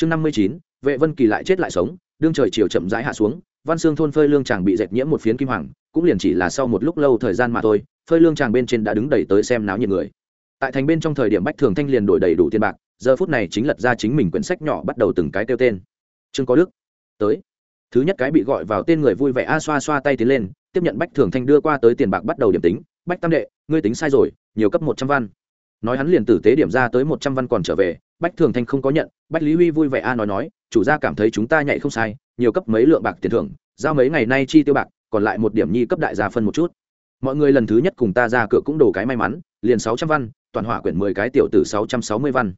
chương năm mươi chín, vệ vân kỳ lại chết lại sống, đương trời chiều chậm rãi hạ xuống, văn xương thôn phơi lương chàng bị dệt nhiễm một phiến kim hoàng, cũng liền chỉ là sau một lúc lâu thời gian mà thôi, phơi lương chàng bên trên đã đứng đầy tới xem náo nhiệt người. Tại thành bên trong thời điểm bách thường thanh liền đổi đầy đủ tiền bạc, giờ phút này chính lật ra chính mình quyển sách nhỏ bắt đầu từng cái kêu tên. Trương có đức, tới. Thứ nhất cái bị gọi vào tên người vui vẻ a xoa xoa tay tiến lên, tiếp nhận bách thường thanh đưa qua tới tiền bạc bắt đầu điểm tính. Bách tam đệ, ngươi tính sai rồi, nhiều cấp một trăm văn. Nói hắn liền tử tế điểm ra tới một trăm văn còn trở về bách thường thanh không có nhận, bách lý huy vui vẻ a nói nói, chủ gia cảm thấy chúng ta nhạy không sai, nhiều cấp mấy lượng bạc tiền thưởng, giao mấy ngày nay chi tiêu bạc, còn lại một điểm nhi cấp đại gia phân một chút. Mọi người lần thứ nhất cùng ta ra cửa cũng đổ cái may mắn, liền sáu trăm văn, toàn hỏa quyển mười cái tiểu tử sáu trăm sáu mươi văn.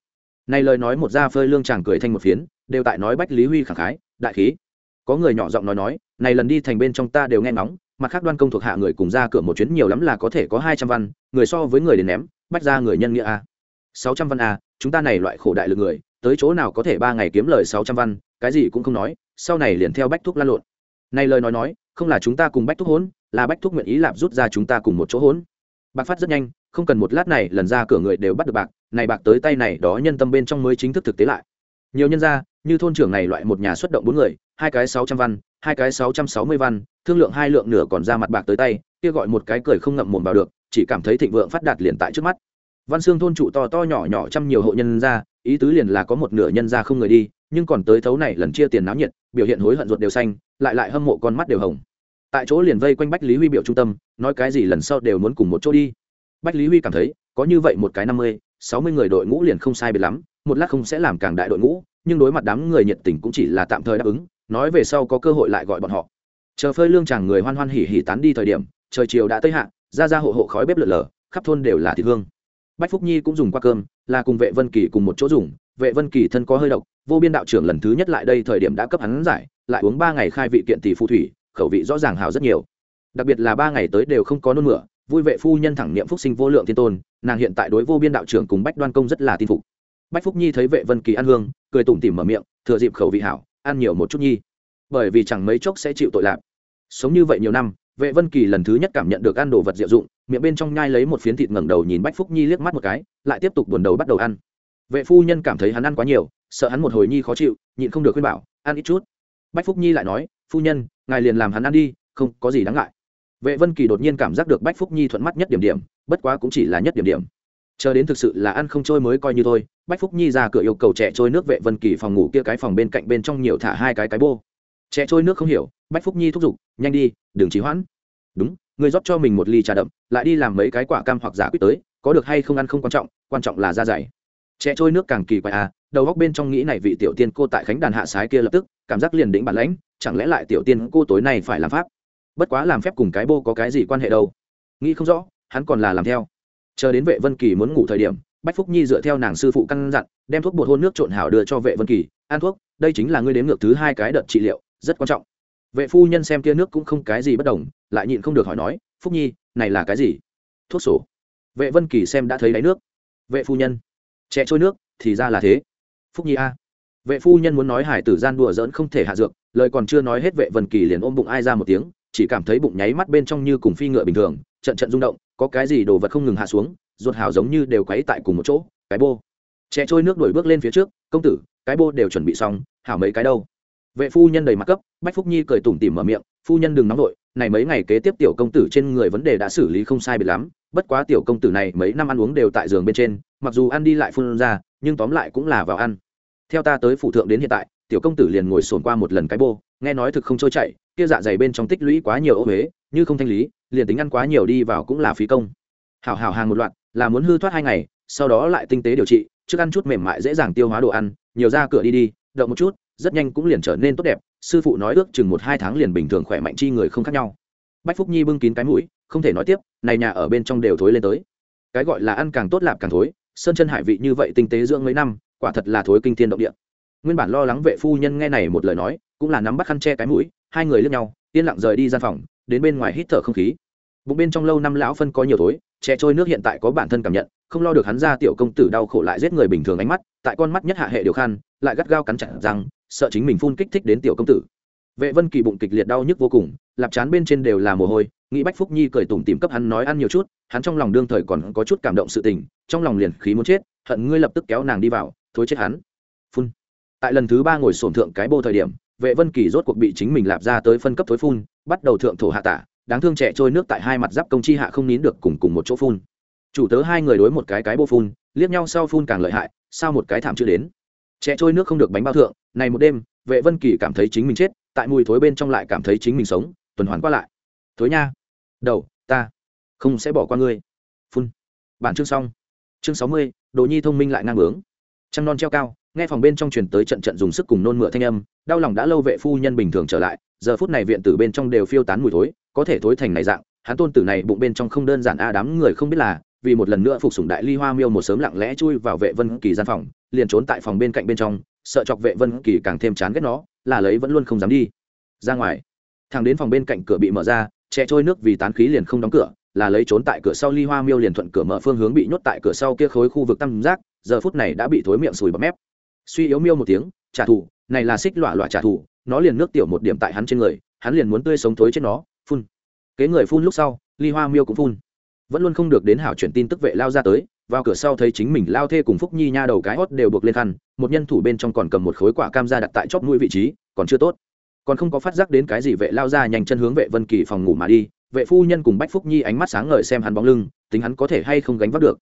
Này lời nói một gia phơi lương chàng cười thanh một phiến, đều tại nói bách lý huy khẳng khái, đại khí. Có người nhỏ giọng nói nói, này lần đi thành bên trong ta đều nghe ngóng, mặt khác đoan công thuộc hạ người cùng ra cửa một chuyến nhiều lắm là có thể có hai trăm văn, người so với người đến ném, bách ra người nhân nghĩa a. Sáu trăm văn a chúng ta này loại khổ đại lực người, tới chỗ nào có thể ba ngày kiếm lời sáu trăm văn, cái gì cũng không nói, sau này liền theo bách thúc lan lộn. Này lời nói nói, không là chúng ta cùng bách thúc hốn là bách thúc nguyện ý lạp rút ra chúng ta cùng một chỗ hốn bạc phát rất nhanh, không cần một lát này, lần ra cửa người đều bắt được bạc, này bạc tới tay này đó nhân tâm bên trong mới chính thức thực tế lại. Nhiều nhân ra, như thôn trưởng này loại một nhà xuất động bốn người, hai cái sáu trăm văn, hai cái sáu trăm sáu mươi văn, thương lượng hai lượng nửa còn ra mặt bạc tới tay, kia gọi một cái cười không ngậm mồm vào được, chỉ cảm thấy thịnh vượng phát đạt liền tại trước mắt văn xương thôn trụ to to nhỏ nhỏ trăm nhiều hộ nhân ra, ý tứ liền là có một nửa nhân ra không người đi, nhưng còn tới thấu này lần chia tiền náo nhiệt, biểu hiện hối hận ruột đều xanh, lại lại hâm mộ con mắt đều hồng. Tại chỗ liền vây quanh bách lý huy biểu trung tâm, nói cái gì lần sau đều muốn cùng một chỗ đi. Bách lý huy cảm thấy, có như vậy một cái năm mươi, sáu mươi người đội ngũ liền không sai biệt lắm, một lát không sẽ làm càng đại đội ngũ, nhưng đối mặt đám người nhiệt tình cũng chỉ là tạm thời đáp ứng, nói về sau có cơ hội lại gọi bọn họ. Chờ phơi lương chàng người hoan hoan hỉ hỉ tán đi thời điểm, trời chiều đã tới hạ, ra ra hộ hộ khói bếp lợn lờ khắp thôn đều là thịt hương bách phúc nhi cũng dùng qua cơm, là cùng vệ vân kỳ cùng một chỗ dùng. Vệ vân kỳ thân có hơi độc, vô biên đạo trưởng lần thứ nhất lại đây thời điểm đã cấp hắn giải, lại uống ba ngày khai vị kiện tỷ phù thủy, khẩu vị rõ ràng hào rất nhiều. Đặc biệt là ba ngày tới đều không có nôn mửa, vui vệ phu nhân thẳng niệm phúc sinh vô lượng thiên tôn, nàng hiện tại đối vô biên đạo trưởng cùng bách đoan công rất là tin phục. Bách phúc nhi thấy vệ vân kỳ ăn hương, cười tủm tỉm mở miệng, thừa dịp khẩu vị hảo, ăn nhiều một chút nhi. Bởi vì chẳng mấy chốc sẽ chịu tội lạc. Sống như vậy nhiều năm vệ vân kỳ lần thứ nhất cảm nhận được ăn đồ vật diệu dụng, miệng bên trong nhai lấy một phiến thịt ngẩng đầu nhìn bách phúc nhi liếc mắt một cái, lại tiếp tục buồn đầu bắt đầu ăn. Vệ phu nhân cảm thấy hắn ăn quá nhiều, sợ hắn một hồi nhi khó chịu, nhịn không được khuyên bảo, ăn ít chút. Bách phúc nhi lại nói, phu nhân, ngài liền làm hắn ăn đi, không có gì đáng ngại. Vệ vân kỳ đột nhiên cảm giác được bách phúc nhi thuận mắt nhất điểm điểm, bất quá cũng chỉ là nhất điểm điểm. Chờ đến thực sự là ăn không trôi mới coi như thôi, bách phúc nhi ra cửa yêu cầu trẻ trôi nước vệ vân kỳ phòng ngủ kia cái phòng bên cạnh bên trong nhiều thả hai cái cái bô. Trẻ trôi nước không hiểu bách phúc nhi thúc giục, nhanh đi đừng trì hoãn. Đúng người rót cho mình một ly trà đậm, lại đi làm mấy cái quả cam hoặc giả quýt tới, có được hay không ăn không quan trọng quan trọng là da dày. Trẻ trôi nước càng kỳ quái à đầu góc bên trong nghĩ này vị tiểu tiên cô tại khánh đàn hạ sái kia lập tức, cảm giác liền đỉnh bản lãnh, chẳng lẽ lại tiểu tiên cô tối nay phải làm pháp? Bất quá làm phép cùng cái bô có cái gì quan hệ đâu? Nghĩ không rõ, hắn còn là làm theo. Chờ đến vệ vân kỳ muốn ngủ thời điểm, bách phúc nhi dựa theo nàng sư phụ căn dặn, đem thuốc bột hôn nước trộn hảo đưa cho vệ vân kỳ, ăn thuốc, đây chính là ngươi đếm ngược thứ hai cái đợt trị liệu, rất quan trọng vệ phu nhân xem kia nước cũng không cái gì bất đồng, lại nhịn không được hỏi nói, phúc nhi, này là cái gì? Thuốc sổ. Vệ vân kỳ xem đã thấy đáy nước. Vệ phu nhân, trẻ trôi nước, thì ra là thế. Phúc nhi a. Vệ phu nhân muốn nói hải tử gian đùa dỡn không thể hạ dược, lời còn chưa nói hết vệ vân kỳ liền ôm bụng ai ra một tiếng, chỉ cảm thấy bụng nháy mắt bên trong như cùng phi ngựa bình thường, trận trận rung động, có cái gì đồ vật không ngừng hạ xuống, ruột hảo giống như đều quấy tại cùng một chỗ, cái bô. Trẻ trôi nước đuổi bước lên phía trước, công tử, cái bô đều chuẩn bị xong, hảo mấy cái đâu? Vệ phu nhân đầy mặt cấp, bách phúc nhi cười tủm tỉm mở miệng, phu nhân đừng nóng vội, này mấy ngày kế tiếp tiểu công tử trên người vấn đề đã xử lý không sai biệt lắm, bất quá tiểu công tử này mấy năm ăn uống đều tại giường bên trên, mặc dù ăn đi lại phun ra, nhưng tóm lại cũng là vào ăn. Theo ta tới phủ thượng đến hiện tại, tiểu công tử liền ngồi sồn qua một lần cái bô, nghe nói thực không trôi chảy, kia dạ dày bên trong tích lũy quá nhiều ô huế như không thanh lý, liền tính ăn quá nhiều đi vào cũng là phí công. Hảo hảo hàng một loạt, là muốn hư thoát hai ngày, sau đó lại tinh tế điều trị, trước ăn chút mềm mại dễ dàng tiêu hóa đồ ăn, nhiều ra cửa đi đi động một chút rất nhanh cũng liền trở nên tốt đẹp, sư phụ nói ước chừng một hai tháng liền bình thường khỏe mạnh chi người không khác nhau. Bách phúc nhi bưng kín cái mũi, không thể nói tiếp, này nhà ở bên trong đều thối lên tới. Cái gọi là ăn càng tốt lạp càng thối, sơn chân hải vị như vậy tinh tế dưỡng mấy năm, quả thật là thối kinh thiên động địa. Nguyên bản lo lắng vệ phu nhân nghe này một lời nói, cũng là nắm bắt khăn che cái mũi, hai người lướt nhau, yên lặng rời đi gian phòng, đến bên ngoài hít thở không khí. Bụng bên trong lâu năm lão phân có nhiều thối, che trôi nước hiện tại có bản thân cảm nhận, không lo được hắn ra tiểu công tử đau khổ lại giết người bình thường ánh mắt, tại con mắt nhất hạ hệ điều khan, lại gắt gao cắn chặt răng sợ chính mình phun kích thích đến tiểu công tử. Vệ vân kỳ bụng kịch liệt đau nhức vô cùng, lạp chán bên trên đều là mồ hôi, nghĩ bách phúc nhi cười tủm tìm cấp hắn nói ăn nhiều chút, hắn trong lòng đương thời còn có chút cảm động sự tình, trong lòng liền khí muốn chết, hận ngươi lập tức kéo nàng đi vào, thối chết hắn. Phun. Tại lần thứ ba ngồi sổm thượng cái bô thời điểm, vệ vân kỳ rốt cuộc bị chính mình lạp ra tới phân cấp thối phun, bắt đầu thượng thổ hạ tả, đáng thương trẻ trôi nước tại hai mặt giáp công chi hạ không nín được cùng cùng một chỗ phun. Chủ tớ hai người đối một cái cái bô phun, liếc nhau sau phun càng lợi hại, sao một cái thảm chưa đến trẻ trôi nước không được bánh bao thượng, này một đêm, vệ vân kỳ cảm thấy chính mình chết, tại mùi thối bên trong lại cảm thấy chính mình sống, tuần hoàn qua lại. Thối nha. Đầu, ta không sẽ bỏ qua ngươi. Phun. Bản chương xong. Chương sáu mươi, đồ nhi thông minh lại ngang bướng. Trăng non treo cao, nghe phòng bên trong truyền tới trận trận dùng sức cùng nôn mửa thanh âm, đau lòng đã lâu vệ phu nhân bình thường trở lại, giờ phút này viện tử bên trong đều phiêu tán mùi thối, có thể thối thành này dạng, hắn tôn tử này bụng bên trong không đơn giản a, đám người không biết là, vì một lần nữa phục sủng đại ly hoa miêu một sớm lặng lẽ chui vào vệ vân kỳ gian phòng liền trốn tại phòng bên cạnh bên trong, sợ chọc vệ vân kỳ càng thêm chán ghét nó, là lấy vẫn luôn không dám đi. Ra ngoài, thằng đến phòng bên cạnh cửa bị mở ra, che trôi nước vì tán khí liền không đóng cửa, là lấy trốn tại cửa sau ly hoa miêu liền thuận cửa mở phương hướng bị nhốt tại cửa sau kia khối khu vực tam giác, giờ phút này đã bị thối miệng sùi bọt mép. Suy yếu miêu một tiếng, trả thù, này là xích lọa lọa trả thù, nó liền nước tiểu một điểm tại hắn trên người, hắn liền muốn tươi sống thối trên nó, phun. Kế người phun lúc sau, ly hoa miêu cũng phun. Vẫn luôn không được đến hảo chuyển tin tức vệ lao ra tới vào cửa sau thấy chính mình lao thê cùng phúc nhi nha đầu cái hót đều buộc lên khăn, một nhân thủ bên trong còn cầm một khối quả cam ra đặt tại chóp mũi vị trí, còn chưa tốt. Còn không có phát giác đến cái gì, vệ lao ra nhanh chân hướng vệ vân kỳ phòng ngủ mà đi, vệ phu nhân cùng bách phúc nhi ánh mắt sáng ngời xem hắn bóng lưng, tính hắn có thể hay không gánh vác được.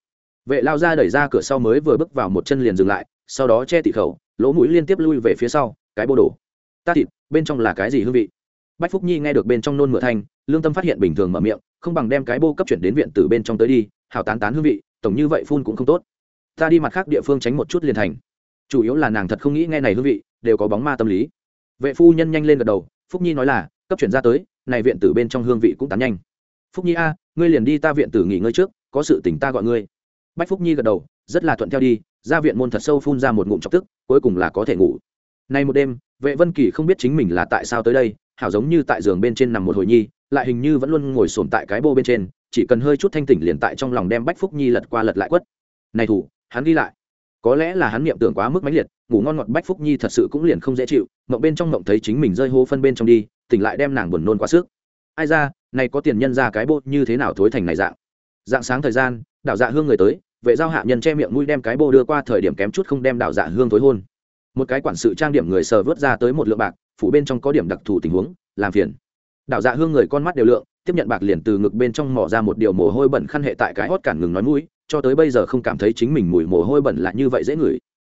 Vệ lao ra đẩy ra cửa sau mới vừa bước vào một chân liền dừng lại, sau đó che tị khẩu, lỗ mũi liên tiếp lui về phía sau, cái bô đổ. Ta thịt, bên trong là cái gì hương vị? Bách phúc nhi nghe được bên trong nôn mửa thanh, lương tâm phát hiện bình thường mở miệng, không bằng đem cái bô cấp chuyển đến viện từ bên trong tới đi hào tán tán hương vị tổng như vậy phun cũng không tốt. Ta đi mặt khác địa phương tránh một chút liền thành. Chủ yếu là nàng thật không nghĩ nghe này hương vị, đều có bóng ma tâm lý. Vệ phu nhân nhanh lên gật đầu, phúc nhi nói là, cấp chuyển ra tới, này viện tử bên trong hương vị cũng tán nhanh. Phúc nhi a, ngươi liền đi ta viện tử nghỉ ngơi trước, có sự tỉnh ta gọi ngươi. Bách phúc nhi gật đầu, rất là thuận theo đi, ra viện môn thật sâu phun ra một ngụm chọc tức, cuối cùng là có thể ngủ. Nay một đêm, vệ vân kỳ không biết chính mình là tại sao tới đây, hảo giống như tại giường bên trên nằm một hồi nhi, lại hình như vẫn luôn ngồi sồn tại cái bô bên trên chỉ cần hơi chút thanh tỉnh liền tại trong lòng đem bách phúc nhi lật qua lật lại quất. Này thủ, hắn ghi lại. Có lẽ là hắn niệm tưởng quá mức mãnh liệt, ngủ ngon ngọt bách phúc nhi thật sự cũng liền không dễ chịu, mộng bên trong mộng thấy chính mình rơi hô phân bên trong đi, tỉnh lại đem nàng buồn nôn quá sức. Ai ra, này có tiền nhân ra cái bô như thế nào thối thành này dạng? Dạng sáng thời gian, đảo dạ hương người tới, vệ giao hạ nhân che miệng mũi đem cái bô đưa qua thời điểm kém chút không đem đảo dạ hương thối hôn. Một cái quản sự trang điểm người sờ vớt ra tới một lượng bạc, phủ bên trong có điểm đặc thù tình huống, làm phiền. Đảo dạ hương người con mắt đều lượng tiếp nhận bạc liền từ ngực bên trong mỏ ra một điều mồ hôi bẩn khăn hệ tại cái hót cản ngừng nói mũi, cho tới bây giờ không cảm thấy chính mình mùi mồ hôi bẩn là như vậy dễ ngửi.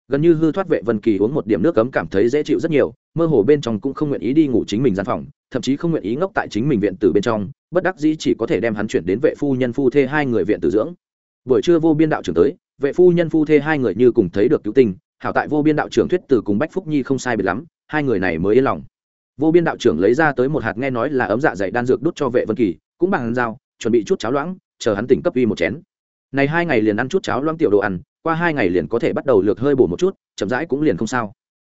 Gần như hư thoát vệ vân kỳ uống một điểm nước cấm cảm thấy dễ chịu rất nhiều, mơ hồ bên trong cũng không nguyện ý đi ngủ chính mình gian phòng, thậm chí không nguyện ý ngốc tại chính mình viện tử bên trong, bất đắc dĩ chỉ có thể đem hắn chuyển đến vệ phu nhân phu thê hai người viện tử dưỡng. Buổi trưa vô biên đạo trưởng tới, vệ phu nhân phu thê hai người như cùng thấy được cứu tình hảo tại vô biên đạo trưởng thuyết từ cùng bách phúc nhi không sai biệt lắm, hai người này mới yên lòng vô biên đạo trưởng lấy ra tới một hạt nghe nói là ấm dạ dày đan dược đút cho vệ vân kỳ, cũng bằng dao, chuẩn bị chút cháo loãng, chờ hắn tỉnh cấp uy một chén. Này hai ngày liền ăn chút cháo loãng tiểu đồ ăn, qua hai ngày liền có thể bắt đầu lược hơi bổ một chút, chậm rãi cũng liền không sao.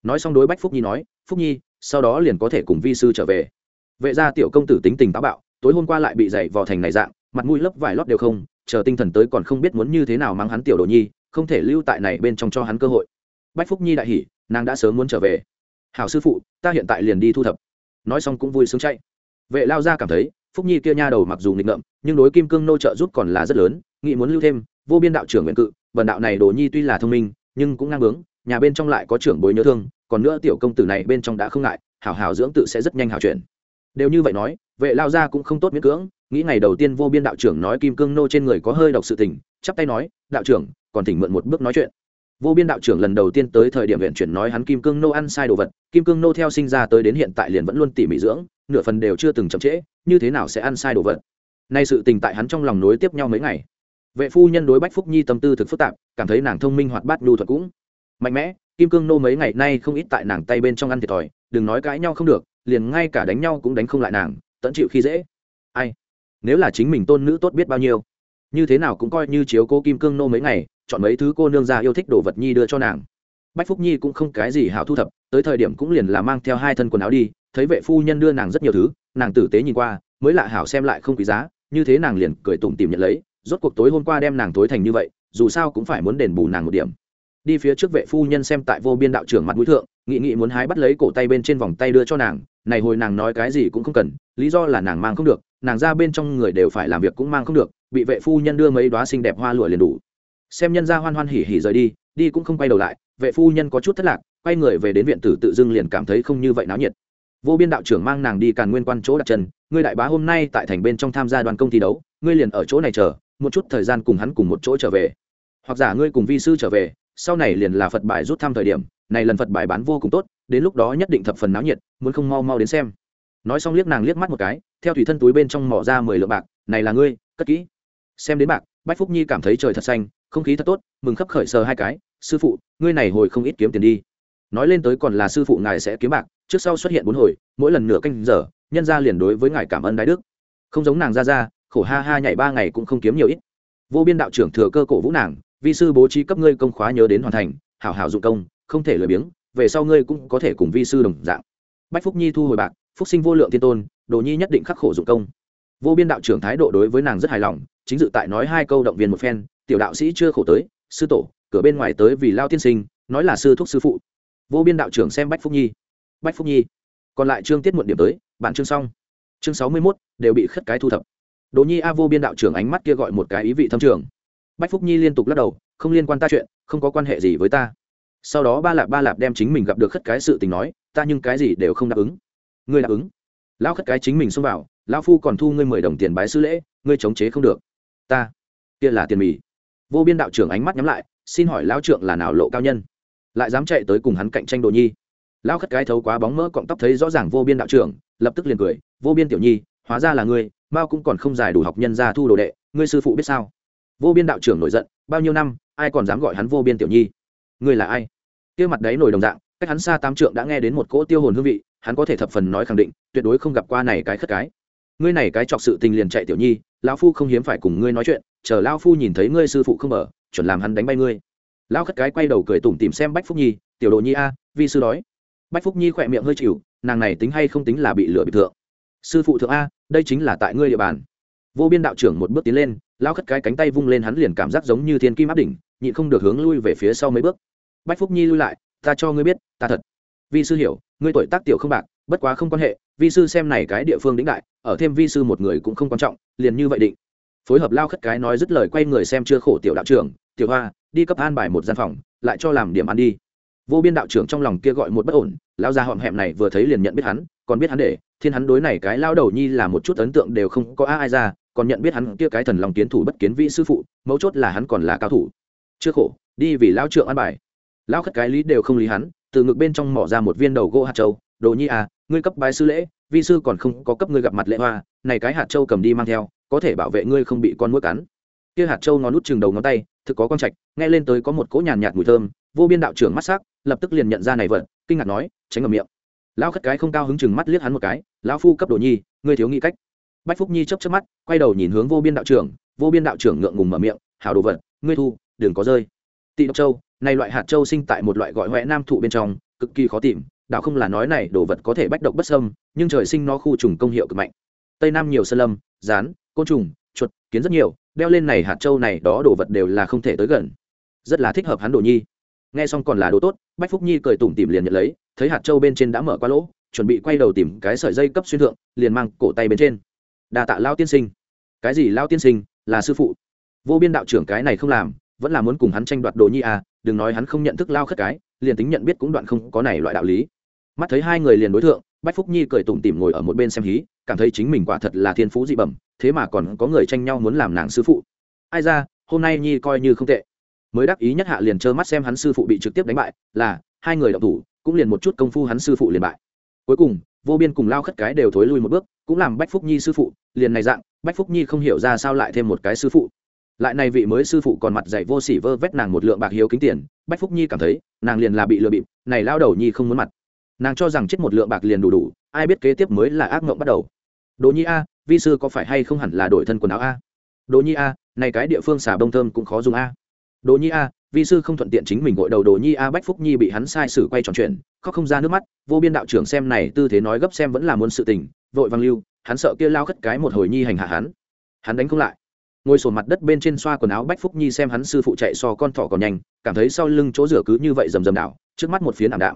Nói xong đối bách phúc nhi nói, phúc nhi, sau đó liền có thể cùng vi sư trở về. Vệ gia tiểu công tử tính tình táo bạo, tối hôm qua lại bị dày vò thành này dạng, mặt mũi lấp vải lót đều không, chờ tinh thần tới còn không biết muốn như thế nào mắng hắn tiểu đồ nhi, không thể lưu tại này bên trong cho hắn cơ hội. Bách phúc nhi đại hỉ, nàng đã sớm muốn trở về hảo sư phụ, ta hiện tại liền đi thu thập. Nói xong cũng vui sướng chạy. Vệ lao ra cảm thấy, phúc nhi kia nha đầu mặc dù nghịch ngợm, nhưng đối kim cương nô trợ giúp còn là rất lớn, nghĩ muốn lưu thêm, vô biên đạo trưởng nguyện cự, bần đạo này đồ nhi tuy là thông minh, nhưng cũng ngang bướng, nhà bên trong lại có trưởng bối nhớ thương, còn nữa tiểu công tử này bên trong đã không ngại, hảo hảo dưỡng tự sẽ rất nhanh hảo chuyển. Đều như vậy nói, vệ lao ra cũng không tốt miễn cưỡng, nghĩ ngày đầu tiên vô biên đạo trưởng nói kim cương nô trên người có hơi độc sự tình, chắp tay nói, đạo trưởng, còn thỉnh mượn một bước nói chuyện vô biên đạo trưởng lần đầu tiên tới thời điểm viện chuyển nói hắn kim cương nô ăn sai đồ vật, kim cương nô theo sinh ra tới đến hiện tại liền vẫn luôn tỉ mỉ dưỡng, nửa phần đều chưa từng chậm trễ, như thế nào sẽ ăn sai đồ vật? Nay sự tình tại hắn trong lòng nối tiếp nhau mấy ngày. Vệ phu nhân đối bách phúc nhi tâm tư thực phức tạp, cảm thấy nàng thông minh hoạt bát nhu thuật cũng mạnh mẽ, kim cương nô mấy ngày nay không ít tại nàng tay bên trong ăn thiệt thòi, đừng nói cãi nhau không được, liền ngay cả đánh nhau cũng đánh không lại nàng, tận chịu khi dễ. Ai? Nếu là chính mình tôn nữ tốt biết bao nhiêu, như thế nào cũng coi như chiếu cố kim cương nô mấy ngày chọn mấy thứ cô nương ra yêu thích đồ vật nhi đưa cho nàng. Bách phúc nhi cũng không cái gì hảo thu thập, tới thời điểm cũng liền là mang theo hai thân quần áo đi, thấy vệ phu nhân đưa nàng rất nhiều thứ, nàng tử tế nhìn qua, mới lạ hảo xem lại không quý giá, như thế nàng liền cười tủm tìm nhận lấy, rốt cuộc tối hôm qua đem nàng tối thành như vậy, dù sao cũng phải muốn đền bù nàng một điểm. Đi phía trước vệ phu nhân xem tại vô biên đạo trưởng mặt mũi thượng, nghị nghị muốn hái bắt lấy cổ tay bên trên vòng tay đưa cho nàng, này hồi nàng nói cái gì cũng không cần, lý do là nàng mang không được, nàng ra bên trong người đều phải làm việc cũng mang không được, bị vệ phu nhân đưa mấy đoá xinh đẹp hoa lụa liền đủ xem nhân ra hoan hoan hỉ hỉ rời đi đi cũng không quay đầu lại, vệ phu nhân có chút thất lạc, quay người về đến viện tử tự dưng liền cảm thấy không như vậy náo nhiệt. Vô biên đạo trưởng mang nàng đi càn nguyên quan chỗ đặt chân, ngươi đại bá hôm nay tại thành bên trong tham gia đoàn công thi đấu, ngươi liền ở chỗ này chờ, một chút thời gian cùng hắn cùng một chỗ trở về. Hoặc giả ngươi cùng vi sư trở về, sau này liền là phật bài rút thăm thời điểm, này lần phật bài bán vô cùng tốt, đến lúc đó nhất định thập phần náo nhiệt, muốn không mau mau đến xem. Nói xong liếc nàng liếc mắt một cái, theo thủy thân túi bên trong mỏ ra mười lượng bạc, này là ngươi, cất kỹ. Xem đến bạc, bách phúc nhi cảm thấy trời thật xanh không khí thật tốt, mừng khấp khởi sờ hai cái, sư phụ, ngươi này hồi không ít kiếm tiền đi. Nói lên tới còn là sư phụ ngài sẽ kiếm bạc, trước sau xuất hiện bốn hồi, mỗi lần nửa canh giờ, nhân ra liền đối với ngài cảm ơn đái đức. Không giống nàng ra ra, khổ ha ha nhảy ba ngày cũng không kiếm nhiều ít. Vô biên đạo trưởng thừa cơ cổ vũ nàng, vi sư bố trí cấp ngươi công khóa nhớ đến hoàn thành, hảo hảo dụng công, không thể lười biếng, về sau ngươi cũng có thể cùng vi sư đồng dạng. Bách phúc nhi thu hồi bạc, phúc sinh vô lượng thiên tôn, đồ nhi nhất định khắc khổ dụng công. Vô biên đạo trưởng thái độ đối với nàng rất hài lòng, chính dự tại nói hai câu động viên một phen tiểu đạo sĩ chưa khổ tới, sư tổ, cửa bên ngoài tới vì lao tiên sinh, nói là sư thúc sư phụ. Vô biên đạo trưởng xem bách phúc nhi. Bách phúc nhi, còn lại chương tiết muộn điểm tới bản chương xong. Chương sáu mươi mốt, đều bị khất cái thu thập. Đỗ nhi a vô biên đạo trưởng ánh mắt kia gọi một cái ý vị thâm trường. Bách phúc nhi liên tục lắc đầu, không liên quan ta chuyện, không có quan hệ gì với ta. Sau đó ba lạp ba lạp đem chính mình gặp được khất cái sự tình nói, ta nhưng cái gì đều không đáp ứng. Ngươi đáp ứng. Lão khất cái chính mình xông vào, lão phu còn thu ngươi mười đồng tiền bái sư lễ, ngươi chống chế không được. Ta, kia là tiền mì vô biên đạo trưởng ánh mắt nhắm lại, xin hỏi lão trượng là nào lộ cao nhân? Lại dám chạy tới cùng hắn cạnh tranh đồ nhi. Lão khất cái thấu quá bóng mỡ cọng tóc thấy rõ ràng vô biên đạo trưởng, lập tức liền cười, vô biên tiểu nhi, hóa ra là ngươi, mao cũng còn không giải đủ học nhân ra thu đồ đệ, ngươi sư phụ biết sao? Vô biên đạo trưởng nổi giận, bao nhiêu năm, ai còn dám gọi hắn vô biên tiểu nhi? Ngươi là ai? Kia mặt đấy nổi đồng dạng, cách hắn xa tám trượng đã nghe đến một cỗ tiêu hồn hương vị, hắn có thể thập phần nói khẳng định, tuyệt đối không gặp qua này cái khất cái. Ngươi này cái chọc sự tình liền chạy tiểu nhi, lão phu không hiếm phải cùng ngươi nói chuyện chờ lão phu nhìn thấy ngươi sư phụ không mở, chuẩn làm hắn đánh bay ngươi. Lão khất cái quay đầu cười tủm tìm xem bách phúc nhi, tiểu đồ nhi a, vi sư đói. Bách phúc nhi khỏe miệng hơi chịu, nàng này tính hay không tính là bị lửa bị thượng. Sư phụ thượng a, đây chính là tại ngươi địa bàn. Vô biên đạo trưởng một bước tiến lên lao khất cái cánh tay vung lên hắn liền cảm giác giống như thiên kim áp đỉnh, nhịn không được hướng lui về phía sau mấy bước. Bách phúc nhi lui lại, ta cho ngươi biết, ta thật. Vi sư hiểu, ngươi tuổi tác tiểu không bạc, bất quá không quan hệ, vi sư xem này cái địa phương đĩnh đại, ở thêm vi sư một người cũng không quan trọng, liền như vậy định phối hợp lao khất cái nói dứt lời quay người xem chưa khổ tiểu đạo trưởng, tiểu hoa, đi cấp an bài một gian phòng, lại cho làm điểm ăn đi. Vô biên đạo trưởng trong lòng kia gọi một bất ổn lao ra họm hẹm này vừa thấy liền nhận biết hắn, còn biết hắn để, thiên hắn đối này cái lao đầu nhi là một chút ấn tượng đều không có ai ra, còn nhận biết hắn kia cái thần lòng kiến thủ bất kiến vị sư phụ, mấu chốt là hắn còn là cao thủ. Chưa khổ, đi vì lao trượng an bài. Lao khất cái lý đều không lý hắn, từ ngực bên trong mỏ ra một viên đầu gỗ hạt châu, đồ nhi à ngươi cấp bái sư lễ vi sư còn không có cấp ngươi gặp mặt lễ hoa, này cái hạt châu cầm đi mang theo, có thể bảo vệ ngươi không bị con mũi cắn. Kia hạt châu ngón nút chừng đầu ngón tay, thực có con trạch, nghe lên tới có một cỗ nhàn nhạt mùi thơm, vô biên đạo trưởng mắt sắc, lập tức liền nhận ra này vật, kinh ngạc nói, tránh ngầm miệng. Lão khất cái không cao hứng chừng mắt liếc hắn một cái, lão phu cấp đồ nhi, ngươi thiếu nghĩ cách. Bách phúc nhi chấp chấp mắt, quay đầu nhìn hướng vô biên đạo trưởng, vô biên đạo trưởng ngượng ngùng mở miệng, hảo đồ vật, ngươi thu, đừng có rơi. Tị độc châu, này loại hạt châu sinh tại một loại gọi huệ nam thụ bên trong, cực kỳ khó tìm đạo không là nói này đồ vật có thể bách độc bất sâm nhưng trời sinh nó khu trùng công hiệu cực mạnh. Tây nam nhiều sơn lâm, rán, côn trùng, chuột, kiến rất nhiều, đeo lên này hạt châu này đó đồ vật đều là không thể tới gần. Rất là thích hợp hắn đồ nhi. Nghe xong còn là đồ tốt, bách phúc nhi cười tủm tìm liền nhận lấy, thấy hạt châu bên trên đã mở qua lỗ, chuẩn bị quay đầu tìm cái sợi dây cấp xuyên thượng, liền mang cổ tay bên trên. Đà tạ lao tiên sinh. Cái gì lao tiên sinh? Là sư phụ. Vô biên đạo trưởng cái này không làm, vẫn là muốn cùng hắn tranh đoạt đồ nhi à đừng nói hắn không nhận thức lao khất cái, liền tính nhận biết cũng đoạn không có này loại đạo lý. Mắt thấy hai người liền đối tượng bách phúc nhi cười tủm tỉm ngồi ở một bên xem hí, cảm thấy chính mình quả thật là thiên phú dị bẩm, thế mà còn có người tranh nhau muốn làm nàng sư phụ. Ai ra, hôm nay nhi coi như không tệ. Mới đắc ý nhất hạ liền trơ mắt xem hắn sư phụ bị trực tiếp đánh bại, là, hai người đọc thủ, cũng liền một chút công phu hắn sư phụ liền bại. Cuối cùng, vô biên cùng lao khất cái đều thối lui một bước, cũng làm bách phúc nhi sư phụ, liền này dạng, bách phúc nhi không hiểu ra sao lại thêm một cái sư phụ. Lại này vị mới sư phụ còn mặt dạy vô sỉ vơ vét nàng một lượng bạc hiếu kính tiền, bách phúc nhi cảm thấy, nàng liền là bị lừa bịp, này lao đầu nhi không muốn mặt nàng cho rằng chết một lượng bạc liền đủ đủ, ai biết kế tiếp mới là ác mộng bắt đầu. Đồ nhi a, vi sư có phải hay không hẳn là đổi thân quần áo a? Đồ nhi a, này cái địa phương xà bông thơm cũng khó dùng a. Đồ nhi a, vi sư không thuận tiện chính mình gội đầu đồ nhi a bách phúc nhi bị hắn sai sử quay tròn chuyện, khóc không ra nước mắt, vô biên đạo trưởng xem này tư thế nói gấp xem vẫn là muốn sự tình, vội văng lưu, hắn sợ kia lao khất cái một hồi nhi hành hạ hắn. Hắn đánh không lại. Ngồi sổ mặt đất bên trên xoa quần áo bách phúc nhi xem hắn sư phụ chạy so con thỏ còn nhanh, cảm thấy sau lưng chỗ rửa cứ như vậy rầm rầm đảo, trước mắt một phiến ảm đạm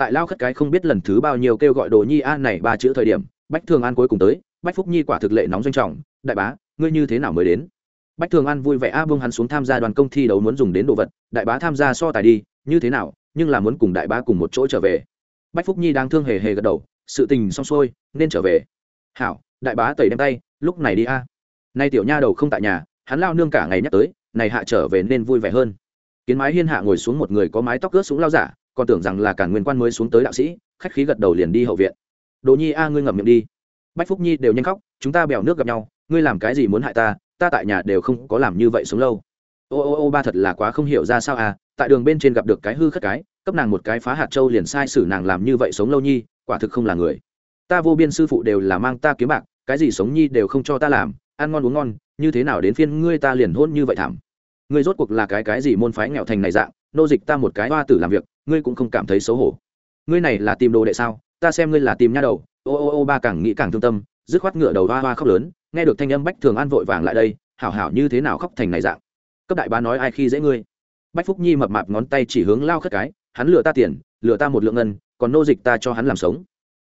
tại lao khất cái không biết lần thứ bao nhiêu kêu gọi đồ nhi a này ba chữ thời điểm, bách thường an cuối cùng tới, bách phúc nhi quả thực lệ nóng doanh trọng, đại bá, ngươi như thế nào mới đến? Bách thường an vui vẻ a bông hắn xuống tham gia đoàn công thi đấu muốn dùng đến đồ vật, đại bá tham gia so tài đi, như thế nào, nhưng là muốn cùng đại bá cùng một chỗ trở về. Bách phúc nhi đang thương hề hề gật đầu, sự tình xong xuôi, nên trở về. Hảo, đại bá tẩy đem tay, lúc này đi a. Nay tiểu nha đầu không tại nhà, hắn lao nương cả ngày nhắc tới, này hạ trở về nên vui vẻ hơn. Kiến mái hiên hạ ngồi xuống một người có mái tóc ướt xuống lao giả còn tưởng rằng là cả nguyên quan mới xuống tới đạo sĩ, khách khí gật đầu liền đi hậu viện. Đồ nhi, a, ngươi ngậm miệng đi. Bách phúc nhi đều nhanh khóc, chúng ta bèo nước gặp nhau, ngươi làm cái gì muốn hại ta ta tại nhà đều không có làm như vậy sống lâu. Ô ô ô, ba thật là quá không hiểu ra sao à tại đường bên trên gặp được cái hư khất cái, cấp nàng một cái phá hạt châu liền sai sử nàng làm như vậy sống lâu nhi, quả thực không là người. Ta vô biên sư phụ đều là mang ta kiếm bạc, cái gì sống nhi đều không cho ta làm, ăn ngon uống ngon, như thế nào đến phiên ngươi ta liền hôn như vậy thảm. Ngươi rốt cuộc là cái cái gì môn phái nghèo thành này dạng, nô dịch ta một cái hoa tử làm việc ngươi cũng không cảm thấy xấu hổ. Ngươi này là tìm đồ đệ sao? Ta xem ngươi là tìm nha đầu. Ô ô ô, ba càng nghĩ càng thương tâm, dứt khoát ngựa đầu hoa hoa khóc lớn, nghe được thanh âm bách thường an vội vàng lại đây, hảo hảo như thế nào khóc thành này dạng. Cấp đại bá nói ai khi dễ ngươi. Bách phúc nhi mập mạp ngón tay chỉ hướng lao khất cái, hắn lừa ta tiền, lừa ta một lượng ngân, còn nô dịch ta cho hắn làm sống.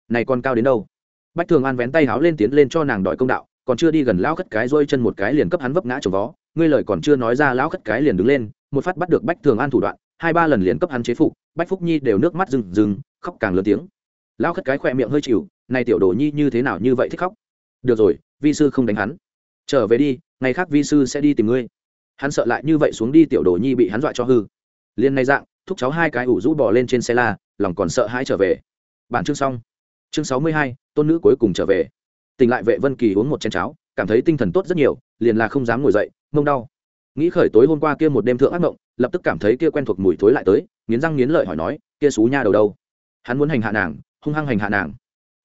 Này còn cao đến đâu? Bách thường an vén tay háo lên tiến lên cho nàng đòi công đạo, còn chưa đi gần lão khất cái rôi chân một cái liền cấp hắn vấp ngã trồng vó, ngươi lời còn chưa nói ra lão khất cái liền đứng lên, một phát bắt được bách thường an thủ đoạn hai ba lần liền cấp hắn chế phục, bách phúc nhi đều nước mắt rừng rừng khóc càng lớn tiếng. Lão khất cái khỏe miệng hơi chịu nay tiểu đồ nhi như thế nào như vậy thích khóc? Được rồi, vi sư không đánh hắn. Trở về đi, ngày khác vi sư sẽ đi tìm ngươi. Hắn sợ lại như vậy xuống đi tiểu đồ nhi bị hắn dọa cho hư. Liền nay dạng, thúc cháu hai cái ủ rũ bỏ lên trên xe la, lòng còn sợ hãi trở về. Bản chương xong. Chương sáu mươi hai, tôn nữ cuối cùng trở về. Tỉnh lại vệ vân kỳ uống một chén cháo, cảm thấy tinh thần tốt rất nhiều, liền là không dám ngồi dậy, mông đau. Nghĩ khởi tối hôm qua kia một đêm thượng ác mộng lập tức cảm thấy kia quen thuộc mùi thối lại tới nghiến răng nghiến lợi hỏi nói kia xú nha đầu đâu? Hắn muốn hành hạ nàng hung hăng hành hạ nàng.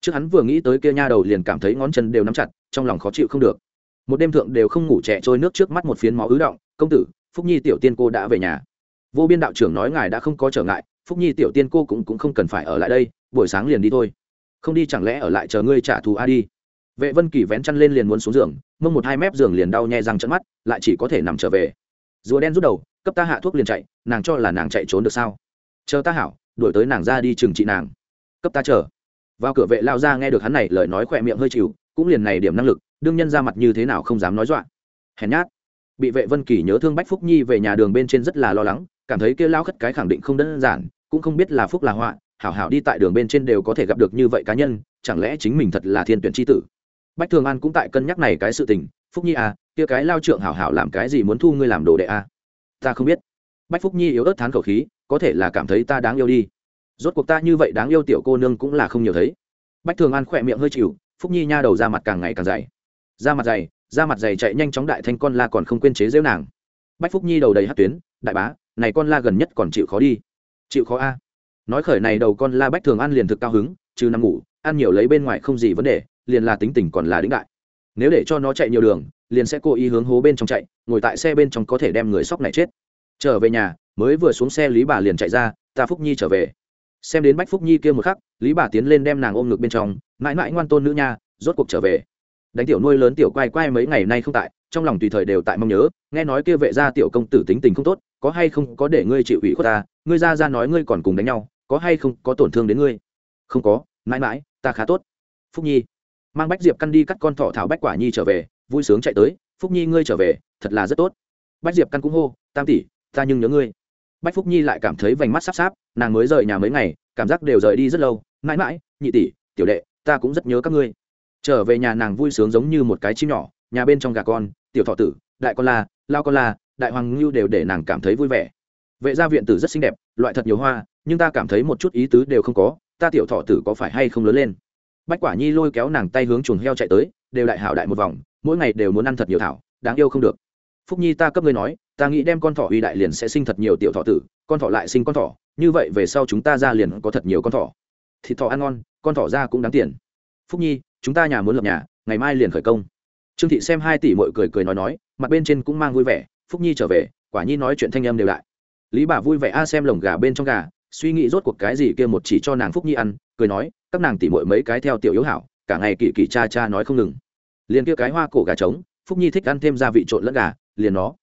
Trước hắn vừa nghĩ tới kia nha đầu liền cảm thấy ngón chân đều nắm chặt trong lòng khó chịu không được. Một đêm thượng đều không ngủ trẻ trôi nước trước mắt một phiến máu ứ động công tử phúc nhi tiểu tiên cô đã về nhà. Vô biên đạo trưởng nói ngài đã không có trở ngại phúc nhi tiểu tiên cô cũng, cũng không cần phải ở lại đây buổi sáng liền đi thôi. Không đi chẳng lẽ ở lại chờ ngươi trả thù a đi? Vệ vân kỳ vén chăn lên liền muốn xuống giường mông một hai mép giường liền đau nhè răng trận mắt lại chỉ có thể nằm trở về. Rùa đen rút đầu cấp ta hạ thuốc liền chạy, nàng cho là nàng chạy trốn được sao? Chờ ta hảo, đuổi tới nàng ra đi trừng trị nàng. Cấp ta chờ. Vào cửa vệ lao ra nghe được hắn này lời nói khỏe miệng hơi chịu, cũng liền này điểm năng lực, đương nhân ra mặt như thế nào không dám nói dọa. Hèn nhát. Bị vệ vân kỳ nhớ thương bách phúc nhi về nhà đường bên trên rất là lo lắng, cảm thấy kia lao khất cái khẳng định không đơn giản, cũng không biết là phúc là họa, hảo hảo đi tại đường bên trên đều có thể gặp được như vậy cá nhân, chẳng lẽ chính mình thật là thiên tuyển tri tử? Bách thường an cũng tại cân nhắc này cái sự tình, phúc nhi à kia cái lao trượng hảo hảo làm cái gì muốn thu ngươi làm đồ đệ à? Ta không biết. Bách phúc nhi yếu ớt thán khẩu khí, có thể là cảm thấy ta đáng yêu đi. Rốt cuộc ta như vậy đáng yêu tiểu cô nương cũng là không nhiều thấy. Bách thường an khỏe miệng hơi chịu, phúc nhi nha đầu ra mặt càng ngày càng dày. Ra mặt dày ra mặt dày chạy nhanh chóng đại thanh con la còn không quên chế rêu nàng. Bách phúc nhi đầu đầy hát tuyến, đại bá, này con la gần nhất còn chịu khó đi. Chịu khó a? Nói khởi này đầu con la bách thường ăn liền thực cao hứng chứ nằm ngủ, ăn nhiều lấy bên ngoài không gì vấn đề, liền là tính tình còn là đĩnh đại nếu để cho nó chạy nhiều đường, liền sẽ cố ý hướng hố bên trong chạy, ngồi tại xe bên trong có thể đem người sóc này chết. Trở về nhà, mới vừa xuống xe lý bà liền chạy ra, ta phúc nhi trở về. Xem đến bách phúc nhi kia một khắc, lý bà tiến lên đem nàng ôm ngực bên trong, mãi mãi ngoan tôn nữ nha, rốt cuộc trở về. Đánh tiểu nuôi lớn tiểu quay quay mấy ngày nay không tại, trong lòng tùy thời đều tại mong nhớ, nghe nói kia vệ gia tiểu công tử tính tình không tốt, có hay không có để ngươi chịu ủy khuất ta, ngươi ra ra nói ngươi còn cùng đánh nhau, có hay không có tổn thương đến ngươi? Không có, mãi mãi, ta khá tốt. Phúc nhi mang bách diệp căn đi cắt con thỏ thảo bách quả nhi trở về, vui sướng chạy tới, phúc nhi ngươi trở về, thật là rất tốt. Bách diệp căn cũng hô, tam tỷ, ta nhưng nhớ ngươi. Bách phúc nhi lại cảm thấy vành mắt sắp sáp, nàng mới rời nhà mấy ngày, cảm giác đều rời đi rất lâu. Mãi mãi, nhị tỷ, tiểu đệ, ta cũng rất nhớ các ngươi. Trở về nhà nàng vui sướng giống như một cái chim nhỏ, nhà bên trong gà con, tiểu thọ tử, đại con la, lao con la, đại hoàng ngưu đều để nàng cảm thấy vui vẻ. Vệ gia viện tử rất xinh đẹp, loại thật nhiều hoa, nhưng ta cảm thấy một chút ý tứ đều không có, ta tiểu thọ tử có phải hay không lớn lên? Bách quả nhi lôi kéo nàng tay hướng chuồng heo chạy tới, đều đại hảo đại một vòng, mỗi ngày đều muốn ăn thật nhiều thảo, đáng yêu không được. Phúc nhi ta cấp ngươi nói, ta nghĩ đem con thỏ uy đại liền sẽ sinh thật nhiều tiểu thọ tử, con thỏ lại sinh con thỏ, như vậy về sau chúng ta ra liền có thật nhiều con thỏ. Thịt thỏ ăn ngon, con thỏ ra cũng đáng tiền. Phúc nhi, chúng ta nhà muốn lập nhà, ngày mai liền khởi công. Trương thị xem hai tỷ mội cười cười nói nói, mặt bên trên cũng mang vui vẻ, phúc nhi trở về, quả nhi nói chuyện thanh âm đều lại. Lý bà vui vẻ a xem lồng gà bên trong gà, suy nghĩ rốt cuộc cái gì kia một chỉ cho nàng phúc nhi ăn, cười nói các nàng tỉ mội mấy cái theo tiểu yếu hảo, cả ngày kỳ kỳ cha cha nói không ngừng. Liền kia cái hoa cổ gà trống, phúc nhi thích ăn thêm gia vị trộn lẫn gà, liền nó.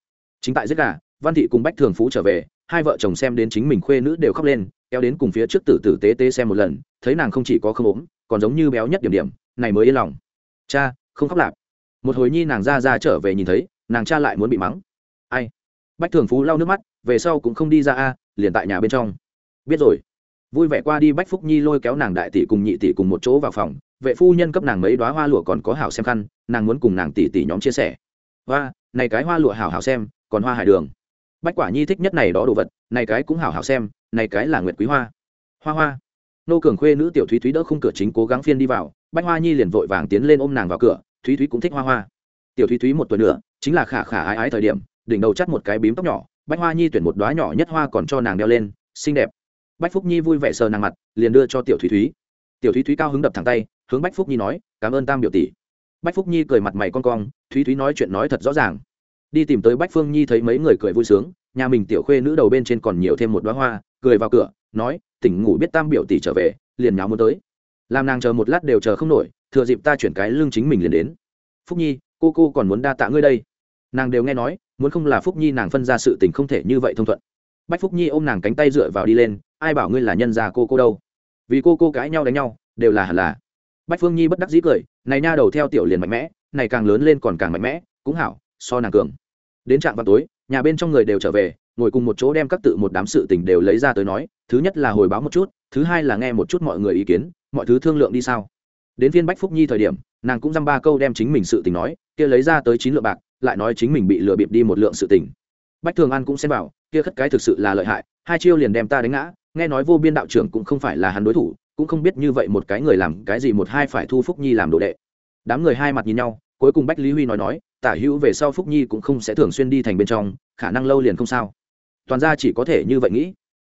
Chính tại giết gà, văn thị cùng bách thường phú trở về, hai vợ chồng xem đến chính mình khuê nữ đều khóc lên, kéo đến cùng phía trước tử tử tế tế xem một lần, thấy nàng không chỉ có không ốm, còn giống như béo nhất điểm điểm, này mới yên lòng. Cha, không khóc lạp một hồi nhi nàng ra ra trở về nhìn thấy, nàng cha lại muốn bị mắng. Ai? Bách thường phú lau nước mắt, về sau cũng không đi ra a, liền tại nhà bên trong. Biết rồi vui vẻ qua đi bách phúc nhi lôi kéo nàng đại tỷ cùng nhị tỷ cùng một chỗ vào phòng vệ phu nhân cấp nàng mấy đoá hoa lụa còn có hảo xem khăn nàng muốn cùng nàng tỷ tỷ nhóm chia sẻ và này cái hoa lụa hảo hảo xem còn hoa hải đường bách quả nhi thích nhất này đó đồ vật này cái cũng hảo hảo xem này cái là nguyệt quý hoa hoa hoa nô cường khuê nữ tiểu thúy thúy đỡ khung cửa chính cố gắng phiên đi vào bách hoa nhi liền vội vàng tiến lên ôm nàng vào cửa thúy thúy cũng thích hoa hoa tiểu thúy thúy một tuần nữa chính là khả khả ái ái thời điểm đỉnh đầu chắt một cái bím tóc nhỏ bách hoa nhi tuyển một đoá nhỏ nhất hoa còn cho nàng đeo lên xinh đẹp bách phúc nhi vui vẻ sờ nàng mặt, liền đưa cho tiểu thúy thúy. Tiểu thúy thúy cao hứng đập thẳng tay, hướng bách phúc nhi nói, cảm ơn tam biểu tỷ. Bách phúc nhi cười mặt mày con cong, thúy thúy nói chuyện nói thật rõ ràng. Đi tìm tới bách phương nhi thấy mấy người cười vui sướng, nhà mình tiểu khuê nữ đầu bên trên còn nhiều thêm một đoá hoa, cười vào cửa, nói, tỉnh ngủ biết tam biểu tỷ trở về, liền nháo muốn tới. Làm nàng chờ một lát đều chờ không nổi, thừa dịp ta chuyển cái lương chính mình liền đến. Phúc nhi, cô cô còn muốn đa tạ ngươi đây. Nàng đều nghe nói, muốn không là phúc nhi nàng phân ra sự tình không thể như vậy thông thuận. Bách phúc nhi ôm nàng cánh tay dựa vào đi lên ai bảo ngươi là nhân gia cô cô đâu? Vì cô cô cãi nhau đánh nhau, đều là hẳn là. Bách phương nhi bất đắc dĩ cười, này nha đầu theo tiểu liền mạnh mẽ, này càng lớn lên còn càng mạnh mẽ, cũng hảo, so nàng cường. Đến trạm vào tối, nhà bên trong người đều trở về, ngồi cùng một chỗ đem các tự một đám sự tình đều lấy ra tới nói, thứ nhất là hồi báo một chút, thứ hai là nghe một chút mọi người ý kiến, mọi thứ thương lượng đi sao. Đến phiên bách phúc nhi thời điểm, nàng cũng dăm ba câu đem chính mình sự tình nói, kia lấy ra tới chín lượng bạc, lại nói chính mình bị lừa bịp đi một lượng sự tình. Bách thường an cũng xem bảo kia khất cái thực sự là lợi hại, hai chiêu liền đem ta đánh ngã nghe nói vô biên đạo trưởng cũng không phải là hắn đối thủ, cũng không biết như vậy một cái người làm cái gì một hai phải thu phúc nhi làm đồ đệ. Đám người hai mặt nhìn nhau, cuối cùng bách lý huy nói nói, tả hữu về sau phúc nhi cũng không sẽ thường xuyên đi thành bên trong, khả năng lâu liền không sao. Toàn ra chỉ có thể như vậy nghĩ.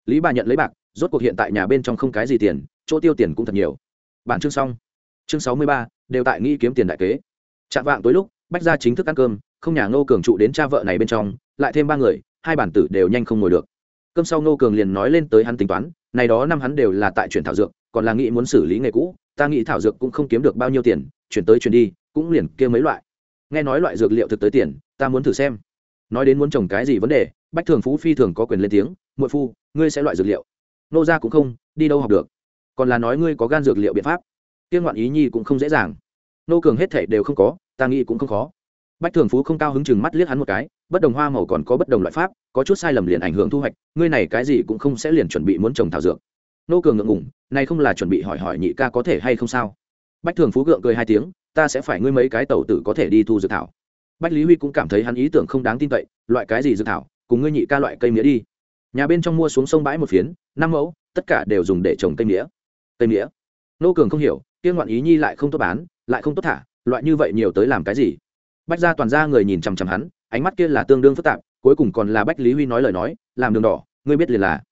Lý bà nhận lấy bạc, rốt cuộc hiện tại nhà bên trong không cái gì tiền, chỗ tiêu tiền cũng thật nhiều. Bản chương xong. Chương sáu mươi ba, đều tại nghĩ kiếm tiền đại kế. Chạm vạng tối lúc, bách ra chính thức ăn cơm, không nhà ngô cường trụ đến cha vợ này bên trong, lại thêm ba người, hai bản tử đều nhanh không ngồi được cơm sau ngô cường liền nói lên tới hắn tính toán, này đó năm hắn đều là tại chuyển thảo dược, còn là nghĩ muốn xử lý nghề cũ, ta nghĩ thảo dược cũng không kiếm được bao nhiêu tiền, chuyển tới chuyển đi, cũng liền kia mấy loại. Nghe nói loại dược liệu thực tới tiền, ta muốn thử xem. Nói đến muốn trồng cái gì vấn đề, bách thường phú phi thường có quyền lên tiếng, muội phu, ngươi sẽ loại dược liệu? Nô ra cũng không, đi đâu học được. Còn là nói ngươi có gan dược liệu biện pháp. Tiên ngoạn ý nhi cũng không dễ dàng. Nô cường hết thể đều không có, ta nghĩ cũng không khó bách thường phú không cao hứng chừng mắt liếc hắn một cái, bất đồng hoa màu còn có bất đồng loại pháp, có chút sai lầm liền ảnh hưởng thu hoạch, ngươi này cái gì cũng không sẽ liền chuẩn bị muốn trồng thảo dược. Nô cường ngượng ngủng này không là chuẩn bị hỏi hỏi nhị ca có thể hay không sao? Bách thường phú gượng cười hai tiếng, ta sẽ phải ngươi mấy cái tàu tử có thể đi thu dược thảo. Bách lý huy cũng cảm thấy hắn ý tưởng không đáng tin cậy, loại cái gì dược thảo, cùng ngươi nhị ca loại cây mía đi. Nhà bên trong mua xuống sông bãi một phiến, năm mẫu, tất cả đều dùng để trồng cây mía. Cây mía? Nô cường không hiểu tiên ngoạn ý nhi lại không tốt bán, lại không tốt thả, loại như vậy nhiều tới làm cái gì? Bách ra toàn ra người nhìn chằm chằm hắn, ánh mắt kia là tương đương phức tạp, cuối cùng còn là bách lý huy nói lời nói, làm đường đỏ, ngươi biết liền là,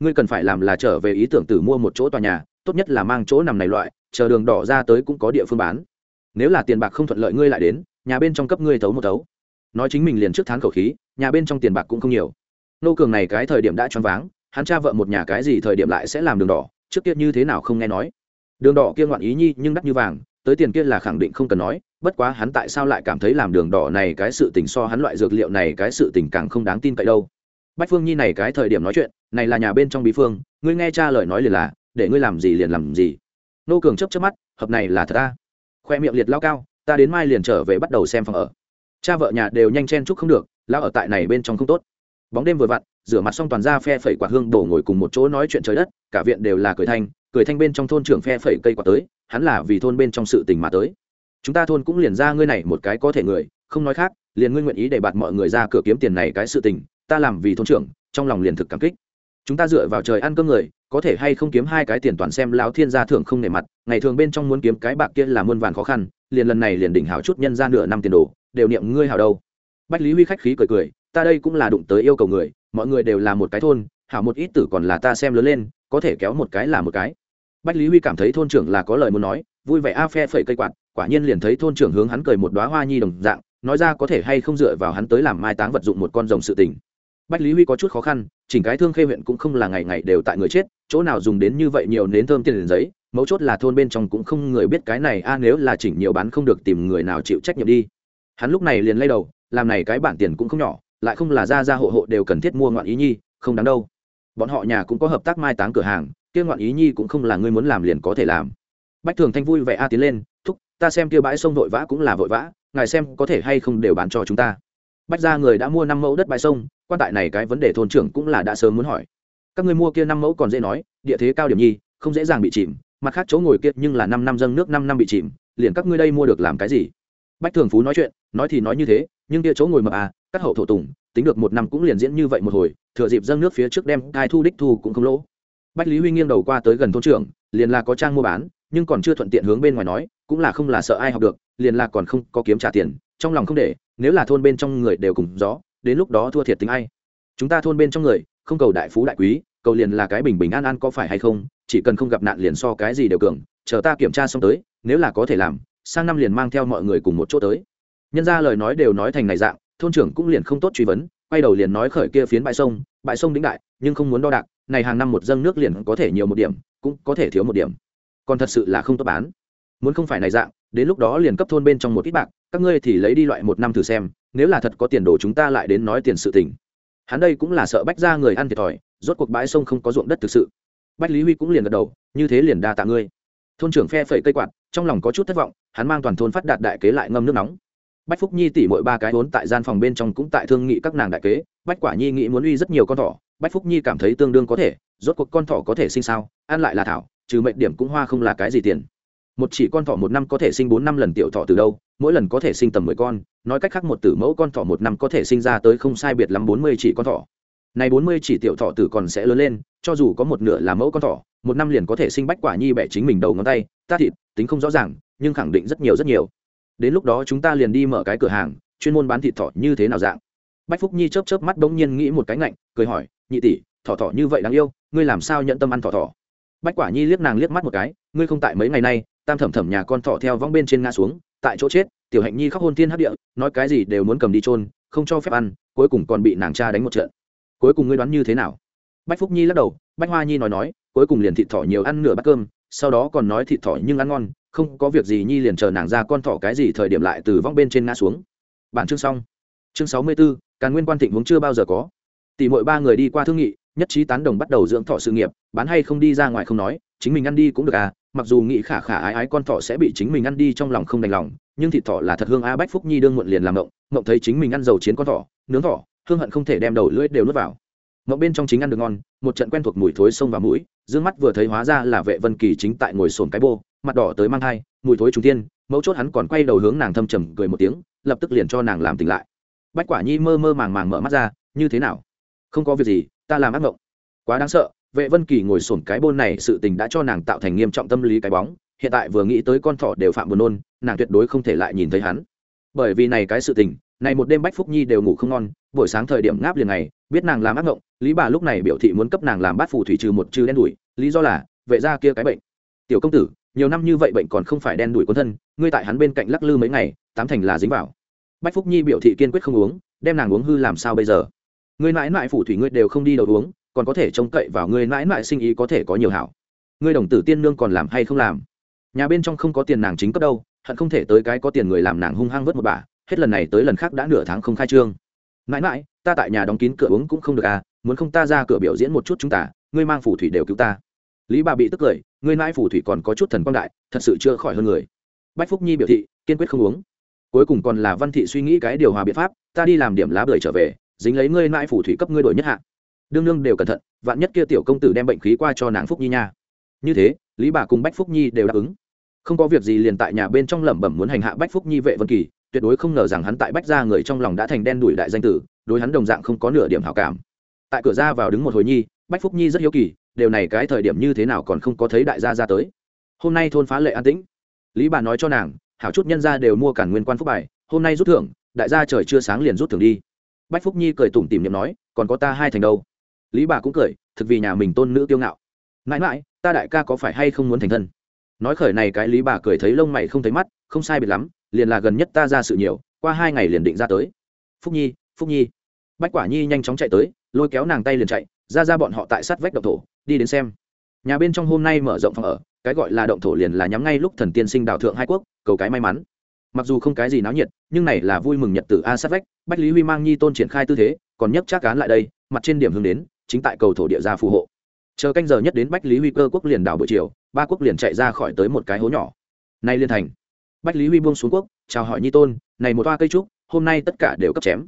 ngươi cần phải làm là trở về ý tưởng tử mua một chỗ tòa nhà, tốt nhất là mang chỗ nằm này loại, chờ đường đỏ ra tới cũng có địa phương bán. Nếu là tiền bạc không thuận lợi ngươi lại đến, nhà bên trong cấp ngươi thấu một thấu. Nói chính mình liền trước thán khẩu khí, nhà bên trong tiền bạc cũng không nhiều. Nô cường này cái thời điểm đã choáng váng, hắn cha vợ một nhà cái gì thời điểm lại sẽ làm đường đỏ, trước kia như thế nào không nghe nói. Đường đỏ kia ngoạn ý nhi nhưng đắt như vàng tới tiền kia là khẳng định không cần nói, bất quá hắn tại sao lại cảm thấy làm đường đỏ này cái sự tình so hắn loại dược liệu này cái sự tình càng không đáng tin cậy đâu? Bách phương nhi này cái thời điểm nói chuyện, này là nhà bên trong bí phương, ngươi nghe cha lời nói liền là, để ngươi làm gì liền làm gì. Nô cường chấp chấp mắt, hợp này là thật ta. Khoe miệng liệt lao cao, ta đến mai liền trở về bắt đầu xem phòng ở. Cha vợ nhà đều nhanh chen chúc không được lao ở tại này bên trong không tốt. Bóng đêm vừa vặn, rửa mặt xong toàn ra phe phẩy quạt hương đổ ngồi cùng một chỗ nói chuyện trời đất, cả viện đều là cười thanh cười thanh bên trong thôn trưởng phe phẩy cây quạt tới hắn là vì thôn bên trong sự tình mà tới. Chúng ta thôn cũng liền ra ngươi này một cái có thể người, không nói khác, liền ngươi nguyện ý để bạt mọi người ra cửa kiếm tiền này cái sự tình, ta làm vì thôn trưởng, trong lòng liền thực cảm kích. Chúng ta dựa vào trời ăn cơm người, có thể hay không kiếm hai cái tiền toàn xem lão thiên gia thưởng không nể mặt, ngày thường bên trong muốn kiếm cái bạc kia là muôn vàn khó khăn, liền lần này liền đỉnh hảo chút nhân ra nửa năm tiền đồ, đều niệm ngươi hảo đâu. Bách lý huy khách khí cười cười, ta đây cũng là đụng tới yêu cầu người, mọi người đều là một cái thôn, hảo một ít tử còn là ta xem lớn lên, có thể kéo một cái là một cái bách lý huy cảm thấy thôn trưởng là có lời muốn nói, vui vẻ a phe phẩy cây quạt, quả nhiên liền thấy thôn trưởng hướng hắn cười một đoá hoa nhi đồng dạng, nói ra có thể hay không dựa vào hắn tới làm mai táng vật dụng một con rồng sự tình. Bách lý huy có chút khó khăn, chỉnh cái thương khê huyện cũng không là ngày ngày đều tại người chết, chỗ nào dùng đến như vậy nhiều nến thơm tiền giấy, mấu chốt là thôn bên trong cũng không người biết cái này, a nếu là chỉnh nhiều bán không được tìm người nào chịu trách nhiệm đi. Hắn lúc này liền lay đầu, làm này cái bản tiền cũng không nhỏ, lại không là ra ra hộ hộ đều cần thiết mua ngoạn ý nhi, không đáng đâu. Bọn họ nhà cũng có hợp tác mai táng cửa hàng kia ngoạn ý nhi cũng không là ngươi muốn làm liền có thể làm. Bách thường thanh vui vẻ a tiến lên, thúc, ta xem kia bãi sông vội vã cũng là vội vã, ngài xem có thể hay không đều bán cho chúng ta. Bách ra người đã mua năm mẫu đất bãi sông, quan tại này cái vấn đề thôn trưởng cũng là đã sớm muốn hỏi. Các ngươi mua kia năm mẫu còn dễ nói, địa thế cao điểm nhi, không dễ dàng bị chìm, mặt khác chỗ ngồi kia nhưng là năm năm dâng nước năm năm bị chìm, liền các ngươi đây mua được làm cái gì? Bách thường phú nói chuyện, nói thì nói như thế, nhưng kia chỗ ngồi mập à các hậu thổ tùng, tính được một năm cũng liền diễn như vậy một hồi, thừa dịp dâng nước phía trước đem cai thu đích thu cũng không lỗ bách lý huy nghiêng đầu qua tới gần thôn trưởng, liền là có trang mua bán, nhưng còn chưa thuận tiện hướng bên ngoài nói, cũng là không là sợ ai học được, liền là còn không có kiếm trả tiền, trong lòng không để, nếu là thôn bên trong người đều cùng gió, đến lúc đó thua thiệt tính ai. Chúng ta thôn bên trong người, không cầu đại phú đại quý, cầu liền là cái bình bình an an có phải hay không, chỉ cần không gặp nạn liền so cái gì đều cường, chờ ta kiểm tra xong tới, nếu là có thể làm, sang năm liền mang theo mọi người cùng một chỗ tới. Nhân ra lời nói đều nói thành này dạng, thôn trưởng cũng liền không tốt truy vấn quay đầu liền nói khởi kia phiến bãi sông bãi sông đĩnh đại, nhưng không muốn đo đạc, này hàng năm một dâng nước liền có thể nhiều một điểm, cũng có thể thiếu một điểm. Còn thật sự là không tốt bán. Muốn không phải này dạng, đến lúc đó liền cấp thôn bên trong một ít bạc, các ngươi thì lấy đi loại một năm thử xem, nếu là thật có tiền đồ chúng ta lại đến nói tiền sự tình. Hắn đây cũng là sợ bách ra người ăn thiệt thòi, rốt cuộc bãi sông không có ruộng đất thực sự. Bách lý huy cũng liền gật đầu, như thế liền đa tạ ngươi. Thôn trưởng phe phẩy cây quạt, trong lòng có chút thất vọng, hắn mang toàn thôn phát đạt đại kế lại ngâm nước nóng bách phúc nhi tỉ mỗi ba cái vốn tại gian phòng bên trong cũng tại thương nghị các nàng đại kế, bách quả nhi nghĩ muốn uy rất nhiều con thỏ, bách phúc nhi cảm thấy tương đương có thể, rốt cuộc con thỏ có thể sinh sao, ăn lại là thảo, trừ mệnh điểm cũng hoa không là cái gì tiền. Một chỉ con thỏ một năm có thể sinh bốn năm lần tiểu thỏ từ đâu, mỗi lần có thể sinh tầm mười con, nói cách khác một tử mẫu con thỏ một năm có thể sinh ra tới không sai biệt lắm bốn mươi chỉ con thỏ. Này bốn mươi chỉ tiểu thỏ tử còn sẽ lớn lên, cho dù có một nửa là mẫu con thỏ, một năm liền có thể sinh bách quả nhi bẻ chính mình đầu ngón tay, ta thịt, tính không rõ ràng, nhưng khẳng định rất nhiều rất nhiều đến lúc đó chúng ta liền đi mở cái cửa hàng, chuyên môn bán thịt thỏ như thế nào dạng? Bách phúc nhi chớp chớp mắt bỗng nhiên nghĩ một cái ngạnh, cười hỏi, nhị tỷ, thỏ thỏ như vậy đáng yêu, ngươi làm sao nhận tâm ăn thỏ thỏ? Bách quả nhi liếc nàng liếc mắt một cái, ngươi không tại mấy ngày nay, tam thẩm thẩm nhà con thỏ theo vong bên trên ngã xuống, tại chỗ chết, tiểu hạnh nhi khóc hôn thiên hấp địa, nói cái gì đều muốn cầm đi trôn không cho phép ăn, cuối cùng còn bị nàng cha đánh một trận. Cuối cùng ngươi đoán như thế nào? Bách phúc nhi lắc đầu, bách hoa nhi nói nói, cuối cùng liền thịt thỏ nhiều ăn nửa bát cơm, sau đó còn nói thịt thỏ nhưng ăn ngon không có việc gì nhi liền chờ nàng ra con thỏ cái gì thời điểm lại từ vong bên trên ngã xuống. Bản chương xong. Chương sáu mươi b ố càn nguyên quan thịnh vốn chưa bao giờ có. Tỷ mỗi ba người đi qua thương nghị, nhất trí tán đồng bắt đầu dưỡng thọ sự nghiệp, bán hay không đi ra ngoài không nói, chính mình ăn đi cũng được à mặc dù nghĩ khả khả ái ái con thọ sẽ bị chính mình ăn đi trong lòng không đành lòng, nhưng thịt thọ là thật hương a bách phúc nhi đương muộn liền làm động mộng thấy chính mình ăn dầu chiến con thọ nướng thọ hương hận không thể đem đầu lưỡi đều nuốt vào mộng bên trong chính ăn được ngon, một trận quen thuộc mùi thối sông vào mũi d ư ơ n g mắt vừa thấy hóa ra là vệ vân kỳ chính tại ngồi sồn cái bô, mặt đỏ tới mang thai, mùi thối trung tiên mẫu chốt hắn còn quay đầu hướng nàng thâm trầm cười một tiếng, lập tức liền cho nàng làm tỉnh lại. Bách quả nhi mơ mơ màng màng mở mắt ra, như thế nào? Không có việc gì, ta làm ác mộng. Quá đáng sợ, vệ vân kỳ ngồi sồn cái bô này sự tình đã cho nàng tạo thành nghiêm trọng tâm lý cái bóng, hiện tại vừa nghĩ tới con thỏ đều phạm buồn nôn, nàng tuyệt đối không thể lại nhìn thấy hắn. Bởi vì này cái sự tình, này một đêm bách phúc nhi đều ngủ không ngon, buổi sáng thời điểm ngáp liền này biết nàng làm ác ngộng, lý bà lúc này biểu thị muốn cấp nàng làm bát phù thủy trừ một trừ đen đủi, lý do là, vệ ra kia cái bệnh. Tiểu công tử, nhiều năm như vậy bệnh còn không phải đen đủi quân thân, ngươi tại hắn bên cạnh lắc lư mấy ngày, tám thành là dính vào. Bách phúc nhi biểu thị kiên quyết không uống, đem nàng uống hư làm sao bây giờ? Ngươi mãi mãi phủ thủy ngươi đều không đi đầu uống, còn có thể trông cậy vào ngươi mãi mãi sinh ý có thể có nhiều hảo. Ngươi đồng tử tiên nương còn làm hay không làm? Nhà bên trong không có tiền nàng chính cấp đâu, hận không thể tới cái có tiền người làm nàng hung hăng vớt một bà, hết lần này tới lần khác đã nửa tháng không khai trương mãi mãi, ta tại nhà đóng kín cửa uống cũng không được à muốn không ta ra cửa biểu diễn một chút chúng ta, ngươi mang phù thủy đều cứu ta. Lý bà bị tức cười, ngươi mãi phù thủy còn có chút thần quang đại, thật sự chưa khỏi hơn người. Bách phúc nhi biểu thị, kiên quyết không uống. Cuối cùng còn là văn thị suy nghĩ cái điều hòa biện pháp, ta đi làm điểm lá bưởi trở về, dính lấy ngươi mãi phù thủy cấp ngươi đổi nhất hạ. Đương Nương đều cẩn thận, vạn nhất kia tiểu công tử đem bệnh khí qua cho nàng phúc nhi nha. Như thế, lý bà cùng bách phúc nhi đều đáp ứng. Không có việc gì liền tại nhà bên trong lẩm bẩm muốn hành hạ bách phúc nhi vệ vân kỳ tuyệt đối không ngờ rằng hắn tại bách gia người trong lòng đã thành đen đuổi đại danh tử, đối hắn đồng dạng không có nửa điểm hảo cảm. Tại cửa ra vào đứng một hồi nhi, bách phúc nhi rất hiếu kỳ, điều này cái thời điểm như thế nào còn không có thấy đại gia ra tới. Hôm nay thôn phá lệ an tĩnh. Lý bà nói cho nàng, hảo chút nhân gia đều mua cản nguyên quan phúc bài, hôm nay rút thưởng, đại gia trời chưa sáng liền rút thưởng đi. Bách phúc nhi cười tủm tìm niệm nói, còn có ta hai thành đâu. Lý bà cũng cười, thực vì nhà mình tôn nữ tiêu ngạo. Mãi mãi, ta đại ca có phải hay không muốn thành thân? Nói khởi này cái lý bà cười thấy lông mày không thấy mắt, không sai biệt lắm liền là gần nhất ta ra sự nhiều, qua hai ngày liền định ra tới. Phúc nhi phúc nhi. Bách quả nhi nhanh chóng chạy tới, lôi kéo nàng tay liền chạy, ra ra bọn họ tại sát vách động thổ, đi đến xem. Nhà bên trong hôm nay mở rộng phòng ở, cái gọi là động thổ liền là nhắm ngay lúc thần tiên sinh đào thượng hai quốc, cầu cái may mắn. Mặc dù không cái gì náo nhiệt, nhưng này là vui mừng nhật tử a sát vách, bách lý huy mang nhi tôn triển khai tư thế, còn nhấc chắc cán lại đây, mặt trên điểm hướng đến, chính tại cầu thổ địa gia phù hộ. Chờ canh giờ nhất đến bách lý huy cơ quốc liền đảo buổi chiều, ba quốc liền chạy ra khỏi tới một cái hố nhỏ. Nay liên thành bách lý huy buông xuống quốc, chào hỏi nhi tôn, này một toa cây trúc, hôm nay tất cả đều cấp chém.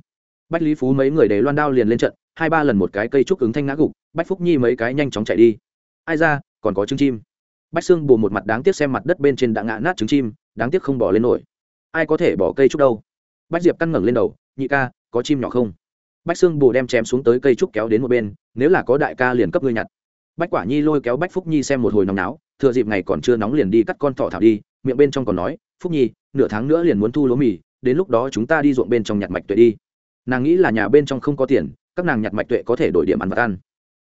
Bách lý phú mấy người để loan đao liền lên trận, hai ba lần một cái cây trúc ứng thanh ngã gục, bách phúc nhi mấy cái nhanh chóng chạy đi. Ai ra, còn có trứng chim. Bách xương bù một mặt đáng tiếc xem mặt đất bên trên đã ngã nát trứng chim, đáng tiếc không bỏ lên nổi. Ai có thể bỏ cây trúc đâu? Bách diệp căn ngẩng lên đầu, nhị ca, có chim nhỏ không? Bách xương bù đem chém xuống tới cây trúc kéo đến một bên, nếu là có đại ca liền cấp ngươi nhặt. Bách quả nhi lôi kéo bách phúc nhi xem một hồi nóng náo, thừa dịp ngày còn chưa nóng liền đi cắt con thỏ thảo đi. Miệng bên trong còn nói phúc nhi, nửa tháng nữa liền muốn thu lúa mì, đến lúc đó chúng ta đi ruộng bên trong nhặt mạch tuệ đi. Nàng nghĩ là nhà bên trong không có tiền, các nàng nhặt mạch tuệ có thể đổi điểm ăn vật ăn.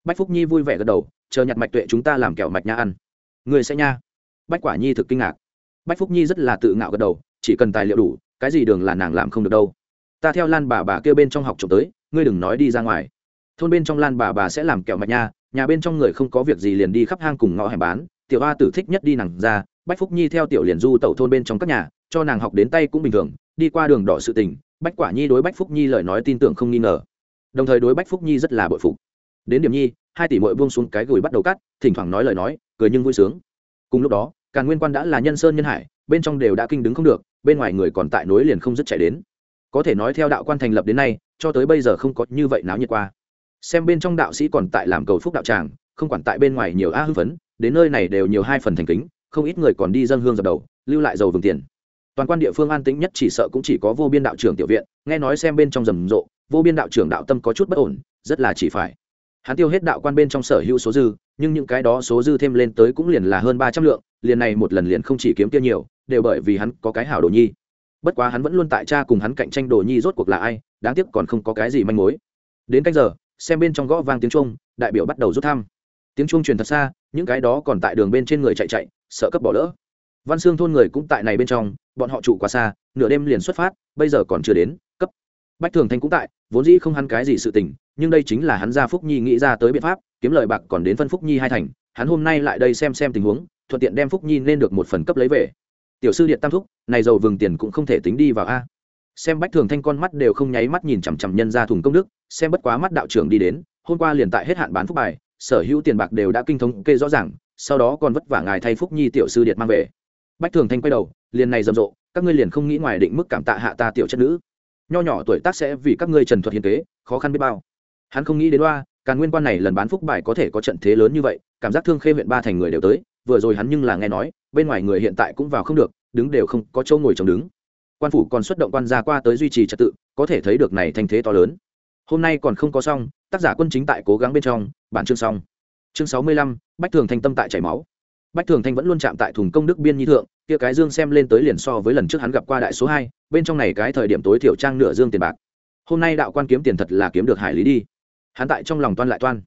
Bách phúc nhi vui vẻ gật đầu, chờ nhặt mạch tuệ chúng ta làm kẹo mạch nha ăn. Người sẽ nha. Bách quả nhi thực kinh ngạc. Bách phúc nhi rất là tự ngạo gật đầu, chỉ cần tài liệu đủ, cái gì đường là nàng làm không được đâu. Ta theo lan bà bà kêu bên trong học trộm tới, ngươi đừng nói đi ra ngoài. Thôn bên trong lan bà bà sẽ làm kẹo mạch nha, nhà bên trong người không có việc gì liền đi khắp hang cùng ngõ hẻm bán, tiểu hoa tử thích nhất đi nàng ra bách phúc nhi theo tiểu liền du tẩu thôn bên trong các nhà, cho nàng học đến tay cũng bình thường, đi qua đường đỏ sự tình, bách quả nhi đối bách phúc nhi lời nói tin tưởng không nghi ngờ. Đồng thời đối bách phúc nhi rất là bội phục. Đến điểm nhi, hai tỷ mội buông xuống cái gửi bắt đầu cắt, thỉnh thoảng nói lời nói, cười nhưng vui sướng. Cùng lúc đó, càn nguyên quan đã là nhân sơn nhân hải, bên trong đều đã kinh đứng không được, bên ngoài người còn tại nối liền không dứt chạy đến. Có thể nói theo đạo quan thành lập đến nay, cho tới bây giờ không có như vậy náo nhiệt qua. Xem bên trong đạo sĩ còn tại làm cầu phúc đạo tràng, không quản tại bên ngoài nhiều a hư phấn, đến nơi này đều nhiều hai phần thành kính không ít người còn đi dân hương dập đầu, lưu lại dầu vừng tiền. Toàn quan địa phương an tĩnh nhất chỉ sợ cũng chỉ có vô biên đạo trưởng tiểu viện, nghe nói xem bên trong rầm rộ, vô biên đạo trưởng đạo tâm có chút bất ổn, rất là chỉ phải. Hắn tiêu hết đạo quan bên trong sở hữu số dư, nhưng những cái đó số dư thêm lên tới cũng liền là hơn ba trăm lượng, liền này một lần liền không chỉ kiếm tiêu nhiều, đều bởi vì hắn có cái hảo đồ nhi. Bất quá hắn vẫn luôn tại cha cùng hắn cạnh tranh đồ nhi rốt cuộc là ai, đáng tiếc còn không có cái gì manh mối. Đến cách giờ, xem bên trong gõ vang tiếng trung đại biểu bắt đầu rút thăm. Tiếng trung truyền thật xa, những cái đó còn tại đường bên trên người chạy chạy sợ cấp bỏ lỡ. Văn xương thôn người cũng tại này bên trong, bọn họ trụ quá xa, nửa đêm liền xuất phát, bây giờ còn chưa đến, cấp. Bách thường thanh cũng tại, vốn dĩ không hắn cái gì sự tình, nhưng đây chính là hắn ra phúc nhi nghĩ ra tới biện pháp, kiếm lời bạc còn đến phân phúc nhi hai thành, hắn hôm nay lại đây xem xem tình huống, thuận tiện đem phúc nhi lên được một phần cấp lấy về. Tiểu sư điện tam thúc, này giàu vừng tiền cũng không thể tính đi vào a. Xem bách thường thanh con mắt đều không nháy mắt nhìn chằm chằm nhân ra thùng công đức, xem bất quá mắt đạo trưởng đi đến, hôm qua liền tại hết hạn bán phúc bài sở hữu tiền bạc đều đã kinh thống kê rõ ràng, sau đó còn vất vả ngài thay phúc nhi tiểu sư điện mang về. Bách thường thanh quay đầu, liền này rầm rộ, các ngươi liền không nghĩ ngoài định mức cảm tạ hạ ta tiểu chất nữ. Nho nhỏ tuổi tác sẽ vì các ngươi trần thuật hiến kế khó khăn biết bao. Hắn không nghĩ đến loa càng nguyên quan này lần bán phúc bài có thể có trận thế lớn như vậy, cảm giác thương khê huyện ba thành người đều tới, vừa rồi hắn nhưng là nghe nói, bên ngoài người hiện tại cũng vào không được, đứng đều không có chỗ ngồi trống đứng. Quan phủ còn xuất động quan gia qua tới duy trì trật tự, có thể thấy được này thành thế to lớn. Hôm nay còn không có xong tác giả quân chính tại cố gắng bên trong, bản chương xong. Chương sáu mươi lăm, bách thường thanh tâm tại chảy máu. Bách thường thanh vẫn luôn chạm tại thùng công đức biên nhi thượng, kia cái dương xem lên tới liền so với lần trước hắn gặp qua đại số hai, bên trong này cái thời điểm tối thiểu trang nửa dương tiền bạc. Hôm nay đạo quan kiếm tiền thật là kiếm được hải lý đi. Hắn tại trong lòng toan lại toan.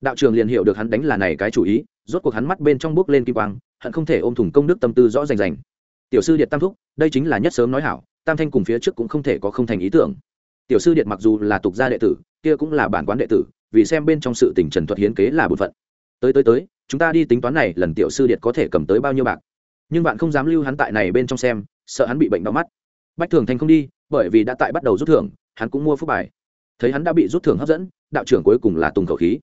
Đạo trường liền hiểu được hắn đánh là này cái chủ ý, rốt cuộc hắn mắt bên trong bước lên kim quang hắn không thể ôm thùng công đức tâm tư rõ rành rành. Tiểu sư điện tam thúc, đây chính là nhất sớm nói hảo, tam thanh cùng phía trước cũng không thể có không thành ý tưởng. Tiểu sư điện mặc dù là tục gia đệ tử kia cũng là bản quán đệ tử, vì xem bên trong sự tình trần thuật hiến kế là bổn phận. Tới tới tới, chúng ta đi tính toán này, lần tiểu sư điệt có thể cầm tới bao nhiêu bạc. Nhưng bạn không dám lưu hắn tại này bên trong xem, sợ hắn bị bệnh đau mắt. Bách thường thanh không đi, bởi vì đã tại bắt đầu rút thưởng, hắn cũng mua phúc bài. Thấy hắn đã bị rút thưởng hấp dẫn, đạo trưởng cuối cùng là tùng khẩu khí.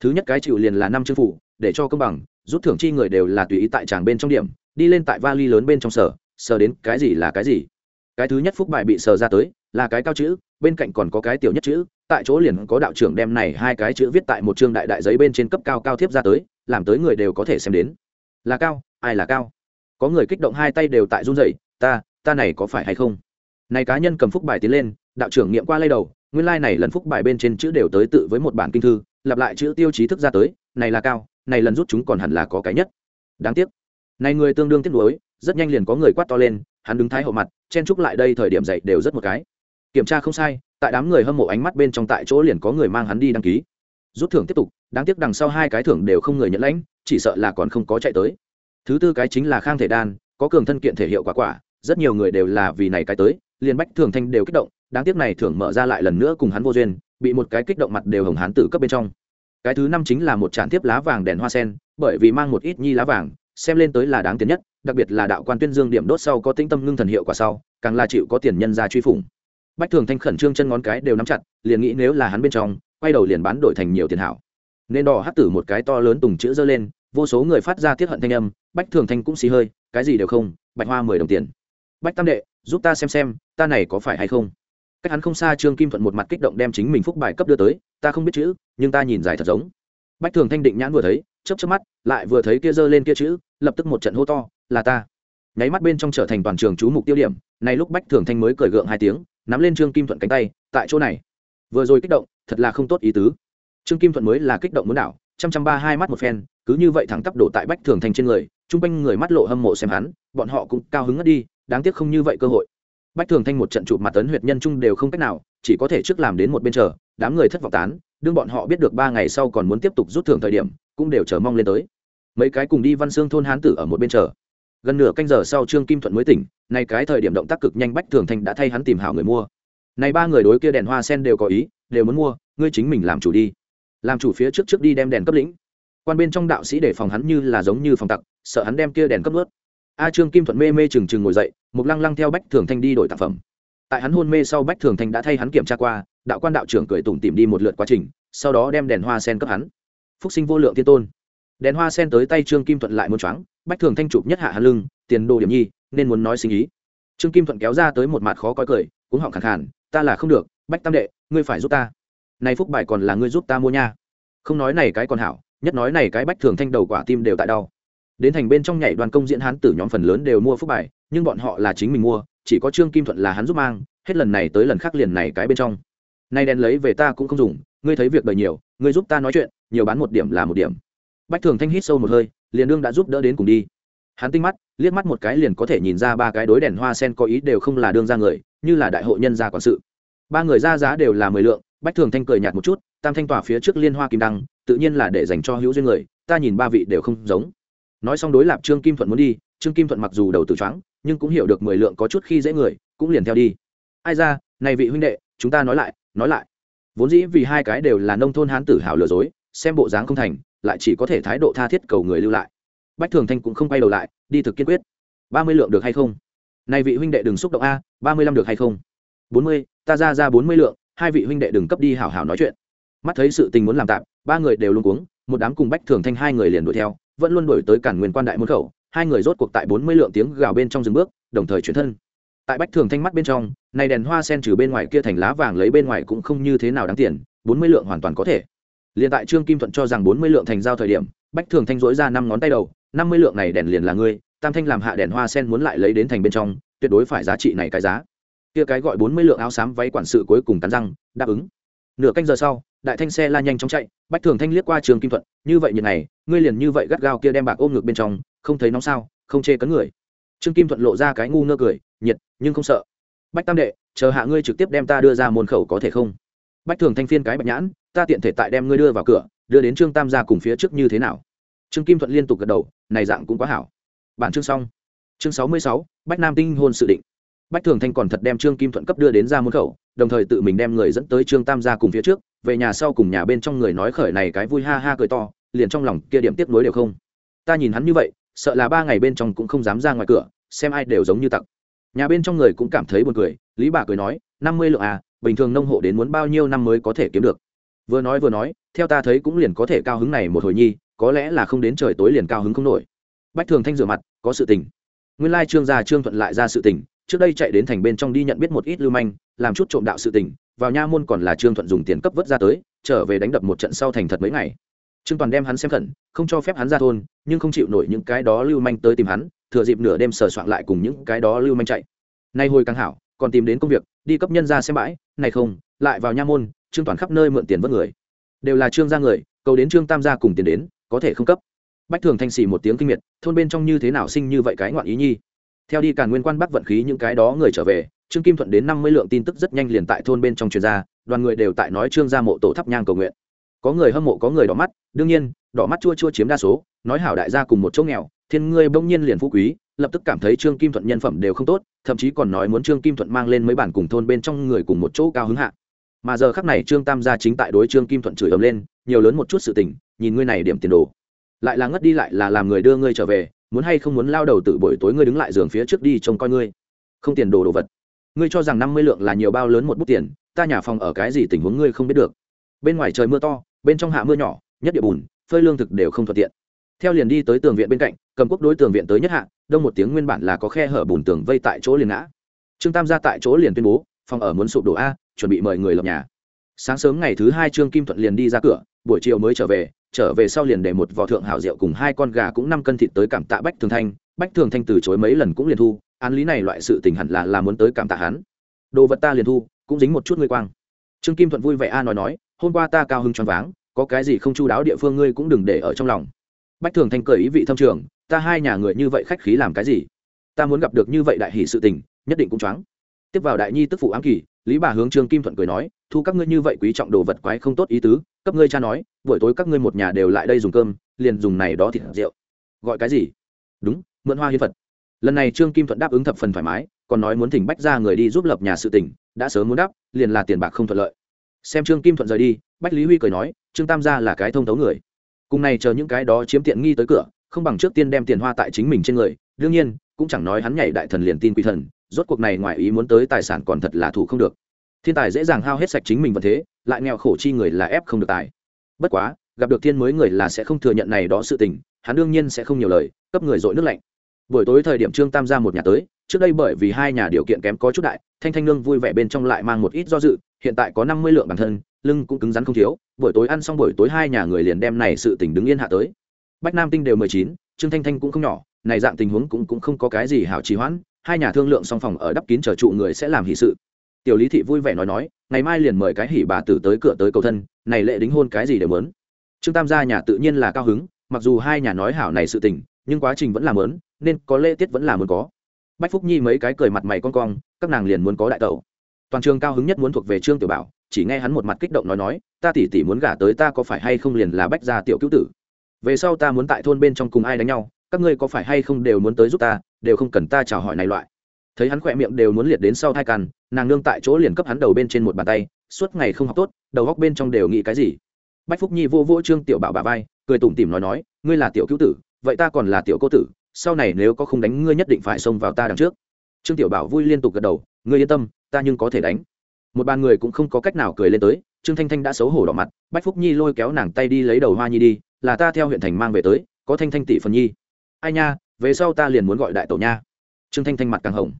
Thứ nhất cái chịu liền là năm chương phủ, để cho công bằng, rút thưởng chi người đều là tùy ý tại tràng bên trong điểm, đi lên tại vali lớn bên trong sở sờ đến cái gì là cái gì. Cái thứ nhất phúc bài bị sờ ra tới là cái cao chữ, bên cạnh còn có cái tiểu nhất chữ, tại chỗ liền có đạo trưởng đem này hai cái chữ viết tại một chương đại đại giấy bên trên cấp cao cao thiếp ra tới, làm tới người đều có thể xem đến. Là cao, ai là cao? Có người kích động hai tay đều tại run rẩy, ta ta này có phải hay không? Này cá nhân cầm phúc bài tiến lên, đạo trưởng nghiệm qua lay đầu, nguyên lai này lần phúc bài bên trên chữ đều tới tự với một bản kinh thư, lặp lại chữ tiêu chí thức ra tới, này là cao, này lần rút chúng còn hẳn là có cái nhất. Đáng tiếc. Này người tương đương tiếc nuối, rất nhanh liền có người quát to lên, hắn đứng thái hậu mặt, chen trúc lại đây thời điểm dậy đều rất một cái kiểm tra không sai, tại đám người hâm mộ ánh mắt bên trong tại chỗ liền có người mang hắn đi đăng ký. Rút thưởng tiếp tục, đáng tiếc đằng sau hai cái thưởng đều không người nhận lãnh, chỉ sợ là còn không có chạy tới. Thứ tư cái chính là khang thể đan, có cường thân kiện thể hiệu quả quả, rất nhiều người đều là vì này cái tới, liền bách thường thanh đều kích động, đáng tiếc này thưởng mở ra lại lần nữa cùng hắn vô duyên, bị một cái kích động mặt đều hồng hắn tử cấp bên trong. Cái thứ năm chính là một tràn tiếp lá vàng đèn hoa sen, bởi vì mang một ít nhi lá vàng, xem lên tới là đáng tiền nhất, đặc biệt là đạo quan tuyên dương điểm đốt sau có tĩnh tâm ngưng thần hiệu quả sau, càng là chịu có tiền nhân ra truy phủng bách thường thanh khẩn trương chân ngón cái đều nắm chặt, liền nghĩ nếu là hắn bên trong, quay đầu liền bán đổi thành nhiều tiền hảo. Nên đỏ hát tử một cái to lớn tùng chữ dơ lên, vô số người phát ra tiết hận thanh âm, bách thường thanh cũng xì hơi, cái gì đều không, bạch hoa mười đồng tiền. Bách tam đệ, giúp ta xem xem, ta này có phải hay không? Cách hắn không xa trương kim thuận một mặt kích động đem chính mình phúc bài cấp đưa tới, ta không biết chữ, nhưng ta nhìn dài thật giống. Bách thường thanh định nhãn vừa thấy, chớp chớp mắt, lại vừa thấy kia dơ lên kia chữ, lập tức một trận hô to, là ta. Nháy mắt bên trong trở thành toàn trường chú mục tiêu điểm này lúc bách thường thanh mới cởi gượng hai tiếng nắm lên trương kim thuận cánh tay, tại chỗ này. Vừa rồi kích động, thật là không tốt ý tứ. Trương kim thuận mới là kích động muốn đảo, chăm chăm ba hai mắt một phen, cứ như vậy thẳng tắp đổ tại bách thường thanh trên người, chung quanh người mắt lộ hâm mộ xem hắn, bọn họ cũng cao hứng ngất đi, đáng tiếc không như vậy cơ hội. Bách thường thanh một trận chụp mặt tấn huyệt nhân trung đều không cách nào, chỉ có thể trước làm đến một bên chờ, đám người thất vọng tán, đương bọn họ biết được ba ngày sau còn muốn tiếp tục rút thưởng thời điểm, cũng đều chờ mong lên tới. Mấy cái cùng đi văn xương thôn hán tử ở một bên chờ gần nửa canh giờ sau trương kim thuận mới tỉnh, nay cái thời điểm động tác cực nhanh bách thường thanh đã thay hắn tìm hảo người mua. Này ba người đối kia đèn hoa sen đều có ý, đều muốn mua, ngươi chính mình làm chủ đi. Làm chủ phía trước trước đi đem đèn cấp lĩnh. Quan bên trong đạo sĩ để phòng hắn như là giống như phòng tặc, sợ hắn đem kia đèn cấp ướt a trương kim thuận mê mê trừng trừng ngồi dậy, một lăng lăng theo bách thường thanh đi đổi tạp phẩm. Tại hắn hôn mê sau bách thường thanh đã thay hắn kiểm tra qua, đạo quan đạo trưởng cười tủm tìm đi một lượt quá trình, sau đó đem đèn hoa sen cấp hắn. Phúc sinh vô lượng thiên tôn đèn hoa sen tới tay trương kim thuận lại muốn choáng, bách thường thanh chụp nhất hạ hắn lưng, tiền đồ điểm nhi, nên muốn nói sinh ý. Trương kim thuận kéo ra tới một mặt khó coi cười cũng họng khẳng khàn, ta là không được, bách tam đệ, ngươi phải giúp ta. Này phúc bài còn là ngươi giúp ta mua nha. Không nói này cái còn hảo, nhất nói này cái bách thường thanh đầu quả tim đều tại đau. Đến thành bên trong nhảy đoàn công diễn hán tử nhóm phần lớn đều mua phúc bài, nhưng bọn họ là chính mình mua, chỉ có trương kim thuận là hắn giúp mang, hết lần này tới lần khác liền này cái bên trong. Nay đen lấy về ta cũng không dùng, ngươi thấy việc đời nhiều, ngươi giúp ta nói chuyện, nhiều bán một điểm là một điểm bách thường thanh hít sâu một hơi, liền đương đã giúp đỡ đến cùng đi. Hắn tinh mắt, liếc mắt một cái liền có thể nhìn ra ba cái đối đèn hoa sen có ý đều không là đương ra người, như là đại hội nhân gia quản sự. Ba người ra giá đều là mười lượng, bách thường thanh cười nhạt một chút, tam thanh tỏa phía trước liên hoa kim đăng, tự nhiên là để dành cho hữu duyên người, ta nhìn ba vị đều không giống. Nói xong đối lạp trương kim thuận muốn đi, trương kim thuận mặc dù đầu từ choáng, nhưng cũng hiểu được mười lượng có chút khi dễ người, cũng liền theo đi. Ai ra, này vị huynh đệ, chúng ta nói lại nói lại. Vốn dĩ vì hai cái đều là nông thôn hán tử hào lừa dối, xem bộ dáng không thành lại chỉ có thể thái độ tha thiết cầu người lưu lại. Bách thường thanh cũng không quay đầu lại, đi thực kiên quyết. Ba mươi lượng được hay không? Này vị huynh đệ đừng xúc động a, ba mươi lăm được hay không? Bốn mươi, ta ra ra bốn mươi lượng, hai vị huynh đệ đừng cấp đi hảo hảo nói chuyện. Mắt thấy sự tình muốn làm tạm, ba người đều luôn cuống, một đám cùng bách thường thanh hai người liền đuổi theo, vẫn luôn đuổi tới cản nguyên quan đại môn khẩu, hai người rốt cuộc tại bốn mươi lượng tiếng gào bên trong rừng bước, đồng thời chuyển thân. Tại bách thường thanh mắt bên trong, này đèn hoa sen trừ bên ngoài kia thành lá vàng lấy bên ngoài cũng không như thế nào đáng tiền, bốn mươi lượng hoàn toàn có thể liền tại trương kim thuận cho rằng bốn mươi lượng thành giao thời điểm, bách thường thanh rũi ra năm ngón tay đầu, năm mươi lượng này đèn liền là ngươi, tam thanh làm hạ đèn hoa sen muốn lại lấy đến thành bên trong, tuyệt đối phải giá trị này cái giá. Kia cái gọi bốn mươi lượng áo xám váy quản sự cuối cùng cắn răng, đáp ứng. Nửa canh giờ sau, đại thanh xe la nhanh chóng chạy, bách thường thanh liếc qua trường kim thuận, như vậy như này, ngươi liền như vậy gắt gao kia đem bạc ôm ngực bên trong, không thấy nóng sao, không chê cấn người. Trương kim thuận lộ ra cái ngu ngơ cười, nhiệt, nhưng không sợ. Bách tam đệ, chờ hạ ngươi trực tiếp đem ta đưa ra môn khẩu có thể không? Bách thường thanh phiên cái bạch nhãn ta tiện thể tại đem ngươi đưa vào cửa, đưa đến trương tam gia cùng phía trước như thế nào? Trương kim thuận liên tục gật đầu, này dạng cũng quá hảo. Bản chương xong. Chương sáu mươi sáu, bách nam tinh hôn sự định. Bách thường thanh còn thật đem trương kim thuận cấp đưa đến ra môn khẩu, đồng thời tự mình đem người dẫn tới trương tam gia cùng phía trước, về nhà sau cùng nhà bên trong người nói khởi này cái vui ha ha cười to, liền trong lòng kia điểm tiếp nối đều không. Ta nhìn hắn như vậy, sợ là ba ngày bên trong cũng không dám ra ngoài cửa, xem ai đều giống như tặc. Nhà bên trong người cũng cảm thấy buồn cười, lý bà cười nói, năm mươi lượng à bình thường nông hộ đến muốn bao nhiêu năm mới có thể kiếm được? Vừa nói vừa nói, theo ta thấy cũng liền có thể cao hứng này một hồi nhi, có lẽ là không đến trời tối liền cao hứng không nổi. Bách thường thanh rửa mặt, có sự tình. Nguyên lai trương gia trương thuận lại ra sự tình, trước đây chạy đến thành bên trong đi nhận biết một ít lưu manh, làm chút trộm đạo sự tình, vào nha môn còn là trương thuận dùng tiền cấp vớt ra tới, trở về đánh đập một trận sau thành thật mấy ngày. Trương toàn đem hắn xem khẩn, không cho phép hắn ra thôn, nhưng không chịu nổi những cái đó lưu manh tới tìm hắn, thừa dịp nửa đêm sờ soạn lại cùng những cái đó lưu manh chạy. Nay hồi càng hảo, còn tìm đến công việc, đi cấp nhân ra xem bãi, này không, lại vào nha môn trương toàn khắp nơi mượn tiền vớt người. Đều là trương gia người, cầu đến trương tam gia cùng tiền đến, có thể không cấp. Bách thường thanh xì một tiếng kinh miệt, thôn bên trong như thế nào sinh như vậy cái ngoạn ý nhi? Theo đi càn nguyên quan bắc vận khí những cái đó người trở về, trương kim thuận đến năm mươi lượng tin tức rất nhanh liền tại thôn bên trong truyền ra, đoàn người đều tại nói trương gia mộ tổ thắp nhang cầu nguyện. Có người hâm mộ, có người đỏ mắt, đương nhiên, đỏ mắt chua chua chiếm đa số, nói hảo đại gia cùng một chỗ nghèo, thiên ngươi bỗng nhiên liền phú quý, lập tức cảm thấy trương kim thuận nhân phẩm đều không tốt, thậm chí còn nói muốn trương kim thuận mang lên mấy bản cùng thôn bên trong người cùng một chỗ cao hứng hạ mà giờ khắc này trương tam gia chính tại đối trương kim thuận chửi ấm lên, nhiều lớn một chút sự tình, nhìn ngươi này điểm tiền đồ. Lại là ngất đi lại là làm người đưa ngươi trở về, muốn hay không muốn lao đầu tự buổi tối ngươi đứng lại giường phía trước đi trông coi ngươi. Không tiền đồ đồ vật. Ngươi cho rằng năm mươi lượng là nhiều bao lớn một bút tiền, ta nhà phòng ở cái gì tình huống ngươi không biết được. Bên ngoài trời mưa to, bên trong hạ mưa nhỏ, nhất địa bùn, phơi lương thực đều không thuận tiện. Theo liền đi tới tường viện bên cạnh, cầm quốc đối tường viện tới nhất hạ, đông một tiếng nguyên bản là có khe hở bùn tường vây tại chỗ liền ngã. Trương tam ra tại chỗ liền tuyên bố, phòng ở muốn sụp đổ a chuẩn bị mời người lập nhà. Sáng sớm ngày thứ hai trương kim thuận liền đi ra cửa, buổi chiều mới trở về trở về sau liền để một vò thượng hảo rượu cùng hai con gà cũng năm cân thịt tới cảm tạ bách thường thanh, bách thường thanh từ chối mấy lần cũng liền thu, án lý này loại sự tình hẳn là là muốn tới cảm tạ hắn. Đồ vật ta liền thu, cũng dính một chút ngươi quang. Trương kim thuận vui vẻ a nói nói, hôm qua ta cao hưng choáng váng, có cái gì không chu đáo địa phương ngươi cũng đừng để ở trong lòng. Bách thường thanh cười ý vị thâm trường, ta hai nhà người như vậy khách khí làm cái gì? Ta muốn gặp được như vậy đại hỷ sự tình, nhất định cũng choáng tiếp vào đại nhi tức phụ ám kỳ, lý bà hướng trương kim thuận cười nói, thu các ngươi như vậy quý trọng đồ vật quái không tốt ý tứ, cấp ngươi cha nói, buổi tối các ngươi một nhà đều lại đây dùng cơm, liền dùng này đó thịt rượu. Gọi cái gì? Đúng, mượn hoa hiến phật. Lần này trương kim thuận đáp ứng thập phần thoải mái, còn nói muốn thỉnh bách ra người đi giúp lập nhà sự tỉnh đã sớm muốn đáp, liền là tiền bạc không thuận lợi. Xem trương kim thuận rời đi, bách lý huy cười nói, trương tam gia là cái thông thấu người. Cùng này chờ những cái đó chiếm tiện nghi tới cửa, không bằng trước tiên đem tiền hoa tại chính mình trên người, đương nhiên, cũng chẳng nói hắn nhảy đại thần liền tin quỷ thần rốt cuộc này ngoài ý muốn tới tài sản còn thật là thủ không được. Thiên tài dễ dàng hao hết sạch chính mình vật thế, lại nghèo khổ chi người là ép không được tài. Bất quá, gặp được thiên mới người là sẽ không thừa nhận này đó sự tình, hắn đương nhiên sẽ không nhiều lời, cấp người dội nước lạnh. Buổi tối thời điểm trương tam ra một nhà tới, trước đây bởi vì hai nhà điều kiện kém có chút đại, thanh thanh nương vui vẻ bên trong lại mang một ít do dự, hiện tại có năm mươi lượng bản thân, lưng cũng cứng rắn không thiếu, buổi tối ăn xong buổi tối hai nhà người liền đem này sự tình đứng yên hạ tới. Bách nam tinh đều mười chín, trương thanh thanh cũng không nhỏ, này dạng tình huống cũng cũng không có cái gì hảo trì hoãn hai nhà thương lượng song phòng ở đắp kín chờ trụ người sẽ làm hỷ sự. Tiểu lý thị vui vẻ nói nói, ngày mai liền mời cái hỉ bà tử tới cửa tới cầu thân, này lệ đính hôn cái gì đều muốn. Trương tam gia nhà tự nhiên là cao hứng, mặc dù hai nhà nói hảo này sự tình, nhưng quá trình vẫn là mớn nên có lễ tiết vẫn là muốn có. Bách phúc nhi mấy cái cười mặt mày con cong, các nàng liền muốn có đại tẩu. Toàn trường cao hứng nhất muốn thuộc về trương tiểu bảo, chỉ nghe hắn một mặt kích động nói nói, ta tỉ tỉ muốn gả tới ta có phải hay không liền là bách gia tiểu cứu tử. Về sau ta muốn tại thôn bên trong cùng ai đánh nhau các ngươi có phải hay không đều muốn tới giúp ta, đều không cần ta chào hỏi này loại. Thấy hắn khỏe miệng đều muốn liệt đến sau thai căn nàng nương tại chỗ liền cấp hắn đầu bên trên một bàn tay, suốt ngày không học tốt, đầu góc bên trong đều nghĩ cái gì. Bách phúc nhi vô vô trương tiểu bảo bà vai, cười tủm tỉm nói nói, ngươi là tiểu cứu tử, vậy ta còn là tiểu cô tử, sau này nếu có không đánh ngươi nhất định phải xông vào ta đằng trước. Trương tiểu bảo vui liên tục gật đầu, ngươi yên tâm, ta nhưng có thể đánh. Một bàn người cũng không có cách nào cười lên tới, trương thanh thanh đã xấu hổ đỏ mặt, bách phúc nhi lôi kéo nàng tay đi lấy đầu hoa nhi đi, là ta theo huyện thành mang về tới, có thanh thanh tỷ phần nhi ai nha, về sau ta liền muốn gọi đại tổ nha. Trương thanh thanh mặt càng hồng.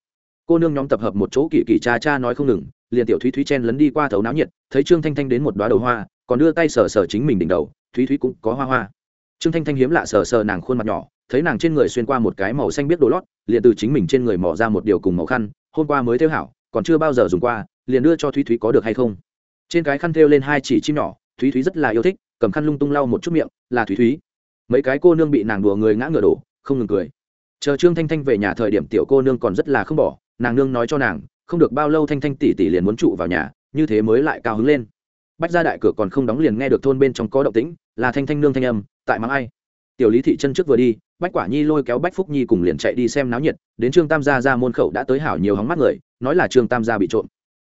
Cô nương nhóm tập hợp một chỗ kỳ kỳ cha cha nói không ngừng, liền tiểu thúy thúy chen lấn đi qua thấu náo nhiệt, thấy trương thanh thanh đến một đoá đầu hoa, còn đưa tay sờ sờ chính mình đỉnh đầu, thúy thúy cũng có hoa hoa. Trương thanh thanh hiếm lạ sờ sờ nàng khuôn mặt nhỏ, thấy nàng trên người xuyên qua một cái màu xanh biết đồ lót, liền từ chính mình trên người mỏ ra một điều cùng màu khăn, hôm qua mới theo hảo, còn chưa bao giờ dùng qua, liền đưa cho thúy thúy có được hay không. Trên cái khăn thêu lên hai chỉ chim nhỏ, thúy thúy rất là yêu thích, cầm khăn lung tung lau một chút miệng, là thúy thúy. Mấy cái cô nương bị nàng đùa người ngã ngựa đổ không ngừng cười. Chờ trương thanh thanh về nhà thời điểm tiểu cô nương còn rất là không bỏ, nàng nương nói cho nàng, không được bao lâu thanh thanh tỷ tỷ liền muốn trụ vào nhà, như thế mới lại cao hứng lên. Bách ra đại cửa còn không đóng liền nghe được thôn bên trong có động tĩnh, là thanh thanh nương thanh âm, tại mắng ai? Tiểu lý thị chân trước vừa đi, bách quả nhi lôi kéo bách phúc nhi cùng liền chạy đi xem náo nhiệt, đến trương tam gia ra môn khẩu đã tới hảo nhiều hóng mắt người, nói là trương tam gia bị trộm.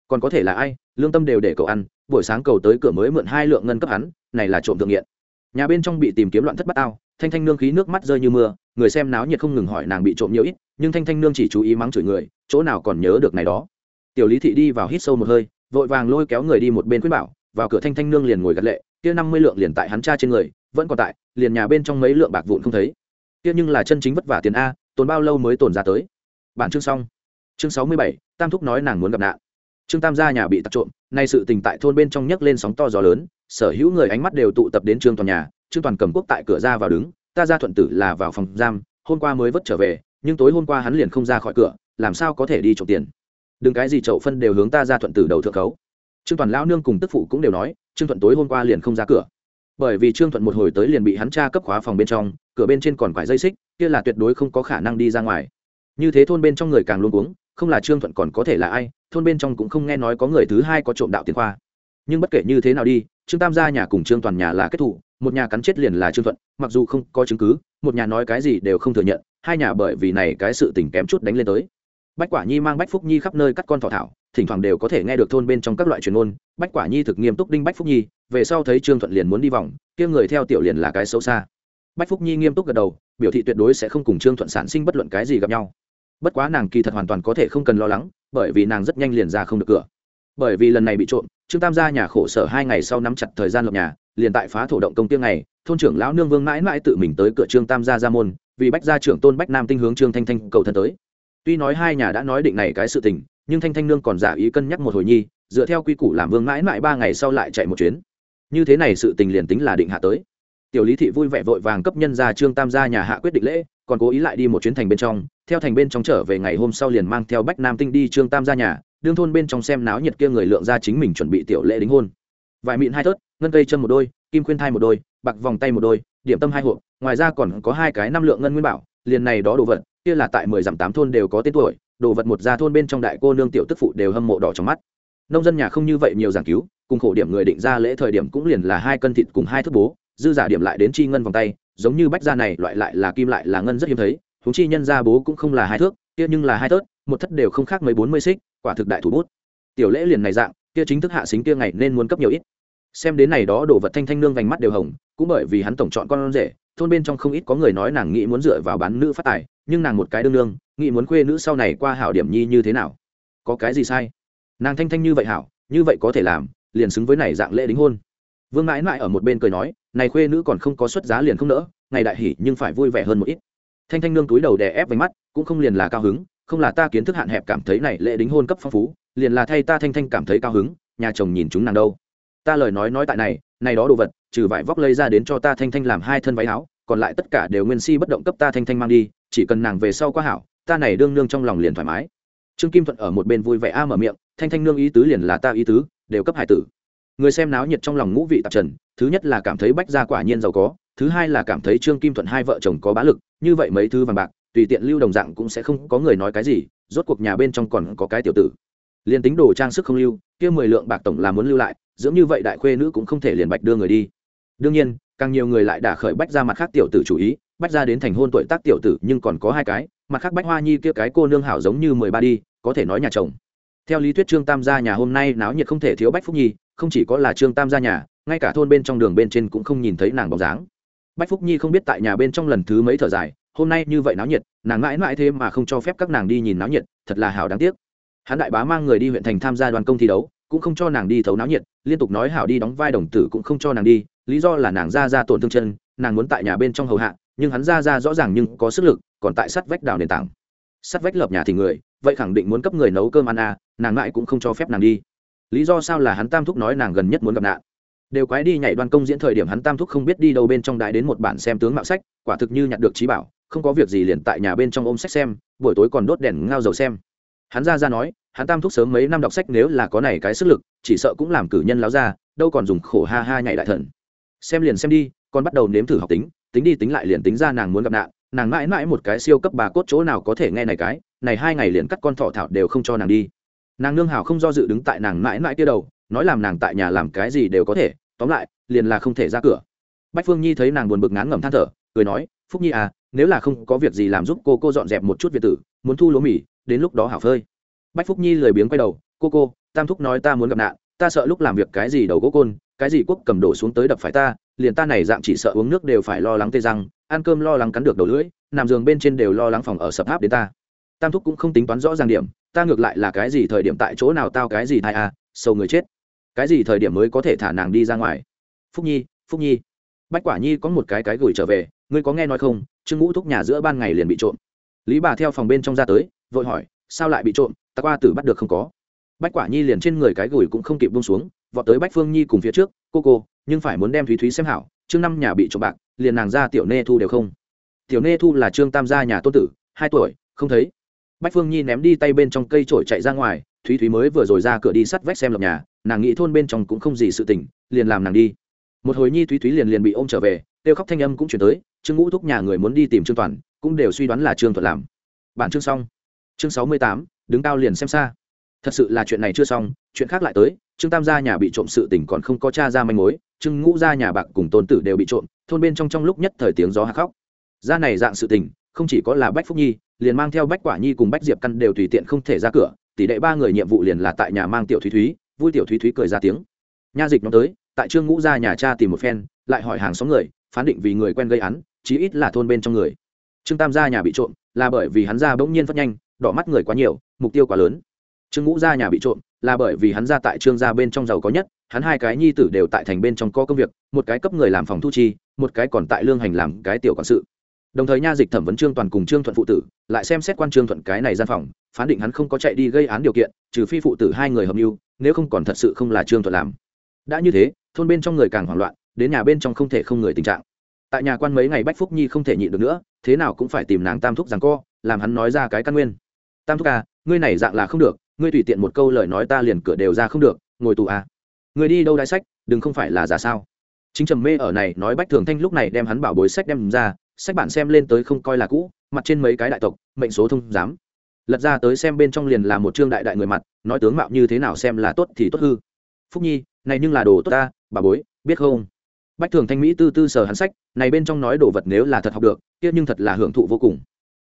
Còn có thể là ai? Lương tâm đều để cậu ăn, buổi sáng cầu tới cửa mới mượn hai lượng ngân cấp hắn, này là trộm thượng nghiện. Nhà bên trong bị tìm kiếm loạn thất bát ao thanh thanh nương khí nước mắt rơi như mưa người xem náo nhiệt không ngừng hỏi nàng bị trộm nhiều ít, nhưng thanh thanh nương chỉ chú ý mắng chửi người, chỗ nào còn nhớ được này đó. Tiểu lý thị đi vào hít sâu một hơi, vội vàng lôi kéo người đi một bên khuyên bảo, vào cửa thanh thanh nương liền ngồi gật lệ, kia năm mươi lượng liền tại hắn cha trên người, vẫn còn tại, liền nhà bên trong mấy lượng bạc vụn không thấy. Kia nhưng là chân chính vất vả tiền a, tồn bao lâu mới tồn ra tới. Bản chương xong. Chương sáu mươi bảy, tam thúc nói nàng muốn gặp nạn. Trương tam gia nhà bị tặc trộm, nay sự tình tại thôn bên trong nhấc lên sóng to gió lớn, sở hữu người ánh mắt đều tụ tập đến trương toàn nhà, trương toàn cầm quốc tại cửa ra vào đứng ta ra thuận tử là vào phòng giam, hôm qua mới vất trở về, nhưng tối hôm qua hắn liền không ra khỏi cửa, làm sao có thể đi trộm tiền? Đừng cái gì chậu phân đều hướng ta ra thuận tử đầu thượng khấu. Trương toàn lão nương cùng tức phụ cũng đều nói, trương thuận tối hôm qua liền không ra cửa. Bởi vì trương thuận một hồi tới liền bị hắn tra cấp khóa phòng bên trong, cửa bên trên còn quải dây xích, kia là tuyệt đối không có khả năng đi ra ngoài. Như thế thôn bên trong người càng luôn uống không là trương thuận còn có thể là ai, thôn bên trong cũng không nghe nói có người thứ hai có trộm đạo tiền khoa. Nhưng bất kể như thế nào đi, trương tam gia nhà cùng trương toàn nhà là kết thủ một nhà cắn chết liền là trương thuận, mặc dù không có chứng cứ, một nhà nói cái gì đều không thừa nhận, hai nhà bởi vì này cái sự tình kém chút đánh lên tới. Bách quả nhi mang bách phúc nhi khắp nơi cắt con thỏ thảo, thỉnh thoảng đều có thể nghe được thôn bên trong các loại truyền ôn. Bách quả nhi thực nghiêm túc đinh bách phúc nhi, về sau thấy trương thuận liền muốn đi vòng, kia người theo tiểu liền là cái xấu xa. Bách phúc nhi nghiêm túc gật đầu, biểu thị tuyệt đối sẽ không cùng trương thuận sản sinh bất luận cái gì gặp nhau. Bất quá nàng kỳ thật hoàn toàn có thể không cần lo lắng, bởi vì nàng rất nhanh liền ra không được cửa. Bởi vì lần này bị trộm, trương tam gia nhà khổ sở hai ngày sau nắm chặt thời gian lập nhà liền tại phá thổ động công tiêu ngày, thôn trưởng lão nương vương mãi mãi tự mình tới cửa trương tam gia gia môn, vì bách gia trưởng tôn bách nam tinh hướng trương thanh thanh cầu thân tới. Tuy nói hai nhà đã nói định này cái sự tình, nhưng thanh thanh nương còn giả ý cân nhắc một hồi nhi, dựa theo quy củ làm vương mãi mãi ba ngày sau lại chạy một chuyến. Như thế này sự tình liền tính là định hạ tới. Tiểu lý thị vui vẻ vội vàng cấp nhân ra trương tam gia nhà hạ quyết định lễ, còn cố ý lại đi một chuyến thành bên trong, theo thành bên trong trở về ngày hôm sau liền mang theo bách nam tinh đi trương tam gia nhà, đương thôn bên trong xem náo nhiệt kia người lượng ra chính mình chuẩn bị tiểu lễ đính hôn. Vài mịn hai thớt ngân cây chân một đôi, kim khuyên thai một đôi, bạc vòng tay một đôi, điểm tâm hai hộp, ngoài ra còn có hai cái năm lượng ngân nguyên bảo, liền này đó đồ vật, kia là tại mười dặm tám thôn đều có tên tuổi, đồ vật một gia thôn bên trong đại cô nương tiểu tức phụ đều hâm mộ đỏ trong mắt. Nông dân nhà không như vậy nhiều giảng cứu, cùng khổ điểm người định ra lễ thời điểm cũng liền là hai cân thịt cùng hai thước bố, dư giả điểm lại đến chi ngân vòng tay, giống như bách gia này, loại lại là kim lại là ngân rất hiếm thấy thú chi nhân gia bố cũng không là hai thước, kia nhưng là hai thớt, một thất đều không khác mấy bốn mươi xích, quả thực đại thủ bút. Tiểu lễ liền này dạng, kia chính thức hạ xính kia ngày nên muốn cấp nhiều ít xem đến này đó đồ vật thanh thanh nương vành mắt đều hồng, cũng bởi vì hắn tổng chọn con rể, thôn bên trong không ít có người nói nàng nghĩ muốn dựa vào bán nữ phát tài, nhưng nàng một cái đương nương, nghĩ muốn khuê nữ sau này qua hảo điểm nhi như thế nào? Có cái gì sai? Nàng thanh thanh như vậy hảo, như vậy có thể làm, liền xứng với này dạng lễ đính hôn. Vương mãi mãi ở một bên cười nói, này khuê nữ còn không có xuất giá liền không nỡ, ngày đại hỉ nhưng phải vui vẻ hơn một ít. Thanh thanh nương túi đầu đè ép vánh mắt, cũng không liền là cao hứng, không là ta kiến thức hạn hẹp cảm thấy này lễ đính hôn cấp phong phú, liền là thay ta thanh thanh cảm thấy cao hứng, nhà chồng nhìn chúng nàng đâu ta lời nói nói tại này này đó đồ vật, trừ vải vóc lấy ra đến cho ta thanh thanh làm hai thân váy áo, còn lại tất cả đều nguyên si bất động cấp ta thanh thanh mang đi, chỉ cần nàng về sau quá hảo, ta này đương nương trong lòng liền thoải mái. Trương kim thuận ở một bên vui vẻ a mở miệng, thanh thanh nương ý tứ liền là ta ý tứ, đều cấp hải tử. Người xem náo nhiệt trong lòng ngũ vị tạp trần, thứ nhất là cảm thấy bách gia quả nhiên giàu có, thứ hai là cảm thấy trương kim thuận hai vợ chồng có bá lực, như vậy mấy thứ vàng bạc, tùy tiện lưu đồng dạng cũng sẽ không có người nói cái gì, rốt cuộc nhà bên trong còn có cái tiểu tử. Liền tính đồ trang sức không lưu, kia mười lượng bạc tổng là muốn lưu lại dưỡng như vậy đại khuê nữ cũng không thể liền bạch đưa người đi. Đương nhiên, càng nhiều người lại đả khởi bách ra mặt khác tiểu tử chủ ý, bách ra đến thành hôn tuổi tác tiểu tử nhưng còn có hai cái, mặt khác bách hoa nhi kia cái cô nương hảo giống như mười ba đi, có thể nói nhà chồng. Theo lý thuyết trương tam gia nhà hôm nay náo nhiệt không thể thiếu bách phúc nhi, không chỉ có là trương tam gia nhà, ngay cả thôn bên trong đường bên trên cũng không nhìn thấy nàng bóng dáng. Bách phúc nhi không biết tại nhà bên trong lần thứ mấy thở dài, hôm nay như vậy náo nhiệt, nàng mãi mãi thế mà không cho phép các nàng đi nhìn náo nhiệt, thật là hảo đáng tiếc. Hắn đại bá mang người đi huyện thành tham gia đoàn công thi đấu cũng không cho nàng đi thấu náo nhiệt, liên tục nói hảo đi đóng vai đồng tử cũng không cho nàng đi, lý do là nàng ra ra tổn thương chân, nàng muốn tại nhà bên trong hầu hạ, nhưng hắn ra ra rõ ràng nhưng có sức lực, còn tại sắt vách đào nền tảng. Sắt vách lập nhà thì người, vậy khẳng định muốn cấp người nấu cơm ăn à nàng mãi cũng không cho phép nàng đi. Lý do sao là hắn tam thúc nói nàng gần nhất muốn gặp nạn. Đều quái đi nhảy đoan công diễn thời điểm hắn tam thúc không biết đi đâu bên trong đại đến một bản xem tướng mạo sách, quả thực như nhặt được trí bảo, không có việc gì liền tại nhà bên trong ôm sách xem, buổi tối còn đốt đèn ngao dầu xem. Hắn ra ra nói hắn tam thúc sớm mấy năm đọc sách nếu là có này cái sức lực, chỉ sợ cũng làm cử nhân láo ra, đâu còn dùng khổ ha ha nhảy đại thần. Xem liền xem đi, con bắt đầu nếm thử học tính tính đi tính lại liền tính ra nàng muốn gặp nạn, nàng mãi mãi một cái siêu cấp bà cốt chỗ nào có thể nghe này cái, này hai ngày liền cắt con thỏ thảo đều không cho nàng đi. Nàng nương hào không do dự đứng tại nàng mãi mãi kia đầu, nói làm nàng tại nhà làm cái gì đều có thể, tóm lại, liền là không thể ra cửa. Bách phương nhi thấy nàng buồn bực ngán ngẩm than thở, cười nói, phúc nhi à nếu là không có việc gì làm giúp cô cô dọn dẹp một chút việt tử, muốn thu lúa mì, đến lúc đó hảo phơi bách phúc nhi lười biếng quay đầu, cô cô, tam thúc nói ta muốn gặp nạn, ta sợ lúc làm việc cái gì đầu gỗ côn, cái gì quốc cầm đổ xuống tới đập phải ta, liền ta này dạng chỉ sợ uống nước đều phải lo lắng tê răng, ăn cơm lo lắng cắn được đầu lưỡi, nằm giường bên trên đều lo lắng phòng ở sập háp đến ta. Tam thúc cũng không tính toán rõ ràng điểm, ta ngược lại là cái gì thời điểm tại chỗ nào tao cái gì thai à sâu người chết. Cái gì thời điểm mới có thể thả nàng đi ra ngoài? Phúc nhi phúc nhi. Bách quả nhi có một cái cái gửi trở về, ngươi có nghe nói không, trương ngũ thúc nhà giữa ban ngày liền bị trộm. Lý bà theo phòng bên trong ra tới, vội hỏi sao lại bị trộm, ta qua tử bắt được không có. Bách quả nhi liền trên người cái gửi cũng không kịp bông xuống, vọt tới bách phương nhi cùng phía trước, cô cô, nhưng phải muốn đem thúy thúy xem hảo, chương năm nhà bị trộm bạc, liền nàng ra tiểu nê thu đều không. Tiểu nê thu là trương tam gia nhà tôn tử, hai tuổi, không thấy. Bách phương nhi ném đi tay bên trong cây trổi chạy ra ngoài, thúy thúy mới vừa rồi ra cửa đi sắt vách xem lập nhà, nàng nghĩ thôn bên trong cũng không gì sự tình, liền làm nàng đi. Một hồi nhi thúy thúy liền liền bị ôm trở về, kêu khóc thanh âm cũng chuyển tới, trương ngũ thúc nhà người muốn đi tìm trương toàn, cũng đều suy đoán là trương thuận làm. Bản chương xong chương sáu mươi tám, đứng cao liền xem xa. Thật sự là chuyện này chưa xong, chuyện khác lại tới, trương tam gia nhà bị trộm sự tình còn không có cha ra manh mối, trương ngũ gia nhà bạc cùng tôn tử đều bị trộm, thôn bên trong trong lúc nhất thời tiếng gió hạ khóc. Gia này dạng sự tình, không chỉ có là bách phúc nhi, liền mang theo bách quả nhi cùng bách diệp căn đều tùy tiện không thể ra cửa, tỷ đệ ba người nhiệm vụ liền là tại nhà mang tiểu thúy thúy, vui tiểu thúy thúy cười ra tiếng. Nha dịch nó tới, tại trương ngũ gia nhà cha tìm một phen, lại hỏi hàng xóm người, phán định vì người quen gây án, chí ít là thôn bên trong người. Trương tam gia nhà bị trộm, là bởi vì hắn ra bỗng nhiên phát nhanh đỏ mắt người quá nhiều, mục tiêu quá lớn. Trương ngũ gia nhà bị trộm, là bởi vì hắn ra tại trương gia bên trong giàu có nhất, hắn hai cái nhi tử đều tại thành bên trong có công việc, một cái cấp người làm phòng thu chi, một cái còn tại lương hành làm cái tiểu quản sự. Đồng thời nha dịch thẩm vấn trương toàn cùng trương thuận phụ tử, lại xem xét quan trương thuận cái này gian phòng, phán định hắn không có chạy đi gây án điều kiện, trừ phi phụ tử hai người hợp mưu, nếu không còn thật sự không là trương thuận làm. Đã như thế, thôn bên trong người càng hoảng loạn, đến nhà bên trong không thể không người tình trạng. Tại nhà quan mấy ngày bách phúc nhi không thể nhịn được nữa, thế nào cũng phải tìm nàng tam thúc rằng co, làm hắn nói ra cái căn nguyên tam thúc à ngươi này dạng là không được, ngươi tùy tiện một câu lời nói ta liền cửa đều ra không được, ngồi tù à. Người đi đâu đái sách, đừng không phải là giả sao. Chính trầm mê ở này nói bách thường thanh lúc này đem hắn bảo bối sách đem ra, sách bản xem lên tới không coi là cũ, mặt trên mấy cái đại tộc, mệnh số thông giám. Lật ra tới xem bên trong liền là một trương đại đại người mặt, nói tướng mạo như thế nào xem là tốt thì tốt hư. Phúc nhi, này nhưng là đồ tốt ta bà bối, biết không? Bách thường thanh mỹ tư tư sờ hắn sách, này bên trong nói đồ vật nếu là thật học được, kia nhưng thật là hưởng thụ vô cùng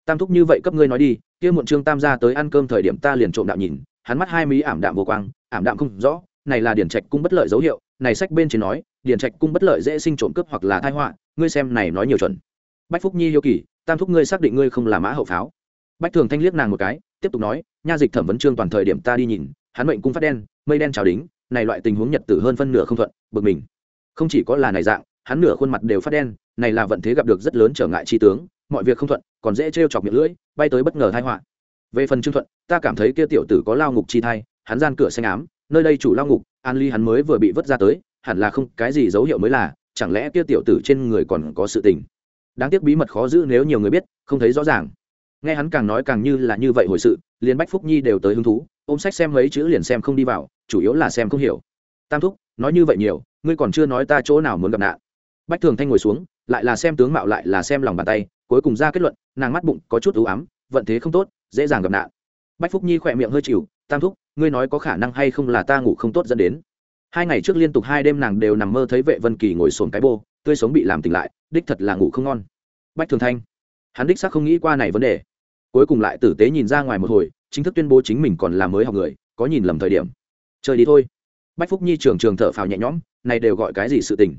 tam thúc như vậy cấp ngươi nói đi, kia muộn trương tam ra tới ăn cơm thời điểm ta liền trộm đạo nhìn, hắn mắt hai mí ảm đạm vô quang, ảm đạm không rõ, này là điển trạch cung bất lợi dấu hiệu, này sách bên trên nói, điển trạch cung bất lợi dễ sinh trộm cướp hoặc là thai họa, ngươi xem này nói nhiều chuẩn. Bách phúc nhi hiếu kỳ, tam thúc ngươi xác định ngươi không là mã hậu pháo. Bách thường thanh liếc nàng một cái, tiếp tục nói, nha dịch thẩm vấn trương toàn thời điểm ta đi nhìn, hắn mệnh cung phát đen, mây đen trào đính, này loại tình huống nhật tử hơn phân nửa không thuận, bực mình. Không chỉ có là này dạng, hắn nửa khuôn mặt đều phát đen, này là vận thế gặp được rất lớn trở ngại chi tướng, mọi việc không thuận còn dễ trêu chọc miệng lưỡi, bay tới bất ngờ thai họa. Về phần trương thuận, ta cảm thấy kia tiểu tử có lao ngục chi thai, hắn gian cửa xanh ám, nơi đây chủ lao ngục, an ly hắn mới vừa bị vứt ra tới, hẳn là không cái gì dấu hiệu mới là, chẳng lẽ kia tiểu tử trên người còn có sự tình? Đáng tiếc bí mật khó giữ nếu nhiều người biết, không thấy rõ ràng. Nghe hắn càng nói càng như là như vậy hồi sự, liền bách phúc nhi đều tới hứng thú, ôm sách xem mấy chữ liền xem không đi vào, chủ yếu là xem không hiểu. Tam thúc, nói như vậy nhiều, ngươi còn chưa nói ta chỗ nào muốn gặp nạn. Bách thường thanh ngồi xuống, lại là xem tướng mạo lại là xem lòng bàn tay cuối cùng ra kết luận, nàng mắt bụng có chút ưu ám, vận thế không tốt, dễ dàng gặp nạn. Bách phúc nhi khỏe miệng hơi chịu, tam thúc, ngươi nói có khả năng hay không là ta ngủ không tốt dẫn đến? Hai ngày trước liên tục hai đêm nàng đều nằm mơ thấy vệ vân kỳ ngồi sồn cái bô, tươi sống bị làm tỉnh lại, đích thật là ngủ không ngon. Bách thường thanh, hắn đích xác không nghĩ qua này vấn đề. Cuối cùng lại tử tế nhìn ra ngoài một hồi, chính thức tuyên bố chính mình còn là mới học người, có nhìn lầm thời điểm. Chơi đi thôi. Bách phúc nhi trường trường thở phào nhẹ nhõm, này đều gọi cái gì sự tình?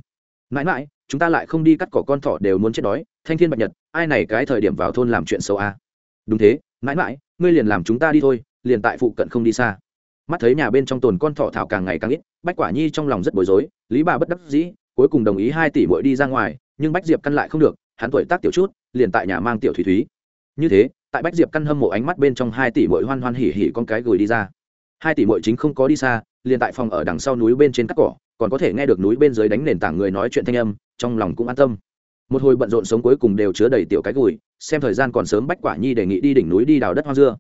Mãi mãi, chúng ta lại không đi cắt cỏ con thỏ đều muốn chết đói, thanh thiên bạch nhật, ai này cái thời điểm vào thôn làm chuyện xấu à? đúng thế, mãi mãi, ngươi liền làm chúng ta đi thôi, liền tại phụ cận không đi xa. Mắt thấy nhà bên trong tồn con thỏ thảo càng ngày càng ít, bách quả nhi trong lòng rất bối rối, lý bà bất đắc dĩ, cuối cùng đồng ý hai tỷ mỗi đi ra ngoài, nhưng bách diệp căn lại không được, hắn tuổi tác tiểu chút, liền tại nhà mang tiểu thủy thúy. Như thế, tại bách diệp căn hâm mộ ánh mắt bên trong hai tỷ mỗi hoan hoan hỉ hỉ con cái gửi đi ra. Hai tỷ mỗi chính không có đi xa, liền tại phòng ở đằng sau núi bên trên cắt cỏ còn có thể nghe được núi bên dưới đánh nền tảng người nói chuyện thanh âm, trong lòng cũng an tâm. Một hồi bận rộn sống cuối cùng đều chứa đầy tiểu cái gùi, xem thời gian còn sớm bách quả nhi đề nghị đi đỉnh núi đi đào đất hoang dưa.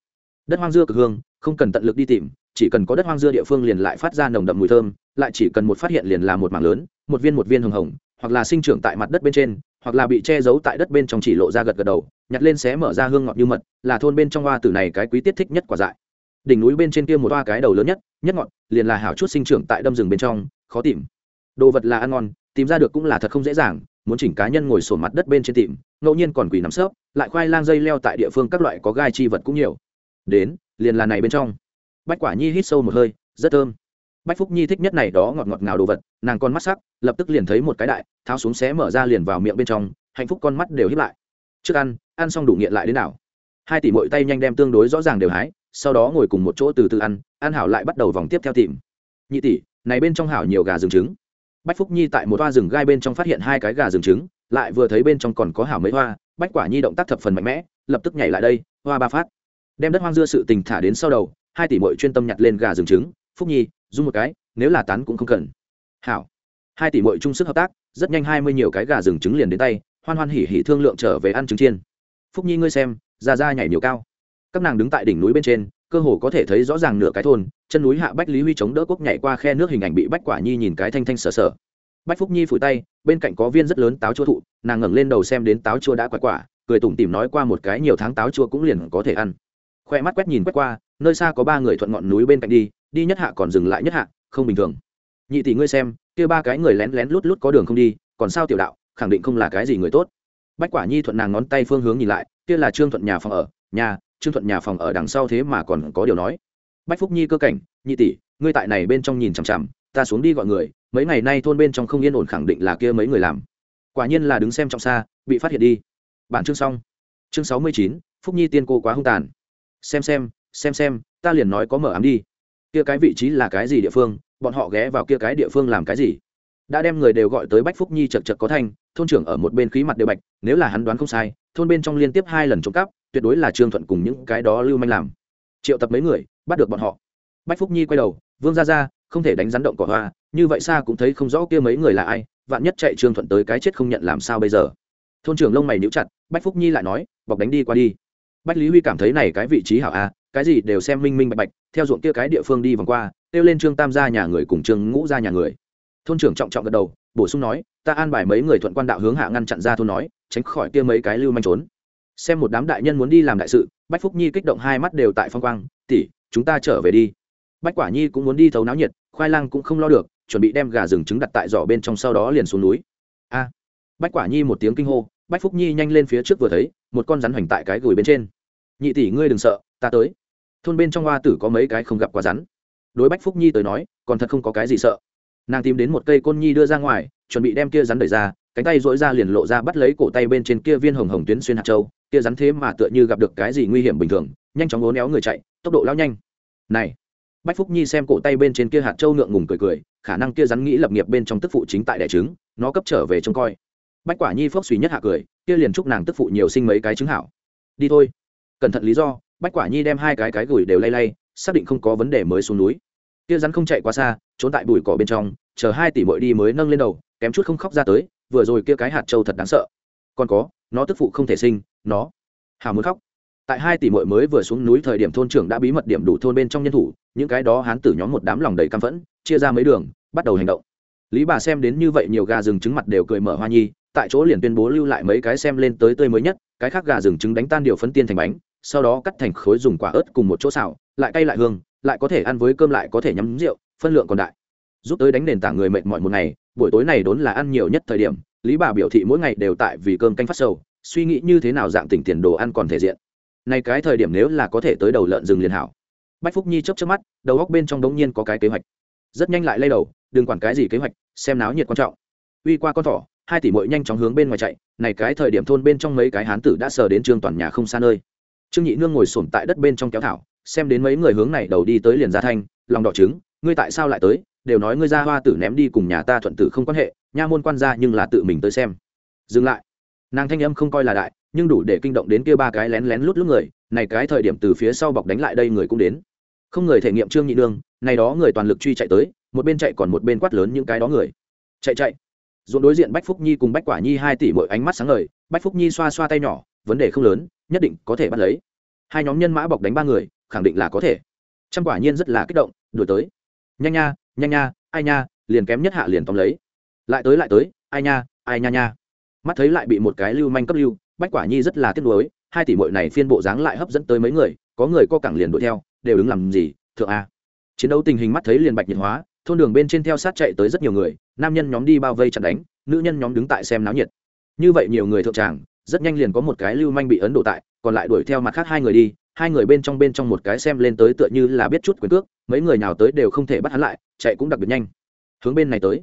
Đất hoang dưa cực hương, không cần tận lực đi tìm, chỉ cần có đất hoang dưa địa phương liền lại phát ra nồng đậm mùi thơm, lại chỉ cần một phát hiện liền là một mảng lớn, một viên một viên hồng hồng, hoặc là sinh trưởng tại mặt đất bên trên, hoặc là bị che giấu tại đất bên trong chỉ lộ ra gật gật đầu, nhặt lên xé mở ra hương ngọt như mật, là thôn bên trong hoa tử này cái quý tiết thích nhất quả dại. Đỉnh núi bên trên kia một hoa cái đầu lớn nhất nhất ngọt, liền là hảo chút sinh trưởng tại đâm rừng bên trong khó tìm. Đồ vật là ăn ngon, tìm ra được cũng là thật không dễ dàng, muốn chỉnh cá nhân ngồi sổn mặt đất bên trên tìm, ngẫu nhiên còn quỳ nắm sớp lại khoai lang dây leo tại địa phương các loại có gai chi vật cũng nhiều. Đến, liền là này bên trong. Bách quả nhi hít sâu một hơi, rất thơm. Bách phúc nhi thích nhất này đó ngọt ngọt ngào đồ vật, nàng con mắt sắc, lập tức liền thấy một cái đại, tháo xuống xé mở ra liền vào miệng bên trong, hạnh phúc con mắt đều hiếp lại. Trước ăn ăn xong đủ nghiện lại đến nào hai tỷ mỗi tay nhanh đem tương đối rõ ràng đều hái, sau đó ngồi cùng một chỗ từ từ ăn ăn hảo lại bắt đầu vòng tiếp theo tìm. Nhị tỷ này bên trong hảo nhiều gà rừng trứng. Bách phúc nhi tại một toa rừng gai bên trong phát hiện hai cái gà rừng trứng, lại vừa thấy bên trong còn có hảo mấy hoa, bách quả nhi động tác thập phần mạnh mẽ, lập tức nhảy lại đây, hoa ba phát. Đem đất hoang dưa sự tình thả đến sau đầu, hai tỷ mội chuyên tâm nhặt lên gà rừng trứng. Phúc nhi dung một cái, nếu là tán cũng không cần. Hảo. Hai tỷ mội chung sức hợp tác, rất nhanh hai mươi nhiều cái gà rừng trứng liền đến tay, hoan hoan hỉ hỉ thương lượng trở về ăn trứng chiên. Phúc nhi ngươi xem, ra ra nhảy nhiều cao. Các nàng đứng tại đỉnh núi bên trên cơ hồ có thể thấy rõ ràng nửa cái thôn, chân núi hạ bách lý huy chống đỡ quốc nhảy qua khe nước hình ảnh bị bách quả nhi nhìn cái thanh thanh sờ sờ. Bách phúc nhi phủi tay, bên cạnh có viên rất lớn táo chua thụ, nàng ngẩng lên đầu xem đến táo chua đã quả quả, cười tủm tỉm nói qua một cái nhiều tháng táo chua cũng liền có thể ăn. Khoe mắt quét nhìn quét qua, nơi xa có ba người thuận ngọn núi bên cạnh đi đi nhất hạ còn dừng lại nhất hạ, không bình thường. Nhị tỷ ngươi xem, kia ba cái người lén lén lút lút có đường không đi, còn sao tiểu đạo, khẳng định không là cái gì người tốt. Bách quả nhi thuận nàng ngón tay phương hướng nhìn lại, kia là trương thuận nhà phòng ở, nhà trương thuận nhà phòng ở đằng sau thế mà còn có điều nói. Bách phúc nhi cơ cảnh, nhị tỷ, ngươi tại này bên trong nhìn chằm chằm, ta xuống đi gọi người, mấy ngày nay thôn bên trong không yên ổn khẳng định là kia mấy người làm. Quả nhiên là đứng xem trong xa, bị phát hiện đi. Bản chương xong. Chương sáu mươi chín, phúc nhi tiên cô quá hung tàn. Xem xem xem xem, ta liền nói có mở ám đi. Kia cái vị trí là cái gì địa phương, bọn họ ghé vào kia cái địa phương làm cái gì? Đã đem người đều gọi tới bách phúc nhi chật chật có thanh, thôn trưởng ở một bên khí mặt đều bạch, nếu là hắn đoán không sai thôn bên trong liên tiếp hai lần trộm cắp, tuyệt đối là trương thuận cùng những cái đó lưu manh làm. Triệu tập mấy người, bắt được bọn họ. Bách phúc nhi quay đầu, vương ra ra không thể đánh rắn động cỏ hoa, như vậy xa cũng thấy không rõ kia mấy người là ai, vạn nhất chạy trương thuận tới cái chết không nhận làm sao bây giờ? Thôn trưởng lông mày níu chặt, bách phúc nhi lại nói, bọc đánh đi qua đi. Bách lý huy cảm thấy này cái vị trí hảo a, cái gì đều xem minh minh bạch bạch, theo ruộng kia cái địa phương đi vòng qua, kêu lên trương tam gia nhà người cùng trương ngũ gia nhà người. Thôn trưởng trọng trọng gật đầu, bổ sung nói, ta an bài mấy người thuận quan đạo hướng hạ ngăn chặn ra thôn nói tránh khỏi kia mấy cái lưu manh trốn. Xem một đám đại nhân muốn đi làm đại sự, bách phúc nhi kích động hai mắt đều tại phong quang, tỷ, chúng ta trở về đi. Bách quả nhi cũng muốn đi thấu náo nhiệt, khoai lang cũng không lo được, chuẩn bị đem gà rừng trứng đặt tại giỏ bên trong sau đó liền xuống núi. A! Bách quả nhi một tiếng kinh hô, bách phúc nhi nhanh lên phía trước vừa thấy, một con rắn hoành tại cái gùi bên trên. Nhị tỷ, ngươi đừng sợ, ta tới. Thôn bên trong hoa tử có mấy cái không gặp quả rắn. Đối bách phúc nhi tới nói, còn thật không có cái gì sợ. Nàng tìm đến một cây côn nhi đưa ra ngoài, chuẩn bị đem kia rắn đẩy ra cánh tay dỗi ra liền lộ ra bắt lấy cổ tay bên trên kia viên hồng hồng tuyến xuyên hạt châu, kia rắn thế mà tựa như gặp được cái gì nguy hiểm bình thường, nhanh chóng ngố néo người chạy, tốc độ lao nhanh. Này, bách phúc nhi xem cổ tay bên trên kia hạt châu ngượng ngùng cười cười, khả năng kia rắn nghĩ lập nghiệp bên trong tức phụ chính tại đẻ trứng, nó cấp trở về trông coi. Bách quả nhi phốc suy nhất hạ cười, kia liền chúc nàng tức phụ nhiều sinh mấy cái trứng hảo. Đi thôi. Cẩn thận lý do, bách quả nhi đem hai cái cái gửi đều lay lay, xác định không có vấn đề mới xuống núi. Kia rắn không chạy quá xa, trốn tại bụi cỏ bên trong, chờ hai tỷ mội đi mới nâng lên đầu, kém chút không khóc ra tới vừa rồi kia cái hạt trâu thật đáng sợ. Còn có, nó tức phụ không thể sinh, nó. Hào muốn khóc. Tại hai tỷ mội mới vừa xuống núi thời điểm thôn trưởng đã bí mật điểm đủ thôn bên trong nhân thủ, những cái đó hán tử nhóm một đám lòng đầy căm phẫn, chia ra mấy đường, bắt đầu hành động. Lý bà xem đến như vậy nhiều gà rừng trứng mặt đều cười mở hoa nhi, tại chỗ liền tuyên bố lưu lại mấy cái xem lên tới tươi mới nhất, cái khác gà rừng trứng đánh tan điều phấn tiên thành bánh, sau đó cắt thành khối dùng quả ớt cùng một chỗ xào, lại cay lại hương, lại có thể ăn với cơm lại có thể nhắm rượu, phân lượng còn đại. Giúp tới đánh nền tảng người mệt mỏi một ngày buổi tối này đốn là ăn nhiều nhất thời điểm, lý bà biểu thị mỗi ngày đều tại vì cơm canh phát sầu, suy nghĩ như thế nào dạng tỉnh tiền đồ ăn còn thể diện. Này cái thời điểm nếu là có thể tới đầu lợn rừng liền hảo. Bách phúc nhi chớp chớp mắt, đầu góc bên trong đống nhiên có cái kế hoạch. Rất nhanh lại lay đầu, đừng quản cái gì kế hoạch, xem náo nhiệt quan trọng. Uy qua con thỏ, hai tỷ mội nhanh chóng hướng bên ngoài chạy, này cái thời điểm thôn bên trong mấy cái hán tử đã sờ đến trương toàn nhà không xa nơi. Trương nhị nương ngồi sổm tại đất bên trong kéo thảo, xem đến mấy người hướng này đầu đi tới liền ra thanh, lòng đỏ trứng, ngươi tại sao lại tới? Đều nói ngươi ra hoa tử ném đi cùng nhà ta thuận tử không quan hệ, nha môn quan ra nhưng là tự mình tới xem. Dừng lại. Nàng thanh âm không coi là đại, nhưng đủ để kinh động đến kia ba cái lén lén lút lút người, này cái thời điểm từ phía sau bọc đánh lại đây người cũng đến. Không người thể nghiệm trương nhị nương, này đó người toàn lực truy chạy tới, một bên chạy còn một bên quát lớn những cái đó người. Chạy chạy. Dồn đối diện bách phúc nhi cùng bách quả nhi hai tỷ mỗi ánh mắt sáng ngời, bách phúc nhi xoa xoa tay nhỏ, vấn đề không lớn, nhất định có thể bắt lấy. Hai nhóm nhân mã bọc đánh ba người, khẳng định là có thể. Trăm quả nhiên rất là kích động, đuổi tới. Nhanh nha nhanh nha, ai nha, liền kém nhất hạ liền tóm lấy. Lại tới lại tới, ai nha ai nha nha. Mắt thấy lại bị một cái lưu manh cấp lưu, bách quả nhi rất là tiếc nuối, hai tỷ mội này phiên bộ dáng lại hấp dẫn tới mấy người, có người co cẳng liền đuổi theo, đều đứng làm gì, thượng a. Chiến đấu tình hình mắt thấy liền bạch nhiệt hóa, thôn đường bên trên theo sát chạy tới rất nhiều người, nam nhân nhóm đi bao vây chặn đánh, nữ nhân nhóm đứng tại xem náo nhiệt. Như vậy nhiều người thượng tràng, rất nhanh liền có một cái lưu manh bị ấn độ tại, còn lại đuổi theo mặt khác hai người đi hai người bên trong bên trong một cái xem lên tới tựa như là biết chút quyền cước, mấy người nào tới đều không thể bắt hắn lại, chạy cũng đặc biệt nhanh. Hướng bên này tới.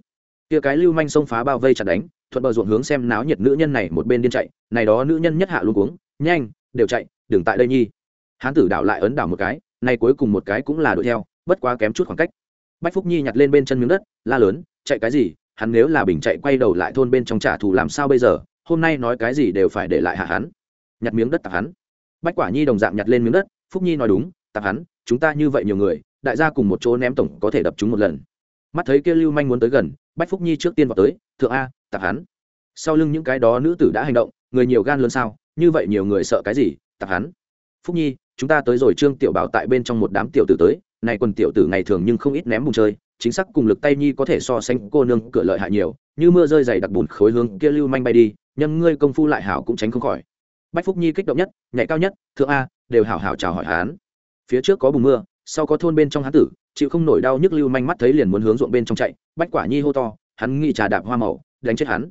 Kia cái lưu manh xông phá bao vây chặt đánh, thuận bờ ruộng hướng xem náo nhiệt nữ nhân này một bên điên chạy, này đó nữ nhân nhất hạ luôn cuống, nhanh, đều chạy, đừng tại đây nhi. Hán tử đảo lại ấn đảo một cái, này cuối cùng một cái cũng là đuổi theo, bất quá kém chút khoảng cách. Bách phúc nhi nhặt lên bên chân miếng đất, la lớn, chạy cái gì, hắn nếu là bình chạy quay đầu lại thôn bên trong trả thù làm sao bây giờ, hôm nay nói cái gì đều phải để lại hạ hắn. Nhặt miếng đất tặng hắn bách quả nhi đồng dạng nhặt lên miếng đất, phúc nhi nói đúng, tạp hắn, chúng ta như vậy nhiều người, đại gia cùng một chỗ ném tổng có thể đập chúng một lần. Mắt thấy kia lưu manh muốn tới gần, bách phúc nhi trước tiên vào tới, thượng a, tạp hắn. Sau lưng những cái đó nữ tử đã hành động, người nhiều gan lớn sao, như vậy nhiều người sợ cái gì, tạp hắn. Phúc nhi, chúng ta tới rồi. Trương tiểu bảo tại bên trong một đám tiểu tử tới, này quần tiểu tử ngày thường nhưng không ít ném bùng chơi, chính xác cùng lực tay nhi có thể so sánh cô nương cửa lợi hại nhiều, như mưa rơi dày đặc bùn khối hướng kia lưu manh bay đi, nhâm ngươi công phu lại hảo cũng tránh không khỏi bách phúc nhi kích động nhất, nhảy cao nhất thượng a, đều hảo hảo chào hỏi hán phía trước có bùng mưa, sau có thôn bên trong hán tử, chịu không nổi đau nhức lưu manh mắt thấy liền muốn hướng ruộng bên trong chạy, bách quả nhi hô to, hắn nghĩ trà đạp hoa màu, đánh chết hắn.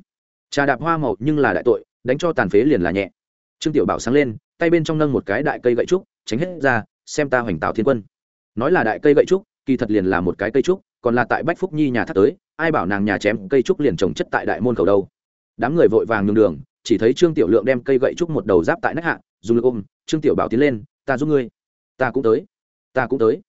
Trà đạp hoa màu nhưng là đại tội, đánh cho tàn phế liền là nhẹ. Trương tiểu bảo sáng lên, tay bên trong nâng một cái đại cây gậy trúc, tránh hết ra, xem ta hoành tạo thiên quân. Nói là đại cây gậy trúc, kỳ thật liền là một cái cây trúc, còn là tại bách phúc nhi nhà thắt tới, ai bảo nàng nhà chém cây trúc liền trồng chất tại đại môn cầu đâu. Đám người vội vàng nhường đường chỉ thấy trương tiểu lượng đem cây gậy trúc một đầu giáp tại nách hạ, dùng lực ôm, trương tiểu bảo tiến lên, ta giúp ngươi. Ta cũng tới, ta cũng tới.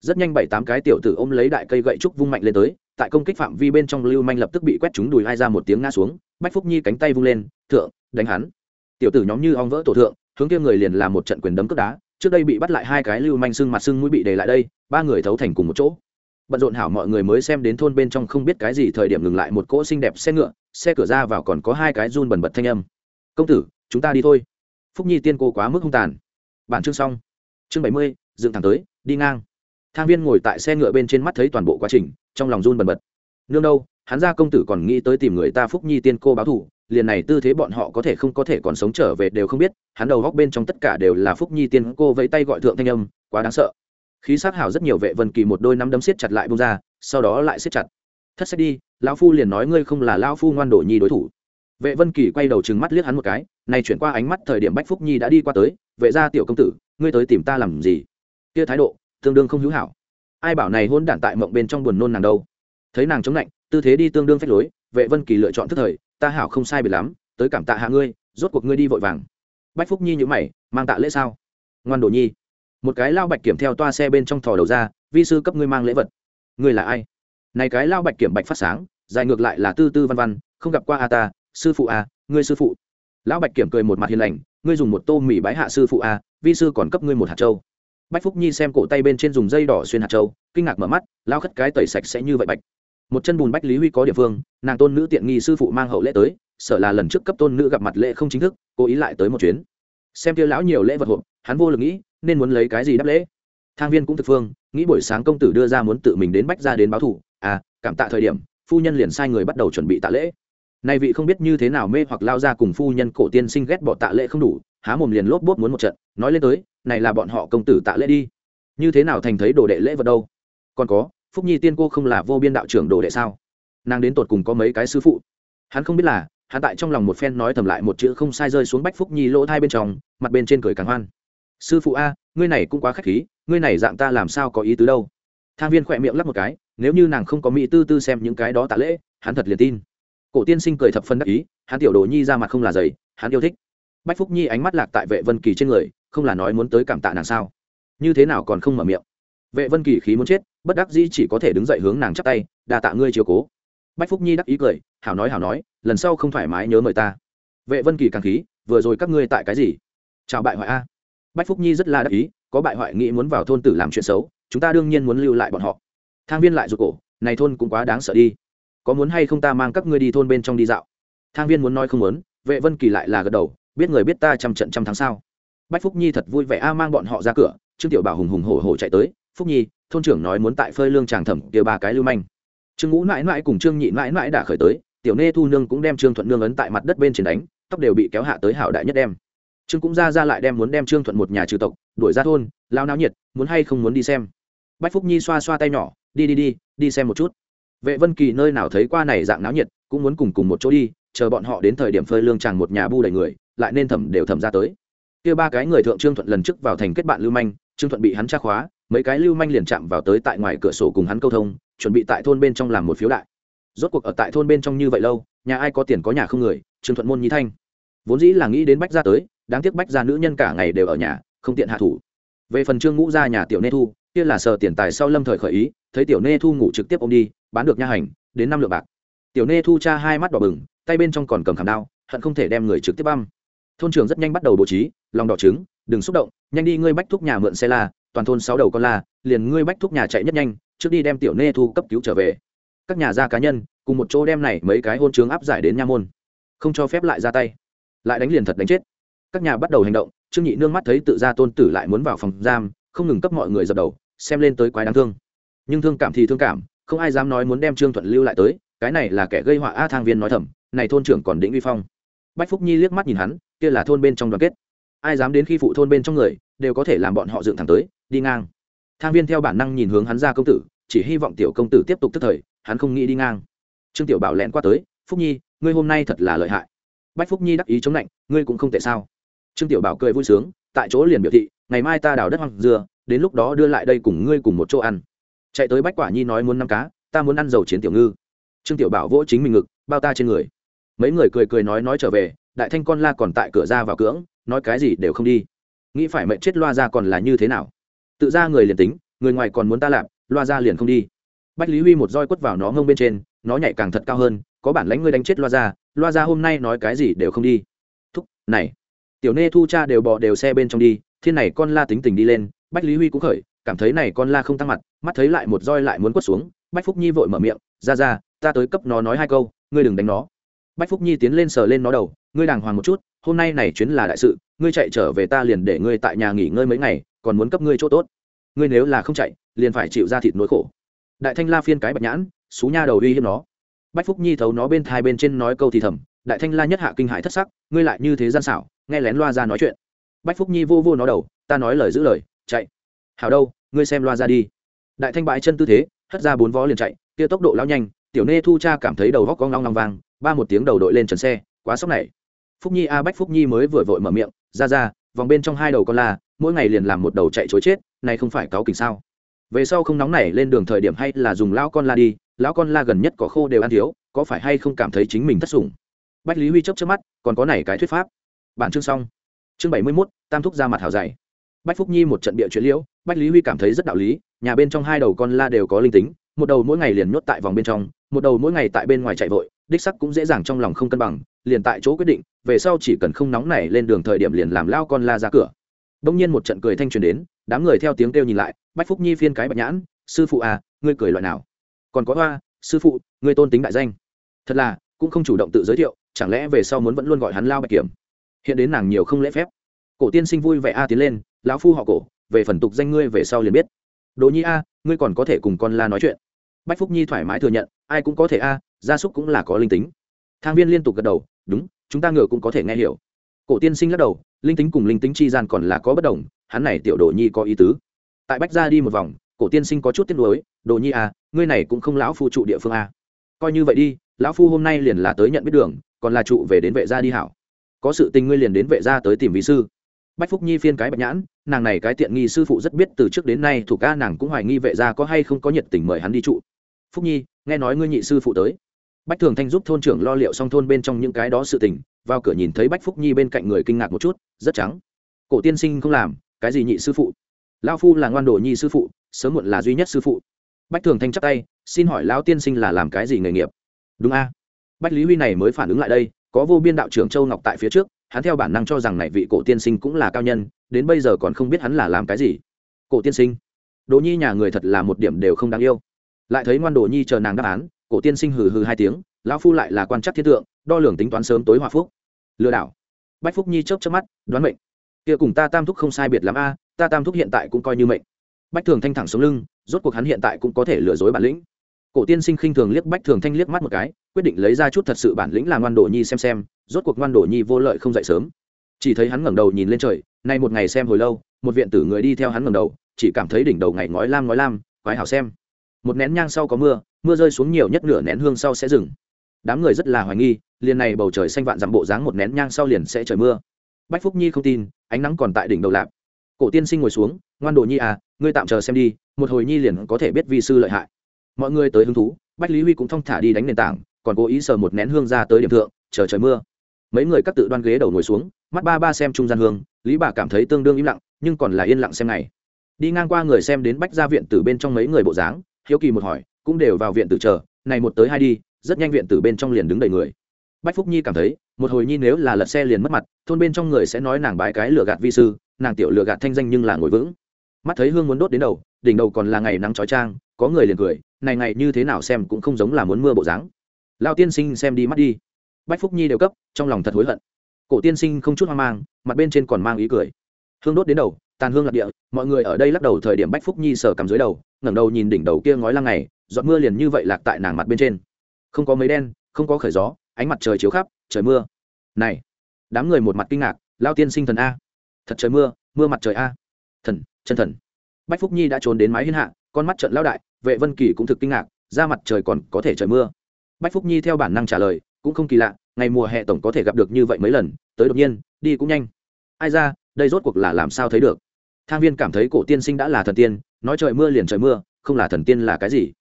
Rất nhanh bảy tám cái tiểu tử ôm lấy đại cây gậy trúc vung mạnh lên tới, tại công kích phạm vi bên trong lưu manh lập tức bị quét trúng đùi hai ra một tiếng ngã xuống, bách phúc nhi cánh tay vung lên, thượng, đánh hắn. Tiểu tử nhóm như ong vỡ tổ thượng, hướng kia người liền làm một trận quyền đấm cướp đá, trước đây bị bắt lại hai cái lưu manh xương mặt xương mũi bị để lại đây, ba người thấu thành cùng một chỗ bận rộn hảo mọi người mới xem đến thôn bên trong không biết cái gì, thời điểm ngừng lại một cỗ xinh đẹp xe ngựa, xe cửa ra vào còn có hai cái run bần bật thanh âm. Công tử, chúng ta đi thôi. Phúc nhi tiên cô quá mức hung tàn. Bản chương xong. Chương bảy mươi, dựng thẳng tới, đi ngang. Thang viên ngồi tại xe ngựa bên trên mắt thấy toàn bộ quá trình, trong lòng run bần bật. Nương đâu, hắn ra công tử còn nghĩ tới tìm người ta phúc nhi tiên cô báo thù, liền này tư thế bọn họ có thể không có thể còn sống trở về đều không biết, hắn đầu góc bên trong tất cả đều là phúc nhi tiên cô vẫy tay gọi thượng thanh âm, quá đáng sợ khí sát hảo rất nhiều vệ vân kỳ một đôi nắm đấm siết chặt lại bông ra, sau đó lại siết chặt. Thất sách đi, lão phu liền nói ngươi không là lão phu ngoan đổ nhi đối thủ. Vệ vân kỳ quay đầu trừng mắt liếc hắn một cái này chuyển qua ánh mắt thời điểm bách phúc nhi đã đi qua tới, vệ gia tiểu công tử, ngươi tới tìm ta làm gì? Kia thái độ, tương đương không hữu hảo. Ai bảo này hôn đản tại mộng bên trong buồn nôn nàng đâu? Thấy nàng chống lạnh, tư thế đi tương đương phách lối, vệ vân kỳ lựa chọn thức thời, ta hảo không sai biệt lắm, tới cảm tạ hạ ngươi, rốt cuộc ngươi đi vội vàng. Bách phúc nhi nhữ mày, mang tạ lễ sao? Ngoan đồ nhi một cái lao bạch kiểm theo toa xe bên trong thò đầu ra, vi sư cấp ngươi mang lễ vật. Ngươi là ai? Này cái lao bạch kiểm bạch phát sáng, dài ngược lại là tư tư văn văn, không gặp qua a ta, sư phụ a, ngươi sư phụ. Lão bạch kiểm cười một mặt hiền lành, ngươi dùng một tô mì bái hạ sư phụ a, vi sư còn cấp ngươi một hạt châu. Bách phúc nhi xem cổ tay bên trên dùng dây đỏ xuyên hạt châu, kinh ngạc mở mắt lao khất cái tẩy sạch sẽ như vậy bạch. Một chân bùn bách lý huy có địa phương, nàng tôn nữ tiện nghi sư phụ mang hậu lễ tới, sợ là lần trước cấp tôn nữ gặp mặt lễ không chính thức, cố ý lại tới một chuyến. Xem kia lão nhiều lễ vật hộp, hắn vô lực nghĩ nên muốn lấy cái gì đáp lễ? Thang viên cũng thực phương, nghĩ buổi sáng công tử đưa ra muốn tự mình đến bách ra đến báo thủ. À cảm tạ thời điểm, phu nhân liền sai người bắt đầu chuẩn bị tạ lễ. Nay vị không biết như thế nào mê hoặc lao ra cùng phu nhân cổ tiên sinh ghét bỏ tạ lễ không đủ, há mồm liền lốp bốt muốn một trận, nói lên tới, này là bọn họ công tử tạ lễ đi. Như thế nào thành thấy đồ đệ lễ vật đâu? Còn có, phúc nhi tiên cô không là vô biên đạo trưởng đồ đệ sao? Nàng đến tột cùng có mấy cái sư phụ? Hắn không biết là, hắn tại trong lòng một phen nói thầm lại một chữ không sai rơi xuống bách phúc nhi lỗ thai bên trong, mặt bên trên cười càng hoan sư phụ a, ngươi này cũng quá k h á c h khí, ngươi này dạng ta làm sao có ý tứ đâu. Thang viên khỏe miệng lắp một cái, nếu như nàng không có mỹ tư tư xem những cái đó tạ lễ, hắn thật liền tin. Cổ tiên sinh cười thập phân đắc ý, hắn tiểu đồ nhi ra mặt không là giày hắn yêu thích. Bách phúc nhi ánh mắt lạc tại vệ vân kỳ trên người, không là nói muốn tới cảm tạ nàng sao? Như thế nào còn không mở miệng? Vệ vân kỳ khí muốn chết, bất đắc dĩ chỉ có thể đứng dậy hướng nàng chắp tay đà tạ ngươi chiều cố. Bách phúc nhi đắc ý cười, hảo nói hảo nói, lần sau không thoải mái nhớ mời ta. Vệ vân kỳ càng khí, vừa rồi các ngươi tại cái gì? Chào bại hoại a bách phúc nhi rất là đắc ý, có bại hoại nghĩ muốn vào thôn tử làm chuyện xấu, chúng ta đương nhiên muốn lưu lại bọn họ. Thang viên lại rụt cổ, này thôn cũng quá đáng sợ đi. Có muốn hay không ta mang các ngươi đi thôn bên trong đi dạo? Thang viên muốn nói không muốn, vệ vân kỳ lại là gật đầu, biết người biết ta trăm trận trăm tháng sao? bách phúc nhi thật vui vẻ, a, mang bọn họ ra cửa. Trương tiểu bảo hùng hùng hổ hổ chạy tới, phúc nhi, thôn trưởng nói muốn tại phơi lương tràng thẩm kia ba cái lưu manh. Trương ngũ mãi mãi cùng trương nhị mãi mãi đã khởi tới, tiểu nê thu nương cũng đem trương thuận nương ấn tại mặt đất bên trên đánh, tóc đều bị kéo hạ tới hảo đại nhất đem trương cũng ra ra lại đem muốn đem trương thuận một nhà trừ tộc, đuổi ra thôn, lao náo nhiệt, muốn hay không muốn đi xem. Bách phúc nhi xoa xoa tay nhỏ, đi đi đi đi xem một chút. Vệ vân kỳ nơi nào thấy qua này dạng náo nhiệt, cũng muốn cùng cùng một chỗ đi, chờ bọn họ đến thời điểm phơi lương chàng một nhà bu đầy người, lại nên thẩm đều thẩm ra tới. Kia ba cái người thượng trương thuận lần trước vào thành kết bạn lưu manh, trương thuận bị hắn tra khóa, mấy cái lưu manh liền chạm vào tới tại ngoài cửa sổ cùng hắn câu thông, chuẩn bị tại thôn bên trong làm một phiếu đại. Rốt cuộc ở tại thôn bên trong như vậy lâu, nhà ai có tiền có nhà không người, trương thuận môn nhi thanh. Vốn dĩ là nghĩ đến bách gia tới đáng tiếc bách gia nữ nhân cả ngày đều ở nhà, không tiện hạ thủ. Về phần trương ngũ gia nhà tiểu nê thu, kia là sờ tiền tài sau lâm thời khởi ý, thấy tiểu nê thu ngủ trực tiếp ôm đi, bán được nha hành, đến năm lượng bạc. Tiểu nê thu cha hai mắt đỏ bừng, tay bên trong còn cầm khảm đao, hận không thể đem người trực tiếp băm. Thôn trưởng rất nhanh bắt đầu bố trí, lòng đỏ trứng, đừng xúc động, nhanh đi ngươi bách thúc nhà mượn xe la, toàn thôn sáu đầu con la, liền ngươi bách thúc nhà chạy nhất nhanh, trước đi đem tiểu nê thu cấp cứu trở về. Các nhà gia cá nhân, cùng một chỗ đem này mấy cái hôn trướng áp giải đến nha môn. Không cho phép lại ra tay. Lại đánh liền thật đánh chết các nhà bắt đầu hành động, trương nhị nương mắt thấy tự ra tôn tử lại muốn vào phòng giam, không ngừng cấp mọi người dập đầu, xem lên tới quái đáng thương. Nhưng thương cảm thì thương cảm, không ai dám nói muốn đem trương thuận lưu lại tới, cái này là kẻ gây họa a thang viên nói thầm, này thôn trưởng còn đĩnh vi phong. Bách phúc nhi liếc mắt nhìn hắn, kia là thôn bên trong đoàn kết. Ai dám đến khi phụ thôn bên trong người, đều có thể làm bọn họ dựng thẳng tới, đi ngang. Thang viên theo bản năng nhìn hướng hắn ra công tử, chỉ hy vọng tiểu công tử tiếp tục tức thời, hắn không nghĩ đi ngang. Trương tiểu bảo lẹn qua tới, phúc nhi, ngươi hôm nay thật là lợi hại. Bách phúc nhi đắc ý chống lạnh, ngươi cũng không tệ sao? Trương tiểu bảo cười vui sướng tại chỗ liền biểu thị ngày mai ta đào đất hoang dừa, đến lúc đó đưa lại đây cùng ngươi cùng một chỗ ăn. Chạy tới bách quả nhi nói muốn năm cá ta muốn ăn dầu chiến tiểu ngư. Trương tiểu bảo vỗ chính mình ngực bao ta trên người. Mấy người cười cười nói nói trở về đại thanh con la còn tại cửa ra vào cưỡng nói cái gì đều không đi. Nghĩ phải mệnh chết loa ra còn là như thế nào? Tự ra người liền tính người ngoài còn muốn ta lạp loa ra liền không đi. Bách lý huy một roi quất vào nó ngông bên trên nó nhảy càng thật cao hơn có bản lãnh ngươi đánh chết loa ra loa ra hôm nay nói cái gì đều không đi. Thúc này tiểu nê thu cha đều bỏ đều xe bên trong đi, thiên này con la tính tình đi lên, bách lý huy cũng khởi, cảm thấy này con la không tăng mặt, mắt thấy lại một roi lại muốn quất xuống, bách phúc nhi vội mở miệng, ra ra, ta tới cấp nó nói hai câu, ngươi đừng đánh nó. Bách phúc nhi tiến lên sờ lên nó đầu, ngươi đàng hoàng một chút, hôm nay này chuyến là đại sự, ngươi chạy trở về ta liền để ngươi tại nhà nghỉ ngơi mấy ngày, còn muốn cấp ngươi chỗ tốt. Ngươi nếu là không chạy, liền phải chịu ra thịt nỗi khổ. Đại thanh la phiên cái bạch nhãn, xú nha đầu uy hiếp nó. Bách phúc nhi thấu nó bên thai bên trên nói câu thì thầm, đại thanh la nhất hạ kinh hại thất sắc, ngươi lại như thế gian xảo nghe lén loa ra nói chuyện. Bách phúc nhi vô vô nó đầu, ta nói lời giữ lời, chạy. Hảo đâu, ngươi xem loa ra đi. Đại thanh bãi chân tư thế, hất ra bốn vó liền chạy, kia tốc độ lao nhanh, tiểu nê thu cha cảm thấy đầu góc con long long vang, ba một tiếng đầu đội lên trần xe, quá sốc này. Phúc nhi a bách phúc nhi mới vừa vội mở miệng, ra ra, vòng bên trong hai đầu con la, mỗi ngày liền làm một đầu chạy chối chết, này không phải cáo kỉnh sao? Về sau không nóng này lên đường thời điểm hay là dùng lão con la đi, lão con la gần nhất có khô đều ăn thiếu, có phải hay không cảm thấy chính mình thất sủng? Bách lý huy chấp trước mắt, còn có này cái thuyết pháp bản chương xong. Chương bảy mươi mốt, tam thúc ra mặt hảo dày bách phúc nhi một trận địa chuyện liễu, bách lý huy cảm thấy rất đạo lý, nhà bên trong hai đầu con la đều có linh tính, một đầu mỗi ngày liền nhốt tại vòng bên trong, một đầu mỗi ngày tại bên ngoài chạy vội, đích sắc cũng dễ dàng trong lòng không cân bằng, liền tại chỗ quyết định, về sau chỉ cần không nóng này lên đường thời điểm liền làm lao con la ra cửa. Đông nhiên một trận cười thanh truyền đến, đám người theo tiếng kêu nhìn lại, bách phúc nhi phiên cái bạch nhãn, sư phụ à ngươi cười loại nào? Còn có hoa, sư phụ, ngươi tôn tính đại danh. Thật là, cũng không chủ động tự giới thiệu, chẳng lẽ về sau muốn vẫn luôn gọi hắn lao bạch kiểm? Hiện đến nàng nhiều không lễ phép. Cổ tiên sinh vui vẻ a tiến lên, lão phu họ cổ, về phần tục danh ngươi về sau liền biết. Đồ nhi a, ngươi còn có thể cùng con la nói chuyện. Bách phúc nhi thoải mái thừa nhận, ai cũng có thể a, gia súc cũng là có linh tính. Thang viên liên tục gật đầu, đúng, chúng ta ngựa cũng có thể nghe hiểu. Cổ tiên sinh lắc đầu, linh tính cùng linh tính chi gian còn là có bất đồng, hắn này tiểu đồ nhi có ý tứ. Tại bách ra đi một vòng, cổ tiên sinh có chút tiếc nuối, đồ nhi a, ngươi này cũng không lão phu trụ địa phương a. Coi như vậy đi, lão phu hôm nay liền là tới nhận biết đường, còn là trụ về đến vệ gia đi hảo có sự tình ngươi liền đến vệ gia tới tìm vị sư. Bách phúc nhi phiên cái bạch nhãn, nàng này cái tiện nghi sư phụ rất biết từ trước đến nay thủ ca nàng cũng hoài nghi vệ gia có hay không có nhiệt tình mời hắn đi trụ. Phúc nhi, nghe nói ngươi nhị sư phụ tới. Bách thường thanh giúp thôn trưởng lo liệu xong thôn bên trong những cái đó sự tình, vào cửa nhìn thấy bách phúc nhi bên cạnh người kinh ngạc một chút, rất trắng. Cổ tiên sinh không làm, cái gì nhị sư phụ? Lao phu là ngoan đồ nhi sư phụ, sớm muộn là duy nhất sư phụ. Bách thường thanh chắc tay, xin hỏi lão tiên sinh là làm cái gì nghề nghiệp? Đúng a. Bách lý huy này mới phản ứng lại đây có vô biên đạo trưởng châu ngọc tại phía trước, hắn theo bản năng cho rằng này vị cổ tiên sinh cũng là cao nhân, đến bây giờ còn không biết hắn là làm cái gì. Cổ tiên sinh? Đồ nhi nhà người thật là một điểm đều không đáng yêu. Lại thấy ngoan đồ nhi chờ nàng đáp án, cổ tiên sinh hừ hừ hai tiếng, lão phu lại là quan chắc thiên tượng, đo lường tính toán sớm tối hòa phúc. Lừa đảo. Bách phúc nhi chớp chớp mắt, đoán mệnh. Kia cùng ta tam thúc không sai biệt lắm a, ta tam thúc hiện tại cũng coi như mệnh. Bách thường thanh thẳng sống lưng, rốt cuộc hắn hiện tại cũng có thể lừa dối bản lĩnh cổ tiên sinh khinh thường liếc bách thường thanh liếc mắt một cái, quyết định lấy ra chút thật sự bản lĩnh làm ngoan đồ nhi xem xem, rốt cuộc ngoan đồ nhi vô lợi không dậy sớm. Chỉ thấy hắn ngẩng đầu nhìn lên trời, nay một ngày xem hồi lâu, một viện tử người đi theo hắn ngẩng đầu, chỉ cảm thấy đỉnh đầu ngày ngói lam ngói lam, quái hảo xem. Một nén nhang sau có mưa mưa rơi xuống nhiều nhất nửa nén hương sau sẽ dừng. Đám người rất là hoài nghi, liền này bầu trời xanh vạn dặm bộ dáng một nén nhang sau liền sẽ trời mưa. Bách phúc nhi không tin, ánh nắng còn tại đỉnh đầu lạp. Cổ tiên sinh ngồi xuống, ngoan đồ nhi à ngươi tạm chờ xem đi, một hồi nhi liền có thể biết vi sư lợi hại mọi người tới hứng thú, bách lý huy cũng thong thả đi đánh nền tảng, còn cố ý sờ một nén hương ra tới điểm thượng, chờ trời mưa. Mấy người các tự đoan ghế đầu ngồi xuống, mắt ba ba xem trung gian hương, lý bà cảm thấy tương đương im lặng, nhưng còn là yên lặng xem này đi ngang qua người xem đến bách ra viện từ bên trong mấy người bộ dáng, hiếu kỳ một hỏi, cũng đều vào viện tử chờ, này một tới hai đi, rất nhanh viện từ bên trong liền đứng đầy người. Bách phúc nhi cảm thấy, một hồi nhi nếu là lật xe liền mất mặt, thôn bên trong người sẽ nói nàng bái cái lừa gạt vi sư, nàng tiểu lừa gạt thanh danh nhưng là ngồi vững mắt thấy hương muốn đốt đến đầu, đỉnh đầu còn là ngày nắng trói trang có người liền cười, này ngày như thế nào xem cũng không giống là muốn mưa bộ dáng. Lao tiên sinh xem đi mắt đi. Bách phúc nhi đều cấp, trong lòng thật hối hận. Cổ tiên sinh không chút hoang mang, mặt bên trên còn mang ý cười. Hương đốt đến đầu, tàn hương lạc địa, mọi người ở đây lắc đầu thời điểm bách phúc nhi sờ cầm dưới đầu, ngẩng đầu nhìn đỉnh đầu kia ngói lăng này giọt mưa liền như vậy lạc tại nàng mặt bên trên. Không có mấy đen, không có khởi gió, ánh mặt trời chiếu khắp, trời mưa. Này, đám người một mặt kinh ngạc, lao tiên sinh thần a. Thật trời mưa mưa mặt trời a. Thần chân thần. Bách phúc nhi đã trốn đến mái hiên hạ, con mắt trận lao đại, vệ vân kỳ cũng thực kinh ngạc ra mặt trời còn có thể trời mưa. Bách phúc nhi theo bản năng trả lời, cũng không kỳ lạ, ngày mùa hè tổng có thể gặp được như vậy mấy lần, tới đột nhiên, đi cũng nhanh. Ai ra, đây rốt cuộc là làm sao thấy được? Thang viên cảm thấy cổ tiên sinh đã là thần tiên, nói trời mưa liền trời mưa, không là thần tiên là cái gì?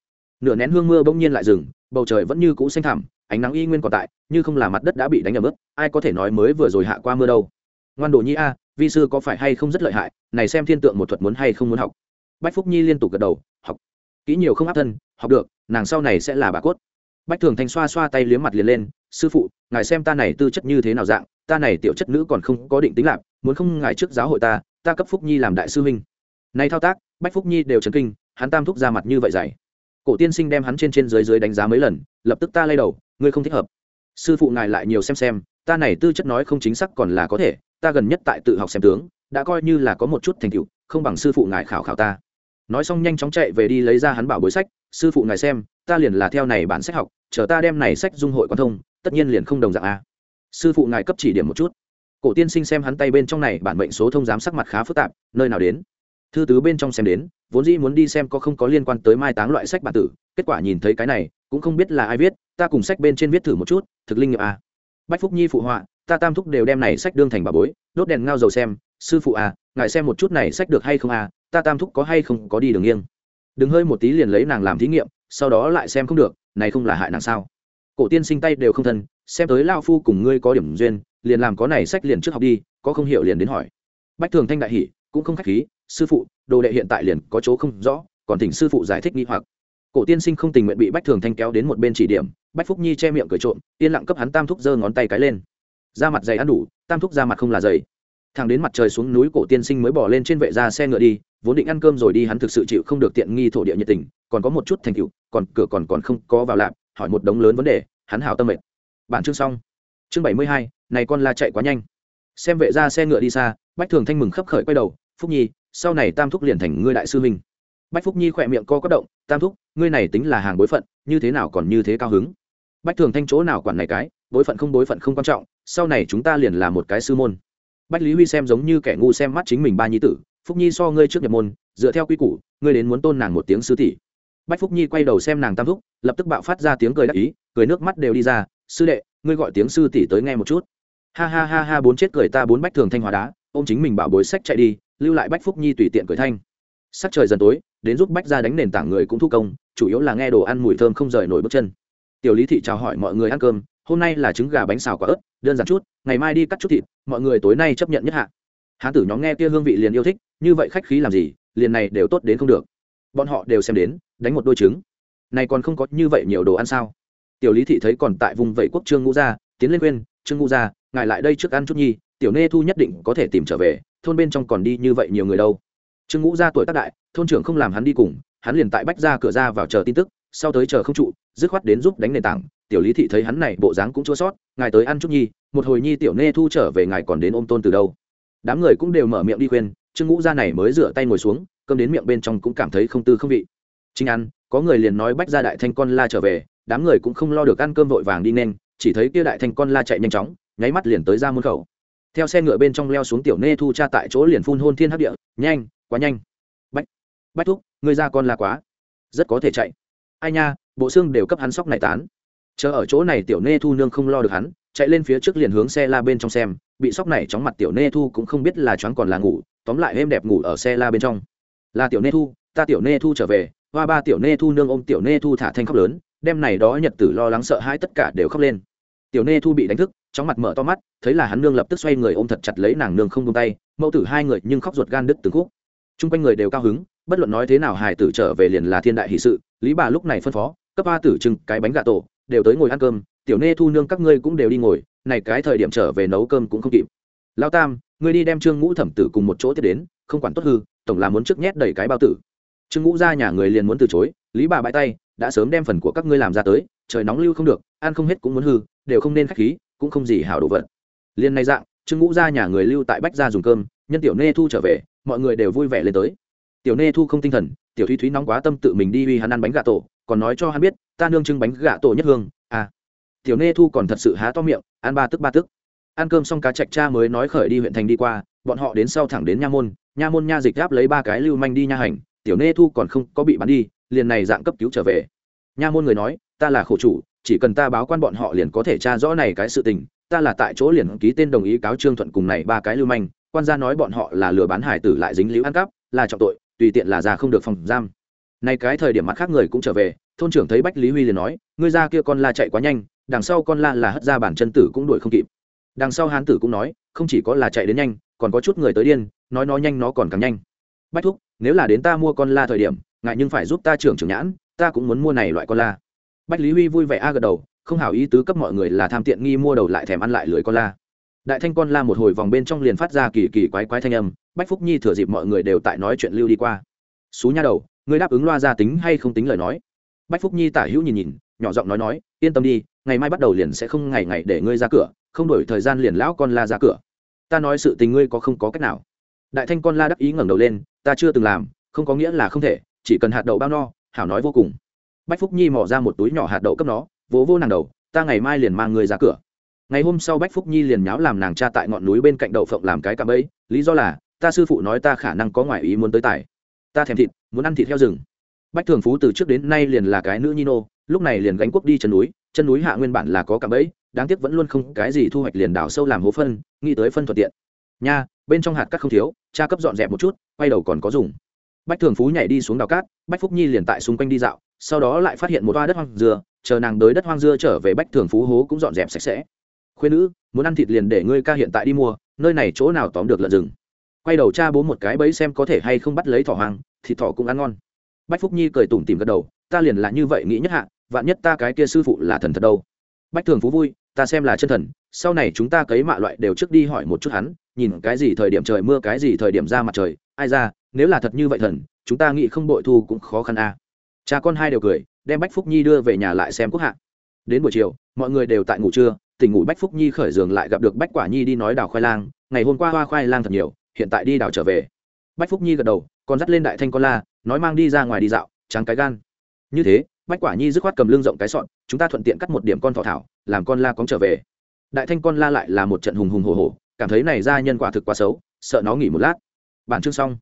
Nửa nén hương mưa bỗng nhiên lại dừng, bầu trời vẫn như cũ xanh thẳm, ánh nắng y nguyên còn tại, như không là mặt đất đã bị đánh ẩm ướt, ai có thể nói mới vừa rồi hạ qua mưa đâu. Ngoan đồ nhi a, vi sư có phải hay không rất lợi hại này xem thiên tượng một thuật muốn hay không muốn học. Bách phúc nhi liên tục gật đầu, học. Kỹ nhiều không áp thân, học được, nàng sau này sẽ là bà cốt. Bách thường thanh xoa xoa tay liếm mặt liền lên, sư phụ, ngài xem ta này tư chất như thế nào dạng, ta này tiểu chất nữ còn không có định tính lạc, muốn không ngài trước giáo hội ta ta cấp phúc nhi làm đại sư huynh. Nay thao tác, bách phúc nhi đều chấn kinh, hắn tam thúc ra mặt như vậy dày cổ tiên sinh đem hắn trên trên dưới dưới đánh giá mấy lần, lập tức ta lay đầu, ngươi không thích hợp. Sư phụ ngài lại nhiều xem xem, ta này tư chất nói không chính xác còn là có thể ta gần nhất tại tự học xem tướng, đã coi như là có một chút thành tựu, không bằng sư phụ ngài khảo khảo ta. Nói xong nhanh chóng chạy về đi lấy ra hắn bảo bối sách, sư phụ ngài xem, ta liền là theo này bản sách học, chờ ta đem này sách dung hội quan thông, tất nhiên liền không đồng dạng a. Sư phụ ngài cấp chỉ điểm một chút. Cổ tiên sinh xem hắn tay bên trong này bản mệnh số thông giám sắc mặt khá phức tạp, nơi nào đến? Thư tứ bên trong xem đến, vốn dĩ muốn đi xem có không có liên quan tới mai táng loại sách bản tử, kết quả nhìn thấy cái này, cũng không biết là ai viết, ta cùng sách bên trên viết thử một chút, thực linh nghiệm a. Bách phúc nhi phụ họa ta tam thúc đều đem này sách đương thành bà bối, đốt đèn ngao dầu xem, sư phụ à ngài xem một chút này sách được hay không à ta tam thúc có hay không có đi đường nghiêng. Đừng hơi một tí liền lấy nàng làm thí nghiệm, sau đó lại xem không được, này không là hại nàng sao. Cổ tiên sinh tay đều không thân, xem tới lao phu cùng ngươi có điểm duyên, liền làm có này sách liền trước học đi, có không hiểu liền đến hỏi. Bách thường thanh đại hỷ cũng không khách khí, sư phụ, đồ đệ hiện tại liền có chỗ không rõ, còn thỉnh sư phụ giải thích nghi hoặc. Cổ tiên sinh không tình nguyện bị bách thường thanh kéo đến một bên chỉ điểm, bách phúc nhi che miệng cười trộm, yên lặng cấp hắn tam thúc giơ ngón tay cái lên da mặt dày ăn đủ, tam thúc da mặt không là dày. Thằng đến mặt trời xuống núi cổ tiên sinh mới bỏ lên trên vệ ra xe ngựa đi, vốn định ăn cơm rồi đi, hắn thực sự chịu không được tiện nghi thổ địa nhiệt tình, còn có một chút thành tựu, còn cửa còn còn không có vào lạp, hỏi một đống lớn vấn đề, hắn hảo tâm mệt. Bản chương xong. Chương bảy mươi hai, này con la chạy quá nhanh. Xem vệ ra xe ngựa đi xa, bách thường thanh mừng khấp khởi quay đầu, phúc nhi, sau này tam thúc liền thành ngươi đại sư huynh. Bách phúc nhi khỏe miệng co quất động, tam thúc, ngươi này tính là hàng bối phận, như thế nào còn như thế cao hứng? Bách thường thanh chỗ nào quản này cái bối phận không bối phận không quan trọng, sau này chúng ta liền là một cái sư môn. Bách lý huy xem giống như kẻ ngu xem mắt chính mình ba nhi tử, phúc nhi so ngươi trước nhập môn, dựa theo quy củ, ngươi đến muốn tôn nàng một tiếng sư tỷ. Bách phúc nhi quay đầu xem nàng tam thúc, lập tức bạo phát ra tiếng cười đắc ý, cười nước mắt đều đi ra, sư đệ, ngươi gọi tiếng sư tỷ tới nghe một chút. Ha ha ha ha, bốn chết cười ta bốn bách thường thanh hóa đá ô chính mình bảo bối sách chạy đi, lưu lại bách phúc nhi tùy tiện cười thanh. Sắc trời dần tối, đến giúp bách ra đánh nền tảng người cũng thu công, chủ yếu là nghe đồ ăn mùi thơm không rời nổi bước chân. Tiểu lý thị chào hỏi mọi người ăn cơm hôm nay là trứng gà bánh xào quả ớt, đơn giản chút, ngày mai đi cắt chút thịt, mọi người tối nay chấp nhận nhất hạ. Hán tử nhóm nghe kia hương vị liền yêu thích, như vậy khách khí làm gì, liền này đều tốt đến không được. Bọn họ đều xem đến, đánh một đôi trứng. Này còn không có như vậy nhiều đồ ăn sao? Tiểu lý thị thấy còn tại vùng vẫy quốc trương ngũ gia, tiến lên quên trương ngũ gia, ngài lại đây trước ăn chút nhi, tiểu nê thu nhất định có thể tìm trở về, thôn bên trong còn đi như vậy nhiều người đâu. Trương ngũ gia tuổi tác đại, thôn trưởng không làm hắn đi cùng, hắn liền tại bách ra cửa ra vào chờ tin tức sau tới chờ không trụ, dứt khoát đến giúp đánh nền tảng. Tiểu lý thị thấy hắn này, bộ dáng cũng chua sót, ngài tới ăn chút nhi, một hồi nhi tiểu nê thu trở về ngài còn đến ôm tôn từ đâu. Đám người cũng đều mở miệng đi khuyên, trương ngũ gia này mới rửa tay ngồi xuống, cơm đến miệng bên trong cũng cảm thấy không tư không vị. Chính ăn, có người liền nói bách ra đại thanh con la trở về, đám người cũng không lo được ăn cơm vội vàng đi nên, chỉ thấy kia đại thanh con la chạy nhanh chóng, nháy mắt liền tới ra môn khẩu. Theo xe ngựa bên trong leo xuống tiểu nê thu cha tại chỗ liền phun hôn thiên hấp địa, nhanh, quá nhanh. Bách bách thúc người ra con la quá. Rất có thể chạy ai nha, bộ xương đều cấp hắn sóc này tán. Chờ ở chỗ này tiểu nê thu nương không lo được hắn, chạy lên phía trước liền hướng xe la bên trong xem, bị sóc này chóng mặt tiểu nê thu cũng không biết là choáng còn là ngủ, tóm lại êm đẹp ngủ ở xe la bên trong. Là tiểu nê thu, ta tiểu nê thu trở về, hoa ba tiểu nê thu nương ôm tiểu nê thu thả thanh khóc lớn đem này đó nhật tử lo lắng sợ hãi tất cả đều khóc lên. Tiểu nê thu bị đánh thức, chóng mặt mở to mắt, thấy là hắn nương lập tức xoay người ôm thật chặt lấy nàng nương không tung tay, mẫu tử hai người nhưng khóc ruột gan đứt từng khúc. Chung quanh người đều cao hứng, bất luận nói thế nào hài tử trở về liền là thiên đại hỷ sự lý bà lúc này phân phó, cấp a tử trưng cái bánh gà tổ, đều tới ngồi ăn cơm, tiểu nê thu nương các ngươi cũng đều đi ngồi, này cái thời điểm trở về nấu cơm cũng không kịp. Lao tam, ngươi đi đem trương ngũ thẩm tử cùng một chỗ tiếp đến, không quản tốt hư, tổng là muốn trước nhét đầy cái bao tử. Trương ngũ ra nhà người liền muốn từ chối, lý bà bãi tay, đã sớm đem phần của các ngươi làm ra tới, trời nóng lưu không được, ăn không hết cũng muốn hư, đều không nên khách khí, cũng không gì hảo đồ vật. Liền này dạng, trương ngũ ra nhà người lưu tại bách ra dùng cơm, nhân tiểu nê thu trở về, mọi người đều vui vẻ lên tới. Tiểu nê thu không tinh thần tiểu thúy thúy nóng quá tâm tự mình đi uy hắn ăn bánh gà tổ, còn nói cho hắn biết, ta nương trưng bánh gà tổ nhất hương. À. Tiểu nê thu còn thật sự há to miệng, ăn ba tức ba tức. Ăn cơm xong cá chạch cha mới nói khởi đi huyện thành đi qua, bọn họ đến sau thẳng đến nha môn nha môn nha dịch gáp lấy ba cái lưu manh đi nha hành, tiểu nê thu còn không có bị bắn đi, liền này dạng cấp cứu trở về. Nha môn người nói, ta là khổ chủ, chỉ cần ta báo quan bọn họ liền có thể tra rõ này cái sự tình, ta là tại chỗ liền ký tên đồng ý cáo trương thuận cùng này ba cái lưu manh, quan gia nói bọn họ là lừa bán hải tử lại dính liễu ăn cắp là trọng tội, tùy tiện là ra không được phòng giam. Nay cái thời điểm mặt khác người cũng trở về, thôn trưởng thấy bách lý huy liền nói, ngươi ra kia con la chạy quá nhanh, đằng sau con la là hất ra bản chân tử cũng đuổi không kịp. Đằng sau hán tử cũng nói, không chỉ có là chạy đến nhanh, còn có chút người tới điên, nói nó nhanh nó còn càng nhanh. Bách thúc, nếu là đến ta mua con la thời điểm, ngại nhưng phải giúp ta trưởng trưởng nhãn, ta cũng muốn mua này loại con la. Bách lý huy vui vẻ a gật đầu, không hảo ý tứ cấp mọi người là tham tiện nghi mua đầu lại thèm ăn lại lưới con la. Đại thanh con la một hồi vòng bên trong liền phát ra kỳ kỳ quái quái thanh âm bách phúc nhi thừa dịp mọi người đều tại nói chuyện lưu đi qua. Xú nha đầu, ngươi đáp ứng loa ra tính hay không tính lời nói? Bách phúc nhi tả hữu nhìn nhìn, nhỏ giọng nói nói, yên tâm đi, ngày mai bắt đầu liền sẽ không ngày ngày để ngươi ra cửa, không đổi thời gian liền lão con la ra cửa. Ta nói sự tình ngươi có không có cách nào. Đại thanh con la đắc ý ngẩng đầu lên, ta chưa từng làm, không có nghĩa là không thể, chỉ cần hạt đậu bao no, hảo nói vô cùng. Bách phúc nhi mỏ ra một túi nhỏ hạt đậu cấp nó, vỗ vô nàng đầu, ta ngày mai liền mang ngươi ra cửa. Ngày hôm sau bách phúc nhi liền nháo làm nàng cha tại ngọn núi bên cạnh đậu phộng làm cái cạm ấy lý do là ta sư phụ nói ta khả năng có ngoại ý muốn tới tài. Ta thèm thịt, muốn ăn thịt heo rừng. Bách thường phú từ trước đến nay liền là cái nữ nhi nô, lúc này liền gánh quốc đi chân núi chân núi hạ nguyên bản là có cả bẫy, đáng tiếc vẫn luôn không cái gì thu hoạch liền đào sâu làm hố phân, nghĩ tới phân thuận tiện. Nha, bên trong hạt cát không thiếu, cha cấp dọn dẹp một chút, quay đầu còn có dùng. Bách thường phú nhảy đi xuống đào cát, bách phúc nhi liền tại xung quanh đi dạo, sau đó lại phát hiện một toa đất hoang dưa chờ nàng tới đất hoang dưa trở về bách thường phú hố cũng dọn dẹp sạch sẽ. Khuyên nữ, muốn ăn thịt liền để ngươi ca hiện tại đi mua, nơi này chỗ nào tóm được lợn rừng? Quay đầu cha bố một cái bẫy xem có thể hay không bắt lấy thỏ hoang thịt thỏ cũng ăn ngon. Bách phúc nhi cười tủm tìm gật đầu, ta liền là như vậy nghĩ nhất hạ, vạn nhất ta cái kia sư phụ là thần thật đâu? Bách thường phú vui, ta xem là chân thần, sau này chúng ta cấy mạ loại đều trước đi hỏi một chút hắn, nhìn cái gì thời điểm trời mưa, cái gì thời điểm ra mặt trời, ai ra, nếu là thật như vậy thần, chúng ta nghĩ không bội thu cũng khó khăn a à. cha con hai đều cười, đem bách phúc nhi đưa về nhà lại xem quốc hạ. Đến buổi chiều, mọi người đều tại ngủ trưa, tỉnh ngủ bách phúc nhi khởi giường lại gặp được bách quả nhi đi nói đào khoai lang, ngày hôm qua hoa khoai lang thật nhiều hiện tại đi đào trở về. Bách phúc nhi gật đầu, còn dắt lên đại thanh con la, nói mang đi ra ngoài đi dạo, trắng cái gan. Như thế, bách quả nhi dứt khoát cầm lưng rộng cái sọn chúng ta thuận tiện cắt một điểm con thỏ thảo, làm con la cóng trở về. Đại thanh con la lại là một trận hùng hùng hồ hồ cảm thấy này ra nhân quả thực quá xấu, sợ nó nghỉ một lát. Bản chương xong.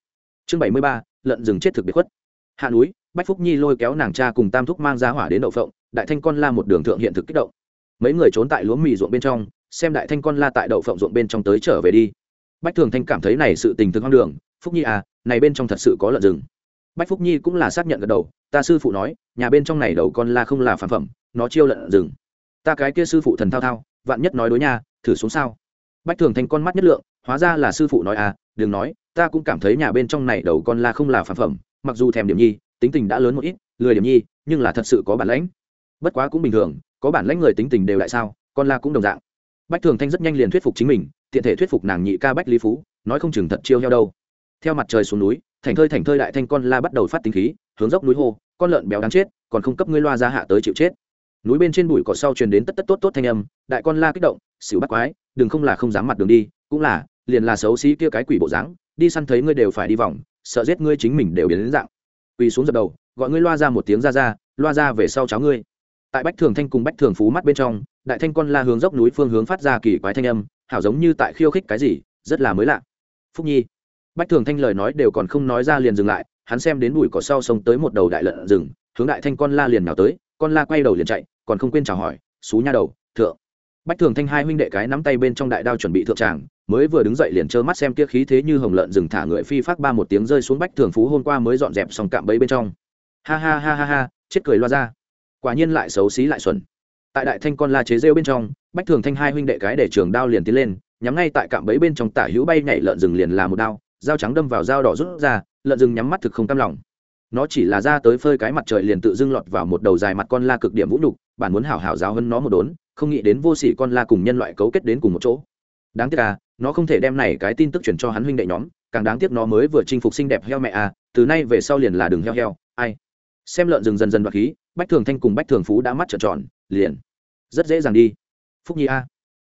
Chương bảy mươi ba, lợn rừng chết thực biệt khuất. Hạ núi, bách phúc nhi lôi kéo nàng cha cùng tam thúc mang ra hỏa đến đậu phộng, đại thanh con la một đường thượng hiện thực kích động. Mấy người trốn tại lúa mì ruộng bên trong, xem đại thanh con la tại đậu phộng ruộng bên trong tới trở về đi bách thường thanh cảm thấy này sự tình thực hoang đường, phúc nhi à này bên trong thật sự có lợn rừng. Bách phúc nhi cũng là xác nhận gật đầu, ta sư phụ nói, nhà bên trong này đầu con la không là phản phẩm, nó chiêu lợn rừng. Ta cái kia sư phụ thần thao thao, vạn nhất nói đối nha, thử xuống sao? Bách thường thanh con mắt nhất lượng, hóa ra là sư phụ nói à đừng nói, ta cũng cảm thấy nhà bên trong này đầu con la không là phản phẩm, mặc dù thèm điểm nhi, tính tình đã lớn một ít, lười điểm nhi, nhưng là thật sự có bản lãnh. Bất quá cũng bình thường, có bản lãnh người tính tình đều lại sao, con la cũng đồng dạng. Bách thường thanh rất nhanh liền thuyết phục chính mình tiện thể thuyết phục nàng nhị ca bách lý phú, nói không chừng thật chiêu heo đâu. Theo mặt trời xuống núi, thành thơi thành thơi đại thanh con la bắt đầu phát tính khí, hướng dốc núi hô, con lợn béo đáng chết, còn không cấp ngươi loa ra hạ tới chịu chết. Núi bên trên bụi cỏ sau truyền đến tất tất tốt tốt thanh âm, đại con la kích động, xỉu bắt quái, đừng không là không dám mặt đường đi, cũng là, liền là xấu xí kia cái quỷ bộ dáng, đi săn thấy ngươi đều phải đi vòng, sợ giết ngươi chính mình đều biến đến dạng. Quỳ xuống dập đầu, gọi ngươi loa ra một tiếng ra ra, loa ra về sau cháu ngươi. Tại bách thường thanh cùng bách thường phú mắt bên trong, đại thanh con la hướng dốc núi phương hướng phát ra kỳ quái thanh âm hảo giống như tại khiêu khích cái gì, rất là mới lạ. Phúc nhi. Bách thường thanh lời nói đều còn không nói ra liền dừng lại, hắn xem đến bụi cỏ sau sông tới một đầu đại lợn rừng, hướng đại thanh con la liền nào tới, con la quay đầu liền chạy, còn không quên chào hỏi, xú nha đầu, thượng. Bách thường thanh hai huynh đệ cái nắm tay bên trong đại đao chuẩn bị thượng tràng, mới vừa đứng dậy liền trơ mắt xem kia khí thế như hồng lợn rừng thả người phi phát ba một tiếng rơi xuống bách thường phú hôm qua mới dọn dẹp xong cạm bẫy bên trong. Ha ha ha ha ha, chết cười loa ra. Quả nhiên lại xấu xí lại xuẩn. Tại đại thanh con la chế rêu bên trong bách thường thanh hai huynh đệ cái để trường đao liền tiến lên, nhắm ngay tại cạm bẫy bên trong tả hữu bay nhảy lợn rừng liền là một đao, dao trắng đâm vào dao đỏ rút ra, lợn rừng nhắm mắt thực không cam lòng. Nó chỉ là ra tới phơi cái mặt trời liền tự dưng lọt vào một đầu dài mặt con la cực điểm vũ nhục, bản muốn hảo hảo giáo hơn nó một đốn, không nghĩ đến vô sỉ con la cùng nhân loại cấu kết đến cùng một chỗ. Đáng tiếc à nó không thể đem này cái tin tức chuyển cho hắn huynh đệ nhóm, càng đáng tiếc nó mới vừa chinh phục xinh đẹp heo mẹ à từ nay về sau liền là đường heo heo, ai. Xem lợn rừng dần dần đoạt khí, bách thường thanh cùng bách thường phú đã mắt trợn tròn, liền. Rất dễ dàng đi phúc nhi a.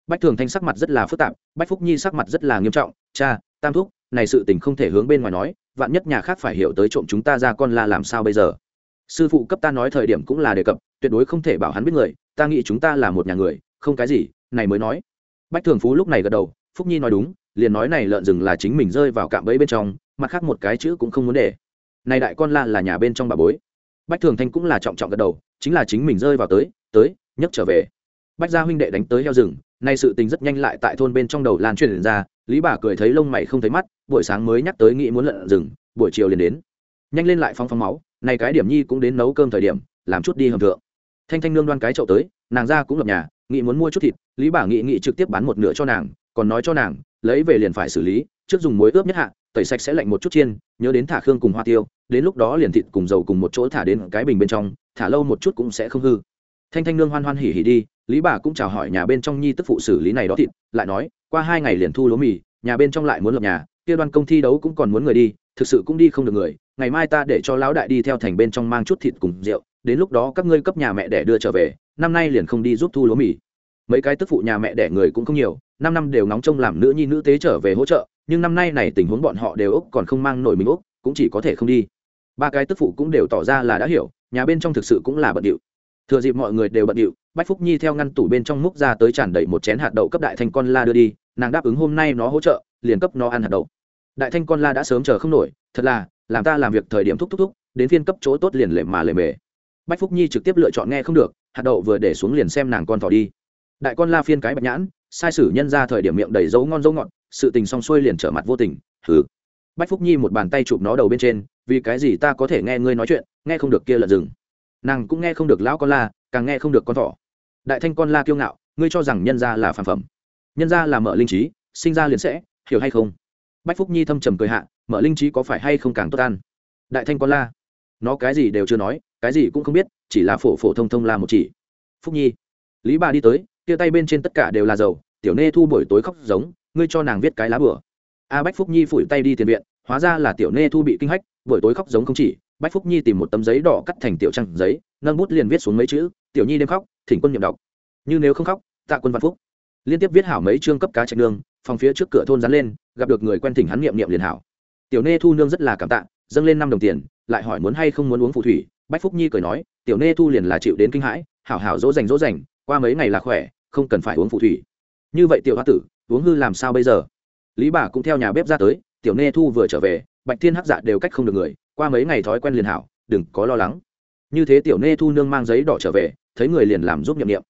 Bách thường thanh sắc mặt rất là phức tạp, bách phúc nhi sắc mặt rất là nghiêm trọng. Cha, tam thúc, này sự tình không thể hướng bên ngoài nói, vạn nhất nhà khác phải hiểu tới trộm chúng ta ra con la làm sao bây giờ? Sư phụ cấp ta nói thời điểm cũng là đề cập, tuyệt đối không thể bảo hắn biết người, ta nghĩ chúng ta là một nhà người, không cái gì, này mới nói. Bách thường phú lúc này gật đầu, phúc nhi nói đúng, liền nói này lợn rừng là chính mình rơi vào cạm bẫy bên trong, mặt khác một cái chữ cũng không muốn để. Này đại con la là nhà bên trong bà bối. Bách thường thanh cũng là trọng trọng gật đầu, chính là chính mình rơi vào tới tới, nhấc trở về bách gia huynh đệ đánh tới heo rừng, nay sự tình rất nhanh lại tại thôn bên trong đầu lan truyền ra, lý bà cười thấy lông mày không thấy mắt, buổi sáng mới nhắc tới nghĩ muốn lợn rừng, buổi chiều liền đến. Nhanh lên lại phong phong máu này cái điểm nhi cũng đến nấu cơm thời điểm, làm chút đi hầm thượng. Thanh thanh nương đoan cái chậu tới, nàng ra cũng lập nhà, nghĩ muốn mua chút thịt, lý bà nghị nghị trực tiếp bán một nửa cho nàng, còn nói cho nàng, lấy về liền phải xử lý, trước dùng muối ướp nhất hạ, tẩy sạch sẽ lạnh một chút chiên, nhớ đến thả khương cùng hoa tiêu, đến lúc đó liền thịt cùng dầu cùng một chỗ thả đến cái bình bên trong, thả lâu một chút cũng sẽ không hư. Thanh thanh nương hoan hoan hỉ hỉ đi lý bà cũng chào hỏi nhà bên trong nhi tức phụ xử lý này đó thịt, lại nói, qua hai ngày liền thu lúa mì, nhà bên trong lại muốn lập nhà, kia đoan công thi đấu cũng còn muốn người đi, thực sự cũng đi không được người, ngày mai ta để cho lão đại đi theo thành bên trong mang chút thịt cùng rượu, đến lúc đó các ngươi cấp nhà mẹ để đưa trở về, năm nay liền không đi giúp thu lúa mì. Mấy cái tức phụ nhà mẹ đẻ người cũng không nhiều, năm năm đều nóng trông làm nữ nhi nữ tế trở về hỗ trợ, nhưng năm nay này tình huống bọn họ đều úc còn không mang nổi mình úc, cũng chỉ có thể không đi. Ba cái tức phụ cũng đều tỏ ra là đã hiểu, nhà bên trong thực sự cũng là bận điệu thừa dịp mọi người đều bận điệu, bách phúc nhi theo ngăn tủ bên trong múc ra tới tràn đầy một chén hạt đậu cấp đại thanh con la đưa đi, nàng đáp ứng hôm nay nó hỗ trợ, liền cấp nó ăn hạt đậu. Đại thanh con la đã sớm chờ không nổi, thật là, làm ta làm việc thời điểm thúc thúc thúc, đến phiên cấp chỗ tốt liền lề mà lề mề. Bách phúc nhi trực tiếp lựa chọn nghe không được, hạt đậu vừa để xuống liền xem nàng con thỏ đi. Đại con la phiên cái bạch nhãn, sai sử nhân ra thời điểm miệng đầy dấu ngon dấu ngọt, sự tình xong xuôi liền trở mặt vô tình, hừ. Bách phúc nhi một bàn tay chụp nó đầu bên trên, vì cái gì ta có thể nghe ngươi nói chuyện, nghe không được kia lợn rừng nàng cũng nghe không được lão con la, càng nghe không được con thỏ. Đại thanh con la kiêu ngạo, ngươi cho rằng nhân gia là phản phẩm. Nhân gia là mở linh trí, sinh ra liền sẽ, hiểu hay không? Bách phúc nhi thâm trầm cười hạ, mở linh trí có phải hay không càng tốt ăn? Đại thanh con la, nó cái gì đều chưa nói, cái gì cũng không biết, chỉ là phổ phổ thông thông là một chỉ. Phúc nhi, lý bà đi tới tia tay bên trên tất cả đều là dầu, tiểu nê thu buổi tối khóc giống, ngươi cho nàng viết cái lá bửa a bách phúc nhi phủi tay đi tiền viện, hóa ra là tiểu nê thu bị kinh hách, buổi tối khóc giống không chỉ bách phúc nhi tìm một tấm giấy đỏ cắt thành tiểu trăng giấy, nâng bút liền viết xuống mấy chữ, tiểu nhi đêm khóc, thỉnh quân nhậm đọc. Như nếu không khóc, tạ quân văn phúc. Liên tiếp viết hảo mấy chương cấp cá trạch nương, phòng phía trước cửa thôn dán lên, gặp được người quen thỉnh hắn niệm niệm liền hảo. Tiểu nê thu nương rất là cảm tạ, dâng lên năm đồng tiền, lại hỏi muốn hay không muốn uống phù thủy. Bách phúc nhi cười nói, tiểu nê thu liền là chịu đến kinh hãi, hảo hảo dỗ dành dỗ dành, qua mấy ngày là khỏe, không cần phải uống phù thủy. Như vậy tiểu hoa tử, uống hư làm sao bây giờ? Lý bà cũng theo nhà bếp ra tới, tiểu nê thu vừa trở về, bạch thiên hắc dạ đều cách không được người qua mấy ngày thói quen liền hảo, đừng có lo lắng. Như thế tiểu nê thu nương mang giấy đỏ trở về, thấy người liền làm giúp nhậm nghiệm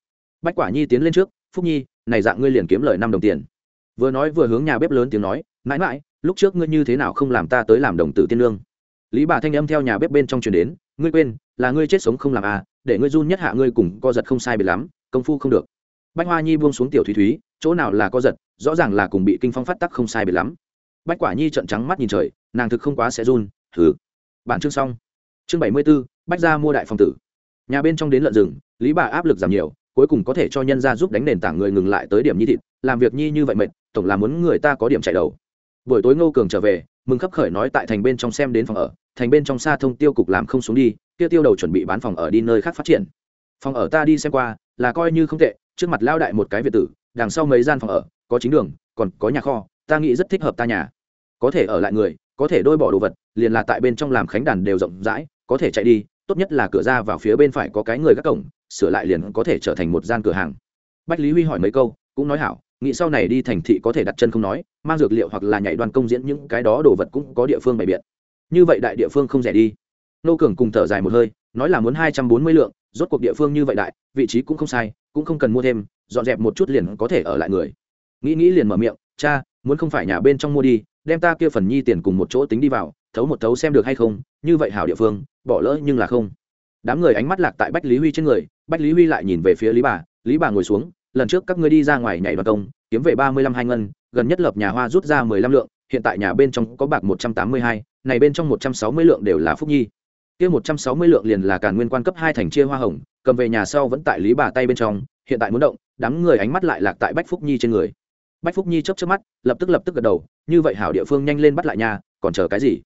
bách quả nhi tiến lên trước, phúc nhi, này dạng ngươi liền kiếm lời năm đồng tiền. Vừa nói vừa hướng nhà bếp lớn tiếng nói, mãi mãi, lúc trước ngươi như thế nào không làm ta tới làm đồng tử tiên lương lý bà thanh âm theo nhà bếp bên trong truyền đến, ngươi quên, là ngươi chết sống không làm à để ngươi run nhất hạ ngươi cùng co giật không sai biệt lắm, công phu không được. Bách hoa nhi buông xuống tiểu thúy thúy, chỗ nào là co giật, rõ ràng là cùng bị kinh phong phát tắc không sai biệt lắm. Bách quả nhi trợn trắng mắt nhìn trời, nàng thực không quá sẽ run thử bản chương xong. Chương bảy mươi b ố bách ra mua đại phòng tử. Nhà bên trong đến lợn rừng, lý bà áp lực giảm nhiều, cuối cùng có thể cho nhân ra giúp đánh nền tảng người ngừng lại tới điểm nhi thịt, làm việc nhi như vậy mệt, tổng là muốn người ta có điểm chạy đầu. Buổi tối ngô cường trở về, mừng khấp khởi nói tại thành bên trong xem đến phòng ở, thành bên trong xa thông tiêu cục làm không xuống đi, tiêu tiêu đầu chuẩn bị bán phòng ở đi nơi khác phát triển. Phòng ở ta đi xem qua, là coi như không tệ, trước mặt lao đại một cái việt tử, đằng sau mấy gian phòng ở, có chính đường, còn có nhà kho, ta nghĩ rất thích hợp ta nhà. Có thể ở lại người, có thể đôi bỏ đồ vật liền là tại bên trong làm khánh đàn đều rộng rãi, có thể chạy đi, tốt nhất là cửa ra vào phía bên phải có cái người gác cổng, sửa lại liền có thể trở thành một gian cửa hàng. Bách lý huy hỏi mấy câu, cũng nói hảo, nghĩ sau này đi thành thị có thể đặt chân không nói, mang dược liệu hoặc là nhảy đoàn công diễn những cái đó đồ vật cũng có địa phương bày biện. Như vậy đại địa phương không rẻ đi. Nô cường cùng thở dài một hơi, nói là muốn hai trăm bốn mươi lượng, rốt cuộc địa phương như vậy đại, vị trí cũng không sai, cũng không cần mua thêm, dọn dẹp một chút liền có thể ở lại người. Nghĩ nghĩ liền mở miệng, cha, muốn không phải nhà bên trong mua đi, đem ta kia phần nhi tiền cùng một chỗ tính đi vào thấu một thấu xem được hay không, như vậy hảo địa phương, bỏ lỡ nhưng là không. Đám người ánh mắt lạc tại bách lý huy trên người, bách lý huy lại nhìn về phía lý bà lý bà ngồi xuống, lần trước các ngươi đi ra ngoài nhảy đoàn công, kiếm về ba mươi lăm hai ngân, gần nhất lập nhà hoa rút ra mười lăm lượng, hiện tại nhà bên trong có bạc một trăm tám mươi hai, này bên trong một trăm sáu mươi lượng đều là phúc nhi. Kia một trăm sáu mươi lượng liền là càn nguyên quan cấp hai thành chia hoa hồng, cầm về nhà sau vẫn tại lý bà tay bên trong, hiện tại muốn động, đám người ánh mắt lại lạc tại bách phúc nhi trên người. Bách phúc nhi chấp chấp mắt, lập tức lập tức gật đầu, như vậy hảo địa phương nhanh lên bắt lại nhà, còn chờ cái gì?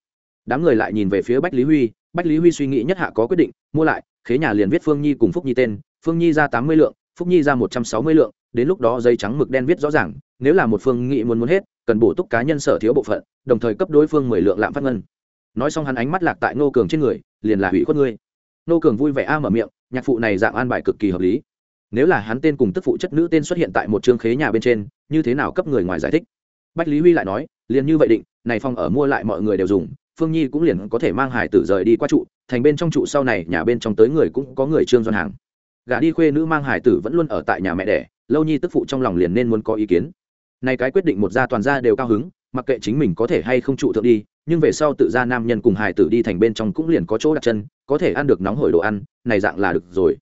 Đám người lại nhìn về phía bách lý huy. Bách lý huy suy nghĩ nhất hạ có quyết định, mua lại, khế nhà liền viết phương nhi cùng phúc nhi tên, phương nhi ra tám mươi lượng, phúc nhi ra một trăm sáu mươi lượng, đến lúc đó dây trắng mực đen viết rõ ràng, nếu là một phương nghị muốn muốn hết, cần bổ túc cá nhân sở thiếu bộ phận, đồng thời cấp đối phương mười lượng lạm phát ngân. Nói xong hắn ánh mắt lạc tại nô cường trên người, liền là hủy khuất ngươi. Nô cường vui vẻ a mở miệng, nhạc phụ này dạng an bài cực kỳ hợp lý. Nếu là hắn tên cùng tức phụ chất nữ tên xuất hiện tại một chương khế nhà bên trên, như thế nào cấp người ngoài giải thích? Bách lý huy lại nói, liền như vậy định, này phong ở mua lại mọi người đều dùng phương nhi cũng liền có thể mang hải tử rời đi qua trụ, thành bên trong trụ sau này, nhà bên trong tới người cũng có người trương doanh hàng. Gả đi khuê nữ mang hải tử vẫn luôn ở tại nhà mẹ đẻ, lâu nhi tức phụ trong lòng liền nên muốn có ý kiến. Này cái quyết định một gia toàn gia đều cao hứng, mặc kệ chính mình có thể hay không trụ thượng đi, nhưng về sau tự ra nam nhân cùng hải tử đi thành bên trong cũng liền có chỗ đặt chân, có thể ăn được nóng hổi đồ ăn, này dạng là được rồi.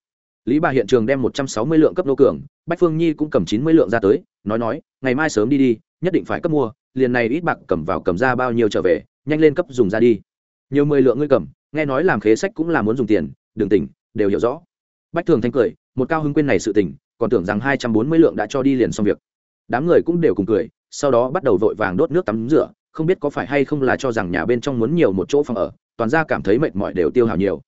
Lý bà hiện trường đem một trăm sáu mươi lượng cấp nô cường, bách phương nhi cũng cầm chín mươi lượng ra tới, nói nói, ngày mai sớm đi đi, nhất định phải cấp mua, liền này ít bạc cầm vào cầm ra bao nhiêu trở về nhanh lên cấp dùng ra đi. Nhiều mười lượng ngươi cầm, nghe nói làm khế sách cũng là muốn dùng tiền đường tỉnh, đều hiểu rõ. Bách thường thanh cười, một cao hưng quên này sự tình, còn tưởng rằng hai trăm bốn mươi lượng đã cho đi liền xong việc. Đám người cũng đều cùng cười, sau đó bắt đầu vội vàng đốt nước tắm rửa, không biết có phải hay không là cho rằng nhà bên trong muốn nhiều một chỗ phòng ở, toàn ra cảm thấy mệt mỏi đều tiêu hào nhiều.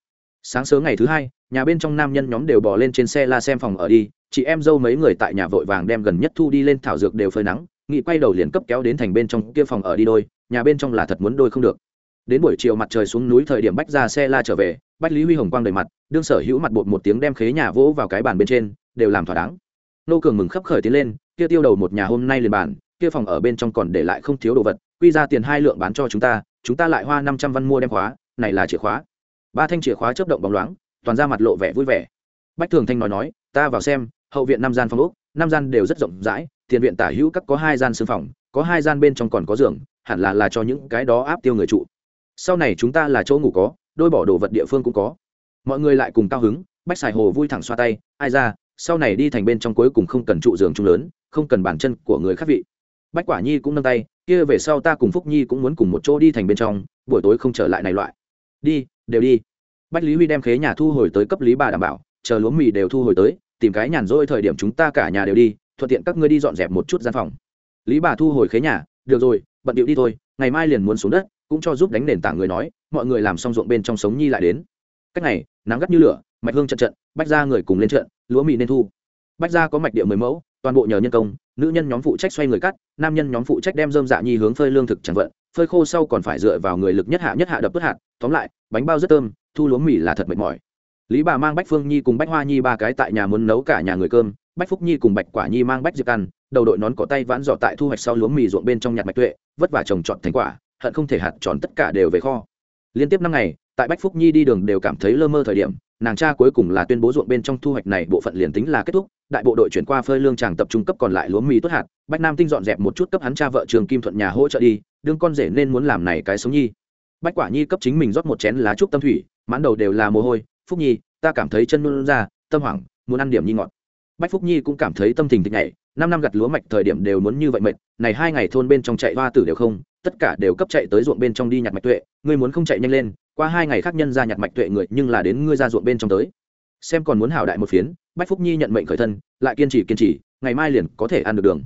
Sáng sớm ngày thứ hai, nhà bên trong nam nhân nhóm đều bỏ lên trên xe la xem phòng ở đi, chị em dâu mấy người tại nhà vội vàng đem gần nhất thu đi lên thảo dược đều phơi nắng nghị quay đầu liền cấp kéo đến thành bên trong kia phòng ở đi đôi nhà bên trong là thật muốn đôi không được. Đến buổi chiều mặt trời xuống núi thời điểm bách ra xe la trở về, bách lý huy hồng quang đầy mặt, đương sở hữu mặt bột một tiếng đem khế nhà vỗ vào cái bàn bên trên, đều làm thỏa đáng. Nô cường mừng khấp khởi tiến lên, kia tiêu đầu một nhà hôm nay liền bàn, kia phòng ở bên trong còn để lại không thiếu đồ vật, quy ra tiền hai lượng bán cho chúng ta chúng ta lại hoa năm trăm văn mua đem khóa, này là chìa khóa. Ba thanh chìa khóa chớp động bóng loáng, toàn ra mặt lộ vẻ vui vẻ. Bách thường thanh nói nói, ta vào xem, hậu viện năm gian phòng úc năm gian đều rất rộng rãi, tiền viện tả hữu các có hai gian xương phòng, có hai gian bên trong còn có giường hẳn là là cho những cái đó áp tiêu người trụ. Sau này chúng ta là chỗ ngủ có, đôi bỏ đồ vật địa phương cũng có. Mọi người lại cùng cao hứng, bách xài hồ vui thẳng xoa tay, ai ra, sau này đi thành bên trong cuối cùng không cần trụ giường chung lớn, không cần bàn chân của người khác vị. Bách quả nhi cũng nâng tay, kia về sau ta cùng phúc nhi cũng muốn cùng một chỗ đi thành bên trong, buổi tối không trở lại này loại. Đi, đều đi. Bách lý huy đem khế nhà thu hồi tới cấp lý bà đảm bảo, chờ lúa mì đều thu hồi tới, tìm cái nhàn rỗi thời điểm chúng ta cả nhà đều đi, thuận tiện các ngươi đi dọn dẹp một chút gian phòng. Lý bà thu hồi khế nhà, được rồi bận điệu đi thôi, ngày mai liền muốn xuống đất, cũng cho giúp đánh nền tảng người nói, mọi người làm xong ruộng bên trong sống nhi lại đến. Cách này, nắng gắt như lửa, mạch hương trận trận, bách ra người cùng lên trận, lúa mì nên thu. Bách ra có mạch địa mười mẫu, toàn bộ nhờ nhân công, nữ nhân nhóm phụ trách xoay người cắt, nam nhân nhóm phụ trách đem dơm dạ nhi hướng phơi lương thực chẳng vận, phơi khô sau còn phải dựa vào người lực nhất hạ nhất hạ đập bớt hạt, tóm lại, bánh bao rất thơm, thu lúa mì là thật mệt mỏi. Lý bà mang bách phương nhi cùng bách hoa nhi ba cái tại nhà muốn nấu cả nhà người cơm, bách phúc nhi cùng bạch quả nhi mang bách diệp ăn đầu đội nón có tay vãn dọ tại thu hoạch sau lúa mì ruộng bên trong nhặt mạch tuệ, vất vả trồng trọt thành quả, hận không thể hạt tròn tất cả đều về kho. Liên tiếp năm ngày, tại bách phúc nhi đi đường đều cảm thấy lơ mơ thời điểm, nàng cha cuối cùng là tuyên bố ruộng bên trong thu hoạch này bộ phận liền tính là kết thúc, đại bộ đội chuyển qua phơi lương tràng tập trung cấp còn lại lúa mì tốt hạt, bách nam tinh dọn dẹp một chút cấp hắn cha vợ trường kim thuận nhà hỗ trợ đi, đương con rể nên muốn làm này cái sống nhi. Bách quả nhi cấp chính mình rót một chén lá trúc tâm thủy, mãn đầu đều là mồ hôi, phúc nhi, ta cảm thấy chân luôn ra, tâm hoảng, muốn ăn điểm nhi ngọt bách phúc nhi cũng cảm thấy tâm tình thích nhảy. Năm năm gặt lúa mạch thời điểm đều muốn như vậy mệt. Này hai ngày thôn bên trong chạy hoa tử đều không, tất cả đều cấp chạy tới ruộng bên trong đi nhặt mạch tuệ. Ngươi muốn không chạy nhanh lên, qua hai ngày khác nhân ra nhặt mạch tuệ người, nhưng là đến ngươi ra ruộng bên trong tới. Xem còn muốn hảo đại một phiến, bách phúc nhi nhận mệnh khởi thân, lại kiên trì kiên trì, ngày mai liền có thể ăn được đường.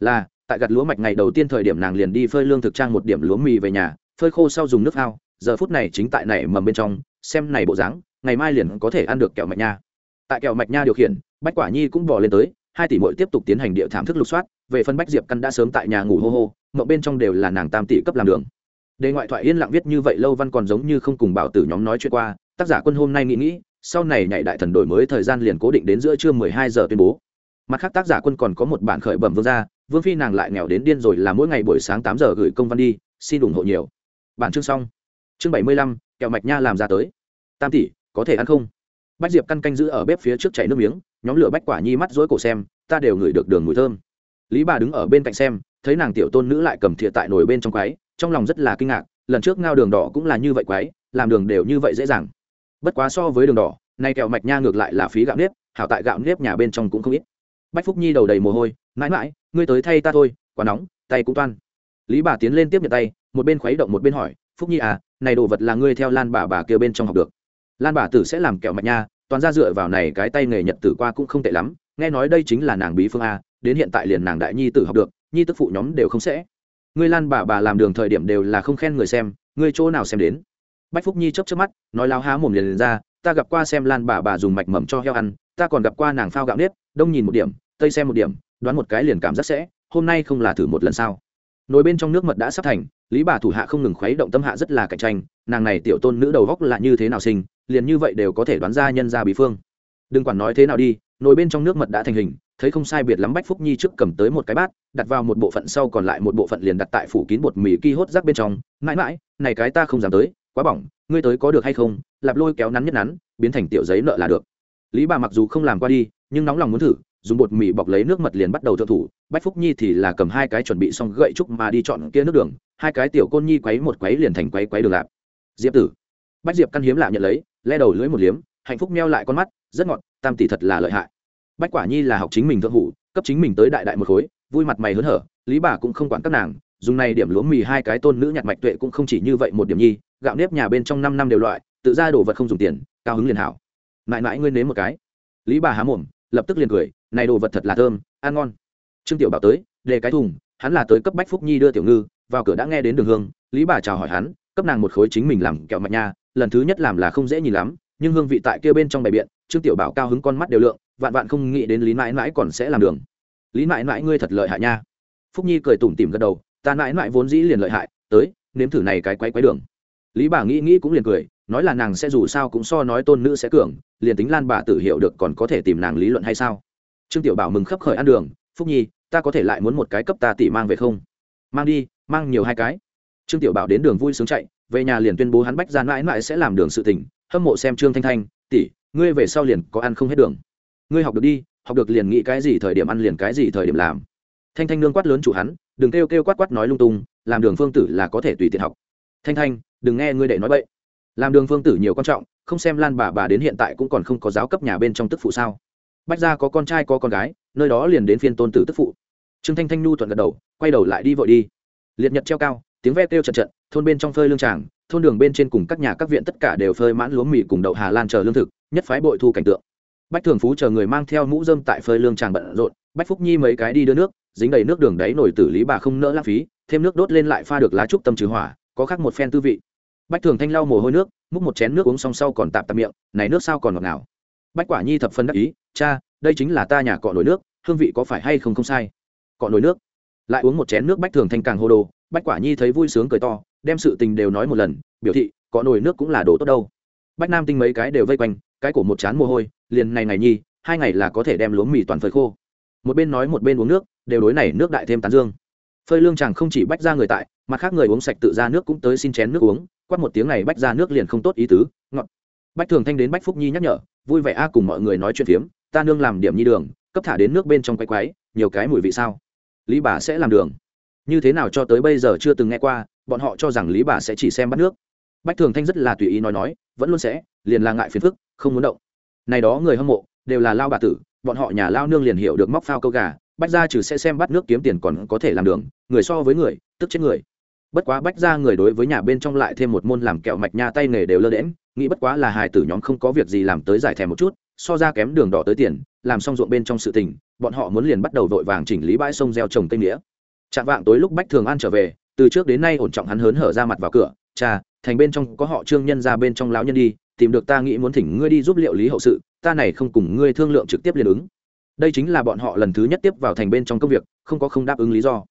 Là, tại gặt lúa mạch ngày đầu tiên thời điểm nàng liền đi phơi lương thực trang một điểm lúa mì về nhà, phơi khô sau dùng nước phao giờ phút này chính tại này mầm bên trong, xem này bộ dáng, ngày mai liền có thể ăn được kẹo mạch nha tại kẹo mạch nha điều khiển, bách quả nhi cũng bỏ lên tới, hai tỷ muội tiếp tục tiến hành địa thảm thức lục soát, về phân bách diệp căn đã sớm tại nhà ngủ hô hô mậu bên trong đều là nàng tam tỷ cấp làm đường. Đề ngoại thoại yên lặng viết như vậy lâu văn còn giống như không cùng bảo tử nhóm nói chuyện qua, tác giả quân hôm nay nghĩ nghĩ, sau này nhảy đại thần đổi mới thời gian liền cố định đến giữa trưa mười hai giờ tuyên bố. Mặt khác tác giả quân còn có một bản khởi bẩm vương gia, vương phi nàng lại nghèo đến điên rồi là mỗi ngày buổi sáng tám giờ gửi công văn đi, xin ủng hộ nhiều. Bản chương xong. Chương bảy mươi lăm, kẹo mạch nha làm ra tới. Tam tỷ, có thể ăn không? Bách diệp căn canh giữ ở bếp phía trước chảy nước miếng, nhóm lửa bách quả nhi mắt dối cổ xem, ta đều ngửi được đường mùi thơm. Lý bà đứng ở bên cạnh xem, thấy nàng tiểu tôn nữ lại cầm thìa tại nồi bên trong quái, trong lòng rất là kinh ngạc, lần trước ngao đường đỏ cũng là như vậy quái, làm đường đều như vậy dễ dàng. Bất quá so với đường đỏ, nay kẹo mạch nha ngược lại là phí gạo nếp, hảo tại gạo nếp nhà bên trong cũng không ít. Bách phúc nhi đầu đầy mồ hôi, mãi mãi, ngươi tới thay ta thôi, quá nóng, tay cũng toan. Lý bà tiến lên tiếp nhận tay, một bên khuấy động một bên hỏi, phúc nhi à này đồ vật là ngươi theo lan bà bà kêu bên trong học được? Lan bà tử sẽ làm kẹo mạch nha toàn ra dựa vào này cái tay nghề nhật tử qua cũng không tệ lắm nghe nói đây chính là nàng bí phương a đến hiện tại liền nàng đại nhi tử học được nhi tức phụ nhóm đều không sẽ. Ngươi lan bà bà làm đường thời điểm đều là không khen người xem ngươi chỗ nào xem đến. Bách phúc nhi chấp chấp mắt nói láo há mồm liền, liền ra ta gặp qua xem lan bà bà dùng mạch mầm cho heo ăn ta còn gặp qua nàng phao gạo nếp đông nhìn một điểm tây xem một điểm đoán một cái liền cảm giác sẽ hôm nay không là thử một lần sao? Nồi bên trong nước mật đã sắp thành lý bà thủ hạ không ngừng khuấy động tâm hạ rất là cạnh tranh nàng này tiểu tôn nữ đầu góc là như thế nào sinh liền như vậy đều có thể đoán ra nhân ra bí phương. Đừng quản nói thế nào đi, nồi bên trong nước mật đã thành hình, thấy không sai biệt lắm bách phúc nhi trước cầm tới một cái bát, đặt vào một bộ phận sau còn lại một bộ phận liền đặt tại phủ kín bột mì ki hốt rác bên trong. Mãi mãi, này cái ta không dám tới, quá bỏng, ngươi tới có được hay không? Lạp lôi kéo nắn nhất nắn, biến thành tiểu giấy nợ là được. Lý bà mặc dù không làm qua đi, nhưng nóng lòng muốn thử, dùng bột mì bọc lấy nước mật liền bắt đầu thượng thủ. Bách phúc nhi thì là cầm hai cái chuẩn bị xong gậy trúc mà đi chọn kia nước đường, hai cái tiểu côn nhi quấy một quấy liền thành quấy quấy đường lạp. Diệp tử bách diệp căn hiếm lạ nhận lấy, le đầu lưỡi một liếm, hạnh phúc meo lại con mắt, rất ngọt, tam tỷ thật là lợi hại. Bách quả nhi là học chính mình thượng hủ, cấp chính mình tới đại đại một khối, vui mặt mày hớn hở, lý bà cũng không quản các nàng, dùng này điểm lúa mì hai cái tôn nữ nhặt mạch tuệ cũng không chỉ như vậy một điểm nhi, gạo nếp nhà bên trong năm năm đều loại, tự ra đồ vật không dùng tiền, cao hứng liền hảo. Mãi mãi ngươi nếm một cái. Lý bà há mồm, lập tức liền cười, này đồ vật thật là thơm, ăn ngon. Trương tiểu bảo tới, để cái thùng, hắn là tới cấp bách phúc nhi đưa tiểu ngư, vào cửa đã nghe đến đường hương, lý bà chào hỏi hắn, cấp nàng một khối chính mình làm kẹo mạch nha lần thứ nhất làm là không dễ nhìn lắm, nhưng hương vị tại kia bên trong bài biện, trương tiểu bảo cao hứng con mắt đều lượng, vạn vạn không nghĩ đến lý mãi mãi còn sẽ làm đường. Lý mãi mãi ngươi thật lợi hại nha. Phúc nhi cười tủm tỉm gật đầu, ta mãi mãi vốn dĩ liền lợi hại, tới, nếm thử này cái quay quay đường. Lý bà nghĩ nghĩ cũng liền cười, nói là nàng sẽ dù sao cũng so nói tôn nữ sẽ cường, liền tính lan bà tự hiểu được còn có thể tìm nàng lý luận hay sao? Trương tiểu bảo mừng khấp khởi ăn đường, phúc nhi, ta có thể lại muốn một cái cấp ta tỷ mang về không? Mang đi, mang nhiều hai cái trương tiểu bảo đến đường vui sướng chạy về nhà liền tuyên bố hắn bách ra mãi mãi sẽ làm đường sự tình hâm mộ xem trương thanh thanh tỷ ngươi về sau liền có ăn không hết đường. Ngươi học được đi học được liền nghĩ cái gì thời điểm ăn liền cái gì thời điểm làm. Thanh thanh nương quát lớn chủ hắn đừng kêu kêu quát quát nói lung tung làm đường phương tử là có thể tùy tiện học. Thanh thanh đừng nghe ngươi đệ nói bậy, làm đường phương tử nhiều quan trọng không xem lan bà bà đến hiện tại cũng còn không có giáo cấp nhà bên trong tức phụ sao? Bách gia có con trai có con gái nơi đó liền đến phiên tôn tử tức phụ. Trương thanh thanh nhu thuận gật đầu quay đầu lại đi vội đi. Liệt nhật treo cao tiếng ve kêu trận trận, thôn bên trong phơi lương tràng, thôn đường bên trên cùng các nhà các viện tất cả đều phơi mãn lúa mì cùng đậu hà lan chờ lương thực, nhất phái bội thu cảnh tượng. Bách thường phú chờ người mang theo mũ dơm tại phơi lương tràng bận rộn, bách phúc nhi mấy cái đi đưa nước, dính đầy nước đường đáy nổi tử lý bà không nỡ lãng phí, thêm nước đốt lên lại pha được lá trúc tâm trừ hỏa, có khác một phen tư vị. Bách thường thanh lau mồ hôi nước, múc một chén nước uống xong sau còn tạp tạp miệng, này nước sao còn ngọt ngào? Bách quả nhi thập phân đắc ý, cha, đây chính là ta nhà cọ nổi nước, hương vị có phải hay không không sai? Cọ nổi nước. Lại uống một chén nước bách thường thanh càng hô đồ bách quả nhi thấy vui sướng cười to, đem sự tình đều nói một lần, biểu thị, có nồi nước cũng là đồ tốt đâu. Bách nam tinh mấy cái đều vây quanh, cái cổ một chán mồ hôi, liền này ngày nhi, hai ngày là có thể đem lúa mì toàn phơi khô. Một bên nói một bên uống nước, đều đối này nước đại thêm tán dương. Phơi lương chàng không chỉ bách ra người tại mặt khác người uống sạch tự ra nước cũng tới xin chén nước uống, quát một tiếng này bách ra nước liền không tốt ý tứ, ngọt. Bách thường thanh đến bách phúc nhi nhắc nhở, vui vẻ a, cùng mọi người nói chuyện phiếm, ta nương làm điểm nhi đường, cấp thả đến nước bên trong quay quái, nhiều cái mùi vị sao? Lý bà sẽ làm đường như thế nào cho tới bây giờ chưa từng nghe qua, bọn họ cho rằng lý bà sẽ chỉ xem bắt nước. Bách thường thanh rất là tùy ý nói nói, vẫn luôn sẽ, liền là ngại phiền phức, không muốn động. Này đó người hâm mộ, đều là lao bà tử, bọn họ nhà lao nương liền hiểu được móc phao câu gà, bách gia trừ sẽ xem bắt nước kiếm tiền còn có thể làm đường, người so với người, tức chết người. Bất quá bách gia người đối với nhà bên trong lại thêm một môn làm kẹo mạch nha tay nghề đều lơ đễm nghĩ bất quá là hài tử nhóm không có việc gì làm tới giải thèm một chút, so ra kém đường đỏ tới tiền, làm xong ruộng bên trong sự tình, bọn họ muốn liền bắt đầu vội vàng chỉnh lý bãi sông gieo trồng cây nghĩa chạm vạng tối lúc bách thường an trở về, từ trước đến nay ổn trọng hắn hớn hở ra mặt vào cửa. Cha, thành bên trong có họ trương nhân ra bên trong lão nhân đi, tìm được ta nghĩ muốn thỉnh ngươi đi giúp liệu lý hậu sự, ta này không cùng ngươi thương lượng trực tiếp liên ứng. Đây chính là bọn họ lần thứ nhất tiếp vào thành bên trong công việc, không có không đáp ứng lý do.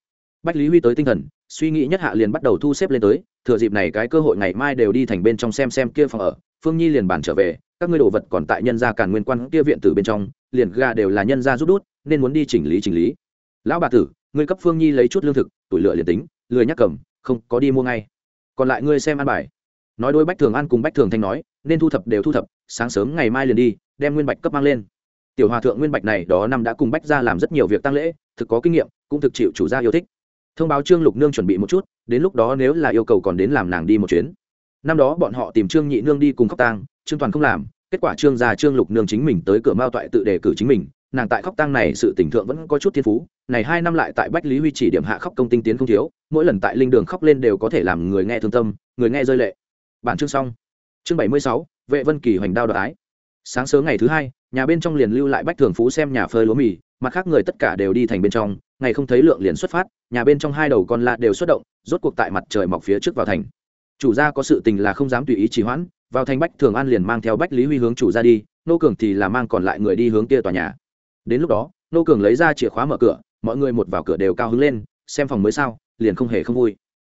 Bách lý huy tới tinh thần, suy nghĩ nhất hạ liền bắt đầu thu xếp lên tới, thừa dịp này cái cơ hội ngày mai đều đi thành bên trong xem xem kia phòng ở, phương nhi liền bàn trở về, các ngươi đồ vật còn tại nhân gia càn nguyên quan kia viện tử bên trong, liền ga đều là nhân gia rút đút, nên muốn đi chỉnh lý chỉnh lý. Lão bà tử ngươi cấp phương nhi lấy chút lương thực tuổi lựa liền tính, lười nhắc cầm, không, có đi mua ngay. Còn lại ngươi xem ăn bài. Nói đôi bách thường ăn cùng bách thường thanh nói, nên thu thập đều thu thập, sáng sớm ngày mai liền đi, đem nguyên bạch cấp mang lên. Tiểu hòa thượng nguyên bạch này đó năm đã cùng bách ra làm rất nhiều việc tăng lễ, thực có kinh nghiệm, cũng thực chịu chủ gia yêu thích. Thông báo trương lục nương chuẩn bị một chút, đến lúc đó nếu là yêu cầu còn đến làm nàng đi một chuyến. Năm đó bọn họ tìm trương nhị nương đi cùng khóc tang, trương toàn không làm, kết quả trương gia trương lục nương chính mình tới cửa mao toại tự đề cử chính mình nàng tại khóc tang này sự tình thượng vẫn có chút thiên phú, này hai năm lại tại bách lý huy chỉ điểm hạ khóc công tinh tiến không thiếu, mỗi lần tại linh đường khóc lên đều có thể làm người nghe thương tâm, người nghe rơi lệ. Bản chương xong. Chương bảy mươi sáu, vệ vân kỳ hoành đao đoái ái. Sáng sớm ngày thứ hai, nhà bên trong liền lưu lại bách thường phú xem nhà phơi lúa mì, mặt khác người tất cả đều đi thành bên trong, ngày không thấy lượng liền xuất phát, nhà bên trong hai đầu con lạ đều xuất động, rốt cuộc tại mặt trời mọc phía trước vào thành. Chủ gia có sự tình là không dám tùy ý trì hoãn, vào thành bách thường an liền mang theo bách lý huy hướng chủ gia đi, nô cường thì là mang còn lại người đi hướng kia tòa nhà đến lúc đó, nô cường lấy ra chìa khóa mở cửa, mọi người một vào cửa đều cao hứng lên, xem phòng mới sao, liền không hề không vui.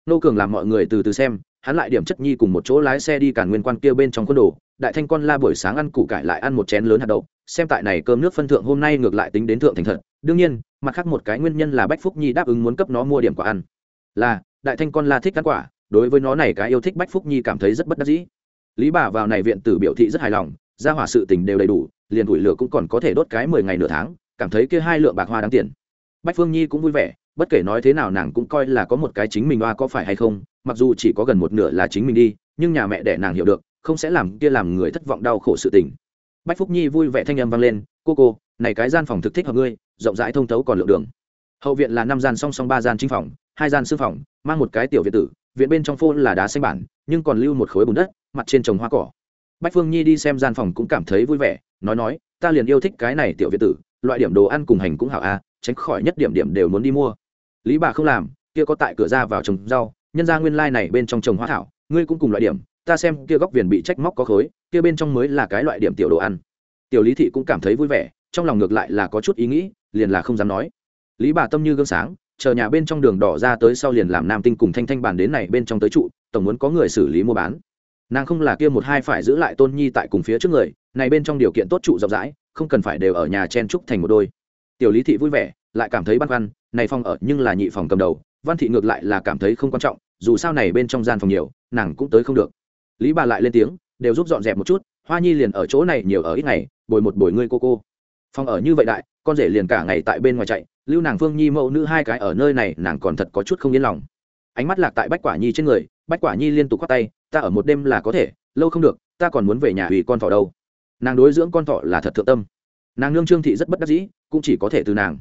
Nô cường làm mọi người từ từ xem, hắn lại điểm chất nhi cùng một chỗ lái xe đi cản nguyên quan kia bên trong quân đồ, đại thanh con la buổi sáng ăn củ cải lại ăn một chén lớn hạt đậu, xem tại này cơm nước phân thượng hôm nay ngược lại tính đến thượng thành thật. Đương nhiên, mặt khác một cái nguyên nhân là bách phúc nhi đáp ứng muốn cấp nó mua điểm quả ăn. Là, đại thanh con la thích ăn quả, đối với nó này cái yêu thích bách phúc nhi cảm thấy rất bất đắc dĩ. Lý bà vào này viện tử biểu thị rất hài lòng, gia hỏa sự tình đều đầy đủ liền ủi lửa cũng còn có thể đốt cái mười ngày nửa tháng, cảm thấy kia hai lượng bạc hoa đáng tiền. Bách phương nhi cũng vui vẻ, bất kể nói thế nào nàng cũng coi là có một cái chính mình hoa có phải hay không, mặc dù chỉ có gần một nửa là chính mình đi, nhưng nhà mẹ để nàng hiểu được, không sẽ làm kia làm người thất vọng đau khổ sự tình. Bách phúc nhi vui vẻ thanh âm vang lên, cô cô, này cái gian phòng thực thích hợp ngươi, rộng rãi thông thấu còn lượng đường. Hậu viện là năm gian song song ba gian chính phòng, hai gian sư phòng, mang một cái tiểu viện tử, viện bên trong phôn là đá xanh bản, nhưng còn lưu một khối bùn đất, mặt trên trồng hoa cỏ bách phương nhi đi xem gian phòng cũng cảm thấy vui vẻ, nói nói, ta liền yêu thích cái này tiểu viện tử, loại điểm đồ ăn cùng hành cũng hảo a tránh khỏi nhất điểm điểm đều muốn đi mua. Lý bà không làm, kia có tại cửa ra vào trồng rau, nhân ra nguyên lai này bên trong trồng hoa thảo, ngươi cũng cùng loại điểm, ta xem kia góc viền bị trách móc có khối, kia bên trong mới là cái loại điểm tiểu đồ ăn. Tiểu lý thị cũng cảm thấy vui vẻ, trong lòng ngược lại là có chút ý nghĩ, liền là không dám nói. Lý bà tâm như gương sáng, chờ nhà bên trong đường đỏ ra tới sau liền làm nam tinh cùng thanh thanh bàn đến này bên trong tới trụ, tổng muốn có người xử lý mua bán nàng không là kia một hai phải giữ lại tôn nhi tại cùng phía trước người, này bên trong điều kiện tốt trụ rộng rãi, không cần phải đều ở nhà chen trúc thành một đôi. Tiểu lý thị vui vẻ, lại cảm thấy băn khoăn, này phòng ở nhưng là nhị phòng cầm đầu, văn thị ngược lại là cảm thấy không quan trọng, dù sao này bên trong gian phòng nhiều, nàng cũng tới không được. Lý bà lại lên tiếng, đều giúp dọn dẹp một chút, hoa nhi liền ở chỗ này nhiều ở ít ngày, bồi một bồi ngươi cô cô. Phòng ở như vậy đại, con rể liền cả ngày tại bên ngoài chạy, lưu nàng phương nhi mẫu nữ hai cái ở nơi này, nàng còn thật có chút không yên lòng. Ánh mắt lạc tại bách quả nhi trên người, bách quả nhi liên tục khoác tay ta ở một đêm là có thể, lâu không được, ta còn muốn về nhà ủy con thỏ đâu. Nàng đối dưỡng con thỏ là thật thượng tâm. Nàng nương trương thị rất bất đắc dĩ, cũng chỉ có thể từ nàng.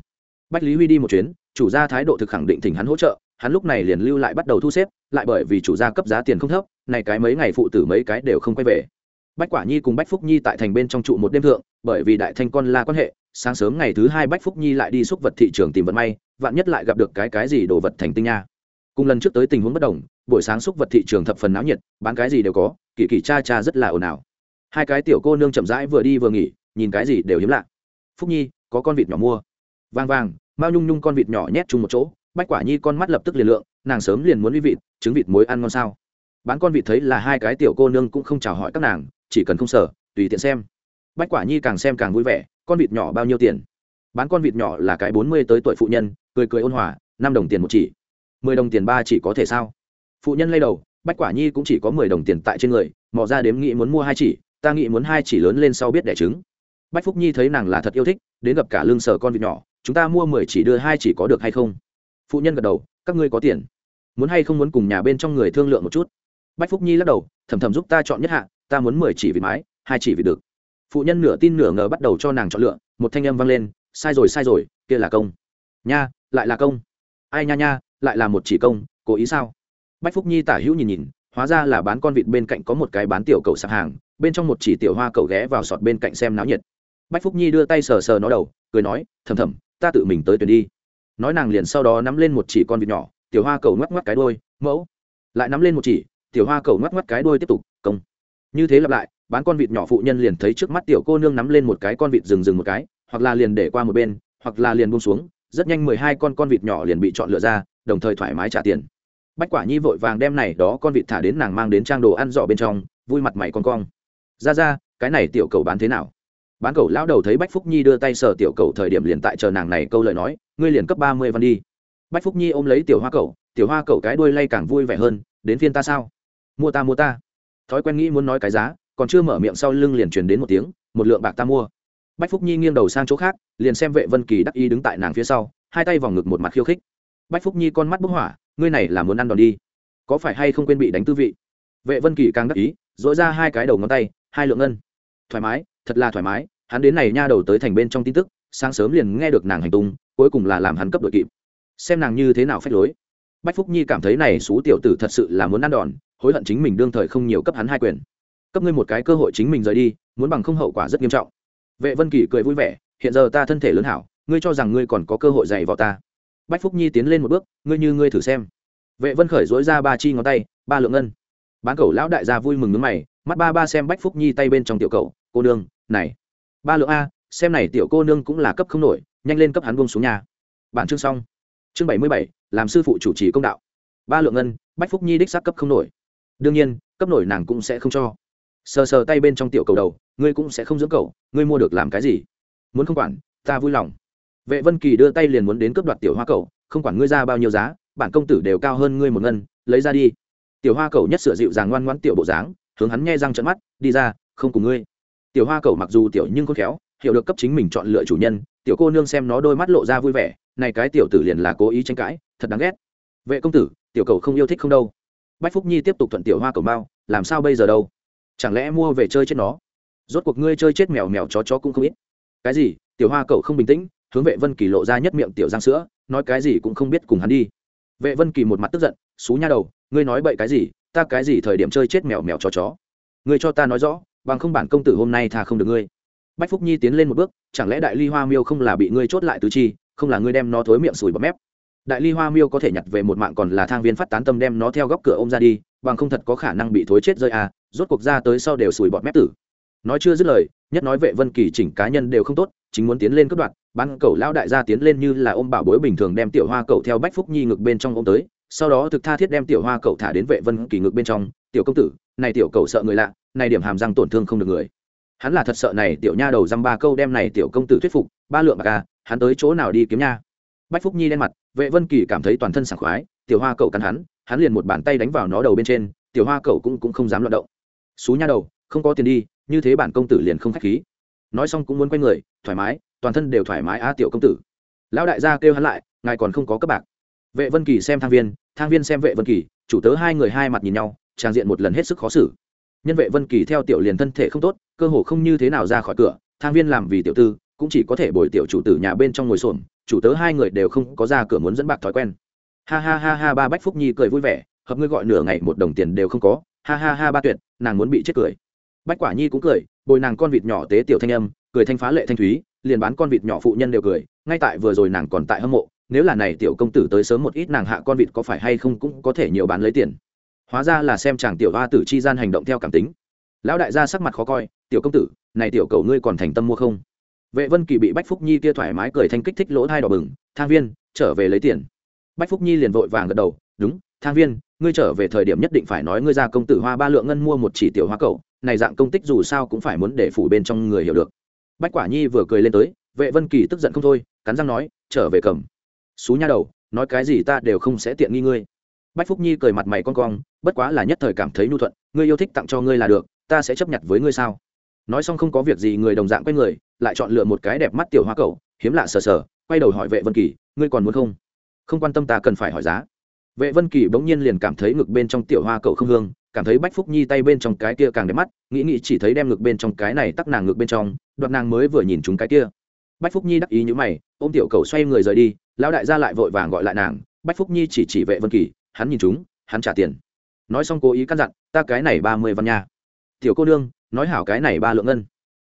Bách lý huy đi một chuyến, chủ gia thái độ thực khẳng định thỉnh hắn hỗ trợ, hắn lúc này liền lưu lại bắt đầu thu xếp, lại bởi vì chủ gia cấp giá tiền không thấp, này cái mấy ngày phụ tử mấy cái đều không quay về. Bách quả nhi cùng bách phúc nhi tại thành bên trong trụ một đêm thượng, bởi vì đại thanh con la quan hệ, sáng sớm ngày thứ hai bách phúc nhi lại đi xúc vật thị trường tìm vận may, vạn nhất lại gặp được cái cái gì đồ vật thành tinh nha. Cùng lần trước tới tình huống bất đồng buổi sáng xúc vật thị trường thập phần náo nhiệt, bán cái gì đều có, kỳ kỳ cha cha rất là ồn ào. Hai cái tiểu cô nương chậm rãi vừa đi vừa nghỉ, nhìn cái gì đều hiếm lạ. Phúc nhi, có con vịt nhỏ mua. Vàng vàng mao nhung nhung con vịt nhỏ nhét chung một chỗ, bách quả nhi con mắt lập tức liền lượng, nàng sớm liền muốn uy vịt, trứng vịt muối ăn ngon sao. Bán con vịt thấy là hai cái tiểu cô nương cũng không chào hỏi các nàng, chỉ cần không sở tùy tiện xem. Bách quả nhi càng xem càng vui vẻ, con vịt nhỏ bao nhiêu tiền? Bán con vịt nhỏ là cái bốn mươi tới tuổi phụ nhân, cười cười ôn hòa, năm đồng tiền một chỉ. mười đồng tiền ba chỉ có thể sao? Phụ nhân lay đầu, bách quả nhi cũng chỉ có mười đồng tiền tại trên người, mò ra đếm nghĩ muốn mua hai chỉ, ta nghĩ muốn hai chỉ lớn lên sau biết đẻ trứng. Bách phúc nhi thấy nàng là thật yêu thích, đến gặp cả lương sở con vịt nhỏ, chúng ta mua mười chỉ đưa hai chỉ có được hay không? Phụ nhân gật đầu, các ngươi có tiền. Muốn hay không muốn cùng nhà bên trong người thương lượng một chút? Bách phúc nhi lắc đầu, thầm thầm giúp ta chọn nhất hạ, ta muốn mười chỉ vịt mái, hai chỉ vịt được phụ nhân nửa tin nửa ngờ bắt đầu cho nàng chọn lựa, một thanh âm vang lên, sai rồi sai rồi, kia là công. Nha, lại là công. Ai nha nha, lại là một chỉ công, cố ý sao? Bách phúc nhi tả hữu nhìn nhìn, hóa ra là bán con vịt bên cạnh có một cái bán tiểu cầu sạp hàng, bên trong một chỉ tiểu hoa cầu ghé vào sọt bên cạnh xem náo nhiệt. Bách phúc nhi đưa tay sờ sờ nó đầu, cười nói, thầm thầm, ta tự mình tới tuyển đi. Nói nàng liền sau đó nắm lên một chỉ con vịt nhỏ, tiểu hoa cầu ngoắc ngoắc cái đôi mẫu. Lại nắm lên một chỉ, tiểu hoa cầu ngoắc ngoắc cái đôi tiếp tục, công. Như thế lặp lại, bán con vịt nhỏ phụ nhân liền thấy trước mắt tiểu cô nương nắm lên một cái con vịt rừng rừng một cái, hoặc là liền để qua một bên, hoặc là liền buông xuống, rất nhanh mười hai con con vịt nhỏ liền bị chọn lựa ra, đồng thời thoải mái trả tiền bách quả nhi vội vàng đem này đó con vịt thả đến nàng mang đến trang đồ ăn dọ bên trong, vui mặt mày con cong. Ra ra, cái này tiểu cầu bán thế nào? Bán cầu lão đầu thấy bách phúc nhi đưa tay sờ tiểu cầu thời điểm liền tại chờ nàng này câu lời nói, ngươi liền cấp ba mươi văn đi. Bách phúc nhi ôm lấy tiểu hoa cầu, tiểu hoa cầu cái đuôi lay càng vui vẻ hơn, đến phiên ta sao? Mua ta mua ta. Thói quen nghĩ muốn nói cái giá, còn chưa mở miệng sau lưng liền truyền đến một tiếng, một lượng bạc ta mua. Bách phúc nhi nghiêng đầu sang chỗ khác, liền xem vệ vân kỳ đắc y đứng tại nàng phía sau, hai tay vòng ngực một mặt khiêu khích. Bách phúc nhi con mắt bức hỏa ngươi này là muốn ăn đòn đi. Có phải hay không quên bị đánh tư vị? Vệ vân kỳ càng đắc ý dỗi ra hai cái đầu ngón tay, hai lượng ngân. Thoải mái, thật là thoải mái, hắn đến này nha đầu tới thành bên trong tin tức, sáng sớm liền nghe được nàng hành tung, cuối cùng là làm hắn cấp đội kịp. Xem nàng như thế nào phép lối. Bách phúc nhi cảm thấy này xú tiểu tử thật sự là muốn ăn đòn, hối hận chính mình đương thời không nhiều cấp hắn hai quyền. Cấp ngươi một cái cơ hội chính mình rời đi, muốn bằng không hậu quả rất nghiêm trọng. Vệ vân kỳ cười vui vẻ, hiện giờ ta thân thể lớn hảo, ngươi cho rằng ngươi còn có cơ hội dạy vào ta bách phúc nhi tiến lên một bước, ngươi như ngươi thử xem. Vệ vân khởi dối ra ba chi ngón tay, ba lượng ngân. Bán cầu lão đại gia vui mừng ngứng mày, mắt ba ba xem bách phúc nhi tay bên trong tiểu cầu, cô nương, này, ba lượng a, xem này tiểu cô nương cũng là cấp không nổi, nhanh lên cấp hắn buông xuống nhà. Bản chương xong. Chương bảy mươi bảy, làm sư phụ chủ trì công đạo. Ba lượng ngân, bách phúc nhi đích xác cấp không nổi. Đương nhiên, cấp nổi nàng cũng sẽ không cho. Sờ sờ tay bên trong tiểu cầu đầu, ngươi cũng sẽ không dưỡng cầu, ngươi mua được làm cái gì? Muốn không quản, ta vui lòng vệ vân kỳ đưa tay liền muốn đến cướp đoạt tiểu hoa cầu không quản ngươi ra bao nhiêu giá, bản công tử đều cao hơn ngươi một ngân, lấy ra đi. Tiểu hoa cầu nhất sửa dịu dàng ngoan ngoãn tiểu bộ dáng, hướng hắn nghe răng trận mắt, đi ra, không cùng ngươi. Tiểu hoa cầu mặc dù tiểu nhưng khôn khéo, hiểu được cấp chính mình chọn lựa chủ nhân, tiểu cô nương xem nó đôi mắt lộ ra vui vẻ, này cái tiểu tử liền là cố ý tranh cãi, thật đáng ghét. Vệ công tử, tiểu cầu không yêu thích không đâu. Bách phúc nhi tiếp tục thuận tiểu hoa cầu bao làm sao bây giờ đâu? Chẳng lẽ mua về chơi chết nó? Rốt cuộc ngươi chơi chết mèo mèo chó chó cũng không ít. Cái gì? Tiểu hoa cậu không bình tĩnh hướng vệ vân kỳ lộ ra nhất miệng tiểu giang sữa, nói cái gì cũng không biết cùng hắn đi. Vệ vân kỳ một mặt tức giận, xú nha đầu, ngươi nói bậy cái gì, ta cái gì thời điểm chơi chết mèo mèo chó chó? Ngươi cho ta nói rõ, bằng không bản công tử hôm nay tha không được ngươi. Bách phúc nhi tiến lên một bước, chẳng lẽ đại ly hoa miêu không là bị ngươi chốt lại tứ chi, không là ngươi đem nó thối miệng sùi bọt mép? Đại ly hoa miêu có thể nhặt về một mạng còn là thang viên phát tán tâm đem nó theo góc cửa ôm ra đi, bằng không thật có khả năng bị thối chết rơi à rốt cuộc ra tới sau đều sùi bọt mép tử. Nói chưa dứt lời, nhất nói vệ vân kỳ chỉnh cá nhân đều không tốt, chính muốn tiến lên cướp đoạt bán cầu lão đại gia tiến lên như là ôm bảo bối bình thường đem tiểu hoa cậu theo bách phúc nhi ngực bên trong ôm tới, sau đó thực tha thiết đem tiểu hoa cậu thả đến vệ vân kỳ ngực bên trong, tiểu công tử, này tiểu cậu sợ người lạ, này điểm hàm răng tổn thương không được người. Hắn là thật sợ này tiểu nha đầu dăm ba câu đem này tiểu công tử thuyết phục, ba lượng bạc à hắn tới chỗ nào đi kiếm nha? Bách phúc nhi đen mặt, vệ vân kỳ cảm thấy toàn thân sảng khoái, tiểu hoa cậu cắn hắn hắn liền một bàn tay đánh vào nó đầu bên trên, tiểu hoa cậu cũng cũng không dám loạn động. Xú nha đầu, không có tiền đi, như thế bản công tử liền không khách khí. Nói xong cũng muốn quay người, thoải mái toàn thân đều thoải mái á tiểu công tử. Lão đại gia kêu hắn lại, ngài còn không có cấp bạc. Vệ vân kỳ xem thang viên thang viên xem vệ vân kỳ, chủ tớ hai người hai mặt nhìn nhau trang diện một lần hết sức khó xử. Nhân vệ vân kỳ theo tiểu liền thân thể không tốt, cơ hồ không như thế nào ra khỏi cửa, thang viên làm vì tiểu tư, cũng chỉ có thể bồi tiểu chủ tử nhà bên trong ngồi xổm, chủ tớ hai người đều không có ra cửa muốn dẫn bạc thói quen. Ha ha ha ha, ba bách phúc nhi cười vui vẻ, hợp ngươi gọi nửa ngày một đồng tiền đều không có. Ha ha ha, ba tuyệt, nàng muốn bị chết cười. Bách quả nhi cũng cười, bồi nàng con vịt nhỏ tế tiểu thanh âm cười thanh phá lệ thanh thúy, liền bán con vịt nhỏ phụ nhân đều cười, ngay tại vừa rồi nàng còn tại hâm mộ, nếu là này tiểu công tử tới sớm một ít nàng hạ con vịt có phải hay không cũng có thể nhiều bán lấy tiền. Hóa ra là xem chàng tiểu hoa tử chi gian hành động theo cảm tính. Lão đại gia sắc mặt khó coi, tiểu công tử, này tiểu cầu ngươi còn thành tâm mua không? Vệ vân kỳ bị bách phúc nhi kia thoải mái cười thanh kích thích lỗ thai đỏ bừng, thang viên, trở về lấy tiền. Bách phúc nhi liền vội vàng gật đầu, đúng, thang viên, ngươi trở về thời điểm nhất định phải nói ngươi ra công tử hoa ba lượng ngân mua một chỉ tiểu hoa cầu, này dạng công tích dù sao cũng phải muốn để phủ bên trong người hiểu được bách quả nhi vừa cười lên tới, vệ vân kỳ tức giận không thôi, cắn răng nói, trở về cầm. Xú nha đầu, nói cái gì ta đều không sẽ tiện nghi ngươi. Bách phúc nhi cười mặt mày con cong, bất quá là nhất thời cảm thấy nhu thuận, ngươi yêu thích tặng cho ngươi là được, ta sẽ chấp nhận với ngươi sao? Nói xong không có việc gì, người đồng dạng quay người, lại chọn lựa một cái đẹp mắt tiểu hoa cầu hiếm lạ sờ sờ, quay đầu hỏi vệ vân kỳ, ngươi còn muốn không? Không quan tâm ta cần phải hỏi giá. Vệ vân kỳ bỗng nhiên liền cảm thấy ngực bên trong tiểu hoa cầu không hương, cảm thấy bách phúc nhi tay bên trong cái kia càng đẹp mắt, nghĩ nghĩ chỉ thấy đem ngực bên trong cái này tắc nàng ngực bên trong đoạt nàng mới vừa nhìn chúng cái kia. Bách phúc nhi đắc ý như mày, ôm tiểu cầu xoay người rời đi, lão đại gia lại vội vàng gọi lại nàng. Bách phúc nhi chỉ chỉ vệ vân kỳ, hắn nhìn chúng, hắn trả tiền. Nói xong cố ý căn dặn, ta cái này ba mươi văn nha. Tiểu cô nương, nói hảo cái này ba lượng ngân.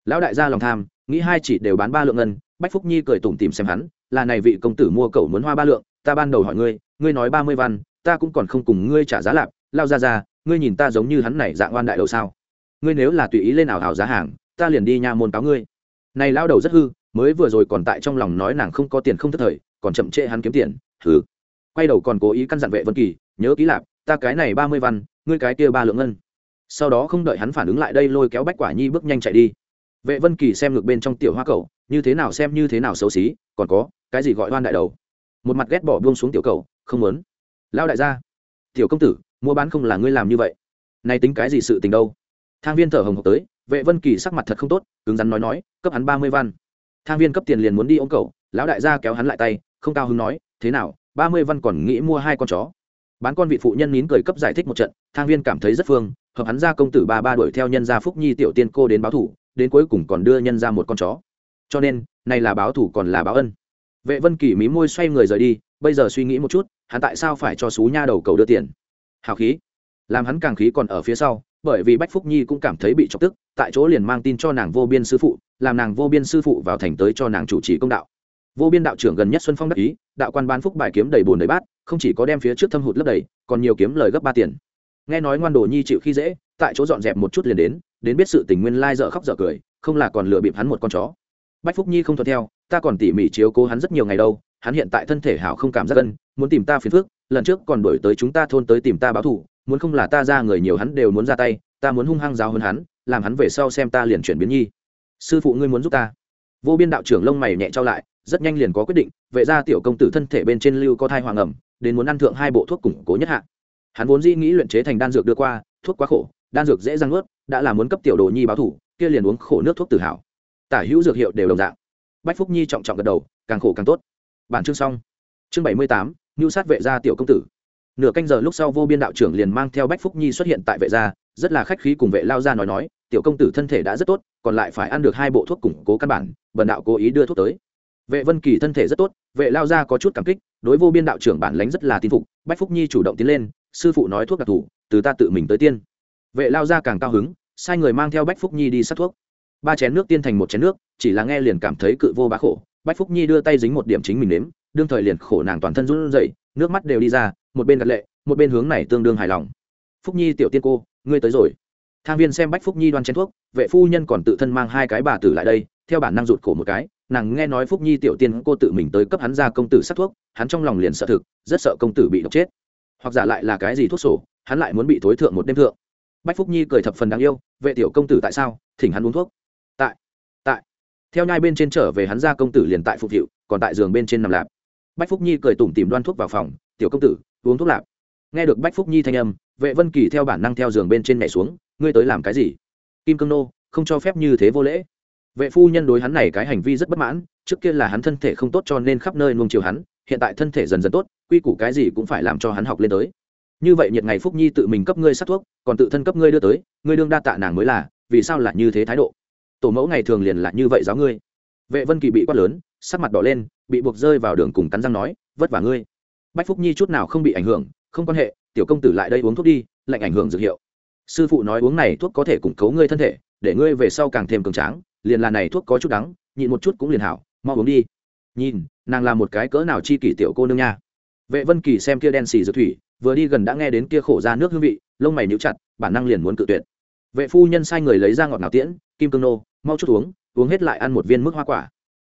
Lão đại gia lòng tham, nghĩ hai chỉ đều bán ba lượng ngân, bách phúc nhi cười tủm tìm xem hắn, là này vị công tử mua cầu muốn hoa ba lượng, ta ban đầu hỏi ngươi ngươi nói ba mươi văn, ta cũng còn không cùng ngươi trả giá lạp. Lao ra ra ngươi nhìn ta giống như hắn này dạng oan đại đầu sao? Ngươi nếu là tùy ý lên ảo hảo giá hàng ta liền đi nha môn cáo ngươi. Này lao đầu rất hư, mới vừa rồi còn tại trong lòng nói nàng không có tiền không thất thời, còn chậm trễ hắn kiếm tiền thử quay đầu còn cố ý căn dặn vệ vân kỳ, nhớ ký lạp, ta cái này ba mươi văn, ngươi cái kia ba lượng ngân. Sau đó không đợi hắn phản ứng lại đây lôi kéo bách quả nhi bước nhanh chạy đi. Vệ vân kỳ xem ngược bên trong tiểu hoa cầu như thế nào xem như thế nào xấu xí, còn có, cái gì gọi hoan đại đầu? Một mặt ghét bỏ buông xuống tiểu cầu không muốn. Lao đại gia, tiểu công tử, mua bán không là ngươi làm như vậy. Nay tính cái gì sự tình đâu? Thang viên thở hồng hộc tới vệ vân kỳ sắc mặt thật không tốt, cứng rắn nói nói, cấp hắn ba mươi văn. Thang viên cấp tiền liền muốn đi ôm cầu lão đại gia kéo hắn lại tay, không cao hứng nói, thế nào, ba mươi văn còn nghĩ mua hai con chó? Bán con vị phụ nhân nín cười cấp giải thích một trận, thang viên cảm thấy rất phương, hợp hắn ra công tử ba ba đuổi theo nhân gia phúc nhi tiểu tiên cô đến báo thủ, đến cuối cùng còn đưa nhân ra một con chó. Cho nên, này là báo thủ còn là báo ân. Vệ vân kỳ mí môi xoay người rời đi, bây giờ suy nghĩ một chút, hắn tại sao phải cho xú nha đầu cầu đưa tiền? Hào khí. Làm hắn càng khí còn ở phía sau bởi vì bách phúc nhi cũng cảm thấy bị chọc tức, tại chỗ liền mang tin cho nàng vô biên sư phụ, làm nàng vô biên sư phụ vào thành tới cho nàng chủ trì công đạo. Vô biên đạo trưởng gần nhất xuân phong đắc ý, đạo quan bán phúc bài kiếm đầy bùn đầy bát, không chỉ có đem phía trước thâm hụt lấp đầy, còn nhiều kiếm lời gấp ba tiền. Nghe nói ngoan đồ nhi chịu khi dễ, tại chỗ dọn dẹp một chút liền đến đến biết sự tình nguyên lai dở khóc dở cười, không là còn lừa bịp hắn một con chó. Bách phúc nhi không thuận theo, ta còn tỉ mỉ chiếu cố hắn rất nhiều ngày đâu, hắn hiện tại thân thể hảo không cảm giác gân muốn tìm ta phiền phước lần trước còn đổi tới chúng ta thôn tới tìm ta báo thủ muốn không là ta ra người nhiều hắn đều muốn ra tay, ta muốn hung hăng giáo hơn hắn, làm hắn về sau xem ta liền chuyển biến nhi. Sư phụ ngươi muốn giúp ta. Vô biên đạo trưởng lông mày nhẹ trao lại, rất nhanh liền có quyết định, vệ ra tiểu công tử thân thể bên trên lưu có thai hoàng ẩm, đến muốn ăn thượng hai bộ thuốc củng cố nhất hạ. Hắn vốn dĩ nghĩ luyện chế thành đan dược đưa qua, thuốc quá khổ, đan dược dễ răng ướt đã là muốn cấp tiểu đồ nhi báo thủ, kia liền uống khổ nước thuốc tự hào. Tả hữu dược hiệu đều đồng dạng. Bách phúc nhi trọng trọng gật đầu, càng khổ càng tốt. Bản chương xong. Chương bảy mươi tám ngưu sát vệ gia tiểu công tử nửa canh giờ lúc sau vô biên đạo trưởng liền mang theo bách phúc nhi xuất hiện tại vệ gia, rất là khách khí cùng vệ lao gia nói nói, tiểu công tử thân thể đã rất tốt, còn lại phải ăn được hai bộ thuốc củng cố căn bản, bần đạo cố ý đưa thuốc tới. Vệ vân kỳ thân thể rất tốt, vệ lao gia có chút cảm kích, đối vô biên đạo trưởng bản lánh rất là tin phục, bách phúc nhi chủ động tiến lên, sư phụ nói thuốc đặc thù, từ ta tự mình tới tiên. Vệ lao gia càng cao hứng, sai người mang theo bách phúc nhi đi sát thuốc. Ba chén nước tiên thành một chén nước, chỉ là nghe liền cảm thấy cự vô bá khổ, bách phúc nhi đưa tay dính một điểm chính mình nếm, đương thời liền khổ nàng toàn thân run rẩy, nước mắt đều đi ra một bên gật lệ, một bên hướng này tương đương hài lòng. Phúc nhi tiểu tiên cô, ngươi tới rồi. Thang viên xem bách phúc nhi đoan chén thuốc, vệ phu nhân còn tự thân mang hai cái bà tử lại đây, theo bản năng rụt cổ một cái, nàng nghe nói phúc nhi tiểu tiên cô tự mình tới cấp hắn ra công tử sắc thuốc, hắn trong lòng liền sợ thực, rất sợ công tử bị độc chết. Hoặc giả lại là cái gì thuốc sổ, hắn lại muốn bị thối thượng một đêm thượng. Bách phúc nhi cười thập phần đáng yêu, vệ tiểu công tử tại sao, thỉnh hắn uống thuốc. Tại tại. Theo nhai bên trên trở về hắn ra công tử liền tại phục hiệu, còn tại giường bên trên nằm lạp. Bách phúc nhi cười tủm tìm đoan thuốc vào phòng, tiểu công tử uống thuốc lạp. Nghe được bách phúc nhi thanh âm, vệ vân kỳ theo bản năng theo giường bên trên nhảy xuống, ngươi tới làm cái gì? Kim cương nô, không cho phép như thế vô lễ. Vệ phu nhân đối hắn này cái hành vi rất bất mãn, trước kia là hắn thân thể không tốt cho nên khắp nơi nuông chiều hắn, hiện tại thân thể dần dần tốt, quy củ cái gì cũng phải làm cho hắn học lên tới. Như vậy nhiệt ngày phúc nhi tự mình cấp ngươi sát thuốc, còn tự thân cấp ngươi đưa tới, ngươi đương đa tạ nàng mới là, vì sao là như thế thái độ? Tổ mẫu ngày thường liền là như vậy giáo ngươi. Vệ vân kỳ bị quát lớn, sắc mặt đỏ lên, bị buộc rơi vào đường cùng cắn răng nói, vất vả ngươi bách phúc nhi chút nào không bị ảnh hưởng, không quan hệ, tiểu công tử lại đây uống thuốc đi, lạnh ảnh hưởng dược hiệu. Sư phụ nói uống này thuốc có thể củng cố ngươi thân thể, để ngươi về sau càng thêm cường tráng, liền là này thuốc có chút đắng, nhịn một chút cũng liền hảo, mau uống đi. Nhìn, nàng là một cái cỡ nào chi kỷ tiểu cô nương nha. Vệ vân kỳ xem kia đen xì dược thủy, vừa đi gần đã nghe đến kia khổ ra nước hương vị, lông mày níu chặt, bản năng liền muốn cự tuyệt. Vệ phu nhân sai người lấy ra ngọt ngào tiễn, kim cương nô, mau chút uống uống hết lại ăn một viên mức hoa quả.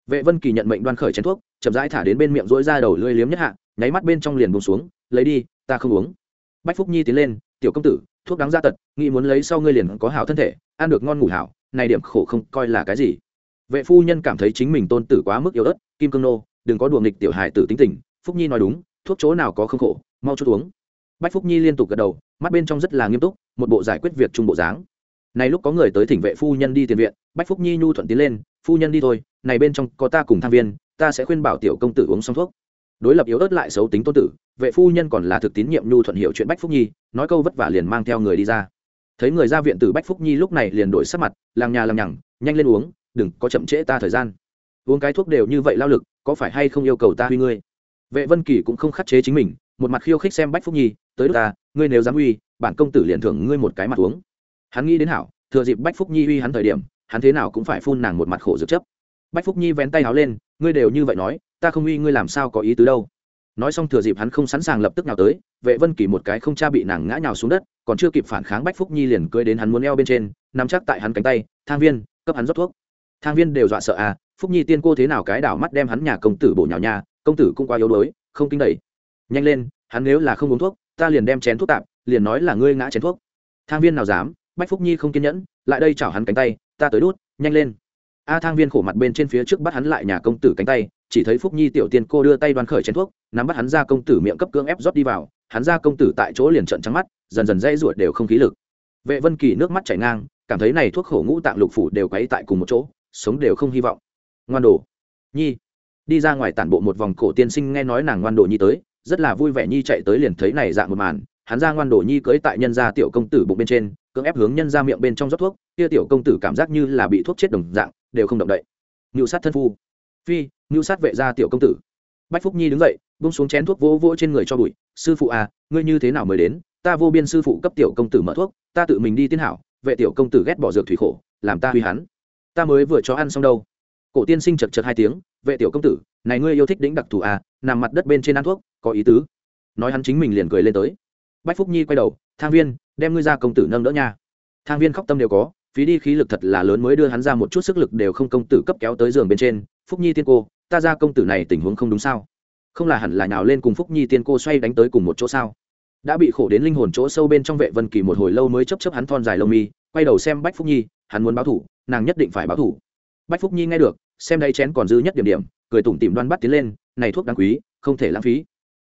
Vệ vân kỳ nhận mệnh đoan khởi chén thuốc, chậm rãi thả đến bên miệng rỗi ra đầu lưỡi liếm nhất hạ nháy mắt bên trong liền buông xuống, lấy đi, ta không uống. Bách phúc nhi tiến lên, tiểu công tử, thuốc đáng ra tật, nghĩ muốn lấy sau ngươi liền có hảo thân thể, ăn được ngon ngủ hảo, này điểm khổ không coi là cái gì. Vệ phu nhân cảm thấy chính mình tôn tử quá mức yếu ớt, kim cương nô, đừng có đùa nghịch tiểu hài tử tính tình. Phúc nhi nói đúng, thuốc chỗ nào có không khổ, mau chút uống. Bách phúc nhi liên tục gật đầu, mắt bên trong rất là nghiêm túc, một bộ giải quyết việc chung bộ dáng. Này lúc có người tới thỉnh vệ phu nhân đi tiền viện, bách phúc nhi nhu thuận tiến lên, phu nhân đi thôi, này bên trong có ta cùng tham viên, ta sẽ khuyên bảo tiểu công tử uống xong thuốc đối lập yếu ớt lại xấu tính tôn tử, vệ phu nhân còn là thực tín nhiệm nhu thuận hiệu chuyện bách phúc nhi, nói câu vất vả liền mang theo người đi ra. Thấy người ra viện tử bách phúc nhi lúc này liền đổi sắc mặt làng nhà làm nhằng, nhanh lên uống, đừng có chậm trễ ta thời gian. Uống cái thuốc đều như vậy lao lực, có phải hay không yêu cầu ta huy ngươi? Vệ vân kỳ cũng không khắc chế chính mình, một mặt khiêu khích xem bách phúc nhi, tới đức ta, ngươi nếu dám uy, bản công tử liền thưởng ngươi một cái mặt uống. Hắn nghĩ đến hảo, thừa dịp bách phúc nhi uy hắn thời điểm, hắn thế nào cũng phải phun nàng một mặt khổ dược chấp. Bách phúc nhi vén tay háo lên ngươi đều như vậy nói, ta không uy ngươi làm sao có ý tứ đâu. Nói xong thừa dịp hắn không sẵn sàng lập tức nào tới, vệ vân kỳ một cái không cha bị nàng ngã nhào xuống đất, còn chưa kịp phản kháng bách phúc nhi liền cưới đến hắn muốn eo bên trên, nắm chắc tại hắn cánh tay, thang viên, cấp hắn rót thuốc. Thang viên đều dọa sợ à phúc nhi tiên cô thế nào cái đảo mắt đem hắn nhà công tử bổ nhào nhà, công tử cũng quá yếu đuối, không kinh đẩy. Nhanh lên, hắn nếu là không uống thuốc, ta liền đem chén thuốc tạm liền nói là ngươi ngã chén thuốc. Thang viên nào dám, bách phúc nhi không kiên nhẫn, lại đây chảo hắn cánh tay, ta tới đút, nhanh lên a thang viên khổ mặt bên trên phía trước bắt hắn lại nhà công tử cánh tay, chỉ thấy phúc nhi tiểu tiên cô đưa tay đoan khởi chén thuốc, nắm bắt hắn ra công tử miệng cấp cưỡng ép rót đi vào, hắn ra công tử tại chỗ liền trận trắng mắt, dần dần dây ruột đều không khí lực. Vệ vân kỳ nước mắt chảy ngang, cảm thấy này thuốc khổ ngũ tạng lục phủ đều quấy tại cùng một chỗ, sống đều không hy vọng. Ngoan đồ. Nhi. Đi ra ngoài tản bộ một vòng cổ tiên sinh nghe nói nàng ngoan đồ nhi tới, rất là vui vẻ nhi chạy tới liền thấy này dạng một màn, hắn ra ngoan đồ nhi cưới tại nhân gia tiểu công tử bụng bên trên, cưỡng ép hướng nhân ra miệng bên trong rót thuốc kia tiểu công tử cảm giác như là bị thuốc chết đồng dạng, đều không động đậy. Ngưu sát thân phu. Phi, ngưu sát vệ gia tiểu công tử. Bách phúc nhi đứng dậy bung xuống chén thuốc vỗ vỗ trên người cho bụi. Sư phụ à ngươi như thế nào mới đến? Ta vô biên sư phụ cấp tiểu công tử mở thuốc, ta tự mình đi tiên hảo, vệ tiểu công tử ghét bỏ dược thủy khổ, làm ta huy hắn. Ta mới vừa cho ăn xong đâu. Cổ tiên sinh chật chật hai tiếng, vệ tiểu công tử, này ngươi yêu thích đĩnh đặc thù à nằm mặt đất bên trên ăn thuốc, có ý tứ. Nói hắn chính mình liền cười lên tới. Bách phúc nhi quay đầu, thang viên, đem ngươi ra công tử nâng đỡ nha. Thang viên khóc tâm đều có phí đi khí lực thật là lớn mới đưa hắn ra một chút sức lực đều không công tử cấp kéo tới giường bên trên. Phúc nhi tiên cô, ta ra công tử này tình huống không đúng sao? Không là hẳn là nào lên cùng phúc nhi tiên cô xoay đánh tới cùng một chỗ sao? Đã bị khổ đến linh hồn chỗ sâu bên trong vệ vân kỳ một hồi lâu mới chấp chấp hắn thon dài lông mi, quay đầu xem bách phúc nhi, hắn muốn báo thủ, nàng nhất định phải báo thủ. Bách phúc nhi nghe được, xem đây chén còn dư nhất điểm điểm, cười tủm tìm đoan bắt tiến lên, này thuốc đáng quý, không thể lãng phí.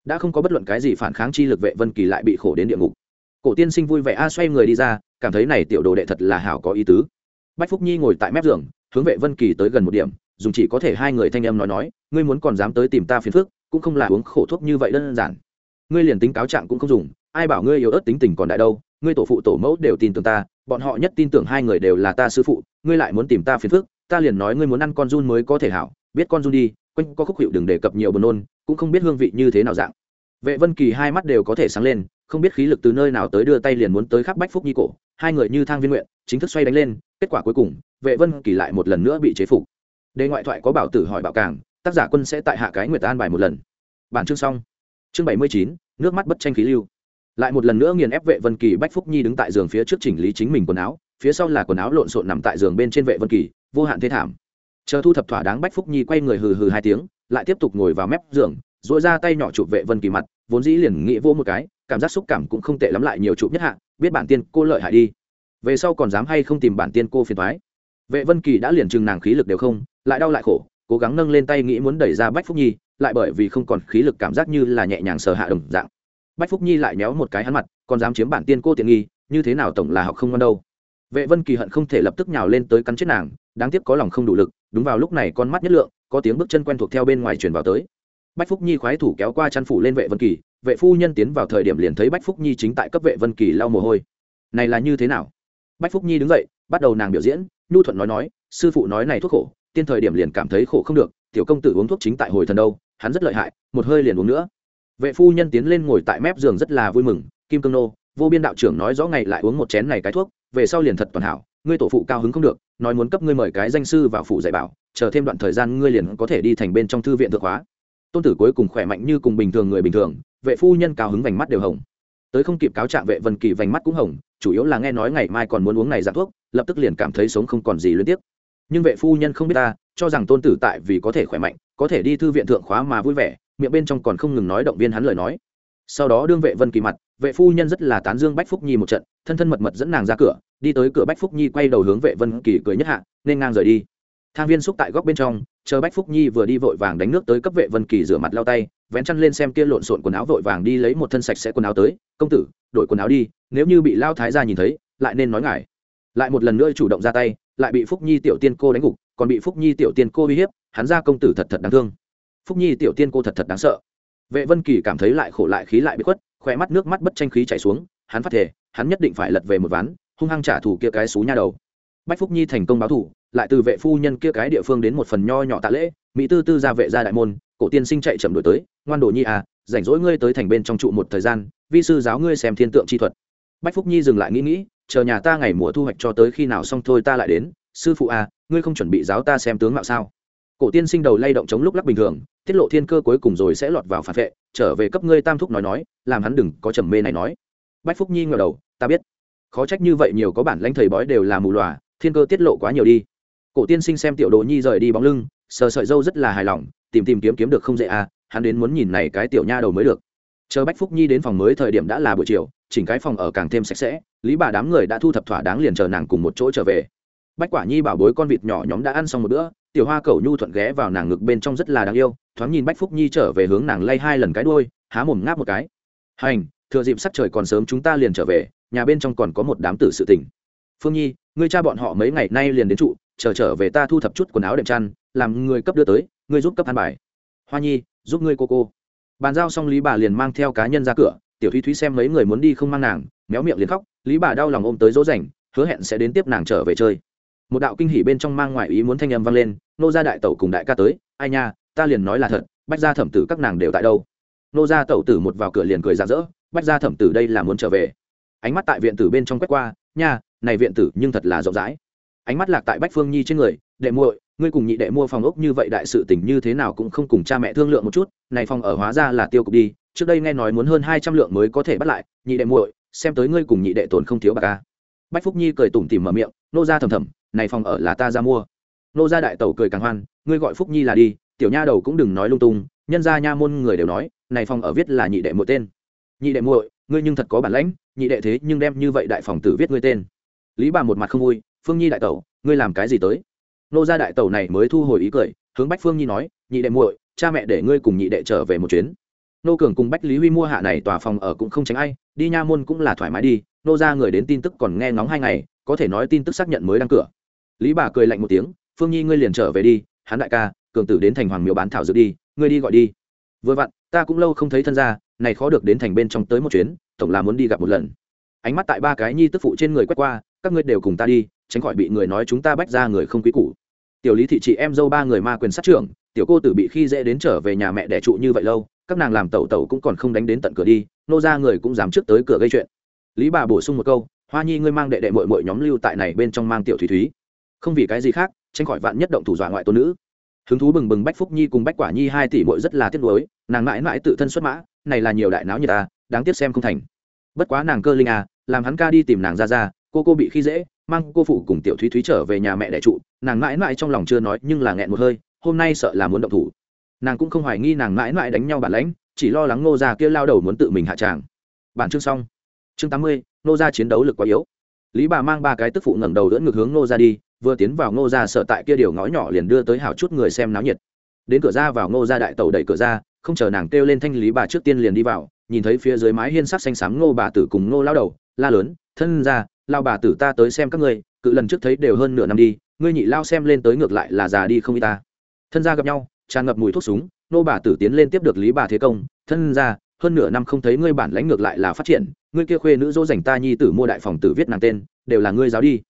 Đã không có bất luận cái gì phản kháng chi lực vệ vân kỳ lại bị khổ đến địa ngục. Cổ tiên sinh vui vẻ a, xoay người đi ra cảm thấy này tiểu đồ đệ thật là hảo có ý tứ. Bách phúc nhi ngồi tại mép giường, hướng vệ vân kỳ tới gần một điểm, dùng chỉ có thể hai người thanh âm nói nói, ngươi muốn còn dám tới tìm ta phiền phức, cũng không là uống khổ thuốc như vậy đơn giản. Ngươi liền tính cáo trạng cũng không dùng, ai bảo ngươi yếu ớt tính tình còn đại đâu, ngươi tổ phụ tổ mẫu đều tin tưởng ta, bọn họ nhất tin tưởng hai người đều là ta sư phụ, ngươi lại muốn tìm ta phiền phức, ta liền nói ngươi muốn ăn con run mới có thể hảo, biết con run đi, quanh có khúc hiệu đừng đề cập nhiều buồn nôn, cũng không biết hương vị như thế nào dạng. Vệ vân kỳ hai mắt đều có thể sáng lên, không biết khí lực từ nơi nào tới đưa tay liền muốn tới khắc bách phúc nhi cổ hai người như thang viên nguyện, chính thức xoay đánh lên, kết quả cuối cùng, vệ vân kỳ lại một lần nữa bị chế phục. Đề ngoại thoại có bảo tử hỏi bảo càng, tác giả quân sẽ tại hạ cái nguyệt an bài một lần. Bản chương xong. Chương bảy mươi chín, nước mắt bất tranh khí lưu. Lại một lần nữa nghiền ép vệ vân kỳ bách phúc nhi đứng tại giường phía trước chỉnh lý chính mình quần áo, phía sau là quần áo lộn xộn nằm tại giường bên trên vệ vân kỳ, vô hạn thế thảm. Chờ thu thập thỏa đáng bách phúc nhi quay người hừ hừ hai tiếng, lại tiếp tục ngồi vào mép giường dội ra tay nhỏ chụp vệ vân kỳ mặt, vốn dĩ liền nghĩ vô một cái cảm giác xúc cảm cũng không tệ lắm lại nhiều chụp nhất hạ, biết bản tiên cô lợi hại đi. Về sau còn dám hay không tìm bản tiên cô phiền thoái vệ vân kỳ đã liền chừng nàng khí lực đều không, lại đau lại khổ, cố gắng nâng lên tay nghĩ muốn đẩy ra bách phúc nhi, lại bởi vì không còn khí lực cảm giác như là nhẹ nhàng sờ hạ đồng dạng. Bách phúc nhi lại méo một cái hắn mặt, còn dám chiếm bản tiên cô tiện nghi, như thế nào tổng là học không ngon đâu. Vệ vân kỳ hận không thể lập tức nhào lên tới cắn chết nàng, đáng tiếc có lòng không đủ lực, đúng vào lúc này con mắt nhất lượng, có tiếng bước chân quen thuộc theo bên ngoài truyền vào tới. Bách phúc nhi khoái thủ kéo qua chăn phủ lên vệ vân kỳ vệ phu nhân tiến vào thời điểm liền thấy bách phúc nhi chính tại cấp vệ vân kỳ lau mồ hôi. Này là như thế nào? Bách phúc nhi đứng dậy, bắt đầu nàng biểu diễn, nhu thuận nói nói, sư phụ nói này thuốc khổ, tiên thời điểm liền cảm thấy khổ không được, tiểu công tử uống thuốc chính tại hồi thần đâu, hắn rất lợi hại, một hơi liền uống nữa. Vệ phu nhân tiến lên ngồi tại mép giường rất là vui mừng, kim cương nô, vô biên đạo trưởng nói rõ ngày lại uống một chén này cái thuốc, về sau liền thật toàn hảo, ngươi tổ phụ cao hứng không được, nói muốn cấp ngươi mời cái danh sư vào phủ dạy bảo, chờ thêm đoạn thời gian ngươi liền có thể đi thành bên trong thư viện thượng hóa tôn tử cuối cùng khỏe mạnh như cùng bình thường người bình thường, vệ phu nhân cao hứng vành mắt đều hồng. Tới không kịp cáo trạng vệ vân kỳ vành mắt cũng hồng, chủ yếu là nghe nói ngày mai còn muốn uống này dạng thuốc, lập tức liền cảm thấy sống không còn gì liên tiếp nhưng vệ phu nhân không biết ta, cho rằng tôn tử tại vì có thể khỏe mạnh, có thể đi thư viện thượng khóa mà vui vẻ, miệng bên trong còn không ngừng nói động viên hắn lời nói. Sau đó đương vệ vân kỳ mặt, vệ phu nhân rất là tán dương bách phúc nhi một trận, thân thân mật mật dẫn nàng ra cửa, đi tới cửa bách phúc nhi quay đầu hướng vệ vân kỳ cười nhất hạ, nên ngang rời đi. Thang viên xúc tại góc bên trong chờ bách phúc nhi vừa đi vội vàng đánh nước tới cấp vệ vân kỳ rửa mặt lau tay, vén chăn lên xem kia lộn xộn quần áo vội vàng đi lấy một thân sạch sẽ quần áo tới, công tử, đổi quần áo đi, nếu như bị lao thái ra nhìn thấy, lại nên nói ngài. Lại một lần nữa chủ động ra tay, lại bị phúc nhi tiểu tiên cô đánh gục, còn bị phúc nhi tiểu tiên cô uy hiếp, hắn ra công tử thật thật đáng thương. Phúc nhi tiểu tiên cô thật thật đáng sợ. Vệ vân kỳ cảm thấy lại khổ lại khí lại bị khuất khỏe mắt nước mắt bất tranh khí chảy xuống, hắn phát thể hắn nhất định phải lật về một ván, hung hăng trả thù kia cái xú nha đầu. Bách phúc nhi thành công báo thù lại từ vệ phu nhân kia cái địa phương đến một phần nho nhỏ tạ lễ, mỹ tư tư ra vệ ra đại môn, cổ tiên sinh chạy chậm đổi tới, ngoan đồ nhi à rảnh rỗi ngươi tới thành bên trong trụ một thời gian, vi sư giáo ngươi xem thiên tượng chi thuật. Bách phúc nhi dừng lại nghĩ nghĩ, chờ nhà ta ngày mùa thu hoạch cho tới khi nào xong thôi ta lại đến, sư phụ à ngươi không chuẩn bị giáo ta xem tướng mạo sao? Cổ tiên sinh đầu lay động chống lúc lắc bình thường, tiết lộ thiên cơ cuối cùng rồi sẽ lọt vào phản vệ, trở về cấp ngươi tam thúc nói nói, làm hắn đừng có trầm mê này nói. Bách phúc nhi ngờ đầu, ta biết. Khó trách như vậy nhiều có bản lãnh thầy bói đều là mù lòa, thiên cơ tiết lộ quá nhiều đi cổ tiên sinh xem tiểu đồ nhi rời đi bóng lưng, sờ sợi dâu rất là hài lòng, tìm tìm kiếm kiếm được không dễ à hắn đến muốn nhìn này cái tiểu nha đầu mới được. Chờ bách phúc nhi đến phòng mới thời điểm đã là buổi chiều, chỉnh cái phòng ở càng thêm sạch sẽ, lý bà đám người đã thu thập thỏa đáng liền chờ nàng cùng một chỗ trở về. Bách quả nhi bảo bối con vịt nhỏ nhóm đã ăn xong một bữa, tiểu hoa cầu nhu thuận ghé vào nàng ngực bên trong rất là đáng yêu, thoáng nhìn bách phúc nhi trở về hướng nàng lay hai lần cái đuôi, há mồm ngáp một cái. Hành, thừa dịp sắc trời còn sớm chúng ta liền trở về, nhà bên trong còn có một đám tử sự tình. Phương nhi, ngươi cha bọn họ mấy ngày nay liền đến trụ chờ trở về ta thu thập chút quần áo đệm chăn, làm người cấp đưa tới, ngươi giúp cấp ăn bài. Hoa nhi, giúp ngươi cô cô. Bàn giao xong lý bà liền mang theo cá nhân ra cửa, tiểu thúy thúy xem mấy người muốn đi không mang nàng, méo miệng liền khóc, lý bà đau lòng ôm tới dỗ dành, hứa hẹn sẽ đến tiếp nàng trở về chơi. Một đạo kinh hỉ bên trong mang ngoại ý muốn thanh âm vang lên, nô gia đại tẩu cùng đại ca tới, ai nha, ta liền nói là thật, bách gia thẩm tử các nàng đều tại đâu? Nô gia tẩu tử một vào cửa liền cười ra rỡ, bách gia thẩm tử đây là muốn trở về. Ánh mắt tại viện tử bên trong quét qua, nha, này viện tử nhưng thật là rộng rãi ánh mắt lạc tại bách phương nhi trên người, đệ muội, ngươi cùng nhị đệ mua phòng ốc như vậy đại sự tình như thế nào cũng không cùng cha mẹ thương lượng một chút, này phòng ở hóa ra là tiêu cục đi, trước đây nghe nói muốn hơn hai trăm lượng mới có thể bắt lại, nhị đệ muội, xem tới ngươi cùng nhị đệ tổn không thiếu bạc ca bách phúc nhi cười tủm tỉm mở miệng, nô ra thầm thầm, này phòng ở là ta ra mua. Nô ra đại tẩu cười càng hoan, ngươi gọi phúc nhi là đi, tiểu nha đầu cũng đừng nói lung tung, nhân ra nha môn người đều nói, này phòng ở viết là nhị đệ muội tên. Nhị đệ muội, ngươi nhưng thật có bản lãnh, nhị đệ thế nhưng đem như vậy đại phòng tử viết ngươi tên. Lý bà một mặt không vui phương nhi đại tẩu, ngươi làm cái gì tới? Nô gia đại tẩu này mới thu hồi ý cười, hướng bách phương nhi nói, nhị đệ muội, cha mẹ để ngươi cùng nhị đệ trở về một chuyến. Nô cường cùng bách lý huy mua hạ này tòa phòng ở cũng không tránh ai, đi nha môn cũng là thoải mái đi, nô ra người đến tin tức còn nghe ngóng hai ngày, có thể nói tin tức xác nhận mới đăng cửa. Lý bà cười lạnh một tiếng, phương nhi ngươi liền trở về đi, hắn đại ca, cường tử đến thành hoàng miếu bán thảo dược đi, ngươi đi gọi đi. Vừa vặn, ta cũng lâu không thấy thân ra này khó được đến thành bên trong tới một chuyến, tổng là muốn đi gặp một lần. Ánh mắt tại ba cái nhi tức phụ trên người quét qua, các ngươi đều cùng ta đi tránh khỏi bị người nói chúng ta bách ra người không quý củ. Tiểu lý thị chị em dâu ba người ma quyền sát trưởng, tiểu cô tử bị khi dễ đến trở về nhà mẹ đẻ trụ như vậy lâu, các nàng làm tẩu tẩu cũng còn không đánh đến tận cửa đi, nô ra người cũng dám trước tới cửa gây chuyện. Lý bà bổ sung một câu, hoa nhi ngươi mang đệ đệ mội mội nhóm lưu tại này bên trong mang tiểu thúy thúy. Không vì cái gì khác, tránh khỏi vạn nhất động thủ dọa ngoại tôn nữ. Hứng thú bừng bừng bách phúc nhi cùng bách quả nhi hai tỷ mội rất là tiếc nuối, nàng mãi mãi tự thân xuất mã, này là nhiều đại náo như ta, đáng tiếc xem không thành. Bất quá nàng cơ linh à làm hắn ca đi tìm nàng ra ra, cô cô bị khi dễ mang cô phụ cùng tiểu thúy thúy trở về nhà mẹ đẻ trụ, nàng mãi mãi trong lòng chưa nói nhưng là nghẹn một hơi, hôm nay sợ là muốn động thủ. Nàng cũng không hoài nghi nàng mãi mãi đánh nhau bản lãnh, chỉ lo lắng ngô gia kia lao đầu muốn tự mình hạ tràng. Bản chương xong. Chương tám mươi, ngô gia chiến đấu lực quá yếu. Lý bà mang ba cái tức phụ ngẩng đầu dẫn ngược hướng ngô gia đi, vừa tiến vào ngô gia sợ tại kia điều ngõ nhỏ liền đưa tới hào chút người xem náo nhiệt. Đến cửa ra vào ngô gia đại tàu đẩy cửa ra, không chờ nàng kêu lên thanh lý bà trước tiên liền đi vào, nhìn thấy phía dưới mái hiên sắc xanh xám ngô bà tử cùng ngô lao đầu, la lớn, thân ra lao bà tử ta tới xem các ngươi cự lần trước thấy đều hơn nửa năm đi ngươi nhị lao xem lên tới ngược lại là già đi không y ta thân gia gặp nhau tràn ngập mùi thuốc súng nô bà tử tiến lên tiếp được lý bà thế công thân ra hơn nửa năm không thấy ngươi bản lãnh ngược lại là phát triển ngươi kia khuê nữ dỗ dành ta nhi tử mua đại phòng tử viết nàng tên đều là ngươi giáo đi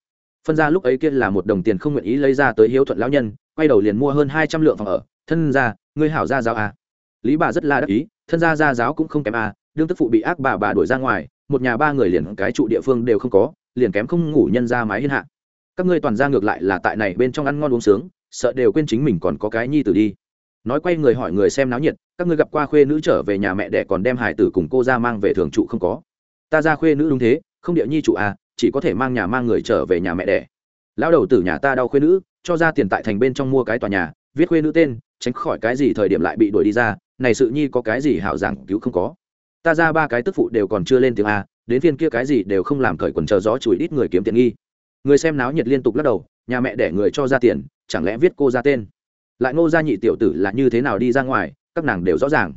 phân ra lúc ấy kia là một đồng tiền không nguyện ý lấy ra tới hiếu thuận lão nhân quay đầu liền mua hơn hai trăm lượng phòng ở thân ra ngươi hảo gia giáo à. lý bà rất là đắc ý thân gia gia giáo cũng không kém à, đương tức phụ bị ác bà bà đuổi ra ngoài một nhà ba người liền cái trụ địa phương đều không có liền kém không ngủ nhân ra mái hiên hạ. Các ngươi toàn ra ngược lại là tại này bên trong ăn ngon uống sướng, sợ đều quên chính mình còn có cái nhi tử đi. Nói quay người hỏi người xem náo nhiệt, các ngươi gặp qua khuê nữ trở về nhà mẹ để còn đem hải tử cùng cô ra mang về thường trụ không có? Ta ra khuê nữ đúng thế, không địa nhi trụ à chỉ có thể mang nhà mang người trở về nhà mẹ đẻ. Lão đầu tử nhà ta đau khuê nữ, cho ra tiền tại thành bên trong mua cái tòa nhà, viết khuê nữ tên, tránh khỏi cái gì thời điểm lại bị đuổi đi ra, này sự nhi có cái gì hảo giảng cứu không có? Ta ra ba cái tức phụ đều còn chưa lên tiếng a đến phiên kia cái gì đều không làm cởi quần chờ gió chùi ít người kiếm tiện nghi. Người xem náo nhiệt liên tục lắc đầu, nhà mẹ để người cho ra tiền, chẳng lẽ viết cô ra tên? Lại ngô gia nhị tiểu tử là như thế nào đi ra ngoài, các nàng đều rõ ràng.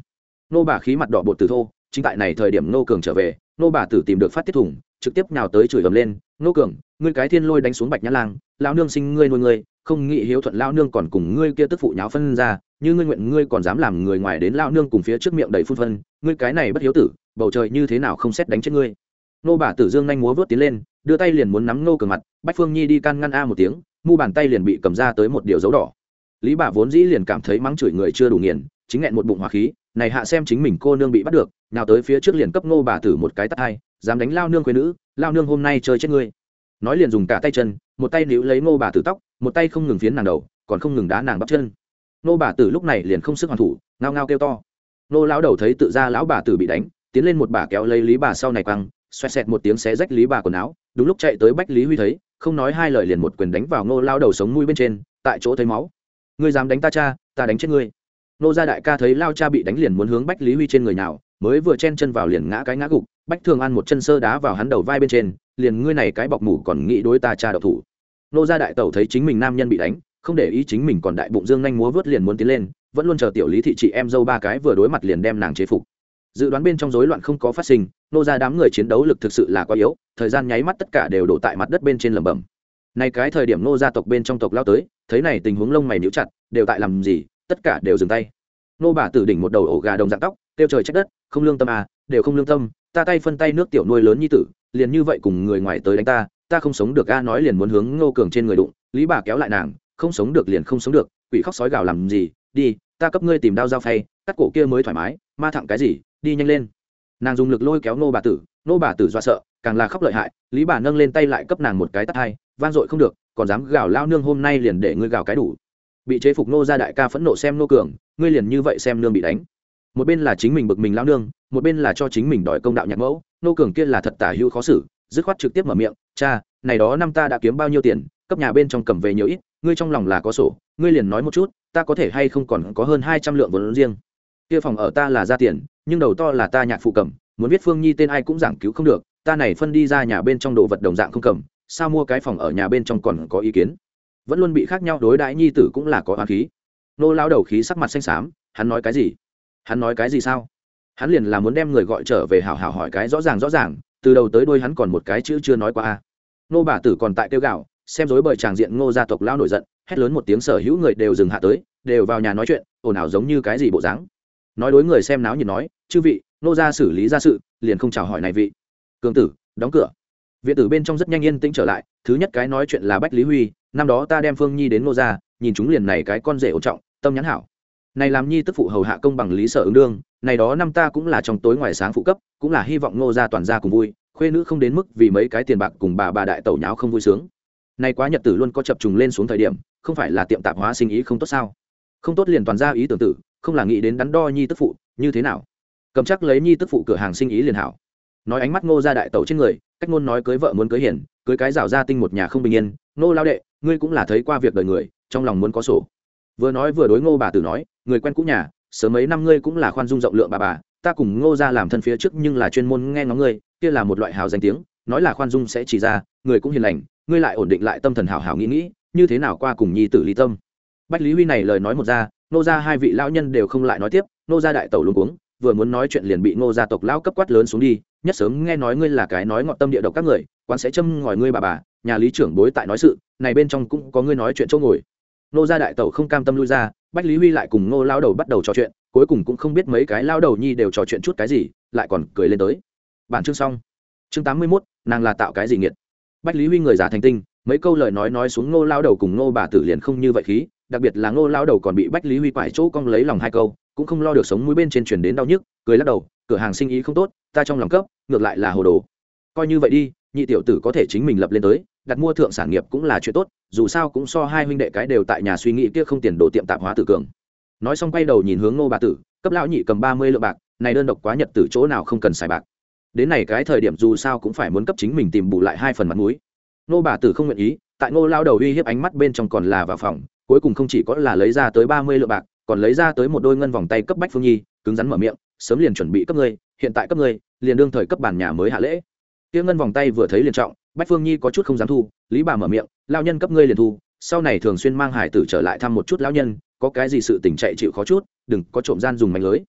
Nô bà khí mặt đỏ bột từ thô, chính tại này thời điểm nô cường trở về nô bà tử tìm được phát tiết thủng trực tiếp nhào tới chửi ầm lên nô cường, ngươi cái thiên lôi đánh xuống bạch nhã lang, lão nương sinh ngươi nuôi ngươi, không nghĩ hiếu thuận lão nương còn cùng ngươi kia tức phụ nháo phân ra, như ngươi nguyện ngươi còn dám làm người ngoài đến lão nương cùng phía trước miệng đầy phun phân, ngươi cái này bất hiếu tử, bầu trời như thế nào không xét đánh chết ngươi? Nô bà tử dương nhanh múa vớt tiến lên, đưa tay liền muốn nắm nô cường mặt, bách phương nhi đi can ngăn a một tiếng, mu bàn tay liền bị cầm ra tới một điều dấu đỏ. Lý bà vốn dĩ liền cảm thấy mắng chửi người chưa đủ nghiền, chính nghẹn một bụng hỏa khí, này hạ xem chính mình cô nương bị bắt được, nào tới phía trước liền cấp nô bà tử một cái tắt hai, dám đánh lao nương quê nữ, lao nương hôm nay chơi chết ngươi. Nói liền dùng cả tay chân, một tay níu lấy nô bà tử tóc, một tay không ngừng phiến nàng đầu, còn không ngừng đá nàng bắp chân. Nô bà tử lúc này liền không sức hoàn thủ, ngao ngao kêu to. Nô lão đầu thấy tự ra lão bà tử bị đánh, tiến lên một bà kéo lấy lý bà sau này quăng xoẹt xẹt một tiếng xé rách lý bà quần áo, đúng lúc chạy tới bách lý huy thấy, không nói hai lời liền một quyền đánh vào nô lao đầu sống mũi bên trên, tại chỗ thấy máu. Ngươi dám đánh ta cha, ta đánh chết ngươi. Nô gia đại ca thấy lao cha bị đánh liền muốn hướng bách lý huy trên người nào, mới vừa chen chân vào liền ngã cái ngã gục, bách thường ăn một chân sơ đá vào hắn đầu vai bên trên, liền ngươi này cái bọc mủ còn nghĩ đối ta cha đậu thủ. Nô gia đại tẩu thấy chính mình nam nhân bị đánh, không để ý chính mình còn đại bụng dương nhanh múa vớt liền muốn tiến lên, vẫn luôn chờ tiểu lý thị chị em dâu ba cái vừa đối mặt liền đem nàng chế phục dự đoán bên trong rối loạn không có phát sinh, nô ra đám người chiến đấu lực thực sự là quá yếu, thời gian nháy mắt tất cả đều đổ tại mặt đất bên trên lẩm bẩm. Nay cái thời điểm nô gia tộc bên trong tộc lao tới, thấy này tình huống lông mày níu chặt, đều tại làm gì, tất cả đều dừng tay. Nô bà tử đỉnh một đầu ổ gà đồng dạng tóc tiêu trời trách đất, không lương tâm à đều không lương tâm, ta tay phân tay nước tiểu nuôi lớn như tử, liền như vậy cùng người ngoài tới đánh ta ta không sống được a nói liền muốn hướng ngô cường trên người đụng, lý bà kéo lại nàng, không sống được liền không sống được, quỷ khóc sói gào làm gì, đi, ta cấp ngươi tìm đao dao phay, cắt cổ kia mới thoải mái, ma thẳng cái gì đi nhanh lên. Nàng dùng lực lôi kéo nô bà tử nô bà tử do sợ, càng là khóc lợi hại, lý bà nâng lên tay lại cấp nàng một cái tắt hai van dội không được, còn dám gào lao nương hôm nay liền để ngươi gào cái đủ. Bị chế phục nô ra đại ca phẫn nộ xem nô cường, ngươi liền như vậy xem nương bị đánh. Một bên là chính mình bực mình lao nương, một bên là cho chính mình đòi công đạo nhạc mẫu nô cường kia là thật tả hữu khó xử, dứt khoát trực tiếp mở miệng, cha, này đó năm ta đã kiếm bao nhiêu tiền, cấp nhà bên trong cầm về nhiều ít, ngươi trong lòng là có sổ, ngươi liền nói một chút, ta có thể hay không còn có hơn hai trăm lượng vốn riêng. Kia phòng ở ta là ra tiền nhưng đầu to là ta nhạc phụ cầm, muốn viết phương nhi tên ai cũng giảng cứu không được, ta này phân đi ra nhà bên trong đồ vật đồng dạng không cầm, sao mua cái phòng ở nhà bên trong còn có ý kiến? Vẫn luôn bị khác nhau đối đãi nhi tử cũng là có oán khí. Nô lao đầu khí sắc mặt xanh xám, hắn nói cái gì? Hắn nói cái gì sao? Hắn liền là muốn đem người gọi trở về hảo hảo hỏi cái rõ ràng rõ ràng, từ đầu tới đôi hắn còn một cái chữ chưa nói qua a. Nô bà tử còn tại tiêu gạo xem dối bởi tràng diện ngô gia tộc lao nổi giận, hét lớn một tiếng sở hữu người đều dừng hạ tới, đều vào nhà nói chuyện, ồn ào giống như cái gì bộ dáng nói đối người xem náo nhiệt nói, chư vị, nô gia xử lý ra sự, liền không chào hỏi này vị. Cường tử, đóng cửa. Viện tử bên trong rất nhanh yên tĩnh trở lại, thứ nhất cái nói chuyện là bách lý huy, năm đó ta đem phương nhi đến nô gia, nhìn chúng liền này cái con rể ổn trọng, tâm nhắn hảo. Này làm nhi tức phụ hầu hạ công bằng lý sở ứng đương, này đó năm ta cũng là trong tối ngoài sáng phụ cấp, cũng là hy vọng nô gia toàn gia cùng vui, khuê nữ không đến mức vì mấy cái tiền bạc cùng bà bà đại tẩu nháo không vui sướng. Nay quá nhật tử luôn có chập trùng lên xuống thời điểm, không phải là tiệm tạp hóa sinh ý không tốt sao? Không tốt liền toàn ra ý tưởng tử không là nghĩ đến đắn đo nhi tức phụ, như thế nào? Cầm chắc lấy nhi tức phụ cửa hàng sinh ý liền hảo. Nói ánh mắt ngô ra đại tẩu trên người, cách ngôn nói cưới vợ muốn cưới hiển cưới cái rào ra tinh một nhà không bình yên. Ngô lao đệ, ngươi cũng là thấy qua việc đời người, trong lòng muốn có sổ. Vừa nói vừa đối ngô bà tử nói, người quen cũ nhà, sớm mấy năm ngươi cũng là khoan dung rộng lượng bà bà, ta cùng ngô ra làm thân phía trước nhưng là chuyên môn nghe ngóng ngươi, kia là một loại hào danh tiếng, nói là khoan dung sẽ chỉ ra, người cũng hiền lành, ngươi lại ổn định lại tâm thần hảo hảo nghĩ nghĩ, như thế nào qua cùng nhi tử lý tâm? Bách lý huy này lời nói một ra nô ra hai vị lão nhân đều không lại nói tiếp nô ra đại tẩu luôn cuống vừa muốn nói chuyện liền bị nô gia tộc lão cấp quát lớn xuống đi nhất sớm nghe nói ngươi là cái nói ngọn tâm địa độc các người quan sẽ châm ngòi ngươi bà bà nhà lý trưởng bối tại nói sự này bên trong cũng có ngươi nói chuyện chỗ ngồi. Nô gia đại tẩu không cam tâm lui ra bách lý huy lại cùng nô lao đầu bắt đầu trò chuyện cuối cùng cũng không biết mấy cái lao đầu nhi đều trò chuyện chút cái gì lại còn cười lên tới. Bản chương xong. Chương tám mươi 81, nàng là tạo cái gì nghiệt. Bách lý huy người giả thành tinh mấy câu lời nói nói xuống Ngô lao đầu cùng Ngô bà tử liền không như vậy khí, đặc biệt là Ngô lao đầu còn bị bách lý huy quải chỗ cong lấy lòng hai câu, cũng không lo được sống mũi bên trên chuyển đến đau nhức, cười lắc đầu, cửa hàng sinh ý không tốt, ta trong lòng cấp, ngược lại là hồ đồ. Coi như vậy đi, nhị tiểu tử có thể chính mình lập lên tới, đặt mua thượng sản nghiệp cũng là chuyện tốt, dù sao cũng so hai huynh đệ cái đều tại nhà suy nghĩ kia không tiền đồ tiệm tạp hóa tử cường. Nói xong quay đầu nhìn hướng ngô bà tử, cấp lão nhị cầm ba mươi lượng bạc, này đơn độc quá nhật tử chỗ nào không cần xài bạc. Đến này cái thời điểm dù sao cũng phải muốn cấp chính mình tìm bù lại hai phần mặt mũi. Nô bà tử không nguyện ý, tại ngô lao đầu uy hiếp ánh mắt bên trong còn là vào phòng, cuối cùng không chỉ có là lấy ra tới ba mươi lượng bạc, còn lấy ra tới một đôi ngân vòng tay cấp bách phương nhi, cứng rắn mở miệng, sớm liền chuẩn bị cấp ngươi, hiện tại cấp ngươi, liền đương thời cấp bản nhà mới hạ lễ. Kia ngân vòng tay vừa thấy liền trọng, bách phương nhi có chút không dám thu, lý bà mở miệng, lao nhân cấp ngươi liền thu, sau này thường xuyên mang hải tử trở lại thăm một chút lão nhân, có cái gì sự tỉnh chạy chịu khó chút, đừng có trộm gian dùng mánh lưới.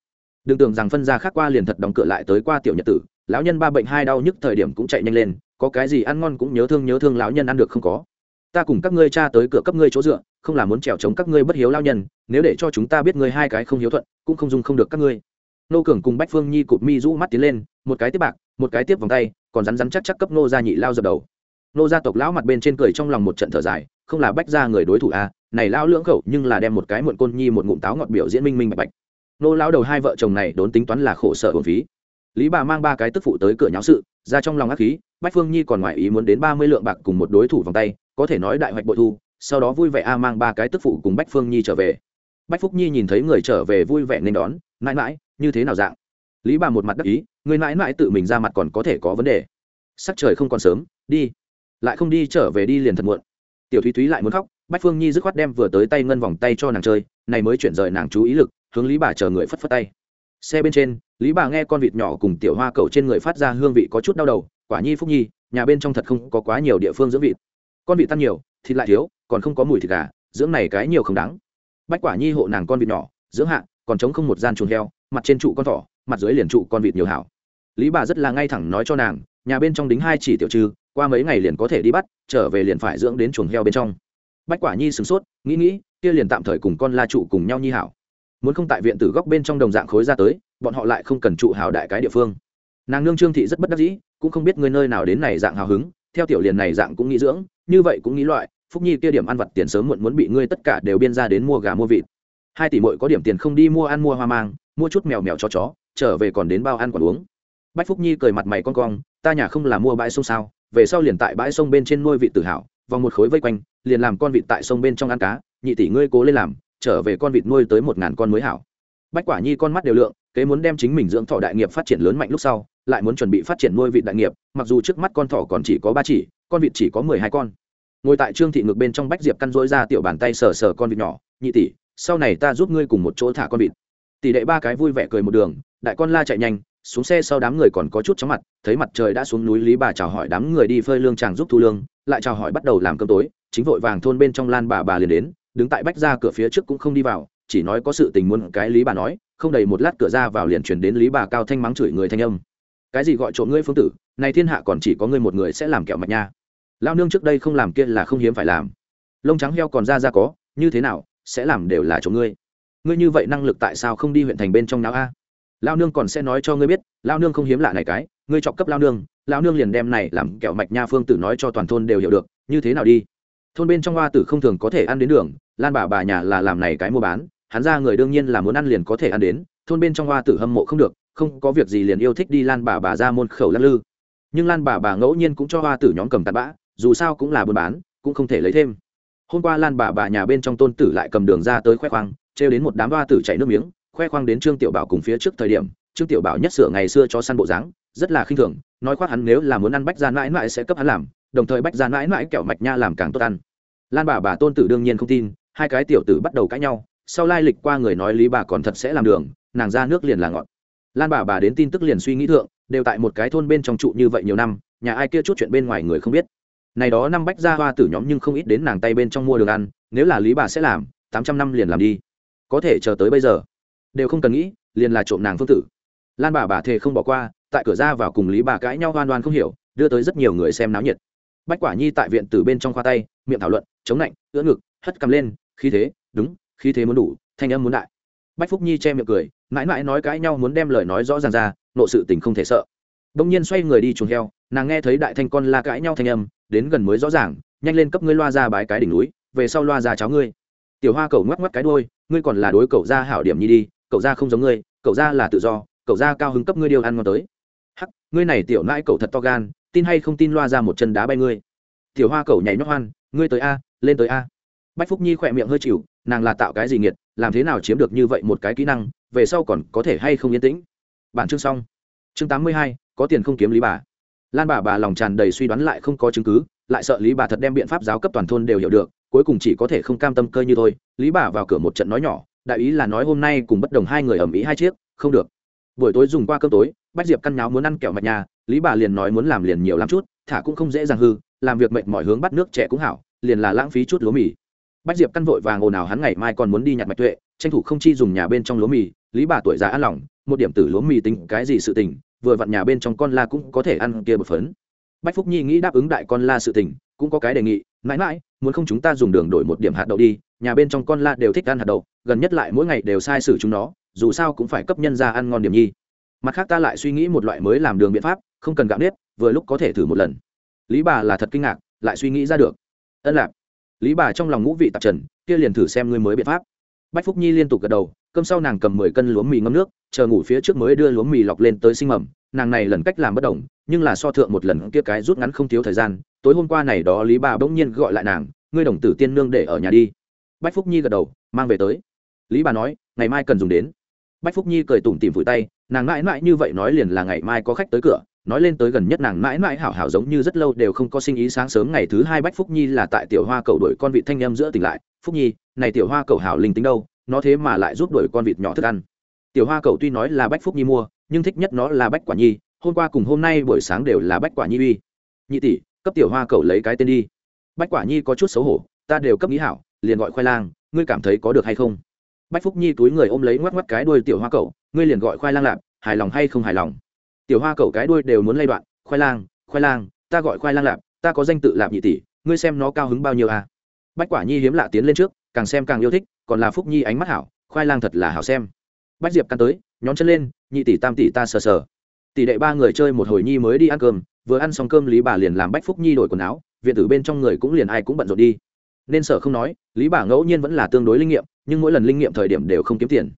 Đừng tưởng rằng phân ra khác qua liền thật đóng cửa lại tới qua tiểu nhật tử lão nhân ba bệnh hai đau nhức thời điểm cũng chạy nhanh lên có cái gì ăn ngon cũng nhớ thương nhớ thương lão nhân ăn được không có. Ta cùng các ngươi cha tới cửa cấp ngươi chỗ dựa không là muốn trèo chống các ngươi bất hiếu lao nhân nếu để cho chúng ta biết ngươi hai cái không hiếu thuận cũng không dùng không được các ngươi. Nô cường cùng bách phương nhi cụp mi rũ mắt tiến lên một cái tiếp bạc một cái tiếp vòng tay còn rắn rắn chắc chắc cấp nô gia nhị lao dập đầu. Nô gia tộc lão mặt bên trên cười trong lòng một trận thở dài không là bách ra người đối thủ a à, này lao lưỡng khẩu nhưng là đem một cái muộn côn nhi một ngụm táo ngọt biểu diễn minh minh bạch bạch. Nô lao đầu hai vợ chồng này đốn tính toán là khổ sở hồn phí lý bà mang ba cái tức phụ tới cửa nháo sự, ra trong lòng ác khí, bách phương nhi còn ngoài ý muốn đến ba mươi lượng bạc cùng một đối thủ vòng tay, có thể nói đại hoạch bội thu, sau đó vui vẻ a mang ba cái tức phụ cùng bách phương nhi trở về. Bách phúc nhi nhìn thấy người trở về vui vẻ nên đón, mãi mãi, như thế nào dạng? Lý bà một mặt đắc ý người mãi mãi tự mình ra mặt còn có thể có vấn đề. Sắc trời không còn sớm, đi. Lại không đi trở về đi liền thật muộn. Tiểu thúy thúy lại muốn khóc, bách phương nhi dứt khoát đem vừa tới tay ngân vòng tay cho nàng chơi, này mới chuyển rời nàng chú ý lực, hướng lý bà chờ người phất phất tay. Xe bên trên lý bà nghe con vịt nhỏ cùng tiểu hoa cầu trên người phát ra hương vị có chút đau đầu, quả nhi phúc nhi, nhà bên trong thật không có quá nhiều địa phương dưỡng vịt. Con vịt tan nhiều, thịt lại thiếu, còn không có mùi thịt gà, dưỡng này cái nhiều không đáng. Bách quả nhi hộ nàng con vịt nhỏ, dưỡng hạ, còn chống không một gian chuồng heo, mặt trên trụ con thỏ, mặt dưới liền trụ con vịt nhiều hảo. Lý bà rất là ngay thẳng nói cho nàng, nhà bên trong đính hai chỉ tiểu trừ qua mấy ngày liền có thể đi bắt, trở về liền phải dưỡng đến chuồng heo bên trong. Bách quả nhi sửng sốt, nghĩ nghĩ, kia liền tạm thời cùng con la trụ cùng nhau nhi hảo. Muốn không tại viện từ góc bên trong đồng dạng khối ra tới bọn họ lại không cần trụ hào đại cái địa phương. Nàng nương trương thị rất bất đắc dĩ, cũng không biết người nơi nào đến này dạng hào hứng, theo tiểu liền này dạng cũng nghĩ dưỡng, như vậy cũng nghĩ loại, phúc nhi kia điểm ăn vặt tiền sớm muộn muốn bị ngươi tất cả đều biên ra đến mua gà mua vịt. Hai tỷ muội có điểm tiền không đi mua ăn mua hoa mang, mua chút mèo mèo cho chó, trở về còn đến bao ăn còn uống. Bách phúc nhi cười mặt mày con cong, ta nhà không là mua bãi sông sao, về sau liền tại bãi sông bên trên nuôi vịt tự hào vòng một khối vây quanh, liền làm con vịt tại sông bên trong ăn cá, nhị tỷ ngươi cố lên làm, trở về con vịt nuôi tới một ngàn con mới hảo. Bách quả nhi con mắt đều lượng kế muốn đem chính mình dưỡng thọ đại nghiệp phát triển lớn mạnh lúc sau, lại muốn chuẩn bị phát triển nuôi vịt đại nghiệp, mặc dù trước mắt con thỏ còn chỉ có ba chỉ, con vịt chỉ có mười hai con. Ngồi tại trương thị ngược bên trong bách diệp căn rỗi ra tiểu bàn tay sờ sờ con vịt nhỏ, nhị tỷ, sau này ta giúp ngươi cùng một chỗ thả con vịt. Tỷ đệ ba cái vui vẻ cười một đường, đại con la chạy nhanh, xuống xe sau đám người còn có chút chóng mặt, thấy mặt trời đã xuống núi lý bà chào hỏi đám người đi phơi lương chàng giúp thu lương, lại chào hỏi bắt đầu làm cơm tối, chính vội vàng thôn bên trong lan bà bà liền đến, đứng tại bách ra cửa phía trước cũng không đi vào, chỉ nói có sự tình muốn cái lý bà nói không đầy một lát cửa ra vào liền chuyển đến lý bà cao thanh mắng chửi người thanh âm. Cái gì gọi trộm ngươi phương tử này thiên hạ còn chỉ có ngươi một người sẽ làm kẹo mạch nha. Lao nương trước đây không làm kia là không hiếm phải làm. Lông trắng heo còn ra ra có, như thế nào, sẽ làm đều là chỗ ngươi. Ngươi như vậy năng lực tại sao không đi huyện thành bên trong não a? Lao nương còn sẽ nói cho ngươi biết lao nương không hiếm lạ này cái, ngươi chọc cấp lao nương lao nương liền đem này làm kẹo mạch nha phương tử nói cho toàn thôn đều hiểu được, như thế nào đi? Thôn bên trong hoa tử không thường có thể ăn đến đường, lan bà bà nhà là làm này cái mua bán hắn ra người đương nhiên là muốn ăn liền có thể ăn đến, thôn bên trong hoa tử hâm mộ không được, không có việc gì liền yêu thích đi lan bà bà ra môn khẩu lăn lư. Nhưng lan bà bà ngẫu nhiên cũng cho hoa tử nhóm cầm tạt bã, dù sao cũng là buôn bán, cũng không thể lấy thêm. Hôm qua lan bà bà nhà bên trong tôn tử lại cầm đường ra tới khoe khoang, trêu đến một đám hoa tử chảy nước miếng, khoe khoang đến trương tiểu bảo cùng phía trước thời điểm, trương tiểu bảo nhất sửa ngày xưa cho săn bộ dáng, rất là khinh thường, nói khoác hắn nếu là muốn ăn bách gia mãi mãi sẽ cấp hắn làm, đồng thời bách gia mãi mãi kẹo mạch nha làm càng tốt ăn. Lan bà bà tôn tử đương nhiên không tin, hai cái tiểu tử bắt đầu cãi nhau sau lai lịch qua người nói lý bà còn thật sẽ làm đường, nàng ra nước liền là ngọt lan bà bà đến tin tức liền suy nghĩ thượng, đều tại một cái thôn bên trong trụ như vậy nhiều năm, nhà ai kia chút chuyện bên ngoài người không biết. Này đó năm bách ra hoa tử nhóm nhưng không ít đến nàng tay bên trong mua đường ăn, nếu là lý bà sẽ làm, tám trăm năm liền làm đi. Có thể chờ tới bây giờ. Đều không cần nghĩ, liền là trộm nàng phương tử. Lan bà bà thề không bỏ qua, tại cửa ra vào cùng lý bà cãi nhau hoan đoan không hiểu, đưa tới rất nhiều người xem náo nhiệt. Bách quả nhi tại viện từ bên trong khoa tay, miệng thảo luận, chống lạnh, ưỡn ngực, hất cầm lên, khí thế, đúng khí thế muốn đủ, thanh âm muốn đại. Bách phúc nhi che miệng cười, mãi mãi nói cãi nhau muốn đem lời nói rõ ràng ra, nộ sự tình không thể sợ. Đông nhiên xoay người đi chuồng heo, nàng nghe thấy đại thanh con la cãi nhau thanh âm, đến gần mới rõ ràng, nhanh lên cấp ngươi loa ra bái cái đỉnh núi, về sau loa ra cháu ngươi. Tiểu hoa cầu ngoắc ngoắc cái đôi ngươi còn là đối cậu ra hảo điểm nhi đi, cậu ra không giống ngươi, cậu ra là tự do, cậu ra cao hứng cấp ngươi điều ăn ngon tới. Hắc, ngươi này tiểu nãi cậu thật to gan, tin hay không tin loa ra một chân đá bay ngươi. Tiểu hoa cậu nhảy nhót hoan, ngươi tới a, lên tới a bách phúc nhi khỏe miệng hơi chịu, nàng là tạo cái gì nghiệt, làm thế nào chiếm được như vậy một cái kỹ năng, về sau còn có thể hay không yên tĩnh. Bản chương xong. Chương tám mươi hai, có tiền không kiếm lý bà. Lan bà bà lòng tràn đầy suy đoán lại không có chứng cứ, lại sợ lý bà thật đem biện pháp giáo cấp toàn thôn đều hiểu được, cuối cùng chỉ có thể không cam tâm cơ như thôi. Lý bà vào cửa một trận nói nhỏ, đại ý là nói hôm nay cùng bất đồng hai người ầm ĩ hai chiếc, không được. Buổi tối dùng qua cơm tối, bách diệp căn nháo muốn ăn kẹo mạch nhà, lý bà liền nói muốn làm liền nhiều lắm chút, thả cũng không dễ dàng hư, làm việc mệt mỏi hướng bắt nước trẻ cũng hảo, liền là lãng phí chút lúa mì bách diệp căn vội vàng ồn ào hắn ngày mai còn muốn đi nhặt mạch tuệ, tranh thủ không chi dùng nhà bên trong lúa mì, lý bà tuổi già ăn lỏng một điểm tử lúa mì tính cái gì sự tình, vừa vặn nhà bên trong con la cũng có thể ăn kia một phấn. Bách phúc nhi nghĩ đáp ứng đại con la sự tình, cũng có cái đề nghị, mãi mãi, muốn không chúng ta dùng đường đổi một điểm hạt đậu đi, nhà bên trong con la đều thích ăn hạt đậu, gần nhất lại mỗi ngày đều sai sử chúng nó, dù sao cũng phải cấp nhân ra ăn ngon điểm nhi. Mặt khác ta lại suy nghĩ một loại mới làm đường biện pháp, không cần gạo nếp, vừa lúc có thể thử một lần. Lý bà là thật kinh ngạc, lại suy nghĩ ra được. Ân lạc lý bà trong lòng ngũ vị tạp trần, kia liền thử xem ngươi mới biện pháp. Bách phúc nhi liên tục gật đầu, cơm sau nàng cầm mười cân lúa mì ngâm nước, chờ ngủ phía trước mới đưa lúa mì lọc lên tới sinh mầm, nàng này lần cách làm bất đồng, nhưng là so thượng một lần kia cái rút ngắn không thiếu thời gian, tối hôm qua này đó lý bà bỗng nhiên gọi lại nàng, ngươi đồng tử tiên nương để ở nhà đi. Bách phúc nhi gật đầu, mang về tới. Lý bà nói, ngày mai cần dùng đến. Bách phúc nhi cười tủm tìm vùi tay, nàng mãi mãi như vậy nói liền là ngày mai có khách tới cửa nói lên tới gần nhất nàng mãi mãi hảo hảo giống như rất lâu đều không có sinh ý sáng sớm ngày thứ hai bách phúc nhi là tại tiểu hoa cầu đuổi con vị thanh em giữa tỉnh lại. Phúc nhi, này tiểu hoa cầu hảo linh tính đâu, nó thế mà lại giúp đuổi con vịt nhỏ thức ăn. Tiểu hoa cầu tuy nói là bách phúc nhi mua, nhưng thích nhất nó là bách quả nhi, hôm qua cùng hôm nay buổi sáng đều là bách quả nhi uy. Nhị tỷ, cấp tiểu hoa cầu lấy cái tên đi. Bách quả nhi có chút xấu hổ, ta đều cấp nghĩ hảo, liền gọi khoai lang, ngươi cảm thấy có được hay không? Bách phúc nhi túi người ôm lấy ngoắc ngoắc cái đuôi tiểu hoa cầu, ngươi liền gọi khoai lang lạp, hài lòng hay không hài lòng? Tiểu hoa cậu cái đuôi đều muốn lay đoạn, khoai lang khoai lang, ta gọi khoai lang lạp, ta có danh tự lạp nhị tỷ, ngươi xem nó cao hứng bao nhiêu à? Bách quả nhi hiếm lạ tiến lên trước, càng xem càng yêu thích, còn là phúc nhi ánh mắt hảo, khoai lang thật là hảo xem. Bách diệp căn tới, nhón chân lên, nhị tỷ tam tỷ ta sờ sờ. Tỷ đệ ba người chơi một hồi nhi mới đi ăn cơm, vừa ăn xong cơm lý bà liền làm bách phúc nhi đổi quần áo, viện tử bên trong người cũng liền ai cũng bận rộn đi. Nên sợ không nói, lý bà ngẫu nhiên vẫn là tương đối linh nghiệm, nhưng mỗi lần linh nghiệm thời điểm đều không kiếm tiền.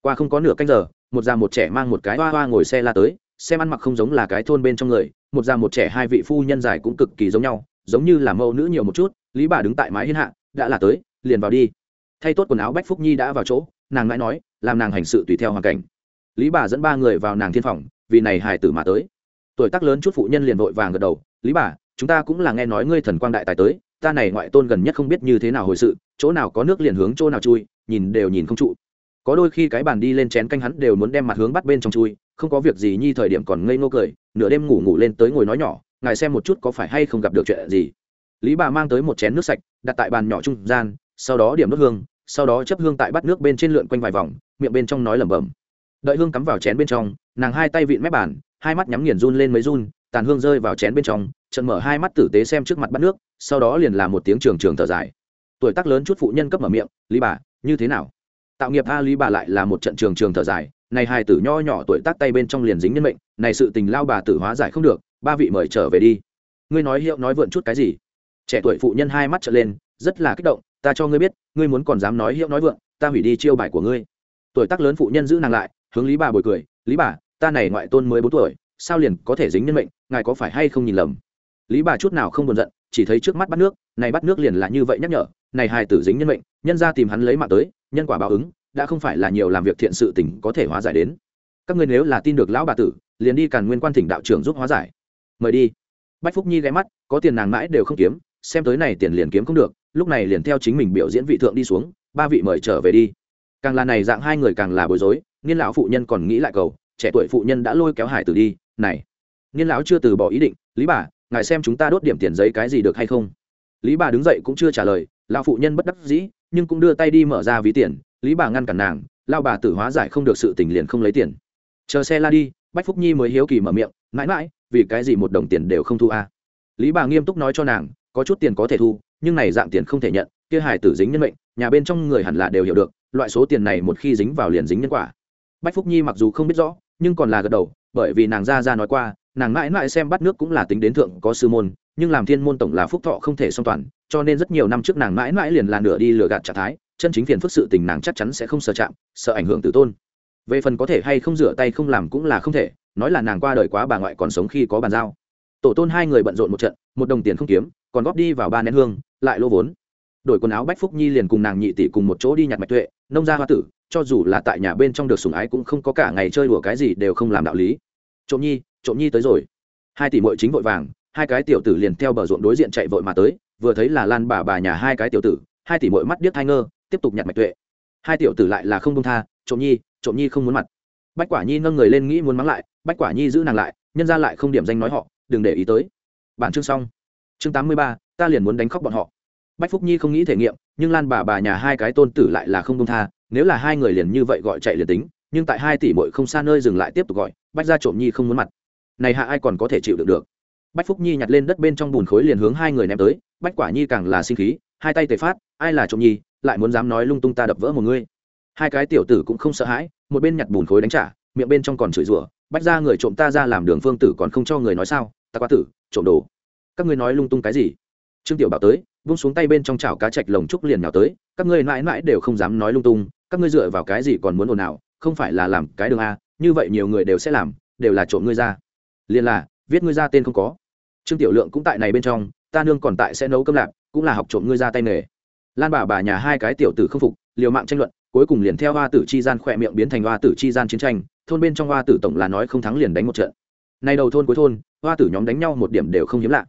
Qua không có nửa canh giờ, một già một trẻ mang một cái hoa hoa ngồi xe la tới xem ăn mặc không giống là cái thôn bên trong người, một già một trẻ hai vị phu nhân dài cũng cực kỳ giống nhau, giống như là mẫu nữ nhiều một chút, lý bà đứng tại mái hiên hạ, đã là tới, liền vào đi. Thay tốt quần áo bách phúc nhi đã vào chỗ, nàng mãi nói, làm nàng hành sự tùy theo hoàn cảnh. Lý bà dẫn ba người vào nàng thiên phòng, vì này hài tử mà tới. Tuổi tác lớn chút phụ nhân liền vội vàng gật đầu, lý bà, chúng ta cũng là nghe nói ngươi thần quang đại tài tới, ta này ngoại tôn gần nhất không biết như thế nào hồi sự, chỗ nào có nước liền hướng chỗ nào chui, nhìn đều nhìn không trụ. Có đôi khi cái bàn đi lên chén canh hắn đều muốn đem mặt hướng bắt bên trong chui không có việc gì nhi thời điểm còn ngây ngô cười, nửa đêm ngủ ngủ lên tới ngồi nói nhỏ, ngài xem một chút có phải hay không gặp được chuyện gì. Lý bà mang tới một chén nước sạch, đặt tại bàn nhỏ trung gian, sau đó điểm đốt hương, sau đó chấp hương tại bát nước bên trên lượn quanh vài vòng, miệng bên trong nói lẩm bẩm. Đợi hương cắm vào chén bên trong, nàng hai tay vịn mép bàn, hai mắt nhắm nghiền run lên mấy run, tàn hương rơi vào chén bên trong trận mở hai mắt tử tế xem trước mặt bát nước, sau đó liền làm một tiếng trường trường thở dài. Tuổi tác lớn chút phụ nhân cấp mở miệng, lý bà, như thế nào? Tạo nghiệp a lý bà lại là một trận trường trường thở dài này hai tử nho nhỏ tuổi tác tay bên trong liền dính nhân mệnh, này sự tình lao bà tử hóa giải không được, ba vị mời trở về đi. Ngươi nói hiệu nói vượn chút cái gì? Trẻ tuổi phụ nhân hai mắt trở lên, rất là kích động, ta cho ngươi biết, ngươi muốn còn dám nói hiệu nói vượn, ta hủy đi chiêu bài của ngươi. Tuổi tác lớn phụ nhân giữ nàng lại, hướng lý bà bồi cười, lý bà, ta này ngoại tôn mới bốn tuổi, sao liền có thể dính nhân mệnh, ngài có phải hay không nhìn lầm? Lý bà chút nào không buồn giận, chỉ thấy trước mắt bắt nước, này bắt nước liền là như vậy nhắc nhở, này hài tử dính nhân mệnh, nhân ra tìm hắn lấy mạng tới, nhân quả báo ứng đã không phải là nhiều làm việc thiện sự tình có thể hóa giải đến. Các ngươi nếu là tin được lão bà tử, liền đi càn nguyên quan thỉnh đạo trưởng giúp hóa giải. Mời đi. Bách phúc nhi ghé mắt, có tiền nàng mãi đều không kiếm, xem tới này tiền liền kiếm không được, lúc này liền theo chính mình biểu diễn vị thượng đi xuống, ba vị mời trở về đi. Càng là này dạng hai người càng là bối rối, niên lão phụ nhân còn nghĩ lại cầu, trẻ tuổi phụ nhân đã lôi kéo hải tử đi, này, niên lão chưa từ bỏ ý định, lý bà, ngài xem chúng ta đốt điểm tiền giấy cái gì được hay không? Lý bà đứng dậy cũng chưa trả lời, lão phụ nhân bất đắc dĩ, nhưng cũng đưa tay đi mở ra ví tiền lý bà ngăn cản nàng, lao bà tử hóa giải không được sự tình liền không lấy tiền. Chờ xe la đi, bách phúc nhi mới hiếu kỳ mở miệng, mãi mãi, vì cái gì một đồng tiền đều không thu a à? lý bà nghiêm túc nói cho nàng, có chút tiền có thể thu, nhưng này dạng tiền không thể nhận, kia hải tử dính nhân mệnh, nhà bên trong người hẳn là đều hiểu được, loại số tiền này một khi dính vào liền dính nhân quả. Bách phúc nhi mặc dù không biết rõ, nhưng còn là gật đầu, bởi vì nàng ra ra nói qua, nàng mãi mãi xem bắt nước cũng là tính đến thượng có sư môn, nhưng làm thiên môn tổng là phúc thọ không thể song toàn, cho nên rất nhiều năm trước nàng mãi mãi liền là nửa đi lừa gạt trạng thái chân chính phiền phức sự tình nàng chắc chắn sẽ không sợ chạm, sợ ảnh hưởng tử tôn. Về phần có thể hay không rửa tay không làm cũng là không thể, nói là nàng qua đời quá bà ngoại còn sống khi có bàn giao. Tổ tôn hai người bận rộn một trận, một đồng tiền không kiếm, còn góp đi vào ba nén hương, lại lô vốn. Đổi quần áo bách phúc nhi liền cùng nàng nhị tỷ cùng một chỗ đi nhặt mạch tuệ, nông gia hoa tử, cho dù là tại nhà bên trong được sùng ái cũng không có cả ngày chơi đùa cái gì đều không làm đạo lý. Trộm nhi trộm nhi tới rồi. Hai tỷ mội chính vội vàng, hai cái tiểu tử liền theo bờ ruộng đối diện chạy vội mà tới, vừa thấy là lan bà bà nhà hai cái tiểu tử, hai tỷ mội mắt điếc thai ngơ tiếp tục nhặt mạch tuệ. Hai tiểu tử lại là không công tha, trộm nhi trộm nhi không muốn mặt. Bách quả nhi nâng người lên nghĩ muốn mắng lại, bách quả nhi giữ nàng lại, nhân ra lại không điểm danh nói họ, đừng để ý tới. Bản chương xong. Chương tám mươi ba, ta liền muốn đánh khóc bọn họ. Bách phúc nhi không nghĩ thể nghiệm, nhưng lan bà bà nhà hai cái tôn tử lại là không công tha, nếu là hai người liền như vậy gọi chạy liền tính, nhưng tại hai tỷ mội không xa nơi dừng lại tiếp tục gọi, bách ra trộm nhi không muốn mặt. Này hạ ai còn có thể chịu được được? Bách phúc nhi nhặt lên đất bên trong bùn khối liền hướng hai người ném tới, bách quả nhi càng là sinh khí, hai tay tề phát, ai là trộm nhi lại muốn dám nói lung tung ta đập vỡ một ngươi. Hai cái tiểu tử cũng không sợ hãi, một bên nhặt bùn khối đánh trả, miệng bên trong còn chửi rủa, bách ra người trộm ta ra làm đường phương tử còn không cho người nói sao, ta qua tử, trộm đồ. Các ngươi nói lung tung cái gì? Trương tiểu bảo tới, vung xuống tay bên trong chảo cá chạch lồng trúc liền nhào tới, các ngươi mãi mãi đều không dám nói lung tung, các ngươi dựa vào cái gì còn muốn ồn ào, không phải là làm cái đường a, như vậy nhiều người đều sẽ làm, đều là trộm ngươi ra. Liền là, viết ngươi ra tên không có. Trương tiểu lượng cũng tại này bên trong, ta nương còn tại sẽ nấu cơm lạp cũng là học trộm ngươi ra tay nghề lan bà bà nhà hai cái tiểu tử không phục, liều mạng tranh luận, cuối cùng liền theo hoa tử chi gian khỏe miệng biến thành hoa tử chi gian chiến tranh, thôn bên trong hoa tử tổng là nói không thắng liền đánh một trận. Nay đầu thôn cuối thôn, hoa tử nhóm đánh nhau một điểm đều không hiếm lạ.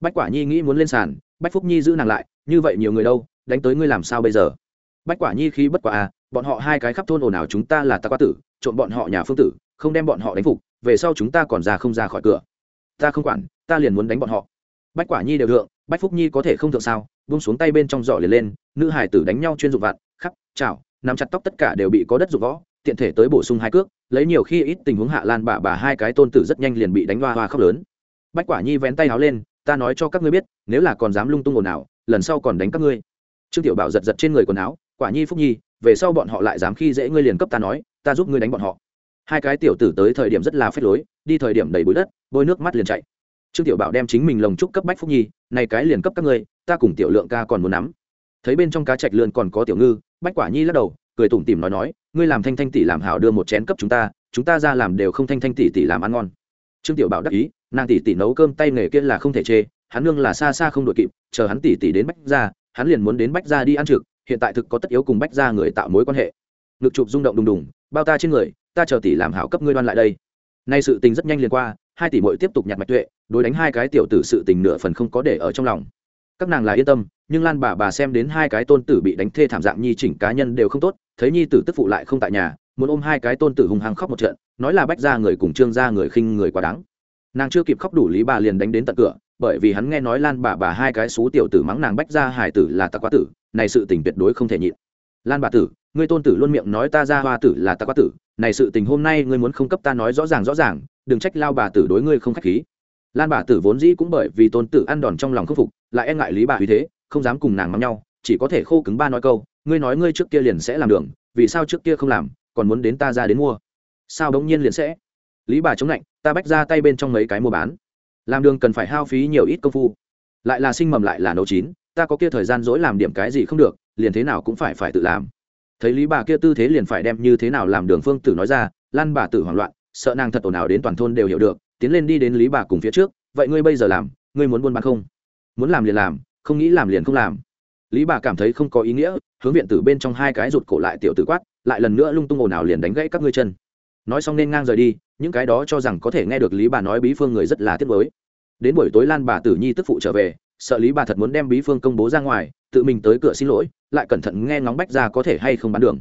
Bách quả nhi nghĩ muốn lên sàn, bách phúc nhi giữ nàng lại, như vậy nhiều người đâu, đánh tới ngươi làm sao bây giờ? Bách quả nhi khi bất quả à bọn họ hai cái khắp thôn ồn ào chúng ta là ta quá tử, trộm bọn họ nhà phương tử, không đem bọn họ đánh phục, về sau chúng ta còn ra không ra khỏi cửa. Ta không quản, ta liền muốn đánh bọn họ. Bách quả nhi đều thượng, bách phúc nhi có thể không thượng sao? Vung xuống tay bên trong giỏ liền lên, nữ hải tử đánh nhau chuyên dụng vạn, khắc, chảo, nắm chặt tóc tất cả đều bị có đất dụng võ, tiện thể tới bổ sung hai cước, lấy nhiều khi ít tình huống hạ lan bà bà hai cái tôn tử rất nhanh liền bị đánh hoa hoa khóc lớn. Bách quả nhi vén tay áo lên, ta nói cho các ngươi biết, nếu là còn dám lung tung ồn ào, lần sau còn đánh các ngươi. Trương tiểu bảo giật giật trên người quần áo, quả nhi, phúc nhi, về sau bọn họ lại dám khi dễ ngươi liền cấp ta nói, ta giúp ngươi đánh bọn họ. Hai cái tiểu tử tới thời điểm rất là phết lối, đi thời điểm đầy bụi đất, bôi nước mắt liền chạy trương tiểu bảo đem chính mình lồng trúc cấp bách phúc nhi, này cái liền cấp các ngươi, ta cùng tiểu lượng ca còn muốn nắm. Thấy bên trong cá trạch lươn còn có tiểu ngư, bách quả nhi lắc đầu, cười tủm tỉm nói nói, ngươi làm thanh thanh tỷ làm hảo đưa một chén cấp chúng ta chúng ta ra làm đều không thanh thanh tỷ tỷ làm ăn ngon. Trương tiểu bảo đắc ý, nàng tỷ tỷ nấu cơm tay nghề kia là không thể chê, hắn nương là xa xa không đội kịp, chờ hắn tỷ tỷ đến bách ra hắn liền muốn đến bách ra đi ăn trực, hiện tại thực có tất yếu cùng bách ra người tạo mối quan hệ. Ngực chụp rung động đùng đùng, bao ta trên người, ta chờ tỷ làm hảo cấp ngươi đoan lại đây. Nay sự tình rất nhanh liền qua hai tỷ muội tiếp tục nhặt mạch tuệ, đối đánh hai cái tiểu tử sự tình nửa phần không có để ở trong lòng. Các nàng là yên tâm, nhưng lan bà bà xem đến hai cái tôn tử bị đánh thê thảm dạng nhi chỉnh cá nhân đều không tốt, thấy nhi tử tức phụ lại không tại nhà, muốn ôm hai cái tôn tử hung hăng khóc một trận, nói là bách ra người cùng trương ra người khinh người quá đáng. Nàng chưa kịp khóc đủ lý bà liền đánh đến tận cửa, bởi vì hắn nghe nói lan bà bà hai cái xú tiểu tử mắng nàng bách ra hải tử là tặc quá tử, này sự tình tuyệt đối không thể nhịn. Lan bà tử, ngươi tôn tử luôn miệng nói ta ra hoa tử là tặc quá tử, này sự tình hôm nay ngươi muốn không cấp ta nói rõ ràng rõ ràng đừng trách lao bà tử đối ngươi không khách khí. Lan bà tử vốn dĩ cũng bởi vì tôn tử ăn đòn trong lòng khâm phục, lại e ngại lý bà uy thế, không dám cùng nàng mắng nhau, chỉ có thể khô cứng ba nói câu, ngươi nói ngươi trước kia liền sẽ làm đường, vì sao trước kia không làm, còn muốn đến ta ra đến mua? Sao đống nhiên liền sẽ? Lý bà chống lạnh, ta bách ra tay bên trong mấy cái mua bán. Làm đường cần phải hao phí nhiều ít công phu. Lại là sinh mầm lại là nấu chín, ta có kia thời gian dỗi làm điểm cái gì không được, liền thế nào cũng phải phải tự làm. Thấy lý bà kia tư thế liền phải đem như thế nào làm đường phương tử nói ra, lan bà tử hoảng loạn sợ nàng thật ồn ào đến toàn thôn đều hiểu được, tiến lên đi đến lý bà cùng phía trước, vậy ngươi bây giờ làm, ngươi muốn buôn bán không? Muốn làm liền làm, không nghĩ làm liền không làm. Lý bà cảm thấy không có ý nghĩa, hướng viện tử bên trong hai cái rụt cổ lại tiểu tử quát, lại lần nữa lung tung ồn ào liền đánh gãy các ngươi chân. Nói xong nên ngang rời đi, những cái đó cho rằng có thể nghe được lý bà nói bí phương người rất là tiếc mới đến buổi tối lan bà tử nhi tức phụ trở về, sợ lý bà thật muốn đem bí phương công bố ra ngoài, tự mình tới cửa xin lỗi, lại cẩn thận nghe ngóng bách ra có thể hay không bán đường.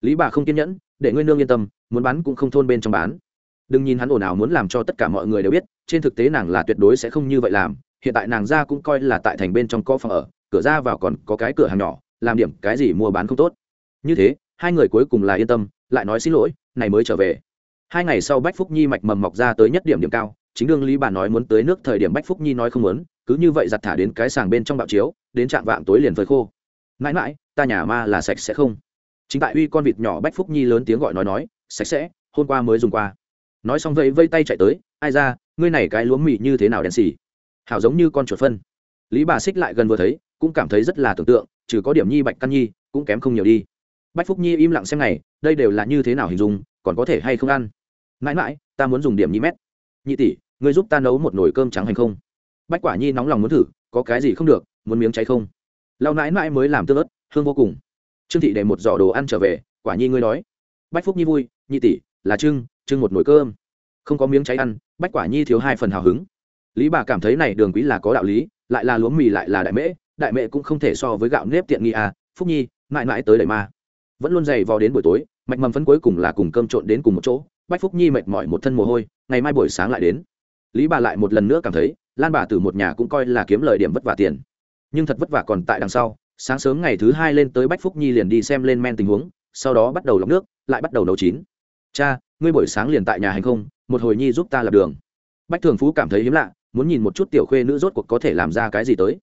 Lý bà không kiên nhẫn, để ngươi nương yên tâm, muốn bán cũng không thôn bên trong bán đừng nhìn hắn ồn ào muốn làm cho tất cả mọi người đều biết, trên thực tế nàng là tuyệt đối sẽ không như vậy làm. Hiện tại nàng ra cũng coi là tại thành bên trong có phòng ở, cửa ra vào còn có cái cửa hàng nhỏ, làm điểm cái gì mua bán không tốt. Như thế, hai người cuối cùng là yên tâm, lại nói xin lỗi, này mới trở về. Hai ngày sau bách phúc nhi mạch mầm mọc ra tới nhất điểm điểm cao, chính đương lý bà nói muốn tới nước thời điểm bách phúc nhi nói không muốn, cứ như vậy giặt thả đến cái sàng bên trong bạo chiếu, đến trạng vạng tối liền phơi khô. Mãi mãi, ta nhà ma là sạch sẽ không. Chính tại uy con vịt nhỏ bách phúc nhi lớn tiếng gọi nói nói, sạch sẽ, hôm qua mới dùng qua nói xong vẫy vây tay chạy tới, ai ra, ngươi này cái lúa mì như thế nào đen xì? Hảo giống như con chuột phân. Lý bà xích lại gần vừa thấy, cũng cảm thấy rất là tưởng tượng, trừ có điểm nhi bạch căn nhi, cũng kém không nhiều đi. Bách phúc nhi im lặng xem này đây đều là như thế nào hình dung, còn có thể hay không ăn? Mãi mãi, ta muốn dùng điểm nhi mét. Nhị tỷ, ngươi giúp ta nấu một nồi cơm trắng hành không? Bách quả nhi nóng lòng muốn thử, có cái gì không được, muốn miếng cháy không? Lao mãi mãi mới làm tương ớt, hương vô cùng. Trương thị để một giỏ đồ ăn trở về, quả nhi ngươi đói bách phúc nhi vui, nhị tỷ, là trưng trưng một nồi cơm. Không có miếng cháy ăn, bách quả nhi thiếu hai phần hào hứng. Lý bà cảm thấy này đường quý là có đạo lý, lại là lúa mì lại là đại mễ đại mễ cũng không thể so với gạo nếp tiện nghi à phúc nhi, mãi mãi tới đầy ma. Vẫn luôn dày vò đến buổi tối, mạch mầm phân cuối cùng là cùng cơm trộn đến cùng một chỗ, bách phúc nhi mệt mỏi một thân mồ hôi, ngày mai buổi sáng lại đến. Lý bà lại một lần nữa cảm thấy, lan bà từ một nhà cũng coi là kiếm lời điểm vất vả tiền. Nhưng thật vất vả còn tại đằng sau, sáng sớm ngày thứ hai lên tới bách phúc nhi liền đi xem lên men tình huống, sau đó bắt đầu lọc nước, lại bắt đầu nấu chín. Cha ngươi buổi sáng liền tại nhà hành không một hồi nhi giúp ta lập đường. Bách thường phú cảm thấy hiếm lạ muốn nhìn một chút tiểu khuê nữ rốt cuộc có thể làm ra cái gì tới.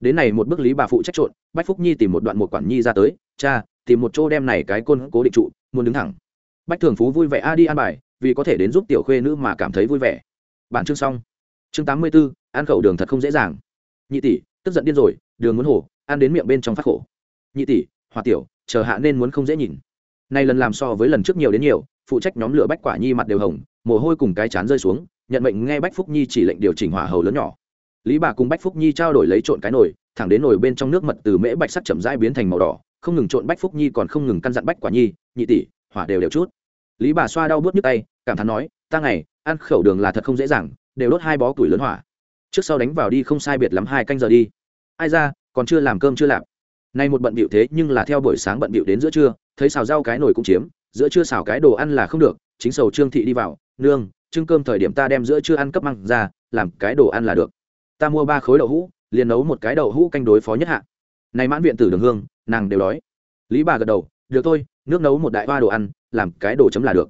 Đến này một bức lý bà phụ trách trộn bách phúc nhi tìm một đoạn một quản nhi ra tới cha tìm một chỗ đem này cái côn cố định trụ muốn đứng thẳng. Bách thường phú vui vẻ a đi ăn bài vì có thể đến giúp tiểu khuê nữ mà cảm thấy vui vẻ. Bản chương xong. Chương tám mươi 84, ăn khẩu đường thật không dễ dàng. Nhị tỷ tức giận điên rồi đường muốn hổ ăn đến miệng bên trong phát khổ. Nhị tỷ hòa tiểu chờ hạ nên muốn không dễ nhìn. Nay lần làm so với lần trước nhiều đến nhiều phụ trách nhóm lửa bách quả nhi mặt đều hồng, mồ hôi cùng cái chán rơi xuống, nhận mệnh nghe bách phúc nhi chỉ lệnh điều chỉnh hỏa hầu lớn nhỏ. Lý bà cùng bách phúc nhi trao đổi lấy trộn cái nồi, thẳng đến nồi bên trong nước mật từ mễ bạch sắc chậm rãi biến thành màu đỏ, không ngừng trộn bách phúc nhi còn không ngừng căn dặn bách quả nhi, nhị tỷ, hỏa đều đều chút. Lý bà xoa đau bớt nhức tay, cảm thán nói, ta ngày, ăn khẩu đường là thật không dễ dàng, đều đốt hai bó củi lớn hỏa. Trước sau đánh vào đi không sai biệt lắm hai canh giờ đi. Ai ra, còn chưa làm cơm chưa làm nay một bận bịu thế nhưng là theo buổi sáng bận bịu đến giữa trưa, thấy xào rau cái nồi cũng chiếm giữa trưa xào cái đồ ăn là không được, chính sầu trương thị đi vào, nương, trưng cơm thời điểm ta đem giữa trưa ăn cấp măng ra, làm cái đồ ăn là được. Ta mua ba khối đậu hũ, liền nấu một cái đậu hũ canh đối phó nhất hạ. Này mãn viện tử đường hương, nàng đều đói. Lý bà gật đầu, được thôi, nước nấu một đại hoa đồ ăn, làm cái đồ chấm là được.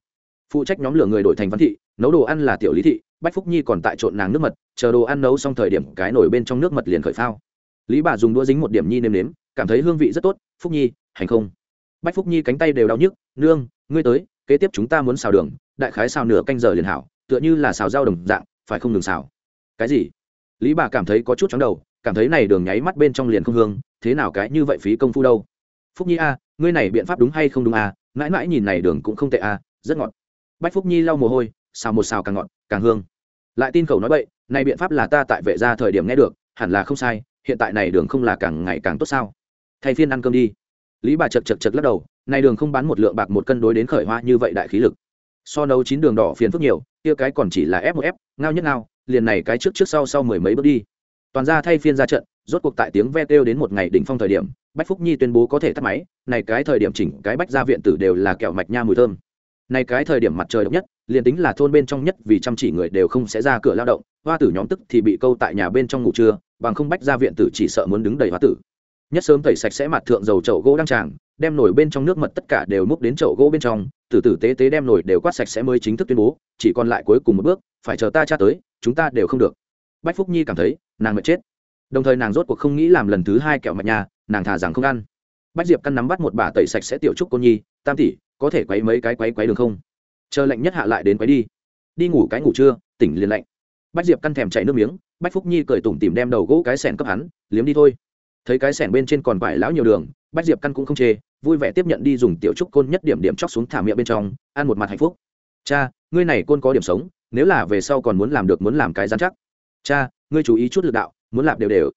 Phụ trách nhóm lửa người đổi thành văn thị, nấu đồ ăn là tiểu lý thị, bách phúc nhi còn tại trộn nàng nước mật, chờ đồ ăn nấu xong thời điểm cái nổi bên trong nước mật liền khởi phao. Lý bà dùng đũa dính một điểm nhi nêm nếm, cảm thấy hương vị rất tốt, phúc nhi, hành không? Bách phúc nhi cánh tay đều đau nhức, nương ngươi tới, kế tiếp chúng ta muốn xào đường, đại khái xào nửa canh giờ liền hảo, tựa như là xào rau đồng dạng, phải không ngừng xào. Cái gì? Lý bà cảm thấy có chút chóng đầu, cảm thấy này đường nháy mắt bên trong liền không hương, thế nào cái như vậy phí công phu đâu. Phúc nhi a, ngươi này biện pháp đúng hay không đúng a, mãi mãi nhìn này đường cũng không tệ a, rất ngọt. Bách phúc nhi lau mồ hôi, xào một xào càng ngọt, càng hương. Lại tin khẩu nói bậy, này biện pháp là ta tại vệ ra thời điểm nghe được, hẳn là không sai, hiện tại này đường không là càng ngày càng tốt sao? Thay phiên ăn cơm đi. Lý bà chật chật chật lắc đầu này đường không bán một lượng bạc một cân đối đến khởi hoa như vậy đại khí lực. So nấu chín đường đỏ phiền phức nhiều, kia cái còn chỉ là ép một ép ngao nhất ngao, liền này cái trước trước sau sau mười mấy bước đi. Toàn ra thay phiên ra trận, rốt cuộc tại tiếng ve kêu đến một ngày đỉnh phong thời điểm, bách phúc nhi tuyên bố có thể tắt máy, này cái thời điểm chỉnh cái bách gia viện tử đều là kẹo mạch nha mùi thơm. Này cái thời điểm mặt trời độc nhất, liền tính là thôn bên trong nhất vì chăm chỉ người đều không sẽ ra cửa lao động, hoa tử nhóm tức thì bị câu tại nhà bên trong ngủ trưa, bằng không bách gia viện tử chỉ sợ muốn đứng đầy hoa tử. Nhất sớm tẩy sạch sẽ mặt thượng dầu chậu gỗ đăng tràng đem nổi bên trong nước mật tất cả đều múc đến chậu gỗ bên trong, từ tử tế tế đem nổi đều quát sạch sẽ mới chính thức tuyên bố, chỉ còn lại cuối cùng một bước, phải chờ ta cha tới, chúng ta đều không được. Bách phúc nhi cảm thấy, nàng mệt chết. Đồng thời nàng rốt cuộc không nghĩ làm lần thứ hai kẹo mạch nhà, nàng thả rằng không ăn. Bách diệp căn nắm bắt một bà tẩy sạch sẽ tiểu trúc cô nhi, tam tỷ, có thể quấy mấy cái quấy quấy đường không? Chờ lạnh nhất hạ lại đến quấy đi. Đi ngủ cái ngủ trưa, tỉnh liền lạnh. Bách diệp căn thèm chạy nước miếng, bách phúc nhi cười tủm tìm đem đầu gỗ cái sẻn cấp hắn, liếm đi thôi. Thấy cái sẻn bên trên còn vải lão nhiều đường, bách diệp căn cũng không chê vui vẻ tiếp nhận đi dùng tiểu trúc côn nhất điểm điểm chóc xuống thả miệng bên trong, ăn một mặt hạnh phúc. Cha, ngươi này côn có điểm sống, nếu là về sau còn muốn làm được muốn làm cái dán chắc. Cha, ngươi chú ý chút lực đạo, muốn lạp đều đều.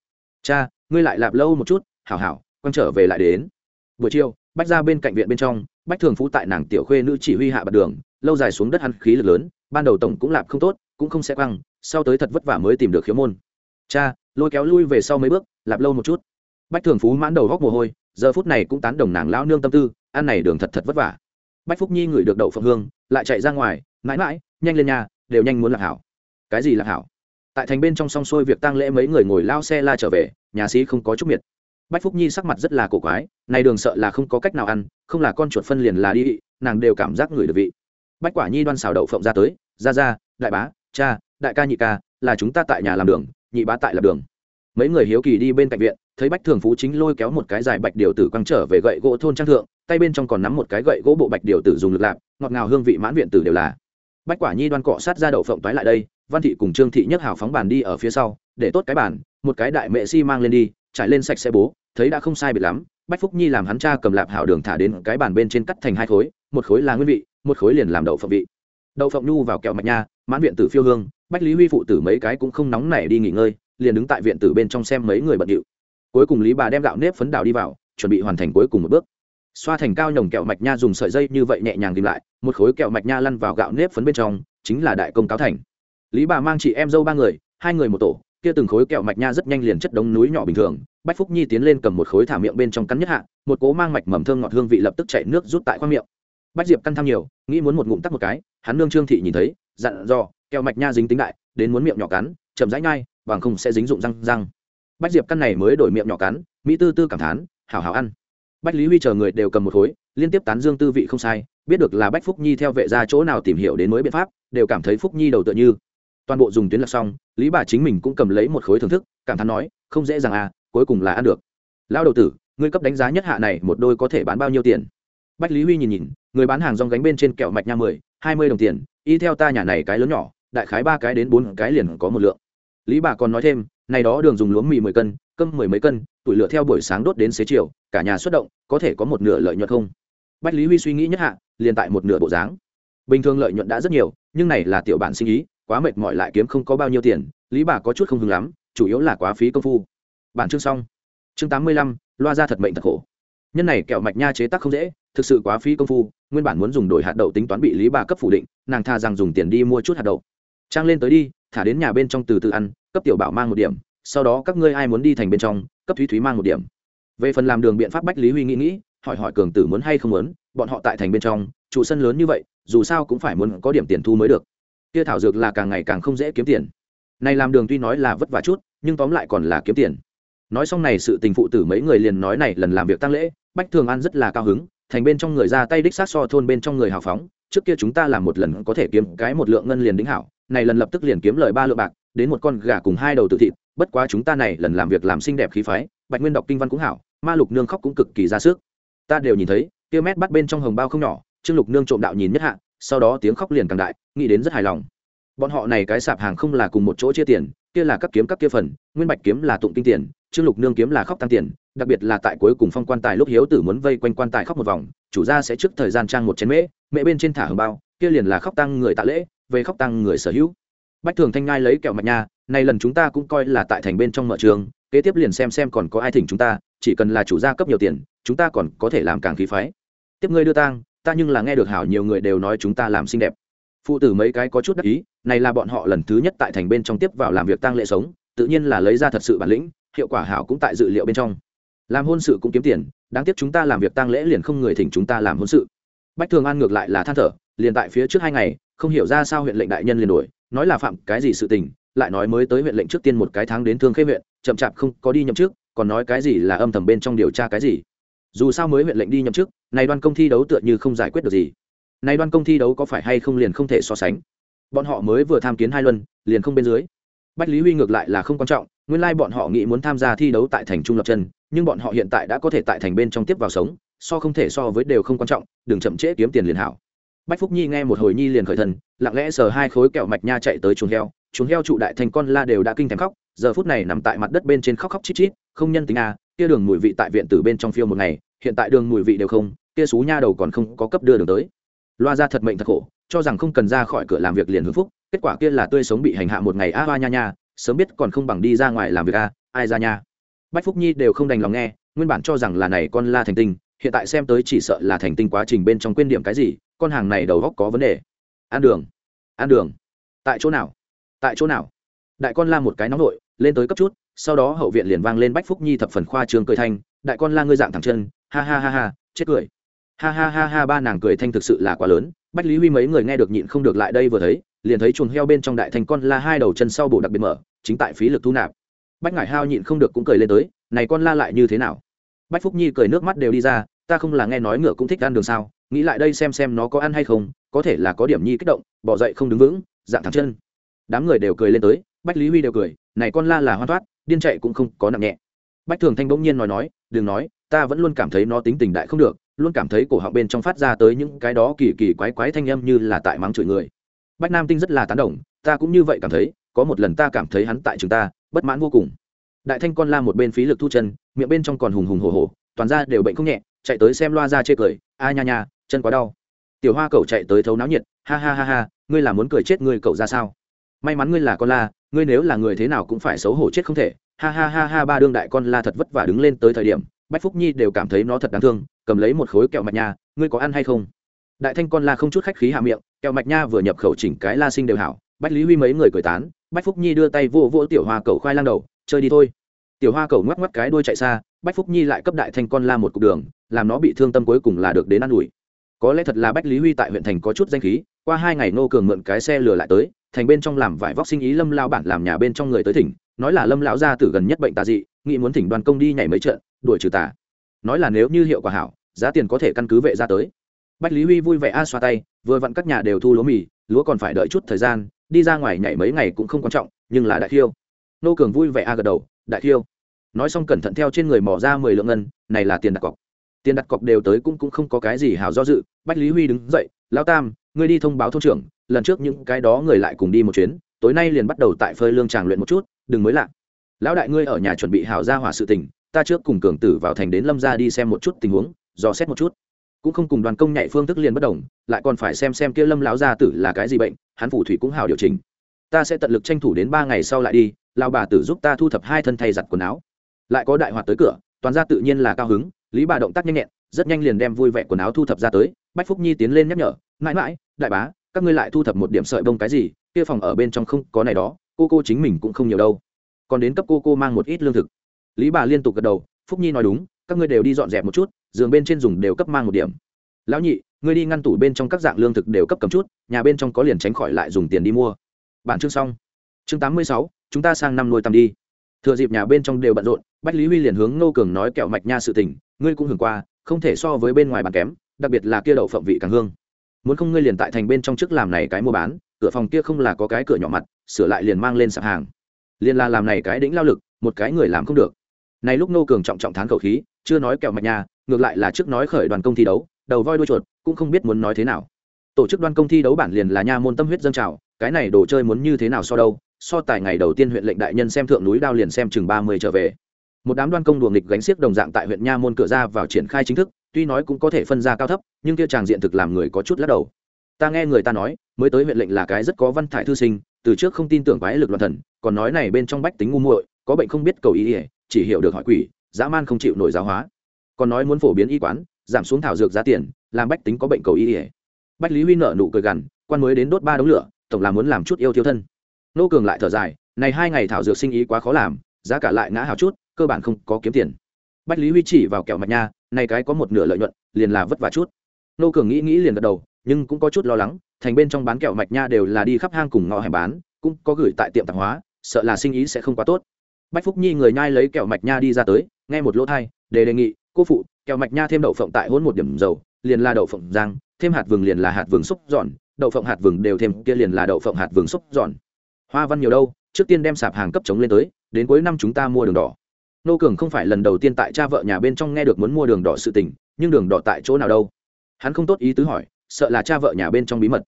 Cha, ngươi lại lạp lâu một chút, hảo hảo, quăng trở về lại đến. Buổi chiều, bách ra bên cạnh viện bên trong, bách thường phú tại nàng tiểu khuê nữ chỉ huy hạ bật đường, lâu dài xuống đất ăn khí lực lớn, ban đầu tổng cũng lạp không tốt, cũng không sẽ quăng, sau tới thật vất vả mới tìm được khiếu môn. Cha, lôi kéo lui về sau mấy bước, lạp lâu một chút. Bách thường phú mãn đầu góc mồ hôi giờ phút này cũng tán đồng nàng lão nương tâm tư, ăn này đường thật thật vất vả. Bách phúc nhi ngửi được đậu phộng hương, lại chạy ra ngoài, mãi mãi, nhanh lên nhà, đều nhanh muốn lạc hảo. Cái gì lạc hảo? Tại thành bên trong xong xuôi việc tăng lễ mấy người ngồi lao xe la trở về, nhà sĩ không có chút miệt. Bách phúc nhi sắc mặt rất là cổ quái, này đường sợ là không có cách nào ăn, không là con chuột phân liền là đi, nàng đều cảm giác người được vị. Bách quả nhi đoan xào đậu phộng ra tới, ra ra, đại bá, cha, đại ca nhị ca, là chúng ta tại nhà làm đường, nhị bá tại làm đường. Mấy người hiếu kỳ đi bên cạnh viện thấy bách thường phú chính lôi kéo một cái dài bạch điều tử quăng trở về gậy gỗ thôn trang thượng, tay bên trong còn nắm một cái gậy gỗ bộ bạch điều tử dùng lực lạp, ngọt ngào hương vị mãn viện tử đều là. Bách quả nhi đoan cọ sát ra đậu phộng toái lại đây, văn thị cùng trương thị nhất hào phóng bàn đi ở phía sau, để tốt cái bàn, một cái đại mẹ si mang lên đi, trải lên sạch xe bố, thấy đã không sai biệt lắm, bách phúc nhi làm hắn cha cầm lạp hảo đường thả đến cái bàn bên trên cắt thành hai khối, một khối là nguyên vị, một khối liền làm đậu phộng vị. Đậu phộng nhu vào kẹo mạch nha, mãn viện tử phiêu hương, bách lý huy phụ tử mấy cái cũng không nóng nảy đi nghỉ ngơi, liền đứng tại viện tử bên trong xem mấy người bận điệu cuối cùng lý bà đem gạo nếp phấn đào đi vào chuẩn bị hoàn thành cuối cùng một bước. Xoa thành cao nhồng kẹo mạch nha dùng sợi dây như vậy nhẹ nhàng tìm lại một khối kẹo mạch nha lăn vào gạo nếp phấn bên trong chính là đại công cáo thành. Lý bà mang chị em dâu ba người hai người một tổ kia từng khối kẹo mạch nha rất nhanh liền chất đống núi nhỏ bình thường. Bách phúc nhi tiến lên cầm một khối thả miệng bên trong cắn nhất hạ một cố mang mạch mầm thơm ngọt hương vị lập tức chạy nước rút tại khoang miệng. Bách diệp căn tham nhiều nghĩ muốn một ngụm tắc một cái hắn nương trương thị nhìn thấy dặn dò kẹo mạch nha dính tính đại đến muốn miệng nhỏ cắn chậm rãi ngay, bằng không sẽ dính dụng răng răng bách diệp căn này mới đổi miệng nhỏ cắn, mỹ tư tư cảm thán, hảo hảo ăn. Bách lý huy chờ người đều cầm một khối, liên tiếp tán dương tư vị không sai, biết được là bách phúc nhi theo vệ ra chỗ nào tìm hiểu đến mới biện pháp, đều cảm thấy phúc nhi đầu tựa như. Toàn bộ dùng tuyến lạc xong, lý bà chính mình cũng cầm lấy một khối thưởng thức, cảm thán nói, không dễ dàng à cuối cùng là ăn được. Lao đầu tử, ngươi cấp đánh giá nhất hạ này một đôi có thể bán bao nhiêu tiền? Bách lý huy nhìn nhìn, người bán hàng rong gánh bên trên kẹo mạch nha mười, hai mươi đồng tiền, y theo ta nhà này cái lớn nhỏ, đại khái ba cái đến bốn cái liền có một lượng. Lý bà còn nói thêm này đó đường dùng lúa mì mười cân, cơm mười mấy cân, tủi lửa theo buổi sáng đốt đến xế chiều, cả nhà xuất động, có thể có một nửa lợi nhuận không? Bách lý huy suy nghĩ nhất hạ, liền tại một nửa bộ dáng. Bình thường lợi nhuận đã rất nhiều, nhưng này là tiểu bản sinh ý, quá mệt mỏi lại kiếm không có bao nhiêu tiền, lý bà có chút không hứng lắm, chủ yếu là quá phí công phu. Bản chương xong. Chương tám mươi lăm, loa ra thật mệnh thật khổ. Nhân này kẹo mạch nha chế tác không dễ, thực sự quá phí công phu, nguyên bản muốn dùng đổi hạt đậu tính toán bị lý bà cấp phủ định, nàng tha rằng dùng tiền đi mua chút hạt đậu. Trang lên tới đi, thả đến nhà bên trong từ từ ăn cấp tiểu bảo mang một điểm, sau đó các ngươi ai muốn đi thành bên trong, cấp thúy thúy mang một điểm. Về phần làm đường biện pháp bách lý huy nghĩ nghĩ, hỏi hỏi cường tử muốn hay không muốn, bọn họ tại thành bên trong, trụ sân lớn như vậy, dù sao cũng phải muốn có điểm tiền thu mới được. Kia thảo dược là càng ngày càng không dễ kiếm tiền. Này làm đường tuy nói là vất vả chút, nhưng tóm lại còn là kiếm tiền. Nói xong này sự tình phụ tử mấy người liền nói này lần làm việc tăng lễ, bách thường an rất là cao hứng, thành bên trong người ra tay đích sát so thôn bên trong người hào phóng, trước kia chúng ta làm một lần có thể kiếm cái một lượng ngân liền đính hảo, này lần lập tức liền kiếm lời ba lượng bạc đến một con gà cùng hai đầu tự thịt, bất quá chúng ta này lần làm việc làm xinh đẹp khí phái, bạch nguyên đọc kinh văn cũng hảo, ma lục nương khóc cũng cực kỳ ra sức. Ta đều nhìn thấy tiêu mét bắt bên trong hồng bao không nhỏ, trương lục nương trộm đạo nhìn nhất hạ, sau đó tiếng khóc liền càng đại, nghĩ đến rất hài lòng. Bọn họ này cái sạp hàng không là cùng một chỗ chia tiền, kia là các kiếm các kia phần, nguyên bạch kiếm là tụng kinh tiền, trương lục nương kiếm là khóc tăng tiền, đặc biệt là tại cuối cùng phong quan tài lúc hiếu tử muốn vây quanh quan tài khóc một vòng, chủ gia sẽ trước thời gian trang một chén mễ mễ bên trên thả hồng bao, kia liền là khóc tăng người tạ lễ, về khóc tăng người sở hữu bách thường thanh ngai lấy kẹo mạch nha, nay lần chúng ta cũng coi là tại thành bên trong mở trường, kế tiếp liền xem xem còn có ai thỉnh chúng ta, chỉ cần là chủ gia cấp nhiều tiền, chúng ta còn có thể làm càng khí phái. Tiếp ngươi đưa tang, ta nhưng là nghe được hảo nhiều người đều nói chúng ta làm xinh đẹp. Phụ tử mấy cái có chút đắc ý, này là bọn họ lần thứ nhất tại thành bên trong tiếp vào làm việc tang lệ sống, tự nhiên là lấy ra thật sự bản lĩnh, hiệu quả hảo cũng tại dự liệu bên trong. Làm hôn sự cũng kiếm tiền, đáng tiếc chúng ta làm việc tang lễ liền không người thỉnh chúng ta làm hôn sự. Bách thường an ngược lại là than thở, liền tại phía trước hai ngày, không hiểu ra sao huyện lệnh đại nhân liền đổi nói là phạm cái gì sự tình, lại nói mới tới huyện lệnh trước tiên một cái tháng đến thương khê huyện, chậm chạp không có đi nhậm chức, còn nói cái gì là âm thầm bên trong điều tra cái gì. Dù sao mới huyện lệnh đi nhậm chức, này đoan công thi đấu tựa như không giải quyết được gì. Này đoan công thi đấu có phải hay không liền không thể so sánh. Bọn họ mới vừa tham kiến hai luân, liền không bên dưới. Bách lý huy ngược lại là không quan trọng, nguyên lai bọn họ nghĩ muốn tham gia thi đấu tại thành trung lập chân nhưng bọn họ hiện tại đã có thể tại thành bên trong tiếp vào sống, so không thể so với đều không quan trọng, đừng chậm trễ kiếm tiền liền hảo bách phúc nhi nghe một hồi nhi liền khởi thần lặng lẽ sờ hai khối kẹo mạch nha chạy tới chuồng heo. Chuồng heo trụ đại thành con la đều đã kinh thèm khóc giờ phút này nằm tại mặt đất bên trên khóc khóc chít chít không nhân tính a à, kia đường mùi vị tại viện tử bên trong phiêu một ngày hiện tại đường mùi vị đều không kia xú nha đầu còn không có cấp đưa đường tới. Loa ra thật mệnh thật khổ cho rằng không cần ra khỏi cửa làm việc liền hưng phúc kết quả kia là tươi sống bị hành hạ một ngày a hoa nha nha sớm biết còn không bằng đi ra ngoài làm việc à ai ra nhà bách phúc nhi đều không đành lòng nghe nguyên bản cho rằng là này con la thành tinh hiện tại xem tới chỉ sợ là thành tinh quá trình bên trong quên điểm cái gì, con hàng này đầu góc có vấn đề. Ăn đường ăn đường, tại chỗ nào? Tại chỗ nào? Đại con la một cái nóng nội, lên tới cấp chút, sau đó hậu viện liền vang lên bách phúc nhi thập phần khoa trường cười thanh, đại con la ngươi dạng thẳng chân, ha ha ha ha, chết cười. Ha ha ha ha, ba nàng cười thanh thực sự là quá lớn, bách lý huy mấy người nghe được nhịn không được lại đây vừa thấy, liền thấy chuồng heo bên trong đại thành con la hai đầu chân sau bổ đặc biệt mở, chính tại phí lực thu nạp. Bách ngải hao nhịn không được cũng cười lên tới, này con la lại như thế nào? Bách phúc nhi cười nước mắt đều đi ra, ta không là nghe nói ngựa cũng thích ăn đường sao, nghĩ lại đây xem xem nó có ăn hay không, có thể là có điểm nhi kích động, bỏ dậy không đứng vững, dạng thẳng chân. Đám người đều cười lên tới, bách lý huy đều cười, này con la là hoan thoát, điên chạy cũng không có nặng nhẹ. Bách thường thanh bỗng nhiên nói nói, đừng nói, ta vẫn luôn cảm thấy nó tính tình đại không được, luôn cảm thấy cổ họng bên trong phát ra tới những cái đó kỳ kỳ quái quái thanh âm như là tại mắng chửi người. Bách nam tinh rất là tán đồng, ta cũng như vậy cảm thấy, có một lần ta cảm thấy hắn tại trường ta, bất mãn vô cùng đại thanh con la một bên phí lực thu chân, miệng bên trong còn hùng hùng hồ hồ toàn ra đều bệnh không nhẹ, chạy tới xem loa ra chê cười, a nha nha, chân quá đau. Tiểu hoa cậu chạy tới thấu náo nhiệt, ha ha ha ha, ngươi là muốn cười chết ngươi cậu ra sao? May mắn ngươi là con la, ngươi nếu là người thế nào cũng phải xấu hổ chết không thể. Ha ha ha ha, ba đương đại con la thật vất vả đứng lên tới thời điểm, bách phúc nhi đều cảm thấy nó thật đáng thương, cầm lấy một khối kẹo mạch nha, ngươi có ăn hay không? Đại thanh con la không chút khách khí hạ miệng, kẹo mạch nha vừa nhập khẩu chỉnh cái la sinh đều hảo. Bách lý huy mấy người cười tán, bách phúc nhi đưa tay vô vỗ tiểu hoa cầu khoai lang đầu chơi đi thôi. Tiểu hoa cầu ngoắc ngoắc cái đuôi chạy xa, bách phúc nhi lại cấp đại thanh con la một cục đường, làm nó bị thương tâm cuối cùng là được đến ă n ủi. Có lẽ thật là bách lý huy tại huyện thành có chút danh khí, qua hai ngày nô cường mượn cái xe lừa lại tới, thành bên trong làm vải vóc sinh ý lâm lao bản làm nhà bên trong người tới thỉnh, nói là lâm lão gia tử gần nhất bệnh tà dị, nghĩ muốn thỉnh đoàn công đi nhảy mấy trận, đuổi trừ tà. Nói là nếu như hiệu quả hảo, giá tiền có thể căn cứ vệ ra tới. Bách lý huy vui vẻ a xoa tay, vừa vặn các nhà đều thu lúa mì, lúa còn phải đợi chút thời gian, đi ra ngoài nhảy mấy ngày cũng không quan trọng, nhưng là đại khiêu nô cường vui vẻ a gật đầu, đại thiêu. Nói xong cẩn thận theo trên người mỏ ra mười lượng ngân, này là tiền đặt cọc. Tiền đặt cọc đều tới cũng cũng không có cái gì hảo do dự, bách lý huy đứng dậy lao tam, ngươi đi thông báo thôn trưởng, lần trước những cái đó người lại cùng đi một chuyến, tối nay liền bắt đầu tại phơi lương tràng luyện một chút, đừng mới lạ. Lão đại ngươi ở nhà chuẩn bị hảo ra hỏa sự tình, ta trước cùng cường tử vào thành đến lâm ra đi xem một chút tình huống, dò xét một chút. Cũng không cùng đoàn công nhạy phương thức liền bất đồng, lại còn phải xem xem kia lâm lão gia tử là cái gì bệnh, hắn phủ thủy cũng hào điều chỉnh ta sẽ tận lực tranh thủ đến ba ngày sau lại đi lao bà tử giúp ta thu thập hai thân thay giặt quần áo. Lại có đại hoạt tới cửa, toàn ra tự nhiên là cao hứng, lý bà động tác nhanh nhẹn, rất nhanh liền đem vui vẻ quần áo thu thập ra tới, bách phúc nhi tiến lên nhắc nhở, mãi mãi, đại bá, các ngươi lại thu thập một điểm sợi bông cái gì, kia phòng ở bên trong không có này đó, cô cô chính mình cũng không nhiều đâu. Còn đến cấp cô cô mang một ít lương thực. Lý bà liên tục gật đầu, phúc nhi nói đúng, các ngươi đều đi dọn dẹp một chút, giường bên trên dùng đều cấp mang một điểm. Lão nhị, ngươi đi ngăn tủ bên trong các dạng lương thực đều cấp cầm chút, nhà bên trong có liền tránh khỏi lại dùng tiền đi mua bản chương xong. Chương tám mươi sáu, chúng ta sang năm nuôi tầm đi. Thừa dịp nhà bên trong đều bận rộn, bách lý huy liền hướng ngô cường nói kẹo mạch nha sự tình, ngươi cũng hưởng qua, không thể so với bên ngoài bàn kém, đặc biệt là kia đậu phộng vị càng hương. Muốn không ngươi liền tại thành bên trong trước làm này cái mua bán, cửa phòng kia không là có cái cửa nhỏ mặt, sửa lại liền mang lên sạp hàng. Liền là làm này cái đĩnh lao lực, một cái người làm không được. Này lúc nô cường trọng trọng thán khẩu khí, chưa nói kẹo mạch nha, ngược lại là trước nói khởi đoàn công thi đấu, đầu voi đuôi chuột, cũng không biết muốn nói thế nào. Tổ chức đoàn công thi đấu bản liền là nha môn tâm huyết dân trào cái này đồ chơi muốn như thế nào so đâu, so tài ngày đầu tiên huyện lệnh đại nhân xem thượng núi đao liền xem chừng ba mươi trở về. Một đám đoan công đùa nghịch gánh xiếc đồng dạng tại huyện nha môn cửa ra vào triển khai chính thức, tuy nói cũng có thể phân ra cao thấp, nhưng kia tràng diện thực làm người có chút lắc đầu. Ta nghe người ta nói, mới tới huyện lệnh là cái rất có văn thải thư sinh, từ trước không tin tưởng quái lực loạn thần, còn nói này bên trong bách tính ngu muội, có bệnh không biết cầu ý ỉa chỉ hiểu được hỏi quỷ, dã man không chịu nổi giáo hóa. Còn nói muốn phổ biến y quán, giảm xuống thảo dược giá tiền, làm bách tính có bệnh cầu y ỉa bách lý huy nợ nụ cười gằn, quan mới đến đốt ba đống lửa tổng là muốn làm chút yêu thiêu thân. Nô cường lại thở dài, này hai ngày thảo dược sinh ý quá khó làm, giá cả lại ngã hào chút, cơ bản không có kiếm tiền. Bách lý huy chỉ vào kẹo mạch nha, này cái có một nửa lợi nhuận, liền là vất vả chút. Nô cường nghĩ nghĩ liền gật đầu, nhưng cũng có chút lo lắng, thành bên trong bán kẹo mạch nha đều là đi khắp hang cùng ngõ hẻm bán, cũng có gửi tại tiệm tạp hóa, sợ là sinh ý sẽ không quá tốt. Bách phúc nhi người nhai lấy kẹo mạch nha đi ra tới, nghe một lỗ thai để đề nghị, cô phụ, kẹo mạch nha thêm đậu phộng tại hôn một điểm dầu, liền là đậu phộng giang thêm hạt vừng liền là hạt vừng xúc giòn đậu phộng hạt vừng đều thêm, kia liền là đậu phộng hạt vừng xúc giòn. Hoa văn nhiều đâu, trước tiên đem sạp hàng cấp chống lên tới, đến cuối năm chúng ta mua đường đỏ. Nô cường không phải lần đầu tiên tại cha vợ nhà bên trong nghe được muốn mua đường đỏ sự tình, nhưng đường đỏ tại chỗ nào đâu? Hắn không tốt ý tứ hỏi, sợ là cha vợ nhà bên trong bí mật.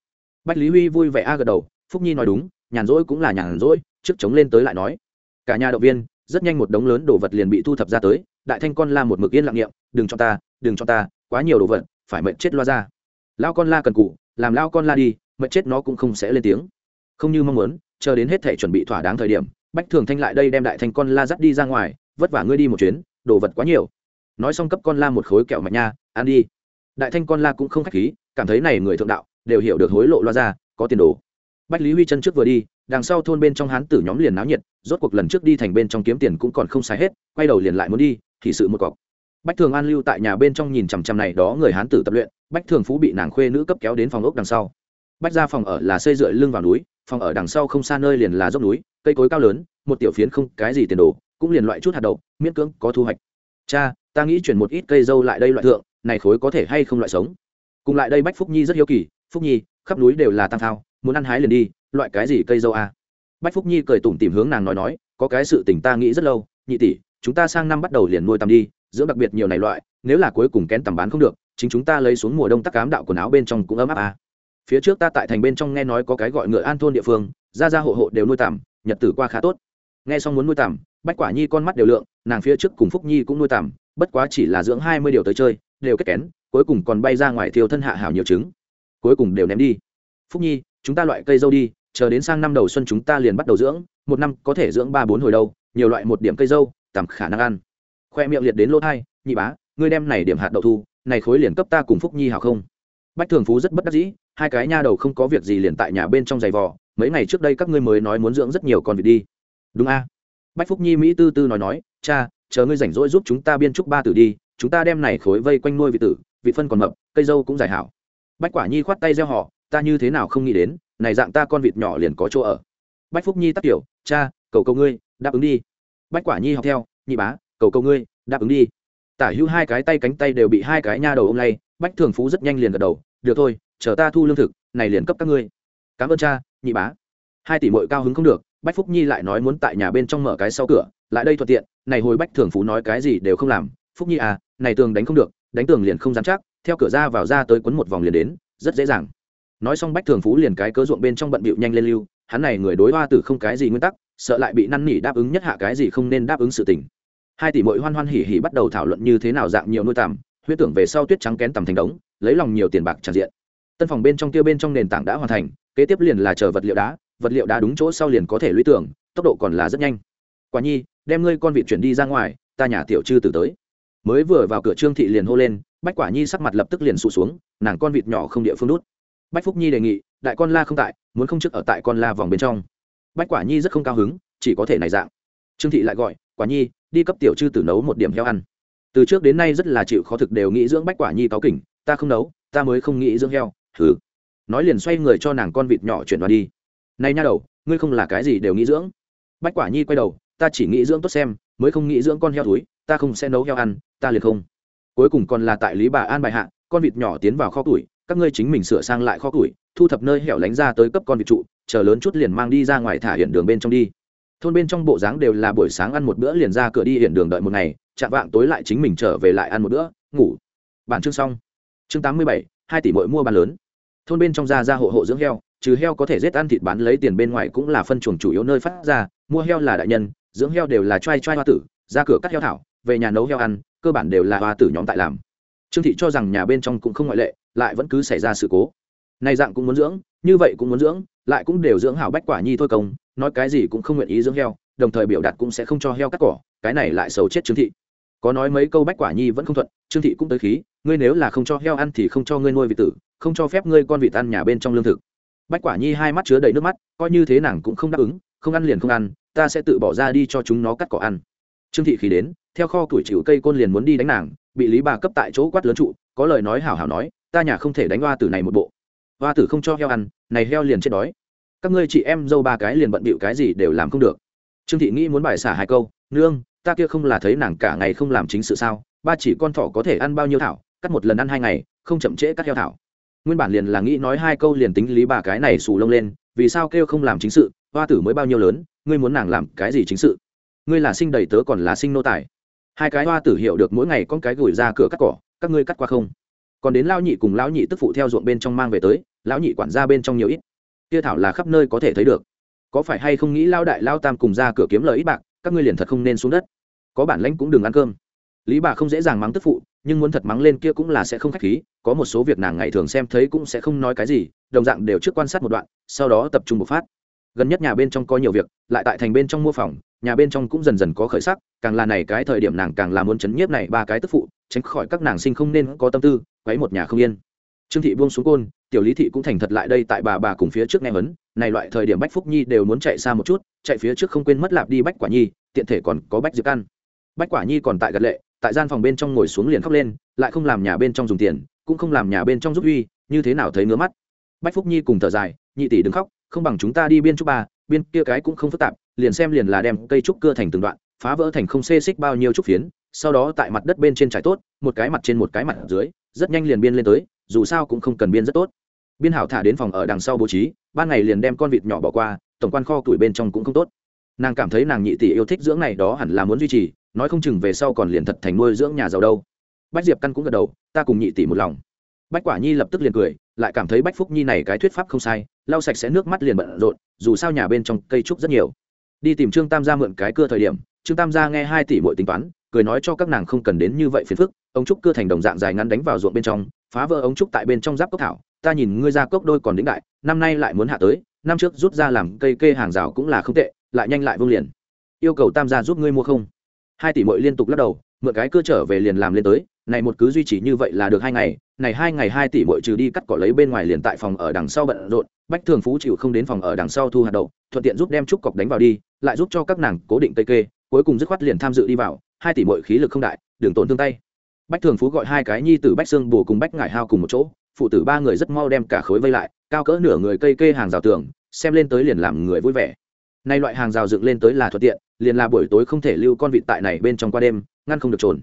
Bách lý huy vui vẻ a gật đầu, phúc nhi nói đúng, nhàn rỗi cũng là nhàn rỗi, trước chống lên tới lại nói. Cả nhà động viên, rất nhanh một đống lớn đồ vật liền bị thu thập ra tới, đại thanh con la một mực yên lặng nghiệm đừng cho ta, đừng cho ta, quá nhiều đồ vật, phải mệnh chết loa ra. Lao con la cần cụ làm lao con la đi mệnh chết nó cũng không sẽ lên tiếng. Không như mong muốn, chờ đến hết thể chuẩn bị thỏa đáng thời điểm, bách thường thanh lại đây đem đại thanh con la dắt đi ra ngoài, vất vả ngươi đi một chuyến, đồ vật quá nhiều. Nói xong cấp con la một khối kẹo mạch nha, ăn đi. Đại thanh con la cũng không khách khí, cảm thấy này người thượng đạo, đều hiểu được hối lộ loa ra, có tiền đồ. Bách lý huy chân trước vừa đi, đằng sau thôn bên trong hán tử nhóm liền náo nhiệt, rốt cuộc lần trước đi thành bên trong kiếm tiền cũng còn không xài hết, quay đầu liền lại muốn đi, thì sự một cọc bách thường an lưu tại nhà bên trong nhìn chằm chằm này đó người hán tử tập luyện, bách thường phú bị nàng khuê nữ cấp kéo đến phòng ốc đằng sau. Bách ra phòng ở là xây dựa lưng vào núi, phòng ở đằng sau không xa nơi liền là dốc núi, cây cối cao lớn, một tiểu phiến không cái gì tiền đồ, cũng liền loại chút hạt đậu, miễn cưỡng có thu hoạch. Cha, ta nghĩ chuyển một ít cây dâu lại đây loại thượng, này khối có thể hay không loại sống? Cùng lại đây bách phúc nhi rất hiếu kỳ, phúc nhi, khắp núi đều là tăng thao, muốn ăn hái liền đi, loại cái gì cây dâu à? bách phúc nhi cười tủm tìm hướng nàng nói nói, có cái sự tình ta nghĩ rất lâu, nhị tỷ, chúng ta sang năm bắt đầu liền nuôi tầm đi dưỡng đặc biệt nhiều này loại, nếu là cuối cùng kén tầm bán không được, chính chúng ta lấy xuống mùa đông tắc cám đạo quần áo bên trong cũng ấm áp à. phía trước ta tại thành bên trong nghe nói có cái gọi ngựa an thôn địa phương ra ra hộ hộ đều nuôi tằm nhật tử qua khá tốt. Nghe xong muốn nuôi tằm bách quả nhi con mắt đều lượng, nàng phía trước cùng phúc nhi cũng nuôi tằm bất quá chỉ là dưỡng hai mươi điều tới chơi, đều kết kén, cuối cùng còn bay ra ngoài thiêu thân hạ hảo nhiều trứng. Cuối cùng đều ném đi. Phúc nhi, chúng ta loại cây dâu đi, chờ đến sang năm đầu xuân chúng ta liền bắt đầu dưỡng, một năm có thể dưỡng ba bốn hồi đâu, nhiều loại một điểm cây dâu, tầm khả năng ăn khoe miệng liệt đến lỗ thai, nhị bá, ngươi đem này điểm hạt đậu thu, này khối liền cấp ta cùng phúc nhi hảo không? Bách thường phú rất bất đắc dĩ, hai cái nha đầu không có việc gì liền tại nhà bên trong giày vò, mấy ngày trước đây các ngươi mới nói muốn dưỡng rất nhiều con vịt đi. Đúng a. Bách phúc nhi mỹ tư tư nói nói, cha, chờ ngươi rảnh rỗi giúp chúng ta biên trúc ba tử đi, chúng ta đem này khối vây quanh nuôi vị tử vị phân còn mập, cây dâu cũng dài hảo. Bách quả nhi khoát tay gieo họ, ta như thế nào không nghĩ đến, này dạng ta con vịt nhỏ liền có chỗ ở. Bách phúc nhi tắt kiểu cha, cầu cầu ngươi, đáp ứng đi. Bách quả nhi học theo, nhị bá cầu cầu ngươi, đáp ứng đi. Tả hữu hai cái tay cánh tay đều bị hai cái nha đầu ô m lay, bách thường phú rất nhanh liền gật đầu, được thôi, chờ ta thu lương thực, này liền cấp các ngươi. Cảm ơn cha, nhị bá. Hai tỷ mội cao hứng không được, bách phúc nhi lại nói muốn tại nhà bên trong mở cái sau cửa, lại đây thuận tiện, này hồi bách thường phú nói cái gì đều không làm. Phúc nhi à này tường đánh không được, đánh tường liền không dám chắc, theo cửa ra vào ra tới quấn một vòng liền đến, rất dễ dàng. Nói xong bách thường phú liền cái cớ ruộng bên trong bận bịu nhanh lên lưu, hắn này người đối hoa tử không cái gì nguyên tắc, sợ lại bị năn nỉ đáp ứng nhất hạ cái gì không nên đáp ứng sự tình hai tỷ mội hoan hoan hỉ hỉ bắt đầu thảo luận như thế nào dạng nhiều nuôi tằm, huyết tưởng về sau tuyết trắng kén tầm thành đống, lấy lòng nhiều tiền bạc tràn diện. Tân phòng bên trong kia bên trong nền tảng đã hoàn thành, kế tiếp liền là chờ vật liệu đá, vật liệu đá đúng chỗ sau liền có thể lũy tưởng tốc độ còn là rất nhanh. Quả nhi, đem ngươi con vịt chuyển đi ra ngoài, ta nhà tiểu chư tử tới. Mới vừa vào cửa trương thị liền hô lên, bách quả nhi sắc mặt lập tức liền sụt xuống, nàng con vịt nhỏ không địa phương đút. Bách phúc nhi đề nghị, đại con la không tại, muốn không chức ở tại con la vòng bên trong. Bách quả nhi rất không cao hứng, chỉ có thể này dạng. Trương thị lại gọi, quả nhi đi cấp tiểu chư tử nấu một điểm heo ăn. Từ trước đến nay rất là chịu khó thực đều nghĩ dưỡng bách quả nhi cáo kỉnh, ta không nấu, ta mới không nghĩ dưỡng heo thử nói liền xoay người cho nàng con vịt nhỏ chuyển đoan đi. Nay nha đầu, ngươi không là cái gì đều nghĩ dưỡng. Bách quả nhi quay đầu, ta chỉ nghĩ dưỡng tốt xem, mới không nghĩ dưỡng con heo túi ta không sẽ nấu heo ăn, ta liền không. Cuối cùng còn là tại lý bà an bài hạ, con vịt nhỏ tiến vào kho tuổi các ngươi chính mình sửa sang lại kho tuổi thu thập nơi hẻo lánh ra tới cấp con vịt trụ, chờ lớn chút liền mang đi ra ngoài thả hiện đường bên trong đi thôn bên trong bộ dáng đều là buổi sáng ăn một bữa liền ra cửa đi hiện đường đợi một ngày, chạm vạng tối lại chính mình trở về lại ăn một bữa, ngủ. Bản chương xong. Chương tám mươi bảy, hai tỷ mỗi mua bán lớn. Thôn bên trong ra ra hộ hộ dưỡng heo, trừ heo có thể giết ăn thịt bán lấy tiền bên ngoài cũng là phân chuồng chủ yếu nơi phát ra, mua heo là đại nhân, dưỡng heo đều là t r a i t r a i hoa tử, ra cửa cắt heo thảo, về nhà nấu heo ăn, cơ bản đều là hoa tử nhóm tại làm. Trương thị cho rằng nhà bên trong cũng không ngoại lệ, lại vẫn cứ xảy ra sự cố. Này dạng cũng muốn dưỡng, như vậy cũng muốn dưỡng lại cũng đều dưỡng hảo bách quả nhi thôi công, nói cái gì cũng không nguyện ý dưỡng heo, đồng thời biểu đạt cũng sẽ không cho heo cắt cỏ, cái này lại xấu chết trương thị. Có nói mấy câu bách quả nhi vẫn không thuận, trương thị cũng tới khí, ngươi nếu là không cho heo ăn thì không cho ngươi nuôi vị tử, không cho phép ngươi con vịt ăn nhà bên trong lương thực. Bách quả nhi hai mắt chứa đầy nước mắt, coi như thế nàng cũng không đáp ứng, không ăn liền không ăn, ta sẽ tự bỏ ra đi cho chúng nó cắt cỏ ăn. Trương thị khí đến, theo kho tuổi chịu cây côn liền muốn đi đánh nàng, bị lý bà cấp tại chỗ quát lớn trụ, có lời nói hảo hảo nói, ta nhà không thể đánh hoa tử này một bộ hoa tử không cho heo ăn, này heo liền chết đói. Các ngươi chị em dâu ba cái liền bận bịu cái gì đều làm không được. Trương thị nghĩ muốn bài xả hai câu, nương, ta kia không là thấy nàng cả ngày không làm chính sự sao? Ba chỉ con thỏ có thể ăn bao nhiêu thảo? Cắt một lần ăn hai ngày, không chậm trễ cắt heo thảo. Nguyên bản liền là nghĩ nói hai câu liền tính lý bà cái này xù lông lên, vì sao kêu không làm chính sự? Hoa tử mới bao nhiêu lớn, ngươi muốn nàng làm cái gì chính sự? Ngươi là sinh đầy tớ còn là sinh nô tài. Hai cái hoa tử hiểu được mỗi ngày con cái gửi ra cửa cắt cỏ, các ngươi cắt qua không? Còn đến lao nhị cùng lão nhị tức phụ theo ruộng bên trong mang về tới lão nhị quản gia bên trong nhiều ít. Kia thảo là khắp nơi có thể thấy được. Có phải hay không nghĩ lao đại lao tam cùng ra cửa kiếm lời ít bạc, các ngươi liền thật không nên xuống đất. Có bản lãnh cũng đừng ăn cơm. Lý bà không dễ dàng mắng tức phụ, nhưng muốn thật mắng lên kia cũng là sẽ không khách khí, có một số việc nàng ngày thường xem thấy cũng sẽ không nói cái gì, đồng dạng đều trước quan sát một đoạn, sau đó tập trung bộc phát. Gần nhất nhà bên trong có nhiều việc, lại tại thành bên trong mua phòng, nhà bên trong cũng dần dần có khởi sắc, càng là này cái thời điểm nàng càng là muốn chấn nhiếp này ba cái tức phụ, tránh khỏi các nàng sinh không nên có tâm tư, quấy một nhà không yên. Trương thị buông xuống côn tiểu lý thị cũng thành thật lại đây tại bà bà cùng phía trước nghe vấn này loại thời điểm bách phúc nhi đều muốn chạy xa một chút, chạy phía trước không quên mất lạp đi bách quả nhi, tiện thể còn có bách diệp ăn. bách quả nhi còn tại gật lệ, tại gian phòng bên trong ngồi xuống liền khóc lên, lại không làm nhà bên trong dùng tiền, cũng không làm nhà bên trong giúp uy, như thế nào thấy ngứa mắt bách phúc nhi cùng thở dài, nhị tỷ đừng khóc, không bằng chúng ta đi biên trúc ba, biên kia cái cũng không phức tạp, liền xem liền là đem cây trúc cưa thành từng đoạn, phá vỡ thành không xê xích bao nhiêu trúc phiến, sau đó tại mặt đất bên trên trải tốt, một cái mặt trên một cái mặt dưới, rất nhanh liền biên lên tới, dù sao cũng không cần biên rất tốt biên hảo thả đến phòng ở đằng sau bố trí, ban ngày liền đem con vịt nhỏ bỏ qua, tổng quan kho tuổi bên trong cũng không tốt. Nàng cảm thấy nàng nhị tỷ yêu thích dưỡng này đó hẳn là muốn duy trì, nói không chừng về sau còn liền thật thành nuôi dưỡng nhà giàu đâu. Bách diệp căn cũng gật đầu, ta cùng nhị tỷ một lòng. Bách quả nhi lập tức liền cười, lại cảm thấy bách phúc nhi này cái thuyết pháp không sai, lau sạch sẽ nước mắt liền bận rộn, dù sao nhà bên trong cây trúc rất nhiều. Đi tìm trương tam gia mượn cái cưa thời điểm, trương tam gia nghe hai tỷ mỗi tính toán, cười nói cho các nàng không cần đến như vậy phiền phức, ống trúc cưa thành đồng dạng dài ngắn đánh vào ruộng bên trong, phá vỡ ống trúc tại bên trong giáp cốc thảo ta nhìn ngươi ra cốc đôi còn đĩnh đại, năm nay lại muốn hạ tới, năm trước rút ra làm cây kê hàng rào cũng là không tệ, lại nhanh lại vương liền. Yêu cầu tam gia giúp ngươi mua không? Hai tỷ mội liên tục lắc đầu, mượn cái cơ trở về liền làm lên tới, này một cứ duy trì như vậy là được hai ngày, này hai ngày hai tỷ mội trừ đi cắt cỏ lấy bên ngoài liền tại phòng ở đằng sau bận rộn, bách thường phú chịu không đến phòng ở đằng sau thu hạt đậu, thuận tiện giúp đem trúc cọc đánh vào đi, lại giúp cho các nàng cố định cây kê, cuối cùng dứt khoát liền tham dự đi vào, hai tỷ mội khí lực không đại đường tổn thương tay. Bách thường phú gọi hai cái nhi tử bách xương bù cùng bách ngải hao cùng một chỗ phụ tử ba người rất mau đem cả khối vây lại, cao cỡ nửa người cây kê hàng rào tường, xem lên tới liền làm người vui vẻ. Nay loại hàng rào dựng lên tới là thuận tiện, liền là buổi tối không thể lưu con vịt tại này bên trong qua đêm, ngăn không được trồn.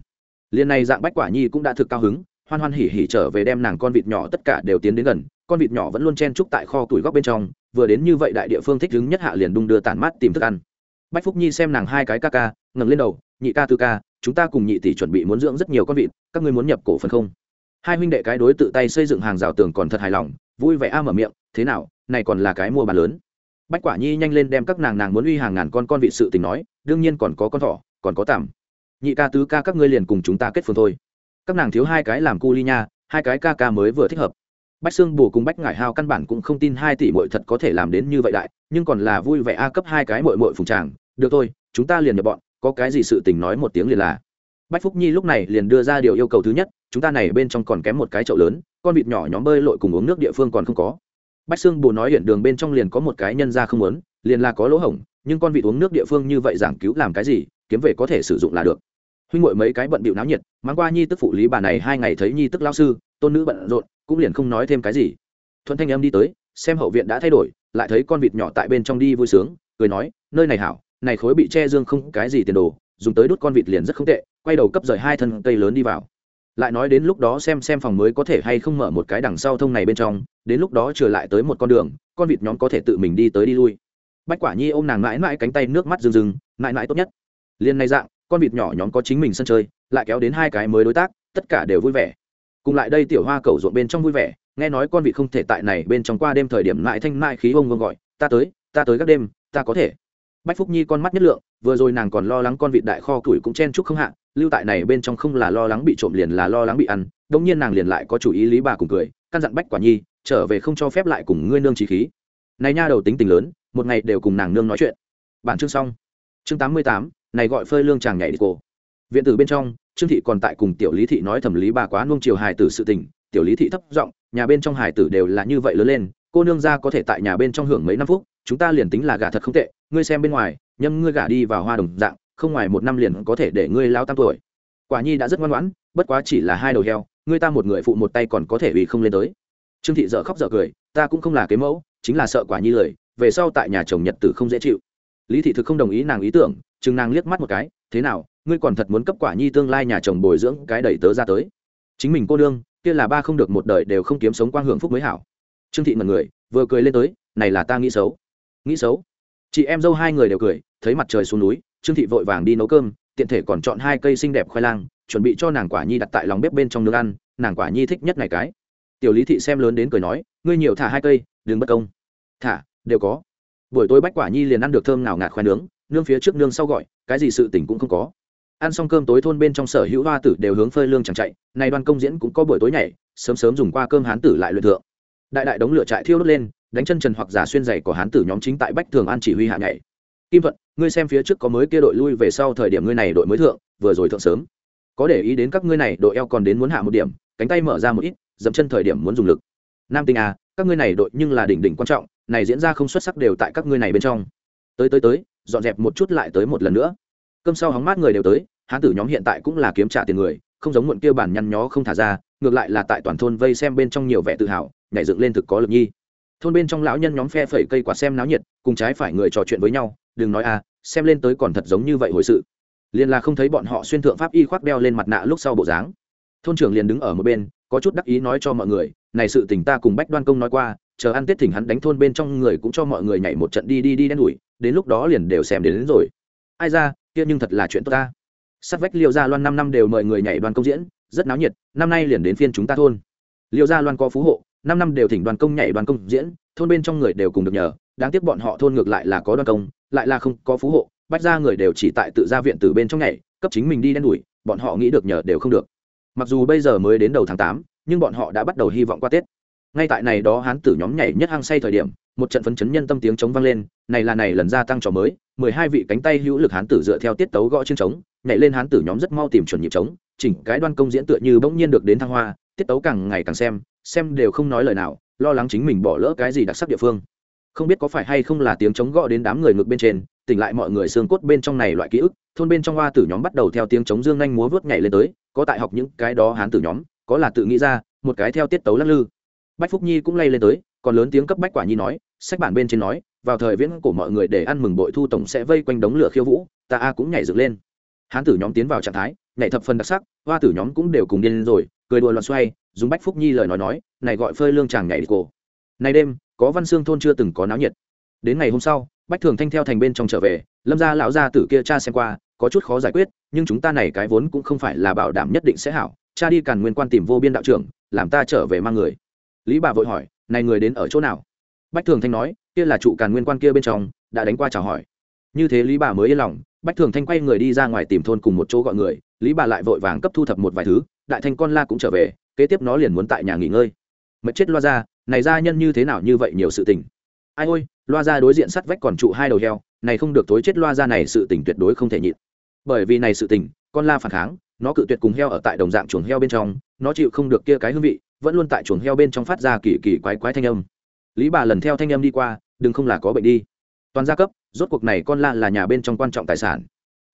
Liền này dạng bách quả nhi cũng đã thực cao hứng, hoan hoan hỉ hỉ trở về đem nàng con vịt nhỏ tất cả đều tiến đến gần, con vịt nhỏ vẫn luôn chen trúc tại kho tuổi góc bên trong, vừa đến như vậy đại địa phương thích đứng nhất hạ liền đung đưa tản mát tìm thức ăn. Bách phúc nhi xem nàng hai cái ca ca, ngẩng lên đầu, nhị ca tư ca, chúng ta cùng nhị tỷ chuẩn bị muốn dưỡng rất nhiều con vịt, các ngươi muốn nhập cổ phần không? Hai huynh đệ cái đối tự tay xây dựng hàng rào tường còn thật hài lòng, vui vẻ a mở miệng, thế nào, này còn là cái mua bán lớn? Bách quả nhi nhanh lên đem các nàng nàng muốn uy hàng ngàn con con vị sự tình nói, đương nhiên còn có con thỏ, còn có tằm. Nhị ca tứ ca các ngươi liền cùng chúng ta kết phương thôi. Các nàng thiếu hai cái làm cu ly nha, hai cái ca ca mới vừa thích hợp. Bách xương bù cùng bách ngải hao căn bản cũng không tin hai tỷ mội thật có thể làm đến như vậy đại, nhưng còn là vui vẻ a cấp hai cái mội mội phùng tràng, được thôi, chúng ta liền nhập bọn, có cái gì sự tình nói một tiếng liền là bách phúc nhi lúc này liền đưa ra điều yêu cầu thứ nhất, chúng ta này bên trong còn kém một cái chậu lớn, con vịt nhỏ nhóm bơi lội cùng uống nước địa phương còn không có. Bách xương bù nói hiện đường bên trong liền có một cái nhân ra không muốn, liền là có lỗ hổng, nhưng con vịt uống nước địa phương như vậy giảng cứu làm cái gì, kiếm về có thể sử dụng là được. Huynh ngội mấy cái bận bịu náo nhiệt, mang qua nhi tức phụ lý bà này hai ngày thấy nhi tức lao sư, tôn nữ bận rộn, cũng liền không nói thêm cái gì. Thuận thanh em đi tới, xem hậu viện đã thay đổi, lại thấy con vịt nhỏ tại bên trong đi vui sướng, cười nói, nơi này hảo, này khối bị che dương không cái gì tiền đồ dùng tới đốt con vịt liền rất không tệ, quay đầu cấp rời hai thân cây lớn đi vào. Lại nói đến lúc đó xem xem phòng mới có thể hay không mở một cái đằng sau thông này bên trong, đến lúc đó trở lại tới một con đường, con vịt nhóm có thể tự mình đi tới đi lui. Bách quả nhi ôm nàng mãi mãi cánh tay nước mắt rừng rừng mãi mãi tốt nhất. Liền này dạng, con vịt nhỏ nhóm có chính mình sân chơi, lại kéo đến hai cái mới đối tác, tất cả đều vui vẻ. Cùng lại đây tiểu hoa cầu ruộng bên trong vui vẻ, nghe nói con vịt không thể tại này bên trong qua đêm thời điểm mãi thanh mãi khí ông vương gọi, ta tới ta tới các đêm, ta có thể bách phúc nhi con mắt nhất lượng, vừa rồi nàng còn lo lắng con vịt đại kho tuổi cũng chen chúc không hạ, lưu tại này bên trong không là lo lắng bị trộm liền là lo lắng bị ăn đông nhiên nàng liền lại có chủ ý lý bà cùng cười, căn dặn bách quả nhi, trở về không cho phép lại cùng ngươi nương trí khí. Này nha đầu tính tình lớn, một ngày đều cùng nàng nương nói chuyện. Bản chương xong. Chương tám mươi tám, này gọi phơi lương chàng nhảy đi cổ. Viện tử bên trong, trương thị còn tại cùng tiểu lý thị nói thẩm lý bà quá nuông chiều hài tử sự tình, tiểu lý thị thấp giọng, nhà bên trong hài tử đều là như vậy lớn lên, cô nương ra có thể tại nhà bên trong hưởng mấy năm phút chúng ta liền tính là gả thật không tệ, ngươi xem bên ngoài, nhâm ngươi gả đi vào hoa đồng dạng, không ngoài một năm liền có thể để ngươi lao tam tuổi. Quả nhi đã rất ngoan ngoãn, bất quá chỉ là hai đầu heo, ngươi ta một người phụ một tay còn có thể ủy không lên tới. Trương thị dợ khóc dợ cười, ta cũng không là cái mẫu, chính là sợ quả nhi lời, về sau tại nhà chồng nhật tử không dễ chịu. Lý thị thực không đồng ý nàng ý tưởng, chừng nàng liếc mắt một cái, thế nào, ngươi còn thật muốn cấp quả nhi tương lai nhà chồng bồi dưỡng cái đẩy tớ ra tới. Chính mình cô đương kia là ba không được một đời đều không kiếm sống quang hưởng phúc mới hảo. Trương thị mật người, vừa cười lên tới, này là ta nghĩ xấu nghĩ xấu. Chị em dâu hai người đều cười, thấy mặt trời xuống núi, trương thị vội vàng đi nấu cơm, tiện thể còn chọn hai cây xinh đẹp khoai lang, chuẩn bị cho nàng quả nhi đặt tại lòng bếp bên trong nước ăn, nàng quả nhi thích nhất này cái. Tiểu lý thị xem lớn đến cười nói, ngươi nhiều thả hai cây, đừng bất công. Thả, đều có. Buổi tối bách quả nhi liền ăn được thơm nào ngạt khoai nướng nương phía trước nương sau gọi, cái gì sự tình cũng không có. Ăn xong cơm tối thôn bên trong sở hữu hoa tử đều hướng phơi lương chẳng chạy, nay đoan công diễn cũng có buổi tối nhảy, sớm sớm dùng qua cơm hán tử lại luyện thượng. Đại đại đống lửa trại thiêu đốt lên đánh chân trần hoặc giả xuyên giày của hán tử nhóm chính tại bách thường an chỉ huy hạ nhảy. Kim thuận, ngươi xem phía trước có mới kia đội lui về sau thời điểm ngươi này đội mới thượng, vừa rồi thượng sớm. Có để ý đến các ngươi này, đội eo còn đến muốn hạ một điểm, cánh tay mở ra một ít, dậm chân thời điểm muốn dùng lực. Nam tinh à các ngươi này đội nhưng là đỉnh đỉnh quan trọng, này diễn ra không xuất sắc đều tại các ngươi này bên trong. Tới tới tới, dọn dẹp một chút lại tới một lần nữa. Cơm sau hóng mát người đều tới, hán tử nhóm hiện tại cũng là kiếm trả tiền người, không giống muộn kia bản nhăn nhó không thả ra, ngược lại là tại toàn thôn vây xem bên trong nhiều vẻ tự hào, nhảy dựng lên thực có lực nhi thôn bên trong lão nhân nhóm phe phẩy cây quạt xem náo nhiệt cùng trái phải người trò chuyện với nhau đừng nói à xem lên tới còn thật giống như vậy hồi sự. Liền là không thấy bọn họ xuyên thượng pháp y khoác đeo lên mặt nạ lúc sau bộ dáng. Thôn trưởng liền đứng ở một bên có chút đắc ý nói cho mọi người này sự tình ta cùng bách đoan công nói qua chờ ăn tết thỉnh hắn đánh thôn bên trong người cũng cho mọi người nhảy một trận đi đi đi đen đủi đến lúc đó liền đều xem đến, đến rồi. Ai ra kia nhưng thật là chuyện tốt ta. Sắt vách liêu gia loan năm năm đều mời người nhảy đoàn công diễn rất náo nhiệt năm nay liền đến phiên chúng ta thôn. Liêu gia loan có phú hộ năm năm đều thỉnh đoàn công nhảy, đoàn công diễn, thôn bên trong người đều cùng được nhờ. Đáng tiếc bọn họ thôn ngược lại là có đoàn công, lại là không có phú hộ, bách ra người đều chỉ tại tự gia viện từ bên trong nhảy, cấp chính mình đi đen đủi, bọn họ nghĩ được nhờ đều không được. Mặc dù bây giờ mới đến đầu tháng tám, nhưng bọn họ đã bắt đầu hy vọng qua tết. Ngay tại này đó hán tử nhóm nhảy nhất hăng say thời điểm, một trận phấn chấn nhân tâm tiếng chống vang lên, này là này lần gia tăng trò mới, mười hai vị cánh tay hữu lực hán tử dựa theo tiết tấu gõ trên trống, nhảy lên hán tử nhóm rất mau tìm chuẩn nhịp trống, chỉnh cái đoan công diễn tựa như bỗng nhiên được đến thăng hoa, tiết tấu càng ngày càng xem xem đều không nói lời nào, lo lắng chính mình bỏ lỡ cái gì đặc sắc địa phương. Không biết có phải hay không là tiếng chống gõ đến đám người ngực bên trên, tỉnh lại mọi người xương cốt bên trong này loại ký ức, thôn bên trong hoa tử nhóm bắt đầu theo tiếng chống dương nhanh múa vớt nhảy lên tới, có tại học những cái đó hán tử nhóm, có là tự nghĩ ra, một cái theo tiết tấu lắc lư. Bách phúc nhi cũng lay lên tới, còn lớn tiếng cấp bách quả nhi nói, sách bản bên trên nói, vào thời viễn của mọi người để ăn mừng bội thu tổng sẽ vây quanh đống lửa khiêu vũ, ta a cũng nhảy dựng lên. Hán tử nhóm tiến vào trạng thái, nhảy thập phần đặc sắc, hoa tử nhóm cũng đều cùng điên lên rồi, cười đùa loạn xoay dùng bách phúc nhi lời nói nói, này gọi phơi lương chàng nhảy cổ này đêm, có văn xương thôn chưa từng có náo nhiệt. Đến ngày hôm sau, bách thường thanh theo thành bên trong trở về, lâm gia lão gia tử kia cha xem qua, có chút khó giải quyết, nhưng chúng ta này cái vốn cũng không phải là bảo đảm nhất định sẽ hảo, cha đi càn nguyên quan tìm vô biên đạo trưởng, làm ta trở về mang người. Lý bà vội hỏi, này người đến ở chỗ nào? Bách thường thanh nói, kia là trụ càn nguyên quan kia bên trong, đã đánh qua chào hỏi. Như thế lý bà mới yên lòng, bách thường thanh quay người đi ra ngoài tìm thôn cùng một chỗ gọi người, lý bà lại vội vàng cấp thu thập một vài thứ, đại thanh con la cũng trở về kế tiếp nó liền muốn tại nhà nghỉ ngơi. Mệt chết loa ra, này ra nhân như thế nào như vậy nhiều sự tình. Ai ôi, loa ra đối diện sắt vách còn trụ hai đầu heo, này không được tối chết loa ra này sự tình tuyệt đối không thể nhịn. Bởi vì này sự tình, con la phản kháng, nó cự tuyệt cùng heo ở tại đồng dạng chuồng heo bên trong, nó chịu không được kia cái hương vị, vẫn luôn tại chuồng heo bên trong phát ra kỳ kỳ quái quái thanh âm. Lý bà lần theo thanh âm đi qua, đừng không là có bệnh đi. Toàn gia cấp, rốt cuộc này con la là nhà bên trong quan trọng tài sản.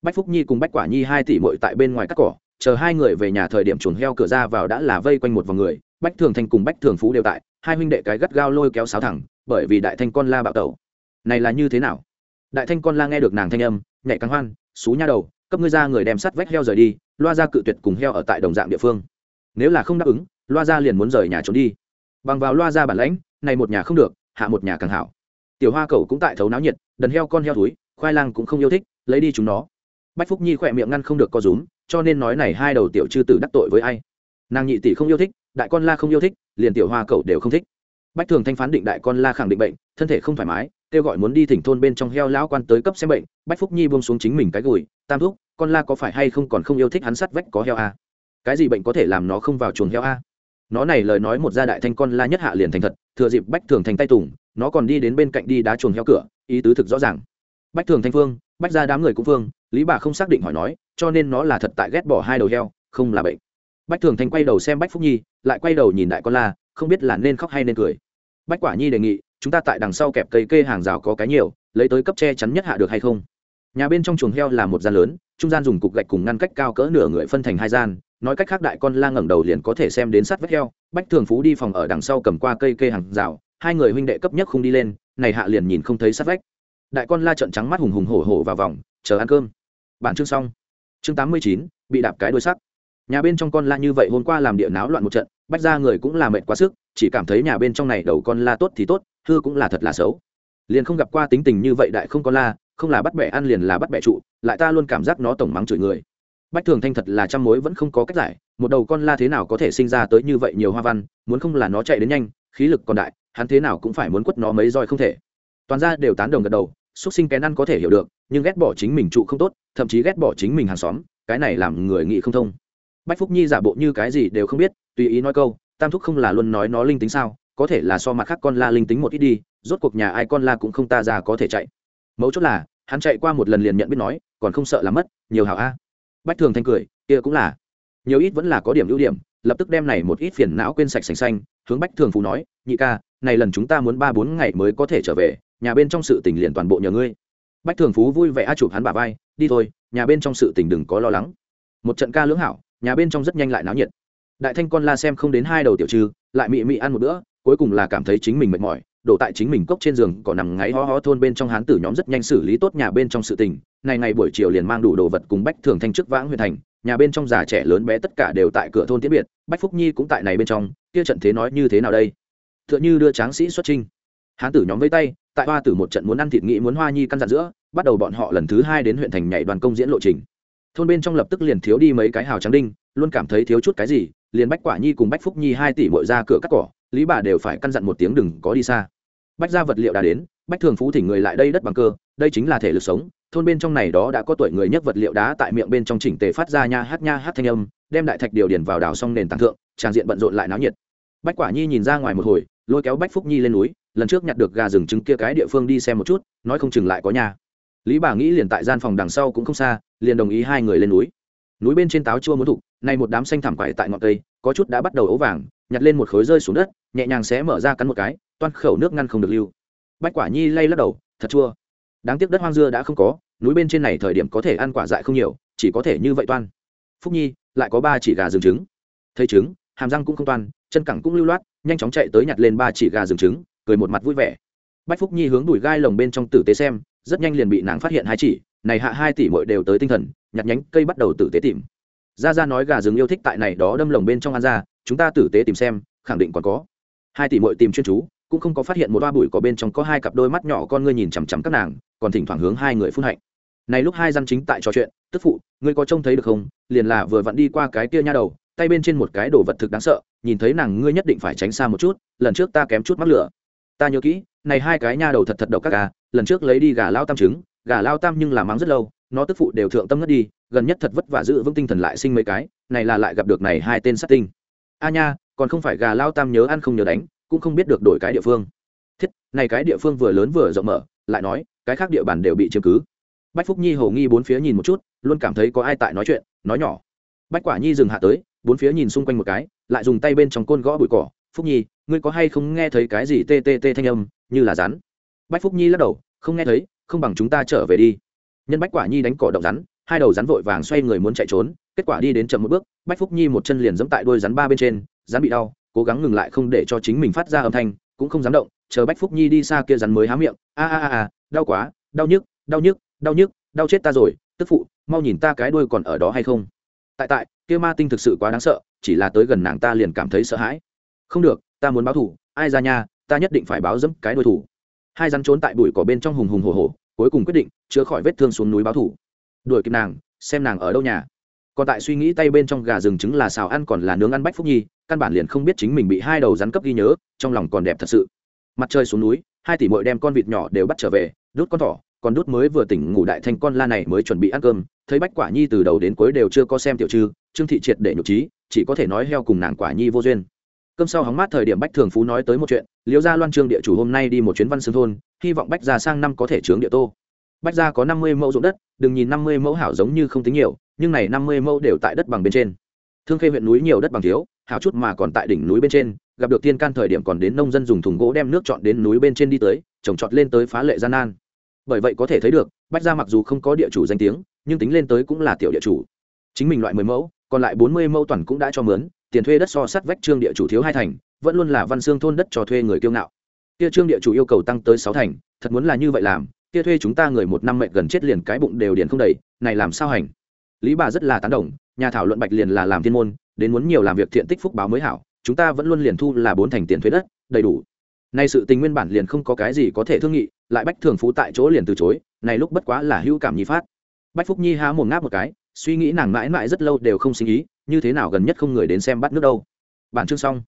Bách phúc nhi cùng bách quả nhi hai tỷ mội tại bên ngoài cắt cỏ chờ hai người về nhà thời điểm chuồng heo cửa ra vào đã là vây quanh một vòng người, bách thường thanh cùng bách thường phú đều tại, hai huynh đệ cái gắt gao lôi kéo sáo thẳng, bởi vì đại thanh con la bạo tẩu. Này là như thế nào? Đại thanh con la nghe được nàng thanh âm nhảy căng hoan, xú nha đầu, cấp ngươi ra người đem sắt vách heo rời đi, loa ra cự tuyệt cùng heo ở tại đồng dạng địa phương. Nếu là không đáp ứng, loa ra liền muốn rời nhà trốn đi. Bằng vào loa ra bản lãnh, này một nhà không được, hạ một nhà càng hảo. Tiểu hoa cầu cũng tại thấu náo nhiệt, đần heo con heo túi khoai lang cũng không yêu thích, lấy đi chúng nó. Bách phúc nhi khỏe miệng ngăn không được co rúm cho nên nói này hai đầu tiểu chư tử đắc tội với ai? Nàng nhị tỷ không yêu thích, đại con la không yêu thích, liền tiểu hoa cậu đều không thích. Bách thường thanh phán định đại con la khẳng định bệnh, thân thể không thoải mái, kêu gọi muốn đi thỉnh thôn bên trong heo lão quan tới cấp xem bệnh, bách phúc nhi buông xuống chính mình cái gùi, tam thúc, con la có phải hay không còn không yêu thích hắn sắt vách có heo a? Cái gì bệnh có thể làm nó không vào chuồng heo a? Nó này lời nói một gia đại thanh con la nhất hạ liền thành thật, thừa dịp bách thường thành tay tùng, nó còn đi đến bên cạnh đi đá chuồng heo cửa, ý tứ thực rõ ràng. Bách thường thanh phương, bách ra đám người cũng phương, lý bà không xác định hỏi nói cho nên nó là thật tại ghét bỏ hai đầu heo, không là bệnh. Bách thường thanh quay đầu xem bách phúc nhi, lại quay đầu nhìn đại con la, không biết là nên khóc hay nên cười. Bách quả nhi đề nghị, chúng ta tại đằng sau kẹp cây kê hàng rào có cái nhiều, lấy tới cấp che chắn nhất hạ được hay không? Nhà bên trong chuồng heo là một gian lớn, trung gian dùng cục gạch cùng ngăn cách cao cỡ nửa người phân thành hai gian, nói cách khác đại con la ngẩng đầu liền có thể xem đến sát vết heo. Bách thường phú đi phòng ở đằng sau cầm qua cây kê hàng rào, hai người huynh đệ cấp nhất không đi lên, này hạ liền nhìn không thấy sát vách. Đại con la trợn trắng mắt hùng hùng hổ hổ vào vòng, chờ ăn cơm. Bản chương xong chương tám mươi chín, bị đạp cái đôi sắc nhà bên trong con la như vậy hôm qua làm địa náo loạn một trận, bách ra người cũng là mệt quá sức, chỉ cảm thấy nhà bên trong này đầu con la tốt thì tốt, hư cũng là thật là xấu. Liền không gặp qua tính tình như vậy đại không con la, không là bắt bẻ ăn liền là bắt bẻ trụ, lại ta luôn cảm giác nó tổng mắng chửi người. Bách thường thanh thật là trăm mối vẫn không có cách giải, một đầu con la thế nào có thể sinh ra tới như vậy nhiều hoa văn, muốn không là nó chạy đến nhanh, khí lực còn đại, hắn thế nào cũng phải muốn quất nó mấy roi không thể. Toàn ra đều tán đồng gật đầu xuất sinh kén ăn có thể hiểu được, nhưng ghét bỏ chính mình trụ không tốt, thậm chí ghét bỏ chính mình hàng xóm, cái này làm người nghĩ không thông. Bách phúc nhi giả bộ như cái gì đều không biết, tùy ý nói câu, tam thúc không là luôn nói nó linh tính sao? Có thể là so mặt khác con la linh tính một ít đi, rốt cuộc nhà ai con la cũng không ta ra có thể chạy. Mấu chốt là, hắn chạy qua một lần liền nhận biết nói, còn không sợ là mất, nhiều hảo a. Bách thường thanh cười, kia cũng là. Nhiều ít vẫn là có điểm ưu điểm, lập tức đem này một ít phiền não quên sạch sành xanh, hướng bách thường phú nói, nhị ca, này lần chúng ta muốn ba bốn ngày mới có thể trở về nhà bên trong sự tình liền toàn bộ nhờ ngươi. Bách thường phú vui vẻ a chụp hắn bà vai, đi thôi, nhà bên trong sự tình đừng có lo lắng. Một trận ca lưỡng hảo, nhà bên trong rất nhanh lại náo nhiệt. Đại thanh con la xem không đến hai đầu tiểu trư lại mị mị ăn một bữa, cuối cùng là cảm thấy chính mình mệt mỏi, đổ tại chính mình cốc trên giường, còn nằm ngáy ho ho thôn bên trong hán tử nhóm rất nhanh xử lý tốt nhà bên trong sự tình. Này ngày buổi chiều liền mang đủ đồ vật cùng bách thường thanh trước vãng huyện thành, nhà bên trong già trẻ lớn bé tất cả đều tại cửa thôn tiễn biệt, bách phúc nhi cũng tại này bên trong, kia trận thế nói như thế nào đây? T h ư ợ n h ư đưa tráng sĩ xuất trinh hán tử nhóm vây tay, tại hoa tử một trận muốn ăn thịt nghị muốn hoa nhi căn dặn giữa, bắt đầu bọn họ lần thứ hai đến huyện thành nhảy đoàn công diễn lộ trình. Thôn bên trong lập tức liền thiếu đi mấy cái hào trắng đinh, luôn cảm thấy thiếu chút cái gì, liền bách quả nhi cùng bách phúc nhi hai tỷ bội ra cửa cắt cỏ, lý bà đều phải căn dặn một tiếng đừng có đi xa. Bách ra vật liệu đã đến, bách thường phú thỉnh người lại đây đất bằng cơ, đây chính là thể lực sống, thôn bên trong này đó đã có tuổi người nhất vật liệu đá tại miệng bên trong chỉnh tề phát ra nha hát nha hát thanh âm, đem đại thạch điều điền vào đào xong nền tảng thượng, tràng diện bận rộn lại náo nhiệt. Bách quả nhi nhìn ra ngoài một hồi, lôi kéo bách phúc nhi lên núi lần trước nhặt được gà rừng trứng kia cái địa phương đi xem một chút, nói không chừng lại có nhà. Lý bà nghĩ liền tại gian phòng đằng sau cũng không xa, liền đồng ý hai người lên núi. Núi bên trên táo chua muốn thục nay một đám xanh thảm quải tại ngọn cây, có chút đã bắt đầu ấu vàng, nhặt lên một khối rơi xuống đất, nhẹ nhàng xé mở ra cắn một cái, toan khẩu nước ngăn không được lưu. Bách quả nhi lay lắc đầu, thật chua. Đáng tiếc đất hoang dưa đã không có, núi bên trên này thời điểm có thể ăn quả dại không nhiều, chỉ có thể như vậy toan. Phúc nhi, lại có ba chỉ gà rừng trứng. Thấy trứng, hàm răng cũng không toan, chân cẳng cũng lưu loát, nhanh chóng chạy tới nhặt lên ba chỉ gà rừng trứng cười một mặt vui vẻ. Bách phúc nhi hướng đùi gai lồng bên trong tử tế xem, rất nhanh liền bị nàng phát hiện hai chỉ, này hạ hai tỷ mội đều tới tinh thần, nhặt nhánh cây bắt đầu tử tế tìm. Ra ra nói gà rừng yêu thích tại này đó đâm lồng bên trong ăn ra, chúng ta tử tế tìm xem, khẳng định còn có. Hai tỷ mội tìm chuyên chú, cũng không có phát hiện một toa bụi có bên trong có hai cặp đôi mắt nhỏ con ngươi nhìn chằm chằm các nàng, còn thỉnh thoảng hướng hai người phun hạnh. Này lúc hai dân chính tại trò chuyện, tức phụ, ngươi có trông thấy được không? Liền là vừa vặn đi qua cái kia nha đầu, tay bên trên một cái đồ vật thực đáng sợ, nhìn thấy nàng ngươi nhất định phải tránh xa một chút, lần trước ta kém chút mắc lửa ta nhớ kỹ, này hai cái nha đầu thật thật độc các gà lần trước lấy đi gà lao tam trứng, gà lao tam nhưng là mắng rất lâu, nó tức phụ đều thượng tâm ngất đi, gần nhất thật vất vả giữ vững tinh thần lại sinh mấy cái, này là lại gặp được này hai tên sát tinh. A nha, còn không phải gà lao tam nhớ ăn không nhớ đánh, cũng không biết được đổi cái địa phương. Thiết, này cái địa phương vừa lớn vừa rộng mở, lại nói, cái khác địa bàn đều bị chiếm cứ. Bách phúc nhi hầu nghi bốn phía nhìn một chút, luôn cảm thấy có ai tại nói chuyện, nói nhỏ. Bách quả nhi dừng hạ tới, bốn phía nhìn xung quanh một cái, lại dùng tay bên trong côn gõ bụi cỏ. Phúc nhi ngươi có hay không nghe thấy cái gì tê tê tê thanh âm, như là rắn? Bách phúc nhi lắc đầu, không nghe thấy, không bằng chúng ta trở về đi. Nhân bách quả nhi đánh cỏ động rắn, hai đầu rắn vội vàng xoay người muốn chạy trốn, kết quả đi đến chậm một bước, bách phúc nhi một chân liền giẫm tại đuôi rắn ba bên trên, rắn bị đau, cố gắng ngừng lại không để cho chính mình phát ra âm thanh, cũng không dám động, chờ bách phúc nhi đi xa kia rắn mới há miệng a a a, đau quá, đau nhức đau nhức đau nhức, đau chết ta rồi, tức phụ, mau nhìn ta cái đuôi còn ở đó hay không? Tại tại, kia ma tinh thực sự quá đáng sợ, chỉ là tới gần nàng ta liền cảm thấy sợ hãi. Không được ta muốn báo thủ ai ra nhà, ta nhất định phải báo dẫm cái đối thủ. Hai rắn trốn tại bụi cỏ bên trong hùng hùng hồ hồ cuối cùng quyết định chữa khỏi vết thương xuống núi báo thủ. Đuổi kịp nàng xem nàng ở đâu nhà. Còn tại suy nghĩ tay bên trong gà rừng trứng là xào ăn còn là nướng ăn bách phúc nhi căn bản liền không biết chính mình bị hai đầu rắn cấp ghi nhớ trong lòng còn đẹp thật sự. Mặt trời xuống núi hai tỷ mội đem con vịt nhỏ đều bắt trở về đút con thỏ còn đút mới vừa tỉnh ngủ đại thành con la này mới chuẩn bị ăn cơm thấy bách quả nhi từ đầu đến cuối đều chưa có xem tiểu trư trương thị triệt để nhục trí chỉ có thể nói heo cùng nàng quả nhi vô duyên cơm sau hóng mát thời điểm bách thường phú nói tới một chuyện, liễu gia loan trương địa chủ hôm nay đi một chuyến văn xương thôn, hy vọng bách gia sang năm có thể trướng địa tô. Bách gia có năm mươi mẫu ruộng đất, đừng nhìn năm mươi mẫu hảo giống như không tính nhiều, nhưng này năm mươi mẫu đều tại đất bằng bên trên. Thương khê huyện núi nhiều đất bằng thiếu, hảo chút mà còn tại đỉnh núi bên trên, gặp được tiên can thời điểm còn đến nông dân dùng thùng gỗ đem nước chọn đến núi bên trên đi tới, trồng trọt lên tới phá lệ gian nan. Bởi vậy có thể thấy được, bách gia mặc dù không có địa chủ danh tiếng, nhưng tính lên tới cũng là tiểu địa chủ. Chính mình loại mười mẫu, còn lại bốn mươi mẫu toàn cũng đã cho mướn tiền thuê đất so sát vách trương địa chủ thiếu hai thành, vẫn luôn là văn xương thôn đất cho thuê người kiêu ngạo. Kia trương địa chủ yêu cầu tăng tới sáu thành, thật muốn là như vậy làm, kia thuê chúng ta người một năm mệnh gần chết liền cái bụng đều điền không đầy, này làm sao hành? Lý bà rất là tán đồng, nhà thảo luận bạch liền là làm thiên môn, đến muốn nhiều làm việc thiện tích phúc báo mới hảo, chúng ta vẫn luôn liền thu là bốn thành tiền thuế đất, đầy đủ. Nay sự tình nguyên bản liền không có cái gì có thể thương nghị, lại bách thường phú tại chỗ liền từ chối, này lúc bất quá là hữu cảm nhi phát. Bách phúc nhi há mồm ngáp một cái, suy nghĩ nàng mãi mãi rất lâu đều không sinh ý như thế nào gần nhất không người đến xem bắt nước đâu. Bản chương xong.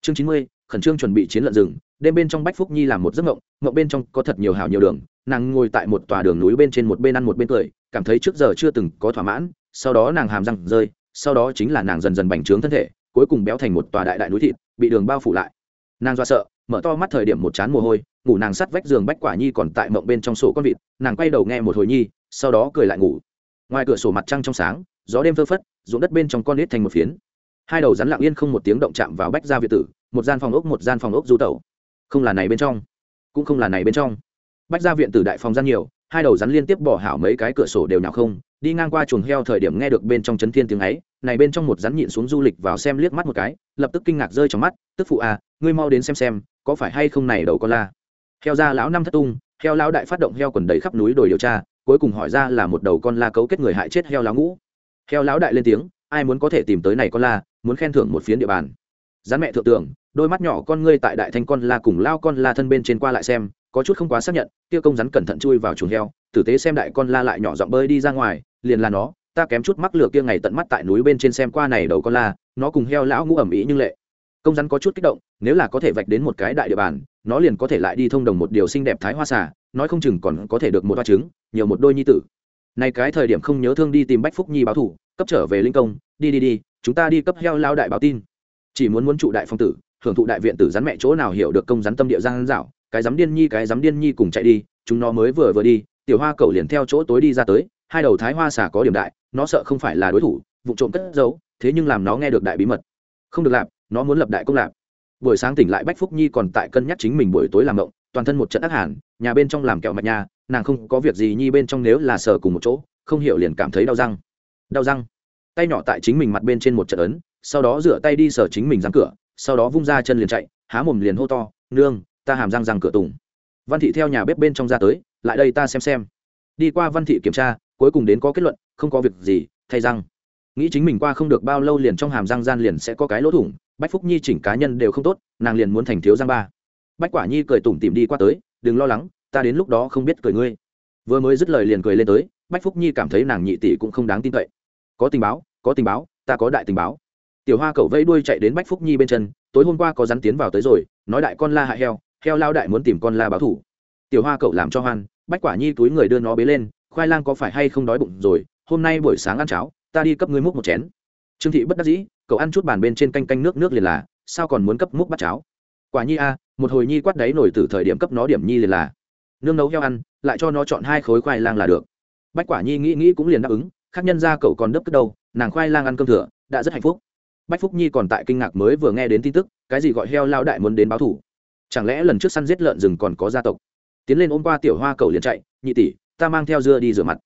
Chương chín mươi, khẩn trương chuẩn bị chiến lợn rừng. Đêm bên trong bách phúc nhi làm một giấc mộng mộng bên trong có thật nhiều hào nhiều đường, nàng ngồi tại một tòa đường núi bên trên một bên ăn một bên cười, cảm thấy trước giờ chưa từng có thỏa mãn, sau đó nàng hàm răng rơi, sau đó chính là nàng dần dần bành trướng thân thể, cuối cùng béo thành một tòa đại đại núi thịt, bị đường bao phủ lại. Nàng do sợ, mở to mắt thời điểm một chán mồ hôi, ngủ nàng sắt vách giường bách quả nhi còn tại mộng bên trong sổ con vịt, nàng quay đầu nghe một hồi nhi, sau đó cười lại ngủ. Ngoài cửa sổ mặt trăng trong sáng gió đêm phơ phất, ruộng đất bên trong con nít thành một phiến. Hai đầu rắn lặng yên không một tiếng động chạm vào bách gia việt tử, một gian phòng ốc, một gian phòng ốc du tẩu. Không là này bên trong, cũng không là này bên trong. Bách gia viện tử đại phòng gian nhiều, hai đầu rắn liên tiếp bỏ hảo mấy cái cửa sổ đều nhào không, đi ngang qua chuồng heo thời điểm nghe được bên trong chấn thiên tiếng ấy, này bên trong một rắn nhịn xuống du lịch vào xem liếc mắt một cái, lập tức kinh ngạc rơi trong mắt, tức phụ à ngươi mau đến xem xem, có phải hay không này đầu con la? Heo ra lão năm thất tung, heo lão đại phát động heo quần đầy khắp núi đồi điều tra, cuối cùng hỏi ra là một đầu con la cấu kết người hại chết heo lão ngũ heo lão đại lên tiếng, ai muốn có thể tìm tới này con la, muốn khen thưởng một phiến địa bàn. Rắn mẹ thượng tưởng, đôi mắt nhỏ con ngươi tại đại thanh con la cùng lao con la thân bên trên qua lại xem, có chút không quá xác nhận tiêu công rắn cẩn thận chui vào chuồng heo, tử tế xem đại con la lại nhỏ giọng bơi đi ra ngoài, liền là nó, ta kém chút mắc lửa kia ngày tận mắt tại núi bên trên xem qua này đầu con la, nó cùng heo lão ngũ ẩm ý nhưng lệ. Công rắn có chút kích động, nếu là có thể vạch đến một cái đại địa bàn, nó liền có thể lại đi thông đồng một điều xinh đẹp thái hoa xà, nói không chừng còn có thể được một hoa trứng, nhiều một đôi nhi tử này cái thời điểm không nhớ thương đi tìm bách phúc nhi báo thủ, cấp trở về linh công, đi đi đi, chúng ta đi cấp heo lao đại báo tin. Chỉ muốn muốn trụ đại phong tử hưởng thụ đại viện tử rắn mẹ chỗ nào hiểu được công rắn tâm địa giang dạo, cái dám điên nhi, cái dám điên nhi cùng chạy đi, chúng nó mới vừa vừa đi, tiểu hoa cậu liền theo chỗ tối đi ra tới, hai đầu thái hoa xả có điểm đại, nó sợ không phải là đối thủ, vụ trộm cất giấu, thế nhưng làm nó nghe được đại bí mật. Không được làm nó muốn lập đại công lạc buổi sáng tỉnh lại bách phúc nhi còn tại cân nhắc chính mình buổi tối làm động toàn thân một trận ác hàn, nhà bên trong làm kẹo mạch nhà nàng không có việc gì nhi bên trong nếu là sờ cùng một chỗ, không hiểu liền cảm thấy đau răng. Đau răng. Tay nhỏ tại chính mình mặt bên trên một trận ấn, sau đó rửa tay đi sờ chính mình răng cửa, sau đó vung ra chân liền chạy, há mồm liền hô to, nương, ta hàm răng răng cửa tùng. Văn thị theo nhà bếp bên trong ra tới, lại đây ta xem xem. Đi qua văn thị kiểm tra, cuối cùng đến có kết luận, không có việc gì, thay răng. Nghĩ chính mình qua không được bao lâu liền trong hàm răng gian liền sẽ có cái lỗ thủng, bách phúc nhi chỉnh cá nhân đều không tốt, nàng liền muốn thành thiếu răng ba. Bách quả nhi cười tủm tìm đi qua tới, đừng lo lắng ta đến lúc đó không biết cười ngươi. Vừa mới dứt lời liền cười lên tới, bách phúc nhi cảm thấy nàng nhị tỷ cũng không đáng tin cậy. Có tình báo, có tình báo, ta có đại tình báo. Tiểu hoa cậu vây đuôi chạy đến bách phúc nhi bên chân, tối hôm qua có rắn tiến vào tới rồi, nói đại con la hại heo heo lao đại muốn tìm con la báo thủ. Tiểu hoa cậu làm cho hoan, bách quả nhi túi người đưa nó bế lên, khoai lang có phải hay không đói bụng rồi, hôm nay buổi sáng ăn cháo, ta đi cấp ngươi múc một chén. Trương thị bất đắc dĩ, cậu ăn chút bàn bên trên canh canh nước nước liền là, sao còn muốn cấp múc bát cháo? Quả nhi a, một hồi nhi quát đáy nổi từ thời điểm cấp nó điểm nhi liền là nương nấu heo ăn, lại cho nó chọn hai khối khoai lang là được. Bách quả nhi nghĩ nghĩ cũng liền đáp ứng, khác nhân ra cậu còn đấp cất đâu, nàng khoai lang ăn cơm thừa, đã rất hạnh phúc. Bách phúc nhi còn tại kinh ngạc mới vừa nghe đến tin tức, cái gì gọi heo lao đại muốn đến báo thủ? Chẳng lẽ lần trước săn giết lợn rừng còn có gia tộc? Tiến lên ôm qua tiểu hoa cậu liền chạy, nhị tỷ, ta mang theo dưa đi rửa mặt.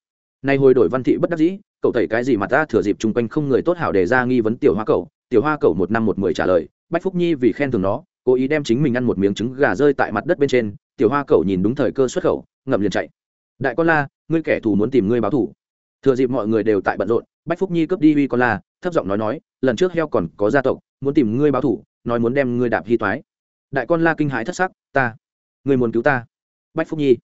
Nay hồi đổi văn thị bất đắc dĩ, cậu tẩy cái gì mà ta thừa dịp chung quanh không người tốt hảo để ra nghi vấn tiểu hoa cậu. Tiểu hoa cậu một năm một mười trả lời, bách phúc nhi vì khen thường nó, cố ý đem chính mình ăn một miếng trứng gà rơi tại mặt đất bên trên tiểu hoa cậu nhìn đúng thời cơ xuất khẩu ngậm liền chạy. Đại con la ngươi kẻ thù muốn tìm ngươi báo thù. Thừa dịp mọi người đều tại bận rộn bách phúc nhi cướp đi uy con la thấp giọng nói nói lần trước heo còn có gia tộc muốn tìm ngươi báo thù, nói muốn đem ngươi đạp hy toái. Đại con la kinh hãi thất sắc ta ngươi muốn cứu ta. Bách phúc nhi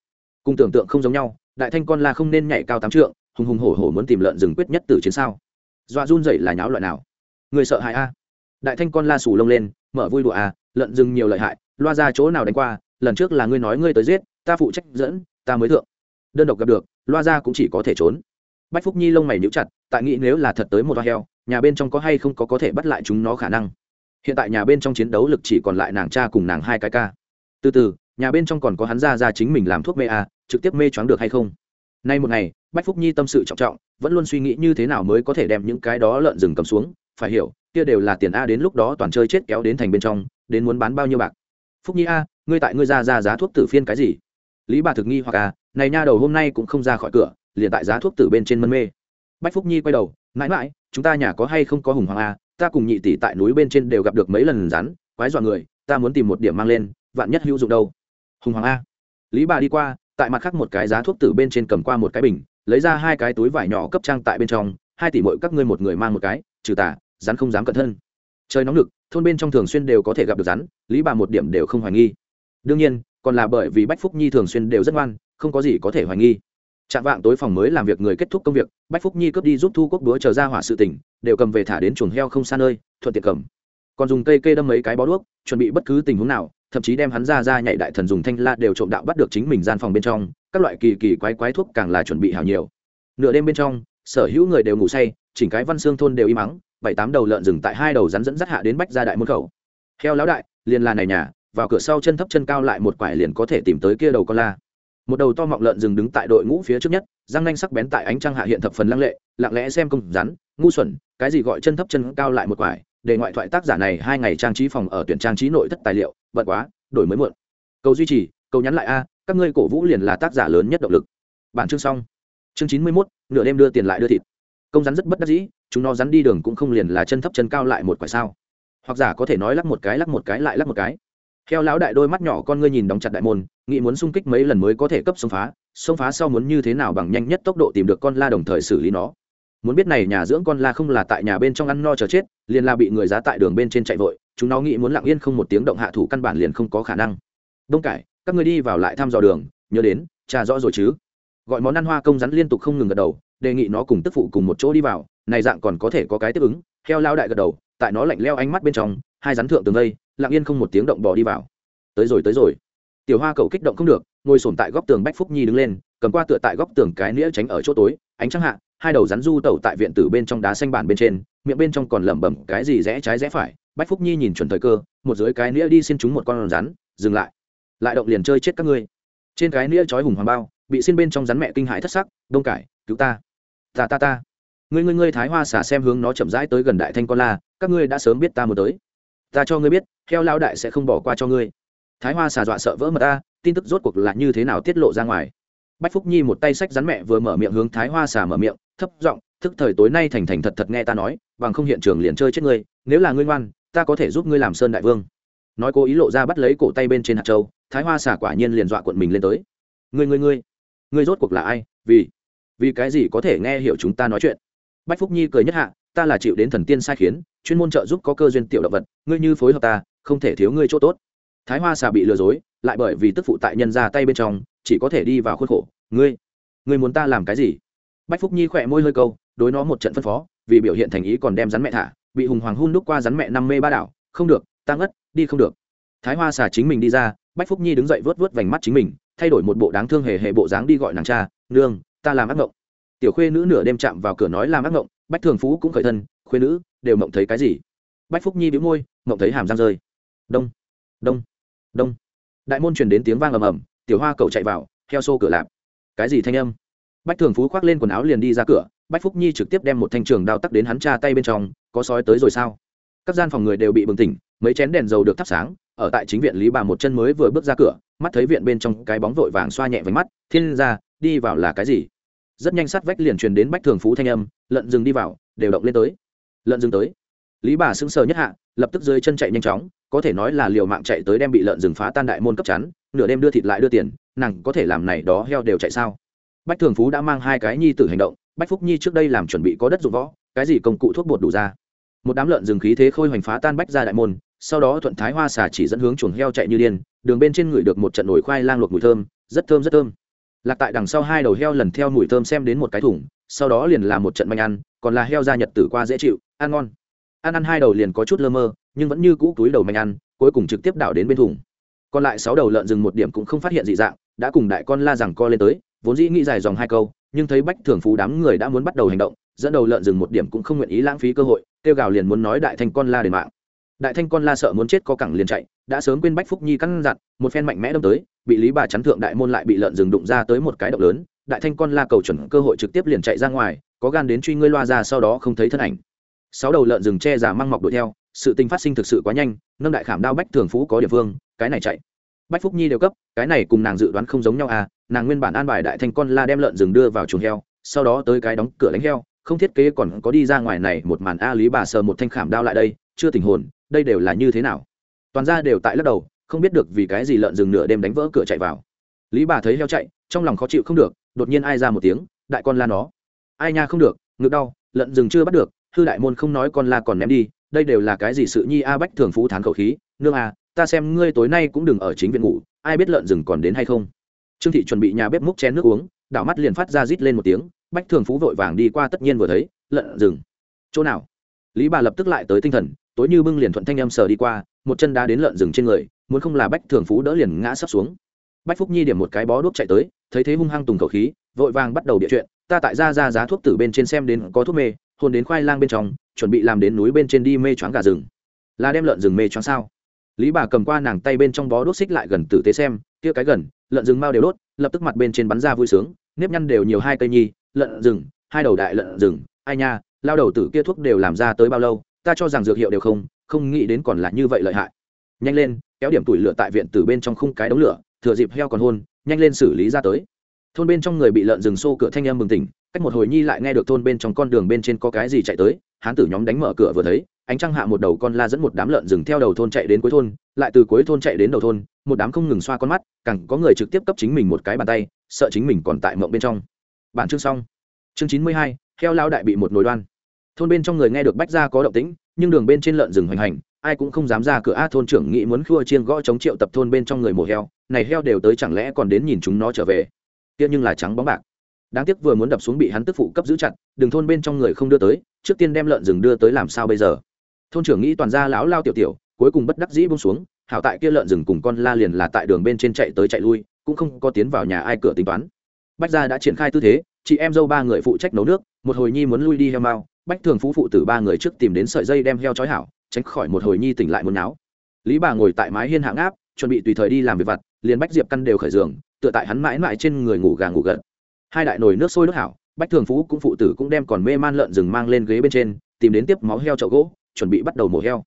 cùng tưởng tượng không giống nhau đại thanh con la không nên nhảy cao tám trượng hùng hùng hổ hổ muốn tìm lợn rừng quyết nhất từ chiến sao. Dọa run dậy là nháo loại nào? Người sợ hãi a? Đại thanh con la sù lông lên mở vui đùa a lợn rừng nhiều lợi hại loa ra chỗ nào đánh qua lần trước là ngươi nói ngươi tới giết ta phụ trách dẫn ta mới thượng. Đơn độc gặp được loa ra cũng chỉ có thể trốn. Bách phúc nhi lông mày níu chặt tại nghĩ nếu là thật tới một hoa heo nhà bên trong có hay không có có thể bắt lại chúng nó khả năng. Hiện tại nhà bên trong chiến đấu lực chỉ còn lại nàng cha cùng nàng hai cái ca. Từ từ nhà bên trong còn có hắn ra ra chính mình làm thuốc mê à, trực tiếp mê choáng được hay không? Nay một ngày bách phúc nhi tâm sự trọng trọng vẫn luôn suy nghĩ như thế nào mới có thể đem những cái đó lợn rừng cầm xuống phải hiểu kia đều là tiền a đến lúc đó toàn chơi chết kéo đến thành bên trong đến muốn bán bao nhiêu bạc. Phúc nhi a ngươi tại ngươi ra ra giá thuốc tử phiên cái gì? Lý bà thực nghi hoặc à này nha đầu hôm nay cũng không ra khỏi cửa, liền tại giá thuốc tử bên trên mân mê. Bách phúc nhi quay đầu, mãi mãi, chúng ta nhà có hay không có hùng hoàng a ta cùng nhị tỷ tại núi bên trên đều gặp được mấy lần rắn, quái dọa người, ta muốn tìm một điểm mang lên, vạn nhất hữu dụng đâu. Hùng hoàng a lý bà đi qua, tại mặt khác một cái giá thuốc tử bên trên cầm qua một cái bình, lấy ra hai cái túi vải nhỏ cấp trang tại bên trong, hai tỷ mỗi các ngươi một người mang một cái, trừ tả rắn không dám cẩn thân. Trời nóng lực thôn bên trong thường xuyên đều có thể gặp được rắn. Lý bà một điểm đều không hoài nghi đương nhiên, còn là bởi vì bách phúc nhi thường xuyên đều rất ngoan, không có gì có thể hoài nghi. Chạm vạng tối phòng mới làm việc người kết thúc công việc, bách phúc nhi cướp đi giúp thu quốc đúa chờ ra hỏa sự tỉnh đều cầm về thả đến chuồng heo không xa nơi, thuận tiện cầm. Còn dùng cây kê đâm mấy cái bó đuốc, chuẩn bị bất cứ tình huống nào, thậm chí đem hắn ra ra nhảy đại thần dùng thanh la đều trộm đạo bắt được chính mình gian phòng bên trong, các loại kỳ kỳ quái quái thuốc càng là chuẩn bị hào nhiều. Nửa đêm bên trong, sở hữu người đều ngủ say, chỉnh cái văn xương thôn đều im mắng, bảy tám đầu lợn rừng tại hai đầu rắn dẫn dắt hạ đến bách ra đại môn khẩu. Heo lão đại, liền là này nhà vào cửa sau chân thấp chân cao lại một quải liền có thể tìm tới kia đầu con la. Một đầu to mọng lợn rừng đứng tại đội ngũ phía trước nhất, răng nanh sắc bén tại ánh trăng hạ hiện thập phần lăng lệ, lặng lẽ xem công rắn, ngu xuẩn, cái gì gọi chân thấp chân cao lại một quải, để ngoại thoại tác giả này hai ngày trang trí phòng ở tuyển trang trí nội thất tài liệu, bận quá, đổi mới muộn. Cầu duy trì, cầu nhắn lại a, các ngươi cổ vũ liền là tác giả lớn nhất động lực. Bản chương xong. Chương chín mươi mốt, nửa đêm đưa tiền lại đưa thịt. Công rắn rất bất đắc dĩ, chúng nó rắn đi đường cũng không liền là chân thấp chân cao lại một quải sao? Hoặc giả có thể nói lắc một cái, lắc một cái lại lắc một cái theo lão đại đôi mắt nhỏ con ngươi nhìn đóng chặt đại môn, nghĩ muốn xung kích mấy lần mới có thể cấp xông phá xông phá sau muốn như thế nào bằng nhanh nhất tốc độ tìm được con la đồng thời xử lý nó. Muốn biết này nhà dưỡng con la không là tại nhà bên trong ăn no chờ chết, liền là bị người giá tại đường bên trên chạy vội, chúng nó nghĩ muốn lặng yên không một tiếng động hạ thủ căn bản liền không có khả năng. Đông cải, các ngươi đi vào lại thăm dò đường, nhớ đến trà rõ rồi chứ? Gọi món ăn hoa công rắn liên tục không ngừng gật đầu, đề nghị nó cùng tức phụ cùng một chỗ đi vào, này dạng còn có thể có cái tiếp ứng theo lao đại gật đầu, tại nó lạnh leo ánh mắt bên trong, hai rắn thượng tường lây lặng yên không một tiếng động bỏ đi vào. Tới rồi tới rồi. Tiểu hoa cậu kích động không được, ngồi sổm tại góc tường bách phúc nhi đứng lên, cầm qua tựa tại góc tường cái nĩa tránh ở chỗ tối, ánh trăng hạ, hai đầu rắn du tẩu tại viện tử bên trong đá xanh bản bên trên, miệng bên trong còn lẩm bẩm cái gì rẽ trái rẽ phải. Bách phúc nhi nhìn chuẩn thời cơ, một dưới cái nĩa đi xin chúng một con rắn, dừng lại. Lại động liền chơi chết các ngươi. Trên cái nĩa trói hùng hoàng bao, bị xin bên trong rắn mẹ kinh hãi thất sắc, đông cải, cứu ta. Ta ta ta. Ngươi ngươi ngươi thái hoa xả xem hướng nó chậm rãi tới gần đại thanh con la, các ngươi đã sớm biết ta muốn tới. Ta cho ngươi biết theo lao đại sẽ không bỏ qua cho ngươi. Thái hoa xà dọa sợ vỡ mật ta tin tức rốt cuộc là như thế nào tiết lộ ra ngoài. Bách phúc nhi một tay sách rắn mẹ vừa mở miệng hướng thái hoa xà mở miệng, thấp giọng, thức thời tối nay thành thành thật thật nghe ta nói, bằng không hiện trường liền chơi chết ngươi, nếu là ngươi ngoan, ta có thể giúp ngươi làm sơn đại vương. Nói cố ý lộ ra bắt lấy cổ tay bên trên hạt châu, thái hoa xà quả nhiên liền dọa cuộn mình lên tới. Ngươi ngươi ngươi ngươi rốt cuộc là ai? Vì vì cái gì có thể nghe hiểu chúng ta nói chuyện? Bách phúc nhi cười nhất hạ, ta là chịu đến thần tiên sai khiến, chuyên môn trợ giúp có cơ duyên tiểu động vật, ngươi như phối hợp ta không thể thiếu ngươi chỗ tốt. Thái hoa xà bị lừa dối, lại bởi vì tức phụ tại nhân ra tay bên trong, chỉ có thể đi vào khuôn khổ. Ngươi ngươi muốn ta làm cái gì? Bách phúc nhi khỏe môi hơi câu, đối nó một trận phân phó, vì biểu hiện thành ý còn đem rắn mẹ thả, bị hùng hoàng hun đúc qua rắn mẹ năm mê ba đảo. Không được, ta ngất, đi không được. Thái hoa xà chính mình đi ra, bách phúc nhi đứng dậy vớt vớt vành mắt chính mình, thay đổi một bộ đáng thương hề hệ bộ dáng đi gọi nàng cha, nương, ta làm ác mộng tiểu khuê nữ nửa đêm chạm vào cửa nói làm ác mộng bách thường phú cũng khởi thân, khuê nữ, đều mộng thấy cái gì? Bách phúc nhi bĩu môi mộng thấy hàm răng rơi đông. Đông. Đông. Đại môn truyền đến tiếng vang ầm ầm, tiểu hoa cậu chạy vào, theo xô cửa lạp. Cái gì thanh âm? Bách thường phú khoác lên quần áo liền đi ra cửa, bách phúc nhi trực tiếp đem một thanh trường đao tắc đến hắn cha tay bên trong, có sói tới rồi sao? Các gian phòng người đều bị bừng tỉnh, mấy chén đèn dầu được thắp sáng, ở tại chính viện lý bà một chân mới vừa bước ra cửa, mắt thấy viện bên trong cái bóng vội vàng xoa nhẹ với mắt, thiên ra, đi vào là cái gì? Rất nhanh sát vách liền truyền đến bách thường phú thanh âm, lợn rừng đi vào, đều động lên tới. Lợn rừng tới lý bà sững sờ nhất hạ, lập tức dưới chân chạy nhanh chóng, có thể nói là liều mạng chạy tới đem bị lợn rừng phá tan đại môn cấp chắn, nửa đêm đưa thịt lại đưa tiền, nàng có thể làm này đó heo đều chạy sao? Bách thường phú đã mang hai cái nhi tử hành động, bách phúc nhi trước đây làm chuẩn bị có đất dụng võ, cái gì công cụ thuốc bột đủ ra. Một đám lợn rừng khí thế khôi hoành phá tan bách ra đại môn, sau đó thuận thái hoa xà chỉ dẫn hướng chuồng heo chạy như điên, đường bên trên người được một trận nổi khoai lang luộc mùi thơm, rất thơm rất thơm. Lạc tại đằng sau hai đầu heo lần theo mùi thơm xem đến một cái thủng, sau đó liền làm một trận manh ăn, còn là heo da nhật tử qua dễ chịu, ăn ngon ăn ăn hai đầu liền có chút lơ mơ, nhưng vẫn như cũ túi đầu manh ăn, cuối cùng trực tiếp đảo đến bên thùng. Còn lại sáu đầu lợn rừng một điểm cũng không phát hiện dị dạng, đã cùng đại con la rằng co lên tới, vốn dĩ nghĩ dài dòng hai câu, nhưng thấy bách thường phú đám người đã muốn bắt đầu hành động, dẫn đầu lợn rừng một điểm cũng không nguyện ý lãng phí cơ hội, kêu gào liền muốn nói đại thanh con la đền mạng. Đại thanh con la sợ muốn chết có cẳng liền chạy, đã sớm quên bách phúc nhi căn dặn một phen mạnh mẽ đâm tới, bị lý bà chắn thượng đại môn lại bị lợn rừng đụng ra tới một cái động lớn, đại thanh con la cầu chuẩn cơ hội trực tiếp liền chạy ra ngoài, có gan đến truy ngươi loa ra sau đó không thấy thân ảnh sáu đầu lợn rừng che già mang mọc đuổi theo, sự tình phát sinh thực sự quá nhanh, nâng đại khảm đao bách thường phú có địa phương, cái này chạy. Bách phúc nhi đều cấp, cái này cùng nàng dự đoán không giống nhau à nàng nguyên bản an bài đại thanh con la đem lợn rừng đưa vào chuồng heo, sau đó tới cái đóng cửa đánh heo, không thiết kế còn có đi ra ngoài này một màn a lý bà sờ một thanh khảm đao lại đây, chưa tình hồn, đây đều là như thế nào? Toàn ra đều tại lắc đầu, không biết được vì cái gì lợn rừng nửa đêm đánh vỡ cửa chạy vào. Lý bà thấy heo chạy, trong lòng khó chịu không được, đột nhiên ai ra một tiếng, đại con la nó. Ai nha không được, ngực đau, lợn rừng chưa bắt được hư đại môn không nói con la còn ném đi, đây đều là cái gì sự nhi a bách thường phú thán khẩu khí, nương a ta xem ngươi tối nay cũng đừng ở chính viện ngủ, ai biết lợn rừng còn đến hay không? Trương thị chuẩn bị nhà bếp múc chén nước uống, đảo mắt liền phát ra rít lên một tiếng, bách thường phú vội vàng đi qua tất nhiên vừa thấy, lợn rừng, chỗ nào? Lý bà lập tức lại tới tinh thần, tối như bưng liền thuận thanh âm sờ đi qua, một chân đá đến lợn rừng trên người, muốn không là bách thường phú đỡ liền ngã sắp xuống. Bách phúc nhi điểm một cái bó đuốc chạy tới, thấy thế hung hăng tùng khẩu khí, vội vàng bắt đầu địa chuyện, ta tại ra ra giá thuốc tử bên trên xem đến có thuốc mê hôn đến khoai lang bên trong, chuẩn bị làm đến núi bên trên đi mê choáng gà rừng. Là đem lợn rừng mê choáng sao? Lý bà cầm qua nàng tay bên trong bó đốt xích lại gần tử tế xem, kia cái gần, lợn rừng mau đều đốt, lập tức mặt bên trên bắn ra vui sướng, nếp nhăn đều nhiều hai cây nhi, lợn rừng, hai đầu đại lợn rừng, ai nha, lao đầu tử kia thuốc đều làm ra tới bao lâu, ta cho rằng dược hiệu đều không không nghĩ đến còn là như vậy lợi hại. Nhanh lên, kéo điểm tuổi lửa tại viện từ bên trong khung cái đống lửa, thừa dịp heo còn hôn, nhanh lên xử lý ra tới. Thôn bên trong người bị lợn rừng xô cửa thanh em mừng tỉnh cách một hồi nhi lại nghe được thôn bên trong con đường bên trên có cái gì chạy tới, hán tử nhóm đánh mở cửa vừa thấy, ánh trăng hạ một đầu con la dẫn một đám lợn rừng theo đầu thôn chạy đến cuối thôn, lại từ cuối thôn chạy đến đầu thôn, một đám không ngừng xoa con mắt cẳng có người trực tiếp cấp chính mình một cái bàn tay, sợ chính mình còn tại mộng bên trong. Bản chương xong. Chương chín mươi hai, heo lao đại bị một nồi đoan. Thôn bên trong người nghe được bách ra có động tĩnh, nhưng đường bên trên lợn rừng hoành hành, ai cũng không dám ra cửa. A, thôn trưởng nghĩ muốn khua chiên gõ chống triệu tập thôn bên trong người mổ heo, này heo đều tới chẳng lẽ còn đến nhìn chúng nó trở về? Kia nhưng là trắng bóng bạc đáng tiếc vừa muốn đập xuống bị hắn tức phụ cấp giữ chặt, đường thôn bên trong người không đưa tới, trước tiên đem lợn rừng đưa tới làm sao bây giờ? Thôn trưởng nghĩ toàn ra lão lao tiểu tiểu, cuối cùng bất đắc dĩ bông xuống, hảo tại kia lợn rừng cùng con la liền là tại đường bên trên chạy tới chạy lui, cũng không có tiến vào nhà ai cửa tính toán. Bách gia đã triển khai tư thế, chị em dâu ba người phụ trách nấu nước, một hồi nhi muốn lui đi heo mao bách thường phú phụ tử ba người trước tìm đến sợi dây đem heo trói hảo, tránh khỏi một hồi nhi tỉnh lại muốn náo. Lý bà ngồi tại mái hiên hạng áp, chuẩn bị tùy thời đi làm việc vặt, liền bách diệp căn đều khởi giường, tựa tại hắn mãi mãi trên người ngủ gà ngủ gật hai đại nồi nước sôi nước hảo, bách thường phú cũng phụ tử cũng đem còn mê man lợn rừng mang lên ghế bên trên, tìm đến tiếp máu heo chậu gỗ, chuẩn bị bắt đầu mổ heo.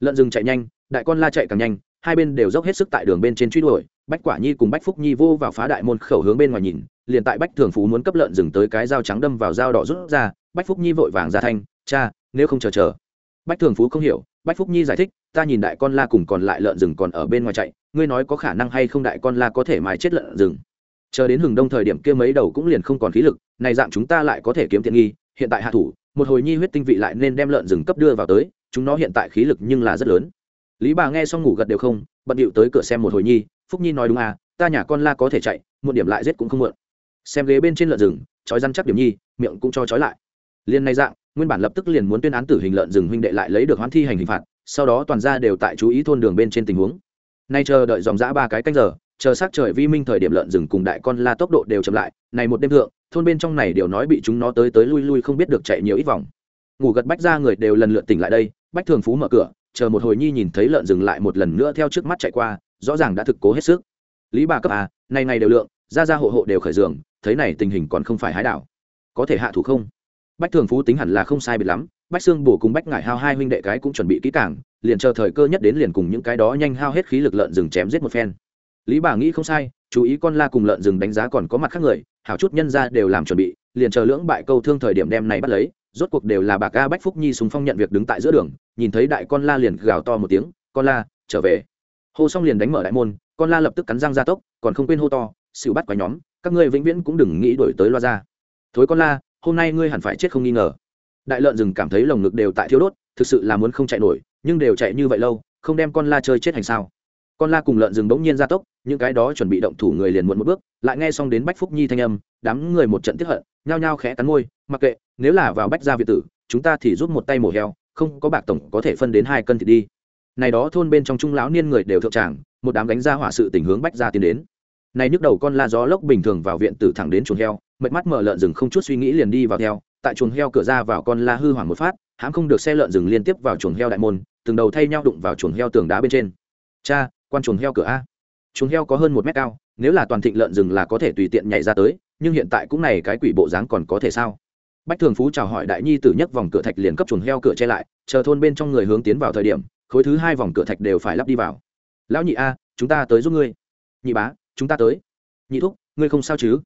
Lợn rừng chạy nhanh, đại con la chạy càng nhanh, hai bên đều dốc hết sức tại đường bên trên truy đuổi. Bách quả nhi cùng bách phúc nhi vô vào phá đại môn khẩu hướng bên ngoài nhìn, liền tại bách thường phú muốn cấp lợn rừng tới cái dao trắng đâm vào dao đỏ rút ra, bách phúc nhi vội vàng ra thanh, cha, nếu không chờ chờ. Bách thường phú không hiểu, bách phúc nhi giải thích, ta nhìn đại con la cùng còn lại lợn rừng còn ở bên ngoài chạy, ngươi nói có khả năng hay không đại con la có thể mài chết lợn rừng? Chờ đến hừng đông thời điểm kia mấy đầu cũng liền không còn khí lực, này dạng chúng ta lại có thể kiếm tiện nghi, hiện tại hạ thủ, một hồi nhi huyết tinh vị lại nên đem lợn rừng cấp đưa vào tới, chúng nó hiện tại khí lực nhưng là rất lớn. Lý bà nghe xong ngủ gật đều không, bận điệu tới cửa xem một hồi nhi, phúc nhi nói đúng à ta nhà con la có thể chạy, một điểm lại giết cũng không muộn xem ghế bên trên lợn rừng, trói răn chắc điểm nhi, miệng cũng cho trói lại. Liên này dạng, nguyên bản lập tức liền muốn tuyên án tử hình lợn rừng huynh đệ lại lấy được hoãn thi hành hình phạt, sau đó toàn ra đều tại chú ý thôn đường bên trên tình huống. Nay chờ đợi dòng dã ba cái canh giờ chờ sát trời vi minh thời điểm lợn rừng cùng đại con la tốc độ đều chậm lại, này một đêm thượng, thôn bên trong này đều nói bị chúng nó tới tới lui lui không biết được chạy nhiều ít vòng. Ngủ gật bách ra người đều lần lượt tỉnh lại đây, bách thường phú mở cửa, chờ một hồi nhi nhìn thấy lợn rừng lại một lần nữa theo trước mắt chạy qua, rõ ràng đã thực cố hết sức. Lý bà cấp à này này đều lượng, ra ra hộ hộ đều khởi giường, thấy này tình hình còn không phải hái đảo. Có thể hạ thủ không? Bách thường phú tính hẳn là không sai biệt lắm, bách xương bổ cùng bách ngải hao hai huynh đệ cái cũng chuẩn bị kỹ càng, liền chờ thời cơ nhất đến liền cùng những cái đó nhanh hao hết khí lực lợn rừng chém giết một phen lý bà nghĩ không sai, chú ý con la cùng lợn rừng đánh giá còn có mặt khác người, hảo chút nhân ra đều làm chuẩn bị, liền chờ lưỡng bại câu thương thời điểm đem này bắt lấy, rốt cuộc đều là bà ca bách phúc nhi súng phong nhận việc đứng tại giữa đường, nhìn thấy đại con la liền gào to một tiếng, con la, trở về. Hô xong liền đánh mở đại môn, con la lập tức cắn răng ra tốc, còn không quên hô to xịu bắt quái nhóm, các ngươi vĩnh viễn cũng đừng nghĩ đổi tới loa ra. Thối con la, hôm nay ngươi hẳn phải chết không nghi ngờ. Đại lợn rừng cảm thấy lồng ngực đều tại thiếu đốt, thực sự là muốn không chạy nổi, nhưng đều chạy như vậy lâu, không đem con la chơi chết hành sao? Con la cùng lợn rừng bỗng nhiên ra tốc, những cái đó chuẩn bị động thủ người liền muộn một bước, lại nghe xong đến bách phúc nhi thanh âm, đám người một trận tiếp hận, nhao nhao khẽ cắn môi, mặc kệ, nếu là vào bách gia việt tử, chúng ta thì rút một tay mổ heo, không có bạc tổng có thể phân đến hai cân thì đi. Này đó thôn bên trong trung lão niên người đều thượng tràng, một đám đánh ra hỏa sự tình hướng bách gia tiến đến. Này nhức đầu con la gió lốc bình thường vào viện tử thẳng đến chuồng heo, mệt mắt mở lợn rừng không chút suy nghĩ liền đi vào theo, tại chuồng heo cửa ra vào con la hư hoảng một phát, hãm không được xe lợn rừng liên tiếp vào chuồng heo đại môn, từng đầu thay nhau đụng vào chuồng heo tường đá bên trên. Cha quan chuồng heo cửa a. Chuồng heo có hơn một mét cao, nếu là toàn thịnh lợn rừng là có thể tùy tiện nhảy ra tới, nhưng hiện tại cũng này cái quỷ bộ dáng còn có thể sao? Bách thường phú chào hỏi đại nhi tử nhất vòng cửa thạch liền cấp chuồng heo cửa che lại, chờ thôn bên trong người hướng tiến vào thời điểm, khối thứ hai vòng cửa thạch đều phải lắp đi vào. Lão nhị a, chúng ta tới giúp ngươi. Nhị bá, chúng ta tới. Nhị thúc, ngươi không sao chứ?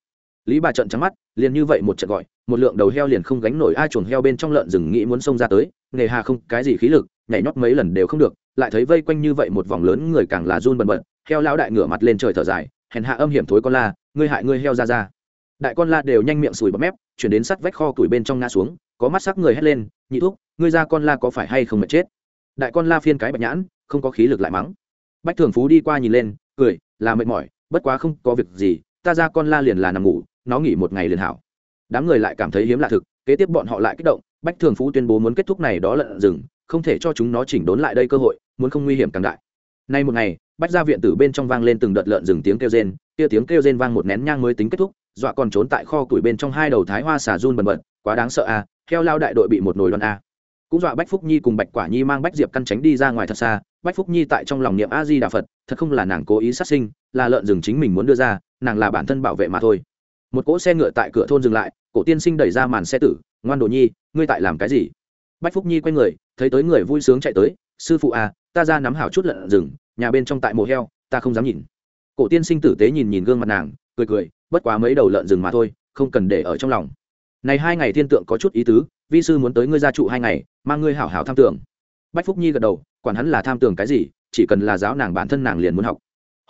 Lý bà trận trắng mắt, liền như vậy một trận gọi, một lượng đầu heo liền không gánh nổi ai chuồng heo bên trong lợn rừng nghĩ muốn xông ra tới, nghề hà không, cái gì khí lực, nhảy nhót mấy lần đều không được lại thấy vây quanh như vậy một vòng lớn người càng là run bần bật, heo lão đại ngửa mặt lên trời thở dài, hèn hạ âm hiểm thối con la, ngươi hại ngươi heo ra ra. Đại con la đều nhanh miệng sùi bọt mép, chuyển đến sắt vách kho tuổi bên trong ngã xuống, có mắt sắc người hét lên, nhị thúc, ngươi ra con la có phải hay không mà chết? Đại con la phiên cái bạch nhãn, không có khí lực lại mắng. Bách thường phú đi qua nhìn lên, cười, là mệt mỏi, bất quá không có việc gì, ta ra con la liền là nằm ngủ, nó nghỉ một ngày liền hảo. Đám người lại cảm thấy hiếm lạ thực, kế tiếp bọn họ lại kích động, bách thường phú tuyên bố muốn kết thúc này đó lợn rừng không thể cho chúng nó chỉnh đốn lại đây cơ hội muốn không nguy hiểm càng đại. Nay một ngày bách gia viện từ bên trong vang lên từng đợt lợn rừng tiếng kêu rên kia tiếng kêu rên vang một nén nhang mới tính kết thúc dọa còn trốn tại kho tuổi bên trong hai đầu thái hoa xà run bần bật quá đáng sợ a à, theo lao đại đội bị một nồi đoan a cũng dọa bách phúc nhi cùng bạch quả nhi mang bách diệp căn tránh đi ra ngoài thật xa bách phúc nhi tại trong lòng niệm a di đà phật thật không là nàng cố ý sát sinh là lợn rừng chính mình muốn đưa ra nàng là bản thân bảo vệ mà thôi. Một cỗ xe ngựa tại cửa thôn dừng lại cổ tiên sinh đẩy ra màn xe tử ngoan đồ nhi ngươi tại làm cái gì? Bách phúc nhi quay người thấy tới người vui sướng chạy tới, sư phụ à ta ra nắm hảo chút lợn rừng, nhà bên trong tại mồ heo, ta không dám nhìn. Cổ tiên sinh tử tế nhìn nhìn gương mặt nàng, cười cười, bất quá mấy đầu lợn rừng mà thôi, không cần để ở trong lòng. Này hai ngày thiên tượng có chút ý tứ, vi sư muốn tới ngươi gia trụ hai ngày, mang ngươi hảo hảo tham tưởng. Bách phúc nhi gật đầu, quản hắn là tham tưởng cái gì, chỉ cần là giáo nàng bản thân nàng liền muốn học.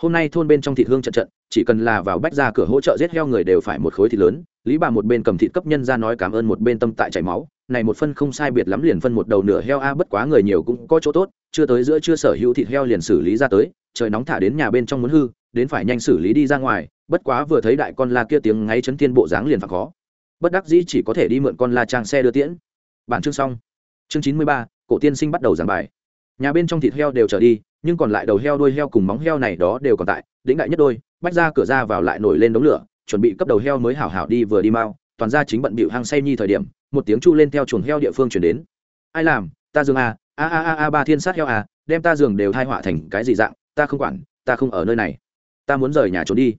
Hôm nay thôn bên trong thịt hương trận trận, chỉ cần là vào bách ra cửa hỗ trợ giết heo người đều phải một khối thịt lớn lý bà một bên cầm thịt cấp nhân ra nói cảm ơn, một bên tâm tại chảy máu. Này một phân không sai biệt lắm liền phân một đầu nửa heo a, bất quá người nhiều cũng có chỗ tốt. Chưa tới giữa chưa sở hữu thịt heo liền xử lý ra tới. Trời nóng thả đến nhà bên trong muốn hư, đến phải nhanh xử lý đi ra ngoài. Bất quá vừa thấy đại con la kia tiếng ngáy chấn thiên bộ dáng liền phạt khó. Bất đắc dĩ chỉ có thể đi mượn con la trang xe đưa tiễn. Bản chương xong. Chương chín mươi ba, cổ tiên sinh bắt đầu giảng bài. Nhà bên trong thịt heo đều trở đi, nhưng còn lại đầu heo đuôi heo cùng móng heo này đó đều còn tại. Đĩnh đại nhất đôi, bách ra cửa ra vào lại nổi lên đống lửa chuẩn bị cấp đầu heo mới hảo hảo đi vừa đi mau, toàn ra chính bận bịu hang say nhi thời điểm, một tiếng chu lên theo chuồng heo địa phương chuyển đến. Ai làm, ta giường à a a a a, ba thiên sát heo à đem ta giường đều thai họa thành cái gì dạng, ta không quản, ta không ở nơi này. Ta muốn rời nhà trốn đi.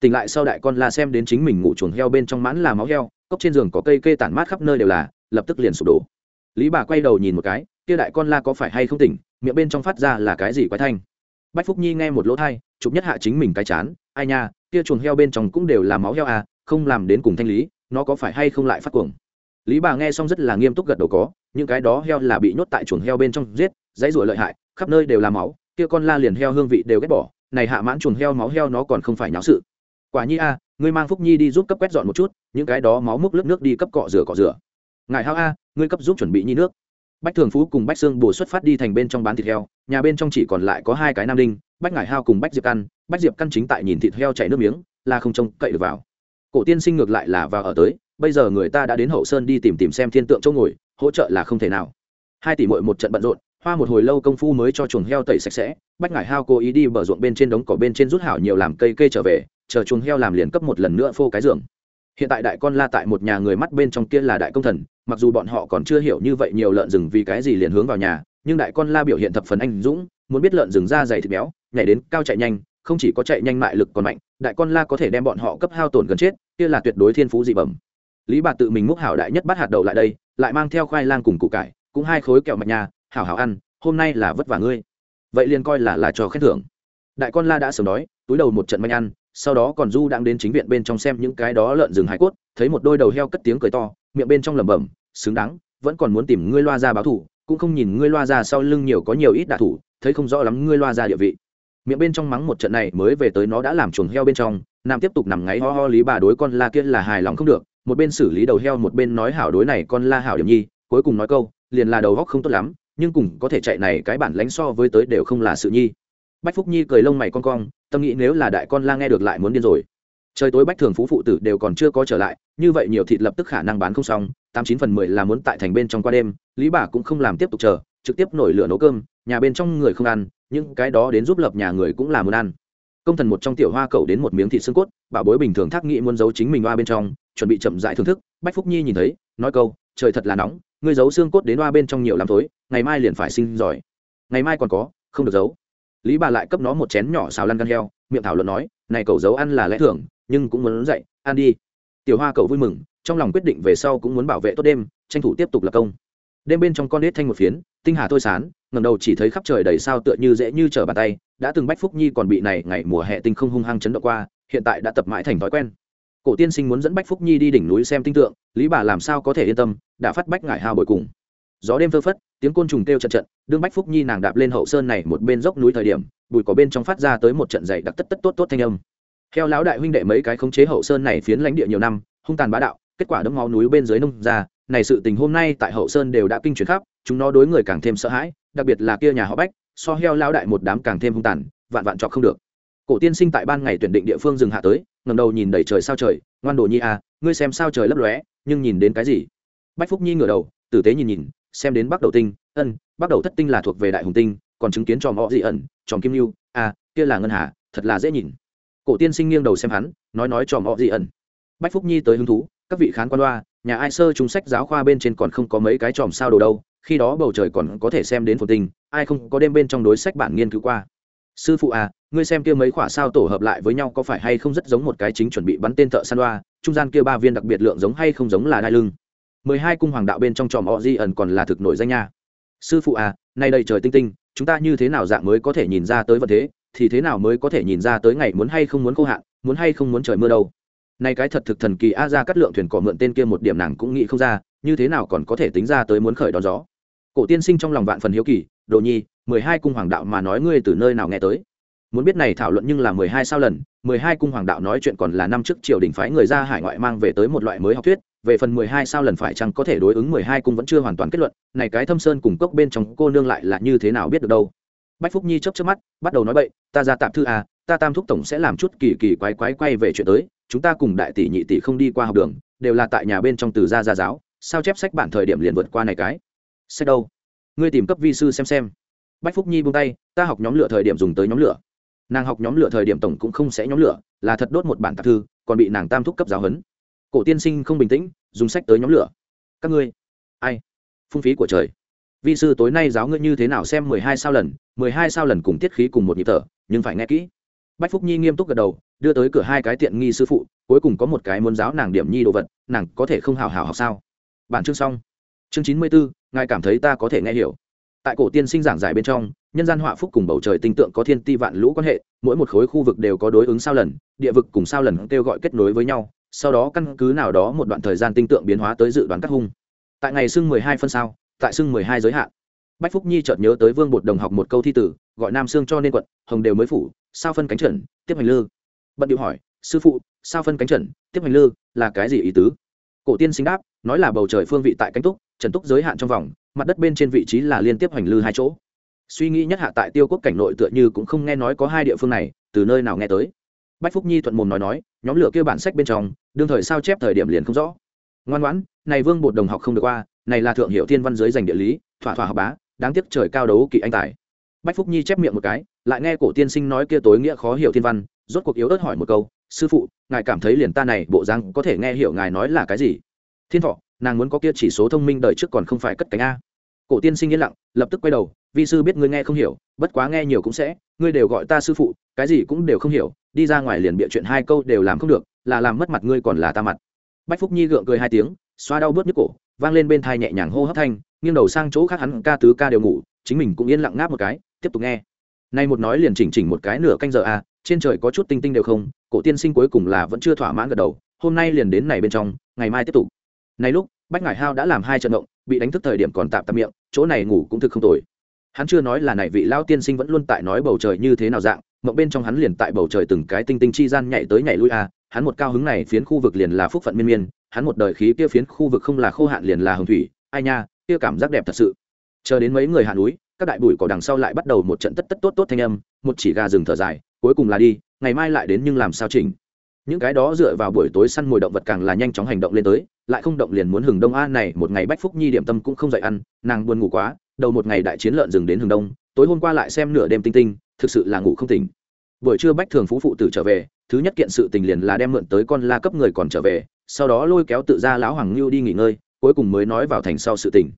Tỉnh lại sau đại con la xem đến chính mình ngủ chuồng heo bên trong mãn là máu heo, cốc trên giường có cây kê tản mát khắp nơi đều là, lập tức liền sụp đổ. Lý bà quay đầu nhìn một cái, kia đại con la có phải hay không tỉnh, miệng bên trong phát ra là cái gì quái thanh. Bách phúc nhi nghe một lỗ thai chụp nhất hạ chính mình cái chán, ai nha kia chuồng heo bên trong cũng đều là máu heo à không làm đến cùng thanh lý, nó có phải hay không lại phát cuồng? Lý bà nghe xong rất là nghiêm túc gật đầu có, những cái đó heo là bị nhốt tại chuồng heo bên trong giết, dãy ruổi lợi hại, khắp nơi đều là máu, kia con la liền heo hương vị đều ghét bỏ, này hạ mãn chuồng heo máu heo nó còn không phải nháo sự. Quả nhi a, ngươi mang phúc nhi đi giúp cấp quét dọn một chút, những cái đó máu múc lớp nước đi cấp cọ rửa cọ rửa. Ngài hao a, ngươi cấp giúp chuẩn bị nhi nước. Bách thường phú cùng bách xương bổ xuất phát đi thành bên trong bán thịt heo, nhà bên trong chỉ còn lại có hai cái nam đinh bách ngải hao cùng bách diệp căn, bách diệp căn chính tại nhìn thịt heo chảy nước miếng, là không trông cậy được vào. Cổ tiên sinh ngược lại là vào ở tới, bây giờ người ta đã đến hậu sơn đi tìm tìm xem thiên tượng châu ngồi, hỗ trợ là không thể nào. Hai tỷ mội một trận bận rộn, hoa một hồi lâu công phu mới cho chuồng heo tẩy sạch sẽ, bách ngải hao cố ý đi bờ ruộng bên trên đống cỏ bên trên rút hảo nhiều làm cây cây trở về, chờ chuồng heo làm liền cấp một lần nữa phô cái giường. Hiện tại đại con la tại một nhà người mắt bên trong kia là đại công thần, mặc dù bọn họ còn chưa hiểu như vậy nhiều lợn rừng vì cái gì liền hướng vào nhà nhưng đại con la biểu hiện thập phần anh dũng, muốn biết lợn rừng ra dày thịt béo, nhảy đến cao chạy nhanh, không chỉ có chạy nhanh mại lực còn mạnh, đại con la có thể đem bọn họ cấp hao tổn gần chết, kia là tuyệt đối thiên phú dị bẩm. Lý bà tự mình múc hảo đại nhất bắt hạt đậu lại đây, lại mang theo khoai lang cùng củ cải, cũng hai khối kẹo mạch nhà, hảo hảo ăn, hôm nay là vất vả ngươi. Vậy liền coi là là cho khen thưởng. Đại con la đã sớm đói, túi đầu một trận manh ăn, sau đó còn du đang đến chính viện bên trong xem những cái đó lợn rừng hải cốt, thấy một đôi đầu heo cất tiếng cười to, miệng bên trong lẩm bẩm, xứng đáng, vẫn còn muốn tìm ngươi loa ra báo thủ cũng không nhìn ngươi loa ra sau lưng nhiều có nhiều ít đạ thủ, thấy không rõ lắm ngươi loa ra địa vị. Miệng bên trong mắng một trận này mới về tới nó đã làm chuồng heo bên trong, nam tiếp tục nằm ngáy ho ho lý bà đối con la kia là hài lòng không được, một bên xử lý đầu heo một bên nói hảo đối này con la hảo điểm nhi, cuối cùng nói câu, liền là đầu góc không tốt lắm, nhưng cùng có thể chạy này cái bản lánh so với tới đều không là sự nhi. Bách phúc nhi cười lông mày con cong, tâm nghĩ nếu là đại con la nghe được lại muốn điên rồi. Trời tối bách thường phú phụ tử đều còn chưa có trở lại, như vậy nhiều thịt lập tức khả năng bán không xong tám chín phần mười là muốn tại thành bên trong qua đêm, lý bà cũng không làm tiếp tục chờ, trực tiếp nổi lửa nấu cơm, nhà bên trong người không ăn, những cái đó đến giúp lập nhà người cũng là muốn ăn. Công thần một trong tiểu hoa cậu đến một miếng thịt xương cốt bảo bối bình thường thác nghĩ muốn giấu chính mình hoa bên trong, chuẩn bị chậm dại thưởng thức, bách phúc nhi nhìn thấy, nói câu, trời thật là nóng, ngươi giấu xương cốt đến hoa bên trong nhiều lắm tối ngày mai liền phải sinh giỏi. Ngày mai còn có, không được giấu. Lý bà lại cấp nó một chén nhỏ xào lăn gan heo, miệng thảo luận nói, này cậu giấu ăn là lẽ thường, nhưng cũng muốn dậy, ăn đi. Tiểu hoa cậu vui mừng trong lòng quyết định về sau cũng muốn bảo vệ tốt đêm, tranh thủ tiếp tục lập công. Đêm bên trong con nết thanh một phiến, tinh hà thôi sán ngầm đầu chỉ thấy khắp trời đầy sao tựa như dễ như trở bàn tay, đã từng bách phúc nhi còn bị này ngày mùa hè tinh không hung hăng chấn động qua, hiện tại đã tập mãi thành thói quen. Cổ tiên sinh muốn dẫn bách phúc nhi đi đỉnh núi xem tinh tượng, lý bà làm sao có thể yên tâm, đã phát bách ngải hao bồi cùng. Gió đêm phơ phất, tiếng côn trùng kêu trận trận đương bách phúc nhi nàng đạp lên hậu sơn này một bên dốc núi thời điểm, bụi có bên trong phát ra tới một trận dày đặc tất tất tốt tốt thanh âm. Theo lão đại huynh đệ mấy cái khống chế hậu sơn này phiến lãnh địa nhiều năm, hung tàn bá đạo kết quả đấm máu núi bên dưới nông ra, này sự tình hôm nay tại hậu sơn đều đã kinh chuyển khắp, chúng nó đối người càng thêm sợ hãi, đặc biệt là kia nhà họ bách, so heo lão đại một đám càng thêm hung tàn, vạn vạn chọc không được. Cổ tiên sinh tại ban ngày tuyển định địa phương dừng hạ tới ngầm đầu nhìn đầy trời sao trời, ngoan đồ nhi à ngươi xem sao trời lấp lóe, nhưng nhìn đến cái gì? Bách phúc nhi ngửa đầu, tử tế nhìn nhìn, xem đến bắc đầu tinh, ân, bắc đầu thất tinh là thuộc về đại hùng tinh, còn chứng kiến tròm họ dị ẩn tròm kim lưu à kia là ngân hà, thật là dễ nhìn. Cổ tiên sinh nghiêng đầu xem hắn, nói nói tròm họ dị ẩn. Bách phúc nhi tới hứng thú các vị khán quan đoa nhà ai sơ chúng sách giáo khoa bên trên còn không có mấy cái chòm sao đồ đâu khi đó bầu trời còn có thể xem đến phồn tình, ai không có đêm bên trong đối sách bản nghiên cứu qua. Sư phụ à ngươi xem kia mấy khỏa sao tổ hợp lại với nhau có phải hay không rất giống một cái chính chuẩn bị bắn tên thợ săn đoa trung gian kia ba viên đặc biệt lượng giống hay không giống là đai lưng. Mười hai cung hoàng đạo bên trong tròm họ di ẩn còn là thực nổi danh nha. Sư phụ à nay đây trời tinh tinh chúng ta như thế nào dạng mới có thể nhìn ra tới vật thế thì thế nào mới có thể nhìn ra tới ngày muốn hay không muốn khô hạn muốn hay không muốn trời mưa đâu nay cái thật thực thần kỳ a ra cắt lượng thuyền cỏ mượn tên kia một điểm nàng cũng nghĩ không ra, như thế nào còn có thể tính ra tới muốn khởi đón gió. Cổ tiên sinh trong lòng vạn phần hiếu kỳ, đồ nhi, mười hai cung hoàng đạo mà nói ngươi từ nơi nào nghe tới? Muốn biết này thảo luận nhưng là mười hai sao lần, mười hai cung hoàng đạo nói chuyện còn là năm trước triều đình phái người ra hải ngoại mang về tới một loại mới học thuyết, về phần mười hai sao lần phải chăng có thể đối ứng mười hai cung vẫn chưa hoàn toàn kết luận, này cái thâm sơn cùng cốc bên trong cô nương lại là như thế nào biết được đâu. Bách phúc nhi chớp chớp mắt, bắt đầu nói bậy, ta ra tạm thư à ta tam thúc tổng sẽ làm chút kỳ kỳ quái quái quay về chuyện tới, chúng ta cùng đại tỷ nhị tỷ không đi qua học đường, đều là tại nhà bên trong từ gia gia giáo, sao chép sách bản thời điểm liền vượt qua này cái? Sách đâu? Ngươi tìm cấp vi sư xem xem. Bách phúc nhi buông tay, ta học nhóm lửa thời điểm dùng tới nhóm lửa. Nàng học nhóm lửa thời điểm tổng cũng không sẽ nhóm lửa, là thật đốt một bản tạp thư, còn bị nàng tam thúc cấp giáo huấn. Cổ tiên sinh không bình tĩnh, dùng sách tới nhóm lửa. Các ngươi, ai? Phung phí của trời. Vi sư tối nay giáo ngươi như thế nào xem mười hai sao lần, mười hai sao lần cùng tiết khí cùng một nhịp thở, nhưng phải nghe kỹ bách phúc nhi nghiêm túc gật đầu, đưa tới cửa hai cái tiện nghi sư phụ, cuối cùng có một cái muốn giáo nàng điểm nhi đồ vật, nàng có thể không hào hào học sao? Bản chương xong. Chương chín mươi bốn ngài cảm thấy ta có thể nghe hiểu. Tại cổ tiên sinh giảng giải bên trong, nhân gian họa phúc cùng bầu trời tinh tượng có thiên ti vạn lũ quan hệ, mỗi một khối khu vực đều có đối ứng sao lần, địa vực cùng sao lần kêu gọi kết nối với nhau, sau đó căn cứ nào đó một đoạn thời gian tinh tượng biến hóa tới dự đoán các hung. Tại ngày sưng mười hai phân sao, tại sưng mười hai giới hạn. Bách phúc nhi chợt nhớ tới vương bột đồng học một câu thi tử, gọi nam sương cho nên quận, hồng đều mới phủ sao phân cánh trần, tiếp hành lư. Bận điệu hỏi, sư phụ, sao phân cánh trần, tiếp hành lư là cái gì ý tứ? Cổ tiên sinh đáp, nói là bầu trời phương vị tại cánh túc, trần túc giới hạn trong vòng, mặt đất bên trên vị trí là liên tiếp hành lư hai chỗ. Suy nghĩ nhất hạ tại tiêu quốc cảnh nội tựa như cũng không nghe nói có hai địa phương này, từ nơi nào nghe tới. Bách phúc nhi thuận mồm nói nói, nhóm lửa kêu bản sách bên trong, đương thời sao chép thời điểm liền không rõ. Ngoan ngoãn, này vương bột đồng học không được qua, này là thượng hiệu thiên văn giới dành địa lý, thỏa thỏa học bá, đáng tiếc trời cao đấu kỵ anh tài bách phúc nhi chép miệng một cái, lại nghe cổ tiên sinh nói kia tối nghĩa khó hiểu thiên văn, rốt cuộc yếu ớt hỏi một câu, sư phụ, ngài cảm thấy liền ta này bộ răng có thể nghe hiểu ngài nói là cái gì? Thiên thọ, nàng muốn có kia chỉ số thông minh đời trước còn không phải cất cánh a. Cổ tiên sinh yên lặng, lập tức quay đầu, vi sư biết ngươi nghe không hiểu, bất quá nghe nhiều cũng sẽ, ngươi đều gọi ta sư phụ, cái gì cũng đều không hiểu, đi ra ngoài liền bịa chuyện hai câu đều làm không được, là làm mất mặt ngươi còn là ta mặt. Bách phúc nhi gượng cười hai tiếng, xoa đau bớt nhức cổ, vang lên bên thai nhẹ nhàng hô hấp thanh, nghiêng đầu sang chỗ khác hắn ca tứ ca đều ngủ, chính mình cũng yên lặng ngáp một cái tiếp tục nghe. Nay một nói liền chỉnh chỉnh một cái nửa canh giờ à trên trời có chút tinh tinh đều không, cổ tiên sinh cuối cùng là vẫn chưa thỏa mãn gật đầu, hôm nay liền đến này bên trong, ngày mai tiếp tục. Nay lúc, bách ngải hao đã làm hai trận động, bị đánh thức thời điểm còn tạm tạm miệng, chỗ này ngủ cũng thực không tồi. Hắn chưa nói là này vị lao tiên sinh vẫn luôn tại nói bầu trời như thế nào dạng, mộng bên trong hắn liền tại bầu trời từng cái tinh tinh chi gian nhảy tới nhảy lui à hắn một cao hứng này phiến khu vực liền là phúc phận miên miên, hắn một đời khí kia phiến khu vực không là khô hạn liền là hồng thủy, ai nha, kia cảm giác đẹp thật sự. Chờ đến mấy người hạ núi các đại bụi cỏ đằng sau lại bắt đầu một trận tất tất tốt tốt thanh âm, một chỉ gà rừng thở dài, cuối cùng là đi, ngày mai lại đến nhưng làm sao chỉnh? Những cái đó dựa vào buổi tối săn mồi động vật càng là nhanh chóng hành động lên tới, lại không động liền muốn hừng đông, a, này một ngày bách phúc nhi điểm tâm cũng không dậy ăn, nàng buồn ngủ quá, đầu một ngày đại chiến lợn rừng đến hừng đông, tối hôm qua lại xem nửa đêm tinh tinh, thực sự là ngủ không tỉnh. Buổi trưa bách thường phú phụ tử trở về, thứ nhất kiện sự tình liền là đem mượn tới con la cấp người còn trở về, sau đó lôi kéo tự ra lão hoàng lưu đi nghỉ ngơi, cuối cùng mới nói vào thành sau sự tình.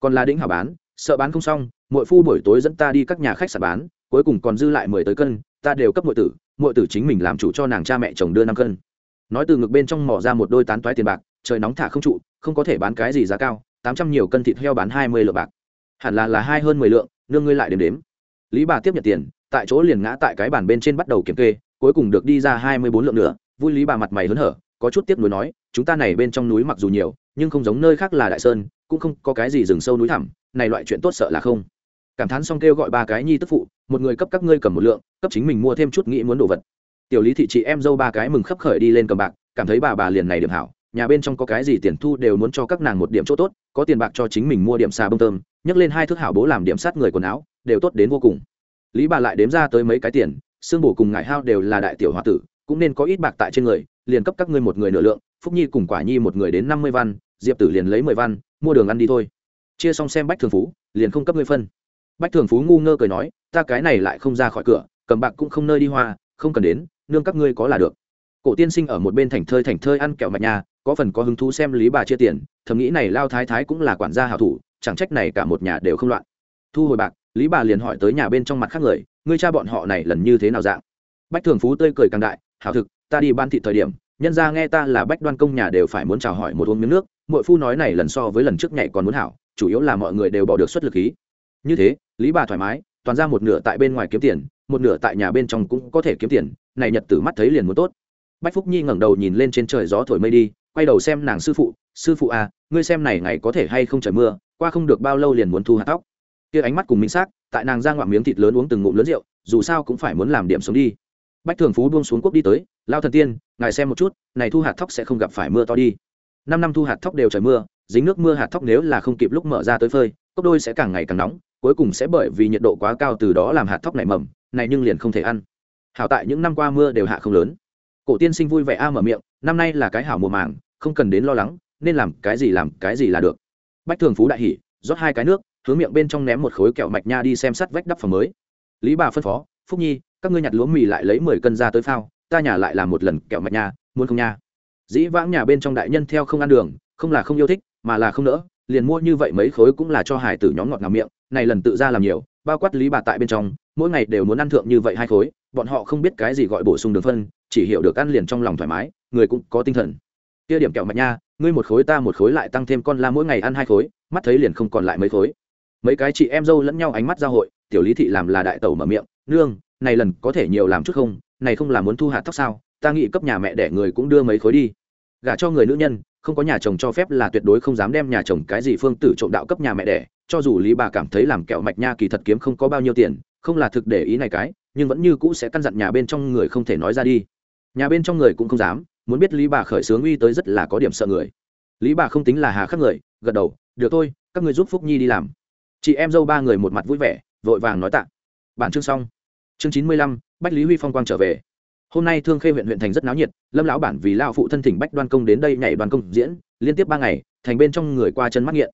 Còn la đĩnh hảo bán, sợ bán không xong mỗi phu buổi tối dẫn ta đi các nhà khách sạn bán, cuối cùng còn dư lại mười tới cân, ta đều cấp mọi tử mọi tử chính mình làm chủ cho nàng cha mẹ chồng đưa năm cân. Nói từ ngực bên trong mỏ ra một đôi tán toái tiền bạc, trời nóng thả không trụ, không có thể bán cái gì giá cao, tám trăm nhiều cân thịt heo bán hai mươi lượng bạc. Hẳn là là hai hơn mười lượng, nương ngươi lại đếm đếm. Lý bà tiếp nhận tiền, tại chỗ liền ngã tại cái bàn bên trên bắt đầu kiểm kê, cuối cùng được đi ra hai mươi bốn lượng nữa vui lý bà mặt mày hớn hở, có chút tiếc nuối nói, chúng ta này bên trong núi mặc dù nhiều, nhưng không giống nơi khác là đại sơn, cũng không có cái gì rừng sâu núi thẳm, này loại chuyện tốt sợ là không cảm thán xong kêu gọi ba cái nhi tức phụ, một người cấp các ngươi cầm một lượng, cấp chính mình mua thêm chút nghĩ muốn đồ vật. Tiểu lý thị chị em dâu ba cái mừng khấp khởi đi lên cầm bạc, cảm thấy bà bà liền này điểm hảo, nhà bên trong có cái gì tiền thu đều muốn cho các nàng một điểm chỗ tốt, có tiền bạc cho chính mình mua điểm xà bông tôm, nhấc lên hai thước hảo bố làm điểm sát người quần áo, đều tốt đến vô cùng. Lý bà lại đếm ra tới mấy cái tiền, xương bổ cùng ngải hao đều là đại tiểu h tử, cũng nên có ít bạc tại trên người, liền cấp các ngươi một người nửa lượng, phúc nhi cùng quả nhi một người đến năm mươi văn, diệp tử liền lấy mười văn, mua đường ăn đi thôi. Chia xong xem bách thường phú, liền không cấp ngươi phân bách thường phú ngu ngơ cười nói, ta cái này lại không ra khỏi cửa, cầm bạc cũng không nơi đi hoa, không cần đến, nương các ngươi có là được. Cổ tiên sinh ở một bên thành thơi thành thơi ăn kẹo mạch nhà, có phần có hứng thú xem lý bà chia tiền, thầm nghĩ này lao thái thái cũng là quản gia hảo thủ, chẳng trách này cả một nhà đều không loạn. Thu hồi bạc, lý bà liền hỏi tới nhà bên trong mặt khác người, ngươi cha bọn họ này lần như thế nào dạng? Bách thường phú tươi cười càng đại, hảo thực, ta đi ban thị thời điểm, nhân ra nghe ta là bách đoan công nhà đều phải muốn chào hỏi một uống miếng nước mỗi phu nói này lần so với lần trước nhảy còn muốn hảo, chủ yếu là mọi người đều bỏ được xuất lực khí như thế, lý bà thoải mái, toàn ra một nửa tại bên ngoài kiếm tiền, một nửa tại nhà bên trong cũng có thể kiếm tiền, này nhật tử mắt thấy liền muốn tốt. Bách phúc nhi ngẩng đầu nhìn lên trên trời gió thổi mây đi, quay đầu xem nàng sư phụ sư phụ à ngươi xem này ngày có thể hay không trời mưa, qua không được bao lâu liền muốn thu hạt tóc. Kia ánh mắt cùng minh xác, tại nàng ra ngoạm miếng thịt lớn uống từng ngụm lớn rượu, dù sao cũng phải muốn làm điểm sống đi. Bách thường phú buông xuống quốc đi tới lao thần tiên, ngài xem một chút, này thu hạt thóc sẽ không gặp phải mưa to đi. Năm năm thu hạt thóc đều trời mưa, dính nước mưa hạt thóc nếu là không kịp lúc mở ra tới phơi, cốc đôi sẽ càng ngày càng nóng cuối cùng sẽ bởi vì nhiệt độ quá cao từ đó làm hạt thóc nảy mầm, này nhưng liền không thể ăn. Hảo tại những năm qua mưa đều hạ không lớn. Cổ tiên sinh vui vẻ a mở miệng, năm nay là cái hảo mùa màng, không cần đến lo lắng, nên làm cái gì làm cái gì là được. Bách thường phú đại hỉ, rót hai cái nước, hướng miệng bên trong ném một khối kẹo mạch nha đi xem sắt vách đắp phòng mới. Lý bà phân phó, phúc nhi, các ngươi nhặt lúa mì lại lấy mười cân ra tới phao, ta nhà lại làm một lần kẹo mạch nha, muốn không nha? Dĩ vãng nhà bên trong đại nhân theo không ăn đường, không là không yêu thích, mà là không nỡ, liền mua như vậy mấy khối cũng là cho hải tử nhóm ngọt ngào miệng này lần tự ra làm nhiều, bao quát lý bà tại bên trong, mỗi ngày đều muốn ăn thượng như vậy hai khối, bọn họ không biết cái gì gọi bổ sung đường phân, chỉ hiểu được ăn liền trong lòng thoải mái, người cũng có tinh thần. Kia điểm kẹo mạch nha, ngươi một khối ta một khối lại tăng thêm con la mỗi ngày ăn hai khối, mắt thấy liền không còn lại mấy khối. Mấy cái chị em dâu lẫn nhau ánh mắt giao hội, tiểu lý thị làm là đại tẩu mở miệng, nương, này lần có thể nhiều làm chút không? Này không là muốn thu hạt tóc sao? Ta nghĩ cấp nhà mẹ để người cũng đưa mấy khối đi. Gả cho người nữ nhân không có nhà chồng cho phép là tuyệt đối không dám đem nhà chồng cái gì phương tử trộm đạo cấp nhà mẹ đẻ, cho dù lý bà cảm thấy làm kẹo mạch nha kỳ thật kiếm không có bao nhiêu tiền, không là thực để ý này cái, nhưng vẫn như cũ sẽ căn dặn nhà bên trong người không thể nói ra đi. Nhà bên trong người cũng không dám, muốn biết lý bà khởi sướng uy tới rất là có điểm sợ người. Lý bà không tính là hà khắc người, gật đầu, được thôi, các người giúp phúc nhi đi làm. Chị em dâu ba người một mặt vui vẻ, vội vàng nói tạ. Bản chương xong. Chương chín mươi lăm, bách lý huy phong quang trở về hôm nay thương khê huyện huyện thành rất náo nhiệt lâm lão bản vì lao phụ thân thỉnh bách đoan công đến đây nhảy đoàn công diễn liên tiếp ba ngày thành bên trong người qua chân mắt nghiện.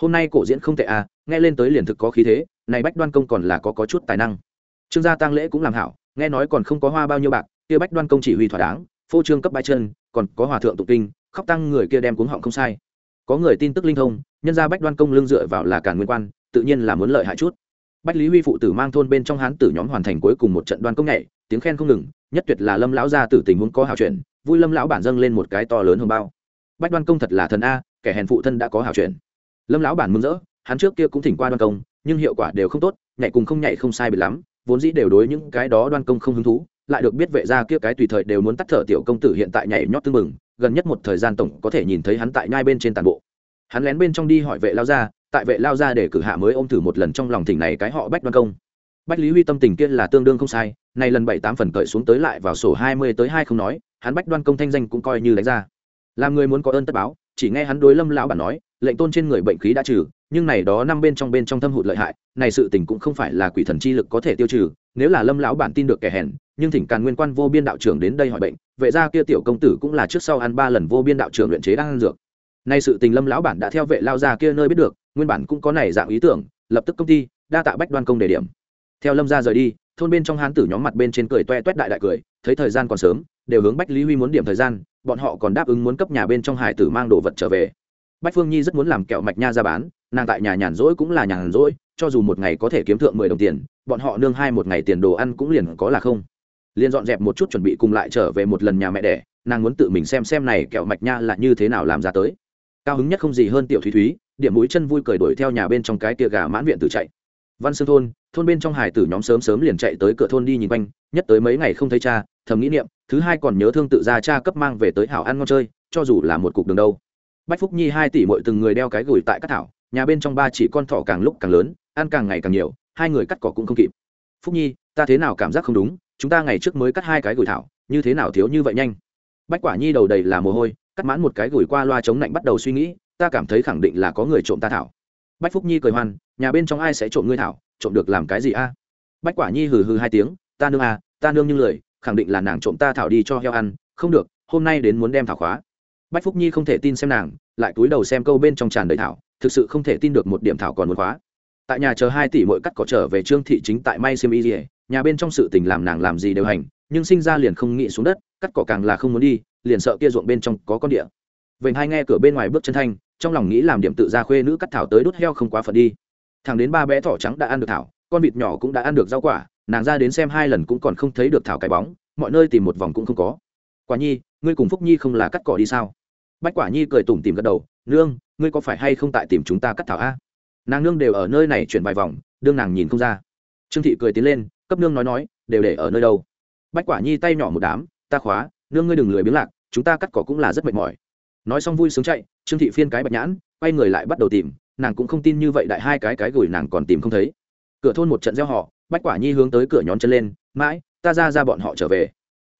Hôm nay cổ diễn không tệ à nghe lên tới liền thực có khí thế này bách đoan công còn là có, có chút tài năng. Trương gia tăng lễ cũng làm hảo nghe nói còn không có hoa bao nhiêu bạc kia bách đoan công chỉ huy thỏa đáng phô trương cấp bãi chân còn có hòa thượng tụng kinh khóc tăng người kia đem cuống họng không sai. Có người tin tức linh thông nhân ra bách đoan công lương dựa vào là cản nguyên quan tự nhiên là muốn lợi hại chút bách lý huy phụ tử mang thôn bên trong hán tử nhóm hoàn thành cuối cùng một trận đoan công nghệ tiếng khen không ngừng, nhất tuyệt là lâm lão gia tử tình huống có hào chuyện vui lâm lão bản dâng lên một cái to lớn hơn bao. Bách đoan công thật là thần a, kẻ hèn phụ thân đã có hào chuyện lâm lão bản mừng rỡ, hắn trước kia cũng thỉnh qua đoan công, nhưng hiệu quả đều không tốt, nhảy cùng không nhảy không sai biệt lắm, vốn dĩ đều đối những cái đó đoan công không hứng thú, lại được biết vệ gia kia cái tùy thời đều muốn tắt thở tiểu công tử hiện tại nhảy nhót tương mừng gần nhất một thời gian tổng có thể nhìn thấy hắn tại nhai bên trên tàn bộ. Hắn lén bên trong đi hỏi vệ lao gia tại vệ lao ra để cử hạ mới ôm thử một lần trong lòng thỉnh này cái họ bách đoan công. Bách lý huy tâm tình kia là tương đương không sai này lần bảy tám phần cởi xuống tới lại vào sổ hai mươi tới hai không nói, hắn bách đoan công thanh danh cũng coi như đánh ra. Làm người muốn có ơn tất báo, chỉ nghe hắn đối lâm lão bản nói, lệnh tôn trên người bệnh khí đã trừ, nhưng này đó năm bên trong bên trong thâm hụt lợi hại, này sự tình cũng không phải là quỷ thần chi lực có thể tiêu trừ, nếu là lâm lão bản tin được kẻ hèn, nhưng thỉnh càn nguyên quan vô biên đạo trưởng đến đây hỏi bệnh, vệ ra kia tiểu công tử cũng là trước sau ăn ba lần vô biên đạo trưởng luyện chế đang ăn dược. Nay sự tình lâm lão bản đã theo vệ lao ra kia nơi biết được nguyên bản cũng có này dạng ý tưởng, lập tức công ty, đa tạ bách đoan công đề điểm. Theo lâm ra rời đi, thôn bên trong hán tử nhóm mặt bên trên cười toe toét đại đại cười, thấy thời gian còn sớm, đều hướng bách lý huy muốn điểm thời gian, bọn họ còn đáp ứng muốn cấp nhà bên trong hải tử mang đồ vật trở về. Bách phương nhi rất muốn làm kẹo mạch nha ra bán, nàng tại nhà nhàn rỗi cũng là nhàn rỗi, cho dù một ngày có thể kiếm thượng mười đồng tiền, bọn họ nương hai một ngày tiền đồ ăn cũng liền có là không. Liền dọn dẹp một chút chuẩn bị cùng lại trở về một lần nhà mẹ đẻ, nàng muốn tự mình xem xem này kẹo mạch nha là như thế nào làm ra tới. Cao hứng nhất không gì hơn tiểu thúy thúy điểm mũi chân vui cười đuổi theo nhà bên trong cái tia gà mãn viện tử chạy. Văn sương thôn thôn bên trong hải tử nhóm sớm sớm liền chạy tới cửa thôn đi nhìn quanh, nhất tới mấy ngày không thấy cha, thầm nghĩ niệm, thứ hai còn nhớ thương tự ra cha cấp mang về tới hảo ăn ngon chơi, cho dù là một cục đường đâu. Bách phúc nhi hai tỷ mọi từng người đeo cái gửi tại các thảo, nhà bên trong ba chỉ con thỏ càng lúc càng lớn, ăn càng ngày càng nhiều, hai người cắt cỏ cũng không kịp. Phúc nhi, ta thế nào cảm giác không đúng, chúng ta ngày trước mới cắt hai cái gửi thảo, như thế nào thiếu như vậy nhanh? Bách quả nhi đầu đầy là mồ hôi, cắt mãn một cái gửi qua loa chống lạnh bắt đầu suy nghĩ ta cảm thấy khẳng định là có người trộm ta thảo. Bách phúc nhi cười hoan, nhà bên trong ai sẽ trộm ngươi thảo, trộm được làm cái gì a? Bách quả nhi hừ hừ hai tiếng, ta nương à ta nương như lời, khẳng định là nàng trộm ta thảo đi cho heo ăn, không được, hôm nay đến muốn đem thảo khóa. Bách phúc nhi không thể tin xem nàng, lại cúi đầu xem câu bên trong tràn đầy thảo, thực sự không thể tin được một điểm thảo còn muốn khóa. Tại nhà chờ hai tỷ mỗi cắt cỏ trở về trương thị chính tại may xiêm y dỉa nhà bên trong sự tình làm nàng làm gì đều hành, nhưng sinh ra liền không nghĩ xuống đất, cắt cỏ càng là không muốn đi, liền sợ kia ruộng bên trong có con địa vệnh hai nghe cửa bên ngoài bước chân thanh, trong lòng nghĩ làm điểm tự ra khuê nữ cắt thảo tới đốt heo không quá phận đi. Thằng đến ba bé thỏ trắng đã ăn được thảo, con vịt nhỏ cũng đã ăn được rau quả, nàng ra đến xem hai lần cũng còn không thấy được thảo cái bóng, mọi nơi tìm một vòng cũng không có. Quả nhi, ngươi cùng phúc nhi không là cắt cỏ đi sao? Bách quả nhi cười tủm tìm gật đầu, nương, ngươi có phải hay không tại tìm chúng ta cắt thảo a? Nàng nương đều ở nơi này chuyển vài vòng, đương nàng nhìn không ra. Trương thị cười tiến lên, cấp nương nói nói, đều để ở nơi đâu? Bách quả nhi tay nhỏ một đám, ta khóa, nương ngươi đừng lười biếng lạc, chúng ta cắt cỏ cũng là rất mệt mỏi nói xong vui sướng chạy, trương thị phiên cái bạch nhãn, quay người lại bắt đầu tìm, nàng cũng không tin như vậy đại hai cái cái gửi nàng còn tìm không thấy. Cửa thôn một trận gieo họ, bách quả nhi hướng tới cửa nhón chân lên, mãi, ta ra ra bọn họ trở về.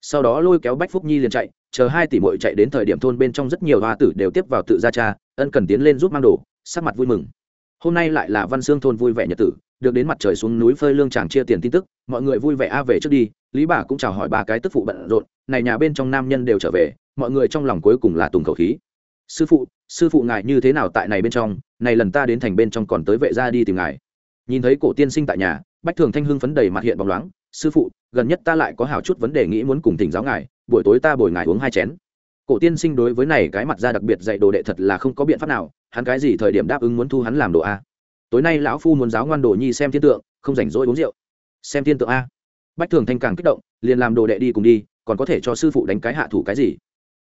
Sau đó lôi kéo bách phúc nhi liền chạy, chờ hai tỷ mội chạy đến thời điểm thôn bên trong rất nhiều hoa tử đều tiếp vào tự ra cha, ân cần tiến lên giúp mang đồ, sắc mặt vui mừng. Hôm nay lại là văn xương thôn vui vẻ nhật tử, được đến mặt trời xuống núi phơi lương chàng chia tiền tin tức, mọi người vui vẻ a về trước đi, lý bà cũng chào hỏi ba cái tức phụ bận rộn, này nhà bên trong nam nhân đều trở về mọi người trong lòng cuối cùng là tùng khẩu khí. Sư phụ sư phụ ngài như thế nào tại này bên trong? Này lần ta đến thành bên trong còn tới vệ ra đi tìm ngài. Nhìn thấy cổ tiên sinh tại nhà, bách thường thanh hưng phấn đầy mặt hiện bóng loáng. Sư phụ, gần nhất ta lại có hào chút vấn đề nghĩ muốn cùng thỉnh giáo ngài, buổi tối ta bồi ngài uống hai chén. Cổ tiên sinh đối với này cái mặt ra đặc biệt dạy đồ đệ thật là không có biện pháp nào, hắn cái gì thời điểm đáp ứng muốn thu hắn làm đồ a? Tối nay lão phu muốn giáo ngoan đồ nhi xem thiên tượng, không rảnh rỗi uống rượu. Xem thiên tượng a. Bách thường thanh càng kích động, liền làm đồ đệ đi cùng đi, còn có thể cho sư phụ đánh cái hạ thủ cái gì?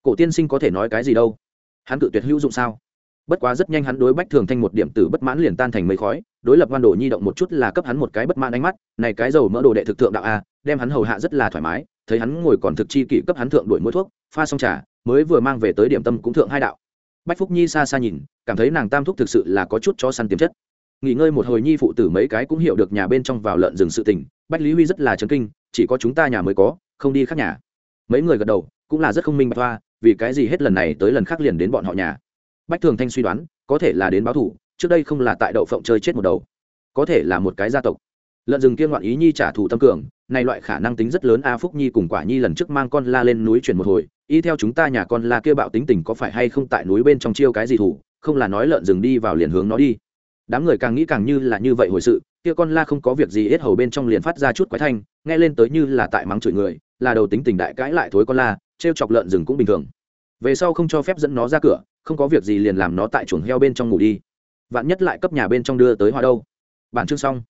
Cổ tiên sinh có thể nói cái gì đâu? Hắn cự tuyệt hữu dụng sao? Bất quá rất nhanh hắn đối bách thường thanh một điểm tử bất mãn liền tan thành mây khói, đối lập ngoan đồ nhi động một chút là cấp hắn một cái bất mãn ánh mắt, này cái dầu mỡ đồ đệ thực thượng đạo a, đem hắn hầu hạ rất là thoải mái, thấy hắn ngồi còn thực chi kỷ cấp hắn thượng đổi mũi thuốc, pha xong trà, mới vừa mang về tới điểm tâm cũng thượng hai đạo. Bách phúc nhi xa xa nhìn, cảm thấy nàng tam thúc thực sự là có chút cho săn tiềm chất. Nghỉ ngơi một hồi nhi phụ tử mấy cái cũng hiểu được nhà bên trong vào lợn rừng sự tình, bách lý huy rất là chấn kinh, chỉ có chúng ta nhà mới có, không đi khác nhà. Mấy người gật đầu, cũng là rất không minh bạch hoa vì cái gì hết lần này tới lần khác liền đến bọn họ nhà? Bách thường thanh suy đoán, có thể là đến báo thủ, trước đây không là tại đậu phộng chơi chết một đầu. Có thể là một cái gia tộc. Lợn rừng kia ngoạn ý nhi trả thù tâm cường, này loại khả năng tính rất lớn a phúc nhi cùng quả nhi lần trước mang con la lên núi chuyển một hồi, y theo chúng ta nhà con la kia bạo tính tình có phải hay không tại núi bên trong chiêu cái gì thủ, không là nói lợn rừng đi vào liền hướng nó đi. Đám người càng nghĩ càng như là như vậy hồi sự, kia con la không có việc gì hết hầu bên trong liền phát ra chút quái thanh, nghe lên tới như là tại mắng chửi người là đầu tính tình đại cãi lại thối con la, trêu chọc lợn rừng cũng bình thường. Về sau không cho phép dẫn nó ra cửa, không có việc gì liền làm nó tại chuồng heo bên trong ngủ đi. Vạn nhất lại cấp nhà bên trong đưa tới hoa đâu. Bản chương xong.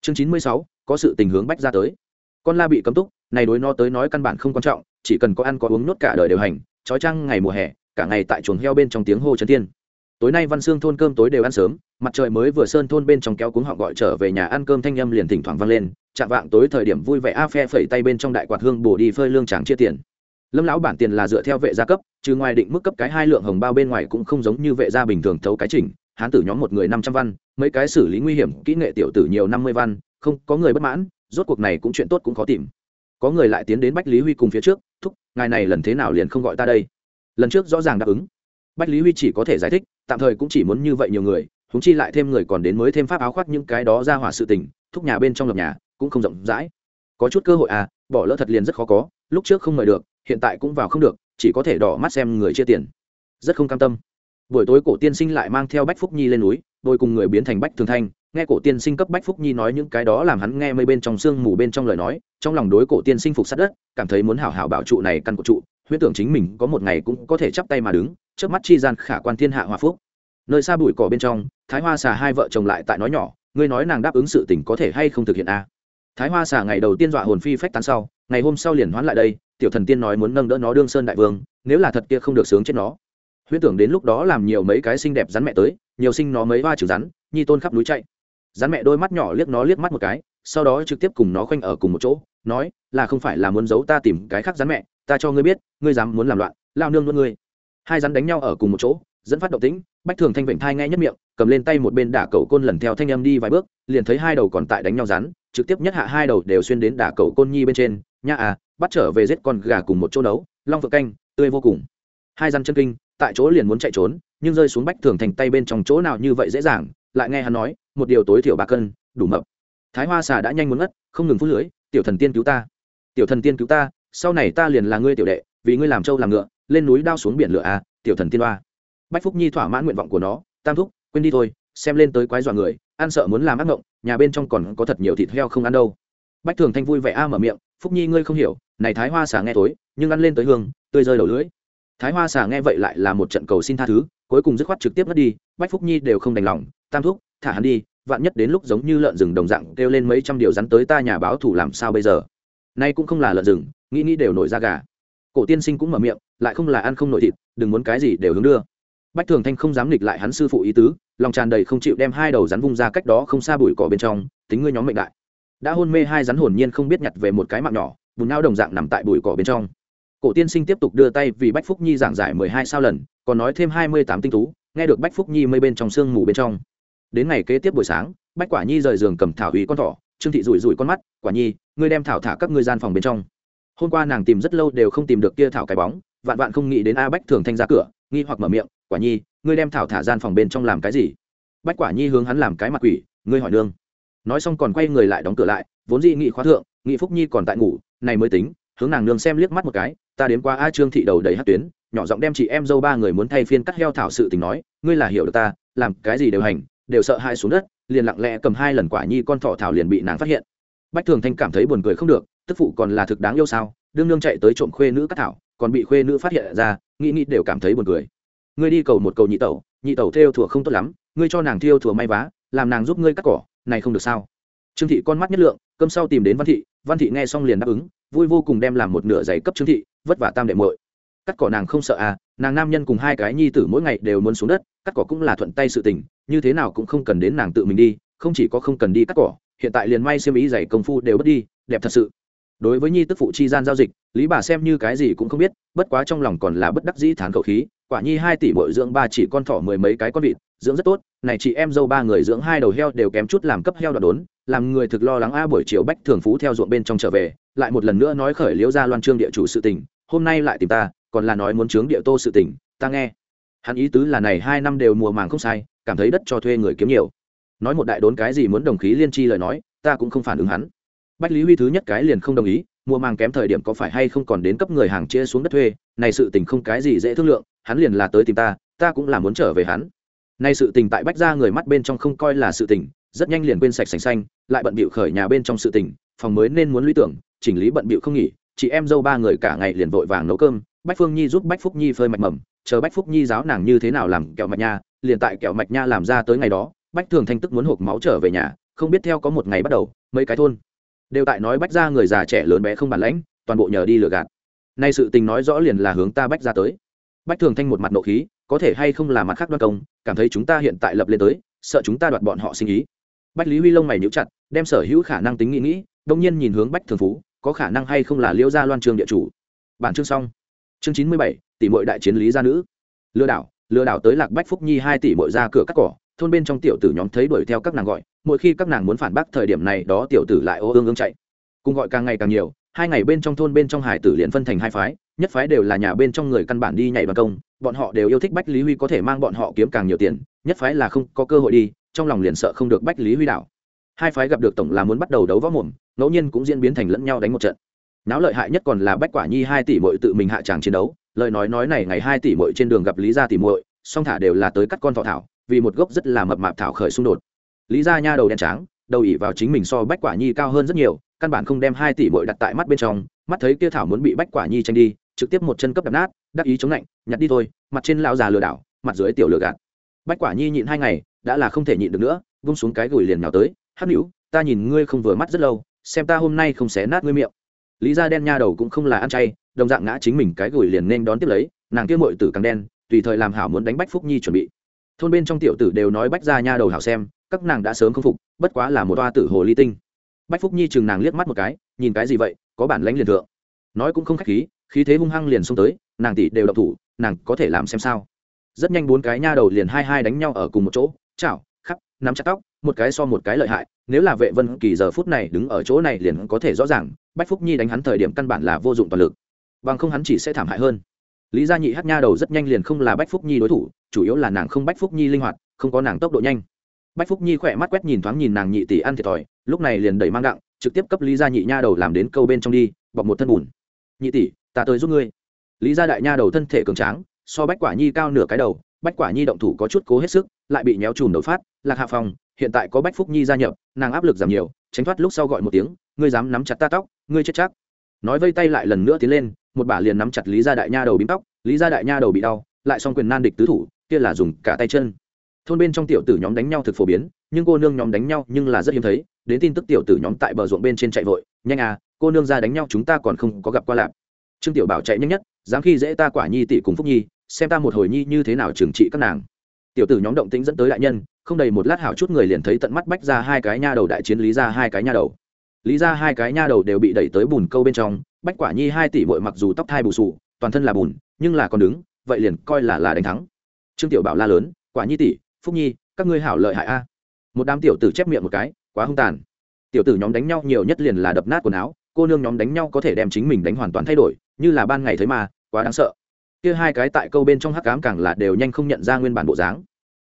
Chương chín mươi sáu, có sự tình hướng bách ra tới. Con la bị cấm túc, này đối nó tới nói căn bản không quan trọng, chỉ cần có ăn có uống nốt cả đời đều hành, trói trăng ngày mùa hè, cả ngày tại chuồng heo bên trong tiếng hô trấn tiên. Tối nay văn xương thôn cơm tối đều ăn sớm mặt trời mới vừa sơn thôn bên trong kéo cuống họ gọi trở về nhà ăn cơm thanh âm liền thỉnh thoảng vang lên, chạm vạng tối thời điểm vui vẻ a phe phẩy tay bên trong đại quạt hương bổ đi phơi lương tràng chia tiền. Lâm lão bản tiền là dựa theo vệ gia cấp chứ ngoài định mức cấp cái hai lượng hồng bao bên ngoài cũng không giống như vệ gia bình thường thấu cái chỉnh, hán tử nhóm một người năm trăm văn, mấy cái xử lý nguy hiểm, kỹ nghệ tiểu tử nhiều năm mươi văn, không, có người bất mãn, rốt cuộc này cũng chuyện tốt cũng khó tìm. Có người lại tiến đến bách lý huy cùng phía trước, thúc, ngài này lần thế nào liền không gọi ta đây? Lần trước rõ ràng đáp ứng. Bách lý huy chỉ có thể giải thích, tạm thời cũng chỉ muốn như vậy nhiều người húng chi lại thêm người còn đến mới thêm pháp áo khoác những cái đó ra hỏa sự tình, thúc nhà bên trong lập nhà, cũng không rộng rãi. Có chút cơ hội à bỏ lỡ thật liền rất khó có, lúc trước không mời được, hiện tại cũng vào không được, chỉ có thể đỏ mắt xem người chia tiền. Rất không cam tâm. Buổi tối cổ tiên sinh lại mang theo bách phúc nhi lên núi đôi cùng người biến thành bách thường thanh. Nghe cổ tiên sinh cấp bách phúc nhi nói những cái đó làm hắn nghe mây bên trong sương mù bên trong lời nói, trong lòng đối cổ tiên sinh phục sát đất, cảm thấy muốn hảo hảo bảo trụ này căn cổ trụ huyết tưởng chính mình có một ngày cũng có thể chắp tay mà đứng, trước mắt chi gian khả quan thiên hạ hòa phúc nơi xa bụi cỏ bên trong, thái hoa xà hai vợ chồng lại tại nói nhỏ, ngươi nói nàng đáp ứng sự tình có thể hay không thực hiện a à? thái hoa xà ngày đầu tiên dọa hồn phi phách tán sau, ngày hôm sau liền hoán lại đây, tiểu thần tiên nói muốn nâng đỡ nó đương sơn đại vương, nếu là thật kia không được sướng chết nó. Huyễn tưởng đến lúc đó làm nhiều mấy cái xinh đẹp rắn mẹ tới, nhiều sinh nó mấy ba trừ rắn, nhi tôn khắp núi chạy. Rắn mẹ đôi mắt nhỏ liếc nó liếc mắt một cái, sau đó trực tiếp cùng nó khoanh ở cùng một chỗ, nói, là không phải là muốn giấu ta tìm cái khác rắn mẹ, ta cho ngươi biết, ngươi dám muốn làm loạn, lao nương luôn ngươi. Hai rắn đánh nhau ở cùng một chỗ dẫn phát động tĩnh, bách thường thanh vịnh thai nghe nhất miệng, cầm lên tay một bên đả cầu côn lần theo thanh âm đi vài bước, liền thấy hai đầu còn tại đánh nhau rắn, trực tiếp nhất hạ hai đầu đều xuyên đến đả cầu côn nhi bên trên nha à bắt trở về giết con gà cùng một chỗ nấu, long phượng canh, tươi vô cùng. Hai răn chân kinh, tại chỗ liền muốn chạy trốn, nhưng rơi xuống bách thường thành tay bên trong chỗ nào như vậy dễ dàng, lại nghe hắn nói, một điều tối thiểu ba cân, đủ mập. Thái hoa xà đã nhanh muốn ngất, không ngừng phút lưới, tiểu thần tiên cứu ta, tiểu thần tiên cứu ta, sau này ta liền là ngươi tiểu đệ, vì ngươi làm trâu làm ngựa, lên núi đao xuống biển lửa à tiểu thần tiên oa bách phúc nhi thỏa mãn nguyện vọng của nó, tam thúc, quên đi thôi, xem lên tới quái dọa người, ăn sợ muốn làm ác mộng nhà bên trong còn có thật nhiều thịt heo không ăn đâu. Bách thường thanh vui vẻ a mở miệng, phúc nhi ngươi không hiểu, này thái hoa xà nghe tối, nhưng ăn lên tới hương, tươi rơi đầu lưỡi. Thái hoa xà nghe vậy lại là một trận cầu xin tha thứ, cuối cùng dứt khoát trực tiếp mất đi, bách phúc nhi đều không đành lòng, tam thúc, thả hắn đi, vạn nhất đến lúc giống như lợn rừng đồng dạng kêu lên mấy trăm điều rắn tới ta nhà báo thủ làm sao bây giờ? Nay cũng không là lợn rừng, nghĩ nghĩ đều nổi ra gà. Cổ tiên sinh cũng mở miệng, lại không là ăn không nổi thịt, đừng muốn cái gì đều hướng đưa bách thường thanh không dám nghịch lại hắn sư phụ ý tứ, lòng tràn đầy không chịu đem hai đầu rắn vung ra cách đó không xa bụi cỏ bên trong, tính ngươi nhóm mệnh đại. Đã hôn mê hai rắn hồn nhiên không biết nhặt về một cái mạng nhỏ, bùn nao đồng dạng nằm tại bụi cỏ bên trong. Cổ tiên sinh tiếp tục đưa tay vì bách phúc nhi giảng giải mười hai sao lần, còn nói thêm hai mươi tám tinh tú, nghe được bách phúc nhi mây bên trong sương mù bên trong. Đến ngày kế tiếp buổi sáng, bách quả nhi rời giường cầm thảo ủy con thỏ, trương thị rủi rủi con mắt, quả nhi, ngươi đem thảo thả các ngươi gian phòng bên trong. Hôm qua nàng tìm rất lâu đều không tìm được kia thảo cái bóng, vạn vạn không nghĩ đến a bách thường thanh ra cửa, nghi hoặc mở miệng quả nhi, ngươi đem thảo thả gian phòng bên trong làm cái gì? Bách quả nhi hướng hắn làm cái mặt quỷ, ngươi hỏi nương. Nói xong còn quay người lại đóng cửa lại, vốn dị nghị khóa thượng, nghị phúc nhi còn tại ngủ, này mới tính, hướng nàng nương xem liếc mắt một cái, ta đến qua a trương thị đầu đầy hát tuyến, nhỏ giọng đem chị em dâu ba người muốn thay phiên cắt heo thảo sự tình nói, ngươi là hiểu được ta, làm cái gì đều hành, đều sợ hai xuống đất, liền lặng lẽ cầm hai lần quả nhi con thỏ thảo liền bị nàng phát hiện. Bách thường thanh cảm thấy buồn cười không được, tức phụ còn là thực đáng yêu sao, đương nương chạy tới trộm khuê nữ cắt thảo, còn bị khuê nữ phát hiện ra, nghĩ nghĩ đều cảm thấy buồn cười ngươi đi cầu một cầu nhị tẩu nhị tẩu theo thùa không tốt lắm, ngươi cho nàng thiêu thùa may vá, làm nàng giúp ngươi cắt cỏ, này không được sao? Trương thị con mắt nhất lượng, cơm sau tìm đến văn thị văn thị nghe xong liền đáp ứng, vui vô cùng đem làm một nửa giày cấp trương thị, vất vả tam đệ muội. Cắt cỏ nàng không sợ à nàng nam nhân cùng hai cái nhi tử mỗi ngày đều muốn xuống đất, cắt cỏ cũng là thuận tay sự tình, như thế nào cũng không cần đến nàng tự mình đi, không chỉ có không cần đi cắt cỏ, hiện tại liền may xem ý giày công phu đều bất đi, đẹp thật sự đối với nhi tức phụ chi gian giao dịch, lý bà xem như cái gì cũng không biết, bất quá trong lòng còn là bất đắc dĩ thán khẩu khí, quả nhi hai tỷ bội dưỡng ba chỉ con thỏ mười mấy cái con vịt, dưỡng rất tốt, này chị em dâu ba người dưỡng hai đầu heo đều kém chút làm cấp heo đoạn đốn, làm người thực lo lắng a buổi chiều bách thường phú theo ruộng bên trong trở về, lại một lần nữa nói khởi liễu ra loan trương địa chủ sự tình, hôm nay lại tìm ta, còn là nói muốn trướng địa tô sự tình, ta nghe. Hắn ý tứ là này hai năm đều mùa màng không sai, cảm thấy đất cho thuê người kiếm nhiều. Nói một đại đốn cái gì muốn đồng khí liên chi lời nói, ta cũng không phản ứng hắn bách lý huy thứ nhất cái liền không đồng ý mua mang kém thời điểm có phải hay không còn đến cấp người hàng chia xuống đất thuê, này sự tình không cái gì dễ thương lượng, hắn liền là tới tìm ta ta cũng là muốn trở về hắn. Nay sự tình tại bách ra người mắt bên trong không coi là sự tình, rất nhanh liền quên sạch sành xanh, lại bận bịu khởi nhà bên trong sự tình, phòng mới nên muốn lý tưởng, chỉnh lý bận bịu không nghỉ, chị em dâu ba người cả ngày liền vội vàng nấu cơm, bách phương nhi giúp bách phúc nhi phơi mạch mầm, chờ bách phúc nhi giáo nàng như thế nào làm kẹo mạch nha, liền tại kẹo mạch nha làm ra tới ngày đó, bách thường thanh tức muốn hộp máu trở về nhà, không biết theo có một ngày bắt đầu, mấy cái thôn đều tại nói bách ra người già trẻ lớn bé không bản lãnh, toàn bộ nhờ đi lừa gạt. Nay sự tình nói rõ liền là hướng ta bách ra tới. Bách thường thanh một mặt nộ khí, có thể hay không là mặt khác đoan công, cảm thấy chúng ta hiện tại lập lên tới, sợ chúng ta đoạt bọn họ sinh ý. Bách lý huy lông mày níu chặt, đem sở hữu khả năng tính nghĩ nghĩ, đông nhiên nhìn hướng bách thường phú, có khả năng hay không là liễu gia loan trường địa chủ. Bản chương xong. Chương chín mươi bảy, tỷ mội đại chiến lý gia nữ. Lừa đảo lừa đảo tới lạc bách phúc nhi hai tỷ mội ra cửa cắt cỏ thôn bên trong tiểu tử nhóm thấy đuổi theo các nàng gọi, mỗi khi các nàng muốn phản bác thời điểm này đó tiểu tử lại ô ương ương chạy. Cùng gọi càng ngày càng nhiều, hai ngày bên trong thôn bên trong hải tử liền phân thành hai phái, nhất phái đều là nhà bên trong người căn bản đi nhảy ban công, bọn họ đều yêu thích bách lý huy có thể mang bọn họ kiếm càng nhiều tiền, nhất phái là không có cơ hội đi, trong lòng liền sợ không được bách lý huy đảo. Hai phái gặp được tổng là muốn bắt đầu đấu võ mồm, ngẫu nhiên cũng diễn biến thành lẫn nhau đánh một trận. Náo lợi hại nhất còn là bách quả nhi hai tỷ mội tự mình hạ tràng chiến đấu, lời nói nói này ngày hai tỷ mội trên đường gặp lý gia tỷ mội song thả đều là tới cắt con thọ thảo vì một gốc rất là mập mạp thảo khởi xung đột. Lý gia nha đầu đen trắng, đầu ỉ vào chính mình so bách quả nhi cao hơn rất nhiều, căn bản không đem hai tỷ bội đặt tại mắt bên trong, mắt thấy kia thảo muốn bị bách quả nhi tranh đi, trực tiếp một chân cấp đập nát, đắc ý chống lạnh, nhặt đi thôi, mặt trên lão già lừa đảo, mặt dưới tiểu lừa gạt. Bách quả nhi nhịn hai ngày, đã là không thể nhịn được nữa, vung xuống cái gửi liền nào tới, hắc hữu ta nhìn ngươi không vừa mắt rất lâu, xem ta hôm nay không xé nát ngươi miệng. Lý gia đen nha đầu cũng không là ăn chay, đồng dạng ngã chính mình cái gửi liền nên đón tiếp lấy, nàng kia mội tử càng đen, tùy thời làm hảo muốn đánh bách phúc nhi chuẩn bị thôn bên trong tiểu tử đều nói bách gia nha đầu hảo xem, các nàng đã sớm không phục, bất quá là một toa tử hồ ly tinh. Bách phúc nhi chừng nàng liếc mắt một cái, nhìn cái gì vậy, có bản lãnh liền thượng. Nói cũng không khách khí khí thế hung hăng liền xông tới, nàng tỷ đều độc thủ, nàng có thể làm xem sao. Rất nhanh bốn cái nha đầu liền hai hai đánh nhau ở cùng một chỗ, chảo khắc nắm chặt tóc, một cái so một cái lợi hại, nếu là vệ vân kỳ giờ phút này đứng ở chỗ này liền có thể rõ ràng, bách phúc nhi đánh hắn thời điểm căn bản là vô dụng toàn lực. Bằng không hắn chỉ sẽ thảm hại hơn. Lý gia nhị hát nha đầu rất nhanh liền không là bách phúc nhi đối thủ chủ yếu là nàng không bách phúc nhi linh hoạt, không có nàng tốc độ nhanh. Bách phúc nhi khỏe mắt quét nhìn thoáng nhìn nàng nhị tỷ ăn thiệt thòi, lúc này liền đẩy mang đặng, trực tiếp cấp lý gia nhị nha đầu làm đến câu bên trong đi, bọc một thân bùn. Nhị tỷ, ta tới giúp ngươi. Lý gia đại nha đầu thân thể cường tráng, so bách quả nhi cao nửa cái đầu, bách quả nhi động thủ có chút cố hết sức, lại bị nhéo chùm đầu phát, lạc hạ phòng hiện tại có bách phúc nhi gia nhập, nàng áp lực giảm nhiều, tránh thoát lúc sau gọi một tiếng, ngươi dám nắm chặt ta tóc, ngươi chết chắc. Nói vây tay lại lần nữa tiến lên, một bà liền nắm chặt lý gia đại nha đầu bím tóc, lý gia đại nha đầu bị đau lại song quyền nan địch tứ thủ, kia là dùng cả tay chân. Thôn bên trong tiểu tử nhóm đánh nhau thực phổ biến, nhưng cô nương nhóm đánh nhau nhưng là rất hiếm thấy, đến tin tức tiểu tử nhóm tại bờ ruộng bên trên chạy vội, nhanh à cô nương ra đánh nhau chúng ta còn không có gặp qua lạp. Trương tiểu bảo chạy nhanh nhất, dám khi dễ ta quả nhi tỷ cùng phúc nhi, xem ta một hồi nhi như thế nào trừng trị các nàng. Tiểu tử nhóm động tĩnh dẫn tới đại nhân, không đầy một lát hảo chút người liền thấy tận mắt bách ra hai cái nha đầu đại chiến lý ra hai cái nha đầu. Lý ra hai cái nha đầu đều bị đẩy tới bùn câu bên trong, bách quả nhi hai tỷ bội mặc dù tóc thai bù sụ toàn thân là bùn, nhưng là còn đứng vậy liền coi là là đánh thắng. Trương tiểu bảo la lớn, quả nhi tỷ, phúc nhi, các ngươi hảo lợi hại a. Một đám tiểu tử chép miệng một cái, quá hung tàn. Tiểu tử nhóm đánh nhau nhiều nhất liền là đập nát quần áo, cô nương nhóm đánh nhau có thể đem chính mình đánh hoàn toàn thay đổi, như là ban ngày thấy mà quá đáng sợ. Kia hai cái tại câu bên trong hắc cám càng là đều nhanh không nhận ra nguyên bản bộ dáng.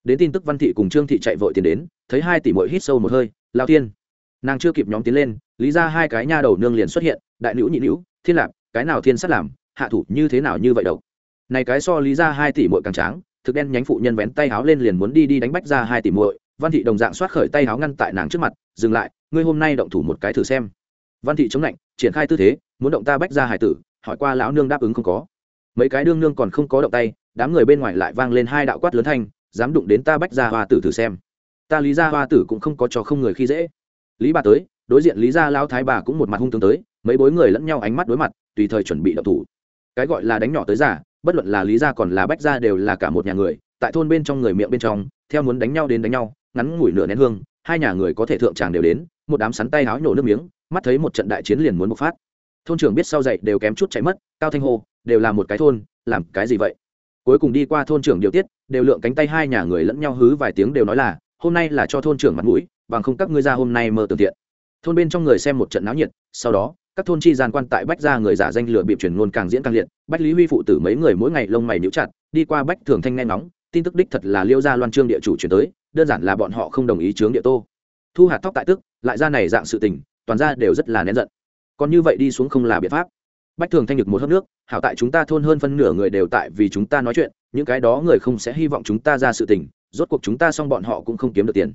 Đến tin tức văn thị cùng trương thị chạy vội tiến đến, thấy hai tỷ muội hít sâu một hơi, lao tiên nàng chưa kịp nhóm tiến lên, lý ra hai cái nha đầu nương liền xuất hiện, đại nữ nhị nữ, thiên lạp, cái nào thiên sắt làm, hạ thủ như thế nào như vậy đâu này cái so lý ra hai tỷ muội càng tráng, thực đen nhánh phụ nhân vén tay háo lên liền muốn đi đi đánh bách ra hai tỷ muội, văn thị đồng dạng xoát khởi tay háo ngăn tại nàng trước mặt, dừng lại, ngươi hôm nay động thủ một cái thử xem. Văn thị chống lạnh, triển khai tư thế, muốn động ta bách ra hải tử? Hỏi qua lão nương đáp ứng không có. Mấy cái đương nương còn không có động tay, đám người bên ngoài lại vang lên hai đạo quát lớn thanh, dám đụng đến ta bách ra hoa tử thử xem. Ta lý ra hoa tử cũng không có cho không người khi dễ. Lý bà tới, đối diện lý gia lão thái bà cũng một mặt hung tướng tới, mấy bối người lẫn nhau ánh mắt đối mặt, tùy thời chuẩn bị động thủ. Cái gọi là đánh nhỏ tới giả bất luận là lý gia còn là bách gia đều là cả một nhà người, tại thôn bên trong người miệng bên trong, theo muốn đánh nhau đến đánh nhau, ngắn ngủi nửa nén hương, hai nhà người có thể thượng tràng đều đến, một đám sắn tay háo nhổ nước miếng, mắt thấy một trận đại chiến liền muốn bộc phát. Thôn trưởng biết sau dậy đều kém chút chạy mất, cao thanh hô, đều là một cái thôn, làm cái gì vậy? Cuối cùng đi qua thôn trưởng điều tiết, đều lượng cánh tay hai nhà người lẫn nhau hứ vài tiếng đều nói là, hôm nay là cho thôn trưởng mặt mũi, bằng không các ngươi ra hôm nay mơ tưởng thiện. Thôn bên trong người xem một trận náo nhiệt, sau đó các thôn chi gian quan tại bách ra người giả danh lừa bịp truyền ngôn càng diễn càng liệt, bách lý huy phụ tử mấy người mỗi ngày lông mày níu chặt, đi qua bách thường thanh nghe ngóng, tin tức đích thật là liêu gia loan trương địa chủ chuyển tới, đơn giản là bọn họ không đồng ý chướng địa tô. Thu hạt tóc tại tức, lại ra này dạng sự tình, toàn ra đều rất là nén giận. Còn như vậy đi xuống không là biện pháp. Bách thường thanh được một hớp nước, hảo tại chúng ta thôn hơn phân nửa người đều tại vì chúng ta nói chuyện, những cái đó người không sẽ hy vọng chúng ta ra sự tình, rốt cuộc chúng ta xong bọn họ cũng không kiếm được tiền.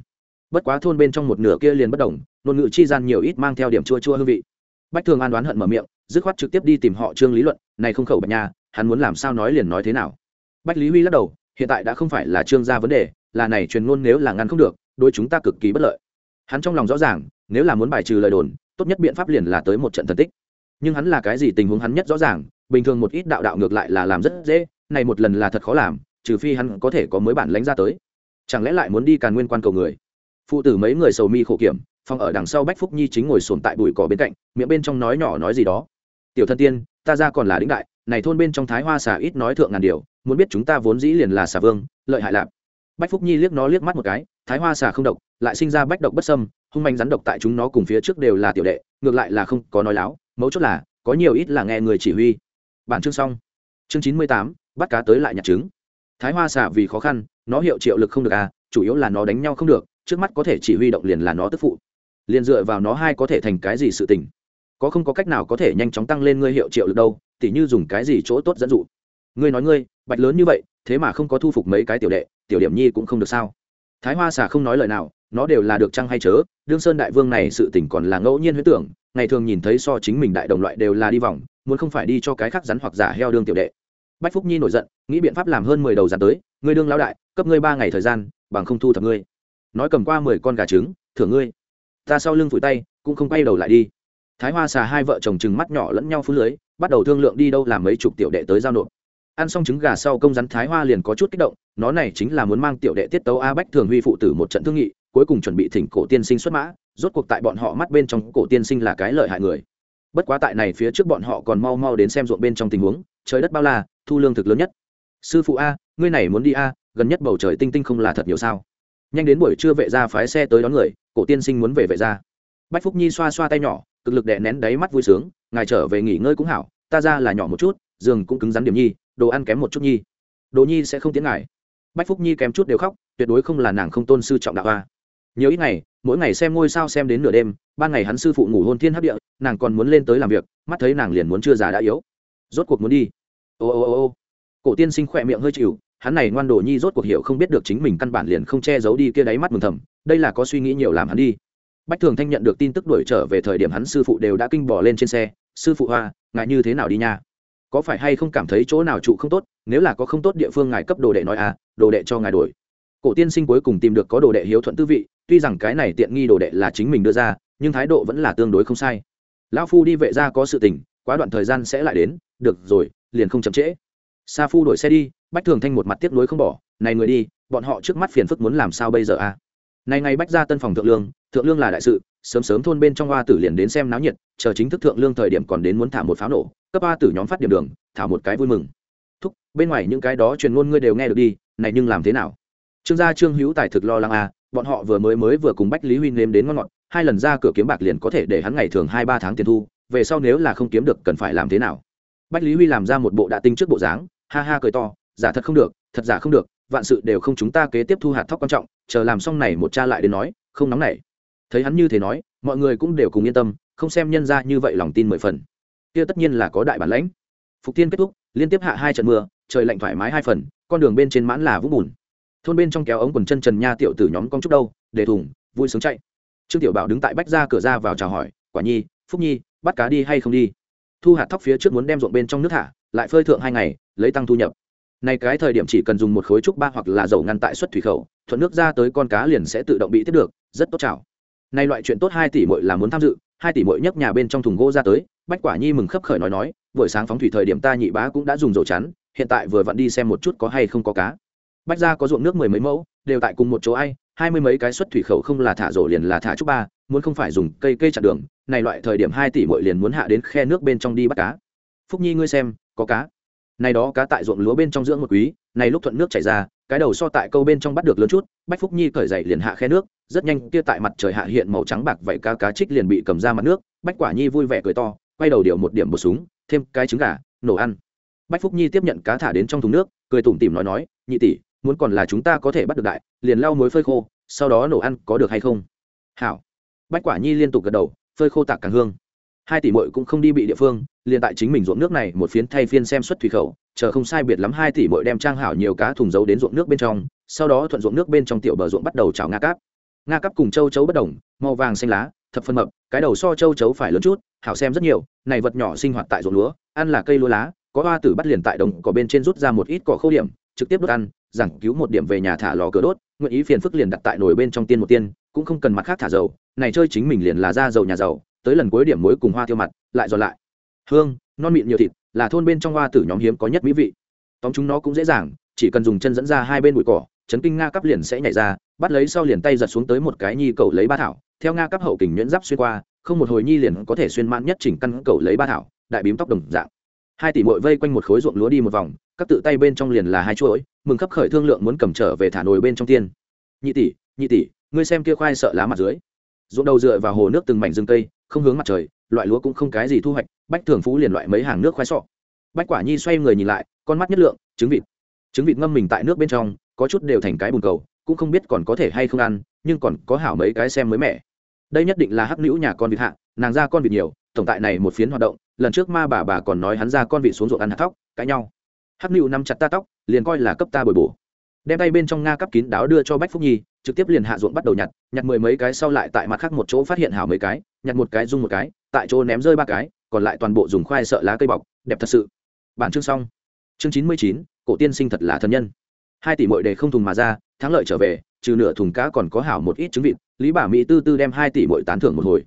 Bất quá thôn bên trong một nửa kia liền bất đồng, ngôn ngữ chi gian nhiều ít mang theo điểm chua chua hương vị bách thường an đoán hận mở miệng, dứt khoát trực tiếp đi tìm họ trương lý luận, này không khẩu bạch nha, hắn muốn làm sao nói liền nói thế nào? Bách lý huy lắc đầu, hiện tại đã không phải là trương gia vấn đề, là này truyền ngôn nếu là ngăn không được, đối chúng ta cực kỳ bất lợi. Hắn trong lòng rõ ràng, nếu là muốn bài trừ lời đồn, tốt nhất biện pháp liền là tới một trận thần tích. Nhưng hắn là cái gì tình huống hắn nhất rõ ràng, bình thường một ít đạo đạo ngược lại là làm rất dễ, này một lần là thật khó làm, trừ phi hắn có thể có mới bản lãnh ra tới. Chẳng lẽ lại muốn đi càn nguyên quan cầu người? Phụ tử mấy người sầu mi khổ kiểm phòng ở đằng sau bách phúc nhi chính ngồi sồn tại bụi cỏ bên cạnh, miệng bên trong nói nhỏ nói gì đó. Tiểu thân tiên, ta ra còn là đĩnh đại, này thôn bên trong thái hoa xà ít nói thượng ngàn điều, muốn biết chúng ta vốn dĩ liền là xà vương, lợi hại lạp. Bách phúc nhi liếc nó liếc mắt một cái, thái hoa xà không độc, lại sinh ra bách độc bất sâm hung manh rắn độc tại chúng nó cùng phía trước đều là tiểu đệ, ngược lại là không có nói láo, mấu chốt là, có nhiều ít là nghe người chỉ huy. Bản chương xong. Chương chín mươi tám, bắt cá tới lại nhặt trứng. Thái hoa xà vì khó khăn, nó hiệu triệu lực không được à chủ yếu là nó đánh nhau không được, trước mắt có thể chỉ huy động liền là nó tức phụ liền dựa vào nó hai có thể thành cái gì sự tình. Có không có cách nào có thể nhanh chóng tăng lên ngươi hiệu triệu lực đâu, tỉ như dùng cái gì chỗ tốt dẫn dụ. Ngươi nói ngươi, bạch lớn như vậy, thế mà không có thu phục mấy cái tiểu đệ, tiểu điểm nhi cũng không được sao? Thái hoa xà không nói lời nào, nó đều là được chăng hay chớ, đương sơn đại vương này sự tỉnh còn là ngẫu nhiên huyết tưởng, ngày thường nhìn thấy so chính mình đại đồng loại đều là đi vòng, muốn không phải đi cho cái khác rắn hoặc giả heo đương tiểu đệ. Bách phúc nhi nổi giận, nghĩ biện pháp làm hơn mười đầu rắn tới, ngươi đương lao đại, cấp ngươi ba ngày thời gian, bằng không thu thập ngươi. Nói cầm qua mười con gà trứng, thưởng ngươi ta sau lưng phủi tay, cũng không quay đầu lại đi. Thái hoa xà hai vợ chồng chừng mắt nhỏ lẫn nhau phú lưới, bắt đầu thương lượng đi đâu làm mấy chục tiểu đệ tới giao nộp. Ăn xong trứng gà sau công rắn thái hoa liền có chút kích động, nó này chính là muốn mang tiểu đệ tiết tấu a bách thường huy phụ tử một trận thương nghị, cuối cùng chuẩn bị thỉnh cổ tiên sinh xuất mã, rốt cuộc tại bọn họ mắt bên trong cổ tiên sinh là cái lợi hại người. Bất quá tại này phía trước bọn họ còn mau mau đến xem ruộng bên trong tình huống, trời đất bao la, thu lương thực lớn nhất. Sư phụ a, ngươi này muốn đi a, gần nhất bầu trời tinh tinh không là thật nhiều sao? Nhanh đến buổi trưa vệ ra phái xe tới đón người, cổ tiên sinh muốn về vệ ra bách phúc nhi xoa xoa tay nhỏ, cực lực đè nén đáy mắt vui sướng, ngài trở về nghỉ ngơi cũng hảo, ta ra là nhỏ một chút, giường cũng cứng rắn điểm nhi, đồ ăn kém một chút nhi. Đồ nhi sẽ không tiếng ngài. Bách phúc nhi kém chút đều khóc, tuyệt đối không là nàng không tôn sư trọng đạo a. Nhiều ít ngày, mỗi ngày xem ngôi sao xem đến nửa đêm, ban ngày hắn sư phụ ngủ hôn thiên hấp địa, nàng còn muốn lên tới làm việc, mắt thấy nàng liền muốn chưa già đã yếu. Rốt cuộc muốn đi. Ô ô ô ô. Cổ tiên sinh khỏe miệng hơi chịu hắn này ngoan đồ nhi rốt cuộc hiểu không biết được chính mình căn bản liền không che giấu đi kia đáy mắt mừng thầm, đây là có suy nghĩ nhiều làm hắn đi. Bách thường thanh nhận được tin tức đuổi trở về thời điểm hắn sư phụ đều đã kinh bỏ lên trên xe, sư phụ hoa ngại như thế nào đi nha? Có phải hay không cảm thấy chỗ nào trụ không tốt? Nếu là có không tốt địa phương ngài cấp đồ đệ nói à đồ đệ cho ngài đổi cổ tiên sinh cuối cùng tìm được có đồ đệ hiếu thuận tư vị, tuy rằng cái này tiện nghi đồ đệ là chính mình đưa ra, nhưng thái độ vẫn là tương đối không sai. Lão phu đi vệ ra có sự tình, quá đoạn thời gian sẽ lại đến, được rồi, liền không chậm trễ. Sa phu đổi xe đi bách thường thanh một mặt tiếc nuối không bỏ, này người đi, bọn họ trước mắt phiền phức muốn làm sao bây giờ à? Này ngày bách ra tân phòng thượng lương thượng lương là đại sự, sớm sớm thôn bên trong hoa tử liền đến xem náo nhiệt, chờ chính thức thượng lương thời điểm còn đến muốn thả một pháo nổ, cấp hoa tử nhóm phát điểm đường, thả một cái vui mừng. Thúc, bên ngoài những cái đó truyền ngôn ngươi đều nghe được đi, này nhưng làm thế nào? Trương gia trương hữu tài thực lo lắng à bọn họ vừa mới mới vừa cùng bách lý huy nếm đến ngon ngọt, hai lần ra cửa kiếm bạc liền có thể để hắn ngày thường hai ba tháng tiền thu, về sau nếu là không kiếm được cần phải làm thế nào? Bách lý huy làm ra một bộ đã tinh trước bộ dáng, ha ha cười to giả thật không được, thật giả không được, vạn sự đều không chúng ta kế tiếp thu hạt thóc quan trọng, chờ làm xong này một cha lại đến nói, không nóng nảy. Thấy hắn như thế nói, mọi người cũng đều cùng yên tâm, không xem nhân ra như vậy lòng tin mười phần. Kia tất nhiên là có đại bản lãnh. Phục tiên kết thúc, liên tiếp hạ hai trận mưa, trời lạnh thoải mái hai phần, con đường bên trên mãn là vũng bùn. Thôn bên trong kéo ống quần chân trần nha tiểu tử nhóm con trúc đâu, để thùng, vui sướng chạy. Trương tiểu bảo đứng tại bách ra cửa ra vào chào hỏi, quả nhi, phúc nhi, bắt cá đi hay không đi? Thu hạt thóc phía trước muốn đem ruộng bên trong nước thả lại phơi thượng hai ngày, lấy tăng thu nhập này cái thời điểm chỉ cần dùng một khối trúc ba hoặc là dầu ngăn tại xuất thủy khẩu, thuận nước ra tới con cá liền sẽ tự động bị tiếp được, rất tốt chào nay loại chuyện tốt hai tỷ muội là muốn tham dự, hai tỷ muội nhấc nhà bên trong thùng gỗ ra tới, bách quả nhi mừng khấp khởi nói nói, buổi sáng phóng thủy thời điểm ta nhị bá cũng đã dùng dầu chắn, hiện tại vừa vặn đi xem một chút có hay không có cá. Bách ra có ruộng nước mười mấy mẫu, đều tại cùng một chỗ ai, hai mươi mấy cái xuất thủy khẩu không là thả rổ liền là thả trúc ba, muốn không phải dùng cây cây chặn đường, này loại thời điểm hai tỷ muội liền muốn hạ đến khe nước bên trong đi bắt cá. Phúc nhi ngươi xem, có cá này đó cá tại ruộng lúa bên trong dưỡng một quý này lúc thuận nước chảy ra, cái đầu so tại câu bên trong bắt được lớn chút, bách phúc nhi cởi dậy liền hạ khe nước, rất nhanh kia tại mặt trời hạ hiện màu trắng bạc vậy cá cá trích liền bị cầm ra mặt nước, bách quả nhi vui vẻ cười to, quay đầu điều một điểm một súng thêm cái trứng gà, nổ ăn. Bách phúc nhi tiếp nhận cá thả đến trong thùng nước, cười tủm tỉm nói nói, nhị tỷ, muốn còn là chúng ta có thể bắt được đại, liền lau muối phơi khô, sau đó nổ ăn có được hay không? Hảo. Bách quả nhi liên tục gật đầu, phơi khô tạc càng hương hai tỷ muội cũng không đi bị địa phương, liền tại chính mình ruộng nước này một phiến thay phiên xem xuất thủy khẩu, chờ không sai biệt lắm hai tỷ muội đem trang hảo nhiều cá thùng giấu đến ruộng nước bên trong, sau đó thuận ruộng nước bên trong tiểu bờ ruộng bắt đầu chảo nga cáp. Nga cáp cùng châu chấu bất đồng, màu vàng xanh lá, thập phân mập, cái đầu so châu chấu phải lớn chút, hảo xem rất nhiều, này vật nhỏ sinh hoạt tại ruộng lúa, ăn là cây lúa lá, có hoa tử bắt liền tại đồng cỏ bên trên rút ra một ít cỏ khô điểm, trực tiếp đốt ăn, giảng cứu một điểm về nhà thả lò cửa đốt, nguyện ý phiền phức liền đặt tại nồi bên trong tiên một tiên, cũng không cần mặt khác thả dầu, này chơi chính mình liền là ra dầu nhà dầu tới lần cuối điểm muối cùng hoa tiêu mặt, lại giòn lại. Hương, non mịn nhiều thịt, là thôn bên trong hoa tử nhóm hiếm có nhất mỹ vị. Tóm chúng nó cũng dễ dàng, chỉ cần dùng chân dẫn ra hai bên bụi cỏ, chấn kinh nga cắp liền sẽ nhảy ra, bắt lấy sau liền tay giật xuống tới một cái nhi cầu lấy ba thảo, theo nga cắp hậu kình nhuyễn giáp xuyên qua, không một hồi nhi liền có thể xuyên mãn nhất chỉnh căn cầu lấy ba thảo, đại bím tóc đồng dạng. Hai tỷ mội vây quanh một khối ruộng lúa đi một vòng, các tự tay bên trong liền là hai chuỗi, mừng khắp khởi thương lượng muốn cầm trở về thả nồi bên trong tiên. Nhị tỷ nhị tỷ, ngươi xem kia khoai sợ lá mặt dưới. Ruộng đầu dựa vào hồ nước từng mảnh rừng cây không hướng mặt trời, loại lúa cũng không cái gì thu hoạch, bách thường phú liền loại mấy hàng nước khoai sọ. Bách quả nhi xoay người nhìn lại, con mắt nhất lượng, trứng vịt. Trứng vịt ngâm mình tại nước bên trong, có chút đều thành cái bùn cầu, cũng không biết còn có thể hay không ăn, nhưng còn có hảo mấy cái xem mới mẻ. Đây nhất định là hắc nữ nhà con vịt hạ, nàng ra con vịt nhiều, tổng tại này một phiến hoạt động, lần trước ma bà bà còn nói hắn ra con vịt xuống ruộng ăn hạt thóc, cãi nhau. Hắc nữ nắm chặt ta tóc, liền coi là cấp ta bồi bổ. Đem tay bên trong nga cắp kín đáo đưa cho bách phúc nhi, trực tiếp liền hạ ruộng bắt đầu nhặt nhặt mười mấy cái sau lại tại mặt khác một chỗ phát hiện hảo mấy cái nhặt một cái dung một cái, tại chỗ ném rơi ba cái, còn lại toàn bộ dùng khoai sợ lá cây bọc, đẹp thật sự. Bản chương xong. Chương chín mươi chín, cổ tiên sinh thật là thân nhân. Hai tỷ mội đề không thùng mà ra, thắng lợi trở về, trừ nửa thùng cá còn có hảo một ít trứng vịt, lý bà mỹ tư tư đem hai tỷ mội tán thưởng một hồi.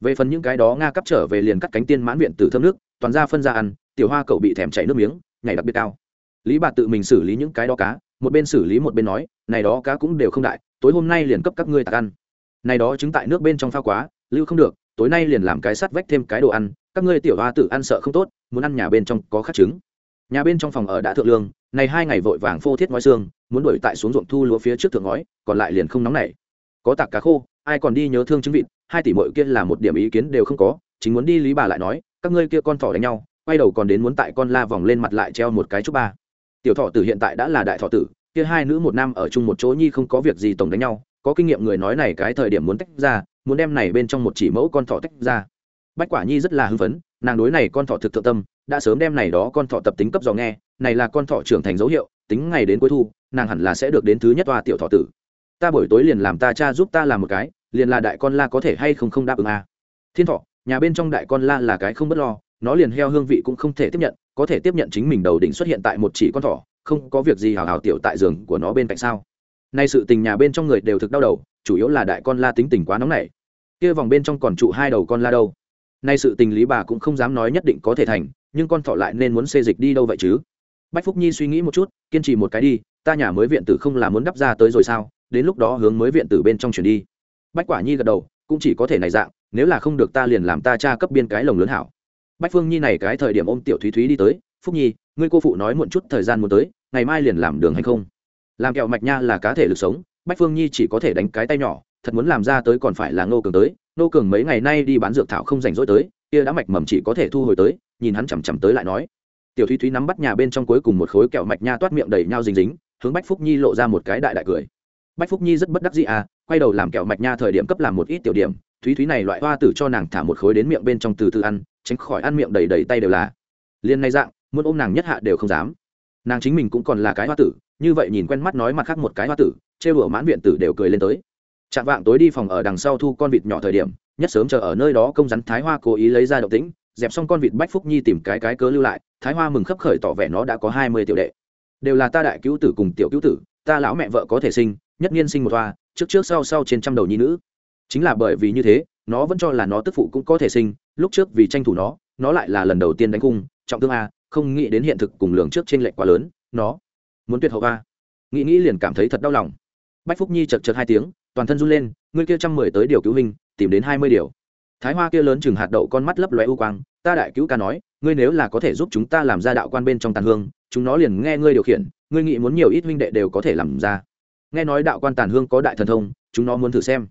Về phần những cái đó nga cắp trở về liền cắt cánh tiên mãn viện từ thơm nước, toàn ra phân ra ăn, tiểu hoa cậu bị thèm chảy nước miếng, ngày đặc biệt cao. Lý bà tự mình xử lý những cái đó cá, một bên xử lý một bên nói, này đó cá cũng đều không đại, tối hôm nay liền cấp các ngươi tạc ăn. Này đó trứng tại nước bên trong phao quá lưu không được, tối nay liền làm cái sắt vách thêm cái đồ ăn, các ngươi tiểu hoa tự ăn sợ không tốt, muốn ăn nhà bên trong có khắc trứng. Nhà bên trong phòng ở đã thượng lương, này hai ngày vội vàng phô thiết ngói xương, muốn đuổi tại xuống ruộng thu lúa phía trước thượng ngói, còn lại liền không nóng nảy. Có tạc cá khô, ai còn đi nhớ thương trứng vịt, hai tỷ mội kia là một điểm ý kiến đều không có, chính muốn đi lý bà lại nói, các ngươi kia con thỏ đánh nhau, quay đầu còn đến muốn tại con la vòng lên mặt lại treo một cái chút ba. Tiểu thọ tử hiện tại đã là đại thọ tử, kia hai nữ một nam ở chung một chỗ nhi không có việc gì tổng đánh nhau, có kinh nghiệm người nói này cái thời điểm muốn tách ra muốn đem này bên trong một chỉ mẫu con thỏ tách ra. Bách quả nhi rất là hưng phấn, nàng đối này con thỏ thực thượng tâm, đã sớm đem này đó con thỏ tập tính cấp dò nghe, này là con thỏ trưởng thành dấu hiệu, tính ngày đến cuối thu, nàng hẳn là sẽ được đến thứ nhất toa tiểu thọ tử. Ta buổi tối liền làm ta cha giúp ta làm một cái, liền là đại con la có thể hay không không đáp ứng à. thiên thọ nhà bên trong đại con la là cái không bất lo, nó liền heo hương vị cũng không thể tiếp nhận, có thể tiếp nhận chính mình đầu đỉnh xuất hiện tại một chỉ con thỏ, không có việc gì hào hào tiểu tại giường của nó bên cạnh sao. Nay sự tình nhà bên trong người đều thực đau đầu, chủ yếu là đại con la tính tình quá nóng nảy kia vòng bên trong còn trụ hai đầu con la đâu? Nay sự tình lý bà cũng không dám nói nhất định có thể thành, nhưng con thọ lại nên muốn xê dịch đi đâu vậy chứ? Bách phúc nhi suy nghĩ một chút, kiên trì một cái đi, ta nhà mới viện tử không là muốn đắp ra tới rồi sao? Đến lúc đó hướng mới viện tử bên trong chuyển đi. Bách quả nhi gật đầu, cũng chỉ có thể này dạng, nếu là không được ta liền làm ta cha cấp biên cái lồng lớn hảo. Bách phương nhi này cái thời điểm ôm tiểu thúy thúy đi tới, phúc nhi, ngươi cô phụ nói muộn chút thời gian muốn tới, ngày mai liền làm đường hay không? Làm kẹo mạch nha là cá thể lực sống. Bách phương nhi chỉ có thể đánh cái tay nhỏ thật muốn làm ra tới còn phải là ngô cường tới. Ngô cường mấy ngày nay đi bán dược thảo không rảnh rỗi tới, kia đã mạch mầm chỉ có thể thu hồi tới, nhìn hắn chằm chằm tới lại nói. Tiểu thúy thúy nắm bắt nhà bên trong cuối cùng một khối kẹo mạch nha toát miệng đầy nhau dính dính, hướng bách phúc nhi lộ ra một cái đại đại cười. Bách phúc nhi rất bất đắc dĩ à quay đầu làm kẹo mạch nha thời điểm cấp làm một ít tiểu điểm. Thúy thúy này loại hoa tử cho nàng thả một khối đến miệng bên trong từ từ ăn, tránh khỏi ăn miệng đầy đầy tay đều là. Liền nay dạng, muốn ôm nàng nhất hạ đều không dám. Nàng chính mình cũng còn là cái hoa tử, như vậy nhìn quen mắt nói mặt khác một cái hoa tử, trêu đùa mãn viện tử đều cười lên tới chạm vạng tối đi phòng ở đằng sau thu con vịt nhỏ thời điểm, nhất sớm chờ ở nơi đó công rắn thái hoa cố ý lấy ra động tĩnh, dẹp xong con vịt bách phúc nhi tìm cái cái cớ lưu lại, thái hoa mừng khấp khởi tỏ vẻ nó đã có hai mươi tiểu đệ. Đều là ta đại cứu tử cùng tiểu cứu tử, ta lão mẹ vợ có thể sinh, nhất niên sinh một hoa, trước trước sau sau trên trăm đầu nhi nữ. Chính là bởi vì như thế, nó vẫn cho là nó tức phụ cũng có thể sinh, lúc trước vì tranh thủ nó nó lại là lần đầu tiên đánh cung, trọng thương a, không nghĩ đến hiện thực cùng lường trước trên lệch quá lớn, nó muốn tuyệt hậu a. Nghĩ nghĩ liền cảm thấy thật đau lòng. Bách phúc nhi chật chật hai tiếng toàn thân run lên, ngươi kia trăm mười tới điều cứu hình tìm đến hai mươi điều. Thái hoa kia lớn chừng hạt đậu con mắt lấp lóe u quang, ta đại cứu ca nói, ngươi nếu là có thể giúp chúng ta làm ra đạo quan bên trong tàn hương, chúng nó liền nghe ngươi điều khiển, ngươi nghĩ muốn nhiều ít huynh đệ đều có thể làm ra. Nghe nói đạo quan tàn hương có đại thần thông, chúng nó muốn thử xem.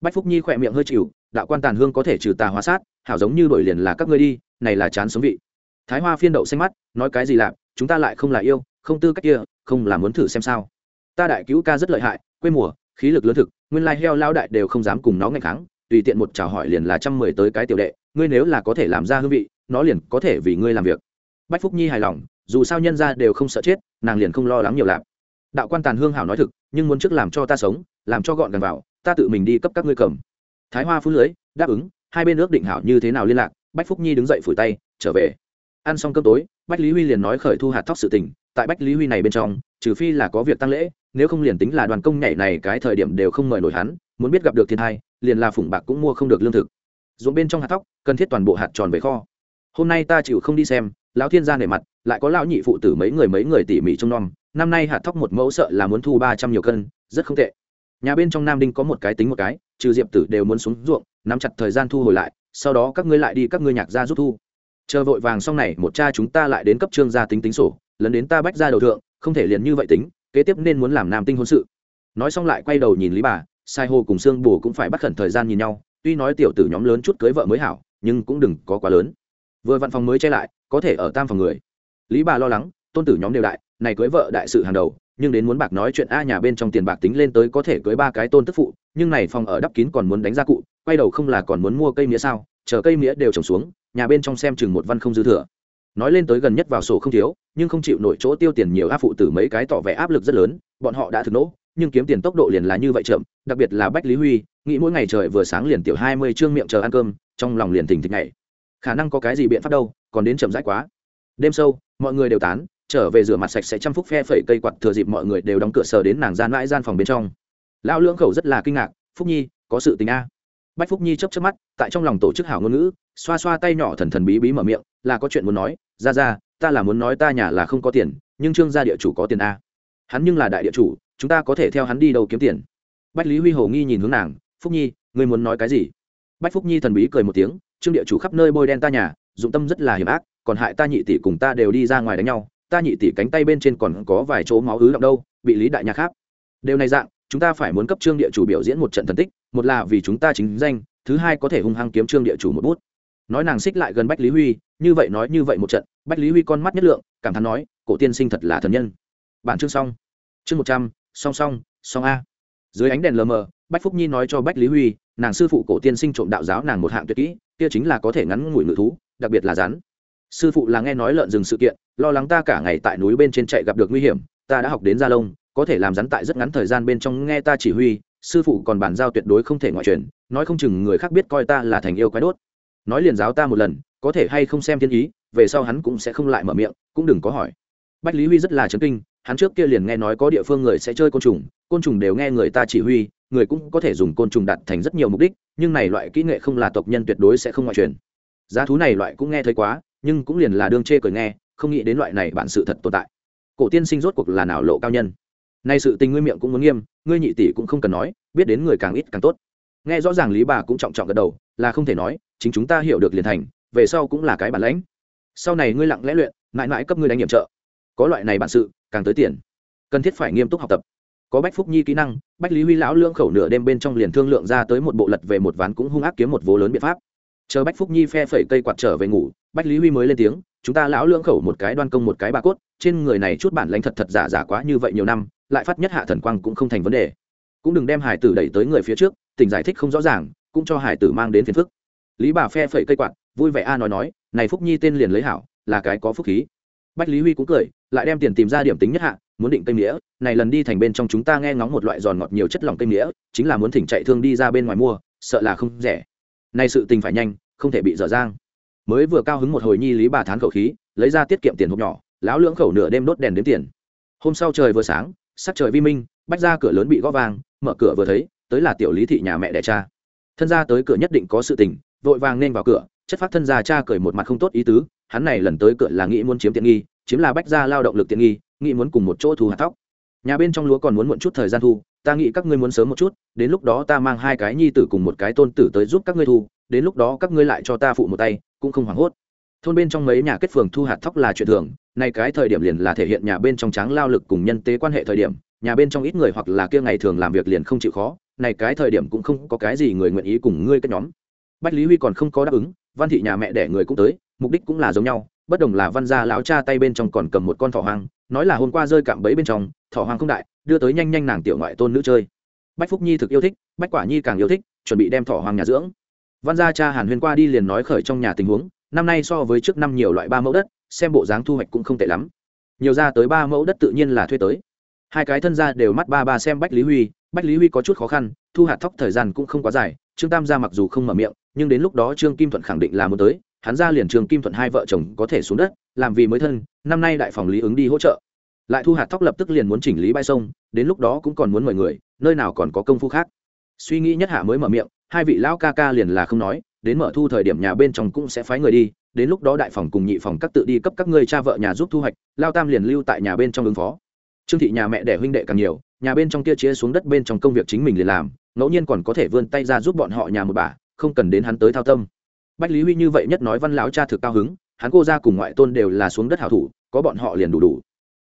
Bách phúc nhi khỏe miệng hơi chịu, đạo quan tàn hương có thể trừ tà hóa sát, hảo giống như đổi liền là các ngươi đi, này là chán sống vị. Thái hoa phiên đậu xanh mắt, nói cái gì lạ chúng ta lại không là yêu, không tư cách kia, không là muốn thử xem sao. Ta đại cứu ca rất lợi hại, quê mùa, khí lực lớn thực nguyên lai heo lao đại đều không dám cùng nó ngày kháng, tùy tiện một chào hỏi liền là trăm mười tới cái tiểu đệ, ngươi nếu là có thể làm ra hương vị, nó liền có thể vì ngươi làm việc. Bách phúc nhi hài lòng, dù sao nhân ra đều không sợ chết, nàng liền không lo lắng nhiều lạp. Đạo quan tàn hương hảo nói thực, nhưng muốn trước làm cho ta sống, làm cho gọn gần vào, ta tự mình đi cấp các ngươi cầm. Thái hoa phú lưới, đáp ứng, hai bên ước định hảo như thế nào liên lạc, bách phúc nhi đứng dậy phủi tay, trở về. Ăn xong cơm tối, bách lý huy liền nói khởi thu hạt thóc sự tình, tại bách lý huy này bên trong, trừ phi là có việc tăng lễ nếu không liền tính là đoàn công nhảy này cái thời điểm đều không mời nổi hắn, muốn biết gặp được thiên thai, liền là phủng bạc cũng mua không được lương thực. Ruộng bên trong hạt thóc, cần thiết toàn bộ hạt tròn về kho. Hôm nay ta chịu không đi xem, lão thiên gia nể mặt, lại có lão nhị phụ tử mấy người mấy người tỉ mỉ trông nom, năm nay hạt thóc một mẫu sợ là muốn thu ba trăm nhiều cân, rất không tệ. Nhà bên trong nam đinh có một cái tính một cái, trừ diệp tử đều muốn xuống ruộng, nắm chặt thời gian thu hồi lại, sau đó các ngươi lại đi các ngươi nhạc ra giúp thu. Chờ vội vàng xong này, một cha chúng ta lại đến cấp trương gia tính tính sổ lần đến ta bách ra đầu thượng, không thể liền như vậy tính kế tiếp nên muốn làm nam tinh hôn sự. Nói xong lại quay đầu nhìn lý bà, sai hồ cùng sương bù cũng phải bắt khẩn thời gian nhìn nhau, tuy nói tiểu tử nhóm lớn chút cưới vợ mới hảo, nhưng cũng đừng có quá lớn. Vừa văn phòng mới che lại, có thể ở tam phòng người. Lý bà lo lắng, tôn tử nhóm đều đại, này cưới vợ đại sự hàng đầu, nhưng đến muốn bạc nói chuyện a nhà bên trong tiền bạc tính lên tới có thể cưới ba cái tôn tức phụ, nhưng này phòng ở đắp kín còn muốn đánh ra cụ, quay đầu không là còn muốn mua cây mía sao, chờ cây mía đều trồng xuống, nhà bên trong xem chừng một văn không dư thừa. Nói lên tới gần nhất vào sổ không thiếu nhưng không chịu nổi chỗ tiêu tiền nhiều áp phụ tử mấy cái tỏ vẻ áp lực rất lớn, bọn họ đã thực nỗ, nhưng kiếm tiền tốc độ liền là như vậy chậm, đặc biệt là bách lý huy, nghĩ mỗi ngày trời vừa sáng liền tiểu hai mươi chương miệng chờ ăn cơm, trong lòng liền thình thịch ngày khả năng có cái gì biện pháp đâu, còn đến chậm rãi quá. Đêm sâu, mọi người đều tán, trở về rửa mặt sạch sẽ chăm phúc phe phẩy cây quạt thừa dịp mọi người đều đóng cửa sờ đến nàng gian mãi gian phòng bên trong. Lão lưỡng khẩu rất là kinh ngạc, phúc nhi, có sự tình a? Bách phúc nhi chấp chấp mắt, tại trong lòng tổ chức hảo ngôn ngữ, xoa xoa tay nhỏ thần thần bí bí mở miệng, là có chuyện muốn nói, ra ra ta là muốn nói ta nhà là không có tiền, nhưng trương gia địa chủ có tiền a. Hắn nhưng là đại địa chủ, chúng ta có thể theo hắn đi đâu kiếm tiền. Bách lý huy hồ nghi nhìn hướng nàng, phúc nhi, ngươi muốn nói cái gì? Bách phúc nhi thần bí cười một tiếng, trương địa chủ khắp nơi bôi đen ta nhà, dụng tâm rất là hiểm ác, còn hại ta nhị tỷ cùng ta đều đi ra ngoài đánh nhau, ta nhị tỷ cánh tay bên trên còn có vài chỗ máu ứ động đâu, bị lý đại nhà khác đều này dạng, chúng ta phải muốn cấp trương địa chủ biểu diễn một trận thần tích, một là vì chúng ta chính danh, thứ hai có thể hung hăng kiếm trương địa chủ một bút. Nói nàng xích lại gần bách lý huy như vậy nói như vậy một trận, bách lý huy con mắt nhất lượng, cảm thán nói, cổ tiên sinh thật là thần nhân. Bản chương xong. Chương một trăm, song song song a. Dưới ánh đèn lờ mờ, bách phúc nhi nói cho bách lý huy, nàng sư phụ cổ tiên sinh trộm đạo giáo nàng một hạng tuyệt kỹ, kia chính là có thể ngắn ngủi ngự thú, đặc biệt là rắn. Sư phụ là nghe nói lợn rừng sự kiện, lo lắng ta cả ngày tại núi bên trên chạy gặp được nguy hiểm, ta đã học đến gia lông, có thể làm rắn tại rất ngắn thời gian bên trong nghe ta chỉ huy, sư phụ còn bàn giao tuyệt đối không thể ngoại truyền, nói không chừng người khác biết coi ta là thành yêu quái đốt. Nói liền giáo ta một lần có thể hay không xem thiên ý, về sau hắn cũng sẽ không lại mở miệng, cũng đừng có hỏi. Bách lý huy rất là chấn kinh, hắn trước kia liền nghe nói có địa phương người sẽ chơi côn trùng côn trùng đều nghe người ta chỉ huy, người cũng có thể dùng côn trùng đặt thành rất nhiều mục đích, nhưng này loại kỹ nghệ không là tộc nhân tuyệt đối sẽ không ngoại truyền. Giá thú này loại cũng nghe thấy quá, nhưng cũng liền là đương chê cười nghe, không nghĩ đến loại này bản sự thật tồn tại. Cổ tiên sinh rốt cuộc là nào lộ cao nhân? Nay sự tình ngươi miệng cũng muốn nghiêm, ngươi nhị tỷ cũng không cần nói, biết đến người càng ít càng tốt. Nghe rõ ràng lý bà cũng trọng trọng gật đầu, là không thể nói, chính chúng ta hiểu được liền thành về sau cũng là cái bản lãnh. Sau này ngươi lặng lẽ luyện, mãi mãi cấp ngươi đánh nhiệm trợ. Có loại này bản sự, càng tới tiền. Cần thiết phải nghiêm túc học tập. Có bách phúc nhi kỹ năng, bách lý huy lão lưỡng khẩu nửa đêm bên trong liền thương lượng ra tới một bộ lật về một ván cũng hung ác kiếm một vố lớn biện pháp. Chờ bách phúc nhi phe phẩy cây quạt trở về ngủ, bách lý huy mới lên tiếng, chúng ta lão lưỡng khẩu một cái đoan công một cái ba cốt, trên người này chút bản lãnh thật thật giả giả quá như vậy nhiều năm, lại phát nhất hạ thần quang cũng không thành vấn đề. Cũng đừng đem hải tử đẩy tới người phía trước, tình giải thích không rõ ràng, cũng cho hải tử mang đến phiền phức. Lý bà phe phẩy cây quạt vui vẻ a nói nói, này phúc nhi tên liền lấy hảo, là cái có phúc khí. Bách lý huy cũng cười, lại đem tiền tìm ra điểm tính nhất hạ, muốn định cây nghĩa này lần đi thành bên trong chúng ta nghe ngóng một loại giòn ngọt nhiều chất lỏng cây nghĩa chính là muốn thỉnh chạy thương đi ra bên ngoài mua, sợ là không rẻ. Này sự tình phải nhanh, không thể bị dở dang. Mới vừa cao hứng một hồi nhi lý bà thán khẩu khí, lấy ra tiết kiệm tiền hộp nhỏ, lão lưỡng khẩu nửa đêm đốt đèn đếm tiền. Hôm sau trời vừa sáng, sắc trời vi minh, bách ra cửa lớn bị gõ vàng, mở cửa vừa thấy, tới là tiểu lý thị nhà mẹ đẻ cha. Thân ra tới cửa nhất định có sự tình, vội vàng nên vào cửa chất phát thân gia cha cười một mặt không tốt ý tứ, hắn này lần tới cửa là nghĩ muốn chiếm tiện nghi, chiếm là bách gia lao động lực tiện nghi, nghĩ muốn cùng một chỗ thu hạt tóc nhà bên trong lúa còn muốn muộn chút thời gian thu, ta nghĩ các ngươi muốn sớm một chút, đến lúc đó ta mang hai cái nhi tử cùng một cái tôn tử tới giúp các ngươi thu, đến lúc đó các ngươi lại cho ta phụ một tay, cũng không hoảng hốt. Thôn bên trong mấy nhà kết phường thu hạt thóc là chuyện thường, nay cái thời điểm liền là thể hiện nhà bên trong tráng lao lực cùng nhân tế quan hệ thời điểm, nhà bên trong ít người hoặc là kia ngày thường làm việc liền không chịu khó này cái thời điểm cũng không có cái gì người nguyện ý cùng ngươi các nhóm. Bách lý huy còn không có đáp ứng văn thị nhà mẹ đẻ người cũng tới, mục đích cũng là giống nhau, bất đồng là văn gia lão cha tay bên trong còn cầm một con thỏ hoang, nói là hôm qua rơi cạm bẫy bên trong, thỏ hoang không đại, đưa tới nhanh nhanh nàng tiểu ngoại tôn nữ chơi. Bách phúc nhi thực yêu thích, bách quả nhi càng yêu thích, chuẩn bị đem thỏ hoang nhà dưỡng. Văn gia cha hàn huyên qua đi liền nói khởi trong nhà tình huống, năm nay so với trước năm nhiều loại ba mẫu đất, xem bộ dáng thu hoạch cũng không tệ lắm. Nhiều ra tới ba mẫu đất tự nhiên là thuê tới hai cái thân gia đều mắt ba ba xem bách lý huy, bách lý huy có chút khó khăn, thu hạt thóc thời gian cũng không quá dài, trương tam gia mặc dù không mở miệng, nhưng đến lúc đó trương kim thuận khẳng định là muốn tới, hắn ra liền trương kim thuận hai vợ chồng có thể xuống đất, làm vì mới thân, năm nay đại phòng lý ứng đi hỗ trợ. Lại thu hạt thóc lập tức liền muốn chỉnh lý bãi sông, đến lúc đó cũng còn muốn mời người, nơi nào còn có công phu khác. Suy nghĩ nhất hạ mới mở miệng, hai vị lão ca ca liền là không nói, đến mở thu thời điểm nhà bên trong cũng sẽ phái người đi, đến lúc đó đại phòng cùng nhị phòng các tự đi cấp các ngươi cha vợ nhà giúp thu hoạch, lao tam liền lưu tại nhà bên trong ứng phó trương thị nhà mẹ đẻ huynh đệ càng nhiều, nhà bên trong kia chia xuống đất bên trong công việc chính mình liền làm, ngẫu nhiên còn có thể vươn tay ra giúp bọn họ nhà một bà, không cần đến hắn tới thao tâm. Bách lý huy như vậy nhất nói văn lão cha thực cao hứng, hắn cô ra cùng ngoại tôn đều là xuống đất hảo thủ, có bọn họ liền đủ đủ.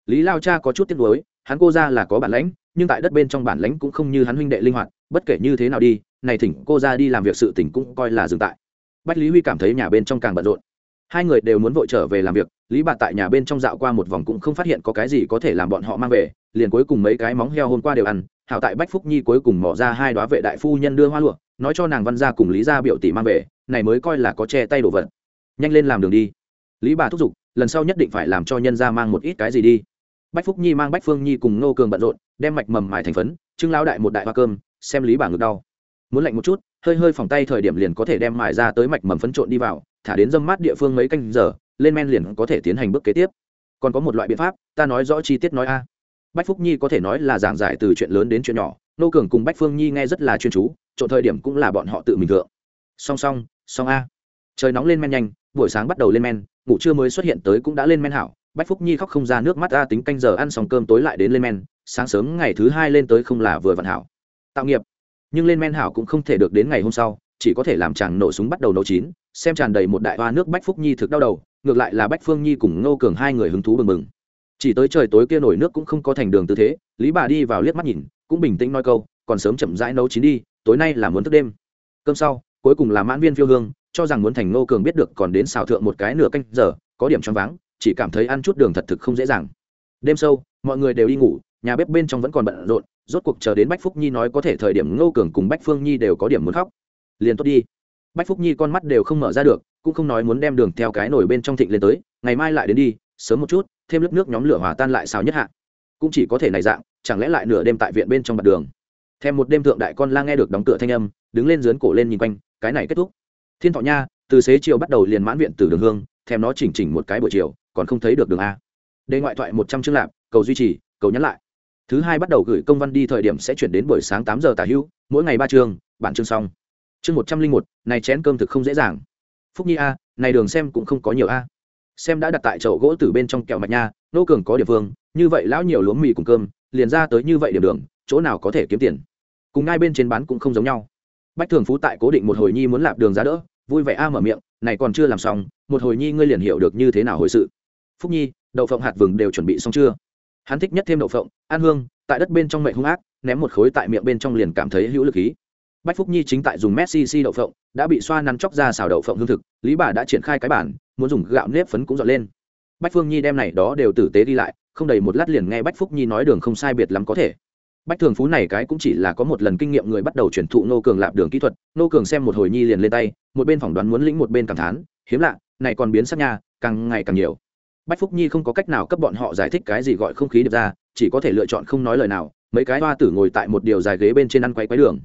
Lý lao cha có chút tiếc nuối, hắn cô ra là có bản lãnh, nhưng tại đất bên trong bản lãnh cũng không như hắn huynh đệ linh hoạt, bất kể như thế nào đi, này thỉnh cô ra đi làm việc sự tỉnh cũng coi là dừng tại. Bách lý huy cảm thấy nhà bên trong càng bận rộn. Hai người đều muốn vội trở về làm việc lý bà tại nhà bên trong dạo qua một vòng cũng không phát hiện có cái gì có thể làm bọn họ mang về, liền cuối cùng mấy cái móng heo hôm qua đều ăn, hảo tại bách phúc nhi cuối cùng mỏ ra hai đoá vệ đại phu nhân đưa hoa lụa, nói cho nàng văn gia cùng lý gia biểu tỷ mang về, này mới coi là có che tay đổ vật. Nhanh lên làm đường đi. Lý bà thúc giục, lần sau nhất định phải làm cho nhân gia mang một ít cái gì đi. Bách phúc nhi mang bách phương nhi cùng nô cường bận rộn, đem mạch mầm mài thành phấn trưng lao đại một đại hoa cơm, xem lý bà ngực đau. Muốn lạnh một chút, hơi hơi phòng tay thời điểm liền có thể đem mài ra tới mạch mầm phấn trộn đi vào, thả đến dâm mát địa phương mấy canh giờ lên men liền có thể tiến hành bước kế tiếp. Còn có một loại biện pháp, ta nói rõ chi tiết nói a. Bách phúc nhi có thể nói là giảng giải từ chuyện lớn đến chuyện nhỏ, nô cường cùng bách phương nhi nghe rất là chuyên chú trộn thời điểm cũng là bọn họ tự mình thượng. Song song song a. Trời nóng lên men nhanh, buổi sáng bắt đầu lên men, ngủ trưa mới xuất hiện tới cũng đã lên men hảo. Bách phúc nhi khóc không ra nước mắt a, tính canh giờ ăn xong cơm tối lại đến lên men, sáng sớm ngày thứ hai lên tới không là vừa vạn hảo. Tạo nghiệp. Nhưng lên men hảo cũng không thể được đến ngày hôm sau, chỉ có thể làm chàng nổ súng bắt đầu nấu chín, xem tràn đầy một đại hoa nước bách phúc nhi thực đau đầu ngược lại là bách phương nhi cùng ngô cường hai người hứng thú bừng bừng. Chỉ tới trời tối kia nổi nước cũng không có thành đường tư thế, lý bà đi vào liếc mắt nhìn, cũng bình tĩnh nói câu, còn sớm chậm rãi nấu chín đi, tối nay là muốn thức đêm. Cơm sau, cuối cùng là mãn viên phiêu hương, cho rằng muốn thành ngô cường biết được còn đến xào thượng một cái nửa canh giờ, có điểm choáng váng, chỉ cảm thấy ăn chút đường thật thực không dễ dàng. Đêm sâu, mọi người đều đi ngủ, nhà bếp bên trong vẫn còn bận rộn, rốt cuộc chờ đến bách phúc nhi nói có thể thời điểm ngô cường cùng bách phương nhi đều có điểm muốn khóc. Liền tốt đi. Bách phúc nhi con mắt đều không mở ra được cũng không nói muốn đem đường theo cái nồi bên trong thịnh lên tới, ngày mai lại đến đi, sớm một chút, thêm lớp nước nhóm lửa hòa tan lại xào nhất hạ. Cũng chỉ có thể này dạng, chẳng lẽ lại nửa đêm tại viện bên trong mặt đường. Thêm một đêm thượng đại con la nghe được đóng cửa thanh âm, đứng lên dướn cổ lên nhìn quanh, cái này kết thúc. Thiên thọ nha, từ xế chiều bắt đầu liền mãn viện từ đường hương, thèm nó chỉnh chỉnh một cái buổi chiều, còn không thấy được đường a. Đề ngoại thoại một trăm chương lạp, cầu duy trì, cầu nhắn lại. Thứ hai bắt đầu gửi công văn đi thời điểm sẽ chuyển đến buổi sáng tám giờ tả hữu, mỗi ngày ba chương, bản chương xong. Chương một trăm linh một, này chén cơm thực không dễ dàng phúc nhi a, này đường xem cũng không có nhiều a. Xem đã đặt tại chậu gỗ từ bên trong kẹo mạch nha, nô cường có địa phương như vậy lão nhiều lúa mì cùng cơm, liền ra tới như vậy điểm đường, chỗ nào có thể kiếm tiền. Cùng ngay bên trên bán cũng không giống nhau. Bách thường phú tại cố định một hồi nhi muốn lạp đường ra đỡ, vui vẻ a mở miệng, này còn chưa làm xong, một hồi nhi ngươi liền hiểu được như thế nào hồi sự. Phúc nhi, đậu phộng hạt vừng đều chuẩn bị xong chưa? Hắn thích nhất thêm đậu phộng an hương, tại đất bên trong mẹ hung ác, ném một khối tại miệng bên trong liền cảm thấy hữu lực khí bách phúc nhi chính tại dùng messi si đậu phộng, đã bị xoa nắn chóc ra xào đậu phộng hương thực, lý bà đã triển khai cái bản muốn dùng gạo nếp phấn cũng dọn lên. Bách phương nhi đem này đó đều tử tế đi lại, không đầy một lát liền nghe bách phúc nhi nói đường không sai biệt lắm có thể. Bách thường phú này cái cũng chỉ là có một lần kinh nghiệm người bắt đầu chuyển thụ nô cường lạp đường kỹ thuật nô cường xem một hồi nhi liền lên tay, một bên phỏng đoán muốn lĩnh một bên cảm thán, hiếm lạ, này còn biến sắc nha, càng ngày càng nhiều. Bách phúc nhi không có cách nào cấp bọn họ giải thích cái gì gọi không khí được ra, chỉ có thể lựa chọn không nói lời nào, mấy cái hoa tử ngồi tại một điều dài ghế bên trên ăn quay quái đường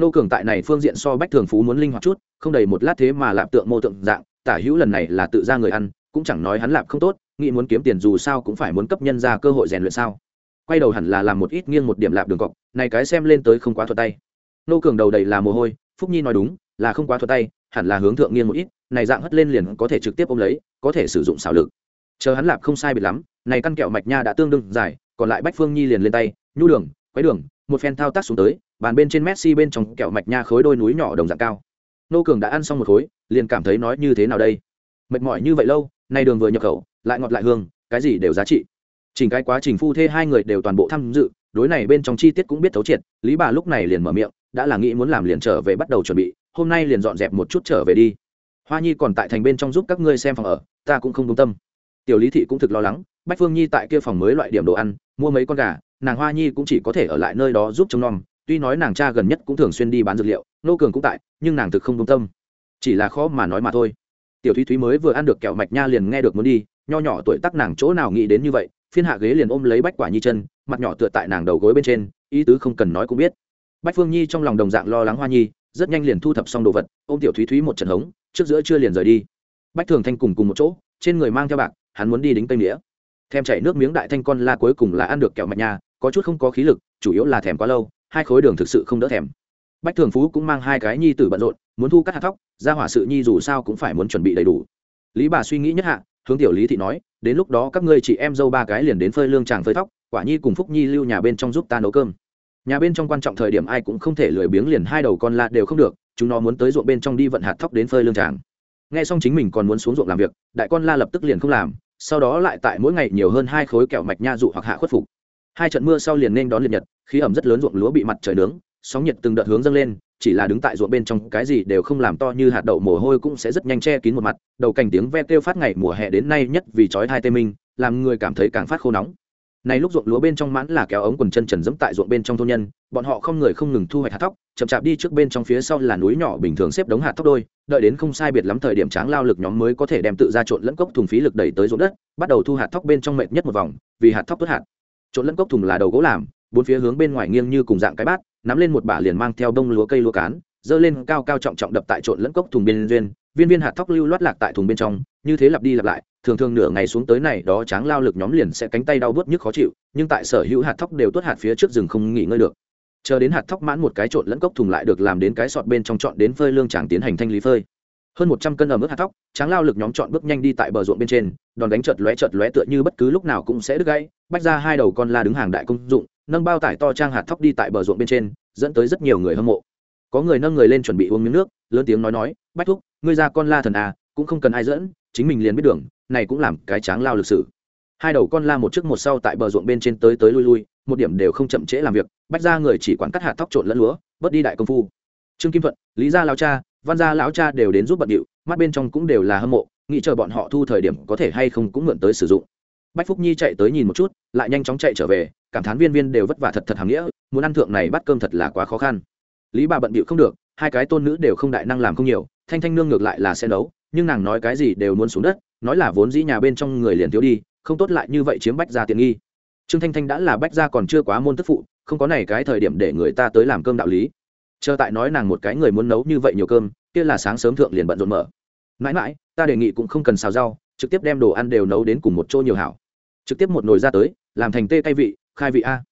nô cường tại này phương diện so bách thường phú muốn linh hoạt chút, không đầy một lát thế mà lạp tượng mô tượng dạng, tả hữu lần này là tự ra người ăn, cũng chẳng nói hắn lạp không tốt, nghĩ muốn kiếm tiền dù sao cũng phải muốn cấp nhân ra cơ hội rèn luyện sao. Quay đầu hẳn là làm một ít nghiêng một điểm lạp đường cọc, này cái xem lên tới không quá thuật tay. Nô cường đầu đầy là mồ hôi, phúc nhi nói đúng, là không quá thuật tay, hẳn là hướng thượng nghiêng một ít, này dạng hất lên liền có thể trực tiếp ôm lấy, có thể sử dụng xảo lực. Chờ hắn lạp không sai biệt lắm, này căn kẹo mạch nha đã tương đương dài, còn lại bách phương nhi liền lên tay, nhu đường, quấy đường, một phen thao tác xuống tới bàn bên trên messi bên trong kẹo mạch nha khối đôi núi nhỏ đồng dạng cao. Nô cường đã ăn xong một khối, liền cảm thấy nói như thế nào đây? Mệt mỏi như vậy lâu, nay đường vừa nhập khẩu, lại ngọt lại hương, cái gì đều giá trị. Chỉnh cái quá trình phu thê hai người đều toàn bộ tham dự, đối này bên trong chi tiết cũng biết thấu triệt, lý bà lúc này liền mở miệng, đã là nghĩ muốn làm liền trở về bắt đầu chuẩn bị, hôm nay liền dọn dẹp một chút trở về đi. Hoa nhi còn tại thành bên trong giúp các ngươi xem phòng ở, ta cũng không đúng tâm. Tiểu lý thị cũng thực lo lắng, bách phương nhi tại kia phòng mới loại điểm đồ ăn, mua mấy con gà, nàng hoa nhi cũng chỉ có thể ở lại nơi đó giúp trông nom tuy nói nàng cha gần nhất cũng thường xuyên đi bán dược liệu, nô cường cũng tại, nhưng nàng thực không đúng tâm. Chỉ là khó mà nói mà thôi. Tiểu thúy thúy mới vừa ăn được kẹo mạch nha liền nghe được muốn đi, nho nhỏ tuổi tắc nàng chỗ nào nghĩ đến như vậy, phiên hạ ghế liền ôm lấy bách quả nhi chân, mặt nhỏ tựa tại nàng đầu gối bên trên, ý tứ không cần nói cũng biết. Bách phương nhi trong lòng đồng dạng lo lắng hoa nhi, rất nhanh liền thu thập xong đồ vật, ôm tiểu thúy thúy một trận hống, trước giữa chưa liền rời đi. Bách thường thanh cùng cùng một chỗ, trên người mang theo bạc, hắn muốn đi đính tây nghĩa thèm chảy nước miếng đại thanh con la cuối cùng là ăn được kẹo mạch nha, có chút không có khí lực, chủ yếu là thèm quá lâu hai khối đường thực sự không đỡ thèm. Bách thường phú cũng mang hai cái nhi tử bận rộn, muốn thu cắt hạt thóc ra hỏa sự nhi dù sao cũng phải muốn chuẩn bị đầy đủ. Lý bà suy nghĩ nhất hạ, hướng tiểu lý thị nói, đến lúc đó các ngươi chị em dâu ba cái liền đến phơi lương tràng phơi thóc, quả nhi cùng phúc nhi lưu nhà bên trong giúp ta nấu cơm. Nhà bên trong quan trọng thời điểm ai cũng không thể lười biếng liền hai đầu con la đều không được, chúng nó muốn tới ruộng bên trong đi vận hạt thóc đến phơi lương tràng nghe xong chính mình còn muốn xuống ruộng làm việc, đại con la lập tức liền không làm, sau đó lại tại mỗi ngày nhiều hơn hai khối kẹo mạch nha dụ hoặc hạ khuất phục hai trận mưa sau liền nên đón liệt nhật, khí ẩm rất lớn ruộng lúa bị mặt trời nướng, sóng nhiệt từng đợt hướng dâng lên, chỉ là đứng tại ruộng bên trong cái gì đều không làm to như hạt đậu mồ hôi cũng sẽ rất nhanh che kín một mặt, đầu cành tiếng ve kêu phát ngày mùa hè đến nay nhất vì chói hai tê minh, làm người cảm thấy càng phát khô nóng. Này lúc ruộng lúa bên trong mãn là kéo ống quần chân trần dẫm tại ruộng bên trong thôn nhân, bọn họ không người không ngừng thu hoạch hạt thóc, chậm chạp đi trước bên trong phía sau là núi nhỏ bình thường xếp đống hạt thóc đôi, đợi đến không sai biệt lắm thời điểm tráng lao lực nhóm mới có thể đem tự ra trộn lẫn cốc thùng phí lực đẩy tới ruộng đất, bắt đầu thu hạt thóc bên trong mệt nhất một vòng, vì hạt thóc tốt hạt trộn lẫn cốc thùng là đầu gỗ làm, bốn phía hướng bên ngoài nghiêng như cùng dạng cái bát, nắm lên một bả liền mang theo đông lúa cây lúa cán, dơ lên cao cao trọng trọng đập tại trộn lẫn cốc thùng bên duyên, viên viên hạt thóc lưu loát lạc tại thùng bên trong, như thế lặp đi lặp lại, thường thường nửa ngày xuống tới này đó tráng lao lực nhóm liền sẽ cánh tay đau bớt nhức khó chịu, nhưng tại sở hữu hạt thóc đều tuốt hạt phía trước rừng không nghỉ ngơi được. Chờ đến hạt thóc mãn một cái trộn lẫn cốc thùng lại được làm đến cái sọt bên trong chọn đến phơi lương tràng tiến hành thanh lý phơi hơn một trăm cân ở mức hạt thóc, tráng lao lực nhóm chọn bước nhanh đi tại bờ ruộng bên trên, đòn đánh chợt lóe chợt lóe tựa như bất cứ lúc nào cũng sẽ đứt gãy, bách ra hai đầu con la đứng hàng đại công dụng, nâng bao tải to trang hạt thóc đi tại bờ ruộng bên trên, dẫn tới rất nhiều người hâm mộ. Có người nâng người lên chuẩn bị uống miếng nước, lớn tiếng nói nói, bách thúc, ngươi ra con la thần à cũng không cần ai dẫn, chính mình liền biết đường, này cũng làm cái tráng lao lực sử hai đầu con la một trước một sau tại bờ ruộng bên trên tới tới lui lui, một điểm đều không chậm trễ làm việc, bách ra người chỉ quản cắt hạt thóc trộn lẫn lúa, bớt đi đại công phu. Trương kim thuận, lý gia lao cha văn gia lão cha đều đến giúp bận điệu, mắt bên trong cũng đều là hâm mộ, nghĩ chờ bọn họ thu thời điểm có thể hay không cũng mượn tới sử dụng. Bách phúc nhi chạy tới nhìn một chút, lại nhanh chóng chạy trở về, cảm thán viên viên đều vất vả thật thật hàm nghĩa, muốn ăn thượng này bắt cơm thật là quá khó khăn. Lý bà bận bịu không được, hai cái tôn nữ đều không đại năng làm không nhiều, thanh thanh nương ngược lại là sẽ nấu, nhưng nàng nói cái gì đều muốn xuống đất, nói là vốn dĩ nhà bên trong người liền thiếu đi, không tốt lại như vậy chiếm bách ra tiện nghi. Trương thanh thanh đã là bách ra còn chưa quá môn tức phụ, không có này cái thời điểm để người ta tới làm cơm đạo lý chờ tại nói nàng một cái người muốn nấu như vậy nhiều cơm, kia là sáng sớm thượng liền bận rộn mở. Mãi mãi, ta đề nghị cũng không cần xào rau, trực tiếp đem đồ ăn đều nấu đến cùng một chỗ nhiều hảo. Trực tiếp một nồi ra tới, làm thành tê cay vị, khai vị a.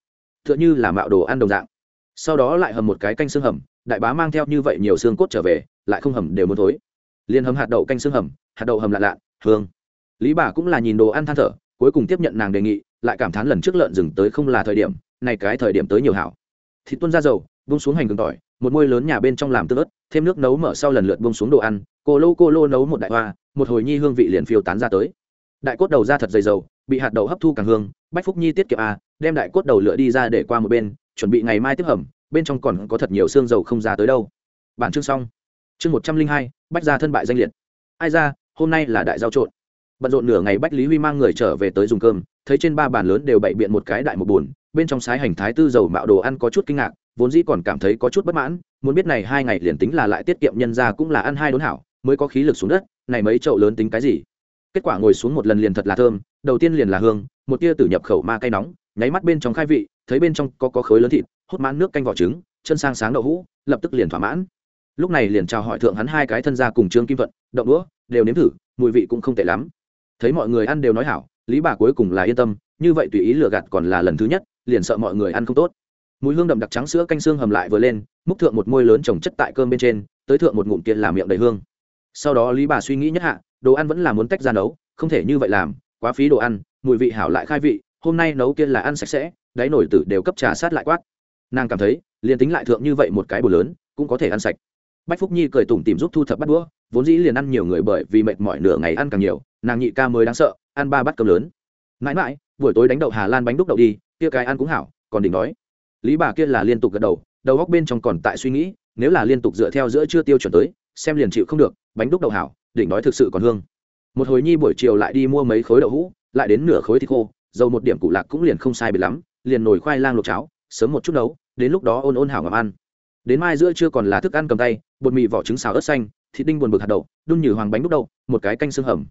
T h ư ợ n h ư là mạo đồ ăn đồng dạng. Sau đó lại hầm một cái canh xương hầm, đại bá mang theo như vậy nhiều xương cốt trở về, lại không hầm đều muốn thối. Liền hầm hạt đậu canh xương hầm, hạt đậu hầm lạ lạ, hương. Lý bà cũng là nhìn đồ ăn than thở, cuối cùng tiếp nhận nàng đề nghị, lại cảm thán lần trước lợn dừng tới không là thời điểm này cái thời điểm tới nhiều hảo. Thịt tuôn ra dầu bung xuống hành gừng tỏi một môi lớn nhà bên trong làm tương ớt thêm nước nấu mở sau lần lượt bông xuống đồ ăn cô lô cô lô nấu một đại hoa một hồi nhi hương vị liền phiêu tán ra tới. Đại cốt đầu ra thật dày dầu bị hạt đậu hấp thu càng hương bách phúc nhi tiết kiệm à, đem đại cốt đầu lựa đi ra để qua một bên chuẩn bị ngày mai tiếp hầm bên trong còn có thật nhiều xương dầu không ra tới đâu. Bản chương xong. Chương một trăm linh hai bách ra thân bại danh liệt. Ai ra hôm nay là đại giao trộn. Bận rộn nửa ngày bách lý huy mang người trở về tới dùng cơm thấy trên ba bàn lớn đều bậy biện một cái đại một bùn bên trong sái hành thái tư dầu mạo đồ ăn có chút kinh ngạc vốn dĩ còn cảm thấy có chút bất mãn, muốn biết này hai ngày liền tính là lại tiết kiệm nhân ra cũng là ăn hai đốn hảo, mới có khí lực xuống đất, này mấy chậu lớn tính cái gì? Kết quả ngồi xuống một lần liền thật là thơm, đầu tiên liền là hương, một tia tử nhập khẩu ma cay nóng, nháy mắt bên trong khai vị, thấy bên trong có có khối lớn thịt hốt mãn nước canh vỏ trứng, chân sang sáng đậu hũ, lập tức liền thỏa mãn. Lúc này liền chào hỏi thượng hắn hai cái thân gia cùng trương kim thuận động đũa, đều nếm thử, mùi vị cũng không tệ lắm. Thấy mọi người ăn đều nói hảo, lý bà cuối cùng là yên tâm, như vậy tùy ý lừa gạt còn là lần thứ nhất, liền sợ mọi người ăn không tốt mùi hương đậm đặc trắng sữa canh xương hầm lại vừa lên, múc thượng một môi lớn trồng chất tại cơm bên trên, tới thượng một ngụm kia làm miệng đầy hương. Sau đó lý bà suy nghĩ nhất hạ, đồ ăn vẫn là muốn tách ra nấu, không thể như vậy làm, quá phí đồ ăn, mùi vị hảo lại khai vị, hôm nay nấu kia là ăn sạch sẽ, đáy nổi tử đều cấp trà sát lại quát. Nàng cảm thấy, liền tính lại thượng như vậy một cái bù lớn, cũng có thể ăn sạch. Bách phúc nhi cười tủm tìm giúp thu thập bắt đũa, vốn dĩ liền ăn nhiều người bởi vì mệt mỏi nửa ngày ăn càng nhiều, nàng nhị ca mới đáng sợ, ăn ba bát cơm lớn. Mãi mãi, buổi tối đánh đậu hà lan bánh đúc đậu đi, kia cái ăn cũng hảo, còn đỉnh đói lý bà kia là liên tục gật đầu đầu góc bên trong còn tại suy nghĩ, nếu là liên tục dựa theo giữa chưa tiêu chuẩn tới, xem liền chịu không được, bánh đúc đậu hảo, đỉnh nói thực sự còn hương. Một hồi nhi buổi chiều lại đi mua mấy khối đậu hũ, lại đến nửa khối thịt khô, dầu một điểm củ lạc cũng liền không sai bị lắm, liền nồi khoai lang luộc cháo, sớm một chút nấu, đến lúc đó ôn ôn hảo ngầm ăn. Đến mai giữa chưa còn là thức ăn cầm tay, bột mì vỏ trứng xào ớt xanh, thịt đinh buồn bực hạt đậu, đun như hoàng bánh đúc đậu, một cái canh xương hầm.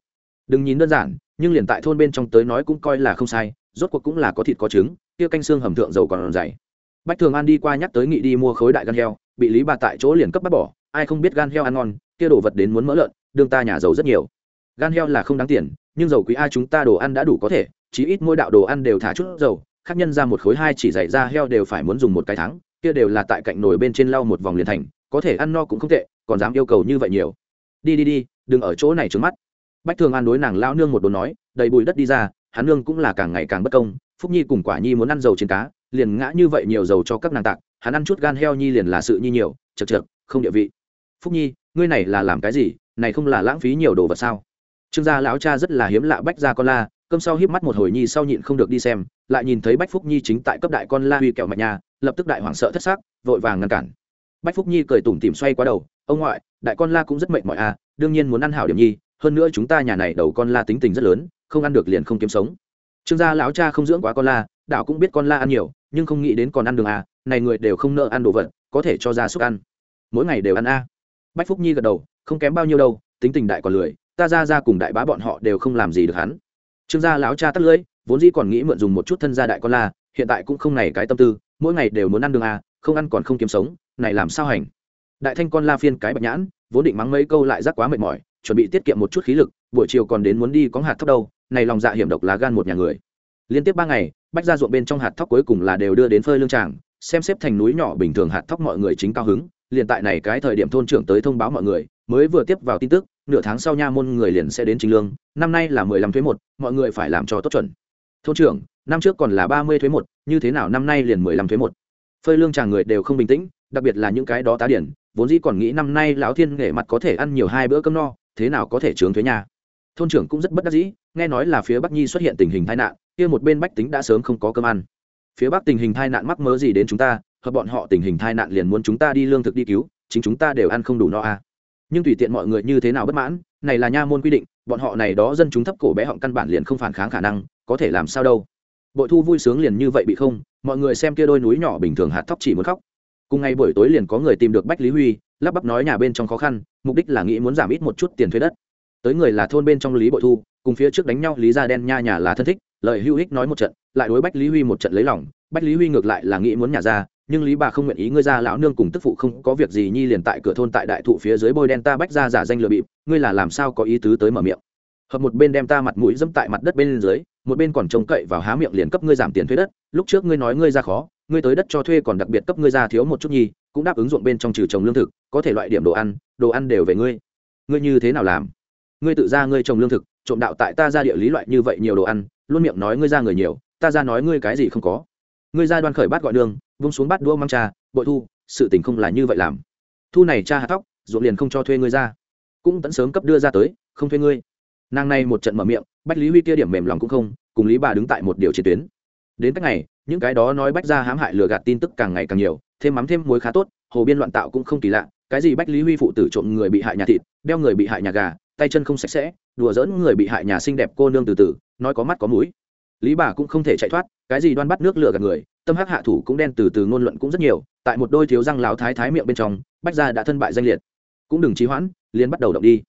Đừng nhìn đơn giản, nhưng liền tại thôn bên trong tới nói cũng coi là không sai, rốt cuộc cũng là có thịt có trứng, kia canh xương hầm thượng dầu còn dày bách thường an đi qua nhắc tới nghị đi mua khối đại gan heo, bị lý bà tại chỗ liền cấp bắt bỏ, ai không biết gan heo ăn ngon, kia đồ vật đến muốn mỡ lợn, đương ta nhà giàu rất nhiều. Gan heo là không đáng tiền, nhưng dầu quý a chúng ta đồ ăn đã đủ có thể, chí ít mỗi đạo đồ ăn đều thả chút dầu, khác nhân ra một khối hai chỉ dạy ra heo đều phải muốn dùng một cái tháng, kia đều là tại cạnh nồi bên trên lau một vòng liền thành, có thể ăn no cũng không tệ, còn dám yêu cầu như vậy nhiều. Đi đi đi, đừng ở chỗ này trướng mắt. Bách thường an đối nàng lao nương một đồ nói, đầy bụi đất đi ra, hắn nương cũng là càng ngày càng bất công, phúc nhi cùng quả nhi muốn ăn dầu trên cá liền ngã như vậy nhiều dầu cho các nàng tạc, hắn ăn chút gan heo nhi liền là sự nhi nhiều, chật chật, không địa vị. Phúc nhi, ngươi này là làm cái gì? Này không là lãng phí nhiều đồ vật sao? Trương gia lão cha rất là hiếm lạ bách ra con la, cơm sau híp mắt một hồi nhi sau nhịn không được đi xem, lại nhìn thấy bách phúc nhi chính tại cấp đại con la huy kẹo mạch nhà, lập tức đại hoảng sợ thất xác vội vàng ngăn cản. Bách phúc nhi cười tủm tìm xoay qua đầu, ông ngoại, đại con la cũng rất mệt mỏi à đương nhiên muốn ăn hảo điểm nhi, hơn nữa chúng ta nhà này đầu con la tính tình rất lớn, không ăn được liền không kiếm sống. Trương gia lão cha không dưỡng quá con la, đạo cũng biết con la ăn nhiều nhưng không nghĩ đến còn ăn đường à này người đều không nợ ăn đồ vật có thể cho ra súc ăn. Mỗi ngày đều ăn a bách phúc nhi gật đầu không kém bao nhiêu đâu tính tình đại còn lười ta ra ra cùng đại bá bọn họ đều không làm gì được hắn. Trương gia lão cha tắt lưỡi vốn dĩ còn nghĩ mượn dùng một chút thân gia đại con la hiện tại cũng không này cái tâm tư mỗi ngày đều muốn ăn đường à, không ăn còn không kiếm sống này làm sao hành? Đại thanh con la phiên cái bạch nhãn vốn định mắng mấy câu lại rắc quá mệt mỏi chuẩn bị tiết kiệm một chút khí lực buổi chiều còn đến muốn đi có hạt thấp đâu này lòng dạ hiểm độc lá gan một nhà người. Liên tiếp ba ngày bách ra ruộng bên trong hạt thóc cuối cùng là đều đưa đến phơi lương tràng, xem xếp thành núi nhỏ bình thường hạt thóc mọi người chính cao hứng, liền tại này cái thời điểm thôn trưởng tới thông báo mọi người, mới vừa tiếp vào tin tức, nửa tháng sau nha môn người liền sẽ đến chính lương, năm nay là mười lăm thuế một, mọi người phải làm cho tốt chuẩn. Thôn trưởng, năm trước còn là ba mươi thuế một, như thế nào năm nay liền mười lăm thuế một? Phơi lương tràng người đều không bình tĩnh, đặc biệt là những cái đó tá điển, vốn dĩ còn nghĩ năm nay lão thiên nghệ mặt có thể ăn nhiều hai bữa cơm no, thế nào có thể trướng thuế nhà thôn trưởng cũng rất bất đắc dĩ, nghe nói là phía bắc nhi xuất hiện tình hình tai nạn kia một bên bách tính đã sớm không có cơm ăn. Phía bắc tình hình tai nạn mắc mớ gì đến chúng ta, hợp bọn họ tình hình tai nạn liền muốn chúng ta đi lương thực đi cứu, chính chúng ta đều ăn không đủ no à. nhưng tùy tiện mọi người như thế nào bất mãn, này là nha môn quy định, bọn họ này đó dân chúng thấp cổ bé họng căn bản liền không phản kháng khả năng, có thể làm sao đâu. Bội thu vui sướng liền như vậy bị không, mọi người xem kia đôi núi nhỏ bình thường hạt thóc chỉ muốn khóc. Cùng ngày buổi tối liền có người tìm được bách lý huy, lắp bắp nói nhà bên trong khó khăn, mục đích là nghĩ muốn giảm ít một chút tiền thuế đất. Tới người là thôn bên trong lý bội thu, cùng phía trước đánh nhau lý gia đen nha nhà là thân thích Lời hữu ích nói một trận, lại đối bách lý huy một trận lấy lòng. Bách lý huy ngược lại là nghĩ muốn nhà ra, nhưng lý bà không nguyện ý, ngươi ra lão nương cùng tức phụ không có việc gì nhi liền tại cửa thôn tại đại thụ phía dưới bôi đen ta bách ra giả danh lừa bịp, ngươi là làm sao có ý tứ tới mở miệng? Hợp một bên đem ta mặt mũi dẫm tại mặt đất bên dưới, một bên còn trông cậy vào há miệng liền cấp ngươi giảm tiền thuê đất. Lúc trước ngươi nói ngươi ra khó, ngươi tới đất cho thuê còn đặc biệt cấp ngươi ra thiếu một chút nhi, cũng đáp ứng ruộng bên trong trừ trồng lương thực, có thể loại điểm đồ ăn đồ ăn đều về ngươi. Ngươi như thế nào làm? Ngươi tự ra ngươi trồng lương thực, trộm đạo tại ta ra địa lý loại như vậy nhiều đồ ăn luôn miệng nói ngươi ra người nhiều, ta ra nói ngươi cái gì không có. Ngươi ra đoan khởi bát gọi đường, vung xuống bát đua mang trà, bội thu, sự tình không là như vậy làm. Thu này cha hạt tóc ruộng liền không cho thuê ngươi ra. Cũng tẫn sớm cấp đưa ra tới, không thuê ngươi. Nàng này một trận mở miệng, bách lý huy kia điểm mềm lòng cũng không, cùng lý bà đứng tại một điều chiến tuyến. Đến cách này những cái đó nói bách ra hãm hại lừa gạt tin tức càng ngày càng nhiều, thêm mắm thêm muối khá tốt, hồ biên loạn tạo cũng không kỳ lạ, cái gì bách lý huy phụ tử trộm người bị hại nhà thịt, đeo người bị hại nhà gà tay chân không sạch sẽ, đùa dỡn người bị hại nhà xinh đẹp cô nương từ từ, nói có mắt có mũi. Lý bà cũng không thể chạy thoát, cái gì đoan bắt nước lửa gạt người, tâm hắc hạ thủ cũng đen từ từ ngôn luận cũng rất nhiều, tại một đôi thiếu răng láo thái thái miệng bên trong, bách gia đã thân bại danh liệt. Cũng đừng trí hoãn, liền bắt đầu động đi.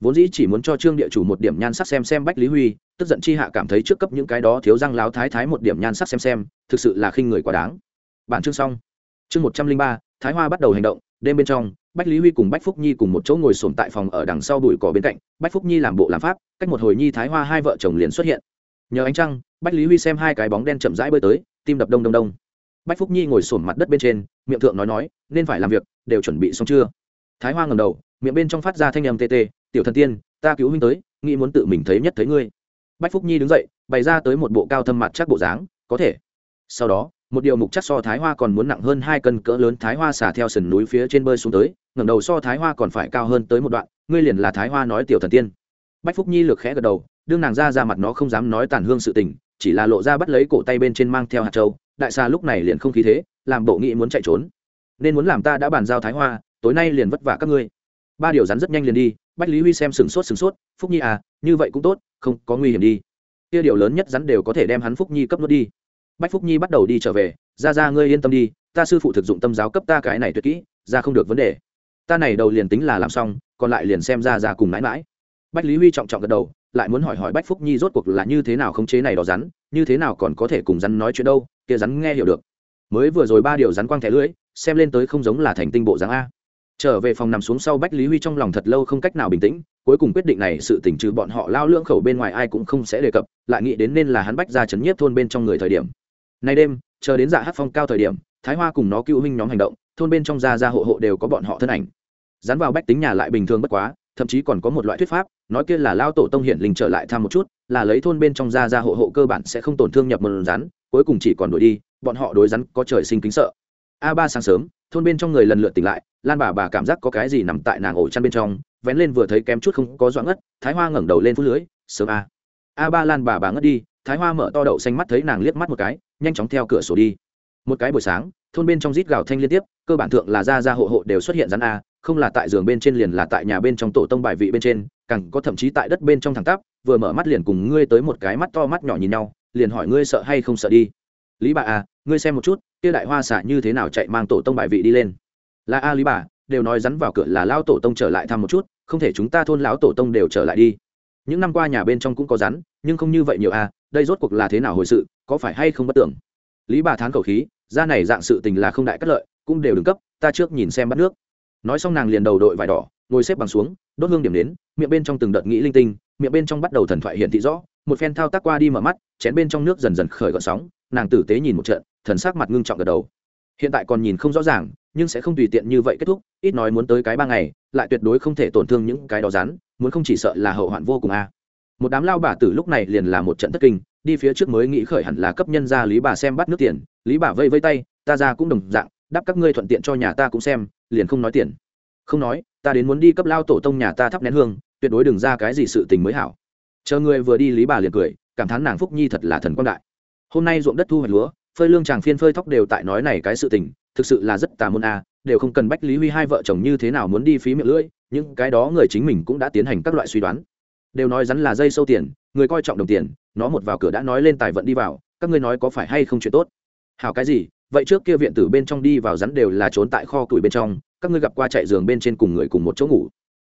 Vốn dĩ chỉ muốn cho trương địa chủ một điểm nhan sắc xem xem bách lý huy, tức giận chi hạ cảm thấy trước cấp những cái đó thiếu răng láo thái thái một điểm nhan sắc xem xem, thực sự là khinh người quá đáng. Bản chương xong. Chương một trăm linh ba, thái hoa bắt đầu hành động, đêm bên trong bách lý huy cùng bách phúc nhi cùng một chỗ ngồi sồn tại phòng ở đằng sau bụi cỏ bên cạnh, bách phúc nhi làm bộ làm pháp, cách một hồi nhi thái hoa hai vợ chồng liền xuất hiện. Nhờ ánh trăng, bách lý huy xem hai cái bóng đen chậm rãi bơi tới, tim đập đông đông đông. Bách phúc nhi ngồi sồn mặt đất bên trên, miệng thượng nói nói, nên phải làm việc, đều chuẩn bị xong chưa? Thái hoa ngầm đầu, miệng bên trong phát ra thanh âm tê tê, tiểu thần tiên, ta cứu huynh tới, nghĩ muốn tự mình thấy nhất thấy ngươi. Bách phúc nhi đứng dậy, bày ra tới một bộ cao thâm mặt chắc bộ dáng, có thể. Sau đó một điều mục chắc so thái hoa còn muốn nặng hơn hai cân cỡ lớn thái hoa xả theo sườn núi phía trên bơi xuống tới, ngẩng đầu so thái hoa còn phải cao hơn tới một đoạn, ngươi liền là thái hoa nói tiểu thần tiên. Bách phúc nhi lược khẽ gật đầu, đương nàng ra ra mặt nó không dám nói tàn hương sự tình, chỉ là lộ ra bắt lấy cổ tay bên trên mang theo hạt châu, đại xa lúc này liền không khí thế, làm bộ nghĩ muốn chạy trốn. Nên muốn làm ta đã bàn giao thái hoa, tối nay liền vất vả các ngươi. Ba điều rắn rất nhanh liền đi, bách lý huy xem sừng sốt sừng sốt, phúc nhi à như vậy cũng tốt, không có nguy hiểm đi. Kia điều lớn nhất rắn đều có thể đem hắn phúc nhi cấp nuốt đi bách phúc nhi bắt đầu đi trở về, ra ra, ngươi yên tâm đi, ta sư phụ thực dụng tâm giáo cấp ta cái này tuyệt kỹ, ra không được vấn đề. Ta này đầu liền tính là làm xong, còn lại liền xem ra ra cùng mãi mãi. Bách lý huy trọng trọng gật đầu, lại muốn hỏi hỏi bách phúc nhi rốt cuộc là như thế nào khống chế này đó rắn, như thế nào còn có thể cùng rắn nói chuyện đâu, kia rắn nghe hiểu được. Mới vừa rồi ba điều rắn quang thẻ lưỡi xem lên tới không giống là thành tinh bộ dáng a. Trở về phòng nằm xuống sau bách lý huy trong lòng thật lâu không cách nào bình tĩnh, cuối cùng quyết định này sự tỉnh trừ bọn họ lao lưỡng khẩu bên ngoài ai cũng không sẽ đề cập, lại nghĩ đến nên là hắn bách ra chấn nhiếp thôn bên trong người thời điểm nay đêm, chờ đến dạ hát phong cao thời điểm, thái hoa cùng nó cựu huynh nhóm hành động, thôn bên trong gia gia hộ hộ đều có bọn họ thân ảnh. Dán vào bách tính nhà lại bình thường bất quá, thậm chí còn có một loại thuyết pháp, nói kia là lao tổ tông hiển linh trở lại thăm một chút, là lấy thôn bên trong gia gia hộ hộ cơ bản sẽ không tổn thương nhập mần rắn, cuối cùng chỉ còn đuổi đi, bọn họ đối rắn có trời sinh kính sợ. A ba sáng sớm, thôn bên trong người lần lượt tỉnh lại, lan bà bà cảm giác có cái gì nằm tại nàng ổ chăn bên trong, vén lên vừa thấy kém chút không có doãn ngất, thái hoa ngẩng đầu lên phút lưới, sớm a. A ba lan bà bà ngất đi, thái hoa mở to đậu xanh mắt thấy nàng liếc mắt một cái nhanh chóng theo cửa sổ đi. Một cái buổi sáng, thôn bên trong rít gào thanh liên tiếp, cơ bản thượng là ra ra hộ hộ đều xuất hiện rắn a, không là tại giường bên trên liền là tại nhà bên trong tổ tông bài vị bên trên, càng có thậm chí tại đất bên trong thẳng tắp, vừa mở mắt liền cùng ngươi tới một cái mắt to mắt nhỏ nhìn nhau, liền hỏi ngươi sợ hay không sợ đi. Lý bà à ngươi xem một chút, kia đại hoa xả như thế nào chạy mang tổ tông bài vị đi lên. Là a lý bà, đều nói rắn vào cửa là lao tổ tông trở lại thăm một chút, không thể chúng ta thôn lão tổ tông đều trở lại đi. Những năm qua nhà bên trong cũng có rắn, nhưng không như vậy nhiều a đây rốt cuộc là thế nào hồi sự, có phải hay không bất tưởng? Lý bà thán khẩu khí, ra này dạng sự tình là không đại cất lợi, cũng đều đừng cấp, ta trước nhìn xem bắt nước. Nói xong nàng liền đầu đội vải đỏ, ngồi xếp bằng xuống, đốt hương điểm đến miệng bên trong từng đợt nghĩ linh tinh, miệng bên trong bắt đầu thần thoại hiện thị rõ, một phen thao tác qua đi mở mắt, chén bên trong nước dần dần khởi gợn sóng, nàng tử tế nhìn một trận, thần sắc mặt ngưng trọng gật đầu. Hiện tại còn nhìn không rõ ràng, nhưng sẽ không tùy tiện như vậy kết thúc, ít nói muốn tới cái ba ngày, lại tuyệt đối không thể tổn thương những cái đó rán muốn không chỉ sợ là hậu hoạn vô cùng a một đám lao bà tử lúc này liền là một trận thất kinh, đi phía trước mới nghĩ khởi hẳn là cấp nhân ra lý bà xem bắt nước tiền. Lý bà vây vây tay, ta ra cũng đồng dạng, đáp các ngươi thuận tiện cho nhà ta cũng xem, liền không nói tiền. Không nói, ta đến muốn đi cấp lao tổ tông nhà ta thắp nén hương, tuyệt đối đừng ra cái gì sự tình mới hảo. Chờ người vừa đi, lý bà liền cười, cảm thán nàng phúc nhi thật là thần quang đại. Hôm nay ruộng đất thu hoạch lúa, phơi lương chàng phiên phơi thóc đều tại nói này cái sự tình, thực sự là rất tà môn a, đều không cần bách lý huy hai vợ chồng như thế nào muốn đi phí miệng lưỡi, những cái đó người chính mình cũng đã tiến hành các loại suy đoán đều nói rắn là dây sâu tiền, người coi trọng đồng tiền, nó một vào cửa đã nói lên tài vận đi vào, các ngươi nói có phải hay không chuyện tốt? Hảo cái gì, vậy trước kia viện tử bên trong đi vào rắn đều là trốn tại kho tuổi bên trong, các ngươi gặp qua chạy giường bên trên cùng người cùng một chỗ ngủ.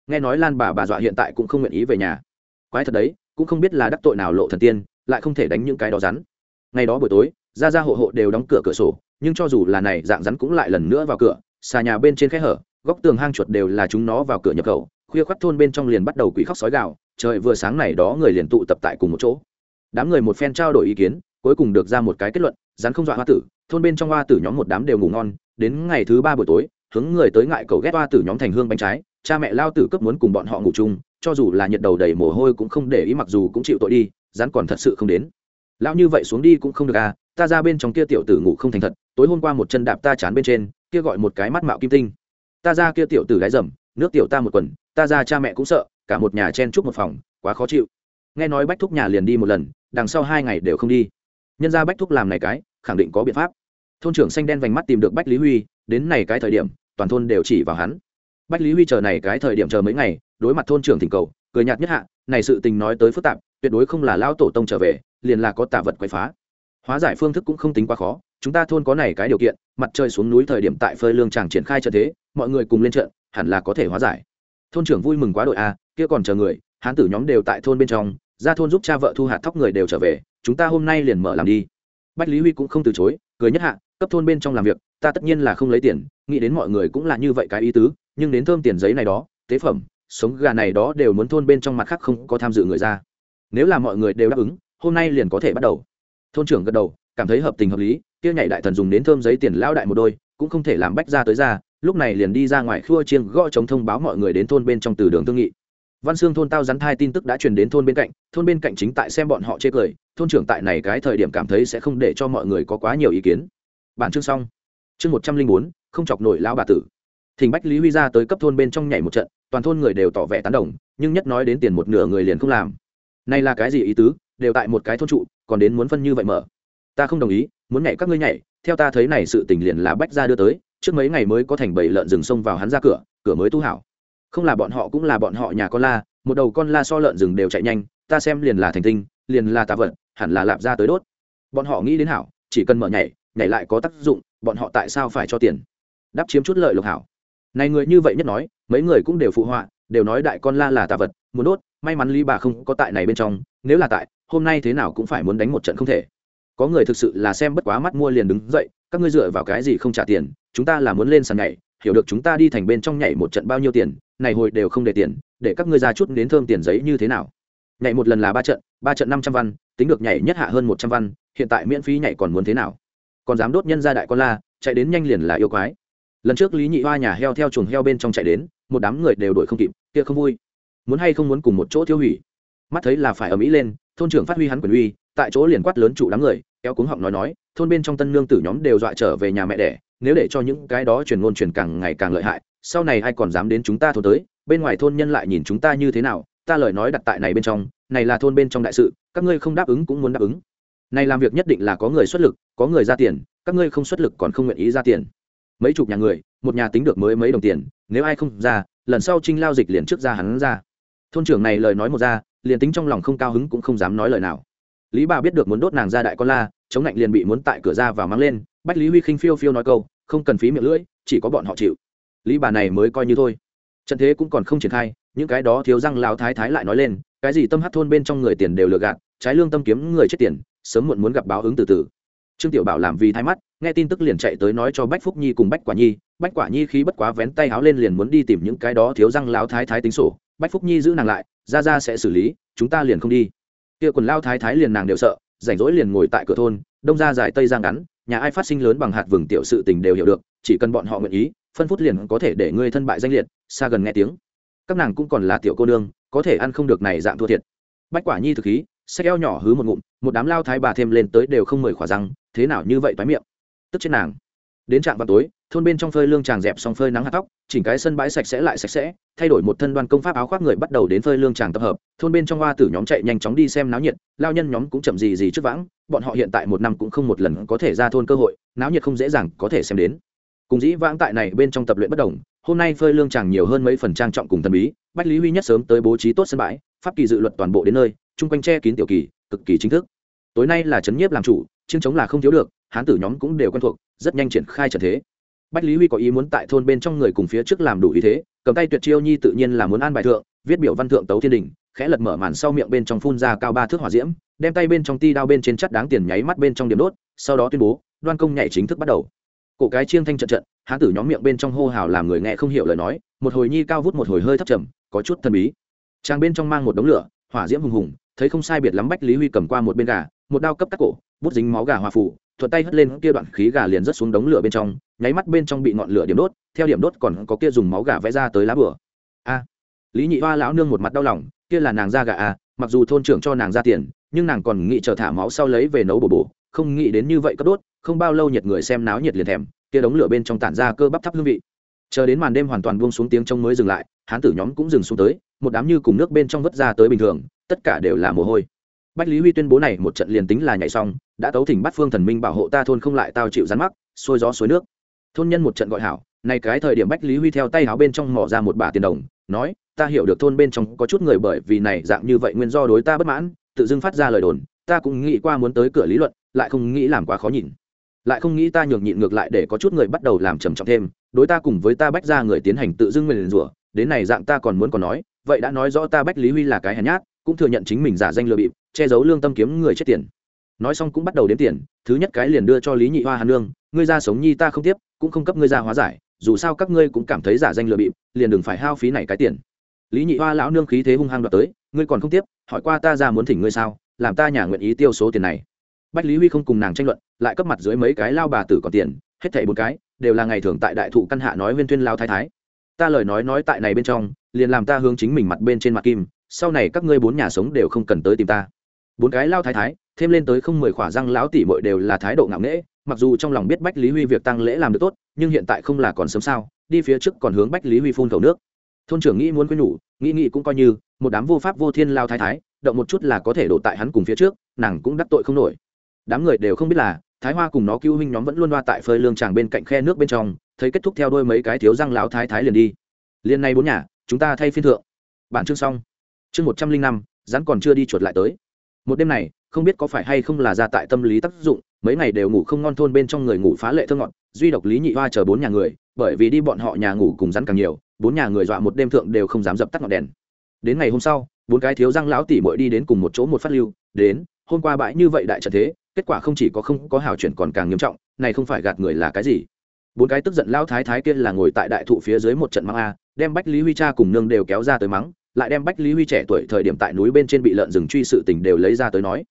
Nghe nói lan bà bà dọa hiện tại cũng không nguyện ý về nhà. Quái thật đấy, cũng không biết là đắc tội nào lộ thần tiên, lại không thể đánh những cái đó rắn. Ngày đó buổi tối ra ra hộ hộ đều đóng cửa cửa sổ, nhưng cho dù là này, dạng rắn cũng lại lần nữa vào cửa, xà nhà bên trên khe hở, góc tường hang chuột đều là chúng nó vào cửa nhập khẩu khuya khoắt thôn bên trong liền bắt đầu quỷ khóc sói gạo trời vừa sáng này đó người liền tụ tập tại cùng một chỗ. Đám người một phen trao đổi ý kiến, cuối cùng được ra một cái kết luận, rắn không dọa hoa tử, thôn bên trong hoa tử nhóm một đám đều ngủ ngon, đến ngày thứ ba buổi tối, hướng người tới ngại cầu ghét hoa tử nhóm thành hương bánh trái, cha mẹ lao tử cấp muốn cùng bọn họ ngủ chung, cho dù là nhiệt đầu đầy mồ hôi cũng không để ý mặc dù cũng chịu tội đi, rắn còn thật sự không đến. Lão như vậy xuống đi cũng không được à ta ra bên trong kia tiểu tử ngủ không thành thật, tối hôm qua một chân đạp ta chán bên trên, kia gọi một cái mắt mạo kim tinh. Ta ra kia tiểu tử gái rầm, nước tiểu ta một quần ta ra cha mẹ cũng sợ, cả một nhà chen chúc một phòng, quá khó chịu. Nghe nói bách thúc nhà liền đi một lần, đằng sau hai ngày đều không đi. Nhân ra bách thúc làm này cái, khẳng định có biện pháp. Thôn trưởng xanh đen vành mắt tìm được bách lý huy, đến này cái thời điểm, toàn thôn đều chỉ vào hắn. Bách lý huy chờ này cái thời điểm chờ mấy ngày, đối mặt thôn trưởng thỉnh cầu, cười nhạt nhất hạ, này sự tình nói tới phức tạp, tuyệt đối không là lão tổ tông trở về, liền là có tạ vật quậy phá. Hóa giải phương thức cũng không tính quá khó, chúng ta thôn có này cái điều kiện, mặt trời xuống núi thời điểm tại phơi lương chàng triển khai trận thế, mọi người cùng lên trận, hẳn là có thể hóa giải thôn trưởng vui mừng quá đội a, kia còn chờ người, hán tử nhóm đều tại thôn bên trong, ra thôn giúp cha vợ thu hạt thóc người đều trở về, chúng ta hôm nay liền mở làm đi. Bách lý huy cũng không từ chối, cười nhất hạ, cấp thôn bên trong làm việc, ta tất nhiên là không lấy tiền, nghĩ đến mọi người cũng là như vậy cái ý tứ, nhưng đến thơm tiền giấy này đó, tế phẩm, sống gà này đó đều muốn thôn bên trong mặt khác không có tham dự người ra. Nếu là mọi người đều đáp ứng, hôm nay liền có thể bắt đầu. Thôn trưởng gật đầu, cảm thấy hợp tình hợp lý, kia nhảy đại thần dùng đến thơm giấy tiền lão đại một đôi, cũng không thể làm bách ra tới ra lúc này liền đi ra ngoài khua chiêng gõ chống thông báo mọi người đến thôn bên trong từ đường thương nghị. Văn xương thôn tao rắn thai tin tức đã truyền đến thôn bên cạnh, thôn bên cạnh chính tại xem bọn họ chê cười, thôn trưởng tại này cái thời điểm cảm thấy sẽ không để cho mọi người có quá nhiều ý kiến. Bản chương xong. Chương một trăm linh bốn, không chọc nổi lão bà tử. Thỉnh bách lý huy ra tới cấp thôn bên trong nhảy một trận, toàn thôn người đều tỏ vẻ tán đồng, nhưng nhất nói đến tiền một nửa người liền không làm. Này là cái gì ý tứ, đều tại một cái thôn trụ, còn đến muốn phân như vậy mở. Ta không đồng ý, muốn nhảy các ngươi nhảy, theo ta thấy này sự tình liền là bách ra đưa tới trước mấy ngày mới có thành bầy lợn rừng xông vào hắn ra cửa cửa mới tu hảo. Không là bọn họ cũng là bọn họ nhà con la, một đầu con la so lợn rừng đều chạy nhanh, ta xem liền là thành tinh, liền là tạ vật, hẳn là lạp ra tới đốt. Bọn họ nghĩ đến hảo, chỉ cần mở nhảy nhảy lại có tác dụng, bọn họ tại sao phải cho tiền? Đắp chiếm chút lợi lộc hảo. Này người như vậy nhất nói, mấy người cũng đều phụ họa, đều nói đại con la là tà vật, muốn đốt, may mắn lý bà không có tại này bên trong, nếu là tại, hôm nay thế nào cũng phải muốn đánh một trận không thể. Có người thực sự là xem bất quá mắt mua liền đứng dậy, các ngươi dựa vào cái gì không trả tiền chúng ta là muốn lên sàn nhảy, hiểu được chúng ta đi thành bên trong nhảy một trận bao nhiêu tiền, này hồi đều không để tiền, để các ngươi ra chút đến thơm tiền giấy như thế nào. Nhảy một lần là ba trận ba trận năm trăm văn, tính được nhảy nhất hạ hơn một trăm văn, hiện tại miễn phí nhảy còn muốn thế nào? Còn dám đốt nhân ra đại con la, chạy đến nhanh liền là yêu quái. Lần trước lý nhị hoa nhà heo theo chuồng heo bên trong chạy đến, một đám người đều đuổi không kịp, kia không vui. Muốn hay không muốn cùng một chỗ thiêu hủy? Mắt thấy là phải ở mỹ lên, thôn trưởng phát huy hắn quyền uy, tại chỗ liền quát lớn trụ đám người, kéo cuống họng nói nói, thôn bên trong tân nương tử nhóm đều dọa trở về nhà mẹ đẻ nếu để cho những cái đó truyền ngôn truyền càng ngày càng lợi hại, sau này ai còn dám đến chúng ta thôn tới, bên ngoài thôn nhân lại nhìn chúng ta như thế nào, ta lời nói đặt tại này bên trong, này là thôn bên trong đại sự, các ngươi không đáp ứng cũng muốn đáp ứng. Này làm việc nhất định là có người xuất lực, có người ra tiền, các ngươi không xuất lực còn không nguyện ý ra tiền. Mấy chục nhà người, một nhà tính được mới mấy đồng tiền, nếu ai không ra, lần sau trinh lao dịch liền trước ra hắn ra. Thôn trưởng này lời nói một ra, liền tính trong lòng không cao hứng cũng không dám nói lời nào. Lý bà biết được muốn đốt nàng ra đại con la chống lạnh liền bị muốn tại cửa ra và mang lên, bách lý huy khinh phiêu phiêu nói câu, không cần phí miệng lưỡi, chỉ có bọn họ chịu. Lý bà này mới coi như thôi. Trận thế cũng còn không triển khai, những cái đó thiếu răng lao thái thái lại nói lên, cái gì tâm hát thôn bên trong người tiền đều lừa gạt, trái lương tâm kiếm người chết tiền, sớm muộn muốn gặp báo ứng từ từ. Trương tiểu bảo làm vì thái mắt, nghe tin tức liền chạy tới nói cho bách phúc nhi cùng bách quả nhi, bách quả nhi khi bất quá vén tay háo lên liền muốn đi tìm những cái đó thiếu răng láo thái thái tính sổ. Bách phúc nhi giữ nàng lại, ra ra sẽ xử lý, chúng ta liền không đi. Kia quần lao thái thái liền nàng đều sợ rảnh rỗi liền ngồi tại cửa thôn, đông ra dài tây ra ngắn, nhà ai phát sinh lớn bằng hạt vừng tiểu sự tình đều hiểu được, chỉ cần bọn họ nguyện ý, phân phút liền có thể để ngươi thân bại danh liệt, xa gần nghe tiếng. Các nàng cũng còn là tiểu cô nương, có thể ăn không được này dạng thua thiệt. Bách quả nhi thực khí sách eo nhỏ hứ một ngụm, một đám lao thái bà thêm lên tới đều không mời khỏa răng, thế nào như vậy toái miệng. Tức chết nàng. Đến trạm vào tối thôn bên trong phơi lương tràng dẹp xong phơi nắng hạt tóc, chỉnh cái sân bãi sạch sẽ lại sạch sẽ, thay đổi một thân đoan công pháp áo khoác người bắt đầu đến phơi lương tràng tập hợp. Thôn bên trong hoa tử nhóm chạy nhanh chóng đi xem náo nhiệt, lao nhân nhóm cũng chậm gì gì trước vãng, bọn họ hiện tại một năm cũng không một lần có thể ra thôn cơ hội, náo nhiệt không dễ dàng có thể xem đến. Cùng dĩ vãng tại này bên trong tập luyện bất đồng, hôm nay phơi lương tràng nhiều hơn mấy phần trang trọng cùng thần bí, bách lý huy nhất sớm tới bố trí tốt sân bãi, pháp kỳ dự luật toàn bộ đến nơi, chung quanh che kín tiểu kỳ, cực kỳ chính thức. Tối nay là trấn nhiếp làm chủ chương chống là không thiếu được, hán tử nhóm cũng đều quen thuộc, rất nhanh triển khai trận thế bách lý huy có ý muốn tại thôn bên trong người cùng phía trước làm đủ ý thế, cầm tay tuyệt chiêu nhi tự nhiên là muốn an bài thượng, viết biểu văn thượng tấu thiên đình, khẽ lật mở màn sau miệng bên trong phun ra cao ba thước hỏa diễm, đem tay bên trong ti đao bên trên chắt đáng tiền nháy mắt bên trong điểm đốt, sau đó tuyên bố, đoan công nhảy chính thức bắt đầu. Cổ cái chiêng thanh trận trận, hán tử nhóm miệng bên trong hô hào làm người nghe không hiểu lời nói, một hồi nhi cao vút một hồi hơi thấp trầm, có chút thần bí. Trang bên trong mang một đống lửa, hỏa diễm hùng hùng, thấy không sai biệt lắm bách lý huy cầm qua một bên gà, một đao cấp tắc cổ, bút dính máu gà hòa phủ thuận tay hất lên kia đoạn khí gà liền rớt xuống đống lửa bên trong nháy mắt bên trong bị ngọn lửa điểm đốt, theo điểm đốt còn có kia dùng máu gà vẽ ra tới lá bửa a, lý nhị hoa lão nương một mặt đau lòng, kia là nàng ra gà a mặc dù thôn trưởng cho nàng ra tiền, nhưng nàng còn nghĩ chờ thả máu sau lấy về nấu bổ bổ, không nghĩ đến như vậy cấp đốt, không bao lâu nhiệt người xem náo nhiệt liền thèm, kia đống lửa bên trong tản ra cơ bắp thắp hương vị. Chờ đến màn đêm hoàn toàn buông xuống tiếng trông mới dừng lại, hán tử nhóm cũng dừng xuống tới, một đám như cùng nước bên trong vớt ra tới bình thường, tất cả đều là mồ hôi. Bách lý huy tuyên bố này một trận liền tính là nhảy xong, đã tấu thỉnh bắt phương thần minh bảo hộ ta thôn không lại tao chịu rắn mắc xôi gió suối nước thôn nhân một trận gọi hảo này cái thời điểm bách lý huy theo tay áo bên trong mỏ ra một bả tiền đồng, nói, ta hiểu được thôn bên trong có chút người bởi vì này dạng như vậy nguyên do đối ta bất mãn, tự dưng phát ra lời đồn, ta cũng nghĩ qua muốn tới cửa lý luận, lại không nghĩ làm quá khó nhìn. Lại không nghĩ ta nhường nhịn ngược lại để có chút người bắt đầu làm trầm trọng thêm, đối ta cùng với ta bách ra người tiến hành tự dưng nguyền rủa, đến này dạng ta còn muốn còn nói, vậy đã nói rõ ta bách lý huy là cái hèn nhát, cũng thừa nhận chính mình giả danh lừa bịp, che giấu lương tâm kiếm người chết tiền nói xong cũng bắt đầu đếm tiền thứ nhất cái liền đưa cho lý nhị hoa hàn Nương, ngươi ra sống nhi ta không tiếp cũng không cấp ngươi ra hóa giải dù sao các ngươi cũng cảm thấy giả danh lừa bịp liền đừng phải hao phí này cái tiền. Lý nhị hoa lão nương khí thế hung hăng đoạt tới ngươi còn không tiếp hỏi qua ta ra muốn thỉnh ngươi sao làm ta nhà nguyện ý tiêu số tiền này. Bách lý huy không cùng nàng tranh luận lại cấp mặt dưới mấy cái lao bà tử còn tiền hết thảy bốn cái đều là ngày thường tại đại thụ căn hạ nói viên tuyên lao thái thái. Ta lời nói nói tại này bên trong liền làm ta hướng chính mình mặt bên trên mặt kim sau này các ngươi bốn nhà sống đều không cần tới tìm ta. Bốn cái lao thái thái thêm lên tới không mười khỏa răng lão tỷ mội đều là thái độ ngạo nghễ, mặc dù trong lòng biết bách lý huy việc tăng lễ làm được tốt, nhưng hiện tại không là còn sớm sao, đi phía trước còn hướng bách lý huy phun cầu nước. Thôn trưởng nghĩ muốn quên nhủ, nghĩ nghĩ cũng coi như, một đám vô pháp vô thiên lao thái thái, động một chút là có thể đổ tại hắn cùng phía trước, nàng cũng đắc tội không nổi. Đám người đều không biết là, thái hoa cùng nó cứu huynh nhóm vẫn luôn loa tại phơi lương tràng bên cạnh khe nước bên trong, thấy kết thúc theo đôi mấy cái thiếu răng lão thái thái liền đi. Liền này bốn nhà, chúng ta thay phiên thượng. Bản chương xong. Chương một trăm linh năm, rắn còn chưa đi chuột lại tới. Một đêm này không biết có phải hay không là ra tại tâm lý tác dụng, mấy ngày đều ngủ không ngon thôn bên trong người ngủ phá lệ thơ ngọn duy độc lý nhị hoa chờ bốn nhà người, bởi vì đi bọn họ nhà ngủ cùng rắn càng nhiều, bốn nhà người dọa một đêm thượng đều không dám dập tắt ngọn đèn. Đến ngày hôm sau, bốn cái thiếu răng lão tỉ mội đi đến cùng một chỗ một phát lưu, đến, hôm qua bãi như vậy đại trận thế, kết quả không chỉ có không có hào chuyển còn càng nghiêm trọng, này không phải gạt người là cái gì? Bốn cái tức giận lao thái thái kia là ngồi tại đại thụ phía dưới một trận mắng a, đem bách lý huy cha cùng nương đều kéo ra tới mắng, lại đem bách lý huy trẻ tuổi thời điểm tại núi bên trên bị lợn rừng truy sự tình đều lấy ra tới nói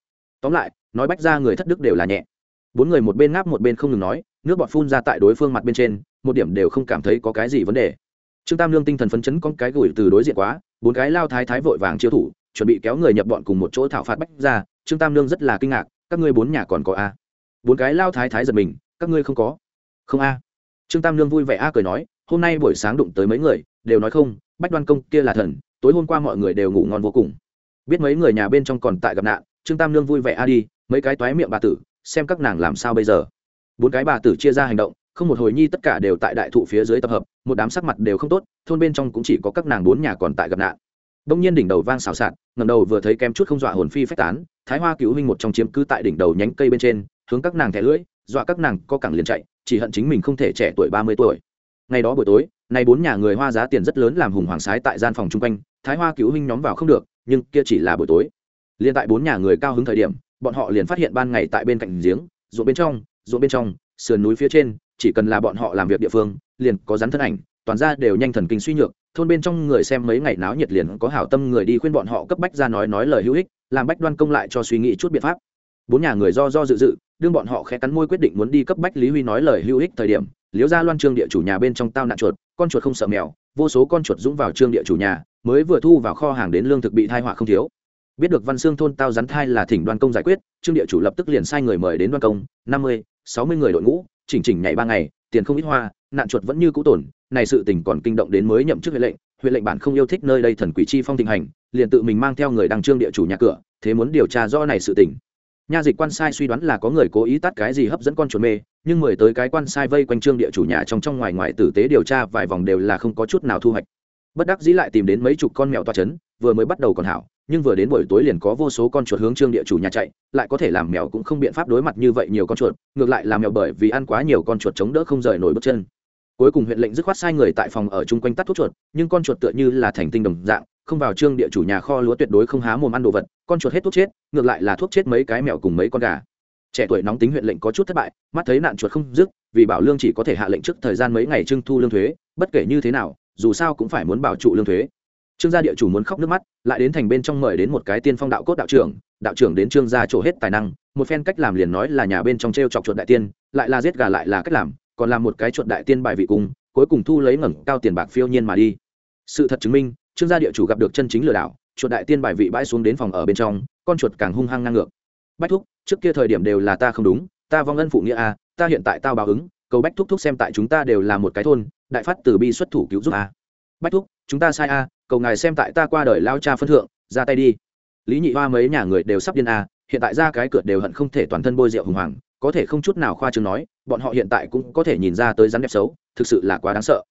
tóm lại, nói bách ra người thất đức đều là nhẹ. Bốn người một bên ngáp một bên không ngừng nói, nước bọt phun ra tại đối phương mặt bên trên, một điểm đều không cảm thấy có cái gì vấn đề. Trương tam lương tinh thần phấn chấn con cái gửi từ đối diện quá, bốn cái lao thái thái vội vàng chiêu thủ, chuẩn bị kéo người nhập bọn cùng một chỗ thảo phạt bách ra trương tam lương rất là kinh ngạc, các ngươi bốn nhà còn có a? Bốn cái lao thái thái giật mình, các ngươi không có? Không a. Trương tam lương vui vẻ a cười nói, hôm nay buổi sáng đụng tới mấy người, đều nói không, bách đoan công kia là thần, tối hôm qua mọi người đều ngủ ngon vô cùng. Biết mấy người nhà bên trong còn tại gặp nạn trương tam Nương vui vẻ a đi, mấy cái toái miệng bà tử, xem các nàng làm sao bây giờ. Bốn cái bà tử chia ra hành động, không một hồi nhi tất cả đều tại đại thụ phía dưới tập hợp, một đám sắc mặt đều không tốt, thôn bên trong cũng chỉ có các nàng bốn nhà còn tại gặp nạn. Đông nhiên đỉnh đầu vang xào xạc ngầm đầu vừa thấy kém chút không dọa hồn phi phách tán, thái hoa cứu huynh một trong chiếm cứ tại đỉnh đầu nhánh cây bên trên, hướng các nàng thẻ lưỡi, dọa các nàng có cẳng liền chạy, chỉ hận chính mình không thể trẻ tuổi ba mươi tuổi. Ngày đó buổi tối, nay bốn nhà người hoa giá tiền rất lớn làm hùng hoàng sái tại gian phòng chung quanh, thái hoa cứu huynh nhóm vào không được, nhưng kia chỉ là buổi tối liên tại bốn nhà người cao hứng thời điểm, bọn họ liền phát hiện ban ngày tại bên cạnh giếng, ruộng bên trong, ruộng bên trong, sườn núi phía trên, chỉ cần là bọn họ làm việc địa phương, liền có rắn thân ảnh, toàn ra đều nhanh thần kinh suy nhược, thôn bên trong người xem mấy ngày náo nhiệt liền có hảo tâm người đi khuyên bọn họ cấp bách ra nói nói lời hữu ích, làm bách đoan công lại cho suy nghĩ chút biện pháp. Bốn nhà người do do dự dự, đương bọn họ khẽ cắn môi quyết định muốn đi cấp bách lý huy nói lời hữu ích thời điểm liếu ra loan trương địa chủ nhà bên trong tao nạn chuột, con chuột không sợ mèo, vô số con chuột dũng vào trương địa chủ nhà, mới vừa thu vào kho hàng đến lương thực bị thai họa không thiếu biết được văn xương thôn tao rắn thai là thỉnh đoan công giải quyết, trương địa chủ lập tức liền sai người mời đến đoan công, năm mươi, sáu mươi người đội ngũ, chỉnh chỉnh nhảy ba ngày, tiền không ít hoa, nạn chuột vẫn như cũ tổn này sự tình còn kinh động đến mới nhậm chức huyện lệnh huyện lệnh bản không yêu thích nơi đây thần quỷ chi phong thịnh hành, liền tự mình mang theo người đăng trương địa chủ nhà cửa, thế muốn điều tra do này sự tình. Nha dịch quan sai suy đoán là có người cố ý tắt cái gì hấp dẫn con chuột mê, nhưng mười tới cái quan sai vây quanh trương địa chủ nhà trong trong ngoài ngoài tử tế điều tra vài vòng đều là không có chút nào thu hoạch. Bất đắc dĩ lại tìm đến mấy chục con mèo toa chấn, vừa mới bắt đầu còn hảo nhưng vừa đến buổi tối liền có vô số con chuột hướng trương địa chủ nhà chạy, lại có thể làm mèo cũng không biện pháp đối mặt như vậy nhiều con chuột, ngược lại làm mèo bởi vì ăn quá nhiều con chuột chống đỡ không rời nổi bước chân. Cuối cùng huyện lệnh dứt khoát sai người tại phòng ở chung quanh tắt thuốc chuột, nhưng con chuột tựa như là thành tinh đồng dạng, không vào trương địa chủ nhà kho lúa tuyệt đối không há mồm ăn đồ vật, con chuột hết thuốc chết, ngược lại là thuốc chết mấy cái mèo cùng mấy con gà. Trẻ tuổi nóng tính huyện lệnh có chút thất bại, mắt thấy nạn chuột không dứt, vì bảo lương chỉ có thể hạ lệnh trước thời gian mấy ngày trưng thu lương thuế, bất kể như thế nào, dù sao cũng phải muốn bảo trụ lương thuế trương gia địa chủ muốn khóc nước mắt, lại đến thành bên trong mời đến một cái tiên phong đạo cốt đạo trưởng đạo trưởng đến trương gia trổ hết tài năng, một phen cách làm liền nói là nhà bên trong t r e o chọc chuột đại tiên, lại là giết gà lại là cách làm, còn làm một cái chuột đại tiên bài vị cung, cuối cùng thu lấy ngẩng cao tiền bạc phiêu nhiên mà đi. Sự thật chứng minh, trương gia địa chủ gặp được chân chính lừa đảo, chuột đại tiên bài vị bãi xuống đến phòng ở bên trong, con chuột càng hung hăng ngang ngược. Bách thúc, trước kia thời điểm đều là ta không đúng, ta vong ân phụ nghĩa a, ta hiện tại tao báo ứng, cầu bách thúc thúc xem tại chúng ta đều là một cái thôn, đại phát từ bi xuất thủ cứu giúp a. Bách thúc chúng ta sai a, cầu ngài xem tại ta qua đời lao cha phân thượng, ra tay đi. Lý nhị hoa mấy nhà người đều sắp điên a, hiện tại ra cái cửa đều hận không thể toàn thân bôi rượu hùng hoàng, có thể không chút nào khoa trương nói, bọn họ hiện tại cũng có thể nhìn ra tới rắn đẹp xấu, thực sự là quá đáng sợ.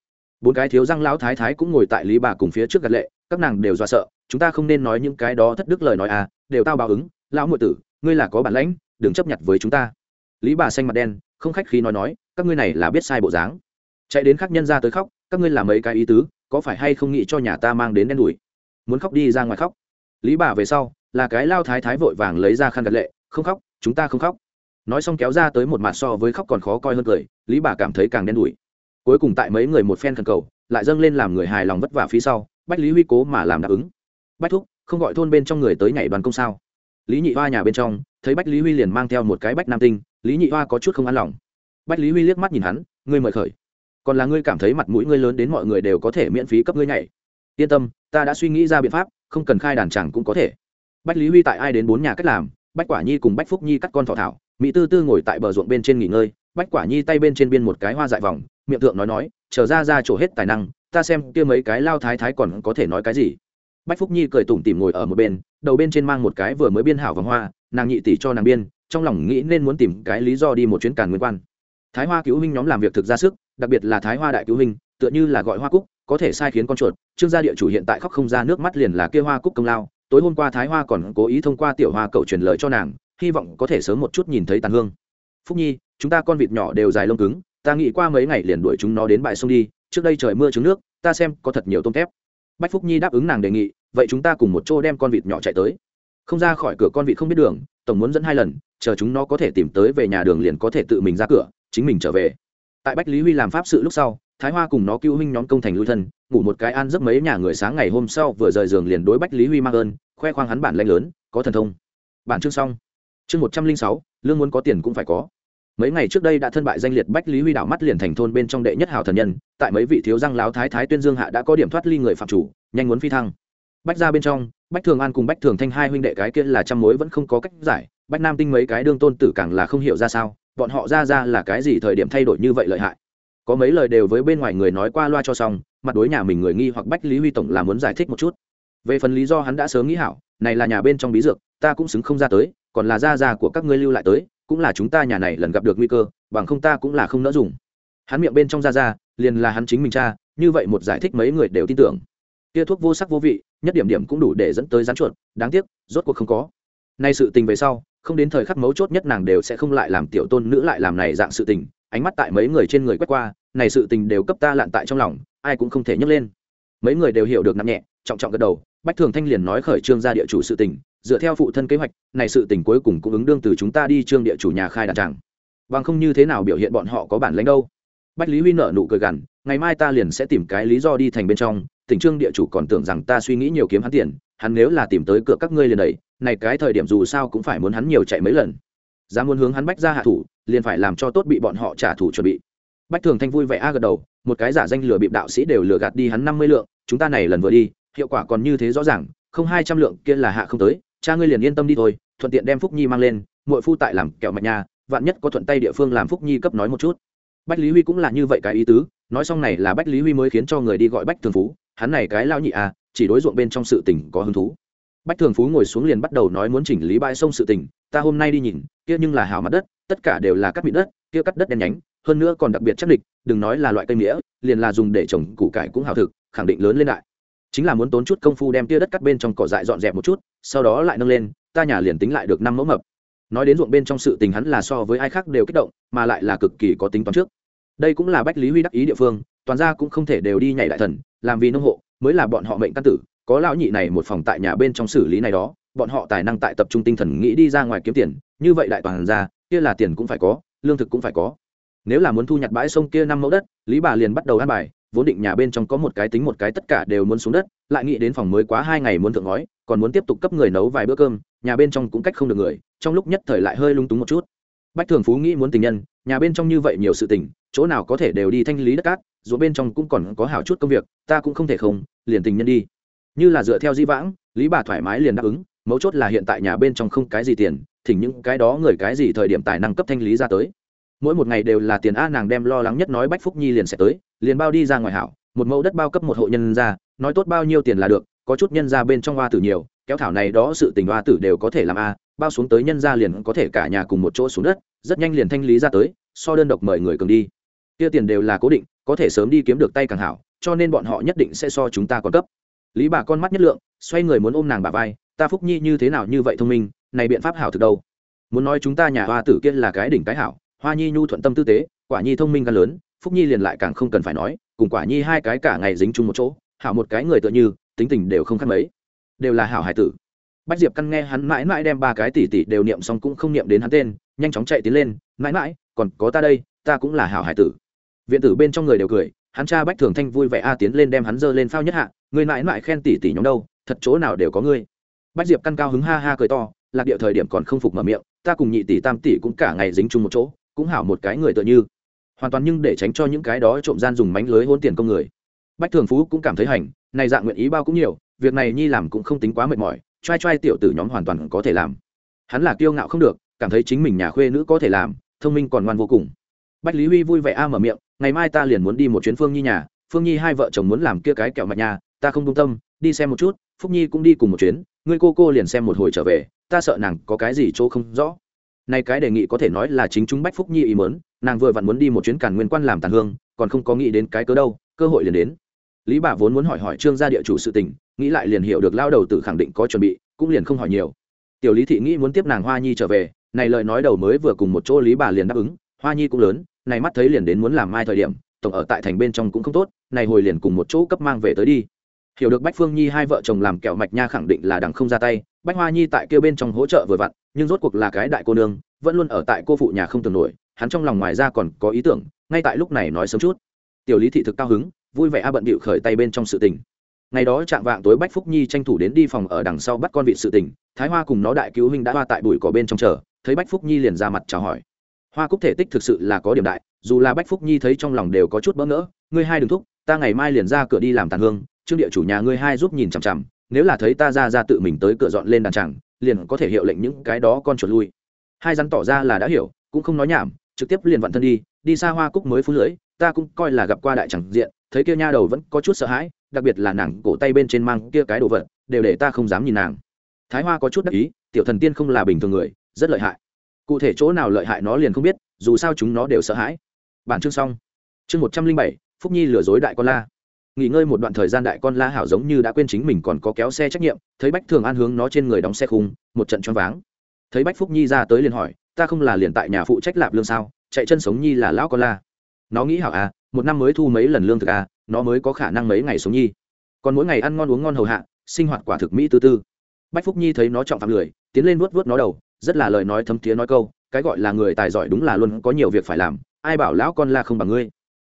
Bốn cái thiếu răng lão thái thái cũng ngồi tại lý bà cùng phía trước gật lệ, các nàng đều do sợ, chúng ta không nên nói những cái đó thất đức lời nói à đều tao báo ứng, lão ngụy tử, ngươi là có bản lãnh, đừng chấp nhận với chúng ta. Lý bà xanh mặt đen, không khách khí nói nói, các ngươi này là biết sai bộ dáng. Chạy đến khác nhân ra tới khóc, các ngươi làm mấy cái ý tứ có phải hay không nghĩ cho nhà ta mang đến đen đủi? Muốn khóc đi ra ngoài khóc. Lý bà về sau, là cái lao thái thái vội vàng lấy ra khăn gật lệ, không khóc, chúng ta không khóc. Nói xong kéo ra tới một mặt so với khóc còn khó coi hơn cười, lý bà cảm thấy càng đen đủi. Cuối cùng tại mấy người một phen khẩn cầu, lại dâng lên làm người hài lòng vất vả phía sau, bách lý huy cố mà làm đáp ứng. Bách thúc, không gọi thôn bên trong người tới nhảy đoàn công sao? Lý nhị hoa nhà bên trong, thấy bách lý huy liền mang theo một cái bách nam tinh, lý nhị hoa có chút không an lòng. Bách lý huy liếc mắt nhìn hắn, ngươi mời khởi còn là ngươi cảm thấy mặt mũi ngươi lớn đến mọi người đều có thể miễn phí cấp ngươi nhảy. Yên tâm, ta đã suy nghĩ ra biện pháp, không cần khai đàn chẳng cũng có thể. Bách lý huy tại ai đến bốn nhà cách làm, bách quả nhi cùng bách phúc nhi cắt con thọ thảo, mỹ tư tư ngồi tại bờ ruộng bên trên nghỉ ngơi, bách quả nhi tay bên trên biên một cái hoa dại vòng, miệng thượng nói nói trở ra ra chỗ hết tài năng, ta xem kia mấy cái lao thái thái còn có thể nói cái gì. Bách phúc nhi cười tủm tỉm ngồi ở một bên, đầu bên trên mang một cái vừa mới biên hảo vòng hoa, nàng nhị tỷ cho nàng biên, trong lòng nghĩ nên muốn tìm cái lý do đi một chuyến càn nguyên quan thái hoa cứu huynh nhóm làm việc thực ra sức, đặc biệt là thái hoa đại cứu huynh, tựa như là gọi hoa cúc, có thể sai khiến con chuột. Trương gia địa chủ hiện tại khóc không ra nước mắt liền là kia hoa cúc công lao. Tối hôm qua thái hoa còn cố ý thông qua tiểu hoa cậu truyền lời cho nàng, hy vọng có thể sớm một chút nhìn thấy tàn hương. Phúc nhi, chúng ta con vịt nhỏ đều dài lông cứng, ta nghĩ qua mấy ngày liền đuổi chúng nó đến bãi sông đi, trước đây trời mưa trứng nước, ta xem có thật nhiều tôm tép bách phúc nhi đáp ứng nàng đề nghị, vậy chúng ta cùng một chỗ đem con vịt nhỏ chạy tới. Không ra khỏi cửa con vịt không biết đường, tổng muốn dẫn hai lần, chờ chúng nó có thể tìm tới về nhà đường liền có thể tự mình ra cửa chính mình trở về. Tại bách lý huy làm pháp sự lúc sau, thái hoa cùng nó cứu huynh nhóm công thành lui thân, ngủ một cái ăn giấc mấy nhà người sáng ngày hôm sau vừa rời giường liền đối bách lý huy mang ơn, khoe khoang hắn bản lanh lớn, có thần thông. Bản chương xong. Chương một trăm linh sáu, lương muốn có tiền cũng phải có. Mấy ngày trước đây đã thân bại danh liệt, bách lý huy đảo mắt liền thành thôn bên trong đệ nhất hào thần nhân, tại mấy vị thiếu răng láo thái thái tuyên dương hạ đã có điểm thoát ly người phạm chủ, nhanh muốn phi thăng. Bách ra bên trong, bách thường an cùng bách thường thanh hai huynh đệ cái kia là trăm mối vẫn không có cách giải, bách nam tinh mấy cái đương tôn tử càng là không hiểu ra sao bọn họ ra ra là cái gì thời điểm thay đổi như vậy lợi hại? Có mấy lời đều với bên ngoài người nói qua loa cho xong, mặt đối nhà mình người nghi hoặc bách lý huy tổng là muốn giải thích một chút. Về phần lý do hắn đã sớm nghĩ hảo, này là nhà bên trong bí dược, ta cũng xứng không ra tới, còn là gia gia của các ngươi lưu lại tới, cũng là chúng ta nhà này lần gặp được nguy cơ, bằng không ta cũng là không nỡ dùng. Hắn miệng bên trong gia gia liền là hắn chính mình cha, như vậy một giải thích mấy người đều tin tưởng. Tia thuốc vô sắc vô vị, nhất điểm điểm cũng đủ để dẫn tới rắn chuột, đáng tiếc, rốt cuộc không có. Nay sự tình về sau không đến thời khắc mấu chốt nhất nàng đều sẽ không lại làm tiểu tôn nữ lại làm này dạng sự tình, ánh mắt tại mấy người trên người quét qua, này sự tình đều cấp ta lạn tại trong lòng, ai cũng không thể nhấc lên mấy người đều hiểu được nặng nhẹ, trọng trọng gật đầu, bách thường thanh liền nói khởi trương ra địa chủ sự tình, dựa theo phụ thân kế hoạch, này sự tình cuối cùng cũng ứng đương từ chúng ta đi trương địa chủ nhà khai đàn tràng bằng không như thế nào biểu hiện bọn họ có bản lãnh đâu bách lý huy nở nụ cười gằn, ngày mai ta liền sẽ tìm cái lý do đi thành bên trong, tỉnh trương địa chủ còn tưởng rằng ta suy nghĩ nhiều kiếm hắn tiền, hắn nếu là tìm tới cửa các ngươi liền đẩy này cái thời điểm dù sao cũng phải muốn hắn nhiều chạy mấy lần. Dám muốn hướng hắn bách ra hạ thủ, liền phải làm cho tốt bị bọn họ trả thù chuẩn bị. Bách thường thanh vui vẻ a gật đầu, một cái giả danh lừa bịp đạo sĩ đều lừa gạt đi hắn năm mươi lượng, chúng ta này lần vừa đi, hiệu quả còn như thế rõ ràng, không hai trăm lượng kia là hạ không tới, cha ngươi liền yên tâm đi thôi, thuận tiện đem phúc nhi mang lên mỗi phu tại làm kẹo mạch nhà, vạn nhất có thuận tay địa phương làm phúc nhi cấp nói một chút. Bách lý huy cũng là như vậy cái ý tứ, nói xong này là bách lý huy mới khiến cho người đi gọi bách thường phú, hắn này cái lao nhị à chỉ đối ruộng bên trong sự tình có hứng thú bách thường phú ngồi xuống liền bắt đầu nói muốn chỉnh lý bãi sông sự tình, ta hôm nay đi nhìn, kia nhưng là hào mặt đất, tất cả đều là cắt mịn đất, kia cắt đất đen nhánh, hơn nữa còn đặc biệt chắc địch, đừng nói là loại cây nghĩa liền là dùng để trồng củ cải cũng hào thực, khẳng định lớn lên đại. Chính là muốn tốn chút công phu đem tia đất cắt bên trong cỏ dại dọn dẹp một chút, sau đó lại nâng lên, ta nhà liền tính lại được năm mẫu mập. Nói đến ruộng bên trong sự tình hắn là so với ai khác đều kích động, mà lại là cực kỳ có tính toán trước. Đây cũng là bách lý huy đắc ý địa phương, toàn ra cũng không thể đều đi nhảy đại thần, làm vì nông hộ, mới là bọn họ mệnh căn tử có lão nhị này một phòng tại nhà bên trong xử lý này đó, bọn họ tài năng tại tập trung tinh thần nghĩ đi ra ngoài kiếm tiền, như vậy đại toàn ra, kia là tiền cũng phải có, lương thực cũng phải có. Nếu là muốn thu nhặt bãi sông kia năm mẫu đất, lý bà liền bắt đầu ăn bài, vốn định nhà bên trong có một cái tính một cái tất cả đều muốn xuống đất, lại nghĩ đến phòng mới quá hai ngày muốn thượng ngói, còn muốn tiếp tục cấp người nấu vài bữa cơm, nhà bên trong cũng cách không được người, trong lúc nhất thời lại hơi lung túng một chút. Bách thường phú nghĩ muốn tình nhân, nhà bên trong như vậy nhiều sự tình, chỗ nào có thể đều đi thanh lý đất cát dù bên trong cũng còn có hảo chút công việc, ta cũng không thể không, liền tình nhân đi như là dựa theo di vãng, lý bà thoải mái liền đáp ứng, mấu chốt là hiện tại nhà bên trong không cái gì tiền, thỉnh những cái đó người cái gì thời điểm tài năng cấp thanh lý ra tới. Mỗi một ngày đều là tiền a nàng đem lo lắng nhất nói bách phúc nhi liền sẽ tới, liền bao đi ra ngoài hảo, một mẫu đất bao cấp một hộ nhân ra, nói tốt bao nhiêu tiền là được, có chút nhân ra bên trong hoa tử nhiều, kéo thảo này đó sự tình hoa tử đều có thể làm a, bao xuống tới nhân ra liền có thể cả nhà cùng một chỗ xuống đất, rất nhanh liền thanh lý ra tới, so đơn độc mời người cường đi. Kia tiền đều là cố định, có thể sớm đi kiếm được tay càng hảo, cho nên bọn họ nhất định sẽ so chúng ta còn cấp lý bà con mắt nhất lượng, xoay người muốn ôm nàng bà vai, ta phúc nhi như thế nào như vậy thông minh, này biện pháp hảo thực đâu? Muốn nói chúng ta nhà hoa tử Kiên là cái đỉnh cái hảo, hoa nhi nhu thuận tâm tư tế, quả nhi thông minh gan lớn, phúc nhi liền lại càng không cần phải nói, cùng quả nhi hai cái cả ngày dính chung một chỗ, hảo một cái người tựa như, tính tình đều không khác mấy, đều là hảo hải tử. Bách diệp căn nghe hắn mãi mãi đem ba cái tỷ tỷ đều niệm xong cũng không niệm đến hắn tên, nhanh chóng chạy tiến lên, mãi mãi, còn có ta đây, ta cũng là hảo hải tử. Viện tử bên trong người đều cười hắn cha bách thường thanh vui vẻ a tiến lên đem hắn dơ lên phao nhất hạ, người mãi mãi khen tỷ tỷ nhóm đâu, thật chỗ nào đều có ngươi. Bách diệp căn cao hứng ha ha cười to, lạc địa thời điểm còn không phục mở miệng, ta cùng nhị tỷ tam tỷ cũng cả ngày dính chung một chỗ, cũng hảo một cái người tựa như. Hoàn toàn nhưng để tránh cho những cái đó trộm gian dùng mánh lưới hôn tiền công người. Bách thường phú cũng cảm thấy hành, này dạng nguyện ý bao cũng nhiều, việc này nhi làm cũng không tính quá mệt mỏi t r a i t r a i tiểu tử nhóm hoàn toàn có thể làm. Hắn là kiêu ngạo không được, cảm thấy chính mình nhà khuê nữ có thể làm, thông minh còn ngoan vô cùng. Bách lý huy vui vẻ a mở miệng ngày mai ta liền muốn đi một chuyến phương nhi nhà, phương nhi hai vợ chồng muốn làm kia cái kẹo mạch nhà, ta không công tâm, đi xem một chút, phúc nhi cũng đi cùng một chuyến, ngươi cô cô liền xem một hồi trở về, ta sợ nàng có cái gì chỗ không rõ. Nay cái đề nghị có thể nói là chính chúng bách phúc nhi ý mớn nàng vừa vặn muốn đi một chuyến càn nguyên quan làm tàn hương, còn không có nghĩ đến cái cớ đâu, cơ hội liền đến. Lý bà vốn muốn hỏi hỏi trương gia địa chủ sự tình, nghĩ lại liền hiểu được lao đầu tự khẳng định có chuẩn bị, cũng liền không hỏi nhiều. Tiểu lý thị nghĩ muốn tiếp nàng hoa nhi trở về, này lời nói đầu mới vừa cùng một chỗ lý bà liền đáp ứng, hoa nhi cũng lớn này mắt thấy liền đến muốn làm mai thời điểm, tổng ở tại thành bên trong cũng không tốt, này hồi liền cùng một chỗ cấp mang về tới đi. Hiểu được bách phương nhi hai vợ chồng làm kẹo mạch nha khẳng định là đằng không ra tay, bách hoa nhi tại kia bên trong hỗ trợ vừa vặn, nhưng rốt cuộc là cái đại cô nương, vẫn luôn ở tại cô phụ nhà không tưởng nổi, hắn trong lòng ngoài ra còn có ý tưởng, ngay tại lúc này nói sớm chút. Tiểu lý thị thực cao hứng, vui vẻ a bận bịu khởi tay bên trong sự tình. Ngày đó chạm vạng tối bách phúc nhi tranh thủ đến đi phòng ở đằng sau bắt con vị sự tình, thái hoa cùng nó đại cứu huynh đã hoa tại bụi cỏ bên trong chờ, thấy bách phúc nhi liền ra mặt chào hỏi hoa cúc thể tích thực sự là có điểm đại, dù là bách phúc nhi thấy trong lòng đều có chút bỡ ngỡ, ngươi hai đừng thúc, ta ngày mai liền ra cửa đi làm tàn hương, trương địa chủ nhà ngươi hai giúp nhìn chằm chằm, nếu là thấy ta ra ra tự mình tới cửa dọn lên đàn tràng liền có thể hiệu lệnh những cái đó con chuột lui. Hai rắn tỏ ra là đã hiểu, cũng không nói nhảm, trực tiếp liền vặn thân đi đi xa hoa cúc mới phú lưỡi, ta cũng coi là gặp qua đại chẳng diện, thấy kia nha đầu vẫn có chút sợ hãi, đặc biệt là nàng cổ tay bên trên mang kia cái đồ vật, đều để ta không dám nhìn nàng. Thái hoa có chút đắc ý, tiểu thần tiên không là bình thường người, rất lợi hại cụ thể chỗ nào lợi hại nó liền không biết, dù sao chúng nó đều sợ hãi. Bản chương xong. Chương một trăm linh bảy, phúc nhi lừa dối đại con la. Nghỉ ngơi một đoạn thời gian đại con la hảo giống như đã quên chính mình còn có kéo xe trách nhiệm, thấy bách thường an hướng nó trên người đóng xe khung, một trận choáng váng. Thấy bách phúc nhi ra tới liền hỏi, ta không là liền tại nhà phụ trách lạp lương sao? Chạy chân sống nhi là lão con la. Nó nghĩ hảo à một năm mới thu mấy lần lương thực à nó mới có khả năng mấy ngày sống nhi. Còn mỗi ngày ăn ngon uống ngon hầu hạ, sinh hoạt quả thực mỹ tư tư. Bách phúc nhi thấy nó trọng phạm lười, tiến lên vuốt vuốt nó đầu rất là lời nói thấm thiế nói câu, cái gọi là người tài giỏi đúng là luôn có nhiều việc phải làm, ai bảo lão con la không bằng ngươi.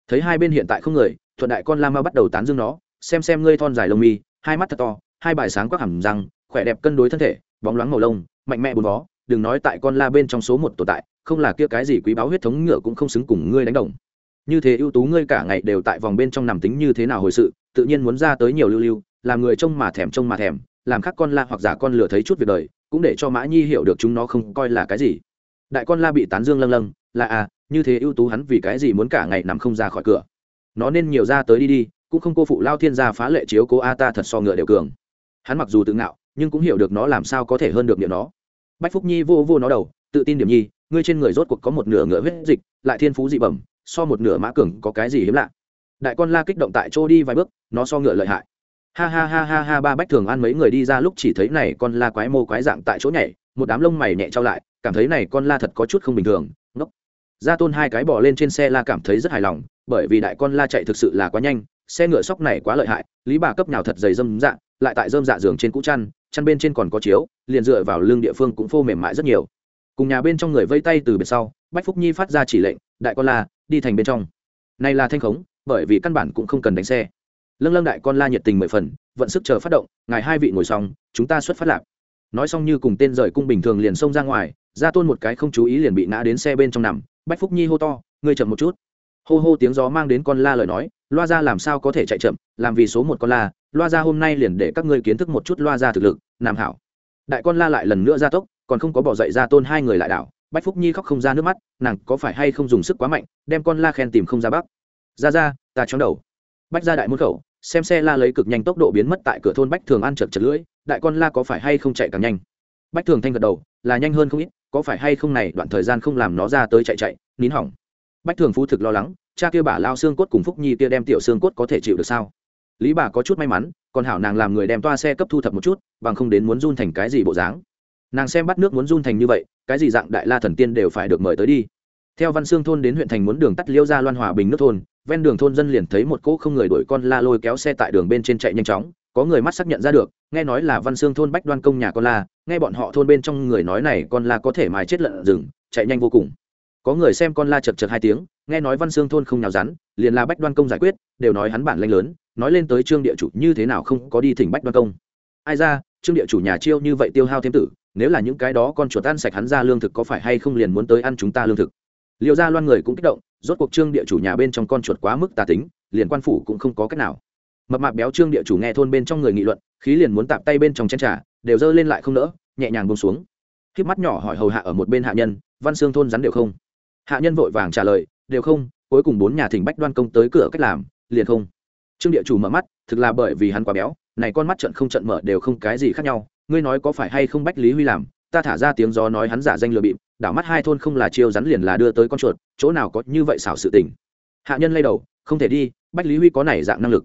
Thấy hai bên hiện tại không người, thuận đại con la ma bắt đầu tán dương nó, xem xem ngươi thon dài lông mi, hai mắt thật to, hai bài sáng quắc hẳn răng, khỏe đẹp cân đối thân thể, bóng loáng màu lông, mạnh mẽ bùn vó, đừng nói tại con la bên trong số một tồn tại, không là kia cái gì quý báo huyết thống ngựa cũng không xứng cùng ngươi đánh đồng. Như thế ưu tú ngươi cả ngày đều tại vòng bên trong nằm tính như thế nào hồi sự, tự nhiên muốn ra tới nhiều lưu lưu, làm người trông mà thèm trông mà thèm, làm khác con la hoặc giả con lừa thấy chút việc đời cũng để cho mã nhi hiểu được chúng nó không coi là cái gì. Đại con la bị tán dương lâng lâng, là à như thế ưu tú hắn vì cái gì muốn cả ngày nằm không ra khỏi cửa. Nó nên nhiều ra tới đi đi, cũng không cô phụ lao thiên gia phá lệ chiếu cố a ta thật so ngựa đều cường. Hắn mặc dù tự ngạo, nhưng cũng hiểu được nó làm sao có thể hơn được miệng nó. Bách phúc nhi vô vô nó đầu, tự tin điểm nhi, ngươi trên người rốt cuộc có một nửa ngựa huyết dịch, lại thiên phú dị bẩm, so một nửa mã cường có cái gì hiếm lạ. Đại con la kích động tại chỗ đi vài bước, nó so ngựa lợi hại ha ha ha ha ha, ba bách thường ăn mấy người đi ra lúc chỉ thấy này con la quái mô quái dạng tại chỗ nhảy, một đám lông mày nhẹ trao lại, cảm thấy này con la thật có chút không bình thường, ngốc. Gia tôn hai cái bỏ lên trên xe la cảm thấy rất hài lòng, bởi vì đại con la chạy thực sự là quá nhanh, xe ngựa sóc này quá lợi hại, lý bà cấp nào thật dày dâm dạ lại tại dơm dạ giường trên cũ chăn chăn bên trên còn có chiếu, liền dựa vào lưng địa phương cũng phô mềm mại rất nhiều. Cùng nhà bên trong người vây tay từ biệt sau, bách phúc nhi phát ra chỉ lệnh, đại con la, đi thành bên trong. Này là thanh khống, bởi vì căn bản cũng không cần đánh xe lâng lâng đại con la nhiệt tình mười phần, vận sức chờ phát động, ngài hai vị ngồi xong, chúng ta xuất phát lạp nói xong như cùng tên rời cung bình thường liền xông ra ngoài, ra tôn một cái không chú ý liền bị ngã đến xe bên trong nằm, bách phúc nhi hô to, ngươi chậm một chút. Hô hô tiếng gió mang đến con la lời nói, loa ra làm sao có thể chạy chậm, làm vì số một con la, loa ra hôm nay liền để các ngươi kiến thức một chút loa ra thực lực nam hảo. Đại con la lại lần nữa ra tốc, còn không có bỏ dậy ra tôn hai người lại đảo, bách phúc nhi khóc không ra nước mắt, nàng có phải hay không dùng sức quá mạnh, đem con la khen tìm không ra bắc ra ra, ta chóng đầu. Bách ra đại môn khẩu xem xe la lấy cực nhanh tốc độ biến mất tại cửa thôn bách thường ăn chật chật lưỡi, đại con la có phải hay không chạy càng nhanh? Bách thường thanh gật đầu, là nhanh hơn không ít, có phải hay không này, đoạn thời gian không làm nó ra tới chạy chạy, nín hỏng. Bách thường phú thực lo lắng, cha kia bà lao xương cốt cùng phúc nhi kia đem tiểu xương cốt có thể chịu được sao? Lý bà có chút may mắn, còn hảo nàng làm người đem toa xe cấp thu thập một chút, bằng không đến muốn run thành cái gì bộ dáng. Nàng xem bắt nước muốn run thành như vậy, cái gì dạng đại la thần tiên đều phải được mời tới đi. Theo văn xương thôn đến huyện thành muốn đường tắt liêu ra loan hòa bình nước thôn ven đường thôn dân liền thấy một cỗ không người đuổi con la lôi kéo xe tại đường bên trên chạy nhanh chóng, có người mắt xác nhận ra được, nghe nói là văn xương thôn bách đoan công nhà con la, nghe bọn họ thôn bên trong người nói này con la có thể mài chết lợn rừng, chạy nhanh vô cùng. Có người xem con la chật chật hai tiếng, nghe nói văn xương thôn không nhào rắn, liền là bách đoan công giải quyết, đều nói hắn bản lanh lớn, nói lên tới trương địa chủ như thế nào không có đi thỉnh bách đoan công. Ai ra, trương địa chủ nhà chiêu như vậy tiêu hao thêm tử, nếu là những cái đó con chuột ăn sạch hắn ra lương thực có phải hay không liền muốn tới ăn chúng ta lương thực. Liệu ra loan người cũng kích động rốt cuộc trương địa chủ nhà bên trong con chuột quá mức tà tính, liền quan phủ cũng không có cách nào. Mập mạp béo trương địa chủ nghe thôn bên trong người nghị luận, khí liền muốn tạp tay bên trong chén trà, đều dơ lên lại không nỡ, nhẹ nhàng bông xuống. Khiếp mắt nhỏ hỏi hầu hạ ở một bên hạ nhân, văn xương thôn rắn đều không? Hạ nhân vội vàng trả lời, đều không, cuối cùng bốn nhà thỉnh bách đoan công tới cửa cách làm, liền không. Trương địa chủ mở mắt, thực là bởi vì hắn quá béo, này con mắt trận không trận mở đều không cái gì khác nhau, ngươi nói có phải hay không bách lý huy làm, ta thả ra tiếng gió nói hắn giả danh lừa bịp đảo mắt hai thôn không là chiêu rắn liền là đưa tới con chuột, chỗ nào có như vậy xảo sự tình. Hạ nhân lay đầu, không thể đi, bách lý huy có này dạng năng lực.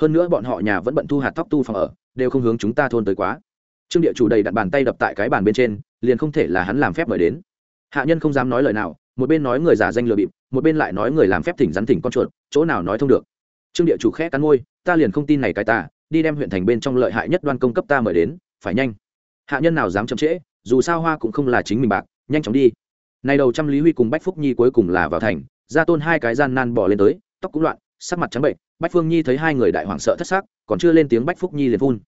Hơn nữa bọn họ nhà vẫn bận thu hạt tóc tu phòng ở, đều không hướng chúng ta thôn tới quá. Trương địa chủ đầy đặt bàn tay đập tại cái bàn bên trên, liền không thể là hắn làm phép mời đến. Hạ nhân không dám nói lời nào, một bên nói người giả danh lừa bịp, một bên lại nói người làm phép thỉnh rắn thỉnh con chuột, chỗ nào nói thông được. Trương địa chủ khẽ cắn môi, ta liền không tin này cái ta, đi đem huyện thành bên trong lợi hại nhất đoan công cấp ta mời đến, phải nhanh. Hạ nhân nào dám chậm trễ, dù sao hoa cũng không là chính mình bạc nhanh chóng đi. Này đầu trăm lý huy cùng bách phúc nhi cuối cùng là vào thành, ra tôn hai cái gian nan bỏ lên tới, tóc cũng loạn, sắc mặt trắng bệnh. Bách phương nhi thấy hai người đại hoảng sợ thất xác còn chưa lên tiếng bách phúc nhi liền phun.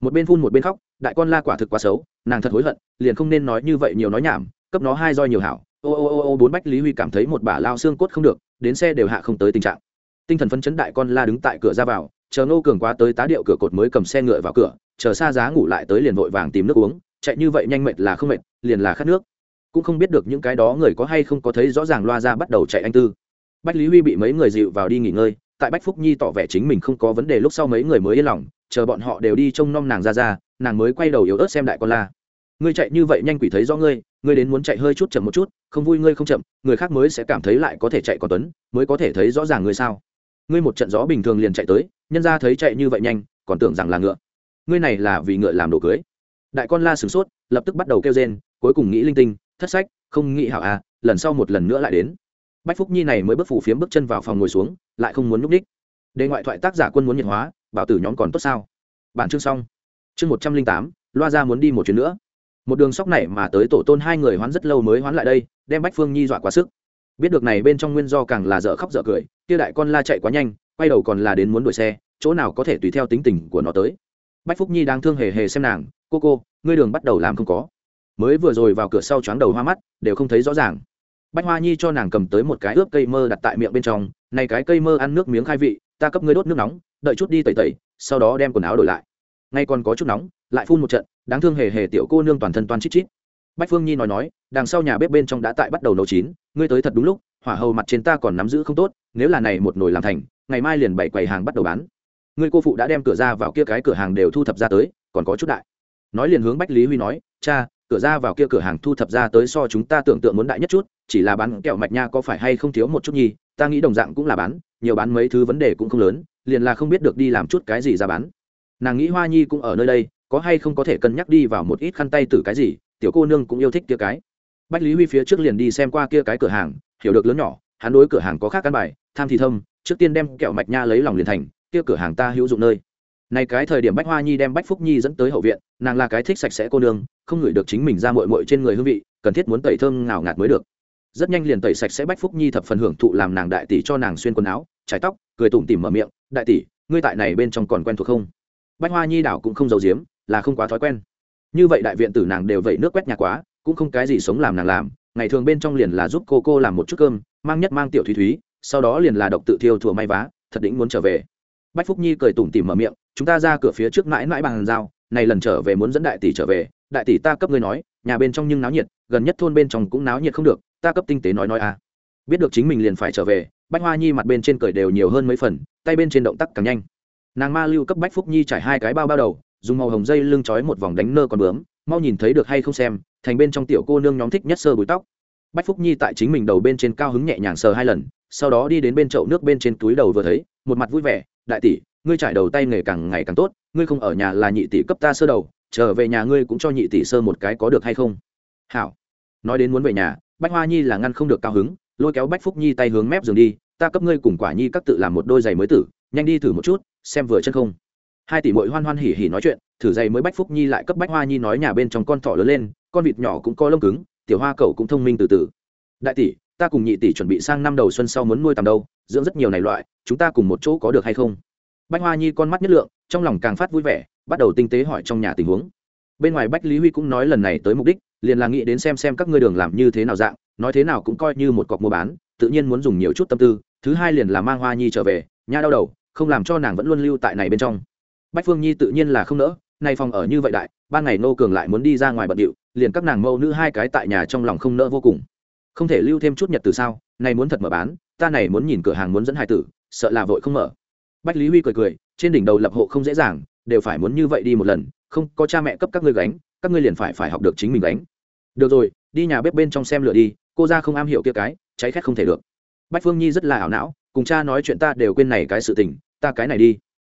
Một bên phun một bên khóc, đại con la quả thực quá xấu, nàng thật hối hận, liền không nên nói như vậy nhiều nói nhảm, cấp nó hai roi nhiều hảo. Ô ô ô ô, bốn bách lý huy cảm thấy một bả lao xương cốt không được, đến xe đều hạ không tới tình trạng. Tinh thần phấn chấn đại con la đứng tại cửa ra vào, chờ nô cường quá tới tá điệu cửa cột mới cầm xe ngựa vào cửa, chờ xa giá ngủ lại tới liền vội vàng tìm nước uống, chạy như vậy nhanh mệt là không mệt, liền là khát nước cũng không biết được những cái đó người có hay không có thấy rõ ràng loa ra bắt đầu chạy anh tư. Bách lý huy bị mấy người dịu vào đi nghỉ ngơi, tại bách phúc nhi tỏ vẻ chính mình không có vấn đề lúc sau mấy người mới yên lòng, chờ bọn họ đều đi trông nom nàng ra ra, nàng mới quay đầu yếu ớt xem đại con la. Ngươi chạy như vậy nhanh quỷ thấy rõ ngươi ngươi đến muốn chạy hơi chút chậm một chút, không vui ngươi không chậm, người khác mới sẽ cảm thấy lại có thể chạy còn tuấn, mới có thể thấy rõ ràng ngươi sao. Ngươi một trận gió bình thường liền chạy tới, nhân ra thấy chạy như vậy nhanh, còn tưởng rằng là ngựa. Ngươi này là vì ngựa làm đồ cưới. Đại con la sửng sốt, lập tức bắt đầu kêu rên, cuối cùng nghĩ linh tinh thất sách, không nghĩ hảo à lần sau một lần nữa lại đến. Bách phúc nhi này mới bước phủ phiếm bước chân vào phòng ngồi xuống, lại không muốn núp đích đề ngoại thoại tác giả quân muốn nhiệt hóa, bảo tử nhóm còn tốt sao? Bản chương xong. Chương một trăm linh tám, loa ra muốn đi một chuyến nữa. Một đường sóc này mà tới tổ tôn hai người hoán rất lâu mới hoán lại đây, đem bách phương nhi dọa quá sức. Biết được này bên trong nguyên do càng là dở khóc dở cười, kia đại con la chạy quá nhanh, quay đầu còn là đến muốn đuổi xe, chỗ nào có thể tùy theo tính tình của nó tới. Bách phúc nhi đang thương hề hề xem nàng, cô cô, ngươi đường bắt đầu làm không có mới vừa rồi vào cửa sau choáng đầu hoa mắt, đều không thấy rõ ràng. Bách hoa nhi cho nàng cầm tới một cái ướp cây mơ đặt tại miệng bên trong, này cái cây mơ ăn nước miếng khai vị, ta cấp ngươi đốt nước nóng, đợi chút đi tẩy tẩy, sau đó đem quần áo đổi lại. Ngay còn có chút nóng, lại phun một trận, đáng thương hề hề tiểu cô nương toàn thân toàn chít chít. Bách phương nhi nói nói, đằng sau nhà bếp bên trong đã tại bắt đầu nấu chín, ngươi tới thật đúng lúc, hỏa hầu mặt trên ta còn nắm giữ không tốt, nếu là này một nồi làm thành, ngày mai liền bảy quầy hàng bắt đầu bán. Ngươi cô phụ đã đem cửa ra vào kia cái cửa hàng đều thu thập ra tới, còn có chút đại. Nói liền hướng bách lý huy nói, cha cửa ra vào kia cửa hàng thu thập ra tới so chúng ta tưởng tượng muốn đại nhất chút, chỉ là bán kẹo mạch nha có phải hay không thiếu một chút nhi ta nghĩ đồng dạng cũng là bán, nhiều bán mấy thứ vấn đề cũng không lớn, liền là không biết được đi làm chút cái gì ra bán. Nàng nghĩ hoa nhi cũng ở nơi đây, có hay không có thể cân nhắc đi vào một ít khăn tay từ cái gì, tiểu cô nương cũng yêu thích kia cái. Bách lý huy phía trước liền đi xem qua kia cái cửa hàng, hiểu được lớn nhỏ, hắn đối cửa hàng có khác căn bài, tham thì thâm, trước tiên đem kẹo mạch nha lấy lòng liền thành, kia cửa hàng ta hữu dụng nơi này cái thời điểm bách hoa nhi đem bách phúc nhi dẫn tới hậu viện, nàng là cái thích sạch sẽ cô nương, không ngửi được chính mình ra mội mội trên người hương vị, cần thiết muốn tẩy thơm ngào ngạt mới được. Rất nhanh liền tẩy sạch sẽ bách phúc nhi thập phần hưởng thụ làm nàng đại tỷ cho nàng xuyên quần áo trái tóc, cười tủm tỉm mở miệng, đại tỷ, ngươi tại này bên trong còn quen thuộc không? Bách hoa nhi đảo cũng không giấu giếm, là không quá thói quen. Như vậy đại viện tử nàng đều vậy nước quét nhà quá, cũng không cái gì sống làm nàng làm, ngày thường bên trong liền là giúp cô cô làm một chút cơm, mang nhất mang tiểu thúy thúy, sau đó liền là độc tự thiêu thùa may vá, thật định muốn trở về. Bách phúc nhi cười tủm tỉm mở miệng chúng ta ra cửa phía trước mãi mãi bằng dao, này lần trở về muốn dẫn đại tỷ trở về, đại tỷ ta cấp ngươi nói, nhà bên trong nhưng náo nhiệt, gần nhất thôn bên trong cũng náo nhiệt không được, ta cấp tinh tế nói nói à. Biết được chính mình liền phải trở về, bách hoa nhi mặt bên trên cười đều nhiều hơn mấy phần, tay bên trên động tác càng nhanh. Nàng ma lưu cấp bách phúc nhi trải hai cái bao bao đầu, dùng màu hồng dây lưng trói một vòng đánh nơ con bướm, mau nhìn thấy được hay không xem, thành bên trong tiểu cô nương nhóm thích nhất sơ bụi tóc. Bách phúc nhi tại chính mình đầu bên trên cao hứng nhẹ nhàng sờ hai lần, sau đó đi đến bên chậu nước bên trên túi đầu vừa thấy, một mặt vui vẻ, đại tỷ ngươi trải đầu tay nghề càng ngày càng tốt, ngươi không ở nhà là nhị tỷ cấp ta sơ đầu, trở về nhà ngươi cũng cho nhị tỷ sơ một cái có được hay không? Hảo. Nói đến muốn về nhà, bách hoa nhi là ngăn không được cao hứng, lôi kéo bách phúc nhi tay hướng mép giường đi, ta cấp ngươi cùng quả nhi các tự làm một đôi giày mới tử, nhanh đi thử một chút, xem vừa chân không. Hai tỷ mội hoan hoan hỉ hỉ nói chuyện, thử giày mới bách phúc nhi lại cấp bách hoa nhi nói nhà bên trong con thỏ lớn lên, con vịt nhỏ cũng có lông cứng, tiểu hoa cậu cũng thông minh từ từ. Đại tỷ, ta cùng nhị tỷ chuẩn bị sang năm đầu xuân sau muốn nuôi tầm đâu, dưỡng rất nhiều này loại, chúng ta cùng một chỗ có được hay không? Bách hoa nhi con mắt nhất lượng, trong lòng càng phát vui vẻ, bắt đầu tinh tế hỏi trong nhà tình huống. Bên ngoài bách lý huy cũng nói lần này tới mục đích, liền là nghĩ đến xem xem các ngươi đường làm như thế nào dạng, nói thế nào cũng coi như một cọc mua bán, tự nhiên muốn dùng nhiều chút tâm tư, thứ hai liền là mang hoa nhi trở về, nha đau đầu, không làm cho nàng vẫn luôn lưu tại này bên trong. Bách phương nhi tự nhiên là không nỡ, nay phòng ở như vậy đại, ban ngày nô cường lại muốn đi ra ngoài bận điệu, liền các nàng mâu nữ hai cái tại nhà trong lòng không nỡ vô cùng. Không thể lưu thêm chút nhật từ sao, này muốn thật mở bán, ta này muốn nhìn cửa hàng muốn dẫn hai tử, sợ là vội không mở bách lý huy cười cười, trên đỉnh đầu lập hộ không dễ dàng, đều phải muốn như vậy đi một lần, không có cha mẹ cấp các ngươi gánh, các ngươi liền phải phải học được chính mình gánh. Được rồi, đi nhà bếp bên trong xem lửa đi, cô ra không am hiểu kia cái, cháy khét không thể được. Bách phương nhi rất là ảo não, cùng cha nói chuyện ta đều quên này cái sự tình, ta cái này đi.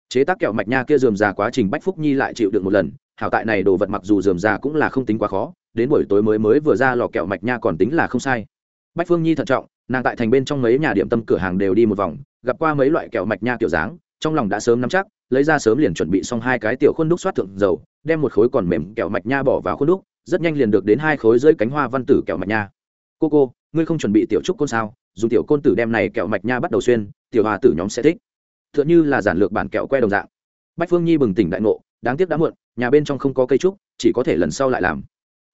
Chế tác kẹo mạch nha kia dườm già quá trình bách phúc nhi lại chịu được một lần, hảo tại này đồ vật mặc dù dườm già cũng là không tính quá khó, đến buổi tối mới mới vừa ra lò kẹo mạch nha còn tính là không sai. Bách phương nhi thận trọng, nàng tại thành bên trong mấy nhà điểm tâm cửa hàng đều đi một vòng gặp qua mấy loại kẹo mạch nha kiểu dáng, trong lòng đã sớm nắm chắc, lấy ra sớm liền chuẩn bị xong hai cái tiểu khuôn đúc xoát thượng dầu, đem một khối còn mềm kẹo mạch nha bỏ vào khuôn đúc, rất nhanh liền được đến hai khối dưới cánh hoa văn tử kẹo mạch nha. Cô cô, ngươi không chuẩn bị tiểu trúc côn sao? Dùng tiểu côn tử đem này kẹo mạch nha bắt đầu xuyên, tiểu hòa tử nhóm sẽ thích. T h ư ợ n như là giản lược bản kẹo que đồng dạng. Bách phương nhi bừng tỉnh đại ngộ, đáng tiếc đã muộn, nhà bên trong không có cây trúc, chỉ có thể lần sau lại làm.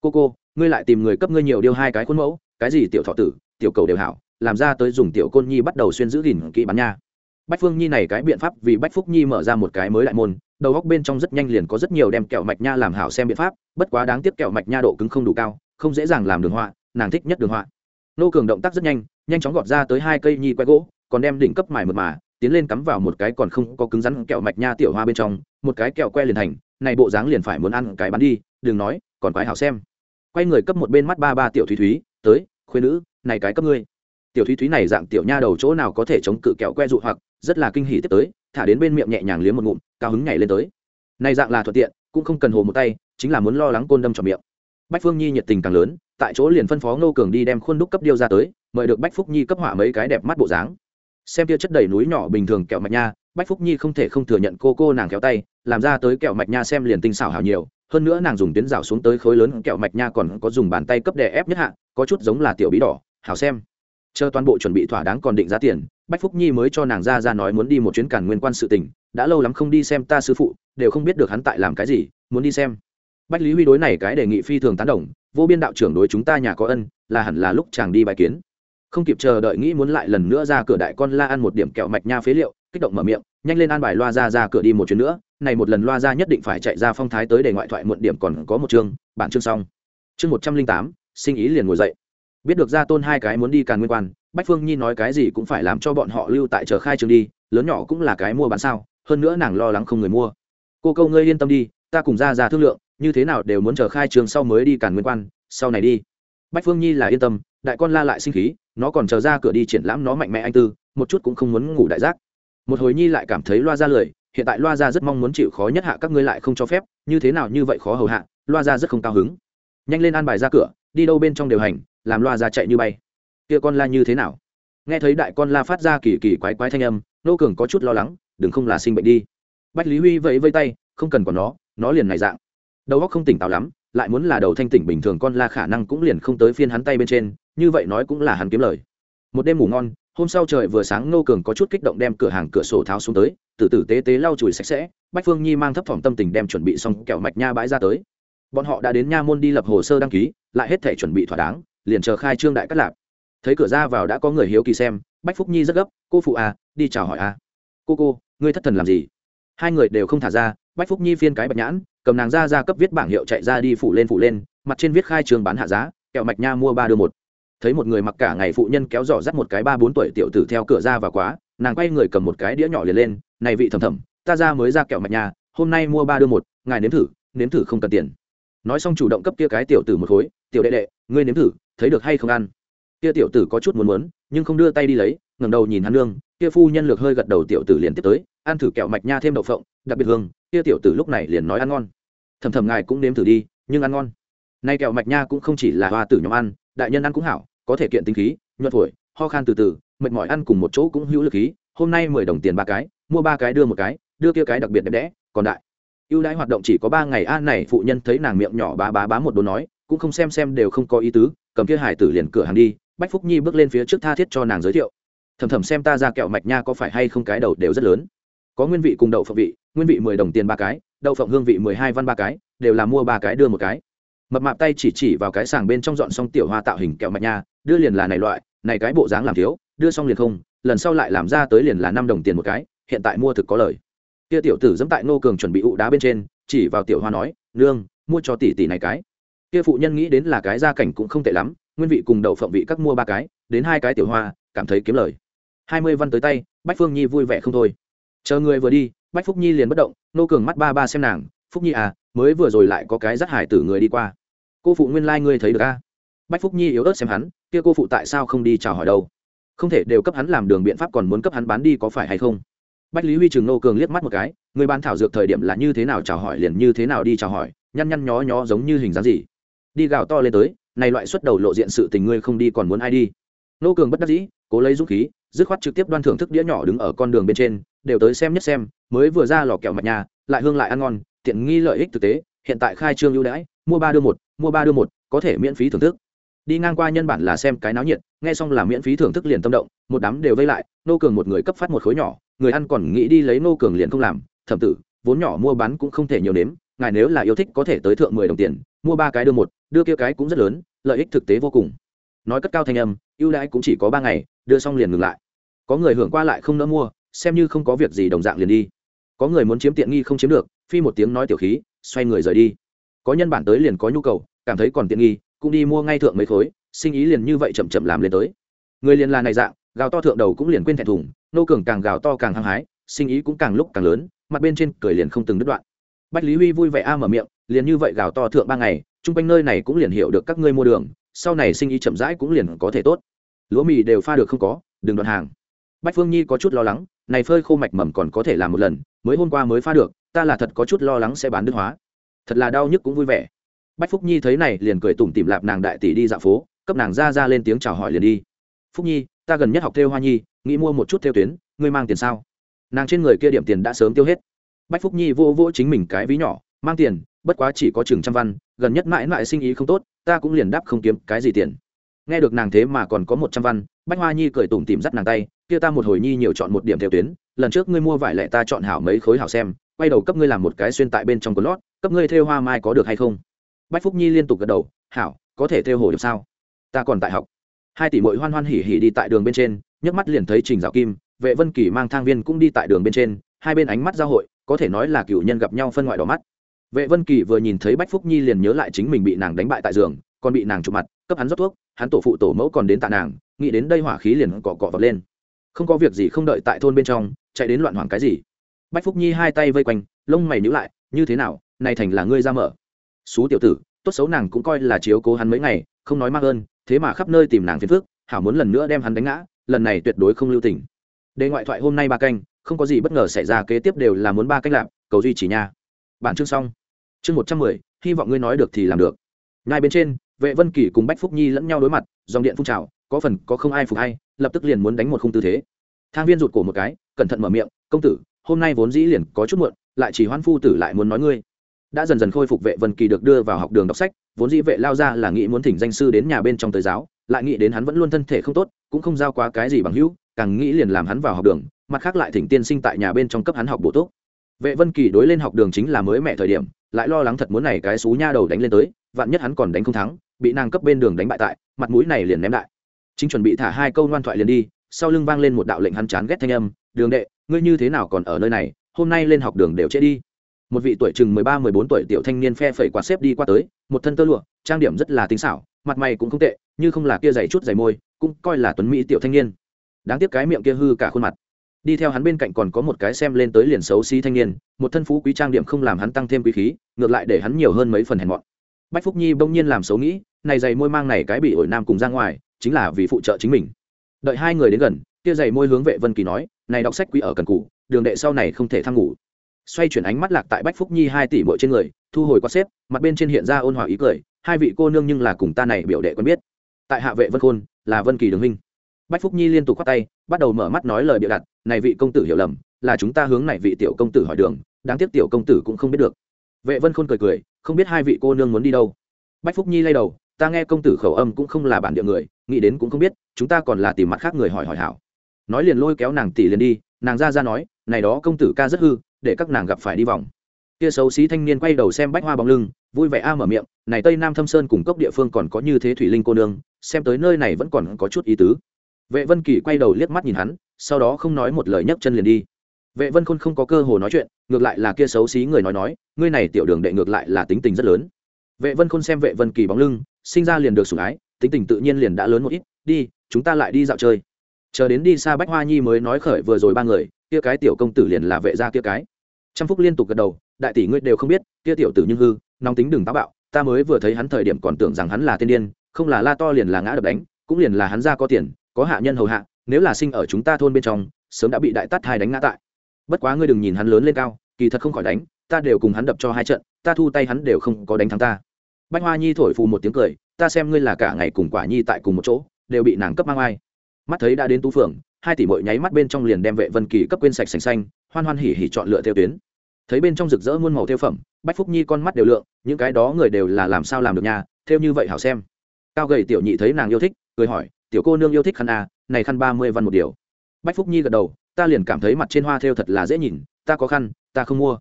Cô cô, ngươi lại tìm người cấp ngươi nhiều điêu hai cái khuôn mẫu, cái gì tiểu thọ tử, tiểu cầu đều hảo làm ra tới dùng tiểu côn nhi bắt đầu xuyên giữ gìn kỹ bán nha. Bách phương nhi này cái biện pháp vì bách phúc nhi mở ra một cái mới đại môn, đầu góc bên trong rất nhanh liền có rất nhiều đem kẹo mạch nha làm hảo xem biện pháp, bất quá đáng tiếc kẹo mạch nha độ cứng không đủ cao, không dễ dàng làm đường họa, nàng thích nhất đường họa. Nô cường động tác rất nhanh nhanh chóng gọt ra tới hai cây nhi quay gỗ, còn đem đỉnh cấp mài mượt mà, tiến lên cắm vào một cái còn không có cứng rắn kẹo mạch nha tiểu hoa bên trong, một cái kẹo que liền thành, này bộ dáng liền phải muốn ăn cái bắn đi, đừng nói, còn quái hảo xem. Quay người cấp một bên mắt ba ba tiểu thúy thúy, tới khuyên nữ, này cái cấp ngươi tiểu thúy thúy này dạng tiểu nha đầu chỗ nào có thể chống cự kẹo que dụ hoặc, rất là kinh hỉ tiếp tới, thả đến bên miệng nhẹ nhàng liếm một ngụm, cao hứng nhảy lên tới. Này dạng là thuận tiện, cũng không cần hồ một tay, chính là muốn lo lắng côn đâm trong miệng. Bách phương nhi nhiệt tình càng lớn, tại chỗ liền phân phó ngô cường đi đem khuôn đúc cấp điêu ra tới, mời được bách phúc nhi cấp họa mấy cái đẹp mắt bộ dáng. Xem tia chất đầy núi nhỏ bình thường kẹo mạch nha, bách phúc nhi không thể không thừa nhận cô cô nàng kéo tay, làm ra tới kẹo mạch nha xem liền tinh xảo hào nhiều, hơn nữa nàng dùng tuyến rào xuống tới khối lớn kẹo mạch nha còn có dùng bàn tay cấp đè ép nhất hạ, có chút giống là tiểu bí đỏ, hảo xem chờ toàn bộ chuẩn bị thỏa đáng còn định giá tiền, bách phúc nhi mới cho nàng ra ra nói muốn đi một chuyến cản nguyên quan sự tình, đã lâu lắm không đi xem ta sư phụ, đều không biết được hắn tại làm cái gì, muốn đi xem. Bách lý huy đối này cái đề nghị phi thường tán đồng, vô biên đạo trưởng đối chúng ta nhà có ân, là hẳn là lúc chàng đi bài kiến. Không kịp chờ đợi nghĩ muốn lại lần nữa ra cửa đại con la ăn một điểm kẹo mạch nha phế liệu, kích động mở miệng, nhanh lên an bài loa ra ra cửa đi một chuyến nữa, này một lần loa ra nhất định phải chạy ra phong thái tới để ngoại thoại muộn điểm còn có một chương, bản chương xong. Chương một trăm linh tám, sinh ý liền ngồi dậy biết được ra tôn hai cái muốn đi càn nguyên quan, bách phương nhi nói cái gì cũng phải làm cho bọn họ lưu tại chờ khai trường đi, lớn nhỏ cũng là cái mua bán sao, hơn nữa nàng lo lắng không người mua. Cô câu ngươi yên tâm đi, ta cùng ra ra thương lượng, như thế nào đều muốn chờ khai trường sau mới đi càn nguyên quan, sau này đi. Bách phương nhi là yên tâm, đại con la lại sinh khí, nó còn chờ ra cửa đi triển lãm nó mạnh mẽ anh tư, một chút cũng không muốn ngủ đại giác. Một hồi nhi lại cảm thấy loa ra lười hiện tại loa ra rất mong muốn chịu khó nhất hạ các ngươi lại không cho phép, như thế nào như vậy khó hầu hạ, loa ra rất không cao hứng. Nhanh lên an bài ra cửa, đi đâu bên trong điều hành làm loa ra chạy như bay. Kia con la như thế nào? Nghe thấy đại con la phát ra kỳ kỳ quái quái thanh âm, nô cường có chút lo lắng, đừng không là sinh bệnh đi. Bách lý huy vẫy vây tay, không cần còn nó nó liền này dạng. Đầu óc không tỉnh táo lắm, lại muốn là đầu thanh tỉnh bình thường con la khả năng cũng liền không tới phiên hắn tay bên trên, như vậy nói cũng là hắn kiếm lời. Một đêm ngủ ngon, hôm sau trời vừa sáng Nô cường có chút kích động đem cửa hàng cửa sổ tháo xuống tới, từ tử tế tế lau chùi sạch sẽ, bách phương nhi mang thấp thỏm tâm tình đem chuẩn bị xong kẹo mạch nha bãi ra tới. Bọn họ đã đến nha môn đi lập hồ sơ đăng ký, lại hết thể chuẩn bị thỏa đáng liền chờ khai trương đại cát lạp. Thấy cửa ra vào đã có người hiếu kỳ xem, bách phúc nhi rất gấp, cô phụ à đi chào hỏi à. Cô cô, ngươi thất thần làm gì? Hai người đều không thả ra, bách phúc nhi phiên cái bạch nhãn, cầm nàng ra ra cấp viết bảng hiệu chạy ra đi phụ lên phụ lên, mặt trên viết khai trường bán hạ giá, kẹo mạch nha mua ba đưa một. Thấy một người mặc cả ngày phụ nhân kéo giỏ dắt một cái ba bốn tuổi tiểu tử theo cửa ra và quá, nàng quay người cầm một cái đĩa nhỏ liền lên, này vị thầm thầm, ta ra mới ra kẹo mạch nha, hôm nay mua ba đưa một, ngài nếm thử nếm thử không cần tiền. Nói xong chủ động cấp kia cái tiểu tử một khối, tiểu đệ đệ ngươi nếm thử, thấy được hay không ăn. Kia tiểu tử có chút muốn muốn, nhưng không đưa tay đi lấy, ngẩng đầu nhìn hắn nương, kia phu nhân lược hơi gật đầu tiểu tử liền tiếp tới, ăn thử kẹo mạch nha thêm đậu phộng, đặc biệt hương, kia tiểu tử lúc này liền nói ăn ngon. Thầm thầm ngài cũng nếm thử đi, nhưng ăn ngon. Nay kẹo mạch nha cũng không chỉ là hoa tử nhóm ăn, đại nhân ăn cũng hảo, có thể kiện tinh khí, nhuận phổi, ho khan từ từ, mệt mỏi ăn cùng một chỗ cũng hữu lực khí, hôm nay mười đồng tiền ba cái, mua ba cái đưa một cái, đưa kia cái đặc biệt đẹp đẽ, còn đại. Ưu đãi hoạt động chỉ có ba ngày, a, này phụ nhân thấy nàng miệng nhỏ bá bá bá một đồ nói cũng không xem xem đều không có ý tứ, cầm kia hải tử liền cửa hàng đi, bách phúc nhi bước lên phía trước tha thiết cho nàng giới thiệu. Thầm thầm xem ta ra kẹo mạch nha có phải hay không cái đầu đều rất lớn. Có nguyên vị cùng đậu phộng vị, nguyên vị mười đồng tiền ba cái, đậu phộng hương vị mười hai văn ba cái, đều là mua ba cái đưa một cái. Mập mạp tay chỉ chỉ vào cái sàng bên trong dọn xong tiểu hoa tạo hình kẹo mạch nha, đưa liền là này loại, này cái bộ dáng làm thiếu, đưa xong liền không, lần sau lại làm ra tới liền là năm đồng tiền một cái, hiện tại mua thực có lời. Kia tiểu tử dẫm tại ngô cường chuẩn bị ụ đá bên trên, chỉ vào tiểu hoa nói, nương, mua cho tỷ tỷ này cái kia phụ nhân nghĩ đến là cái gia cảnh cũng không tệ lắm, nguyên vị cùng đậu phộng vị các mua ba cái, đến hai cái tiểu hoa, cảm thấy kiếm lời. Hai mươi văn tới tay, bách phương nhi vui vẻ không thôi. Chờ người vừa đi, bách phúc nhi liền bất động, nô cường mắt ba ba xem nàng, phúc nhi à mới vừa rồi lại có cái dắt hải tử người đi qua. Cô phụ nguyên lai、like、ngươi thấy được a? Bách phúc nhi yếu ớt xem hắn, kia cô phụ tại sao không đi chào hỏi đâu? Không thể đều cấp hắn làm đường biện pháp còn muốn cấp hắn bán đi có phải hay không? Bách lý huy trường nô cường liếc mắt một cái, người bán thảo dược thời điểm là như thế nào chào hỏi liền như thế nào đi chào hỏi, nhăn nhăn nhó nhó giống như hình dáng gì? Đi gào to lên tới, này loại xuất đầu lộ diện sự tình ngươi không đi còn muốn ai đi? Nô cường bất đắc dĩ, cố lấy dũng khí, dứt khoát trực tiếp đoan thưởng thức đĩa nhỏ đứng ở con đường bên trên, đều tới xem nhất xem, mới vừa ra lò kẹo mặt nhà, lại hương lại ăn ngon, tiện nghi lợi ích thực tế, hiện tại khai trương ưu đãi, mua ba đưa một, mua ba đưa một, có thể miễn phí thưởng thức. Đi ngang qua nhân bản là xem cái náo nhiệt, nghe xong là miễn phí thưởng thức liền tâm động, một đám đều vây lại, nô cường một người cấp phát một khối nhỏ, người ăn còn nghĩ đi lấy nô cường liền không làm, thẩm tử, vốn nhỏ mua bán cũng không thể nhiều nếm, ngài nếu là yêu thích có thể tới thượng mười đồng tiền, mua ba cái đưa một đưa kia cái cũng rất lớn, lợi ích thực tế vô cùng. Nói cất cao thanh âm, ưu đãi cũng chỉ có ba ngày, đưa xong liền ngừng lại. Có người hưởng qua lại không nỡ mua, xem như không có việc gì đồng dạng liền đi. Có người muốn chiếm tiện nghi không chiếm được, phi một tiếng nói tiểu khí, xoay người rời đi. Có nhân bản tới liền có nhu cầu, cảm thấy còn tiện nghi, cũng đi mua ngay thượng mấy khối, sinh ý liền như vậy chậm chậm làm lên tới. Người liền là này dạng, gào to thượng đầu cũng liền quên thẹn thùng, nô cường càng gào to càng hăng hái, sinh ý cũng càng lúc càng lớn, mặt bên trên cười liền không từng đứt đoạn. Bách lý huy vui vẻ a mở miệng, liền như vậy gào to thượng ba ngày chung quanh nơi này cũng liền hiểu được các ngươi mua đường, sau này sinh ý chậm rãi cũng liền có thể tốt. Lúa mì đều pha được không có, đừng đoạn hàng. Bách phương nhi có chút lo lắng, này phơi khô mạch mầm còn có thể làm một lần, mới hôm qua mới pha được, ta là thật có chút lo lắng sẽ bán đứt hóa. Thật là đau nhức cũng vui vẻ. Bách phúc nhi thấy này liền cười tủm tỉm lạp nàng đại tỷ đi dạo phố, cấp nàng ra ra lên tiếng chào hỏi liền đi. Phúc nhi, ta gần nhất học theo hoa nhi, nghĩ mua một chút theo tuyến, ngươi mang tiền sao? Nàng trên người kia điểm tiền đã sớm tiêu hết. Bách phúc nhi vô vô chính mình cái ví nhỏ, mang tiền bất quá chỉ có chừng trăm văn, gần nhất mãi mãi sinh ý không tốt, ta cũng liền đáp không kiếm cái gì tiền. Nghe được nàng thế mà còn có một trăm văn, bách hoa nhi cười tủm tìm dắt nàng tay, kia ta một hồi nhi nhiều chọn một điểm theo tuyến, lần trước ngươi mua vải lệ ta chọn hảo mấy khối hảo xem, quay đầu cấp ngươi làm một cái xuyên tại bên trong quần lót, cấp ngươi thêu hoa mai có được hay không? Bách phúc nhi liên tục gật đầu, hảo, có thể thêu hồ được sao? Ta còn tại học. Hai tỷ mội hoan hoan hỉ hỉ đi tại đường bên trên, nhấc mắt liền thấy trình dạo kim, vệ vân kỳ mang thang viên cũng đi tại đường bên trên, hai bên ánh mắt giao hội, có thể nói là cựu nhân gặp nhau phân ngoại đỏ mắt vệ vân kỳ vừa nhìn thấy bách phúc nhi liền nhớ lại chính mình bị nàng đánh bại tại giường, còn bị nàng chụp mặt, cấp hắn rót thuốc, hắn tổ phụ tổ mẫu còn đến tạ nàng, nghĩ đến đây hỏa khí liền cọ cọ vọt lên. Không có việc gì không đợi tại thôn bên trong, chạy đến loạn hoảng cái gì. Bách phúc nhi hai tay vây quanh, lông mày nhữ lại, như thế nào, này thành là ngươi ra mở? Xú tiểu tử, tốt xấu nàng cũng coi là chiếu cố hắn mấy ngày, không nói mắc ơn, thế mà khắp nơi tìm nàng phiền phước hảo muốn lần nữa đem hắn đánh ngã, lần này tuyệt đối không lưu tình. Đề ngoại thoại hôm nay ba canh, không có gì bất ngờ xảy ra, kế tiếp đều là muốn ba canh lạp, cầu duy trì nha bản chương xong. Chương một trăm mười, hy vọng ngươi nói được thì làm được. Ngay bên trên, vệ vân kỳ cùng bách phúc nhi lẫn nhau đối mặt, dòng điện phun trào, có phần có không ai phục hay, lập tức liền muốn đánh một khung tư thế. Thang viên rụt cổ một cái, cẩn thận mở miệng, công tử, hôm nay vốn dĩ liền có chút muộn, lại chỉ hoan phu tử lại muốn nói ngươi. Đã dần dần khôi phục vệ vân kỳ được đưa vào học đường đọc sách, vốn dĩ vệ lao ra là nghĩ muốn thỉnh danh sư đến nhà bên trong tới giáo, lại nghĩ đến hắn vẫn luôn thân thể không tốt, cũng không giao quá cái gì bằng hữu, càng nghĩ liền làm hắn vào học đường, mặt khác lại thỉnh tiên sinh tại nhà bên trong cấp hắn học bổ túc vệ vân kỳ đối lên học đường chính là mới mẹ thời điểm, lại lo lắng thật muốn này cái xú nha đầu đánh lên tới, vạn nhất hắn còn đánh không thắng, bị nàng cấp bên đường đánh bại tại, mặt mũi này liền ném đại chính chuẩn bị thả hai câu ngoan thoại liền đi, sau lưng vang lên một đạo lệnh hắn chán ghét thanh âm, đường đệ, ngươi như thế nào còn ở nơi này, hôm nay lên học đường đều chết đi. Một vị tuổi chừng mười ba, mười bốn tuổi tiểu thanh niên phe phẩy quạt xếp đi qua tới, một thân tơ lụa, trang điểm rất là tinh xảo, mặt mày cũng không tệ, như không là kia dày chút dày môi, cũng coi là tuấn mỹ tiểu thanh niên. Đáng tiếc cái miệng kia hư cả khuôn mặt đi theo hắn bên cạnh còn có một cái xem lên tới liền xấu xí thanh niên, một thân phú quý trang điểm không làm hắn tăng thêm quý khí, ngược lại để hắn nhiều hơn mấy phần hèn mọn. Bách phúc nhi bỗng nhiên làm xấu nghĩ, này giày môi mang này cái bị ổi nam cùng ra ngoài, chính là vì phụ trợ chính mình. Đợi hai người đến gần, kia giày môi hướng vệ vân kỳ nói, này đọc sách quý ở cần cụ đường đệ sau này không thể thăng ngủ. Xoay chuyển ánh mắt lạc tại bách phúc nhi hai tỷ mỗi trên người, thu hồi qua xếp, mặt bên trên hiện ra ôn hòa ý cười, hai vị cô nương nhưng là cùng ta này biểu đệ quen biết. Tại hạ vệ vân khôn, là vân kỳ đường huynh. Bách phúc nhi liên tục khoát tay, bắt đầu mở mắt nói lời bịa đặt này vị công tử hiểu lầm, là chúng ta hướng này vị tiểu công tử hỏi đường, đáng tiếc tiểu công tử cũng không biết được. Vệ vân khôn cười cười, không biết hai vị cô nương muốn đi đâu. Bách phúc nhi lay đầu, ta nghe công tử khẩu âm cũng không là bản địa người, nghĩ đến cũng không biết, chúng ta còn là tìm mặt khác người hỏi hỏi hảo. Nói liền lôi kéo nàng tỷ liền đi, nàng ra ra nói, này đó công tử ca rất hư, để các nàng gặp phải đi vòng. Kia xấu xí thanh niên quay đầu xem bách hoa bóng lưng, vui vẻ a mở miệng, này tây nam thâm sơn cùng cốc địa phương còn có như thế thủy linh cô nương, xem tới nơi này vẫn còn có chút ý tứ. Vệ vân kỳ quay đầu liếc mắt nhìn hắn sau đó không nói một lời nhấc chân liền đi. Vệ vân khôn không có cơ hồ nói chuyện, ngược lại là kia xấu xí người nói nói, ngươi này tiểu đường đệ ngược lại là tính tình rất lớn. Vệ vân khôn xem vệ vân kỳ bóng lưng, sinh ra liền được sủng ái, tính tình tự nhiên liền đã lớn một ít, đi, chúng ta lại đi dạo chơi. Chờ đến đi xa bách hoa nhi mới nói khởi vừa rồi ba người, kia cái tiểu công tử liền là vệ gia kia cái. Trăm phúc liên tục gật đầu, đại tỷ ngươi đều không biết, kia tiểu tử nhưng hư, nóng tính đừng táo bạo, ta mới vừa thấy hắn thời điểm còn tưởng rằng hắn là tiên điên, không là la to liền là ngã đập đánh, cũng liền là hắn ra có tiền, có hạ nhân hầu hạ nếu là sinh ở chúng ta thôn bên trong, sớm đã bị đại tát hai đánh ngã tại. Bất quá ngươi đừng nhìn hắn lớn lên cao, kỳ thật không khỏi đánh, ta đều cùng hắn đập cho hai trận, ta thu tay hắn đều không có đánh thắng ta. Bách hoa nhi thổi phù một tiếng cười, ta xem ngươi là cả ngày cùng quả nhi tại cùng một chỗ, đều bị nàng cấp mang ai mắt thấy đã đến tú phường hai tỷ mội nháy mắt bên trong liền đem vệ vân kỳ cấp quên sạch sành xanh, hoan hoan hỉ hỉ chọn lựa theo tuyến. Thấy bên trong rực rỡ muôn màu theo phẩm, bách phúc nhi con mắt đều lượng, những cái đó người đều là làm sao làm được nhà theo như vậy hảo xem. Cao gầy tiểu nhị thấy nàng yêu thích, cười hỏi tiểu cô nương yêu thích khăn à, này khăn ba mươi văn một điều. Bách phúc nhi gật đầu ta liền cảm thấy mặt trên hoa thêu thật là dễ nhìn ta có khăn ta không mua.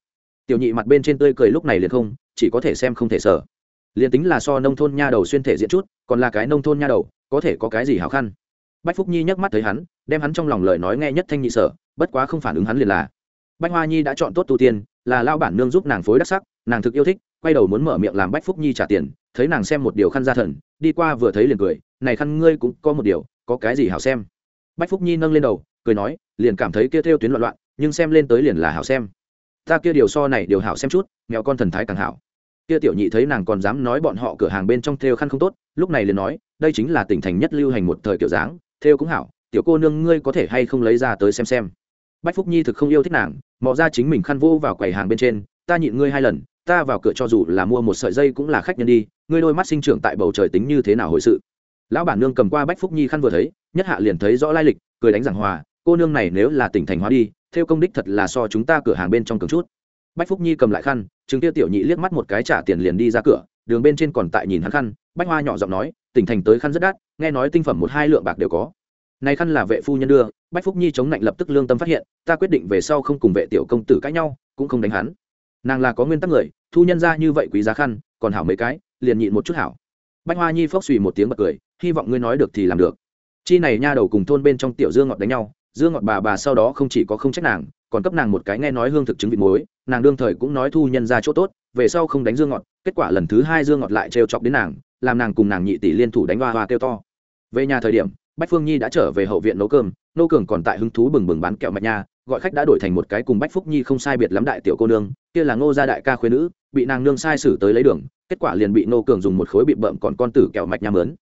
Tiểu nhị mặt bên trên tươi cười lúc này liền không chỉ có thể xem không thể sở liền tính là so nông thôn nha đầu xuyên thể diện chút còn là cái nông thôn nha đầu có thể có cái gì hảo khăn. Bách phúc nhi nhắc mắt thấy hắn đem hắn trong lòng lời nói nghe nhất thanh nhị sở bất quá không phản ứng hắn liền là. Bách hoa nhi đã chọn tốt tu tiên là lao bản nương giúp nàng phối đắc sắc nàng thực yêu thích quay đầu muốn mở miệng làm bách phúc nhi trả tiền thấy nàng xem một điều khăn ra thần đi qua vừa thấy liền cười này khăn ngươi cũng có một điều, có cái gì hảo xem? Bách phúc nhi nâng lên đầu, cười nói, liền cảm thấy kia theo tuyến loạn loạn, nhưng xem lên tới liền là hảo xem. Ta kia điều so này điều hảo xem chút mẹo con thần thái càng hảo. Kia tiểu nhị thấy nàng còn dám nói bọn họ cửa hàng bên trong theo khăn không tốt, lúc này liền nói, đây chính là tỉnh thành nhất lưu hành một thời kiểu dáng, theo cũng hảo, tiểu cô nương ngươi có thể hay không lấy ra tới xem xem. Bách phúc nhi thực không yêu thích nàng, mò ra chính mình khăn vô vào quầy hàng bên trên, ta nhịn ngươi hai lần, ta vào cửa cho dù là mua một sợi dây cũng là khách nhân đi, ngươi đôi mắt sinh trưởng tại bầu trời tính như thế nào hồi sự? Lão bản nương cầm qua bách phúc nhi khăn vừa thấy, nhất hạ liền thấy rõ lai lịch, cười đánh giảng hòa, cô nương này nếu là tỉnh thành hóa đi, theo công đích thật là so chúng ta cửa hàng bên trong cường chút. Bách phúc nhi cầm lại khăn, chứng tiêu tiểu nhị liếc mắt một cái trả tiền liền đi ra cửa, đường bên trên còn tại nhìn hắn khăn, bách hoa nhỏ giọng nói, tỉnh thành tới khăn rất đắt, nghe nói tinh phẩm một hai lượng bạc đều có. Này khăn là vệ phu nhân đưa, bách phúc nhi chống lạnh lập tức lương tâm phát hiện, ta quyết định về sau không cùng vệ tiểu công tử cãi nhau, cũng không đánh hắn. Nàng là có nguyên tắc người, thu nhân ra như vậy quý giá khăn, còn hảo mấy cái, liền nhịn một chút hảo bách hoa nhi phốc suy một tiếng bật cười, hy vọng ngươi nói được thì làm được. Chi này nha đầu cùng thôn bên trong tiểu dương ngọt đánh nhau, dương ngọt bà bà sau đó không chỉ có không trách nàng, còn cấp nàng một cái nghe nói hương thực chứng vị muối, nàng đương thời cũng nói thu nhân ra chỗ tốt, về sau không đánh dương ngọt, kết quả lần thứ hai dương ngọt lại trêu chọc đến nàng, làm nàng cùng nàng nhị tỷ liên thủ đánh hoa hoa kêu to. Về nhà thời điểm, bách phương nhi đã trở về hậu viện nấu cơm nô cường còn tại hứng thú bừng bừng bán kẹo mạch nha gọi khách đã đổi thành một cái cùng bách phúc nhi không sai biệt lắm đại tiểu cô nương, kia là ngô gia đại ca khuyên nữ, bị nàng nương sai xử tới lấy đường, kết quả liền bị nô cường dùng một khối bị bợm còn con tử kẹo mạch nha mướn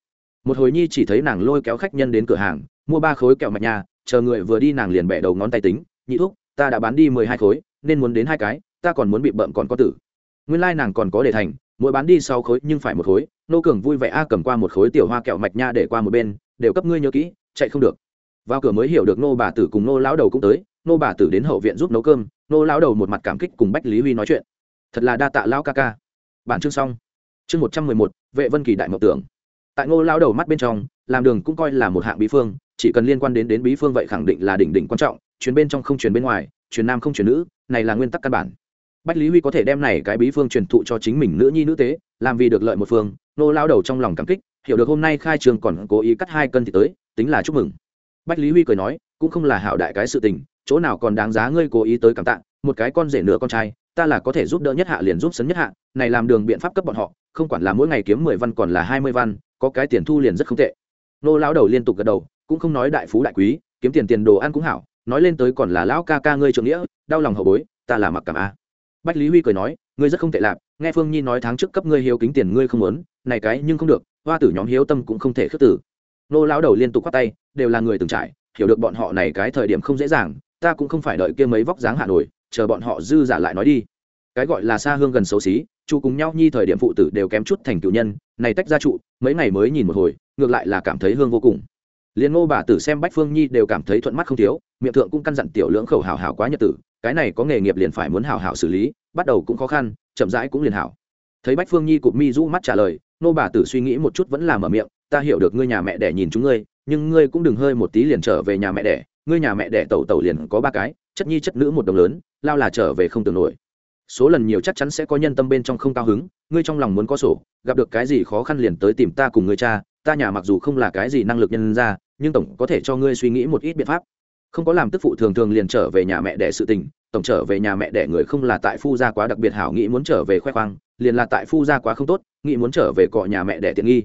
một hồi nhi chỉ thấy nàng lôi kéo khách nhân đến cửa hàng, mua ba khối kẹo mạch nha chờ người vừa đi nàng liền bẻ đầu ngón tay tính, nhị thúc, ta đã bán đi mười hai khối, nên muốn đến hai cái, ta còn muốn bị bợm còn có tử. Nguyên lai nàng còn có để thành, mỗi bán đi sáu khối nhưng phải một khối nô cường vui vẻ a cầm qua một khối tiểu hoa kẹo mạch nha để qua một bên, đều cấp ngươi nhớ kỹ, chạy không được. Vào cửa mới hiểu được nô bà tử cùng nô lão đầu cũng tới nô bà tử đến hậu viện giúp nấu cơm, nô lão đầu một mặt cảm kích cùng bách lý huy nói chuyện. Thật là đa tạ lão ca ca. Bản chương xong. Chương một trăm mười một, vệ vân kỳ đại mộng tưởng. Tại ngô lão đầu mắt bên trong, làm đường cũng coi là một hạng bí phương, chỉ cần liên quan đến đến bí phương vậy khẳng định là đỉnh đỉnh quan trọng chuyến bên trong không chuyển bên ngoài, chuyển nam không chuyển nữ, này là nguyên tắc căn bản. Bách lý huy có thể đem này cái bí phương truyền thụ cho chính mình nữ nhi nữ tế, làm vì được lợi một phương, nô lao đầu trong lòng cảm kích, hiểu được hôm nay khai trường còn cố ý cắt hai cân thì tới, tính là chúc mừng. Bách lý huy cười nói, cũng không là hảo đại cái sự tình chỗ nào còn đáng giá ngươi cố ý tới cảm tạ, một cái con rể nửa con trai, ta là có thể giúp đỡ nhất hạ liền giúp sấn nhất hạ, này làm đường biện pháp cấp bọn họ, không quản là mỗi ngày kiếm mười văn còn là hai mươi văn, có cái tiền thu liền rất không tệ. Nô lão đầu liên tục gật đầu, cũng không nói đại phú đại quý, kiếm tiền tiền đồ ăn cũng hảo, nói lên tới còn là lão ca ca ngươi trượng nghĩa, đau lòng hậu bối, ta là mặc cảm a. Bách lý huy cười nói, ngươi rất không tệ lạp, nghe phương nhi nói tháng trước cấp ngươi hiếu kính tiền ngươi không muốn, này cái nhưng không được, hoa tử nhóm hiếu tâm cũng không thể khước tử nô lão đầu liên tục khoát tay, đều là người từng trải, hiểu được bọn họ này cái thời điểm không dễ dàng ta cũng không phải đợi kia mấy vóc dáng hạ nổi, chờ bọn họ dư giả lại nói đi. Cái gọi là xa hương gần xấu xí chu cùng nhau nhi thời điểm phụ tử đều kém chút thành cựu nhân, này tách ra trụ, mấy ngày mới nhìn một hồi, ngược lại là cảm thấy hương vô cùng. Liền ngô bà tử xem bách phương nhi đều cảm thấy thuận mắt không thiếu, miệng thượng cũng căn dặn tiểu lưỡng khẩu hào hào quá nhật tử, cái này có nghề nghiệp liền phải muốn hào hào xử lý, bắt đầu cũng khó khăn, chậm rãi cũng liền hảo. Thấy bách phương nhi cụt mi rũ mắt trả lời nô bà tử suy nghĩ một chút vẫn là mở miệng, ta hiểu được ngươi nhà mẹ đẻ nhìn chúng ngươi, nhưng ngươi cũng đừng hơi một tí liền trở về nhà mẹ đẻ ngươi nhà mẹ đẻ tẩu tẩu liền có ba cái, chất nhi chất nữ một đồng lớn, lao là trở về không tưởng nổi. Số lần nhiều chắc chắn sẽ có nhân tâm bên trong không cao hứng, ngươi trong lòng muốn có sổ, gặp được cái gì khó khăn liền tới tìm ta cùng ngươi cha, ta nhà mặc dù không là cái gì năng lực nhân ra, nhưng tổng có thể cho ngươi suy nghĩ một ít biện pháp. Không có làm tức phụ thường thường liền trở về nhà mẹ đẻ sự tình, tổng trở về nhà mẹ đẻ người không là tại phu gia quá đặc biệt hảo nghĩ muốn trở về khoe khoang, liền là tại phu gia quá không tốt, nghĩ muốn trở về cọ nhà mẹ đẻ tiện nghi.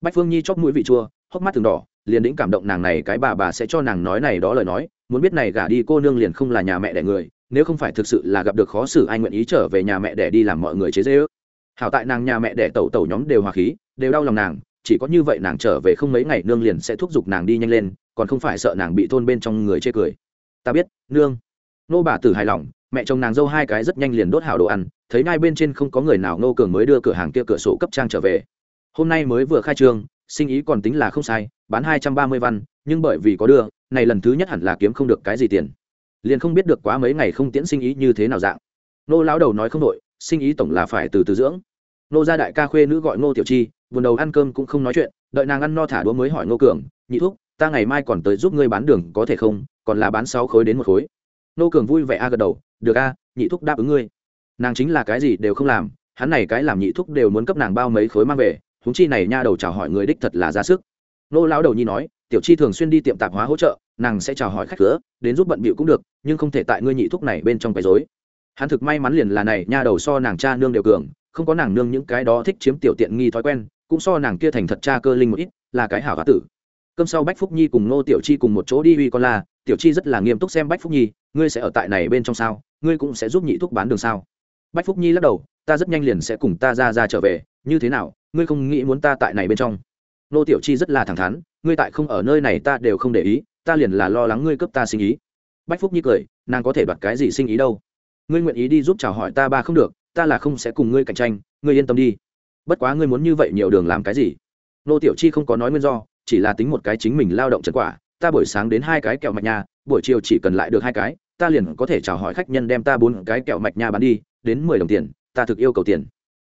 Bách phương nhi chóp mũi vị chua, hốc mắt thường đỏ liền đĩnh cảm động nàng này cái bà bà sẽ cho nàng nói này đó lời nói, muốn biết này gả đi cô nương liền không là nhà mẹ đẻ người, nếu không phải thực sự là gặp được khó xử ai nguyện ý trở về nhà mẹ đẻ đi làm mọi người chế dễ ước hảo tại nàng nhà mẹ đẻ tẩu tẩu nhóm đều hòa khí, đều đau lòng nàng, chỉ có như vậy nàng trở về không mấy ngày nương liền sẽ thúc giục nàng đi nhanh lên, còn không phải sợ nàng bị thôn bên trong người chê cười. Ta biết, nương. Nô bà tử hài lòng, mẹ chồng nàng dâu hai cái rất nhanh liền đốt hảo đồ ăn, thấy ngay bên trên không có người nào nô cường mới đưa cửa hàng kia cửa sổ cấp trang trở về. Hôm nay mới vừa khai trương, sinh ý còn tính là không sai bán hai trăm ba mươi văn, nhưng bởi vì có đưa, này lần thứ nhất hẳn là kiếm không được cái gì tiền. Liền không biết được quá mấy ngày không tiễn sinh ý như thế nào dạng. Nô lão đầu nói không đội sinh ý tổng là phải từ từ dưỡng. Nô gia đại ca khuê nữ gọi ngô tiểu chi, buồn đầu ăn cơm cũng không nói chuyện, đợi nàng ăn no thả đũa mới hỏi ngô cường, nhị thuốc ta ngày mai còn tới giúp ngươi bán đường có thể không? Còn là bán sáu khối đến một khối. Nô cường vui vẻ a gật đầu, được a, nhị thuốc đáp ứng ngươi. Nàng chính là cái gì đều không làm, hắn này cái làm nhị thuốc đều muốn cấp nàng bao mấy khối mang về húng chi này nha đầu chào hỏi người đích thật là ra sức nô lão đầu nhi nói, tiểu chi thường xuyên đi tiệm tạp hóa hỗ trợ, nàng sẽ chào hỏi khách cửa đến giúp bận bịu cũng được, nhưng không thể tại ngươi nhị thuốc này bên trong quấy rối. Hắn thực may mắn liền là này, nha đầu so nàng cha nương đều cường, không có nàng nương những cái đó thích chiếm tiểu tiện nghi thói quen, cũng so nàng kia thành thật cha cơ linh một ít, là cái hảo gá tử. Cơm sau bách phúc nhi cùng nô tiểu chi cùng một chỗ đi uy con la, tiểu chi rất là nghiêm túc xem bách phúc nhi, ngươi sẽ ở tại này bên trong sao, ngươi cũng sẽ giúp nhị thuốc bán đường sao? Bách phúc nhi lắc đầu, ta rất nhanh liền sẽ cùng ta ra ra trở về, như thế nào, ngươi không nghĩ muốn ta tại này bên trong? Nô tiểu chi rất là thẳng thắn, ngươi tại không ở nơi này ta đều không để ý, ta liền là lo lắng ngươi cấp ta sinh ý. Bách phúc nhi cười, nàng có thể đoạt cái gì sinh ý đâu? Ngươi nguyện ý đi giúp chào hỏi ta ba không được, ta là không sẽ cùng ngươi cạnh tranh, ngươi yên tâm đi. Bất quá ngươi muốn như vậy nhiều đường làm cái gì? Nô tiểu chi không có nói nguyên do, chỉ là tính một cái chính mình lao động trần quả, ta buổi sáng đến hai cái kẹo mạch nha buổi chiều chỉ cần lại được hai cái, ta liền có thể chào hỏi khách nhân đem ta bốn cái kẹo mạch nha bán đi, đến mười đồng tiền, ta thực yêu cầu tiền.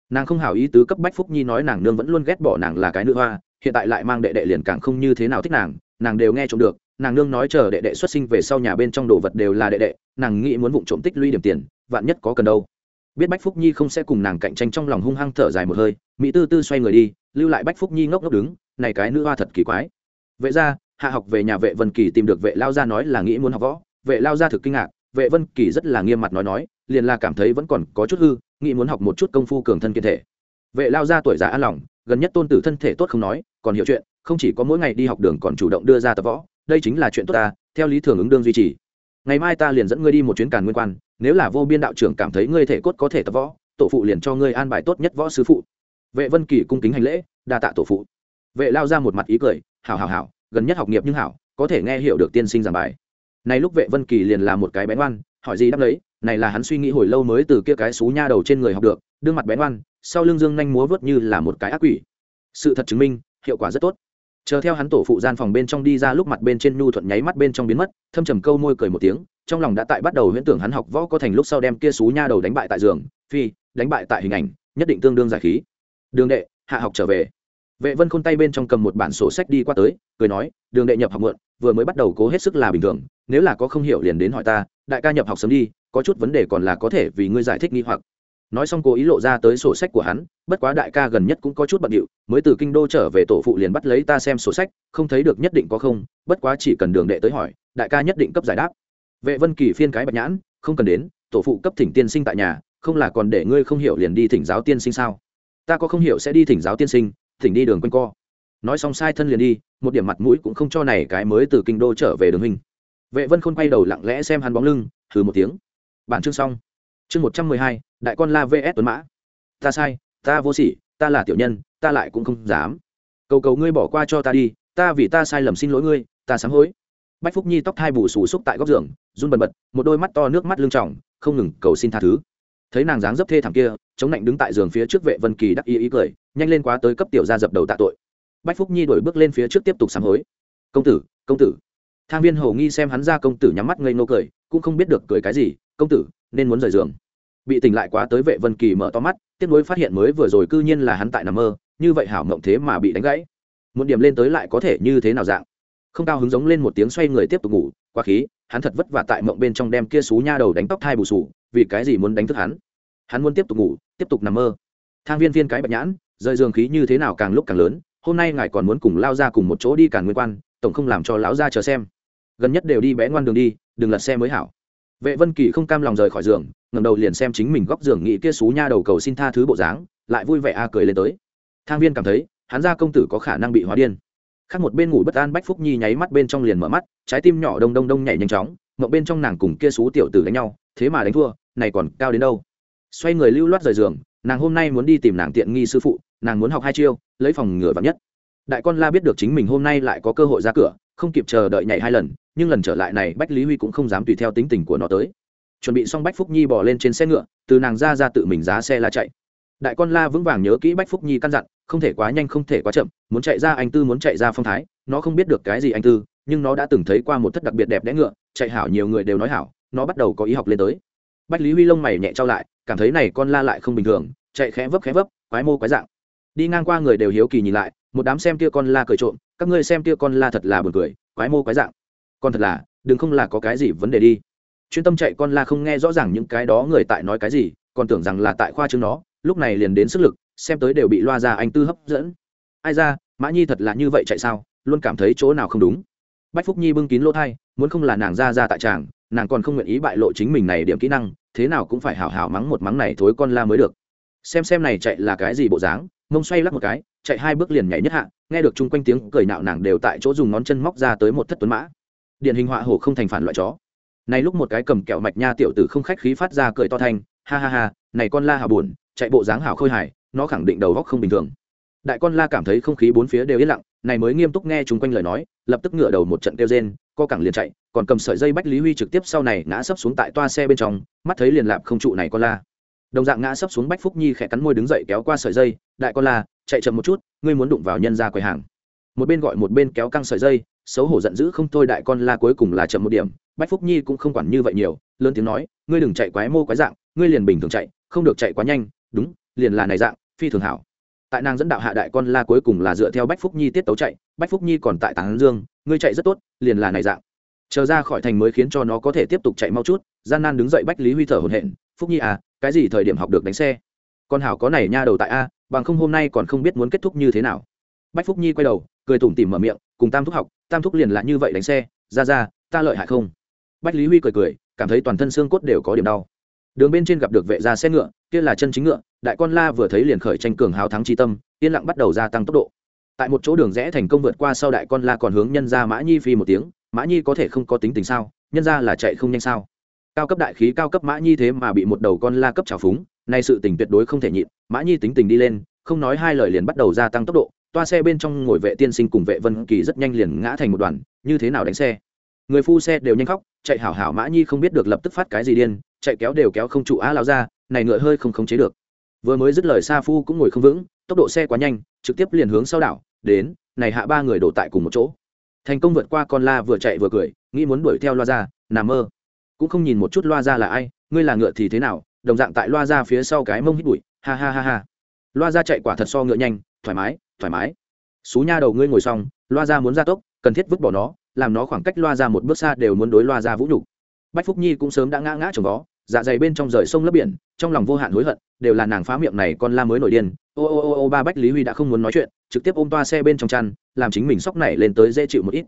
Nàng không hảo ý tứ cấp bách phúc nhi nói nàng nương vẫn luôn ghét bỏ nàng là cái nữ hoa hiện tại lại mang đệ đệ liền càng không như thế nào thích nàng nàng đều nghe trộm được, nàng nương nói chờ đệ đệ xuất sinh về sau nhà bên trong đồ vật đều là đệ đệ, nàng nghĩ muốn vụ trộm tích lũy điểm tiền, vạn nhất có cần đâu. Biết bách phúc nhi không sẽ cùng nàng cạnh tranh trong lòng hung hăng thở dài một hơi, mỹ tư tư xoay người đi, lưu lại bách phúc nhi ngốc ngốc đứng, này cái nữ hoa thật kỳ quái. Vệ ra hạ học về nhà vệ vân kỳ tìm được vệ lao gia nói là nghĩ muốn học võ, vệ lao gia thực kinh ngạc, vệ vân kỳ rất là nghiêm mặt nói nói, liền là cảm thấy vẫn còn có chút hư, nghĩ muốn học một chút công phu cường thân kiên thể. Vệ lao gia tuổi già an lòng, gần nhất tôn tử thân thể tốt không nói còn hiểu chuyện, không chỉ có mỗi ngày đi học đường còn chủ động đưa ra tập võ, đây chính là chuyện tốt ta, theo lý thường ứng đương duy trì. Ngày mai ta liền dẫn ngươi đi một chuyến càn nguyên quan, nếu là vô biên đạo trưởng cảm thấy ngươi thể cốt có thể tập võ, tổ phụ liền cho ngươi an bài tốt nhất võ sư phụ. Vệ vân kỳ cung kính hành lễ, đa tạ tổ phụ. Vệ lao ra một mặt ý cười, hảo hảo hảo, gần nhất học nghiệp nhưng hảo, có thể nghe hiểu được tiên sinh giảng bài. Này lúc vệ vân kỳ liền là một cái bén oan hỏi gì đáp lấy này là hắn suy nghĩ hồi lâu mới từ kia cái xú nha đầu trên người học được, đương mặt bén oan sau lưng dương nhanh múa vớt như là một cái ác quỷ. Sự thật chứng minh hiệu quả rất tốt. Chờ theo hắn tổ phụ gian phòng bên trong đi ra lúc mặt bên trên nhu thuận nháy mắt bên trong biến mất, thâm trầm câu môi cười một tiếng, trong lòng đã tại bắt đầu huyễn tưởng hắn học võ có thành lúc sau đem kia xú nha đầu đánh bại tại giường, phi, đánh bại tại hình ảnh, nhất định tương đương giải khí. Đường đệ, hạ học trở về. Vệ vân khôn tay bên trong cầm một bản sổ sách đi qua tới, cười nói, đường đệ nhập học mượn vừa mới bắt đầu cố hết sức là bình thường, nếu là có không hiểu liền đến hỏi ta, đại ca nhập học sớm đi, có chút vấn đề còn là có thể vì ngươi giải thích nghi hoặc nói xong cố ý lộ ra tới sổ sách của hắn, bất quá đại ca gần nhất cũng có chút bận điệu, mới từ kinh đô trở về tổ phụ liền bắt lấy ta xem sổ sách, không thấy được nhất định có không, bất quá chỉ cần đường đệ tới hỏi, đại ca nhất định cấp giải đáp. Vệ vân kỳ phiên cái bạch nhãn, không cần đến, tổ phụ cấp thỉnh tiên sinh tại nhà, không là còn để ngươi không hiểu liền đi thỉnh giáo tiên sinh sao? Ta có không hiểu sẽ đi thỉnh giáo tiên sinh, thỉnh đi đường quanh co. Nói xong sai thân liền đi, một điểm mặt mũi cũng không cho này cái mới từ kinh đô trở về đường hình vệ vân khôn quay đầu lặng lẽ xem hắn bóng lưng thử một tiếng. Bản chương xong chương một trăm mười hai, đại con la vs tuấn mã. Ta sai, ta vô sỉ, ta là tiểu nhân, ta lại cũng không dám. Cầu cầu ngươi bỏ qua cho ta đi, ta vì ta sai lầm xin lỗi ngươi, ta sám hối. Bách phúc nhi tóc thai bù xù xúc tại góc giường, run bần bật, một đôi mắt to nước mắt lưng tròng, không ngừng cầu xin tha thứ. Thấy nàng dáng dấp thê thảm kia, chống lạnh đứng tại giường phía trước vệ vân kỳ đắc ý ý cười, nhanh lên quá tới cấp tiểu ra dập đầu tạ tội. Bách phúc nhi đổi bước lên phía trước tiếp tục sám hối. Công tử công tử. Thang viên hầu nghi xem hắn ra công tử nhắm mắt ngây ngô cười, cũng không biết được cười cái gì. Công tử nên muốn rời giường. Bị tỉnh lại quá tới vệ vân kỳ mở to mắt tiếp nối phát hiện mới vừa rồi cư nhiên là hắn tại nằm mơ, như vậy hảo mộng thế mà bị đánh gãy. Một điểm lên tới lại có thể như thế nào dạng? Không cao hứng giống lên một tiếng xoay người tiếp tục ngủ, quá khí, hắn thật vất vả tại mộng bên trong đem kia xú nha đầu đánh tóc thai bù sù, vì cái gì muốn đánh thức hắn? Hắn muốn tiếp tục ngủ, tiếp tục nằm mơ. Thang viên viên cái bạch nhãn, rời giường khí như thế nào càng lúc càng lớn, hôm nay ngài còn muốn cùng lao ra cùng một chỗ đi càn nguyên quan, tổng không làm cho lão ra chờ xem. Gần nhất đều đi bé ngoan đường đi, đừng lật xe mới hảo vệ vân kỳ không cam lòng rời khỏi giường ngầm đầu liền xem chính mình góc giường nghĩ kia xú nha đầu cầu xin tha thứ bộ dáng, lại vui vẻ a cười lên tới. Thang viên cảm thấy, hắn ra công tử có khả năng bị hóa điên. Khác một bên ngủ bất an bách phúc nhi nháy mắt bên trong liền mở mắt, trái tim nhỏ đông đông đông nhảy nhanh chóng, mộng bên trong nàng cùng kia xú tiểu tử đánh nhau, thế mà đánh thua, này còn cao đến đâu? Xoay người lưu loát rời giường, nàng hôm nay muốn đi tìm nàng tiện nghi sư phụ, nàng muốn học hai chiêu, lấy phòng ngừa vắn nhất. Đại con la biết được chính mình hôm nay lại có cơ hội ra cửa không kịp chờ đợi nhảy hai lần, nhưng lần trở lại này bách lý huy cũng không dám tùy theo tính tình của nó tới. Chuẩn bị xong bách phúc nhi bỏ lên trên xe ngựa, từ nàng ra ra tự mình giá xe la chạy. Đại con la vững vàng nhớ kỹ bách phúc nhi căn dặn, không thể quá nhanh, không thể quá chậm, muốn chạy ra anh tư, muốn chạy ra phong thái, nó không biết được cái gì anh tư, nhưng nó đã từng thấy qua một thất đặc biệt đẹp đẽ ngựa, chạy hảo nhiều người đều nói hảo, nó bắt đầu có ý học lên tới. Bách lý huy lông mày nhẹ trao lại, cảm thấy này con la lại không bình thường, chạy khẽ vấp khẽ vấp, quái mô quái dạng. Đi ngang qua người đều hiếu kỳ nhìn lại, một đám xem kia con la cười trộm các ngươi xem kia con la thật là buồn cười, quái mô quái dạng. Con thật là, đừng không là có cái gì vấn đề đi. Chuyên tâm chạy con la không nghe rõ ràng những cái đó người tại nói cái gì, còn tưởng rằng là tại khoa chương nó, lúc này liền đến sức lực, xem tới đều bị loa ra anh tư hấp dẫn. Ai ra, mã nhi thật là như vậy chạy sao, luôn cảm thấy chỗ nào không đúng. Bách phúc nhi bưng kín lỗ thai, muốn không là nàng ra ra tại tràng, nàng còn không nguyện ý bại lộ chính mình này điểm kỹ năng, thế nào cũng phải hảo hảo mắng một mắng này thối con la mới được. Xem xem này chạy là cái gì bộ dáng mông xoay lắc một cái, chạy hai bước liền nhảy nhất hạ, nghe được chung quanh tiếng cười nạo nàng đều tại chỗ dùng ngón chân móc ra tới một thất tuấn mã. Điển hình họa hổ không thành phản loại chó. Này lúc một cái cầm kẹo mạch nha tiểu tử không khách khí phát ra cười to thanh, ha ha ha, này con la hảo buồn, chạy bộ dáng hảo khôi hài, nó khẳng định đầu góc không bình thường. Đại con la cảm thấy không khí bốn phía đều yên lặng, này mới nghiêm túc nghe chung quanh lời nói, lập tức ngửa đầu một trận kêu rên, co cẳng liền chạy, còn cầm sợi dây bách lý huy trực tiếp sau này ngã sấp xuống tại toa xe bên trong, mắt thấy liền lạp không trụ này con la đồng dạng ngã sấp xuống bách phúc nhi khẽ cắn môi đứng dậy kéo qua sợi dây, đại con la chạy chậm một chút, ngươi muốn đụng vào nhân ra quầy hàng. Một bên gọi một bên kéo căng sợi dây, xấu hổ giận dữ, không thôi đại con la cuối cùng là chậm một điểm. Bách phúc nhi cũng không quản như vậy nhiều, lớn tiếng nói, ngươi đừng chạy quái mô quái dạng, ngươi liền bình thường chạy, không được chạy quá nhanh. Đúng, liền là này dạng, phi thường hảo. Tại nàng dẫn đạo hạ đại con la cuối cùng là dựa theo bách phúc nhi tiết tấu chạy, bách phúc nhi còn tại tảng dương, ngươi chạy rất tốt, liền là này dạng. Chờ ra khỏi thành mới khiến cho nó có thể tiếp tục chạy mau chút, gian nan đứng dậy bách lý huy thở hồn hển, phúc nhi à cái gì thời điểm học được đánh xe? Con hảo có này nha đầu tại a, bằng không hôm nay còn không biết muốn kết thúc như thế nào. Bách phúc nhi quay đầu, cười tủm tỉm mở miệng, cùng tam thúc học, tam thúc liền là như vậy đánh xe, ra ra, ta lợi hại không? Bách lý huy cười cười, cảm thấy toàn thân xương cốt đều có điểm đau. Đường bên trên gặp được vệ gia xe ngựa, kia là chân chính ngựa, đại con la vừa thấy liền khởi tranh cường hào thắng tri tâm, yên lặng bắt đầu gia tăng tốc độ. Tại một chỗ đường rẽ thành công vượt qua sau đại con la còn hướng nhân ra mã nhi phi một tiếng, mã nhi có thể không có tính tình sao, nhân ra là chạy không nhanh sao? Cao cấp đại khí, cao cấp mã nhi thế mà bị một đầu con la cấp trào phúng, nay sự tình tuyệt đối không thể nhịn. Mã nhi tính tình đi lên, không nói hai lời liền bắt đầu gia tăng tốc độ. Toa xe bên trong ngồi vệ tiên sinh cùng vệ vân kỳ rất nhanh liền ngã thành một đoàn, như thế nào đánh xe? Người phu xe đều nhanh khóc, chạy hảo hảo mã nhi không biết được lập tức phát cái gì điên, chạy kéo đều kéo không trụ á lao ra, này ngựa hơi không khống chế được. Vừa mới dứt lời sa phu cũng ngồi không vững, tốc độ xe quá nhanh, trực tiếp liền hướng sau đảo, đến, này hạ ba người đổ tại cùng một chỗ. Thành công vượt qua con la vừa chạy vừa cười, nghĩ muốn đuổi theo loa ra nằm mơ cũng không nhìn một chút loa ra là ai, ngươi là ngựa thì thế nào, đồng dạng tại loa ra phía sau cái mông hít bụi, ha ha ha ha. Loa ra chạy quả thật so ngựa nhanh, thoải mái thoải mái. Xú nha đầu ngươi ngồi xong, loa ra muốn ra tốc, cần thiết vứt bỏ nó, làm nó khoảng cách loa ra một bước xa đều muốn đối loa ra vũ nhục. Bách phúc nhi cũng sớm đã ngã ngã trong vó dạ dày bên trong rời sông lấp biển, trong lòng vô hạn hối hận, đều là nàng phá miệng này con la mới nổi điên. Ô ô ô ô, ba bách lý huy đã không muốn nói chuyện, trực tiếp ôm toa xe bên trong chăn, làm chính mình sóc này lên tới dễ chịu một ít.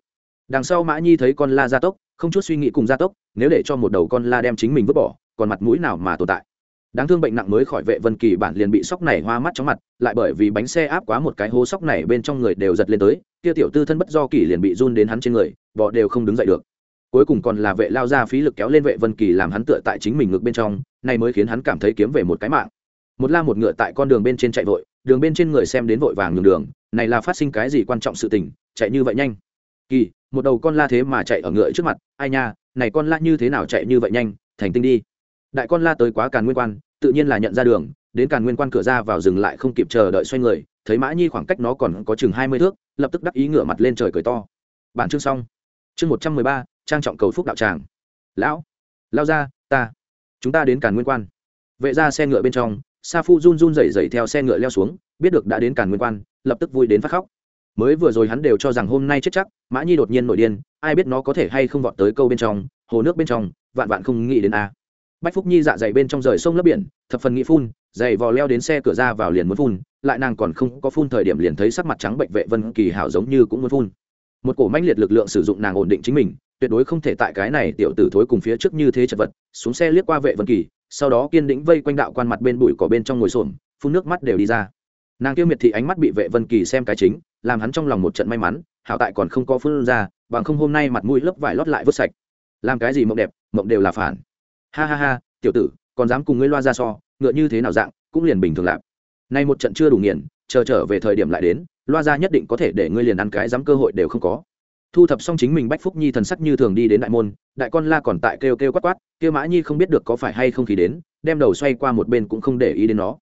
Đằng sau mã nhi thấy con la ra tốc không chút suy nghĩ cùng gia tốc, nếu để cho một đầu con la đem chính mình vứt bỏ, còn mặt mũi nào mà tồn tại? Đáng thương bệnh nặng mới khỏi vệ vân kỳ bản liền bị sóc này hoa mắt chóng mặt, lại bởi vì bánh xe áp quá một cái hố sóc này bên trong người đều giật lên tới, kia tiểu tư thân bất do kỳ liền bị run đến hắn trên người, bọ đều không đứng dậy được. Cuối cùng còn là vệ lao ra phí lực kéo lên vệ vân kỳ làm hắn tựa tại chính mình ngực bên trong, này mới khiến hắn cảm thấy kiếm về một cái mạng. Một la một ngựa tại con đường bên trên chạy vội, đường bên trên người xem đến vội vàng nhường đường, này là phát sinh cái gì quan trọng sự tình, chạy như vậy nhanh. Kỳ một đầu con la thế mà chạy ở ngựa trước mặt, ai nha, này con la như thế nào chạy như vậy nhanh, thành tinh đi. Đại con la tới quá càn nguyên quan, tự nhiên là nhận ra đường, đến càn nguyên quan cửa ra vào dừng lại không kịp chờ đợi xoay người, thấy mã nhi khoảng cách nó còn có chừng hai mươi thước, lập tức đắc ý ngửa mặt lên trời cười to. Bản chương xong. Chương một trăm mười ba, trang trọng cầu phúc đạo tràng. Lão, lao ra, ta, chúng ta đến càn nguyên quan. Vệ ra xe ngựa bên trong, sa phu run run rẩy rẩy theo xe ngựa leo xuống, biết được đã đến càn nguyên quan, lập tức vui đến phát khóc. Mới vừa rồi hắn đều cho rằng hôm nay chết chắc mã nhi đột nhiên nổi điên, ai biết nó có thể hay không vọt tới câu bên trong, hồ nước bên trong, vạn vạn không nghĩ đến a. Bách phúc nhi dạ dày bên trong rời sông lấp biển, thập phần nghĩ phun dày vò leo đến xe cửa ra vào liền muốn phun, lại nàng còn không có phun thời điểm liền thấy sắc mặt trắng bệnh vệ vân kỳ hảo giống như cũng muốn phun. Một cổ mãnh liệt lực lượng sử dụng nàng ổn định chính mình, tuyệt đối không thể tại cái này tiểu tử thối cùng phía trước như thế chật vật, xuống xe liếc qua vệ vân kỳ, sau đó kiên định vây quanh đạo quan mặt bên bụi cỏ bên trong ngồi xổm, phun nước mắt đều đi ra. Nàng kêu miệt thị ánh mắt bị vệ vân kỳ xem cái chính, làm hắn trong lòng một trận may mắn hảo tại còn không có phun ra, bằng không hôm nay mặt mũi lớp vải lót lại vứt sạch. Làm cái gì mộng đẹp, mộng đều là phản. Ha ha ha, tiểu tử, còn dám cùng ngươi loa ra so, ngựa như thế nào dạng, cũng liền bình thường lạp nay một trận chưa đủ nghiền, chờ trở về thời điểm lại đến, loa ra nhất định có thể để ngươi liền ăn cái dám cơ hội đều không có. Thu thập xong chính mình bách phúc nhi thần sắc như thường đi đến đại môn, đại con la còn tại kêu kêu quát quát, kêu mã nhi không biết được có phải hay không khí đến, đem đầu xoay qua một bên cũng không để ý đến nó.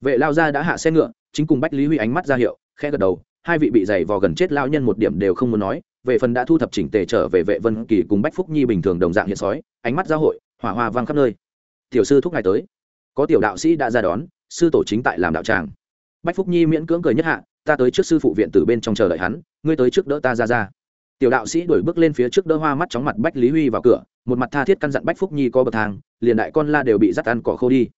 Vệ lao ra đã hạ xe ngựa, chính cùng bách lý huy ánh mắt ra hiệu khe gật đầu hai vị bị dày vò gần chết lao nhân một điểm đều không muốn nói, về phần đã thu thập chỉnh tề trở về vệ vân kỳ cùng bách phúc nhi bình thường đồng dạng hiện sói, ánh mắt giao hội, hỏa hoa vang khắp nơi. Tiểu sư thúc ngài tới. Có tiểu đạo sĩ đã ra đón, sư tổ chính tại làm đạo tràng. Bách phúc nhi miễn cưỡng cười nhất hạ, ta tới trước sư phụ viện từ bên trong chờ đợi hắn, ngươi tới trước đỡ ta ra ra. Tiểu đạo sĩ đuổi bước lên phía trước đỡ hoa mắt chóng mặt bách lý huy vào cửa, một mặt tha thiết căn dặn bách phúc nhi có bậc thang, liền đại con la đều bị dắt ăn cỏ khô đi.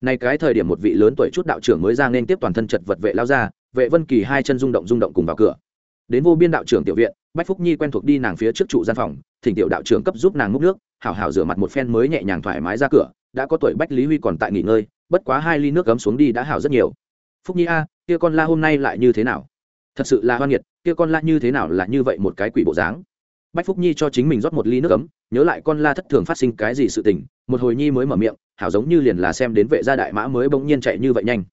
Nay cái thời điểm một vị lớn tuổi chút đạo trưởng mới ra nên tiếp toàn thân chật vật vệ lao ra vệ vân kỳ hai chân rung động rung động cùng vào cửa. Đến vô biên đạo trưởng tiểu viện, bách phúc nhi quen thuộc đi nàng phía trước trụ gian phòng, thỉnh tiểu đạo trưởng cấp giúp nàng múc nước, hảo hảo rửa mặt một phen mới nhẹ nhàng thoải mái ra cửa, đã có tuổi bách lý huy còn tại nghỉ ngơi, bất quá hai ly nước cấm xuống đi đã hảo rất nhiều. Phúc nhi a, kia con la hôm nay lại như thế nào? Thật sự là hoan nghiệt, kia con la như thế nào là như vậy một cái quỷ bộ dáng? Bách phúc nhi cho chính mình rót một ly nước cấm nhớ lại con la thất thường phát sinh cái gì sự tình, một hồi nhi mới mở miệng, hảo giống như liền là xem đến vệ gia đại mã mới bỗng nhiên chạy như vậy nhanh.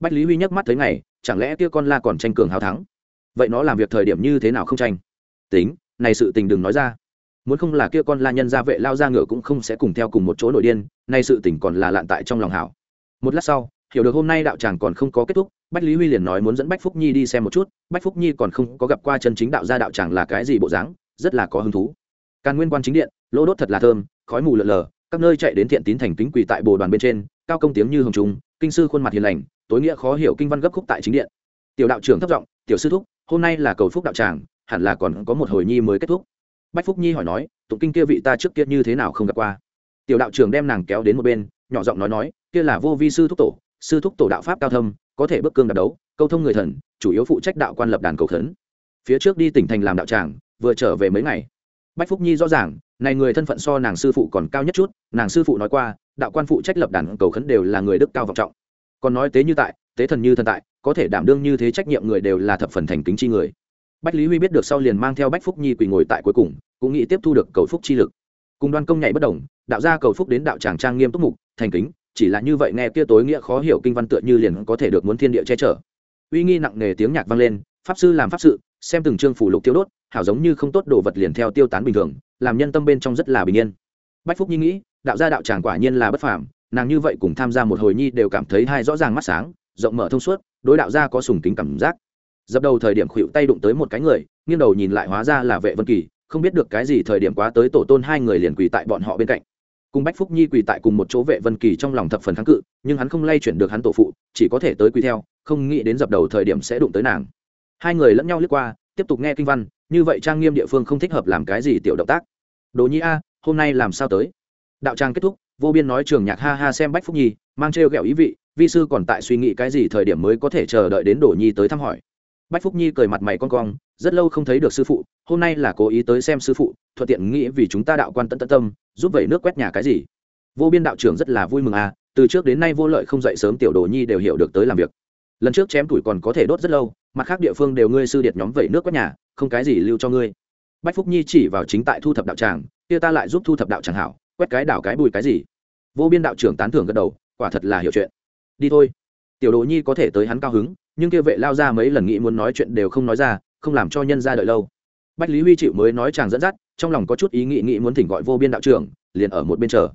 Bách lý huy nhắc mắt thấy ngày chẳng lẽ kia con la còn tranh cường hào thắng? Vậy nó làm việc thời điểm như thế nào không tranh? Tính, này sự tình đừng nói ra. Muốn không là kia con la nhân gia vệ lao ra ngựa cũng không sẽ cùng theo cùng một chỗ nội điên, nay sự tình còn là lạn tại trong lòng hảo. Một lát sau, hiểu được hôm nay đạo tràng còn không có kết thúc, bách lý huy liền nói muốn dẫn bách phúc nhi đi xem một chút, bách phúc nhi còn không có gặp qua chân chính đạo gia đạo tràng là cái gì bộ dáng, rất là có hứng thú. Càn nguyên quan chính điện lỗ đốt thật là thơm, khói mù lợn lờ các nơi chạy đến thiện tín thành kính quỳ tại bồ đoàn bên trên, cao công tiếng như hồng trung kinh sư khuôn mặt hiền lành, tối nghĩa khó hiểu kinh văn gấp khúc tại chính điện. Tiểu đạo trưởng thấp giọng, tiểu sư thúc, hôm nay là cầu phúc đạo tràng, hẳn là còn có một hồi nhi mới kết thúc. Bách phúc nhi hỏi nói, tụng kinh kia vị ta trước kia như thế nào không gặp qua? Tiểu đạo trưởng đem nàng kéo đến một bên, nhỏ giọng nói nói, kia là vô vi sư thúc tổ, sư thúc tổ đạo pháp cao thâm, có thể bước cương đạp đấu, câu thông người thần, chủ yếu phụ trách đạo quan lập đàn cầu khấn. Phía trước đi tỉnh thành làm đạo tràng, vừa trở về mấy ngày. Bách phúc nhi rõ ràng, này người thân phận so nàng sư phụ còn cao nhất chút nàng sư phụ nói qua, đạo quan phụ trách lập đàn cầu khấn đều là người đức cao vọng trọng. Còn nói tế như tại, tế thần như thần tại, có thể đảm đương như thế trách nhiệm người đều là thập phần thành kính chi người. Bách lý huy biết được sau liền mang theo bách phúc nhi quỳ ngồi tại cuối cùng, cũng nghĩ tiếp thu được cầu phúc chi lực. Cùng đoan công nhảy bất đồng đạo gia cầu phúc đến đạo tràng trang nghiêm túc mục, thành kính, chỉ là như vậy nghe kia tối nghĩa khó hiểu kinh văn tựa như liền có thể được muốn thiên địa che chở. Uy nghi nặng nề tiếng nhạc vang lên, pháp sư làm pháp sự, xem từng chương phủ lục tiêu đốt, hảo giống như không tốt đồ vật liền theo tiêu tán bình thường, làm nhân tâm bên trong rất là bình yên. Bách phúc nhi nghĩ đạo gia đạo tràng quả nhiên là bất phàm, nàng như vậy cùng tham gia một hồi nhi đều cảm thấy hai rõ ràng mắt sáng, rộng mở thông suốt, đối đạo gia có sùng kính cảm giác. Dập đầu thời điểm khuỵu tay đụng tới một cái người, nghiêng đầu nhìn lại hóa ra là vệ vân kỳ, không biết được cái gì thời điểm quá tới tổ tôn hai người liền quỳ tại bọn họ bên cạnh. Cùng bách phúc nhi quỳ tại cùng một chỗ vệ vân kỳ trong lòng thập phần kháng cự, nhưng hắn không lay chuyển được hắn tổ phụ, chỉ có thể tới quỳ theo, không nghĩ đến dập đầu thời điểm sẽ đụng tới nàng. Hai người lẫn nhau lướt qua, tiếp tục nghe kinh văn, như vậy trang nghiêm địa phương không thích hợp làm cái gì tiểu động tác. Đồ nhi a, hôm nay làm sao tới? Đạo trang kết thúc, vô biên nói trường nhạc ha ha xem bách phúc nhi, mang trêu ghẹo ý vị, vi sư còn tại suy nghĩ cái gì thời điểm mới có thể chờ đợi đến đổ nhi tới thăm hỏi. Bách phúc nhi cười mặt mày con cong, rất lâu không thấy được sư phụ, hôm nay là cố ý tới xem sư phụ, thuận tiện nghĩ vì chúng ta đạo quan tận tận tâm, giúp vẩy nước quét nhà cái gì. Vô biên đạo trưởng rất là vui mừng à từ trước đến nay vô lợi không dậy sớm tiểu đồ nhi đều hiểu được tới làm việc. Lần trước chém tuổi còn có thể đốt rất lâu, mặt khác địa phương đều ngươi sư điệt nhóm vẩy nước quét nhà, không cái gì lưu cho ngươi. Bách phúc nhi chỉ vào chính tại thu thập đạo tràng, kia ta lại giúp thu thập đạo tràng hảo quét cái đảo cái bùi cái gì? Vô biên đạo trưởng tán thưởng gật đầu, quả thật là hiểu chuyện. Đi thôi. Tiểu đồ nhi có thể tới hắn cao hứng, nhưng kia vệ lao ra mấy lần nghĩ muốn nói chuyện đều không nói ra, không làm cho nhân ra đợi lâu. Bách lý huy chịu mới nói chàng dẫn dắt, trong lòng có chút ý nghĩ nghĩ muốn thỉnh gọi vô biên đạo trưởng, liền ở một bên chờ.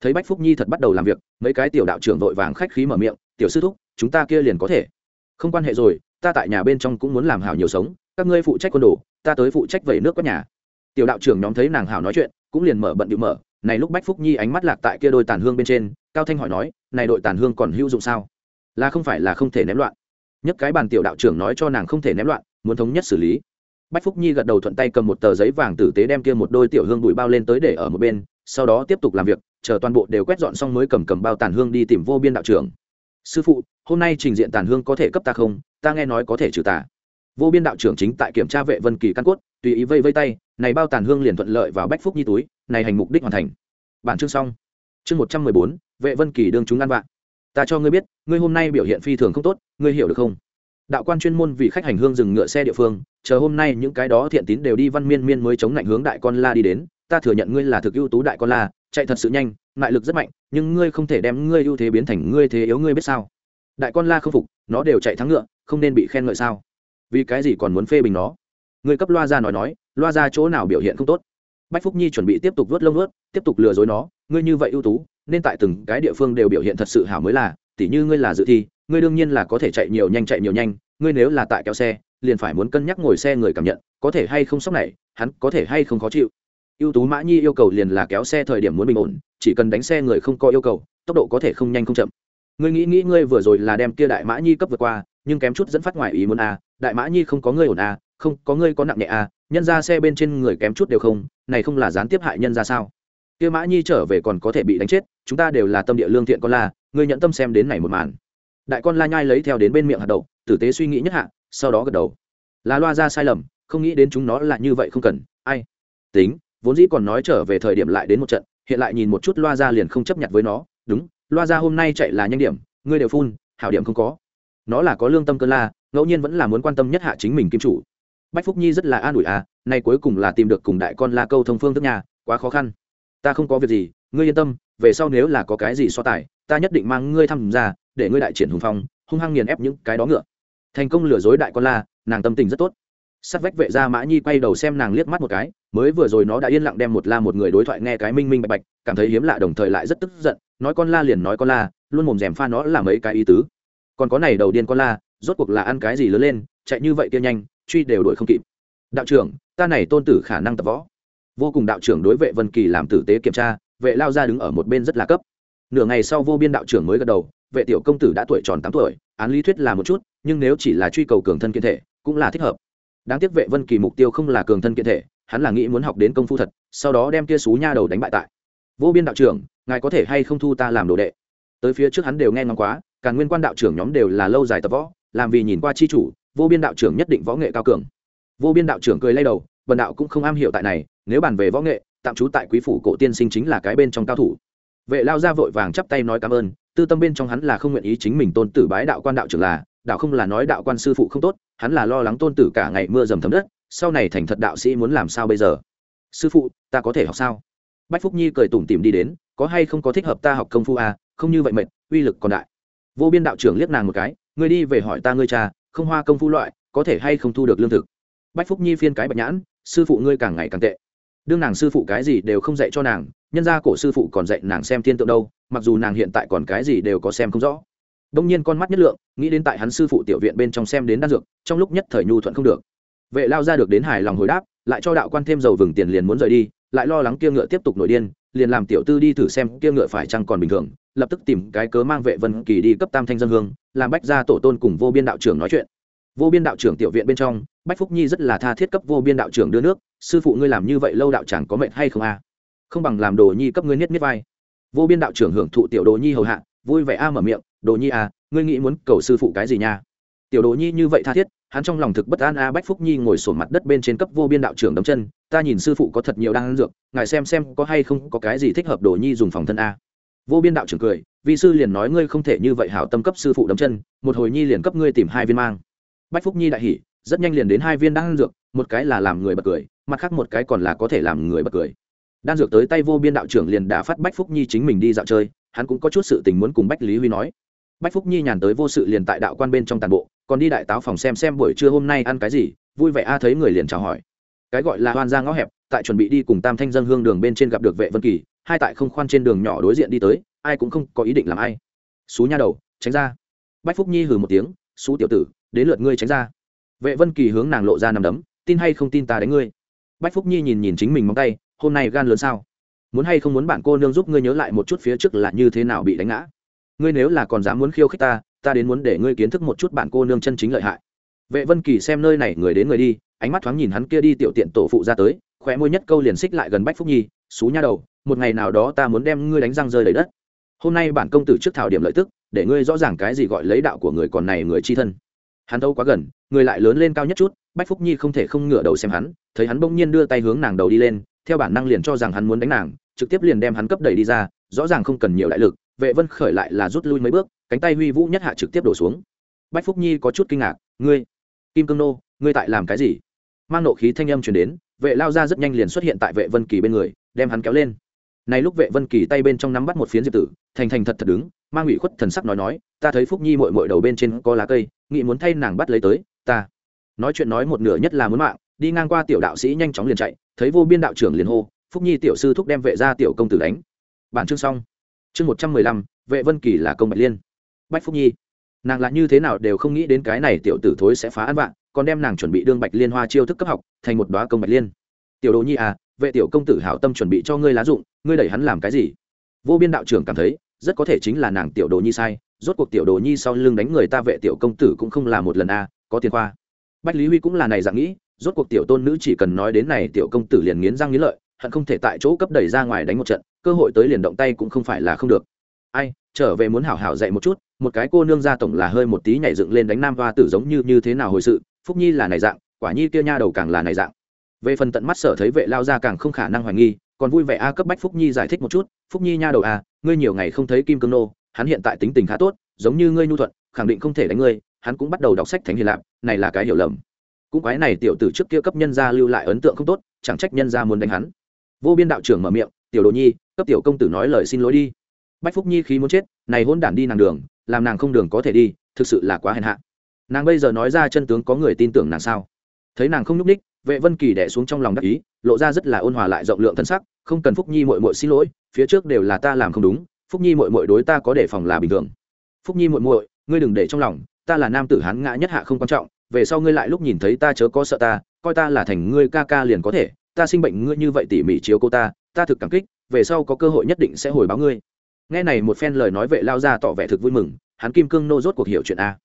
Thấy bách phúc nhi thật bắt đầu làm việc, mấy cái tiểu đạo trưởng vội vàng khách khí mở miệng, tiểu sư thúc, chúng ta kia liền có thể. Không quan hệ rồi, ta tại nhà bên trong cũng muốn làm hảo nhiều sống, các ngươi phụ trách quân đồ, ta tới phụ trách vẩy nước có nhà. Tiểu đạo trưởng nhóm thấy nàng hảo nói chuyện, cũng liền mở bận điệu mở này lúc bách phúc nhi ánh mắt lạc tại kia đôi tàn hương bên trên, cao thanh hỏi nói, này đội tàn hương còn hữu dụng sao? Là không phải là không thể ném loạn. Nhất cái bàn tiểu đạo trưởng nói cho nàng không thể ném loạn, muốn thống nhất xử lý. Bách phúc nhi gật đầu thuận tay cầm một tờ giấy vàng tử tế đem kia một đôi tiểu hương bụi bao lên tới để ở một bên, sau đó tiếp tục làm việc, chờ toàn bộ đều quét dọn xong mới cầm cầm bao tàn hương đi tìm vô biên đạo trưởng. Sư phụ, hôm nay trình diện tàn hương có thể cấp ta không? Ta nghe nói có thể trừ tà. Vô biên đạo trưởng chính tại kiểm tra vệ vân kỳ căn cốt, tùy ý vây vây tay, này bao tàn hương liền thuận lợi vào bách phúc nhi túi này hành mục đích hoàn thành. Bản chương xong. Chương một trăm mười bốn, vệ vân kỳ đương chúng ăn vạn ta cho ngươi biết, ngươi hôm nay biểu hiện phi thường không tốt, ngươi hiểu được không? Đạo quan chuyên môn vì khách hành hương dừng ngựa xe địa phương, chờ hôm nay những cái đó thiện tín đều đi văn miên miên mới chống lạnh hướng đại con la đi đến. Ta thừa nhận ngươi là thực ưu tú đại con la, chạy thật sự nhanh ngại lực rất mạnh, nhưng ngươi không thể đem ngươi ưu thế biến thành ngươi thế yếu, ngươi biết sao? Đại con la không phục, nó đều chạy thắng ngựa, không nên bị khen ngợi sao? Vì cái gì còn muốn phê bình nó? Ngươi cấp loa ra nói nói, loa ra chỗ nào biểu hiện không tốt? Bách phúc nhi chuẩn bị tiếp tục vớt lông vớt, tiếp tục lừa dối nó, ngươi như vậy ưu tú, nên tại từng cái địa phương đều biểu hiện thật sự hảo mới là, tỉ như ngươi là dự thi, ngươi đương nhiên là có thể chạy nhiều nhanh chạy nhiều nhanh, ngươi nếu là tại kéo xe, liền phải muốn cân nhắc ngồi xe người cảm nhận, có thể hay không sốc này, hắn có thể hay không khó chịu. Ưu tú mã nhi yêu cầu liền là kéo xe thời điểm muốn bình ổn, chỉ cần đánh xe người không có yêu cầu, tốc độ có thể không nhanh không chậm. Ngươi nghĩ nghĩ, ngươi vừa rồi là đem kia đại mã nhi cấp vượt qua, nhưng kém chút dẫn phát ngoài ý muốn a, đại mã nhi không có ngươi ổn a không, có ngươi có nặng nhẹ à? nhân ra xe bên trên người kém chút đều không, này không là gián tiếp hại nhân ra sao? Kia mã nhi trở về còn có thể bị đánh chết, chúng ta đều là tâm địa lương thiện con la, ngươi nhận tâm xem đến này một màn. Đại con la nhai lấy theo đến bên miệng hạt đậu, tử tế suy nghĩ nhất hạ, sau đó gật đầu. Là loa ra sai lầm, không nghĩ đến chúng nó là như vậy không cần, ai? Tính, vốn dĩ còn nói trở về thời điểm lại đến một trận, hiện lại nhìn một chút loa ra liền không chấp nhận với nó, đúng, loa ra hôm nay chạy là nhanh điểm, ngươi đều phun, hảo điểm không có. Nó là có lương tâm cơn la, ngẫu nhiên vẫn là muốn quan tâm nhất hạ chính mình kim chủ bách phúc nhi rất là an ủi à nay cuối cùng là tìm được cùng đại con la câu thông phương thức nhà quá khó khăn. Ta không có việc gì, ngươi yên tâm, về sau nếu là có cái gì so tài, ta nhất định mang ngươi tham gia, để ngươi đại triển hùng phong, hung hăng nghiền ép những cái đó ngựa. Thành công lừa dối đại con la, nàng tâm tình rất tốt. Sắt vách vệ ra mã nhi quay đầu xem nàng liếc mắt một cái, mới vừa rồi nó đã yên lặng đem một la một người đối thoại nghe cái minh minh bạch bạch, cảm thấy hiếm lạ đồng thời lại rất tức giận, nói con la liền nói con la, luôn mồm rèm pha nó là mấy cái ý tứ. Còn có này đầu điên con la, rốt cuộc là ăn cái gì lớn lên, chạy như vậy kia nhanh truy đều đuổi không kịp. Đạo trưởng, ta này tôn tử khả năng tập võ. Vô cùng đạo trưởng đối vệ vân kỳ làm tử tế kiểm tra, vệ lao ra đứng ở một bên rất là cấp. Nửa ngày sau vô biên đạo trưởng mới gật đầu, vệ tiểu công tử đã tuổi tròn tám tuổi, án lý thuyết là một chút, nhưng nếu chỉ là truy cầu cường thân kiện thể, cũng là thích hợp. Đáng tiếc vệ vân kỳ mục tiêu không là cường thân kiện thể, hắn là nghĩ muốn học đến công phu thật, sau đó đem kia xú nha đầu đánh bại tại. Vô biên đạo trưởng, ngài có thể hay không thu ta làm đồ đệ? Tới phía trước hắn đều nghe ngóng quá càng nguyên quan đạo trưởng nhóm đều là lâu dài tập võ, làm vì nhìn qua chi chủ vô biên đạo trưởng nhất định võ nghệ cao cường. Vô biên đạo trưởng cười lay đầu vần đạo cũng không am hiểu tại này nếu bàn về võ nghệ tạm trú tại quý phủ cổ tiên sinh chính là cái bên trong cao thủ. Vệ lao ra vội vàng chắp tay nói cảm ơn tư tâm bên trong hắn là không nguyện ý chính mình tôn tử bái đạo quan đạo trưởng là đạo không là nói đạo quan sư phụ không tốt hắn là lo lắng tôn tử cả ngày mưa dầm thấm đất sau này thành thật đạo sĩ muốn làm sao bây giờ? Sư phụ ta có thể học sao? Bách phúc nhi cười tủm tìm đi đến có hay không có thích hợp ta học công phu à, không như vậy mệt uy lực còn đại. Vô biên đạo trưởng liếc nàng một cái ngươi đi về hỏi ta ngươi cha không hoa công phu loại, có thể hay không thu được lương thực. Bách phúc nhi phiên cái bạch nhãn, sư phụ ngươi càng ngày càng tệ. Đương nàng sư phụ cái gì đều không dạy cho nàng, nhân ra cổ sư phụ còn dạy nàng xem thiên tượng đâu, mặc dù nàng hiện tại còn cái gì đều có xem không rõ. Đông nhiên con mắt nhất lượng, nghĩ đến tại hắn sư phụ tiểu viện bên trong xem đến đan dược, trong lúc nhất thời nhu thuận không được. Vệ lao ra được đến hài lòng hồi đáp, lại cho đạo quan thêm dầu vừng tiền liền muốn rời đi, lại lo lắng kia ngựa tiếp tục nổi điên, liền làm tiểu tư đi thử xem kia ngựa phải chăng còn bình thường lập tức tìm cái cớ mang vệ vân kỳ đi cấp tam thanh dân hương, làm bách gia tổ tôn cùng vô biên đạo trưởng nói chuyện. Vô biên đạo trưởng tiểu viện bên trong, bách phúc nhi rất là tha thiết cấp vô biên đạo trưởng đưa nước, sư phụ ngươi làm như vậy lâu đạo chẳng có mệnh hay không a? Không bằng làm đồ nhi cấp ngươi niết niết vai. Vô biên đạo trưởng hưởng thụ tiểu đồ nhi hầu hạ, vui vẻ a mở miệng, đồ nhi a ngươi nghĩ muốn cầu sư phụ cái gì nha? Tiểu đồ nhi như vậy tha thiết, hắn trong lòng thực bất an a bách phúc nhi ngồi sổn mặt đất bên trên cấp vô biên đạo trưởng đấm chân, ta nhìn sư phụ có thật nhiều đang dược, ngài xem xem có hay không có cái gì thích hợp đồ nhi dùng phòng thân a? Vô biên đạo trưởng cười vị sư liền nói ngươi không thể như vậy hảo tâm cấp sư phụ đấm chân, một hồi nhi liền cấp ngươi tìm hai viên mang. Bách phúc nhi đại hỉ, rất nhanh liền đến hai viên đan dược, một cái là làm người bật cười, mặt khác một cái còn là có thể làm người bật cười. Đan dược tới tay vô biên đạo trưởng liền đã phát bách phúc nhi chính mình đi dạo chơi, hắn cũng có chút sự tình muốn cùng bách lý huy nói. Bách phúc nhi nhàn tới vô sự liền tại đạo quan bên trong tàn bộ, còn đi đại táo phòng xem xem buổi trưa hôm nay ăn cái gì, vui vẻ a thấy người liền chào hỏi. Cái gọi là hoan ra ngõ hẹp, tại chuẩn bị đi cùng tam thanh dân hương đường bên trên gặp được vệ vân kỳ hai tại không khoan trên đường nhỏ đối diện đi tới, ai cũng không có ý định làm ai. Xú nha đầu, tránh ra. Bách phúc nhi hừ một tiếng, xú tiểu tử, đến lượt ngươi tránh ra. Vệ vân kỳ hướng nàng lộ ra nằm đấm, tin hay không tin ta đánh ngươi? Bách phúc nhi nhìn nhìn chính mình móng tay, hôm nay gan lớn sao? Muốn hay không muốn bạn cô nương giúp ngươi nhớ lại một chút phía trước là như thế nào bị đánh ngã? Ngươi nếu là còn dám muốn khiêu khích ta ta đến muốn để ngươi kiến thức một chút bạn cô nương chân chính lợi hại. Vệ vân kỳ xem nơi này người đến người đi, ánh mắt thoáng nhìn hắn kia đi tiểu tiện tổ phụ ra tới, khóe môi nhất câu liền xích lại gần bách phúc nhi, xú nha đầu một ngày nào đó ta muốn đem ngươi đánh răng rơi đầy đất. Hôm nay bản công tử trước thảo điểm lợi tức, để ngươi rõ ràng cái gì gọi lấy đạo của người còn này người chi thân. Hắn đâu quá gần, người lại lớn lên cao nhất chút, bách phúc nhi không thể không ngửa đầu xem hắn, thấy hắn bỗng nhiên đưa tay hướng nàng đầu đi lên, theo bản năng liền cho rằng hắn muốn đánh nàng, trực tiếp liền đem hắn cấp đẩy đi ra, rõ ràng không cần nhiều đại lực, vệ vân khởi lại là rút lui mấy bước, cánh tay huy vũ nhất hạ trực tiếp đổ xuống. Bách phúc nhi có chút kinh ngạc, ngươi, kim cương nô, ngươi tại làm cái gì? Mang nộ khí thanh âm chuyển đến, vệ lao ra rất nhanh liền xuất hiện tại vệ vân kỳ bên người, đem hắn kéo lên nay lúc vệ vân kỳ tay bên trong nắm bắt một phiến diệp tử, thành thành thật thật đứng, mang ủy khuất thần sắc nói nói, ta thấy phúc nhi mội mội đầu bên trên có lá cây nghị muốn thay nàng bắt lấy tới, ta. Nói chuyện nói một nửa nhất là muốn mạng, đi ngang qua tiểu đạo sĩ nhanh chóng liền chạy, thấy vô biên đạo trưởng liền hô, phúc nhi tiểu sư thúc đem vệ ra tiểu công tử đánh. Bản chương xong. Chương một trăm mười lăm, vệ vân kỳ là công bạch liên. Bách phúc nhi, nàng là như thế nào đều không nghĩ đến cái này tiểu tử thối sẽ phá ăn vạn, còn đem nàng chuẩn bị đương bạch liên hoa chiêu thức cấp học, thành một đoá công bạch liên. Tiểu đồ nhi à vệ tiểu công tử hảo tâm chuẩn bị cho ngươi lá dụng, ngươi đẩy hắn làm cái gì? Vô biên đạo trưởng cảm thấy, rất có thể chính là nàng tiểu đồ nhi sai, rốt cuộc tiểu đồ nhi sau lưng đánh người ta vệ tiểu công tử cũng không là một lần a à, có tiền khoa. Bách lý huy cũng là này dạng nghĩ, rốt cuộc tiểu tôn nữ chỉ cần nói đến này tiểu công tử liền nghiến răng nghiến lợi, hận không thể tại chỗ cấp đẩy ra ngoài đánh một trận, cơ hội tới liền động tay cũng không phải là không được. Ai, trở về muốn hảo hảo dạy một chút, một cái cô nương gia tổng là hơi một tí nhảy dựng lên đánh nam hoa tử giống như như thế nào hồi sự, phúc nhi là này dạng, quả nhi kia nha đầu càng là này dạng về phần tận mắt sở thấy vệ lao ra càng không khả năng hoài nghi, còn vui vẻ a cấp bách phúc nhi giải thích một chút, phúc nhi nha đầu a ngươi nhiều ngày không thấy kim cương nô, hắn hiện tại tính tình khá tốt, giống như ngươi nhu thuận, khẳng định không thể đánh ngươi, hắn cũng bắt đầu đọc sách thánh hiền lạp, này là cái hiểu lầm. Cũng quái này tiểu tử trước kia cấp nhân gia lưu lại ấn tượng không tốt, chẳng trách nhân gia muốn đánh hắn. Vô biên đạo trưởng mở miệng, tiểu đồ nhi, cấp tiểu công tử nói lời xin lỗi đi. Bách phúc nhi khí muốn chết, này hôn đản đi nàng đường, làm nàng không đường có thể đi, thực sự là quá hèn hạ. Nàng bây giờ nói ra chân tướng có người tin tưởng nàng sao? Thấy nàng không nhúc ních vệ vân kỳ đẻ xuống trong lòng đắc ý, lộ ra rất là ôn hòa lại rộng lượng thân sắc, không cần phúc nhi mội mội xin lỗi, phía trước đều là ta làm không đúng, phúc nhi mội mội đối ta có đề phòng là bình thường. Phúc nhi mội mội ngươi đừng để trong lòng, ta là nam tử hán ngã nhất hạ không quan trọng, về sau ngươi lại lúc nhìn thấy ta chớ có sợ ta, coi ta là thành ngươi ca ca liền có thể, ta sinh bệnh ngươi như vậy tỉ mỉ chiếu cô ta ta thực cảm kích, về sau có cơ hội nhất định sẽ hồi báo ngươi. Nghe này một phen lời nói vệ lao ra tỏ vẻ thực vui mừng, hắn kim cương nô rốt cuộc hiểu chuyện a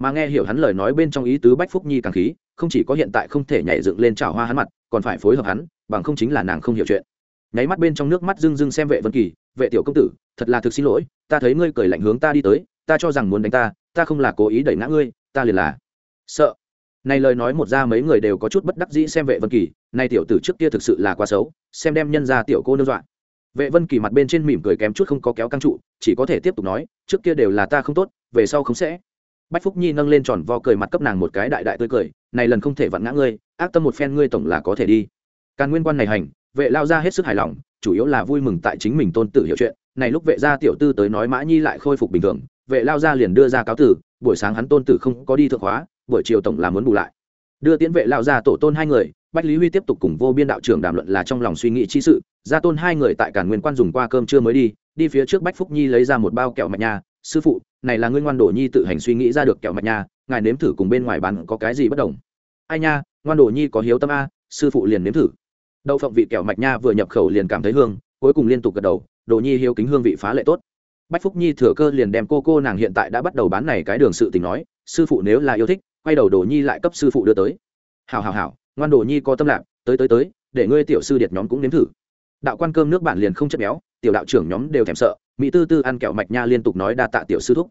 mà nghe hiểu hắn lời nói bên trong ý tứ bách phúc nhi càng khí, không chỉ có hiện tại không thể nhảy dựng lên trào hoa hắn mặt, còn phải phối hợp hắn, bằng không chính là nàng không hiểu chuyện. Nháy mắt bên trong nước mắt rưng rưng xem vệ vân kỳ, vệ tiểu công tử, thật là thực xin lỗi, ta thấy ngươi cởi lạnh hướng ta đi tới, ta cho rằng muốn đánh ta ta không là cố ý đẩy ngã ngươi, ta liền là sợ. Này lời nói một ra mấy người đều có chút bất đắc dĩ xem vệ vân kỳ, này tiểu tử trước kia thực sự là quá xấu, xem đem nhân ra tiểu cô nương dọa. Vệ vân kỳ mặt bên trên mỉm cười kém chút không có kéo căng trụ, chỉ có thể tiếp tục nói, trước kia đều là ta không tốt, về sau không sẽ bách phúc nhi nâng lên tròn vo cười mặt cấp nàng một cái đại đại tươi cười, này lần không thể vặn ngã ngươi, ác tâm một phen ngươi tổng là có thể đi. Càn nguyên quan này hành, vệ lao ra hết sức hài lòng, chủ yếu là vui mừng tại chính mình tôn tử hiểu chuyện. Này lúc vệ gia tiểu tư tới nói mã nhi lại khôi phục bình thường, vệ lao ra liền đưa ra cáo tử, buổi sáng hắn tôn tử không có đi thượng hóa buổi chiều tổng là muốn bù lại. Đưa tiến vệ lao ra tổ tôn hai người, bách lý huy tiếp tục cùng vô biên đạo trưởng đàm luận là trong lòng suy nghĩ chi sự. Gia tôn hai người tại cản nguyên quan dùng qua cơm trưa mới đi đi phía trước bách phúc nhi lấy ra một bao kẹo mạch nha sư phụ, này là ngươi ngoan đồ nhi tự hành suy nghĩ ra được kẹo mạch nha, ngài nếm thử cùng bên ngoài bán có cái gì bất đồng. Ai nha, ngoan đồ nhi có hiếu tâm a, sư phụ liền nếm thử. Đậu phộng vị kẹo mạch nha vừa nhập khẩu liền cảm thấy hương, cuối cùng liên tục gật đầu, đồ nhi hiếu kính hương vị phá lệ tốt. Bách phúc nhi thừa cơ liền đem cô cô nàng hiện tại đã bắt đầu bán này cái đường sự tình nói, sư phụ nếu là yêu thích, quay đầu đồ nhi lại cấp sư phụ đưa tới. Hào hào hào ngoan đồ nhi có tâm lạc, tới tới tới, để ngươi tiểu sư điệt nhóm cũng nếm thử. Đạo quan cơm nước bản liền không chất béo tiểu đạo trưởng nhóm đều thèm sợ, mỹ tư tư ăn kẹo mạch nha liên tục nói đa tạ tiểu sư thúc.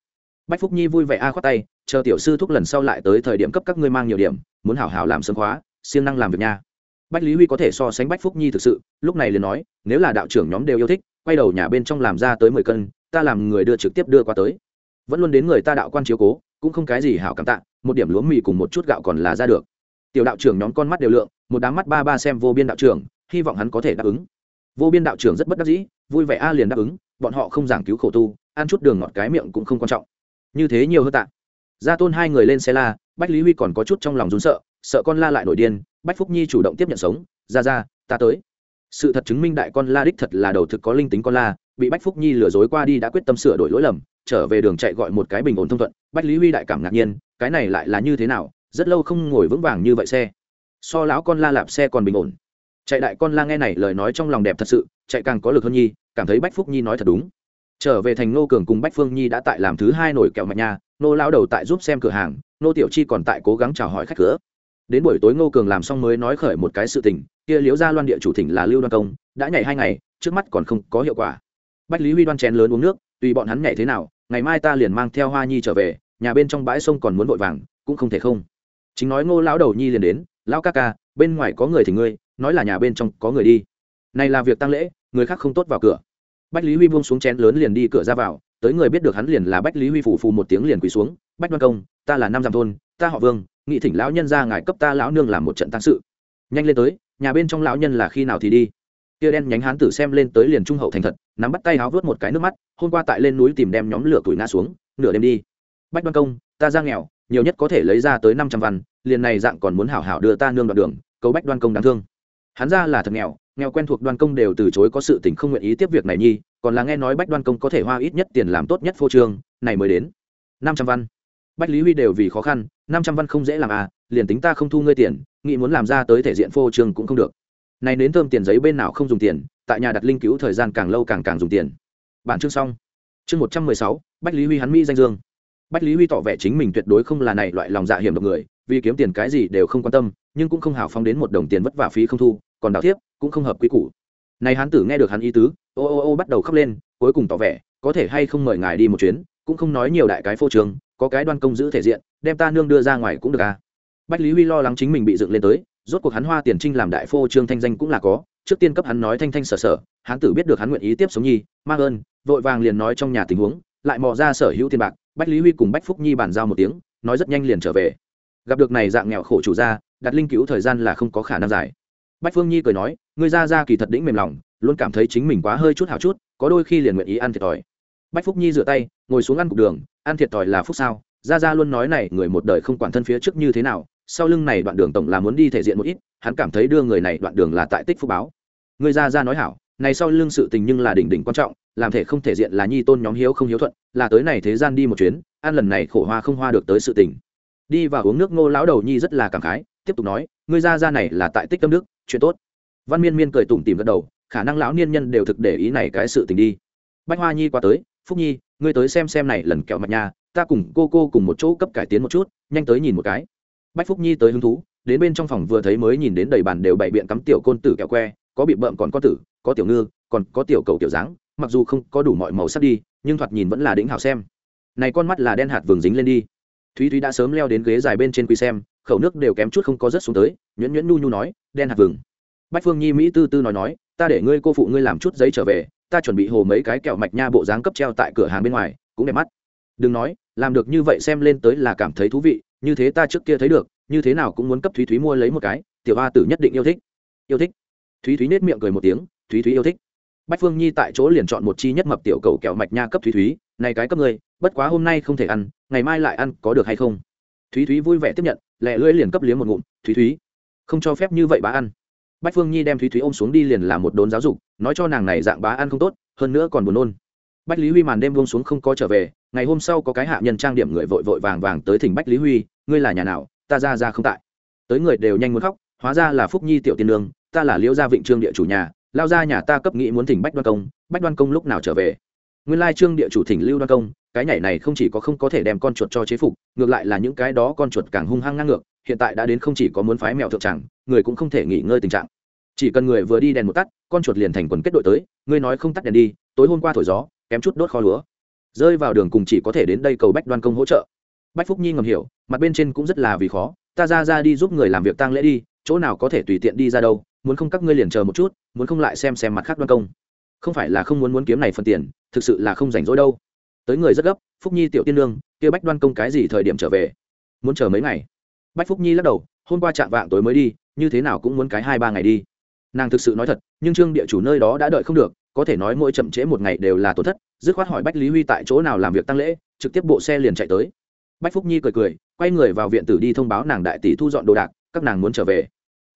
Bách phúc nhi vui vẻ a khoát tay, chờ tiểu sư thúc lần sau lại tới thời điểm cấp các ngươi mang nhiều điểm, muốn hảo hảo làm sớm khóa, siêng năng làm việc nha. Bách lý huy có thể so sánh bách phúc nhi thực sự, lúc này liền nói, nếu là đạo trưởng nhóm đều yêu thích, quay đầu nhà bên trong làm ra tới mười cân, ta làm người đưa trực tiếp đưa qua tới. Vẫn luôn đến người ta đạo quan chiếu cố, cũng không cái gì hảo cảm tạ, một điểm lúa mì cùng một chút gạo còn là ra được. Tiểu đạo trưởng nhóm con mắt đều lượng, một đám mắt ba ba xem vô biên đạo trưởng, hy vọng hắn có thể đáp ứng vô biên đạo trưởng rất bất đắc dĩ, vui vẻ a liền đáp ứng, bọn họ không giảng cứu khổ tu, ăn chút đường ngọt cái miệng cũng không quan trọng. Như thế nhiều hơn tạ. Gia tôn hai người lên xe la, bách lý huy còn có chút trong lòng rún sợ sợ con la lại nổi điên, bách phúc nhi chủ động tiếp nhận sống, ra ra, ta tới. Sự thật chứng minh đại con la đích thật là đầu thực có linh tính con la, bị bách phúc nhi lừa dối qua đi đã quyết tâm sửa đổi lỗi lầm, trở về đường chạy gọi một cái bình ổn thông thuận. Bách lý huy đại cảm ngạc nhiên, cái này lại là như thế nào? Rất lâu không ngồi vững vàng như vậy xe. So lão con la lạp xe còn bình ổn chạy đại con la nghe này lời nói trong lòng đẹp thật sự, chạy càng có lực hơn nhi, cảm thấy bách phúc nhi nói thật đúng. Trở về thành nô cường cùng bách phương nhi đã tại làm thứ hai nổi kẹo mạch nha nô lao đầu tại giúp xem cửa hàng nô tiểu chi còn tại cố gắng chào hỏi khách cửa. Đến buổi tối ngô cường làm xong mới nói khởi một cái sự tình, kia liếu ra loan địa chủ thỉnh là lưu đoan công, đã nhảy hai ngày, trước mắt còn không có hiệu quả. Bách lý huy đoan chén lớn uống nước, tùy bọn hắn nhảy thế nào, ngày mai ta liền mang theo hoa nhi trở về, nhà bên trong bãi sông còn muốn vội vàng, cũng không thể không. Chính nói ngô lão đầu nhi liền đến lão ca ca, bên ngoài có người thì ngươi, nói là nhà bên trong có người đi. Này là việc tăng lễ, người khác không tốt vào cửa. Bách lý huy buông xuống chén lớn liền đi cửa ra vào, tới người biết được hắn liền là bách lý huy phủ phù một tiếng liền quỳ xuống, bách đoan công, ta là năm giam thôn, ta họ vương, nghị thỉnh lão nhân ra ngài cấp ta lão nương làm một trận tăng sự. Nhanh lên tới, nhà bên trong lão nhân là khi nào thì đi? Kia đen nhánh hán tử xem lên tới liền trung hậu thành thật, nắm bắt tay háo vớt một cái nước mắt, hôm qua tại lên núi tìm đem nhóm lửa tuổi ngã xuống, nửa đêm đi. Bách đoan công, ta ra nghèo, nhiều nhất có thể lấy ra tới năm trăm văn liền này dạng còn muốn hảo hảo đưa ta nương đoạn đường, cầu bách đoan công đáng thương. Hắn ra là thật nghèo nghèo quen thuộc đoan công đều từ chối có sự tình không nguyện ý tiếp việc này nhi, còn là nghe nói bách đoan công có thể hoa ít nhất tiền làm tốt nhất phô trương, này mới đến. Năm trăm văn. Bách lý huy đều vì khó khăn, năm trăm văn không dễ làm à liền tính ta không thu ngươi tiền, nghĩ muốn làm ra tới thể diện phô trương cũng không được. Này đến thơm tiền giấy bên nào không dùng tiền, tại nhà đặt linh cứu thời gian càng lâu càng càng dùng tiền. Bản chương xong. Chương một trăm mười sáu, bách lý huy hắn mỹ danh dương. Bách lý huy tỏ vẻ chính mình tuyệt đối không là này loại lòng dạ hiểm độc người vì kiếm tiền cái gì đều không quan tâm, nhưng cũng không hào phóng đến một đồng tiền vất vả phí không thu, còn đào thiếp, cũng không hợp quy củ. Này hán tử nghe được hắn ý tứ, ô ô ô bắt đầu khóc lên, cuối cùng tỏ vẻ, có thể hay không mời ngài đi một chuyến, cũng không nói nhiều đại cái phô trường có cái đoan công giữ thể diện, đem ta nương đưa ra ngoài cũng được à. Bách lý huy lo lắng chính mình bị dựng lên tới, rốt cuộc hắn hoa tiền trinh làm đại phô trương thanh danh cũng là có, trước tiên cấp hắn nói thanh thanh sở sở hắn tử biết được hắn nguyện ý tiếp sống nhi mang ơn, vội vàng liền nói trong nhà tình huống, lại mò ra sở hữu tiền bạc, bách lý huy cùng bách phúc nhi bàn giao một tiếng, nói rất nhanh liền trở về gặp được này dạng nghèo khổ chủ gia, đặt linh cứu thời gian là không có khả năng giải bách phương nhi cười nói người ra ra kỳ thật đĩnh mềm lòng, luôn cảm thấy chính mình quá hơi chút hào chút, có đôi khi liền nguyện ý ăn thiệt thòi. Bách phúc nhi rửa tay, ngồi xuống ăn cục đường, ăn thiệt thòi là phúc sao? Ra ra luôn nói này, người một đời không quản thân phía trước như thế nào, sau lưng này đoạn đường tổng là muốn đi thể diện một ít, hắn cảm thấy đưa người này đoạn đường là tại tích phúc báo. Người ra ra nói hảo, này sau lưng sự tình nhưng là đỉnh đỉnh quan trọng, làm thể không thể diện là nhi tôn nhóm hiếu không hiếu thuận, là tới này thế gian đi một chuyến, ăn lần này khổ hoa không hoa được tới sự tình đi và uống nước ngô lão đầu nhi rất là cảm khái, tiếp tục nói, ngươi ra ra này là tại tích tâm đức, chuyện tốt. Văn miên miên cười tủm tìm gật đầu, khả năng lão niên nhân đều thực để ý này cái sự tình đi. Bách hoa nhi qua tới, phúc nhi, ngươi tới xem xem này lần kẹo mặt nhà ta cùng cô cô cùng một chỗ cấp cải tiến một chút, nhanh tới nhìn một cái. Bách phúc nhi tới hứng thú, đến bên trong phòng vừa thấy mới nhìn đến đầy bàn đều bày biện cắm tiểu côn tử kẹo que, có bị bợm còn có tử, có tiểu ngư, còn có tiểu cầu tiểu dáng, mặc dù không có đủ mọi màu sắc đi, nhưng thoạt nhìn vẫn là đỉnh hào xem. Này con mắt là đen hạt vừng dính lên đi thúy thúy đã sớm leo đến ghế dài bên trên quy xem, khẩu nước đều kém chút không có rớt xuống tới, nhuyễn nhuyễn nhu nhu nói, đen hạt vừng. Bách phương nhi mỹ tư tư nói nói, ta để ngươi cô phụ ngươi làm chút giấy trở về, ta chuẩn bị hồ mấy cái kẹo mạch nha bộ dáng cấp treo tại cửa hàng bên ngoài, cũng đẹp mắt. Đừng nói, làm được như vậy xem lên tới là cảm thấy thú vị, như thế ta trước kia thấy được, như thế nào cũng muốn cấp thúy thúy mua lấy một cái, tiểu hoa tử nhất định yêu thích. Yêu thích? Thúy thúy nết miệng cười một tiếng, thúy thúy yêu thích. Bách phương nhi tại chỗ liền chọn một chi nhất mập tiểu cầu kẹo mạch nha cấp thúy thúy này cái cấp ngươi, bất quá hôm nay không thể ăn, ngày mai lại ăn, có được hay không? Thúy thúy vui vẻ tiếp nhận, lẹ lưỡi liền cấp liếm một ngụm, thúy thúy, không cho phép như vậy bá ăn. Bách phương nhi đem thúy thúy ôm xuống đi liền làm một đốn giáo dục, nói cho nàng này dạng bá ăn không tốt, hơn nữa còn buồn nôn. Bách lý huy màn đêm buông xuống không có trở về, ngày hôm sau có cái hạ nhân trang điểm người vội vội vàng vàng tới thỉnh bách lý huy, ngươi là nhà nào? Ta ra ra không tại. Tới người đều nhanh muốn khóc, hóa ra là phúc nhi tiểu tiên nương, ta là liễu gia vịnh trương địa chủ nhà, lao ra nhà ta cấp nghĩ muốn thỉnh bách đoan công, bách đoan công lúc nào trở về? Nguyên lai trương địa chủ thỉnh lưu đoan công, cái nhảy này không chỉ có không có thể đem con chuột cho chế phục, ngược lại là những cái đó con chuột càng hung hăng ngang ngược, hiện tại đã đến không chỉ có muốn phái mèo thượng chẳng người cũng không thể nghỉ ngơi tình trạng. Chỉ cần người vừa đi đèn một tắt, con chuột liền thành quần kết đội tới, ngươi nói không tắt đèn đi, tối hôm qua thổi gió, kém chút đốt kho lúa. Rơi vào đường cùng chỉ có thể đến đây cầu bách đoan công hỗ trợ. Bách phúc nhi ngầm hiểu, mặt bên trên cũng rất là vì khó, ta ra ra đi giúp người làm việc tang lễ đi, chỗ nào có thể tùy tiện đi ra đâu, muốn không các ngươi liền chờ một chút, muốn không lại xem xem mặt khác đoan công không phải là không muốn muốn kiếm này phần tiền, thực sự là không rảnh rỗi đâu. Tới người rất gấp, phúc nhi tiểu tiên lương kia bách đoan công cái gì thời điểm trở về? Muốn chờ mấy ngày? Bách phúc nhi lắc đầu, hôm qua chạm vạng tối mới đi, như thế nào cũng muốn cái hai ba ngày đi. Nàng thực sự nói thật, nhưng trương địa chủ nơi đó đã đợi không được, có thể nói mỗi chậm trễ một ngày đều là tổn thất, dứt khoát hỏi bách lý huy tại chỗ nào làm việc tăng lễ, trực tiếp bộ xe liền chạy tới. Bách phúc nhi cười cười, quay người vào viện tử đi thông báo nàng đại tỷ thu dọn đồ đạc, các nàng muốn trở về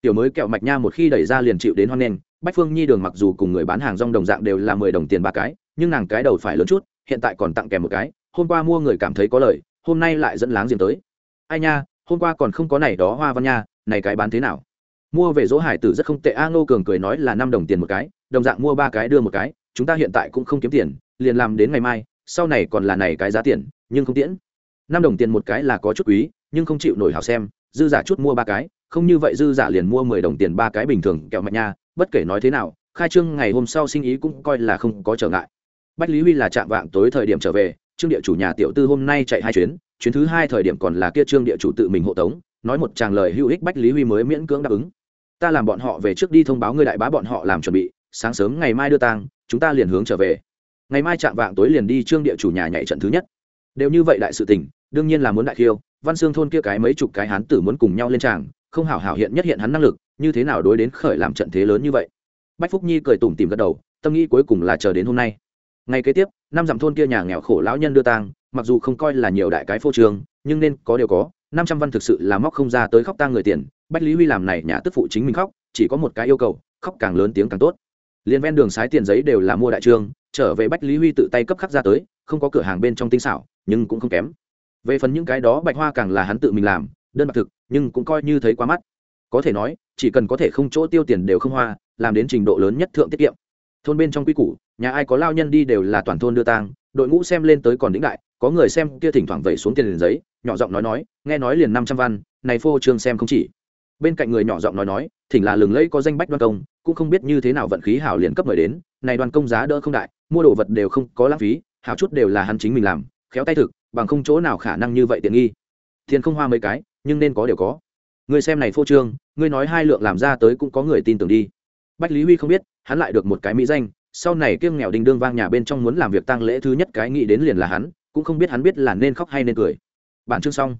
tiểu mới kẹo mạch nha một khi đẩy ra liền chịu đến hoan nghênh. Bách phương nhi đường mặc dù cùng người bán hàng rong đồng dạng đều là mười đồng tiền ba cái, nhưng nàng cái đầu phải lớn chút, hiện tại còn tặng kèm một cái. Hôm qua mua người cảm thấy có lời hôm nay lại dẫn láng giềng tới. Ai nha, hôm qua còn không có này đó hoa văn nha, này cái bán thế nào? Mua về dỗ hải tử rất không tệ, a ngô cường cười nói là năm đồng tiền một cái, đồng dạng mua ba cái đưa một cái, chúng ta hiện tại cũng không kiếm tiền, liền làm đến ngày mai, sau này còn là này cái giá tiền, nhưng không tiễn. Năm đồng tiền một cái là có chút quý, nhưng không chịu nổi hào xem, dư giả chút mua ba cái không như vậy dư giả liền mua mười đồng tiền ba cái bình thường kẹo mạch nha, bất kể nói thế nào, khai trương ngày hôm sau sinh ý cũng coi là không có trở ngại. Bách lý huy là chạm vạng tối thời điểm trở về, trương địa chủ nhà tiểu tư hôm nay chạy hai chuyến chuyến thứ hai thời điểm còn là kia trương địa chủ tự mình hộ tống, nói một tràng lời hữu ích bách lý huy mới miễn cưỡng đáp ứng. Ta làm bọn họ về trước đi thông báo ngươi đại bá bọn họ làm chuẩn bị, sáng sớm ngày mai đưa tang, chúng ta liền hướng trở về. Ngày mai chạm vạng tối liền đi trương địa chủ nhà nhảy trận thứ nhất. Đều như vậy đại sự tình, đương nhiên là muốn đại khiêu, văn xương thôn kia cái mấy chục cái hán tử muốn cùng nhau lên tràng không hảo hảo hiện nhất hiện hắn năng lực, như thế nào đối đến khởi làm trận thế lớn như vậy? Bách phúc nhi cười tủm tìm gật đầu, tâm nghĩ cuối cùng là chờ đến hôm nay. Ngày kế tiếp, năm dặm thôn kia nhà nghèo khổ lão nhân đưa tang, mặc dù không coi là nhiều đại cái phô trường nhưng nên có điều có, năm trăm văn thực sự là móc không ra tới khóc tang người tiền, bách lý huy làm này nhà tức phụ chính mình khóc, chỉ có một cái yêu cầu, khóc càng lớn tiếng càng tốt. Liền ven đường sái tiền giấy đều là mua đại trương, trở về bách lý huy tự tay cấp khắc ra tới, không có cửa hàng bên trong tinh xảo, nhưng cũng không kém. Về phần những cái đó bạch hoa càng là hắn tự mình làm đơn bạc thực, nhưng cũng coi như thấy quá mắt. Có thể nói, chỉ cần có thể không chỗ tiêu tiền đều không hoa, làm đến trình độ lớn nhất thượng tiết kiệm. Thôn bên trong quy củ, nhà ai có lao nhân đi đều là toàn thôn đưa tang, đội ngũ xem lên tới còn đĩnh đại, có người xem kia thỉnh thoảng vẩy xuống tiền liền giấy, nhỏ giọng nói nói, nghe nói liền năm trăm văn, này phô trương xem không chỉ. Bên cạnh người nhỏ giọng nói nói, thỉnh là lừng lẫy có danh bách đoan công, cũng không biết như thế nào vận khí hảo liền cấp mời đến, này đoàn công giá đỡ không đại, mua đồ vật đều không có lãng phí, hảo chút đều là hắn chính mình làm, khéo tay thực, bằng không chỗ nào khả năng như vậy tiện nghi. Thiên không hoa mấy cái, nhưng nên có đều có. Người xem này phô trương, ngươi nói hai lượng làm ra tới cũng có người tin tưởng đi. Bách lý huy không biết, hắn lại được một cái mỹ danh, sau này kiêng nghèo đình đương vang nhà bên trong muốn làm việc tăng lễ thứ nhất cái nghĩ đến liền là hắn, cũng không biết hắn biết là nên khóc hay nên cười. Bản chương xong.